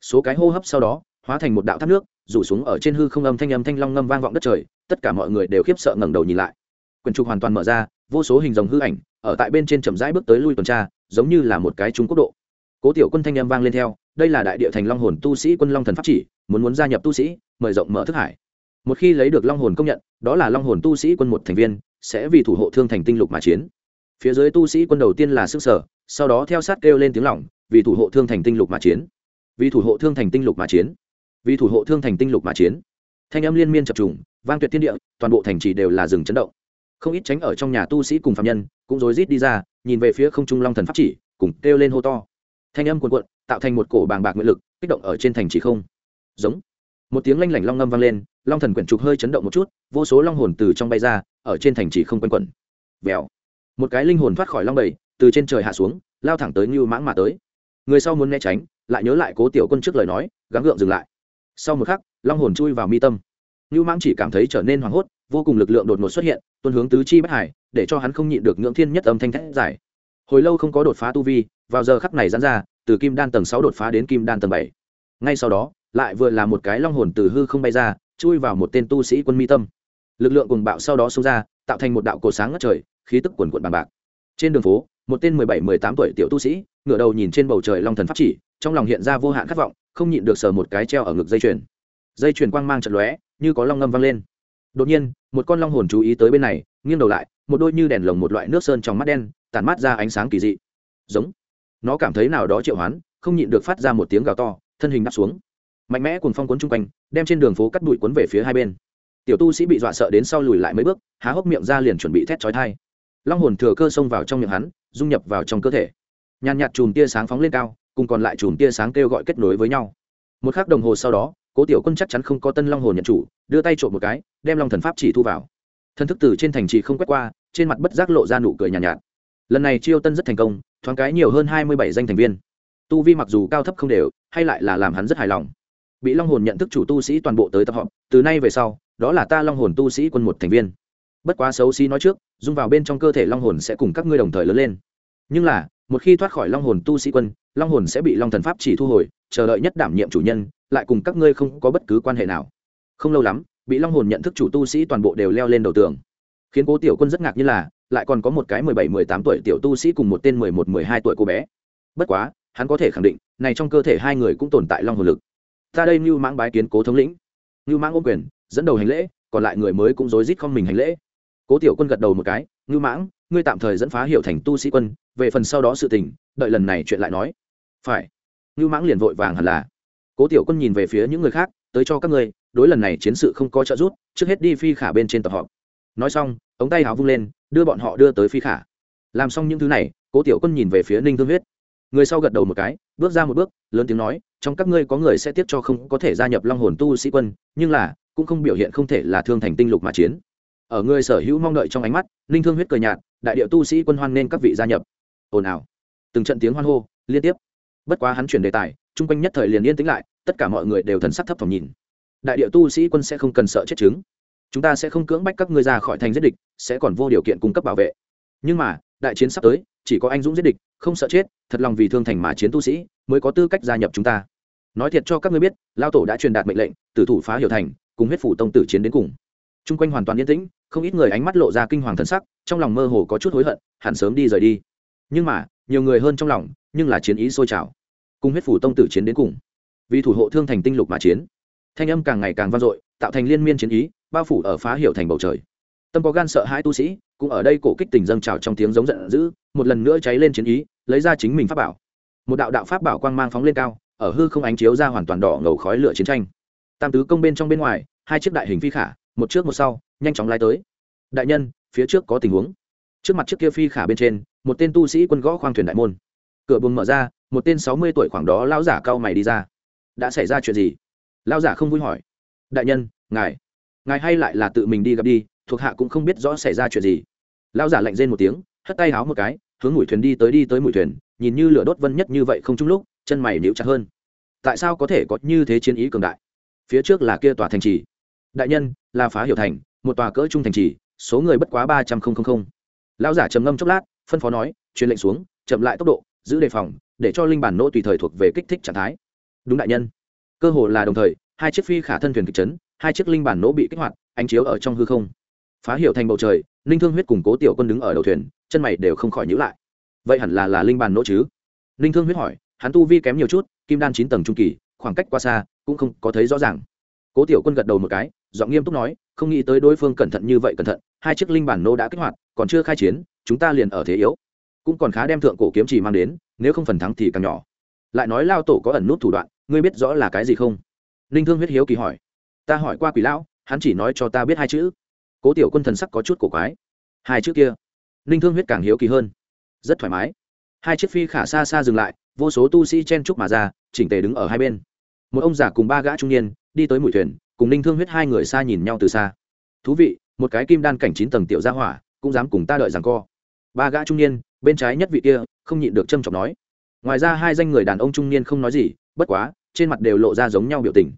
Số cái hô hấp sau đó, hóa thành một đạo thác nước, rủ xuống ở trên hư không âm thanh âm thanh long ngâm vang vọng đất trời, tất cả mọi người đều khiếp sợ ngẩng đầu nhìn lại. Quyển trục hoàn toàn mở ra, vô số hình dòng hư ảnh, ở tại bên trên chậm rãi bước tới lui tuần tra, giống như là một cái trung quốc độ. Cố tiểu quân thanh âm vang lên theo, đây là đại địa thành long hồn tu sĩ quân long thần pháp chỉ, muốn muốn gia nhập tu sĩ, mời rộng mở thức hải. Một khi lấy được long hồn công nhận, đó là long hồn tu sĩ quân một thành viên sẽ vì thủ hộ thương thành tinh lục mà chiến. Phía dưới tu sĩ quân đầu tiên là sức sở, sau đó theo sát kêu lên tiếng lỏng, vì thủ hộ thương thành tinh lục mà chiến. Vì thủ hộ thương thành tinh lục mà chiến. Vì thủ hộ thương thành tinh lục mà chiến. Thanh âm liên miên chập trùng, vang tuyệt thiên địa, toàn bộ thành trì đều là rừng chấn động. Không ít tránh ở trong nhà tu sĩ cùng phạm nhân, cũng rối rít đi ra, nhìn về phía không trung long thần pháp chỉ, cùng kêu lên hô to. Thanh âm cuồn cuộn, tạo thành một cổ bàng bạc nguyện lực, kích động ở trên thành trì không. Giống một tiếng lanh lảnh long ngâm vang lên, long thần quyển trục hơi chấn động một chút, vô số long hồn từ trong bay ra, ở trên thành trì không quanh quẩn. Vèo. Một cái linh hồn thoát khỏi long bầy, từ trên trời hạ xuống, lao thẳng tới như mãng mà tới. Người sau muốn né tránh, lại nhớ lại cố tiểu quân trước lời nói, gắng gượng dừng lại. Sau một khắc, long hồn chui vào mi tâm. Như mãng chỉ cảm thấy trở nên hoảng hốt, vô cùng lực lượng đột ngột xuất hiện tuân hướng tứ chi bất hải, để cho hắn không nhịn được ngưỡng thiên nhất âm thanh thét giải hồi lâu không có đột phá tu vi, vào giờ khắc này dán ra, từ kim đan tầng sáu đột phá đến kim đan tầng bảy. Ngay sau đó lại vừa là một cái long hồn từ hư không bay ra, chui vào một tên tu sĩ quân mi tâm. Lực lượng cùng bạo sau đó xông ra, tạo thành một đạo cổ sáng ngất trời, khí tức quần quận bàn bạc. Trên đường phố, một tên mười bảy, mười tám tuổi tiểu tu sĩ, ngửa đầu nhìn trên bầu trời long thần pháp chỉ, trong lòng hiện ra vô hạn khát vọng, không nhịn được sờ một cái treo ở ngực dây chuyền. Dây chuyền quang mang trận lóe, như có long ngâm vang lên. Đột nhiên, một con long hồn chú ý tới bên này, nghiêng đầu lại, một đôi như đèn lồng một loại nước sơn trong mắt đen tàn mắt ra ánh sáng kỳ dị. Giống. Nó cảm thấy nào đó triệu hoán, không nhịn được phát ra một tiếng gào to, thân hình đáp xuống mạnh mẽ cùng phong cuốn chung quanh đem trên đường phố cắt bụi cuốn về phía hai bên. Tiểu tu sĩ bị dọa sợ đến sau lùi lại mấy bước há hốc miệng ra liền chuẩn bị thét chói thai long hồn thừa cơ xông vào trong miệng hắn dung nhập vào trong cơ thể. Nhàn nhạt chùm tia sáng phóng lên cao cùng còn lại chùm tia sáng kêu gọi kết nối với nhau. Một k h ắ c đồng hồ sau đó cố tiểu quân chắc chắn không có tân long hồn nhận chủ đưa tay trộm một cái đem long thần pháp chỉ thu vào. Thân thức từ trên thành trì không quét qua trên mặt bất giác lộ ra nụ cười nhàn nhạt, nhạt. Lần này chiêu tân rất thành công thoáng cái nhiều hơn hai mươi bảy danh thành viên. Tu vi mặc dù cao thấp không đều hay lại là làm hắn rất hài lòng bị long hồn nhận thức chủ tu sĩ toàn bộ tới tập họp, từ nay về sau, đó là ta long hồn tu sĩ quân một thành viên. Bất quá xấu xí nói trước, dung vào bên trong cơ thể long hồn sẽ cùng các ngươi đồng thời lớn lên. Nhưng là, một khi thoát khỏi long hồn tu sĩ quân, long hồn sẽ bị long thần pháp chỉ thu hồi, chờ đợi nhất đảm nhiệm chủ nhân, lại cùng các ngươi không có bất cứ quan hệ nào. Không lâu lắm, bị long hồn nhận thức chủ tu sĩ toàn bộ đều leo lên đầu tường. Khiến cố tiểu quân rất ngạc như là, lại còn có một cái mười bảy, mười tám tuổi tiểu tu sĩ cùng một tên mười một, mười hai tuổi cô bé. Bất quá, hắn có thể khẳng định, này trong cơ thể hai người cũng tồn tại long hồn lực ta đây như mãng bái kiến cố thống lĩnh. Như mãng ôm quyền, dẫn đầu hành lễ, còn lại người mới cũng rối rít không mình hành lễ. Cố tiểu quân gật đầu một cái như mãng, ngươi tạm thời dẫn phá hiệu thành tu sĩ quân, về phần sau đó sự tình, đợi lần này chuyện lại nói. Phải. Như mãng liền vội vàng hẳn là. Cố tiểu quân nhìn về phía những người khác, tới cho các ngươi, đối lần này chiến sự không có trợ giúp, trước hết đi phi khả bên trên tập họp. Nói xong, ống tay háo vung lên, đưa bọn họ đưa tới phi khả. Làm xong những thứ này, cố tiểu quân nhìn về phía ninh thương huyết người sau gật đầu một cái, bước ra một bước, lớn tiếng nói, trong các ngươi có người sẽ tiếp cho không có thể gia nhập long hồn tu sĩ quân, nhưng là, cũng không biểu hiện không thể là thương thành tinh lục mà chiến. Ở người sở hữu mong đợi trong ánh mắt, ninh thương huyết cười nhạt, đại điệu tu sĩ quân hoan nên các vị gia nhập. Ồn ào. Từng trận tiếng hoan hô, liên tiếp. Bất quá hắn chuyển đề tài, chung quanh nhất thời liền yên tĩnh lại, tất cả mọi người đều thần sắc thấp thỏm nhìn. Đại điệu tu sĩ quân sẽ không cần sợ chết chứng. Chúng ta sẽ không cưỡng bách các ngươi ra khỏi thành giết địch, sẽ còn vô điều kiện cung cấp bảo vệ. Nhưng mà đại chiến sắp tới, chỉ có anh dũng giết địch, không sợ chết, thật lòng vì thương thành mà chiến tu sĩ, mới có tư cách gia nhập chúng ta. Nói thiệt cho các ngươi biết, lao tổ đã truyền đạt mệnh lệnh, tử thủ phá hiểu thành, cùng huyết phủ tông tử chiến đến cùng. T r u n g quanh hoàn toàn yên tĩnh, không ít người ánh mắt lộ ra kinh hoàng thân sắc, trong lòng mơ hồ có chút hối hận, hẳn sớm đi rời đi. Nhưng mà, nhiều người hơn trong lòng, nhưng là chiến ý sôi trào. Cùng huyết phủ tông tử chiến đến cùng. Vì thủ hộ thương thành tinh lục mà chiến. Thanh âm càng ngày càng vang dội, tạo thành liên miên chiến ý, bao phủ ở phá hiểu thành bầu trời. Tâm có gan sợ hãi tu sĩ cũng ở đây cổ kích tình dâng trào trong tiếng giống giận dữ, một lần nữa cháy lên chiến ý, lấy ra chính mình pháp bảo. Một đạo đạo pháp bảo quang mang phóng lên cao, ở hư không ánh chiếu ra hoàn toàn đỏ ngầu khói lửa chiến tranh. Tam tứ công bên trong bên ngoài, hai chiếc đại hình phi khả, một trước một sau, nhanh chóng lái tới. Đại nhân, phía trước có tình huống. Trước mặt chiếc kia phi khả bên trên, một tên tu sĩ quân gõ khoang thuyền đại môn. Cửa buồng mở ra, một tên sáu mươi tuổi khoảng đó lão giả cao mày đi ra. Đã xảy ra chuyện gì? Lão giả không vui hỏi. Đại nhân, ngài. Ngài hay lại là tự mình đi gặp đi thuộc hạ cũng không biết rõ xảy ra chuyện gì. Lão giả lạnh rên một tiếng, hất tay háo một cái, hướng mũi thuyền đi tới đi tới mũi thuyền, nhìn như lửa đốt vân nhất như vậy không chung lúc, chân mày níu chặt hơn. Tại sao có thể có như thế chiến ý cường đại? Phía trước là kia tòa thành trì. Đại nhân, là phá hiểu thành, một tòa cỡ trung thành trì, số người bất quá ba trăm linh lão giả trầm ngâm chốc lát, phân phó nói, truyền lệnh xuống, chậm lại tốc độ, giữ đề phòng, để cho linh bản nỗ tùy thời thuộc về kích thích trạng thái. Đúng đại nhân. Cơ hồ là đồng thời, hai chiếc phi khả thân thuyền kịch chấn, hai chiếc linh bản nỗ bị kích hoạt, ánh chiếu ở trong hư không phá hiệu thành bầu trời linh thương huyết cùng cố tiểu quân đứng ở đầu thuyền, chân mày đều không khỏi nhữ lại. Vậy hẳn là là linh bàn nỗ chứ? Linh thương huyết hỏi, hắn tu vi kém nhiều chút, kim đan chín tầng trung kỳ, khoảng cách qua xa, cũng không có thấy rõ ràng. Cố tiểu quân gật đầu một cái, giọng nghiêm túc nói, không nghĩ tới đối phương cẩn thận như vậy cẩn thận, hai chiếc linh bản nô đã kích hoạt, còn chưa khai chiến, chúng ta liền ở thế yếu. Cũng còn khá đem thượng cổ kiếm chỉ mang đến, nếu không phần thắng thì càng nhỏ. Lại nói lao tổ có ẩn nút thủ đoạn, ngươi biết rõ là cái gì không? Ninh thương huyết hiếu kỳ hỏi. Ta hỏi qua quỷ lão, hắn chỉ nói cho ta biết hai chữ cố tiểu quân thần sắc có chút cổ quái. Hai chữ kia, ninh thương huyết càng hiếu kỳ hơn. Rất thoải mái. Hai chiếc phi khả xa xa dừng lại, vô số tu sĩ chen trúc mà ra, chỉnh tề đứng ở hai bên. Một ông già cùng ba gã trung niên, đi tới mũi thuyền, cùng ninh thương huyết hai người xa nhìn nhau từ xa. Thú vị, một cái kim đan cảnh chín tầng tiểu gia hỏa, cũng dám cùng ta đợi rằng co. Ba gã trung niên, bên trái nhất vị kia, không nhịn được trâm trọng nói. Ngoài ra hai danh người đàn ông trung niên không nói gì, bất quá, trên mặt đều lộ ra giống nhau biểu tình.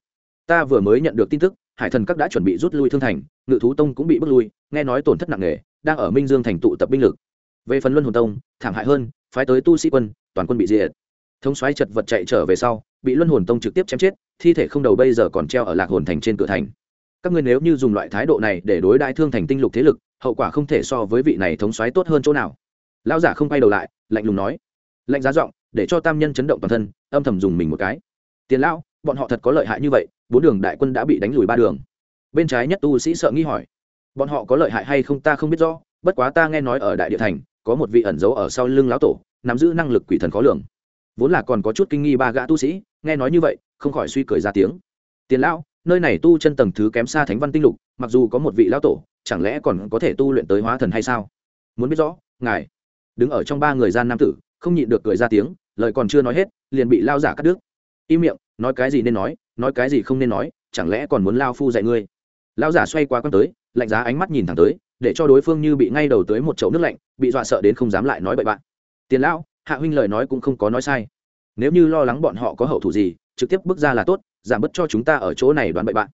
Ta vừa mới nhận được tin tức hải thần các đã chuẩn bị rút lui thương thành, ngự thú tông cũng bị bước lui, nghe nói tổn thất nặng nề, đang ở minh dương thành tụ tập binh lực. Về phần luân hồn tông, thảm hại hơn, phái tới tu sĩ quân, toàn quân bị diệt. Thống xoáy chật vật chạy trở về sau, bị luân hồn tông trực tiếp chém chết, thi thể không đầu bây giờ còn treo ở lạc hồn thành trên cửa thành. Các ngươi nếu như dùng loại thái độ này để đối đại thương thành tinh lục thế lực, hậu quả không thể so với vị này thống xoáy tốt hơn chỗ nào. Lão giả không quay đầu lại, lạnh lùng nói. Lạnh giá giọng, để cho tam nhân chấn động toàn thân, âm thầm dùng mình một cái. Tiền lão, bọn họ thật có lợi hại như vậy bốn đường đại quân đã bị đánh lùi ba đường. Bên trái nhất tu sĩ sợ nghi hỏi, bọn họ có lợi hại hay không ta không biết rõ, bất quá ta nghe nói ở đại địa thành, có một vị ẩn giấu ở sau lưng lão tổ, nắm giữ năng lực quỷ thần khó lường. Vốn là còn có chút kinh nghi ba gã tu sĩ, nghe nói như vậy, không khỏi suy cười ra tiếng. Tiền lão, nơi này tu chân tầng thứ kém xa thánh văn tinh lục, mặc dù có một vị lão tổ, chẳng lẽ còn có thể tu luyện tới hóa thần hay sao? Muốn biết rõ, ngài. Đứng ở trong ba người gian nam tử, không nhịn được cười ra tiếng, lời còn chưa nói hết, liền bị lao giả cắt đứt. Im miệng, nói cái gì nên nói nói cái gì không nên nói, chẳng lẽ còn muốn lao phu dạy ngươi? Lao giả xoay qua con tới, lạnh giá ánh mắt nhìn thẳng tới, để cho đối phương như bị ngay đầu tới một chậu nước lạnh, bị dọa sợ đến không dám lại nói bậy bạn. Tiền lão, hạ huynh lời nói cũng không có nói sai. Nếu như lo lắng bọn họ có hậu thủ gì, trực tiếp bước ra là tốt, giảm bớt cho chúng ta ở chỗ này đoán bậy bạn.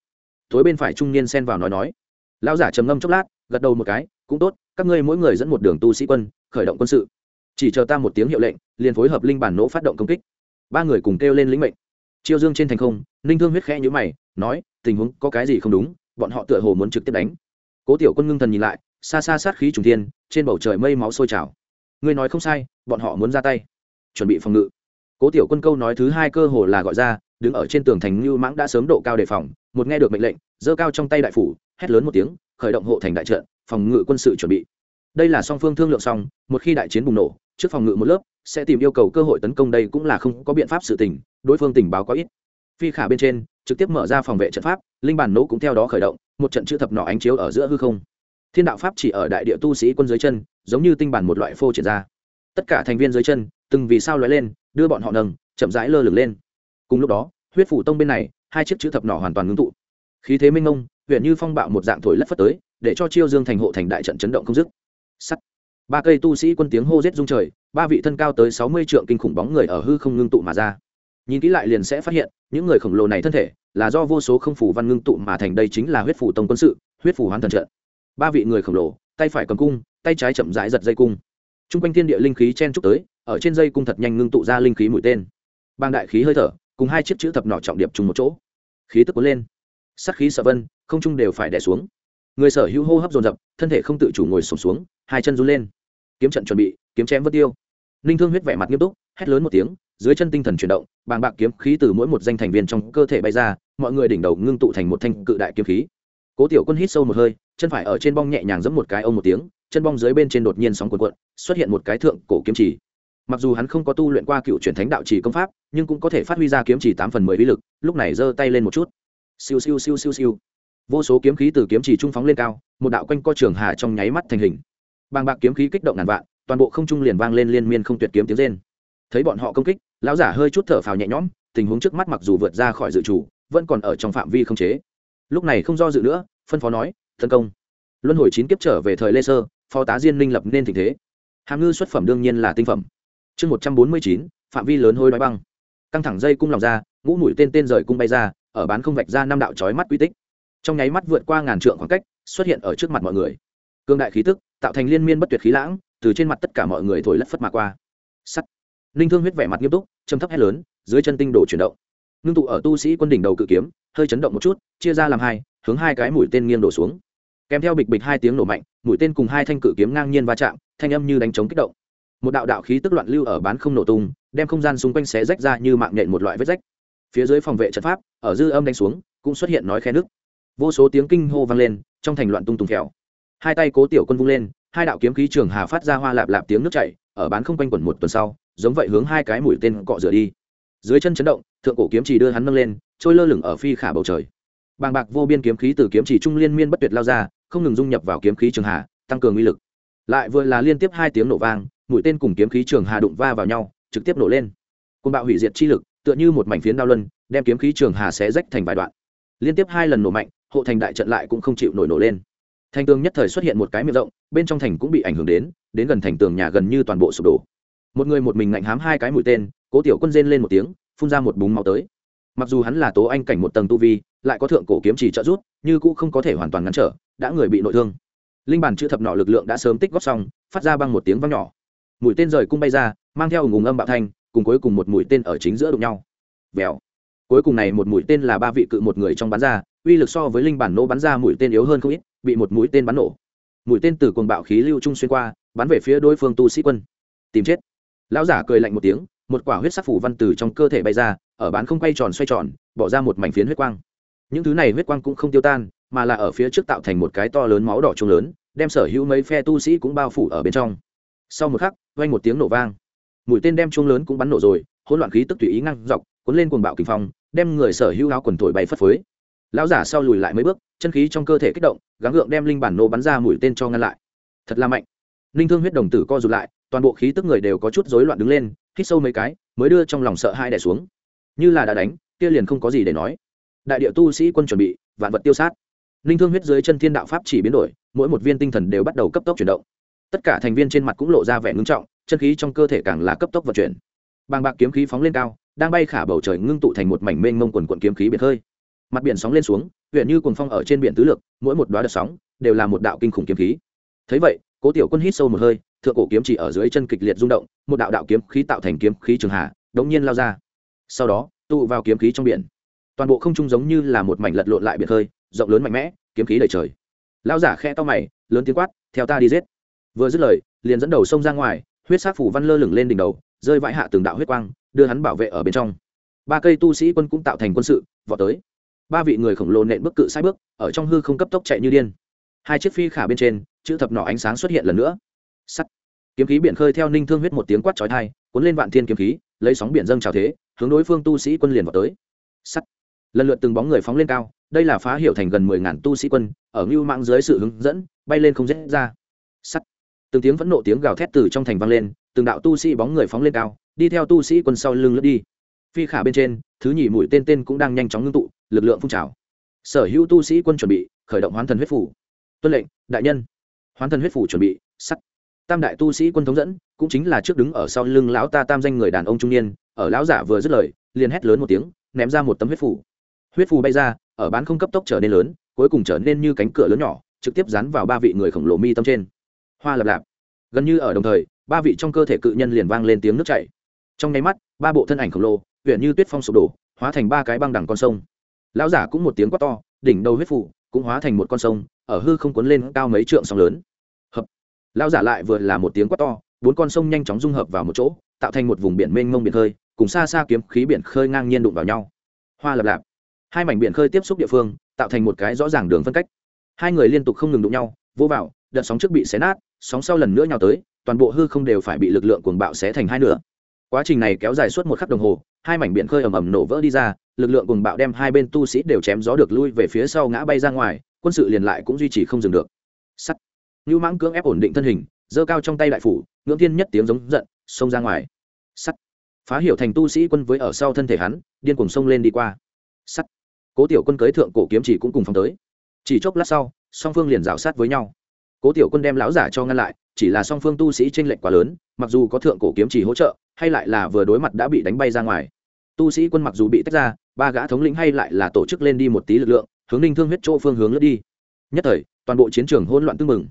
Tối bên phải trung niên xen vào nói nói. Lão giả trầm ngâm chốc lát, gật đầu một cái, cũng tốt, các ngươi mỗi người dẫn một đường tu sĩ quân, khởi động quân sự. Chỉ chờ ta một tiếng hiệu lệnh, liền phối hợp linh bản nỗ phát động công kích. Ba người cùng kêu lên lĩnh mệnh chiêu dương trên thành không, ninh thương huyết khẽ nhữ mày, nói, tình huống có cái gì không đúng, bọn họ tựa hồ muốn trực tiếp đánh. Cố tiểu quân ngưng thần nhìn lại, xa xa sát khí trùng thiên, trên bầu trời mây máu sôi trào. Ngươi nói không sai, bọn họ muốn ra tay. Chuẩn bị phòng ngự. Cố tiểu quân câu nói thứ hai cơ hồ là gọi ra, đứng ở trên tường thành như mãng đã sớm độ cao đề phòng, một nghe được mệnh lệnh, giơ cao trong tay đại phủ, hét lớn một tiếng, khởi động hộ thành đại trận, phòng ngự quân sự chuẩn bị. Đây là song phương thương lượng xong, một khi đại chiến bùng nổ, trước phòng ngự một lớp, sẽ tìm yêu cầu cơ hội tấn công đây cũng là không có biện pháp sự tình đối phương tình báo có ít. Phi khả bên trên, trực tiếp mở ra phòng vệ trận pháp, linh bản nỗ cũng theo đó khởi động, một trận chữ thập nỏ ánh chiếu ở giữa hư không. Thiên đạo pháp chỉ ở đại địa tu sĩ quân dưới chân, giống như tinh bản một loại phô triển ra. Tất cả thành viên dưới chân, từng vì sao lóe lên, đưa bọn họ nâng, chậm rãi lơ lửng lên. Cùng lúc đó, huyết phủ tông bên này, hai chiếc chữ thập nỏ hoàn toàn ngưng tụ. Khí thế minh ngông huyện như phong bạo một dạng thổi lất phất tới, để cho chiêu dương thành hộ thành đại trận chấn động không dứt. Sắt. Ba cây tu sĩ quân tiếng hô rết rung trời, ba vị thân cao tới sáu mươi trượng kinh khủng bóng người ở hư không ngưng tụ mà ra nhìn kỹ lại liền sẽ phát hiện, những người khổng lồ này thân thể là do vô số không phủ văn ngưng tụ mà thành đây chính là huyết phủ tông quân sự, huyết phủ hoán thần trận. Ba vị người khổng lồ, tay phải cầm cung, tay trái chậm rãi giật dây cung. T r u n g quanh thiên địa linh khí chen trúc tới, ở trên dây cung thật nhanh ngưng tụ ra linh khí mũi tên. Bang đại khí hơi thở, cùng hai chiếc chữ thập nọ trọng điệp trùng một chỗ. Khí tức cuốn lên. Sắc khí sợ vân, không trung đều phải đẻ xuống. Người sở hữu hô hấp dồn dập, thân thể không tự chủ ngồi sổm xuống, hai chân run lên. Kiếm trận chuẩn bị, kiếm chém vất tiêu. Ninh thương huyết vẻ mặt nghiêm túc, hét lớn một tiếng dưới chân tinh thần chuyển động, bàng bạc kiếm khí từ mỗi một danh thành viên trong cơ thể bay ra, mọi người đỉnh đầu ngưng tụ thành một thanh cự đại kiếm khí. Cố tiểu quân hít sâu một hơi, chân phải ở trên bong nhẹ nhàng giẫm một cái ông một tiếng, chân bong dưới bên trên đột nhiên sóng cuộn cuộn, xuất hiện một cái thượng cổ kiếm chỉ. Mặc dù hắn không có tu luyện qua cựu truyền thánh đạo chỉ công pháp, nhưng cũng có thể phát huy ra kiếm chỉ tám phần mười uy lực, lúc này giơ tay lên một chút. Siêu siêu siêu siêu siêu. Vô số kiếm khí từ kiếm chỉ trung phóng lên cao, một đạo quanh co trường hà trong nháy mắt thành hình. Bàng bạc kiếm khí kích động ngàn vạn, toàn bộ không trung liền vang lên liên miên không tuyệt kiếm tiếng rên thấy bọn họ công kích, lão giả hơi chút thở phào nhẹ nhõm, tình huống trước mắt mặc dù vượt ra khỏi dự chủ, vẫn còn ở trong phạm vi không chế. Lúc này không do dự nữa, phân phó nói, tấn công. Luân hồi chín kiếp trở về thời lê sơ, phó tá diên minh lập nên tình thế. Hàm ngư xuất phẩm đương nhiên là tinh phẩm. Chương một trăm bốn mươi chín, phạm vi lớn hôi đói băng. Căng thẳng dây cung lòng ra, ngũ mũi tên tên rời cung bay ra, ở bán không vạch ra năm đạo trói mắt quy tích. Trong nháy mắt vượt qua ngàn trượng khoảng cách, xuất hiện ở trước mặt mọi người. Cương đại khí tức, tạo thành liên miên bất tuyệt khí lãng, từ trên mặt tất cả mọi người thổi lất phất mà qua. Sắt ninh thương huyết vẻ mặt nghiêm túc châm thấp hét lớn, dưới chân tinh đổ chuyển động. Ngưng tụ ở tu sĩ quân đỉnh đầu cự kiếm, hơi chấn động một chút, chia ra làm hai, hướng hai cái mũi tên nghiêng đổ xuống. Kèm theo bịch bịch hai tiếng nổ mạnh, mũi tên cùng hai thanh cự kiếm ngang nhiên va chạm, thanh âm như đánh trống kích động. Một đạo đạo khí tức loạn lưu ở bán không nổ tung, đem không gian xung quanh xé rách ra như mạng nhện một loại vết rách. Phía dưới phòng vệ trận pháp, ở dư âm đánh xuống, cũng xuất hiện nói khe nước vô số tiếng kinh hô vang lên, trong thành loạn tung tùng kẹo. Hai tay cố tiểu quân vung lên, hai đạo kiếm khí trường hà phát ra hoa lạp lạp tiếng nước chảy, ở bán không quanh quẩn một tuần sau giống vậy hướng hai cái mũi tên cọ rửa đi. Dưới chân chấn động, thượng cổ kiếm chỉ đưa hắn nâng lên, trôi lơ lửng ở phi khả bầu trời. Bàng bạc vô biên kiếm khí từ kiếm chỉ trung liên miên bất tuyệt lao ra, không ngừng dung nhập vào kiếm khí trường hà tăng cường uy lực. Lại vừa là liên tiếp hai tiếng nổ vang, mũi tên cùng kiếm khí trường hà đụng va vào nhau, trực tiếp nổ lên. Côn bạo hủy diệt chi lực, tựa như một mảnh phiến đao luân, đem kiếm khí trường hà xé rách thành vài đoạn. Liên tiếp hai lần nổ mạnh, hộ thành đại trận lại cũng không chịu nổi nổ lên. Thành tường nhất thời xuất hiện một cái miệng rộng, bên trong thành cũng bị ảnh hưởng đến đến gần thành tường nhà gần như toàn bộ sụp đổ một người một mình ngạnh hám hai cái mũi tên, cố tiểu quân rên lên một tiếng, phun ra một búng máu tới. Mặc dù hắn là tố anh cảnh một tầng tu vi, lại có thượng cổ kiếm chỉ trợ rút nhưng cũng không có thể hoàn toàn ngăn trở, đã người bị nội thương. Linh bản chữ thập nọ lực lượng đã sớm tích góp xong, phát ra băng một tiếng văng nhỏ. Mũi tên rời cung bay ra, mang theo ngùng âm bạo thanh, cùng cuối cùng một mũi tên ở chính giữa đụng nhau. Vèo. Cuối cùng này một mũi tên là ba vị cự một người trong bắn ra, uy lực so với linh bản nô bắn ra mũi tên yếu hơn không ít, bị một mũi tên bắn nổ. Mũi tên từ cuồng bạo khí lưu trung xuyên qua, bắn về phía đối phương tu sĩ quân. Tìm chết lão giả cười lạnh một tiếng, một quả huyết sắc phủ văn từ trong cơ thể bay ra, ở bán không quay tròn xoay tròn, bỏ ra một mảnh phiến huyết quang. Những thứ này huyết quang cũng không tiêu tan, mà là ở phía trước tạo thành một cái to lớn máu đỏ trông lớn, đem sở hữu mấy phe tu sĩ cũng bao phủ ở bên trong. Sau một khắc, vang một tiếng nổ vang. Mũi tên đem trông lớn cũng bắn nổ rồi, hỗn loạn khí tức tùy ý ngăn dọc, cuốn lên cuồng bạo kinh phong, đem người sở hữu áo quần thổi bay phất phới. Lão giả sau lùi lại mấy bước, chân khí trong cơ thể kích động, gắng gượng đem linh bản nổ bắn ra mũi tên cho ngăn lại. Thật là mạnh. Linh thương huyết đồng tử co rụt lại toàn bộ khí tức người đều có chút rối loạn đứng lên, hít sâu mấy cái, mới đưa trong lòng sợ hai đẻ xuống. Như là đã đánh, kia liền không có gì để nói. Đại địa tu sĩ quân chuẩn bị, vạn vật tiêu sát. Linh thương huyết dưới chân thiên đạo pháp chỉ biến đổi, mỗi một viên tinh thần đều bắt đầu cấp tốc chuyển động. Tất cả thành viên trên mặt cũng lộ ra vẻ ngưng trọng, chân khí trong cơ thể càng là cấp tốc vận chuyển. Bàng bạc kiếm khí phóng lên cao, đang bay khả bầu trời ngưng tụ thành một mảnh mênh mông quần quận kiếm khí biệt hơi mặt biển sóng lên xuống, huyện như cuồng phong ở trên biển tứ lực mỗi một đoá đợt sóng đều là một đạo kinh khủng kiếm khí. Thấy vậy, cố tiểu quân hít sâu một hơi thượng cổ kiếm chỉ ở dưới chân kịch liệt rung động, một đạo đạo kiếm khí tạo thành kiếm khí trường hạ, đống nhiên lao ra. Sau đó, tụ vào kiếm khí trong biển. Toàn bộ không trung giống như là một mảnh lật lộn lại biển hơi rộng lớn mạnh mẽ, kiếm khí đầy trời. Lao giả khe to mày, lớn tiếng quát, theo ta đi giết. Vừa dứt lời, liền dẫn đầu sông ra ngoài, huyết sát phủ văn lơ lửng lên đỉnh đầu, rơi vãi hạ từng đạo huyết quang, đưa hắn bảo vệ ở bên trong. Ba cây tu sĩ quân cũng tạo thành quân sự, vọt tới. Ba vị người khổng lồ nện bước cự sai bước, ở trong hư không cấp tốc chạy như điên. Hai chiếc phi khả bên trên, chữ thập nỏ ánh sáng xuất hiện lần nữa. Sắt kiếm khí biển khơi theo ninh thương huyết một tiếng quát trói thai cuốn lên vạn thiên kiếm khí, lấy sóng biển dâng trào thế, hướng đối phương tu sĩ quân liền vào tới. Sắt. Lần lượt từng bóng người phóng lên cao, đây là phá hiệu thành gần mười ngàn tu sĩ quân, ở ngưu mạng dưới sự hướng dẫn, bay lên không dễ ra. Sắt. Từng tiếng vẫn nộ tiếng gào thét từ trong thành vang lên, từng đạo tu sĩ bóng người phóng lên cao, đi theo tu sĩ quân sau lưng lướt đi. Phi khả bên trên, thứ nhì mũi tên tên cũng đang nhanh chóng ngưng tụ, lực lượng phun trào. Sở hữu tu sĩ quân chuẩn bị, khởi động hoán thần huyết phủ. Tuân lệnh, đại nhân. Hoán thần huyết phủ chuẩn bị, sắt tam đại tu sĩ quân thống dẫn, cũng chính là trước đứng ở sau lưng lão ta tam danh người đàn ông trung niên, ở lão giả vừa dứt lời, liền hét lớn một tiếng, ném ra một tấm huyết phủ huyết phù bay ra, ở bán không cấp tốc trở nên lớn, cuối cùng trở nên như cánh cửa lớn nhỏ, trực tiếp dán vào ba vị người khổng lồ mi tâm trên. Hoa lập lạp. Gần như ở đồng thời, ba vị trong cơ thể cự nhân liền vang lên tiếng nước chảy. Trong nháy mắt, ba bộ thân ảnh khổng lồ huyện như tuyết phong sụp đổ, hóa thành ba cái băng đẳng con sông. Lão giả cũng một tiếng quát to, đỉnh đầu huyết phủ cũng hóa thành một con sông, ở hư không cuốn lên cao mấy trượng sóng lớn lao giả lại vừa là một tiếng quát to, bốn con sông nhanh chóng dung hợp vào một chỗ, tạo thành một vùng biển mênh mông biển khơi, cùng xa xa kiếm khí biển khơi ngang nhiên đụng vào nhau. Hoa lập lạp. Hai mảnh biển khơi tiếp xúc địa phương, tạo thành một cái rõ ràng đường phân cách. Hai người liên tục không ngừng đụng nhau, vô vào, đợt sóng trước bị xé nát, sóng sau lần nữa nhau tới, toàn bộ hư không đều phải bị lực lượng cuồng bạo xé thành hai nửa. Quá trình này kéo dài suốt một khắc đồng hồ, hai mảnh biển khơi ầm ầm nổ vỡ đi ra, lực lượng cuồng bạo đem hai bên tu sĩ đều chém gió được lui về phía sau ngã bay ra ngoài, quân sự liền lại cũng duy trì không dừng được. Sắt. Nưu mãng cưỡng ép ổn định thân hình, giơ cao trong tay đại phủ, ngưỡng thiên nhất tiếng giống giận, xông ra ngoài. Sắt. Phá hiểu thành tu sĩ quân với ở sau thân thể hắn, điên cuồng xông lên đi qua. Sắt. Cố tiểu quân cưỡi thượng cổ kiếm chỉ cũng cùng phóng tới. Chỉ chốc lát sau, song phương liền rào sát với nhau. Cố tiểu quân đem lão giả cho ngăn lại, chỉ là song phương tu sĩ chênh lệch quá lớn, mặc dù có thượng cổ kiếm chỉ hỗ trợ, hay lại là vừa đối mặt đã bị đánh bay ra ngoài. Tu sĩ quân mặc dù bị tách ra, ba gã thống lĩnh hay lại là tổ chức lên đi một tí lực lượng, hướng ninh thương huyết chỗ phương hướng lướt đi. Nhất thời, toàn bộ chiến trường hỗn loạn tưng mừng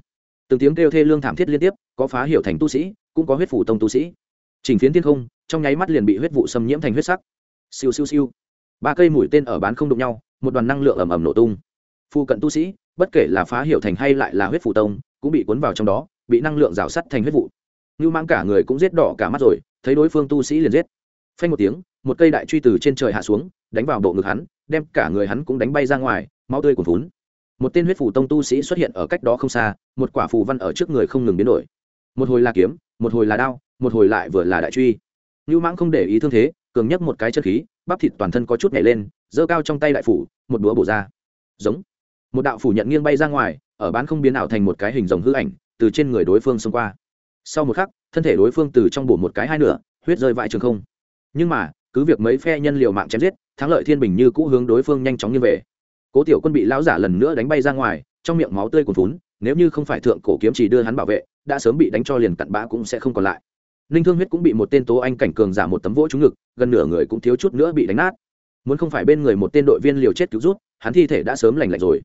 từng tiếng kêu thê lương thảm thiết liên tiếp, có phá hiểu thành tu sĩ, cũng có huyết phủ tông tu sĩ. Chỉnh phiến thiên không, trong nháy mắt liền bị huyết vụ xâm nhiễm thành huyết sắc. Siêu siêu siêu. Ba cây mũi tên ở bán không đụng nhau, một đoàn năng lượng ầm ầm nổ tung. Phụ cận tu sĩ, bất kể là phá hiểu thành hay lại là huyết phủ tông, cũng bị cuốn vào trong đó, bị năng lượng rào sắt thành huyết vụ. Như mang cả người cũng giết đỏ cả mắt rồi, thấy đối phương tu sĩ liền giết. Phanh một tiếng, một cây đại truy từ trên trời hạ xuống, đánh vào bộ ngực hắn, đem cả người hắn cũng đánh bay ra ngoài, máu tươi cuồn vốn một tên huyết phủ tông tu sĩ xuất hiện ở cách đó không xa, một quả phù văn ở trước người không ngừng biến đổi. Một hồi là kiếm, một hồi là đao, một hồi lại vừa là đại truy. Như mãng không để ý thương thế, cường nhấc một cái chân khí, bắp thịt toàn thân có chút nhảy lên, giơ cao trong tay đại phủ, một đũa bổ ra. Giống. Một đạo phủ nhận nghiêng bay ra ngoài, ở bán không biến ảo thành một cái hình rồng hư ảnh, từ trên người đối phương xông qua. Sau một khắc, thân thể đối phương từ trong bổ một cái hai nửa, huyết rơi vãi trường không. Nhưng mà, cứ việc mấy phe nhân liều mạng chém giết, thắng lợi thiên bình như cũ hướng đối phương nhanh chóng như về cố tiểu quân bị lão giả lần nữa đánh bay ra ngoài, trong miệng máu tươi cuồn vốn nếu như không phải thượng cổ kiếm chỉ đưa hắn bảo vệ, đã sớm bị đánh cho liền cặn bã cũng sẽ không còn lại. Ninh thương huyết cũng bị một tên tố anh cảnh cường giả một tấm vỗ trúng ngực, gần nửa người cũng thiếu chút nữa bị đánh nát. Muốn không phải bên người một tên đội viên liều chết cứu rút, hắn thi thể đã sớm lành lạnh rồi.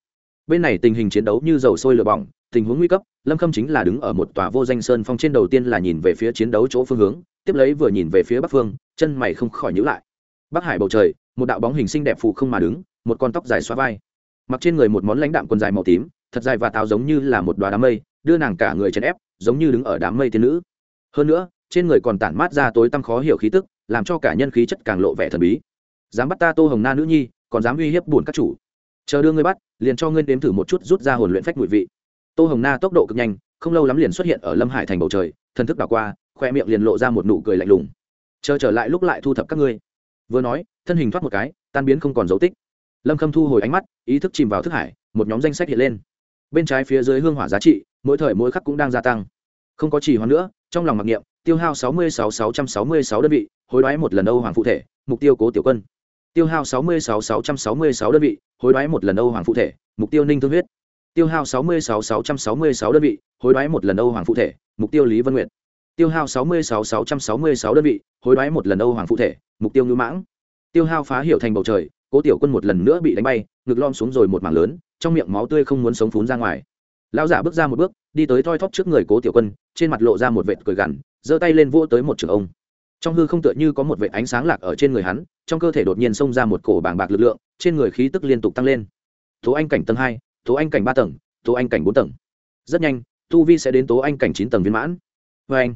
Bên này tình hình chiến đấu như dầu sôi lửa bỏng, tình huống nguy cấp, lâm khâm chính là đứng ở một tòa vô danh sơn phong trên đầu tiên là nhìn về phía chiến đấu chỗ phương hướng, tiếp lấy vừa nhìn về phía bắc phương, chân mày không khỏi nhữ lại. Bắc hải bầu trời, một đạo bóng hình sinh đẹp phụ không mà đứng một con tóc dài xóa vai. Mặc trên người một món lãnh đạm quần dài màu tím, thật dài và táo giống như là một đoá đám mây, đưa nàng cả người chèn ép, giống như đứng ở đám mây tiên nữ. Hơn nữa, trên người còn tản mát ra tối tăm khó hiểu khí tức, làm cho cả nhân khí chất càng lộ vẻ thần bí. Dám bắt ta tô hồng na nữ nhi, còn dám uy hiếp buồn các chủ. Chờ đưa ngươi bắt, liền cho ngươi đếm thử một chút rút ra hồn luyện phách mùi vị. Tô hồng na tốc độ cực nhanh, không lâu lắm liền xuất hiện ở lâm hải thành bầu trời, thần thức đảo qua, khoe miệng liền lộ ra một nụ cười lạnh lùng. Chờ trở lại lúc lại thu thập các ngươi. Vừa nói, thân hình thoát một cái, tan biến không còn dấu tích lâm khâm thu hồi ánh mắt, ý thức chìm vào thức hải, một nhóm danh sách hiện lên. Bên trái phía dưới hương hỏa giá trị, mỗi thời mỗi khắc cũng đang gia tăng. Không có trì hoãn nữa, trong lòng mặc niệm, tiêu hao sáu mươi sáu sáu trăm sáu mươi sáu đơn vị, hối đoái một lần âu hoàng phụ thể, mục tiêu cố tiểu quân. Tiêu hao sáu mươi sáu sáu trăm sáu mươi sáu đơn vị, hối đoái một lần âu hoàng phụ thể, mục tiêu ninh thương huyết. Tiêu hao sáu mươi sáu sáu trăm sáu mươi sáu đơn vị, hối đoái một lần âu hoàng phụ thể, mục tiêu lý vân nguyện tiêu hao sáu mươi sáu sáu trăm sáu mươi sáu đơn vị, hối đoái một lần âu hoàng phụ thể, mục tiêu ngữ mãng. Tiêu hao phá hiệu thành bầu trời cố tiểu quân một lần nữa bị đánh bay, ngực lom xuống rồi một mảng lớn, trong miệng máu tươi không muốn sống phún ra ngoài. Lão giả bước ra một bước, đi tới thoi thóp trước người cố tiểu quân, trên mặt lộ ra một vệt cười gằn, giơ tay lên vỗ tới một trường ông. Trong hư không tựa như có một vệt ánh sáng lạc ở trên người hắn, trong cơ thể đột nhiên xông ra một cổ bàng bạc lực lượng, trên người khí tức liên tục tăng lên. Tố anh cảnh tầng hai, tố anh cảnh ba tầng, tố anh cảnh bốn tầng. Rất nhanh, tu vi sẽ đến tố anh cảnh chín tầng viên mãn. Vê anh,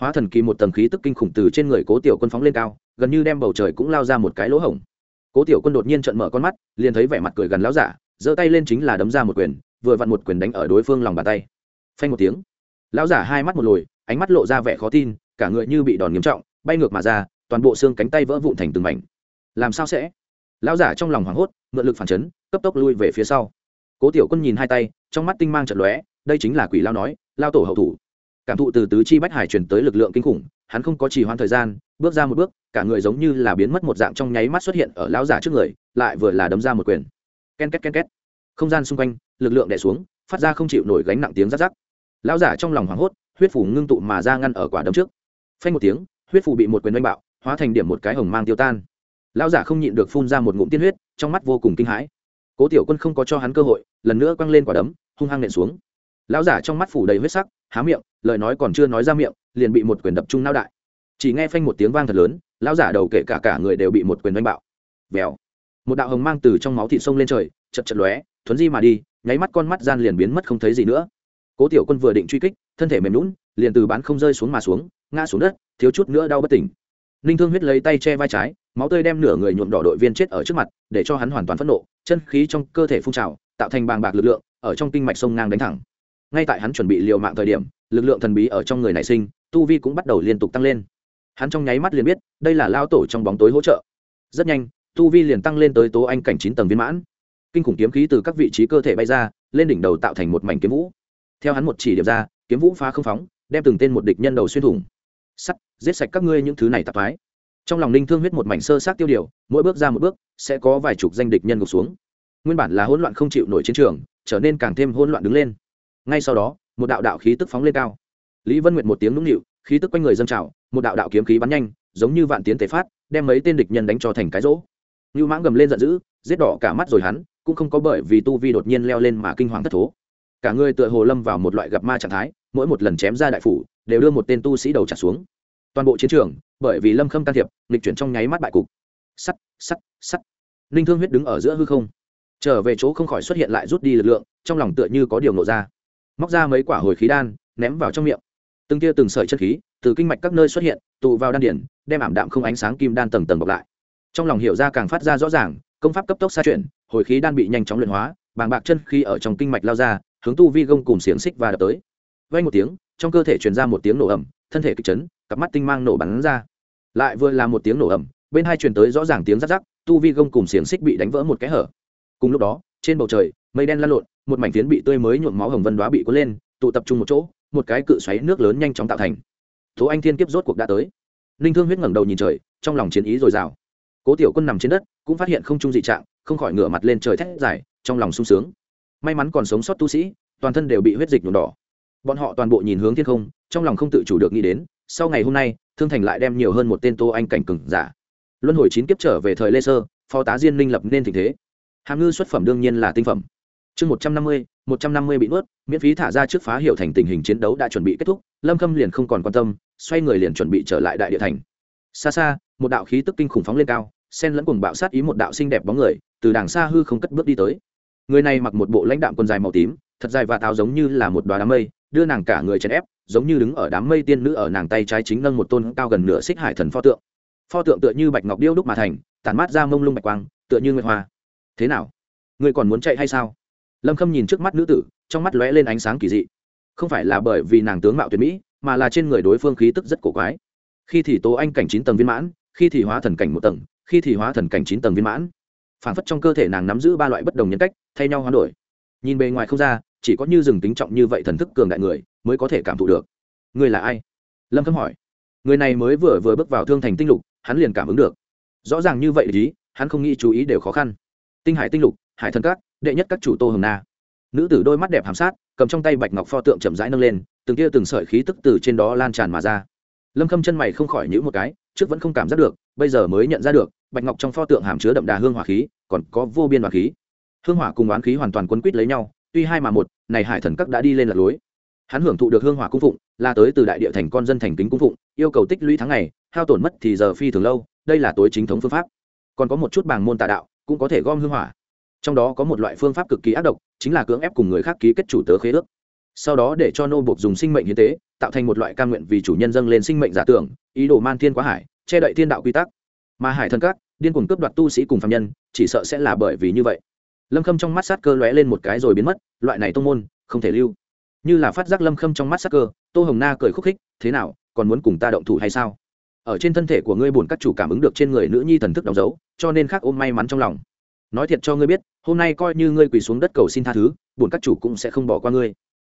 hóa thần kỳ một tầng khí tức kinh khủng từ trên người cố tiểu quân phóng lên cao, gần như đem bầu trời cũng lao ra một cái lỗ hổng cố tiểu quân đột nhiên trận mở con mắt, liền thấy vẻ mặt cười gần láo giả, giơ tay lên chính là đấm ra một quyền, vừa vặn một quyền đánh ở đối phương lòng bàn tay. Phanh một tiếng, lão giả hai mắt một lồi, ánh mắt lộ ra vẻ khó tin, cả người như bị đòn nghiêm trọng, bay ngược mà ra, toàn bộ xương cánh tay vỡ vụn thành từng mảnh. Làm sao sẽ? Lão giả trong lòng hoảng hốt, mượn lực phản chấn, cấp tốc lui về phía sau. Cố tiểu quân nhìn hai tay, trong mắt tinh mang trận lóe, đây chính là quỷ lao nói lao tổ hậu thủ. Cảm thụ từ tứ chi bách hải truyền tới lực lượng kinh khủng hắn không có trì hoãn thời gian, bước ra một bước, cả người giống như là biến mất một dạng trong nháy mắt xuất hiện ở lão giả trước người, lại vừa là đấm ra một quyền. Ken két ken két. Không gian xung quanh, lực lượng đè xuống, phát ra không chịu nổi gánh nặng tiếng rắc rắc. Lão giả trong lòng hoảng hốt, huyết phủ ngưng tụ mà ra ngăn ở quả đấm trước. Phanh một tiếng, huyết phủ bị một quyền đánh bạo, hóa thành điểm một cái hồng mang tiêu tan. Lão giả không nhịn được phun ra một ngụm tiên huyết, trong mắt vô cùng kinh hãi. Cố tiểu quân không có cho hắn cơ hội, lần nữa quăng lên quả đấm, hung hăng nện xuống lão giả trong mắt phủ đầy huyết sắc, há miệng, lời nói còn chưa nói ra miệng, liền bị một quyền đập trung não đại. Chỉ nghe phanh một tiếng vang thật lớn, lão giả đầu kể cả cả người đều bị một quyền đánh bạo. Vèo. Một đạo hồng mang từ trong máu thịt sông lên trời, chật chật lóe, thuấn di mà đi, nháy mắt con mắt gian liền biến mất không thấy gì nữa. Cố tiểu quân vừa định truy kích, thân thể mềm lún liền từ bán không rơi xuống mà xuống, ngã xuống đất, thiếu chút nữa đau bất tỉnh. Ninh thương huyết lấy tay che vai trái, máu tươi đem nửa người nhuộm đỏ đội viên chết ở trước mặt, để cho hắn hoàn toàn phẫn nộ, chân khí trong cơ thể phun trào, tạo thành bàng bạc lực lượng, ở trong kinh mạch sông ngang đánh thẳng ngay tại hắn chuẩn bị liều mạng thời điểm, lực lượng thần bí ở trong người nảy sinh, tu vi cũng bắt đầu liên tục tăng lên. Hắn trong nháy mắt liền biết, đây là lao tổ trong bóng tối hỗ trợ. Rất nhanh, tu vi liền tăng lên tới tố anh cảnh chín tầng viên mãn. Kinh khủng kiếm khí từ các vị trí cơ thể bay ra, lên đỉnh đầu tạo thành một mảnh kiếm vũ. Theo hắn một chỉ điểm ra, kiếm vũ phá không phóng, đem từng tên một địch nhân đầu xuyên thủng. Sắt, giết sạch các ngươi những thứ này tạp thoái. Trong lòng ninh thương huyết một mảnh sơ sát tiêu điều, mỗi bước ra một bước, sẽ có vài chục danh địch nhân gục xuống. Nguyên bản là hỗn loạn không chịu nổi chiến trường, trở nên càng thêm hỗn loạn đứng lên ngay sau đó, một đạo đạo khí tức phóng lên cao. Lý vân nguyệt một tiếng nũng nịu, khí tức quanh người dâng trào, một đạo đạo kiếm khí bắn nhanh, giống như vạn tiến tế phát, đem mấy tên địch nhân đánh cho thành cái rỗ. Như mãng gầm lên giận dữ, giết đỏ cả mắt rồi hắn, cũng không có bởi vì tu vi đột nhiên leo lên mà kinh hoàng thất thố. Cả người tựa hồ lâm vào một loại gặp ma trạng thái, mỗi một lần chém ra đại phủ, đều đưa một tên tu sĩ đầu trả xuống. Toàn bộ chiến trường, bởi vì lâm khâm can thiệp lịch chuyển trong nháy mắt bại cục. Sắt sắt sắt. Ninh thương huyết đứng ở giữa hư không. Trở về chỗ không khỏi xuất hiện lại rút đi lực lượng, trong lòng tựa như có điều nộ ra móc ra mấy quả hồi khí đan, ném vào trong miệng. Từng tia từng sợi chân khí từ kinh mạch các nơi xuất hiện, tụ vào đan điển, đem ảm đạm không ánh sáng kim đan tầng tầng bọc lại. Trong lòng hiểu ra càng phát ra rõ ràng, công pháp cấp tốc xa chuyển, hồi khí đan bị nhanh chóng luyện hóa, bàng bạc chân khí ở trong kinh mạch lao ra, hướng tu vi gông cùng xiềng xích và đập tới. Vay một tiếng, trong cơ thể truyền ra một tiếng nổ ẩm thân thể kịch chấn, cặp mắt tinh mang nổ bắn ra. Lại vừa là một tiếng nổ ẩm bên hai truyền tới rõ ràng tiếng rắc rắc, tu vi gông cùng xiềng xích bị đánh vỡ một cái hở. Cùng lúc đó trên bầu trời, mây đen lăn lộn, một mảnh phiến bị tươi mới nhuộm máu hồng vân đoá bị cuốn lên, tụ tập trung một chỗ, một cái cự xoáy nước lớn nhanh chóng tạo thành. Tố anh thiên kiếp rốt cuộc đã tới. Ninh thương huyết ngẩng đầu nhìn trời, trong lòng chiến ý dồi dào. Cố tiểu quân nằm trên đất, cũng phát hiện không trung dị trạng, không khỏi ngửa mặt lên trời thét dài, trong lòng sung sướng. May mắn còn sống sót tu sĩ, toàn thân đều bị huyết dịch nhuộm đỏ. Bọn họ toàn bộ nhìn hướng thiên không, trong lòng không tự chủ được nghĩ đến, sau ngày hôm nay, thương thành lại đem nhiều hơn một tên tô anh cảnh cừng giả. Luân hồi chín kiếp trở về thời lê sơ, phó tá diên minh lập nên tình thế hàm ngư xuất phẩm đương nhiên là tinh phẩm. Chương một trăm năm mươi, một trăm năm mươi bị nuốt, miễn phí thả ra trước phá hiệu thành tình hình chiến đấu đã chuẩn bị kết thúc, lâm khâm liền không còn quan tâm, xoay người liền chuẩn bị trở lại đại địa thành. Xa xa, một đạo khí tức kinh khủng phóng lên cao sen lẫn cùng bạo sát ý một đạo xinh đẹp bóng người, từ đàng xa hư không cất bước đi tới. Người này mặc một bộ lãnh đạm quần dài màu tím, thật dài và táo giống như là một đoá đám mây, đưa nàng cả người chèn ép, giống như đứng ở đám mây tiên nữ ở nàng tay trái chính nâng một tôn cao gần nửa xích hải thần pho tượng. Pho tượng tựa như bạch ngọc điêu đúc mà thành, tản mát ra mông lung bạch quang, tựa như nguyệt hoa thế nào? Ngươi còn muốn chạy hay sao? Lâm khâm nhìn trước mắt nữ tử, trong mắt lóe lên ánh sáng kỳ dị. Không phải là bởi vì nàng tướng mạo tuyệt mỹ, mà là trên người đối phương khí tức rất cổ quái. Khi thì tố anh cảnh chín tầng viên mãn, khi thì hóa thần cảnh một tầng, khi thì hóa thần cảnh chín tầng viên mãn. Phản phất trong cơ thể nàng nắm giữ ba loại bất đồng nhân cách, thay nhau hoán đổi. Nhìn bề ngoài không ra, chỉ có như rừng tính trọng như vậy thần thức cường đại người mới có thể cảm thụ được. Người là ai? Lâm khâm hỏi. Người này mới vừa vừa bước vào thương thành tinh lục, hắn liền cảm ứng được. Rõ ràng như vậy ý hắn không nghĩ chú ý đều khó khăn tinh hải tinh lục, hải thần các đệ nhất các chủ tô hồng na. Nữ tử đôi mắt đẹp hàm sát, cầm trong tay bạch ngọc pho tượng chậm rãi nâng lên, từng kia từng sợi khí tức từ trên đó lan tràn mà ra. Lâm khâm chân mày không khỏi nhữ một cái, trước vẫn không cảm giác được, bây giờ mới nhận ra được, bạch ngọc trong pho tượng hàm chứa đậm đà hương hỏa khí, còn có vô biên hỏa khí. Hương hỏa cùng oán khí hoàn toàn quấn quýt lấy nhau, tuy hai mà một, này hải thần các đã đi lên lạc lối. Hắn hưởng thụ được hương hỏa cung phụng, là tới từ đại địa thành con dân thành kính cung phụng, yêu cầu tích lũy tháng ngày, hao tổn mất thì giờ phi thường lâu, đây là tối chính thống phương pháp. Còn có một chút bảng môn tà đạo cũng có thể gom hương hỏa. Trong đó có một loại phương pháp cực kỳ ác độc, chính là cưỡng ép cùng người khác ký kết chủ tớ khế ước. Sau đó để cho nô buộc dùng sinh mệnh hiến tế, tạo thành một loại ca nguyện vì chủ nhân dâng lên sinh mệnh giả tưởng, ý đồ man thiên quá hải, che đậy thiên đạo quy tắc. Mà hải thần các, điên cuồng cướp đoạt tu sĩ cùng phạm nhân, chỉ sợ sẽ là bởi vì như vậy. Lâm khâm trong mắt sát cơ lóe lên một cái rồi biến mất, loại này tông môn, không thể lưu. Như là phát giác lâm khâm trong mắt sát cơ, tô hồng na cười khúc khích, thế nào, còn muốn cùng ta động thủ hay sao? Ở trên thân thể của ngươi buồn các chủ cảm ứng được trên người nữ nhi thần thức đóng dấu, cho nên khác ôm may mắn trong lòng. Nói thiệt cho ngươi biết, hôm nay coi như ngươi quỳ xuống đất cầu xin tha thứ, buồn các chủ cũng sẽ không bỏ qua ngươi.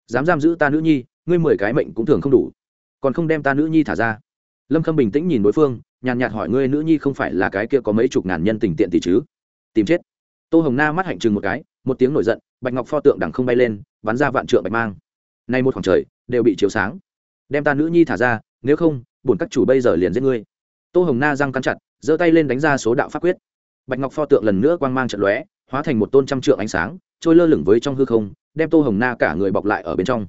Dám giam giữ ta nữ nhi, ngươi mười cái mệnh cũng thường không đủ. Còn không đem ta nữ nhi thả ra. Lâm khâm bình tĩnh nhìn đối phương, nhàn nhạt hỏi ngươi nữ nhi không phải là cái kia có mấy chục ngàn nhân tình tiện tỷ chứ? Tìm chết. Tô hồng na mắt hạnh chừng một cái, một tiếng nổi giận, bạch ngọc pho tượng đằng không bay lên, bắn ra vạn trượng bạch mang. Nay một khoảng trời, đều bị chiếu sáng. Đem ta nữ nhi thả ra, nếu không bổn các chủ bây giờ liền giết ngươi. Tô hồng na răng cắn chặt, giơ tay lên đánh ra số đạo pháp quyết. Bạch ngọc pho tượng lần nữa quang mang trận lóe, hóa thành một tôn trăm trượng ánh sáng, trôi lơ lửng với trong hư không, đem tô hồng na cả người bọc lại ở bên trong.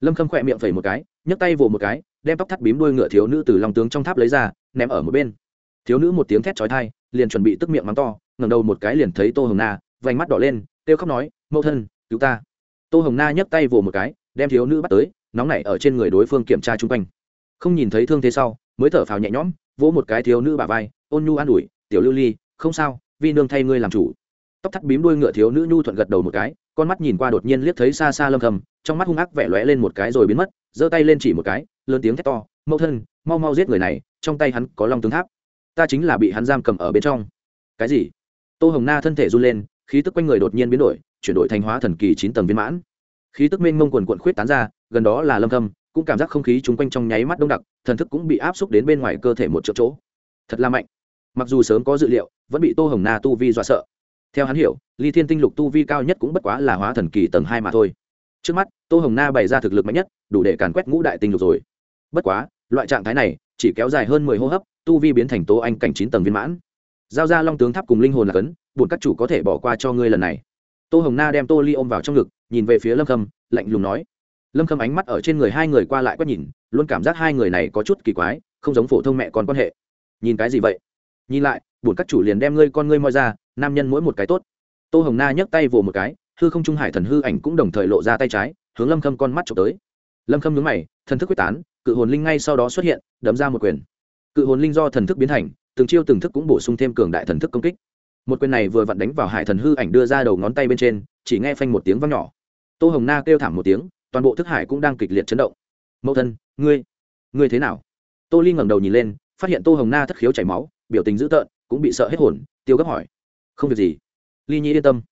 Lâm khâm khỏe miệng phẩy một cái, nhấc tay vồ một cái, đem tóc thắt bím đuôi ngựa thiếu nữ từ lòng tướng trong tháp lấy ra, ném ở một bên. Thiếu nữ một tiếng thét chói thai liền chuẩn bị tức miệng mắng to, ngẩng đầu một cái liền thấy tô hồng na, vành mắt đỏ lên, kêu khóc nói, mẫu thân, cứu ta. Tô hồng na nhấc tay vồ một cái, đem thiếu nữ bắt tới, nóng nảy ở trên người đối phương kiểm tra chung quanh không nhìn thấy thương thế sau mới thở phào nhẹ nhõm vỗ một cái thiếu nữ bà vai ôn nhu an ủi tiểu lưu ly không sao vi nương thay ngươi làm chủ. Tóc thắt bím đuôi ngựa thiếu nữ nhu thuận gật đầu một cái con mắt nhìn qua đột nhiên liếc thấy xa xa lâm thầm, trong mắt hung ác vẻ lóe lên một cái rồi biến mất giơ tay lên chỉ một cái lớn tiếng thét to mẫu thân mau mau giết người này trong tay hắn có long tướng tháp ta chính là bị hắn giam cầm ở bên trong. Cái gì? Tô hồng na thân thể run lên khí tức quanh người đột nhiên biến đổi chuyển đổi thành hóa thần kỳ chín tầng viên mãn. Khí tức mênh mông quần quận khuyết tán ra gần đó là lâm thâm cũng cảm giác không khí chung quanh trong nháy mắt đông đặc, thần thức cũng bị áp xúc đến bên ngoài cơ thể một chỗ chỗ. Thật là mạnh. Mặc dù sớm có dự liệu, vẫn bị tô hồng na tu vi dọa sợ. Theo hắn hiểu, ly thiên tinh lục tu vi cao nhất cũng bất quá là hóa thần kỳ tầng hai mà thôi. Trước mắt, tô hồng na bày ra thực lực mạnh nhất, đủ để càn quét ngũ đại tinh lục rồi. Bất quá, loại trạng thái này, chỉ kéo dài hơn mười hô hấp, tu vi biến thành tố anh cảnh chín tầng viên mãn. Giao ra long tướng tháp cùng linh hồn là cấn, buồn các chủ có thể bỏ qua cho ngươi lần này. Tô hồng na đem tô ly ôm vào trong ngực, nhìn về phía lâm khâm, lạnh lùng nói lâm khâm ánh mắt ở trên người hai người qua lại quét nhìn, luôn cảm giác hai người này có chút kỳ quái, không giống phổ thông mẹ con quan hệ. Nhìn cái gì vậy? Nhìn lại, bổn các chủ liền đem ngươi con ngươi moi ra, nam nhân mỗi một cái tốt. Tô hồng na nhấc tay vồ một cái, hư không trung hải thần hư ảnh cũng đồng thời lộ ra tay trái, hướng lâm khâm con mắt trộm tới. Lâm khâm nhướng mày, thần thức quyết tán, cự hồn linh ngay sau đó xuất hiện, đấm ra một quyền. Cự hồn linh do thần thức biến thành, từng chiêu từng thức cũng bổ sung thêm cường đại thần thức công kích. Một quyền này vừa vặn đánh vào hải thần hư ảnh đưa ra đầu ngón tay bên trên, chỉ nghe phanh một tiếng vang nhỏ. Tô hồng na kêu thảm một tiếng toàn bộ thức hải cũng đang kịch liệt chấn động. Mẫu thân, ngươi ngươi thế nào? Tô ly ngẩng đầu nhìn lên, phát hiện tô hồng na thất khiếu chảy máu, biểu tình dữ tợn, cũng bị sợ hết hồn, tiêu gấp hỏi. Không việc gì. Ly nhi yên tâm.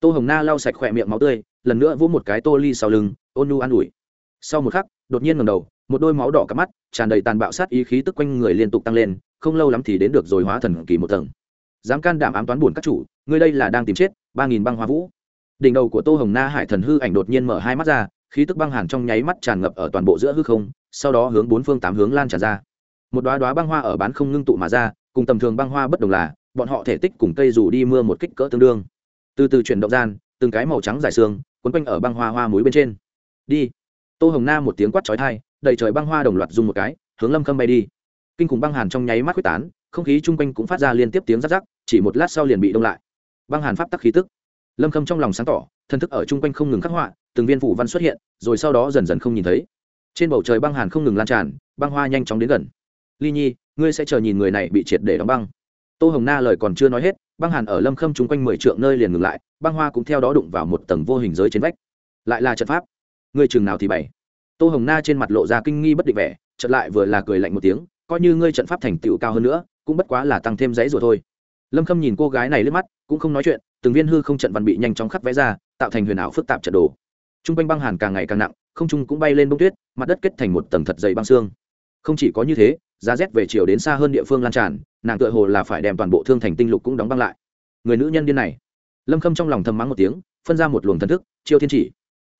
Tô hồng na lau sạch khỏe miệng máu tươi, lần nữa vỗ một cái tô ly sau lưng, ôn nu an ủi. Sau một khắc, đột nhiên ngầm đầu, một đôi máu đỏ cắp mắt, tràn đầy tàn bạo sát ý khí tức quanh người liên tục tăng lên, không lâu lắm thì đến được rồi hóa thần kỳ một tầng. Dám can đảm ám toán buồn các chủ, ngươi đây là đang tìm chết, ba nghìn băng hoa vũ. Đỉnh đầu của tô hồng na hải thần hư ảnh đột nhiên mở hai mắt ra khí tức băng hàn trong nháy mắt tràn ngập ở toàn bộ giữa hư không, sau đó hướng bốn phương tám hướng lan tràn ra. Một đoá đoá băng hoa ở bán không ngưng tụ mà ra, cùng tầm thường băng hoa bất đồng là, bọn họ thể tích cùng cây dù đi mưa một kích cỡ tương đương. Từ từ chuyển động gian, từng cái màu trắng dài xương, quấn quanh ở băng hoa hoa muối bên trên. Đi. Tô hồng na một tiếng quát trói thai đầy trời băng hoa đồng loạt dùng một cái, hướng lâm khâm bay đi. Kinh khủng băng hàn trong nháy mắt quyết tán, không khí chung quanh cũng phát ra liên tiếp tiếng rắc rắc, chỉ một lát sau liền bị đông lại. Băng hàn pháp tắc khí tức. Lâm khâm trong lòng sáng tỏ thân thức ở chung quanh không ngừng khắc họa từng viên phủ văn xuất hiện, rồi sau đó dần dần không nhìn thấy. Trên bầu trời băng hàn không ngừng lan tràn, băng hoa nhanh chóng đến gần. Ly nhi, ngươi sẽ chờ nhìn người này bị triệt để đóng băng. Tô hồng na lời còn chưa nói hết, băng hàn ở lâm khâm chung quanh mười trượng nơi liền ngừng lại, băng hoa cũng theo đó đụng vào một tầng vô hình giới trên vách. Lại là trận pháp. Ngươi chừng nào thì bày. Tô hồng na trên mặt lộ ra kinh nghi bất định vẻ trận lại vừa là cười lạnh một tiếng, coi như ngươi trận pháp thành tựu cao hơn nữa, cũng bất quá là tăng thêm giấy rồi thôi. Lâm khâm nhìn cô gái này lướt mắt, cũng không nói chuyện, từng viên hư không trận văn bị nhanh chóng khắc vẽ ra, tạo thành huyền ảo phức tạp trận đồ t r u n g quanh băng hàn càng ngày càng nặng, không trung cũng bay lên bông tuyết, mặt đất kết thành một tầng thật dày băng xương. Không chỉ có như thế, giá rét về chiều đến xa hơn địa phương lan tràn, nàng tựa hồ là phải đem toàn bộ thương thành tinh lục cũng đóng băng lại. Người nữ nhân điên này. Lâm khâm trong lòng thầm mắng một tiếng, phân ra một luồng thần thức, chiêu thiên chỉ.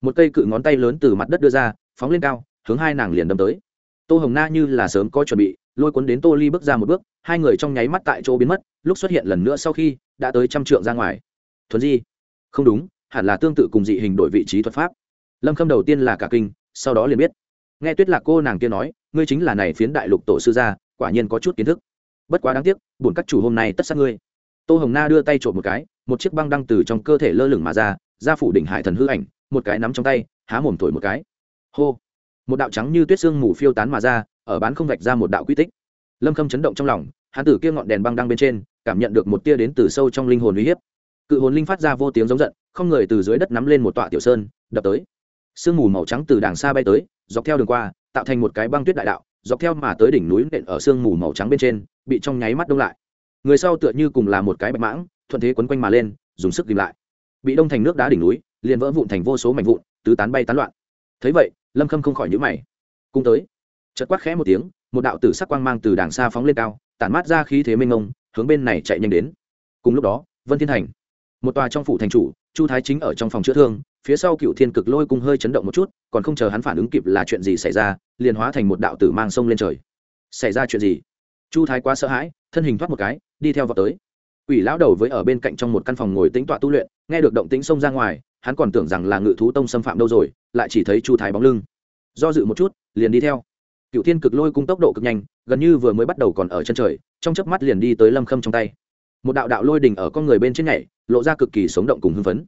Một cây cự ngón tay lớn từ mặt đất đưa ra, phóng lên cao, hướng hai nàng liền đâm tới. Tô hồng na như là sớm có chuẩn bị, lôi cuốn đến tô ly bước ra một bước, hai người trong nháy mắt tại chỗ biến mất, lúc xuất hiện lần nữa sau khi, đã tới trăm trượng ra ngoài. Thuần di. Không đúng hẳn là tương tự cùng dị hình đổi vị trí thuật pháp. Lâm khâm đầu tiên là cả kinh, sau đó liền biết. Nghe tuyết lạc cô nàng kia nói, ngươi chính là này phiến đại lục tổ sư gia, quả nhiên có chút kiến thức. Bất quá đáng tiếc, bổn các chủ hôm nay tất sát ngươi. Tô hồng na đưa tay trộm một cái, một chiếc băng đăng từ trong cơ thể lơ lửng mà ra ra phủ đỉnh hải thần hư ảnh, một cái nắm trong tay, há mồm thổi một cái. Hô! Một đạo trắng như tuyết xương mù phiêu tán mà ra, ở bán không vạch ra một đạo quy tích. Lâm khâm chấn động trong lòng hán tử kia ngọn đèn băng đăng bên trên, cảm nhận được một tia đến từ sâu trong linh hồn uy hiếp cự hồn linh phát ra vô tiếng giống giận, không người từ dưới đất nắm lên một tọa tiểu sơn, đập tới. Sương mù màu trắng từ đàng xa bay tới, dọc theo đường qua, tạo thành một cái băng tuyết đại đạo, dọc theo mà tới đỉnh núi nện ở sương mù màu trắng bên trên, bị trong nháy mắt đông lại. Người sau tựa như cùng là một cái bạch mãng, thuận thế quấn quanh mà lên, dùng sức tìm lại. Bị đông thành nước đá đỉnh núi, liền vỡ vụn thành vô số mảnh vụn, tứ tán bay tán loạn. Thấy vậy, lâm khâm không khỏi nhữ mày. Cung tới. Chật quát khẽ một tiếng, một đạo tử sắc quang mang từ đàng xa phóng lên cao, tản mát ra khí thế mênh mông, hướng bên này chạy nhanh đến. Cùng lúc đó, vân thiên thành một tòa trong phủ thành chủ chu thái chính ở trong phòng chữa thương phía sau cựu thiên cực lôi cung hơi chấn động một chút còn không chờ hắn phản ứng kịp là chuyện gì xảy ra liền hóa thành một đạo tử mang sông lên trời xảy ra chuyện gì chu thái quá sợ hãi thân hình thoát một cái đi theo vào tới Quỷ lão đầu với ở bên cạnh trong một căn phòng ngồi tĩnh tọa tu luyện, nghe được động tĩnh xông ra ngoài, hắn còn tưởng rằng là ngự thú tông xâm phạm đâu rồi, lại chỉ thấy Chu Thái bóng lưng. Do dự một chút, liền đi theo. Cựu Thiên Cực Lôi cung tốc độ cực nhanh, gần như vừa mới bắt đầu còn ở chân trời, trong chớp mắt liền đi tới Lâm Khâm trong tay. Một đạo đạo lôi đình ở con người bên trên nhảy, lộ ra cực kỳ sống động cùng hưng phấn.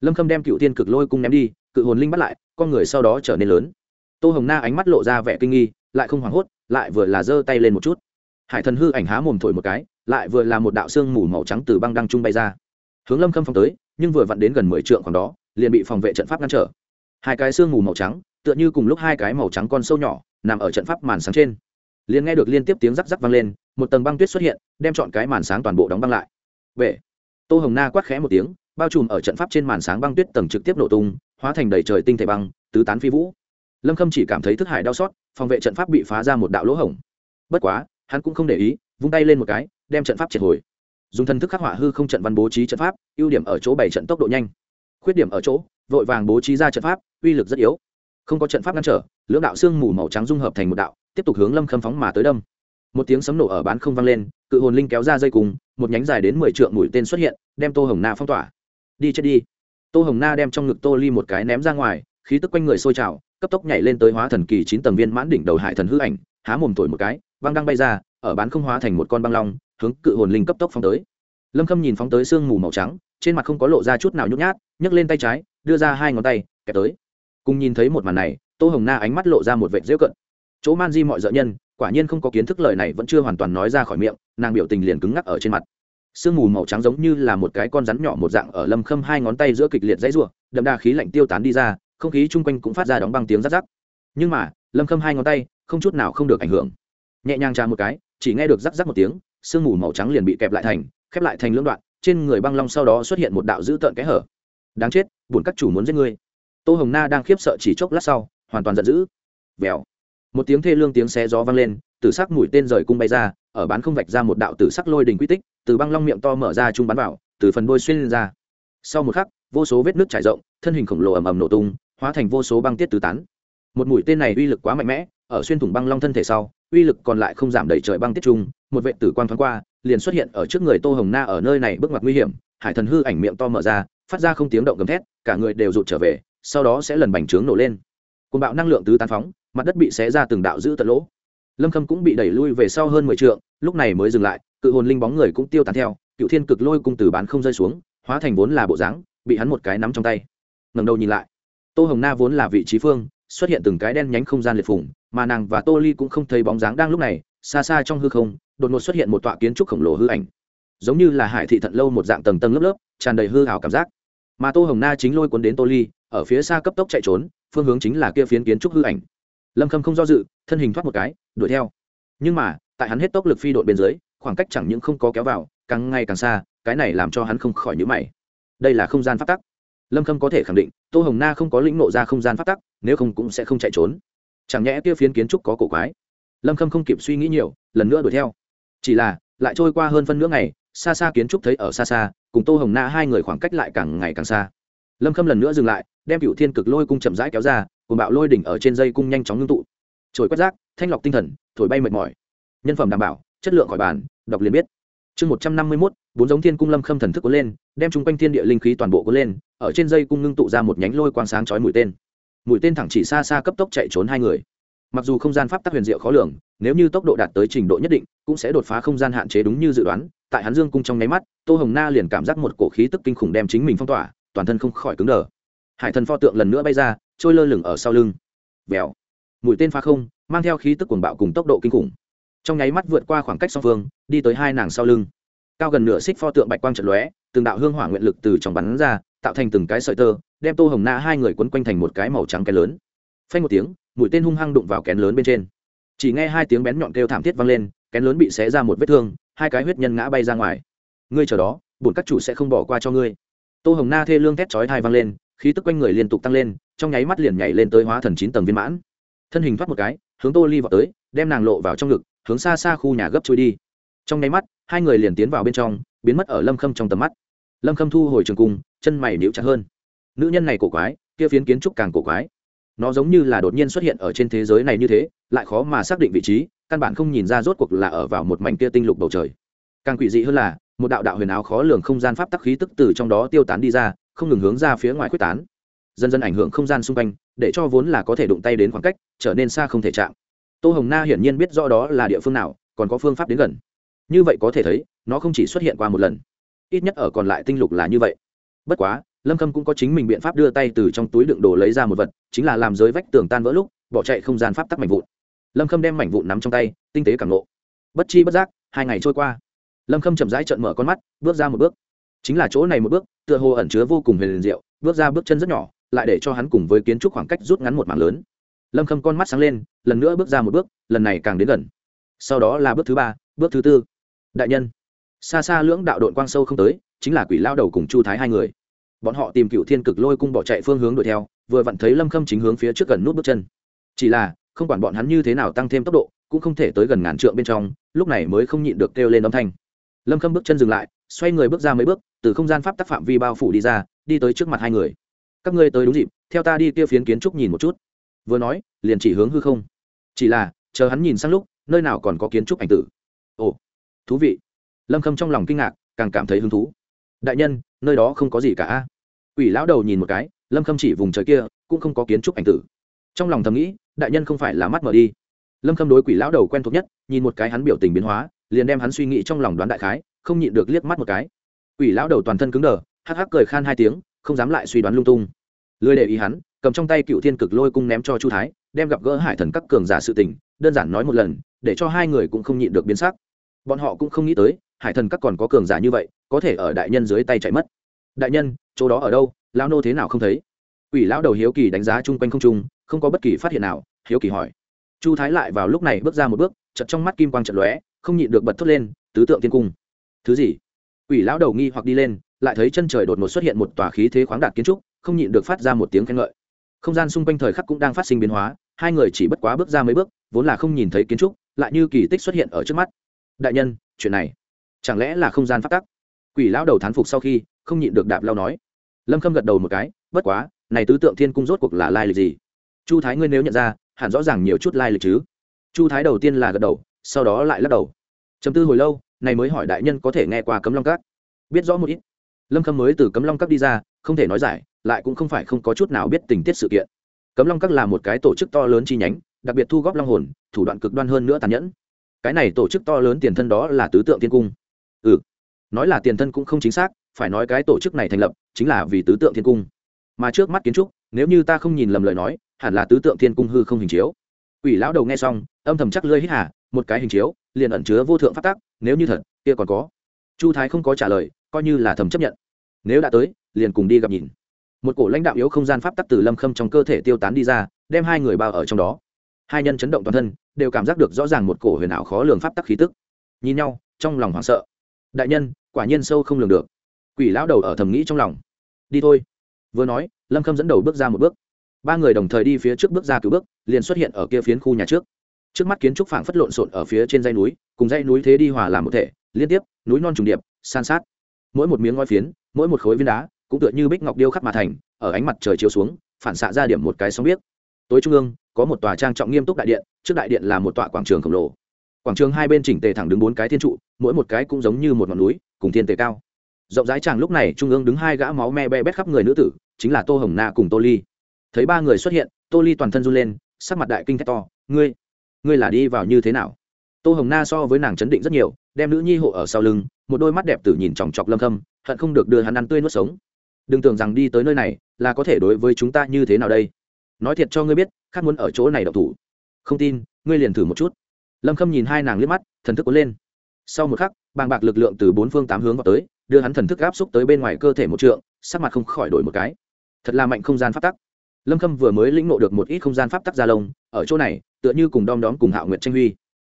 Lâm Khâm đem Cựu Thiên Cực Lôi cung ném đi, cự hồn linh bắt lại, con người sau đó trở nên lớn. Tô Hồng Na ánh mắt lộ ra vẻ kinh nghi, lại không hoảng hốt, lại vừa là giơ tay lên một chút. Hải Thần hư ảnh há mồm thổi một cái, lại vừa là một đạo xương mù màu trắng từ băng đăng trung bay ra hướng lâm khâm phong tới nhưng vừa vặn đến gần mười trượng khoảng đó liền bị phòng vệ trận pháp ngăn trở hai cái xương mù màu trắng tựa như cùng lúc hai cái màu trắng con sâu nhỏ nằm ở trận pháp màn sáng trên liền nghe được liên tiếp tiếng rắc rắc vang lên, một tầng băng tuyết xuất hiện, đem chọn cái màn sáng toàn bộ đóng băng lại. Vệ. Tô hồng na quát khẽ một tiếng, bao trùm ở trận pháp trên màn sáng băng tuyết tầng trực tiếp nổ tung, hóa thành đầy trời tinh thể băng, tứ tán phi vũ. Lâm khâm chỉ cảm thấy thức hải đau xót, phòng vệ trận pháp bị phá ra một đạo lỗ hổng. Bất quá, hắn cũng không để ý, vung tay lên một cái, đem trận pháp triệt hồi. Dùng thần thức khắc họa hư không trận văn bố trí trận pháp, ưu điểm ở chỗ bảy trận tốc độ nhanh. Khuyết điểm ở chỗ, vội vàng bố trí ra trận pháp, uy lực rất yếu. Không có trận pháp ngăn trở, lưỡng đạo xương mù màu trắng dung hợp thành một đạo tiếp tục hướng lâm khâm phóng mà tới đâm. Một tiếng sấm nổ ở bán không vang lên, cự hồn linh kéo ra dây cùng, một nhánh dài đến mười trượng mũi tên xuất hiện, đem tô hồng na phong tỏa. Đi chết đi. Tô hồng na đem trong ngực tô ly một cái ném ra ngoài, khí tức quanh người sôi trào, cấp tốc nhảy lên tới hóa thần kỳ chín tầng viên mãn đỉnh đầu hải thần hư ảnh, há mồm thổi một cái băng đang bay ra, ở bán không hóa thành một con băng long, hướng cự hồn linh cấp tốc phóng tới. Lâm khâm nhìn phóng tới sương mù màu trắng, trên mặt không có lộ ra chút nào nhút nhát, nhấc lên tay trái, đưa ra hai ngón tay, kẹp tới. Cùng nhìn thấy một màn này, tô hồng na ánh mắt lộ ra một vệ dễu cận chỗ man di mọi dợ nhân, quả nhiên không có kiến thức lời này vẫn chưa hoàn toàn nói ra khỏi miệng, nàng biểu tình liền cứng ngắc ở trên mặt. Sương mù màu trắng giống như là một cái con rắn nhỏ một dạng ở lâm khâm hai ngón tay giữa kịch liệt dãy ruộng đậm đà khí lạnh tiêu tán đi ra, không khí chung quanh cũng phát ra đóng băng tiếng rát rắc. Nhưng mà, lâm khâm hai ngón tay, không chút nào không được ảnh hưởng. Nhẹ nhàng trà một cái, chỉ nghe được rắc rắc một tiếng, sương mù màu trắng liền bị kẹp lại thành, khép lại thành lưỡng đoạn, trên người băng long sau đó xuất hiện một đạo dữ tợn kẽ hở. Đáng chết buồn các chủ muốn giết ngươi. Tô hồng na đang khiếp sợ chỉ chốc lát sau, hoàn toàn giận dữ. Vèo một tiếng thê lương tiếng xé gió vang lên, tử sắc mũi tên rời cung bay ra, ở bán không vạch ra một đạo tử sắc lôi đình quy tích, từ băng long miệng to mở ra trung bắn vào, từ phần đôi xuyên lên ra. Sau một khắc, vô số vết nước trải rộng, thân hình khổng lồ ầm ầm nổ tung, hóa thành vô số băng tiết tứ tán. Một mũi tên này uy lực quá mạnh mẽ, ở xuyên thủng băng long thân thể sau, uy lực còn lại không giảm đẩy trời băng tiết trung một vệ tử quang thoáng qua, liền xuất hiện ở trước người tô hồng na ở nơi này bước ngoặt nguy hiểm, hải thần hư ảnh miệng to mở ra, phát ra không tiếng động gầm thét, cả người đều rụt trở về, sau đó sẽ lần bành trướng nổ lên. Côn bạo năng lượng tứ tán phóng mặt đất bị xé ra từng đạo giữ tận lỗ. Lâm khâm cũng bị đẩy lui về sau hơn mười t lúc này mới dừng lại, cự hồn linh bóng người cũng tiêu tán theo cựu thiên cực lôi cung từ bán không rơi xuống, hóa thành vốn là bộ dáng, bị hắn một cái nắm trong tay. Ngầm đầu nhìn lại, tô hồng na vốn là vị trí phương, xuất hiện từng cái đen nhánh không gian liệt phủng mà nàng và tô ly cũng không thấy bóng dáng đang lúc này, xa xa trong hư không, đột ngột xuất hiện một tọa kiến trúc khổng lồ hư ảnh. Giống như là hải thị thận lâu một dạng tầng tầng lớp lớp, tràn đầy hư hào cảm giác. Mà tô hồng na chính lôi cuốn đến tô ly, ở phía xa cấp tốc chạy trốn, phương hướng chính là kia phiến kiến trúc hư ảnh lâm khâm không do dự, thân hình thoát một cái, đuổi theo. Nhưng mà, tại hắn hết tốc lực phi đội bên dưới, khoảng cách chẳng những không có kéo vào, càng ngày càng xa, cái này làm cho hắn không khỏi nhữ mày. Đây là không gian phát tắc. Lâm khâm có thể khẳng định, tô hồng na không có lĩnh nộ ra không gian phát tắc, nếu không cũng sẽ không chạy trốn. Chẳng nhẽ kia phiến kiến trúc có cổ quái. Lâm khâm không kịp suy nghĩ nhiều, lần nữa đuổi theo. Chỉ là, lại trôi qua hơn phân nửa ngày, xa xa kiến trúc thấy ở xa xa, cùng tô hồng na hai người khoảng cách lại càng ngày càng xa lâm khâm lần nữa dừng lại đem cựu thiên cực lôi cung chậm rãi kéo ra cùng bạo lôi đỉnh ở trên dây cung nhanh chóng ngưng tụ trồi quét rác, thanh lọc tinh thần, thổi bay mệt mỏi. Nhân phẩm đảm bảo, chất lượng khỏi bàn, đọc liền biết. Chương một trăm năm mươi mốt, bốn giống thiên cung lâm khâm thần thức cuốn lên, đem chung quanh thiên địa linh khí toàn bộ cuốn lên, ở trên dây cung ngưng tụ ra một nhánh lôi quang sáng chói mũi tên. Mũi tên thẳng chỉ xa xa cấp tốc chạy trốn hai người. Mặc dù không gian pháp tắc huyền diệu khó lường, nếu như tốc độ đạt tới trình độ nhất định, cũng sẽ đột phá không gian hạn chế đúng như dự đoán, tại hắn dương cung trong nháy mắt, tô hồng na liền cảm giác một cổ khí tức kinh khủng đem chính mình phong tỏa toàn thân không khỏi cứng đờ. Hải thần pho tượng lần nữa bay ra, trôi lơ lửng ở sau lưng. Vèo. Mũi tên phá không, mang theo khí tức cuồng bạo cùng tốc độ kinh khủng. Trong nháy mắt vượt qua khoảng cách song phương, đi tới hai nàng sau lưng. Cao gần nửa xích pho tượng bạch quang trận lóe, từng đạo hương hỏa nguyện lực từ trong bắn ra, tạo thành từng cái sợi tơ, đem tô hồng na hai người quấn quanh thành một cái màu trắng kén lớn. Phanh một tiếng mũi tên hung hăng đụng vào kén lớn bên trên. Chỉ nghe hai tiếng bén nhọn kêu thảm thiết vang lên, kén lớn bị xé ra một vết thương, hai cái huyết nhân ngã bay ra ngoài. Ngươi chờ đó, bổn các chủ sẽ không bỏ qua cho ngươi tô hồng na thê lương thét chói thai vang lên, khí tức quanh người liên tục tăng lên, trong nháy mắt liền nhảy lên tới hóa thần chín tầng viên mãn. Thân hình thoát một cái, hướng tô ly vào tới, đem nàng lộ vào trong ngực, hướng xa xa khu nhà gấp trôi đi. Trong nháy mắt, hai người liền tiến vào bên trong, biến mất ở lâm khâm trong tầm mắt. Lâm khâm thu hồi trường cung, chân mày níu chặt hơn. Nữ nhân này cổ quái, kia phiến kiến trúc càng cổ quái. Nó giống như là đột nhiên xuất hiện ở trên thế giới này như thế, lại khó mà xác định vị trí, căn bản không nhìn ra rốt cuộc là ở vào một mảnh kia tinh lục bầu trời. Càng quỷ dị hơn là một đạo đạo huyền áo khó lường không gian pháp tắc khí tức từ trong đó tiêu tán đi ra, không ngừng hướng ra phía ngoài quyết tán. Dần dần ảnh hưởng không gian xung quanh, để cho vốn là có thể đụng tay đến khoảng cách, trở nên xa không thể chạm. Tô hồng na hiển nhiên biết rõ đó là địa phương nào, còn có phương pháp đến gần. Như vậy có thể thấy, nó không chỉ xuất hiện qua một lần, ít nhất ở còn lại tinh lục là như vậy. Bất quá, lâm khâm cũng có chính mình biện pháp đưa tay từ trong túi đựng đồ lấy ra một vật, chính là làm giới vách tường tan vỡ lúc, bỏ chạy không gian pháp tắc mảnh vụn. Lâm khâm đem mảnh vụn nắm trong tay, tinh tế cảm lộ bất chi bất giác, hai ngày trôi qua lâm khâm chậm rãi trợn mở con mắt, bước ra một bước. Chính là chỗ này một bước, tựa hồ ẩn chứa vô cùng huyền diệu, bước ra bước chân rất nhỏ, lại để cho hắn cùng với kiến trúc khoảng cách rút ngắn một mảng lớn. Lâm khâm con mắt sáng lên, lần nữa bước ra một bước, lần này càng đến gần. Sau đó là bước thứ ba, bước thứ tư. Đại nhân, xa xa lưỡng đạo đội quang sâu không tới, chính là quỷ lao đầu cùng chu thái hai người. Bọn họ tìm cựu thiên cực lôi cung bỏ chạy phương hướng đuổi theo, vừa vặn thấy lâm khâm chính hướng phía trước gần nút bước chân. Chỉ là, không quản bọn hắn như thế nào tăng thêm tốc độ, cũng không thể tới gần ngàn trượng bên trong, lúc này mới không nhịn được kêu lên âm thanh lâm khâm bước chân dừng lại, xoay người bước ra mấy bước, từ không gian pháp tắc phạm vi bao phủ đi ra, đi tới trước mặt hai người. Các ngươi tới đúng dịp, theo ta đi kia phiến kiến trúc nhìn một chút. Vừa nói, liền chỉ hướng hư không. Chỉ là, chờ hắn nhìn sang lúc, nơi nào còn có kiến trúc ảnh tử. Ồ, thú vị. Lâm khâm trong lòng kinh ngạc, càng cảm thấy hứng thú. Đại nhân, nơi đó không có gì cả quỷ lão đầu nhìn một cái, lâm khâm chỉ vùng trời kia, cũng không có kiến trúc ảnh tử. Trong lòng thầm nghĩ, đại nhân không phải là mắt mở đi. Lâm khâm đối quỷ lão đầu quen thuộc nhất, nhìn một cái hắn biểu tình biến hóa liền đem hắn suy nghĩ trong lòng đoán đại khái, không nhịn được liếc mắt một cái. Quỷ lão đầu toàn thân cứng đờ, hắc hắc cười khan hai tiếng, không dám lại suy đoán lung tung. Lười để ý hắn, cầm trong tay cựu thiên cực lôi cung ném cho chu thái, đem gặp gỡ hải thần các cường giả sự tình, đơn giản nói một lần, để cho hai người cũng không nhịn được biến sắc. Bọn họ cũng không nghĩ tới, hải thần các còn có cường giả như vậy, có thể ở đại nhân dưới tay chạy mất. Đại nhân, chỗ đó ở đâu, lão nô thế nào không thấy? Quỷ lão đầu hiếu kỳ đánh giá chung quanh không trung, không có bất kỳ phát hiện nào, hiếu kỳ hỏi. Chu thái lại vào lúc này bước ra một bước chật trong mắt kim quang trận lóe không nhịn được bật thốt lên, tứ tượng tiên cung. Thứ gì? Ủy lão đầu nghi hoặc đi lên, lại thấy chân trời đột ngột xuất hiện một tòa khí thế khoáng đạt kiến trúc, không nhịn được phát ra một tiếng khen ngợi. Không gian xung quanh thời khắc cũng đang phát sinh biến hóa, hai người chỉ bất quá bước ra mấy bước, vốn là không nhìn thấy kiến trúc, lại như kỳ tích xuất hiện ở trước mắt. Đại nhân, chuyện này chẳng lẽ là không gian phát tắc? Quỷ lão đầu thán phục sau khi, không nhịn được đạp lao nói. Lâm khâm gật đầu một cái, bất quá, này tứ tượng thiên cung rốt cuộc là lai lịch gì? Chu thái ngươi nếu nhận ra, hẳn rõ ràng nhiều chút lai lịch chứ. Chu thái đầu tiên là gật đầu sau đó lại lắc đầu. Chấm tư hồi lâu, này mới hỏi đại nhân có thể nghe qua cấm long các. Biết rõ một ít. Lâm khâm mới từ cấm long các đi ra, không thể nói giải, lại cũng không phải không có chút nào biết tình tiết sự kiện. Cấm long các là một cái tổ chức to lớn chi nhánh, đặc biệt thu góp long hồn, thủ đoạn cực đoan hơn nữa tàn nhẫn. Cái này tổ chức to lớn tiền thân đó là tứ tượng thiên cung. Ừ nói là tiền thân cũng không chính xác, phải nói cái tổ chức này thành lập chính là vì tứ tượng thiên cung. Mà trước mắt kiến trúc, nếu như ta không nhìn lầm lời nói, hẳn là tứ tượng thiên cung hư không hình chiếu. Ủy lão đầu nghe xong, âm thầm chắc lơi hít hà một cái hình chiếu, liền ẩn chứa vô thượng phát tác nếu như thật, kia còn có. Chu thái không có trả lời, coi như là thầm chấp nhận. Nếu đã tới, liền cùng đi gặp nhìn. Một cổ lãnh đạo yếu không gian pháp tắc từ lâm khâm trong cơ thể tiêu tán đi ra, đem hai người bao ở trong đó. Hai nhân chấn động toàn thân, đều cảm giác được rõ ràng một cổ huyền ảo khó lường pháp tắc khí tức. Nhìn nhau, trong lòng hoảng sợ. Đại nhân, quả nhiên sâu không lường được. Quỷ lão đầu ở thầm nghĩ trong lòng. Đi thôi. Vừa nói, lâm khâm dẫn đầu bước ra một bước. Ba người đồng thời đi phía trước bước ra cứu bước, liền xuất hiện ở kia phiến khu nhà trước trước mắt kiến trúc phảng phất lộn xộn ở phía trên dây núi, cùng dây núi thế đi hòa làm một thể, liên tiếp, núi non trùng điệp, san sát. Mỗi một miếng ngói phiến, mỗi một khối viên đá, cũng tựa như bích ngọc điêu khắc mà thành, ở ánh mặt trời chiếu xuống, phản xạ ra điểm một cái sóng biết tối trung ương, có một tòa trang trọng nghiêm túc đại điện, trước đại điện là một tòa quảng trường khổng lồ. Quảng trường hai bên chỉnh tề thẳng đứng bốn cái thiên trụ, mỗi một cái cũng giống như một ngọn núi, cùng thiên tề cao. Rộng rãi tràng lúc này, trung ương đứng hai gã máu me be bét khắp người nữ tử, chính là tô hồng na cùng tô ly. Thấy ba người xuất hiện, tô ly toàn thân run lên, sắc mặt đại kinh thét to, ngươi ngươi là đi vào như thế nào? Tô hồng na so với nàng chấn định rất nhiều, đem nữ nhi hộ ở sau lưng, một đôi mắt đẹp tử nhìn chòng chọc lâm khâm, hận không được đưa hắn ăn tươi nuốt sống. Đừng tưởng rằng đi tới nơi này là có thể đối với chúng ta như thế nào đây. Nói thiệt cho ngươi biết khát muốn ở chỗ này độc thủ. Không tin, ngươi liền thử một chút. Lâm khâm nhìn hai nàng liếc mắt, thần thức cuốn lên. Sau một khắc, bàng bạc lực lượng từ bốn phương tám hướng vào tới, đưa hắn thần thức áp xúc tới bên ngoài cơ thể một trượng, sắc mặt không khỏi đổi một cái. Thật là mạnh không gian pháp tắc. Lâm khâm vừa mới lĩnh ngộ được một ít không gian pháp tắc gia lông, ở chỗ này tựa như cùng đom đóm cùng hạo nguyệt tranh huy.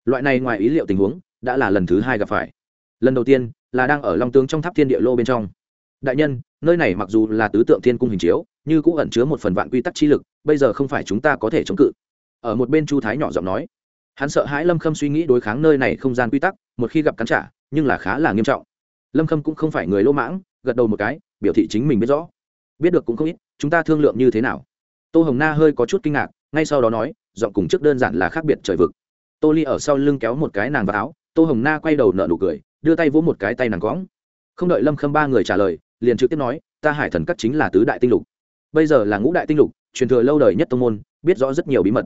Loại này ngoài ý liệu tình huống, đã là lần thứ hai gặp phải. Lần đầu tiên, là đang ở long tướng trong tháp thiên địa lô bên trong. Đại nhân, nơi này mặc dù là tứ tượng thiên cung hình chiếu nhưng cũng ẩn chứa một phần vạn quy tắc chi lực, bây giờ không phải chúng ta có thể chống cự. Ở một bên chu thái nhỏ giọng nói. Hắn sợ hãi lâm khâm suy nghĩ đối kháng nơi này không gian quy tắc, một khi gặp cắn trả, nhưng là khá là nghiêm trọng. Lâm khâm cũng không phải người lỗ mãng, gật đầu một cái, biểu thị chính mình biết rõ. Biết được cũng không ít, chúng ta thương lượng như thế nào. Tô hồng na hơi có chút kinh ngạc ngay sau đó nói, giọng cùng trước đơn giản là khác biệt trời vực. Tô ly ở sau lưng kéo một cái nàng vào áo, tô hồng na quay đầu nợ nụ cười, đưa tay vỗ một cái tay nàng cõng. Không đợi lâm khâm ba người trả lời, liền trực tiếp nói, ta hải thần cắt chính là tứ đại tinh lục. Bây giờ là ngũ đại tinh lục, truyền thừa lâu đời nhất tông môn, biết rõ rất nhiều bí mật.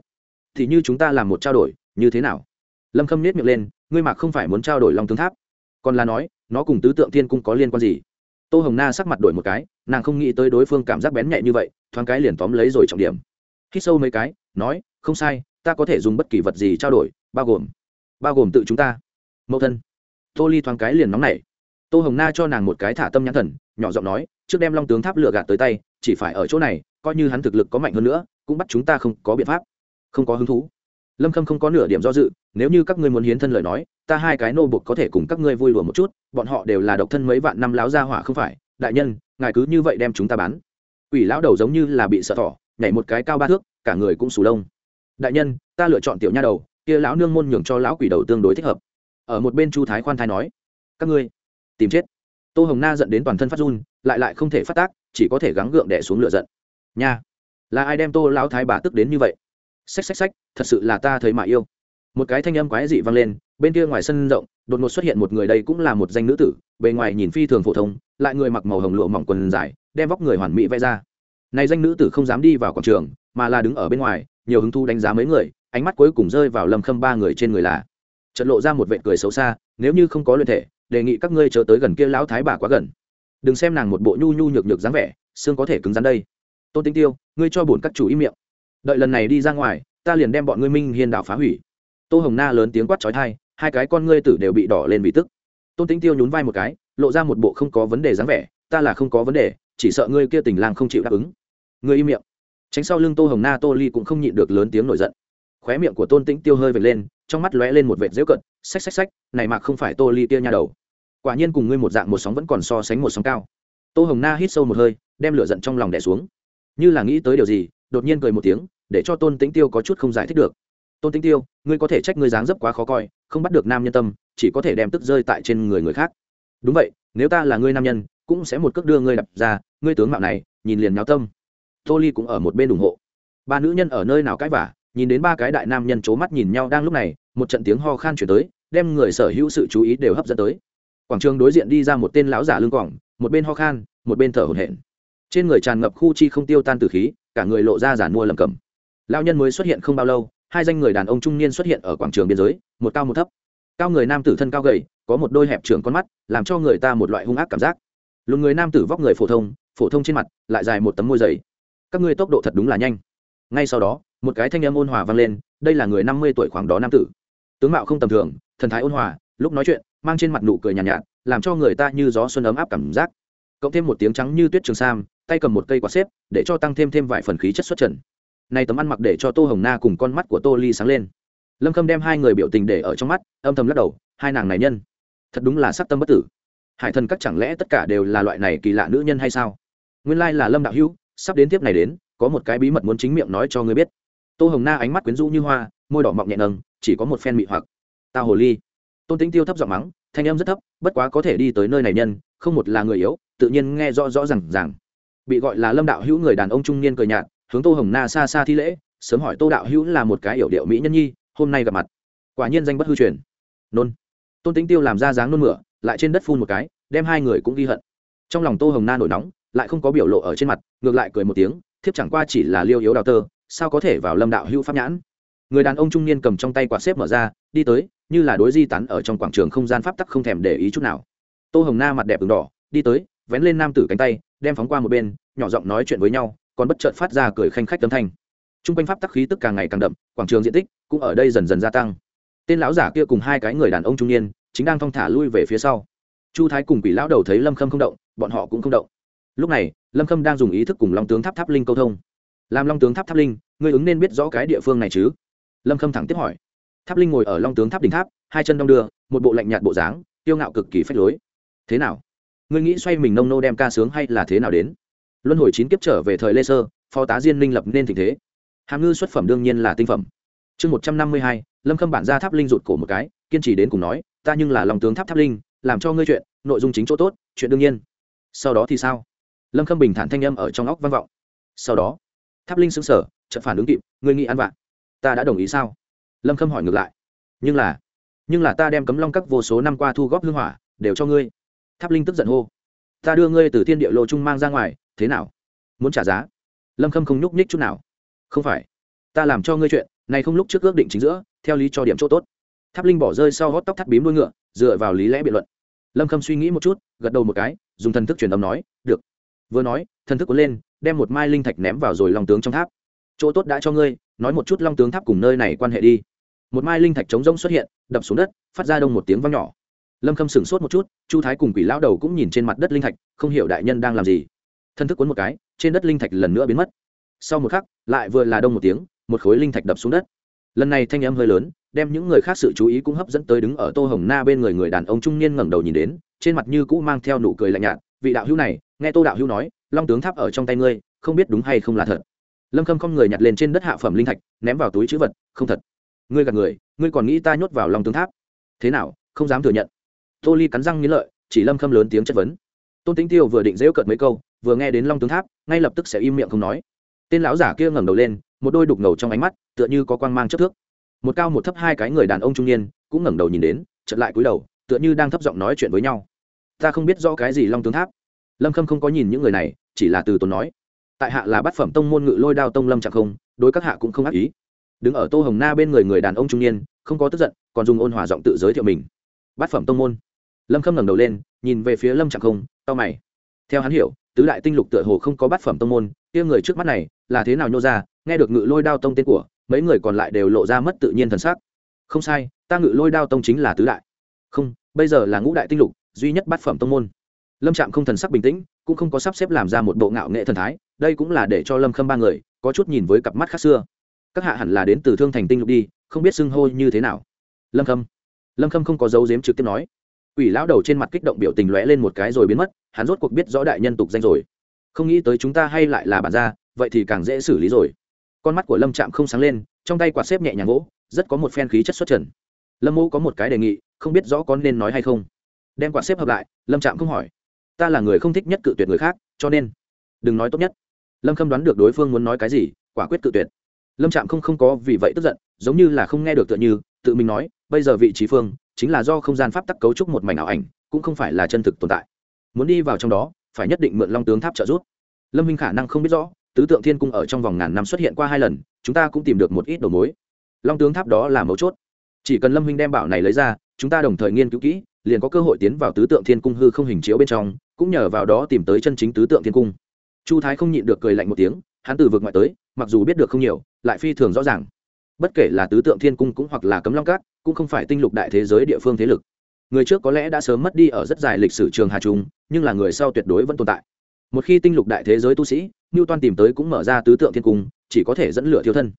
Thì như chúng ta làm một trao đổi, như thế nào? Lâm khâm nết miệng lên, ngươi mạc không phải muốn trao đổi long tướng tháp, còn là nói, nó cùng tứ tượng thiên cung có liên quan gì? Tô hồng na sắc mặt đổi một cái, nàng không nghĩ tới đối phương cảm giác bén nhẹ như vậy, thoáng cái liền tóm lấy rồi trọng điểm hít sâu mấy cái, nói, không sai, ta có thể dùng bất kỳ vật gì trao đổi, bao gồm bao gồm tự chúng ta. Mẫu thân. Tô ly thoáng cái liền nóng nảy. Tô hồng na cho nàng một cái thả tâm nhãn thần, nhỏ giọng nói, trước đem long tướng tháp lựa gạt tới tay, chỉ phải ở chỗ này, coi như hắn thực lực có mạnh hơn nữa, cũng bắt chúng ta không có biện pháp, không có hứng thú. Lâm khâm không có nửa điểm do dự, nếu như các ngươi muốn hiến thân lời nói, ta hai cái nô bục có thể cùng các ngươi vui lùa một chút, bọn họ đều là độc thân mấy vạn năm láo ra hỏa không phải, đại nhân, ngài cứ như vậy đem chúng ta bán. Quỷ lão đầu giống như là bị sợ thỏ nhảy một cái cao ba thước, cả người cũng sù lông. Đại nhân, ta lựa chọn tiểu nha đầu, kia lão nương môn nhường cho lão quỷ đầu tương đối thích hợp. Ở một bên chu thái khoan thái nói, các ngươi, tìm chết. Tô hồng na dẫn đến toàn thân phát run, lại lại không thể phát tác, chỉ có thể gắng gượng đẻ xuống lửa giận. Nha, là ai đem tô lão thái bà tức đến như vậy? Xách xách xách, thật sự là ta thấy mà yêu. Một cái thanh âm quái dị vang lên, bên kia ngoài sân rộng, đột ngột xuất hiện một người đây cũng là một danh nữ tử, bề ngoài nhìn phi thường phổ thông, lại người mặc màu hồng lụa mỏng quần dài, đem vóc người hoàn mỹ vẽ ra này danh nữ tử không dám đi vào quảng trường, mà là đứng ở bên ngoài, nhiều hứng thu đánh giá mấy người, ánh mắt cuối cùng rơi vào lâm khâm ba người trên người là. Trận lộ ra một vệ cười xấu xa, nếu như không có luyện thể, đề nghị các ngươi chờ tới gần kia lão thái bà quá gần. Đừng xem nàng một bộ nhu nhu nhược nhược dáng vẻ, xương có thể cứng rắn đây. Tôn tinh tiêu, ngươi cho bổn các chủ ý miệng. Đợi lần này đi ra ngoài, ta liền đem bọn ngươi minh hiên đạo phá hủy. Tô hồng na lớn tiếng quát trói thai hai cái con ngươi tử đều bị đỏ lên vì tức. Tôn tinh tiêu nhún vai một cái, lộ ra một bộ không có vấn đề dáng vẻ, ta là không có vấn đề, chỉ sợ ngươi kia tình lang không chịu đáp ứng ngươi im miệng. Tránh sau lưng tô hồng na, tô ly cũng không nhịn được lớn tiếng nổi giận. Khóe miệng của tôn tĩnh tiêu hơi vệt lên, trong mắt lóe lên một vệt dễu cận, xách xách xách, này mà không phải tô ly tia nha đầu. Quả nhiên cùng ngươi một dạng một sóng vẫn còn so sánh một sóng cao. Tô hồng na hít sâu một hơi, đem lửa giận trong lòng đẻ xuống. Như là nghĩ tới điều gì, đột nhiên cười một tiếng, để cho tôn tĩnh tiêu có chút không giải thích được. Tôn tĩnh tiêu, ngươi có thể trách ngươi dáng dấp quá khó coi, không bắt được nam nhân tâm, chỉ có thể đem tức rơi tại trên người người khác. Đúng vậy, nếu ta là ngươi nam nhân, cũng sẽ một cước đưa ngươi đập ra, ngươi tướng mạo này, nhìn liền nháo tâm tô ly cũng ở một bên ủng hộ. Ba nữ nhân ở nơi nào cãi vả nhìn đến ba cái đại nam nhân c h ố mắt nhìn nhau đang lúc này, một trận tiếng ho khan chuyển tới, đem người sở hữu sự chú ý đều hấp dẫn tới. Quảng trường đối diện đi ra một tên lão giả lưng quỏng một bên ho khan, một bên thở hổn hển. Trên người tràn ngập khu chi không tiêu tan từ khí, cả người lộ ra giản mua lầm cầm. Lao nhân mới xuất hiện không bao lâu, hai danh người đàn ông trung niên xuất hiện ở quảng trường biên giới, một cao một thấp. Cao người nam tử thân cao gầy, có một đôi hẹp trưởng con mắt, làm cho người ta một loại hung ác cảm giác. Lùn người nam tử vóc người phổ thông phổ thông trên mặt, lại dài một tấm môi dày các ngươi tốc độ thật đúng là nhanh. Ngay sau đó một cái thanh âm ôn hòa vang lên đây là người năm mươi tuổi khoảng đó nam tử. Tướng mạo không tầm thường thần thái ôn hòa lúc nói chuyện mang trên mặt nụ cười nhàn nhạt, nhạt làm cho người ta như gió xuân ấm áp cảm giác. Cộng thêm một tiếng trắng như tuyết trường sam tay cầm một cây quạt xếp để cho tăng thêm thêm vài phần khí chất xuất trần. Này tấm ăn mặc để cho tô hồng na cùng con mắt của tô ly sáng lên. Lâm khâm đem hai người biểu tình để ở trong mắt âm thầm lắc đầu hai nàng này nhân thật đúng là sắc tâm bất tử. Hải thần các chẳng lẽ tất cả đều là loại này kỳ lạ nữ nhân hay sao? Nguyên lai là lâm đạo hữu sắp đến tiếp này đến, có một cái bí mật muốn chính miệng nói cho ngươi biết. Tô hồng na ánh mắt quyến rũ như hoa, môi đỏ mọng nhẹ nâng, chỉ có một phen mị hoặc. Ta hồ ly. Tôn tính tiêu thấp giọng mắng, thanh âm rất thấp, bất quá có thể đi tới nơi này nhân, không một là người yếu, tự nhiên nghe rõ rõ ràng ràng. rằng bị gọi là lâm đạo hữu người đàn ông trung niên cười nhạt, hướng tô hồng na xa xa thi lễ, sớm hỏi tô đạo hữu là một cái yểu điệu mỹ nhân nhi, hôm nay gặp mặt. Quả nhiên danh bất hư truyền. Nôn. Tôn tính tiêu làm ra dáng nôn mửa, lại trên đất phun một cái, đem hai người cũng ghi hận. Trong lòng tô hồng na nổi nóng lại không có biểu lộ ở trên mặt, ngược lại cười một tiếng, thiếp chẳng qua chỉ là liêu yếu đào tơ, sao có thể vào lâm đạo hữu pháp nhãn? Người đàn ông trung niên cầm trong tay quạt xếp mở ra, đi tới, như là đối di tán ở trong quảng trường không gian pháp tắc không thèm để ý chút nào. Tô hồng na mặt đẹp đường đỏ, đi tới, vén lên nam tử cánh tay, đem phóng qua một bên, nhỏ giọng nói chuyện với nhau, còn bất chợt phát ra cười khanh khách âm thanh. T r u n g quanh pháp tắc khí tức càng ngày càng đậm, quảng trường diện tích cũng ở đây dần dần gia tăng. Tên lão giả kia cùng hai cái người đàn ông trung niên chính đang thong thả lui về phía sau. Chu thái cùng quỷ lão đầu thấy lâm khâm không động, bọn họ cũng không động lúc này, lâm khâm đang dùng ý thức cùng long tướng tháp tháp linh câu thông. Làm long tướng tháp tháp linh, ngươi ứng nên biết rõ cái địa phương này chứ? Lâm khâm thẳng tiếp hỏi. Tháp linh ngồi ở long tướng tháp đỉnh tháp, hai chân đong đưa, một bộ lạnh nhạt bộ dáng tiêu ngạo cực kỳ phách lối. Thế nào? Ngươi nghĩ xoay mình nông nô đem ca sướng hay là thế nào đến? Luân hồi chín kiếp trở về thời lê sơ, phó tá diên minh lập nên tình thế. Hàm ngư xuất phẩm đương nhiên là tinh phẩm. Chương một trăm năm mươi hai, lâm khâm bản ra tháp linh rụt cổ một cái, kiên trì đến cùng nói, ta nhưng là lòng tướng tháp tháp linh, làm cho ngươi chuyện, nội dung chính chỗ tốt, chuyện đương nhiên. Sau đó thì sao? Lâm khâm bình thản thanh âm ở trong óc vang vọng sau đó tháp linh xứng sở chợt phản ứng kịp ngươi nghĩ ăn vạn ta đã đồng ý sao lâm khâm hỏi ngược lại nhưng là nhưng là ta đem cấm long các vô số năm qua thu góp hương hỏa đều cho ngươi tháp linh tức giận hô ta đưa ngươi từ thiên địa lộ trung mang ra ngoài thế nào muốn trả giá lâm khâm không nhúc nhích chút nào không phải ta làm cho ngươi chuyện này không lúc trước ước định chính giữa theo lý cho điểm chỗ tốt tháp linh bỏ rơi sau gót tóc thắt bím đuôi ngựa dựa vào lý lẽ biện luận lâm khâm suy nghĩ một chút gật đầu một cái dùng thần thức truyền âm nói được vừa nói, thần thức cuốn lên, đem một mai linh thạch ném vào rồi long tướng trong tháp. Chỗ tốt đã cho ngươi, nói một chút long tướng tháp cùng nơi này quan hệ đi. Một mai linh thạch trống rông xuất hiện, đập xuống đất, phát ra đông một tiếng vang nhỏ. Lâm khâm sửng sốt một chút, chu thái cùng quỷ lão đầu cũng nhìn trên mặt đất linh thạch, không hiểu đại nhân đang làm gì. Thân thức cuốn một cái, trên đất linh thạch lần nữa biến mất. Sau một khắc, lại vừa là đông một tiếng, một khối linh thạch đập xuống đất. Lần này thanh âm hơi lớn, đem những người khác sự chú ý cũng hấp dẫn tới đứng ở tô hồng na bên người người đàn ông trung niên ngẩng đầu nhìn đến, trên mặt như cũ mang theo nụ cười lạnh nhạt vị đạo hữu này, nghe tô đạo hữu nói, long tướng tháp ở trong tay ngươi, không biết đúng hay không là thật. Lâm khâm không người nhặt lên trên đất hạ phẩm linh thạch, ném vào túi chữ vật, không thật. Ngươi gạt người, ngươi còn nghĩ ta nhốt vào long tướng tháp? Thế nào, không dám thừa nhận. Tô ly cắn răng nghĩ lợi, chỉ lâm khâm lớn tiếng chất vấn. Tôn tính tiêu vừa định dễu cợt mấy câu, vừa nghe đến long tướng tháp, ngay lập tức sẽ im miệng không nói. Tên lão giả kia ngẩng đầu lên, một đôi đục ngầu trong ánh mắt, tựa như có quang mang chất thước. Một cao một thấp hai cái người đàn ông trung niên, cũng ngẩng đầu nhìn đến, chợt lại cúi đầu, tựa như đang thấp giọng nói chuyện với nhau ta không biết rõ cái gì long tướng tháp. Lâm khâm không có nhìn những người này, chỉ là từ tốn nói. Tại hạ là bát phẩm tông môn ngự lôi đao tông lâm chẳng không, đối các hạ cũng không ác ý. Đứng ở tô hồng na bên người người đàn ông trung niên, không có tức giận, còn dùng ôn hòa giọng tự giới thiệu mình. Bát phẩm tông môn. Lâm khâm ngẩng đầu lên, nhìn về phía lâm chẳng không tao mày. Theo hắn hiểu, tứ đại tinh lục tựa hồ không có bát phẩm tông môn, kia người trước mắt này là thế nào nhô ra, nghe được ngự lôi đao tông tên của, mấy người còn lại đều lộ ra mất tự nhiên thần sắc. Không sai, ta ngự lôi đao tông chính là tứ đại. Không, bây giờ là ngũ đại tinh lục duy nhất bát phẩm tông môn lâm trạm không thần sắc bình tĩnh cũng không có sắp xếp làm ra một bộ ngạo nghệ thần thái đây cũng là để cho lâm khâm ba người có chút nhìn với cặp mắt khác xưa các hạ hẳn là đến từ thương thành tinh lục đi không biết xưng hô như thế nào lâm khâm lâm khâm không có dấu dếm trực tiếp nói Quỷ lão đầu trên mặt kích động biểu tình lóe lên một cái rồi biến mất, hắn rốt cuộc biết rõ đại nhân tục danh rồi. Không nghĩ tới chúng ta hay lại là bản gia, vậy thì càng dễ xử lý rồi. Con mắt của Lâm Trạm không sáng lên, trong tay quạt xếp nhẹ nhàng gỗ, rất có một phen khí chất xuất trần. Lâm Mộ có một cái đề nghị, không biết rõ có nên nói hay không. Đem quạt xếp hợp lại, Lâm Trạm không hỏi. Ta là người không thích nhất cự tuyệt người khác, cho nên đừng nói tốt nhất. Lâm Khâm đoán được đối phương muốn nói cái gì, quả quyết cự tuyệt. Lâm Trạm không không có vì vậy tức giận, giống như là không nghe được tựa như, tự mình nói, bây giờ vị trí phương chính là do không gian pháp tắc cấu trúc một mảnh ảo ảnh cũng không phải là chân thực tồn tại muốn đi vào trong đó phải nhất định mượn long tướng tháp trợ giúp lâm minh khả năng không biết rõ tứ tượng thiên cung ở trong vòng ngàn năm xuất hiện qua hai lần chúng ta cũng tìm được một ít đầu mối long tướng tháp đó là mấu chốt chỉ cần lâm minh đem bảo này lấy ra chúng ta đồng thời nghiên cứu kỹ liền có cơ hội tiến vào tứ tượng thiên cung hư không hình chiếu bên trong, cũng nhờ vào đó tìm tới chân chính tứ tượng thiên cung. Chu thái không nhịn được cười lạnh một tiếng, hắn từ vực ngoại tới, mặc dù biết được không nhiều, lại phi thường rõ ràng. Bất kể là tứ tượng thiên cung cũng hoặc là cấm long cát, cũng không phải tinh lục đại thế giới địa phương thế lực. Người trước có lẽ đã sớm mất đi ở rất dài lịch sử trường hà trung, nhưng là người sau tuyệt đối vẫn tồn tại. Một khi tinh lục đại thế giới tu sĩ như toan tìm tới cũng mở ra tứ tượng thiên cung, chỉ có thể dẫn lửa thiêu thân.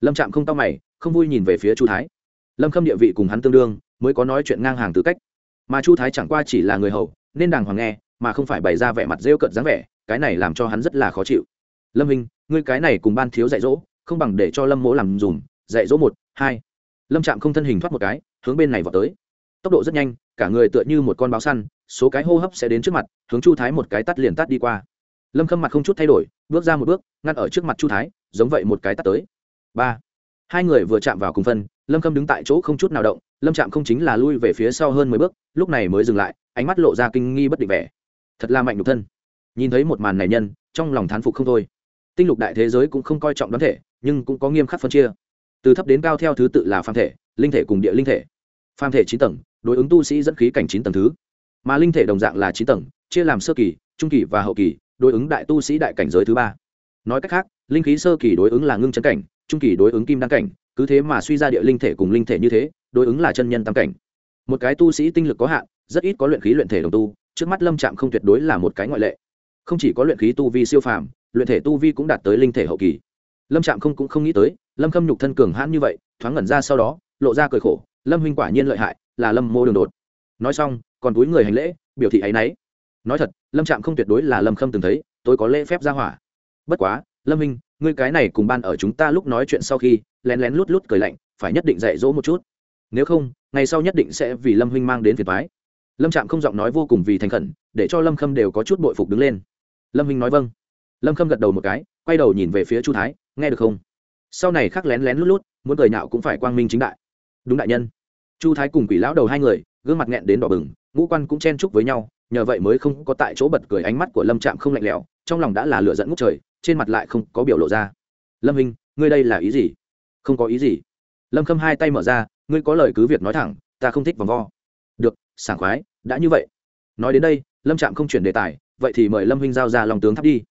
Lâm trạm không tao mày, không vui nhìn về phía chu thái. Lâm khâm địa vị cùng hắn tương đương, mới có nói chuyện ngang hàng tư cách mà chu thái chẳng qua chỉ là người hầu, nên đàng hoàng nghe, mà không phải bày ra vẻ mặt rêu cận dáng vẻ, cái này làm cho hắn rất là khó chịu. Lâm hình ngươi cái này cùng ban thiếu dạy dỗ, không bằng để cho lâm mỗ làm dùm, dạy dỗ một, hai. Lâm trạm không thân hình thoát một cái, hướng bên này vào tới. Tốc độ rất nhanh, cả người tựa như một con báo săn, số cái hô hấp sẽ đến trước mặt, hướng chu thái một cái tắt liền tắt đi qua. Lâm khâm mặt không chút thay đổi, bước ra một bước, ngăn ở trước mặt chu thái, giống vậy một cái tắt tới. Ba. Hai người vừa chạm vào cùng phân, lâm khâm đứng tại chỗ không chút nào động lâm Trạm không chính là lui về phía sau hơn mười bước, lúc này mới dừng lại, ánh mắt lộ ra kinh nghi bất định vẻ. Thật là mạnh nhục thân. Nhìn thấy một màn này nhân, trong lòng thán phục không thôi. Tinh lục đại thế giới cũng không coi trọng đoán thể, nhưng cũng có nghiêm khắc phân chia. Từ thấp đến cao theo thứ tự là phàm thể, linh thể cùng địa linh thể. Phàm thể chín tầng, đối ứng tu sĩ dẫn khí cảnh chín tầng thứ. Mà linh thể đồng dạng là chín tầng, chia làm sơ kỳ, trung kỳ và hậu kỳ, đối ứng đại tu sĩ đại cảnh giới thứ ba. Nói cách khác, linh khí sơ kỳ đối ứng là ngưng chân cảnh, trung kỳ đối ứng kim đăng cảnh, cứ thế mà suy ra địa linh thể cùng linh thể như thế đối ứng là chân nhân tam cảnh. Một cái tu sĩ tinh lực có hạn, rất ít có luyện khí luyện thể đồng tu, trước mắt lâm trạm không tuyệt đối là một cái ngoại lệ. Không chỉ có luyện khí tu vi siêu phàm, luyện thể tu vi cũng đạt tới linh thể hậu kỳ. Lâm trạm không cũng không nghĩ tới, lâm khâm nhục thân cường hãn như vậy, thoáng ngẩn ra sau đó, lộ ra cười khổ, lâm huynh quả nhiên lợi hại, là lâm mô đường đột. Nói xong, còn túi người hành lễ, biểu thị ấ y n ấ y nói thật, lâm trạm không tuyệt đối là lâm khâm từng thấy, tôi có lễ phép ra hỏa. Bất quá, lâm huynh, ngươi cái này cùng ban ở chúng ta lúc nói chuyện sau khi, lén lén lút lút cười lạnh, phải nhất định dạy dỗ một chút nếu không ngày sau nhất định sẽ vì lâm huynh mang đến phiền thoái lâm trạm không giọng nói vô cùng vì thành khẩn, để cho lâm khâm đều có chút bội phục đứng lên. Lâm huynh nói vâng. Lâm khâm gật đầu một cái, quay đầu nhìn về phía chu thái, nghe được không? Sau này khắc lén lén lút lút, muốn cười nhạo cũng phải quang minh chính đại. Đúng đại nhân. Chu thái cùng quỷ lão đầu hai người, gương mặt nghẹn đến đỏ bừng, ngũ quan cũng chen chúc với nhau, nhờ vậy mới không có tại chỗ bật cười ánh mắt của lâm trạm không lạnh lẽo, trong lòng đã là lửa dẫn ngút trời, trên mặt lại không có biểu lộ ra. Lâm hình ngươi đây là ý gì? Không có ý gì lâm khâm hai tay mở ra, ngươi có lời cứ việc nói thẳng, ta không thích vòng vo. Được, sảng khoái, đã như vậy. Nói đến đây, lâm trạm không chuyển đề tài, vậy thì mời lâm huynh giao ra lòng tướng tháp đi.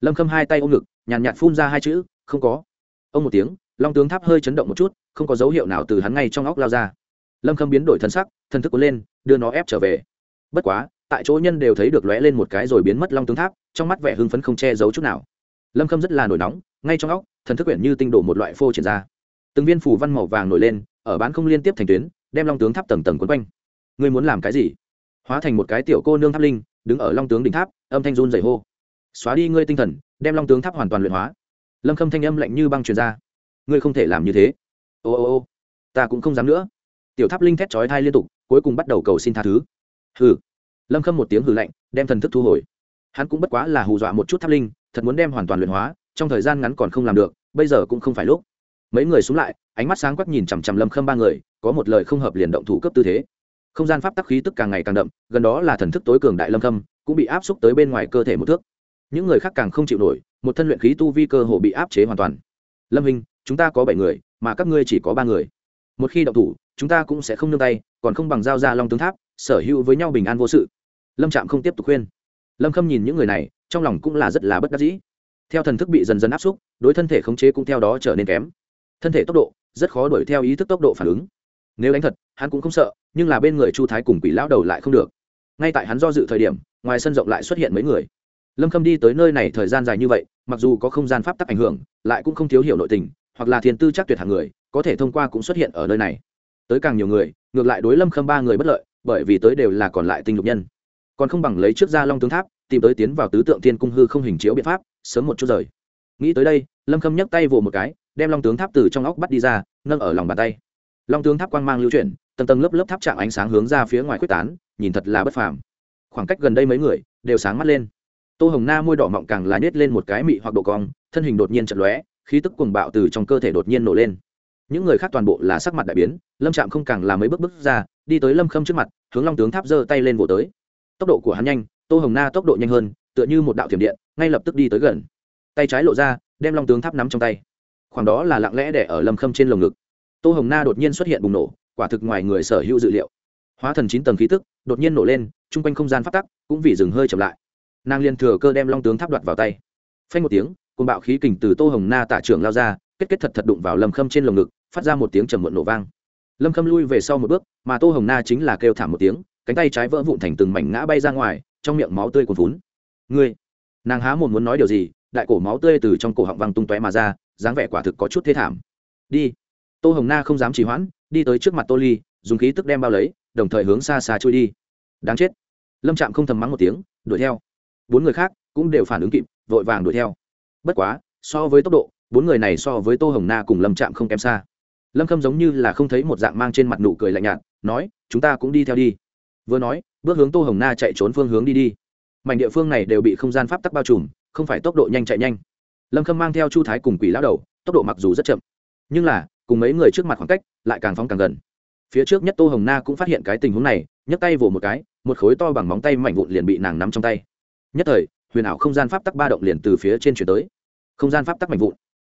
Lâm khâm hai tay ôm ngực, nhàn nhạt phun ra hai chữ, không có. Ông một tiếng, long tướng tháp hơi chấn động một chút, không có dấu hiệu nào từ hắn ngay trong óc lao ra. Lâm khâm biến đổi thân sắc, thân thức cuốn lên, đưa nó ép trở về. Bất quá, tại chỗ nhân đều thấy được lóe lên một cái rồi biến mất long tướng tháp, trong mắt vẻ hưng phấn không che giấu chút nào. Lâm khâm rất là nổi nóng, ngay trong óc thần thức quyển như tinh đổ một loại phô triển ra từng viên phủ văn màu vàng nổi lên, ở bán không liên tiếp thành tuyến, đem long tướng tháp tầng tầng quấn quanh. Ngươi muốn làm cái gì? Hóa thành một cái tiểu cô nương tháp linh, đứng ở long tướng đỉnh tháp, âm thanh run dày hô. Xóa đi ngươi tinh thần, đem long tướng tháp hoàn toàn luyện hóa. Lâm khâm thanh âm lạnh như băng truyền ra. Ngươi không thể làm như thế. Ô ô ô, ta cũng không dám nữa. Tiểu tháp linh thét chói thai liên tục, cuối cùng bắt đầu cầu xin tha thứ. Hừ. Lâm khâm một tiếng hừ lạnh, đem thần thức thu hồi. Hắn cũng bất quá là hù dọa một chút tháp linh, thật muốn đem hoàn toàn luyện hóa, trong thời gian ngắn còn không làm được, bây giờ cũng không phải lúc mấy người xuống lại, ánh mắt sáng quắc nhìn chằm chằm lâm khâm ba người, có một lời không hợp liền động thủ cấp tư thế. Không gian pháp tắc khí tức càng ngày càng đậm, gần đó là thần thức tối cường đại lâm khâm, cũng bị áp xúc tới bên ngoài cơ thể một thước. Những người khác càng không chịu nổi, một thân luyện khí tu vi cơ hồ bị áp chế hoàn toàn. Lâm hình chúng ta có bảy người, mà các ngươi chỉ có ba người. Một khi động thủ, chúng ta cũng sẽ không nương tay, còn không bằng giao ra long tướng tháp, sở hữu với nhau bình an vô sự. Lâm trạm không tiếp tục khuyên. Lâm khâm nhìn những người này, trong lòng cũng là rất là bất đắc dĩ. Theo thần thức bị dần dần áp xúc, đối thân thể khống chế cũng theo đó trở nên kém thân thể tốc độ rất khó đuổi theo ý thức tốc độ phản ứng. Nếu đánh thật, hắn cũng không sợ, nhưng là bên người chu thái cùng quỷ lão đầu lại không được. Ngay tại hắn do dự thời điểm, ngoài sân rộng lại xuất hiện mấy người. Lâm khâm đi tới nơi này thời gian dài như vậy, mặc dù có không gian pháp tắc ảnh hưởng, lại cũng không thiếu hiểu nội tình, hoặc là thiền tư chắc tuyệt hàng người, có thể thông qua cũng xuất hiện ở nơi này. Tới càng nhiều người, ngược lại đối lâm khâm ba người bất lợi, bởi vì tới đều là còn lại tinh lục nhân. Còn không bằng lấy trước ra long tướng tháp, tìm tới tiến vào tứ tượng thiên cung hư không hình chiếu biện pháp, sớm một chút rời. Nghĩ tới đây, lâm khâm nhấc tay vồ một cái đem long tướng tháp từ trong óc bắt đi ra, nâng ở lòng bàn tay. Long tướng tháp quang mang lưu chuyển, tầng tầng lớp lớp tháp trạng ánh sáng hướng ra phía ngoài quyết tán, nhìn thật là bất phàm. Khoảng cách gần đây mấy người, đều sáng mắt lên. Tô hồng na môi đỏ mọng càng là nết lên một cái mị hoặc độ cong, thân hình đột nhiên chật lóe, khí tức cuồng bạo từ trong cơ thể đột nhiên nổ lên. Những người khác toàn bộ là sắc mặt đại biến, lâm trạm không càng làm mấy bước bước ra, đi tới lâm khâm trước mặt, hướng long tướng tháp giơ tay lên vỗ tới. Tốc độ của hắn nhanh, tô hồng na tốc độ nhanh hơn, tựa như một đạo thiểm điện, ngay lập tức đi tới gần. Tay trái lộ ra, đem long tướng tháp nắm trong tay khoảng đó là lặng lẽ để ở lâm khâm trên lồng ngực. Tô hồng na đột nhiên xuất hiện bùng nổ, quả thực ngoài người sở hữu dự liệu. Hóa thần chín tầng khí tức đột nhiên nổ lên, chung quanh không gian phát tắc cũng vì dừng hơi chậm lại. Nàng liền thừa cơ đem long tướng tháp đoạt vào tay. Phanh một tiếng côn bạo khí kình từ tô hồng na tạ trưởng lao ra, kết kết thật thật đụng vào lâm khâm trên lồng ngực, phát ra một tiếng trầm muộn nổ vang. Lâm khâm lui về sau một bước, mà tô hồng na chính là kêu thảm một tiếng, cánh tay trái vỡ vụn thành từng mảnh ngã bay ra ngoài, trong miệng máu tươi cuồn vún ngươi! Nàng há một muốn nói điều gì, đại cổ máu tươi từ trong cổ họng văng tung tóe mà ra dáng vẻ quả thực có chút thế thảm. Đi. Tô hồng na không dám trì hoãn, đi tới trước mặt tô ly, dùng khí tức đem bao lấy, đồng thời hướng xa xa trôi đi. Đáng chết. Lâm trạm không thầm mắng một tiếng, đuổi theo. Bốn người khác cũng đều phản ứng kịp, vội vàng đuổi theo. Bất quá, so với tốc độ, bốn người này so với tô hồng na cùng lâm trạm không kém xa. Lâm khâm giống như là không thấy một dạng mang trên mặt nụ cười lạnh nhạt, nói, chúng ta cũng đi theo đi. Vừa nói, bước hướng tô hồng na chạy trốn phương hướng đi đi. Mảnh địa phương này đều bị không gian pháp tắc bao trùm, không phải tốc độ nhanh chạy nhanh lâm khâm mang theo chu thái cùng quỷ lão đầu, tốc độ mặc dù rất chậm, nhưng là, cùng mấy người trước mặt khoảng cách, lại càng phóng càng gần. Phía trước nhất tô hồng na cũng phát hiện cái tình huống này, nhấc tay vỗ một cái, một khối to bằng móng tay mảnh vụn liền bị nàng nắm trong tay. Nhất thời, huyền ảo không gian pháp tắc ba động liền từ phía trên chuyển tới. Không gian pháp tắc mảnh vụn.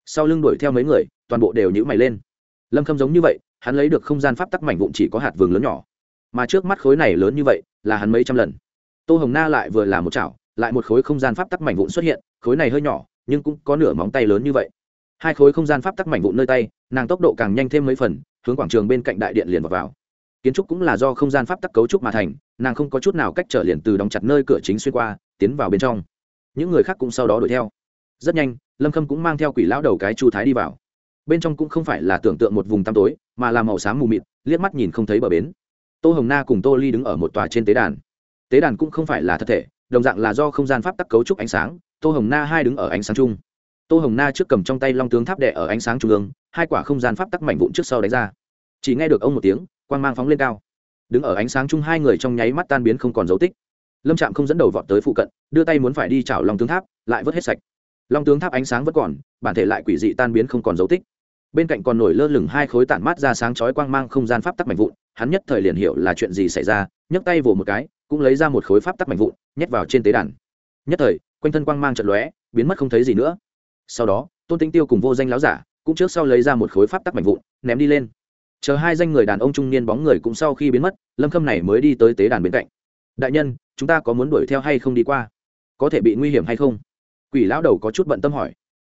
Sau lưng đuổi theo mấy người, toàn bộ đều nhữ mày lên. Lâm khâm giống như vậy, hắn lấy được không gian pháp tắc mảnh vụn chỉ có hạt vườn lớn nhỏ. Mà trước mắt khối này lớn như vậy, là hắn mấy trăm lần. Tô hồng na lại vừa là một chảo, lại một khối không gian pháp tắc mảnh vụn xuất hiện, khối này hơi nhỏ nhưng cũng có nửa móng tay lớn như vậy. Hai khối không gian pháp tắc mảnh vụn nơi tay nàng tốc độ càng nhanh thêm mấy phần hướng quảng trường bên cạnh đại điện liền vào, vào. kiến trúc cũng là do không gian pháp tắc cấu trúc mà thành nàng không có chút nào cách trở liền từ đóng chặt nơi cửa chính xuyên qua tiến vào bên trong. Những người khác cũng sau đó đuổi theo. Rất nhanh lâm khâm cũng mang theo quỷ lão đầu cái chu thái đi vào. Bên trong cũng không phải là tưởng tượng một vùng tăm tối mà là màu xám mù mịt liếc mắt nhìn không thấy bờ bến. Tô hồng na cùng tô ly đứng ở một tòa trên tế đàn. Tế đàn cũng không phải là thật thể đồng dạng là do không gian pháp tắc cấu trúc ánh sáng tô hồng na hai đứng ở ánh sáng chung. Tô hồng na trước cầm trong tay long tướng tháp đẻ ở ánh sáng trung ương, hai quả không gian pháp tắc mảnh vụn trước sau đánh ra. Chỉ nghe được ông một tiếng quan g mang phóng lên cao. Đứng ở ánh sáng chung hai người trong nháy mắt tan biến không còn dấu tích. Lâm trạm không dẫn đầu vọt tới phụ cận, đưa tay muốn phải đi chảo long tướng tháp, lại vớt hết sạch. Long tướng tháp ánh sáng vẫn còn, bản thể lại quỷ dị tan biến không còn dấu tích. Bên cạnh còn nổi lơ lửng hai khối tản mát ra sáng chói quang mang không gian pháp tắc mạnh vụn, hắn nhất thời liền hiểu là chuyện gì xảy ra, nhấc tay vồ một cái, cũng lấy ra một khối pháp tắc mạnh vụn, nhét vào trên tế đàn. Nhất thời quanh thân quang mang trận lóe, biến mất không thấy gì nữa. Sau đó, tôn tinh tiêu cùng vô danh láo giả cũng trước sau lấy ra một khối pháp tắc mạnh vụn, ném đi lên. Chờ hai danh người đàn ông trung niên bóng người cũng sau khi biến mất, lâm khâm này mới đi tới tế đàn bên cạnh. Đại nhân, chúng ta có muốn đuổi theo hay không đi qua? Có thể bị nguy hiểm hay không? Quỷ lão đầu có chút bận tâm hỏi.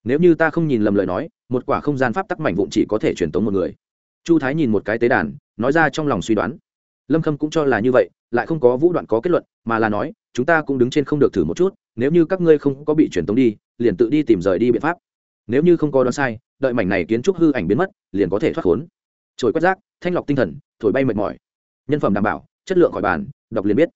Nếu như ta không nhìn lầm lời nói, một quả không gian pháp tắc mảnh vụn chỉ có thể truyền tống một người. Chu thái nhìn một cái tế đàn, nói ra trong lòng suy đoán. Lâm khâm cũng cho là như vậy, lại không có vũ đoạn có kết luận, mà là nói, chúng ta cũng đứng trên không được thử một chút nếu như các ngươi không có bị truyền tống đi, liền tự đi tìm rời đi biện pháp. Nếu như không có đoán sai, đợi mảnh này kiến trúc hư ảnh biến mất, liền có thể thoát khốn. Trồi quét rác, thanh lọc tinh thần, thổi bay mệt mỏi. Nhân phẩm đảm bảo, chất lượng khỏi bàn, đọc liền biết.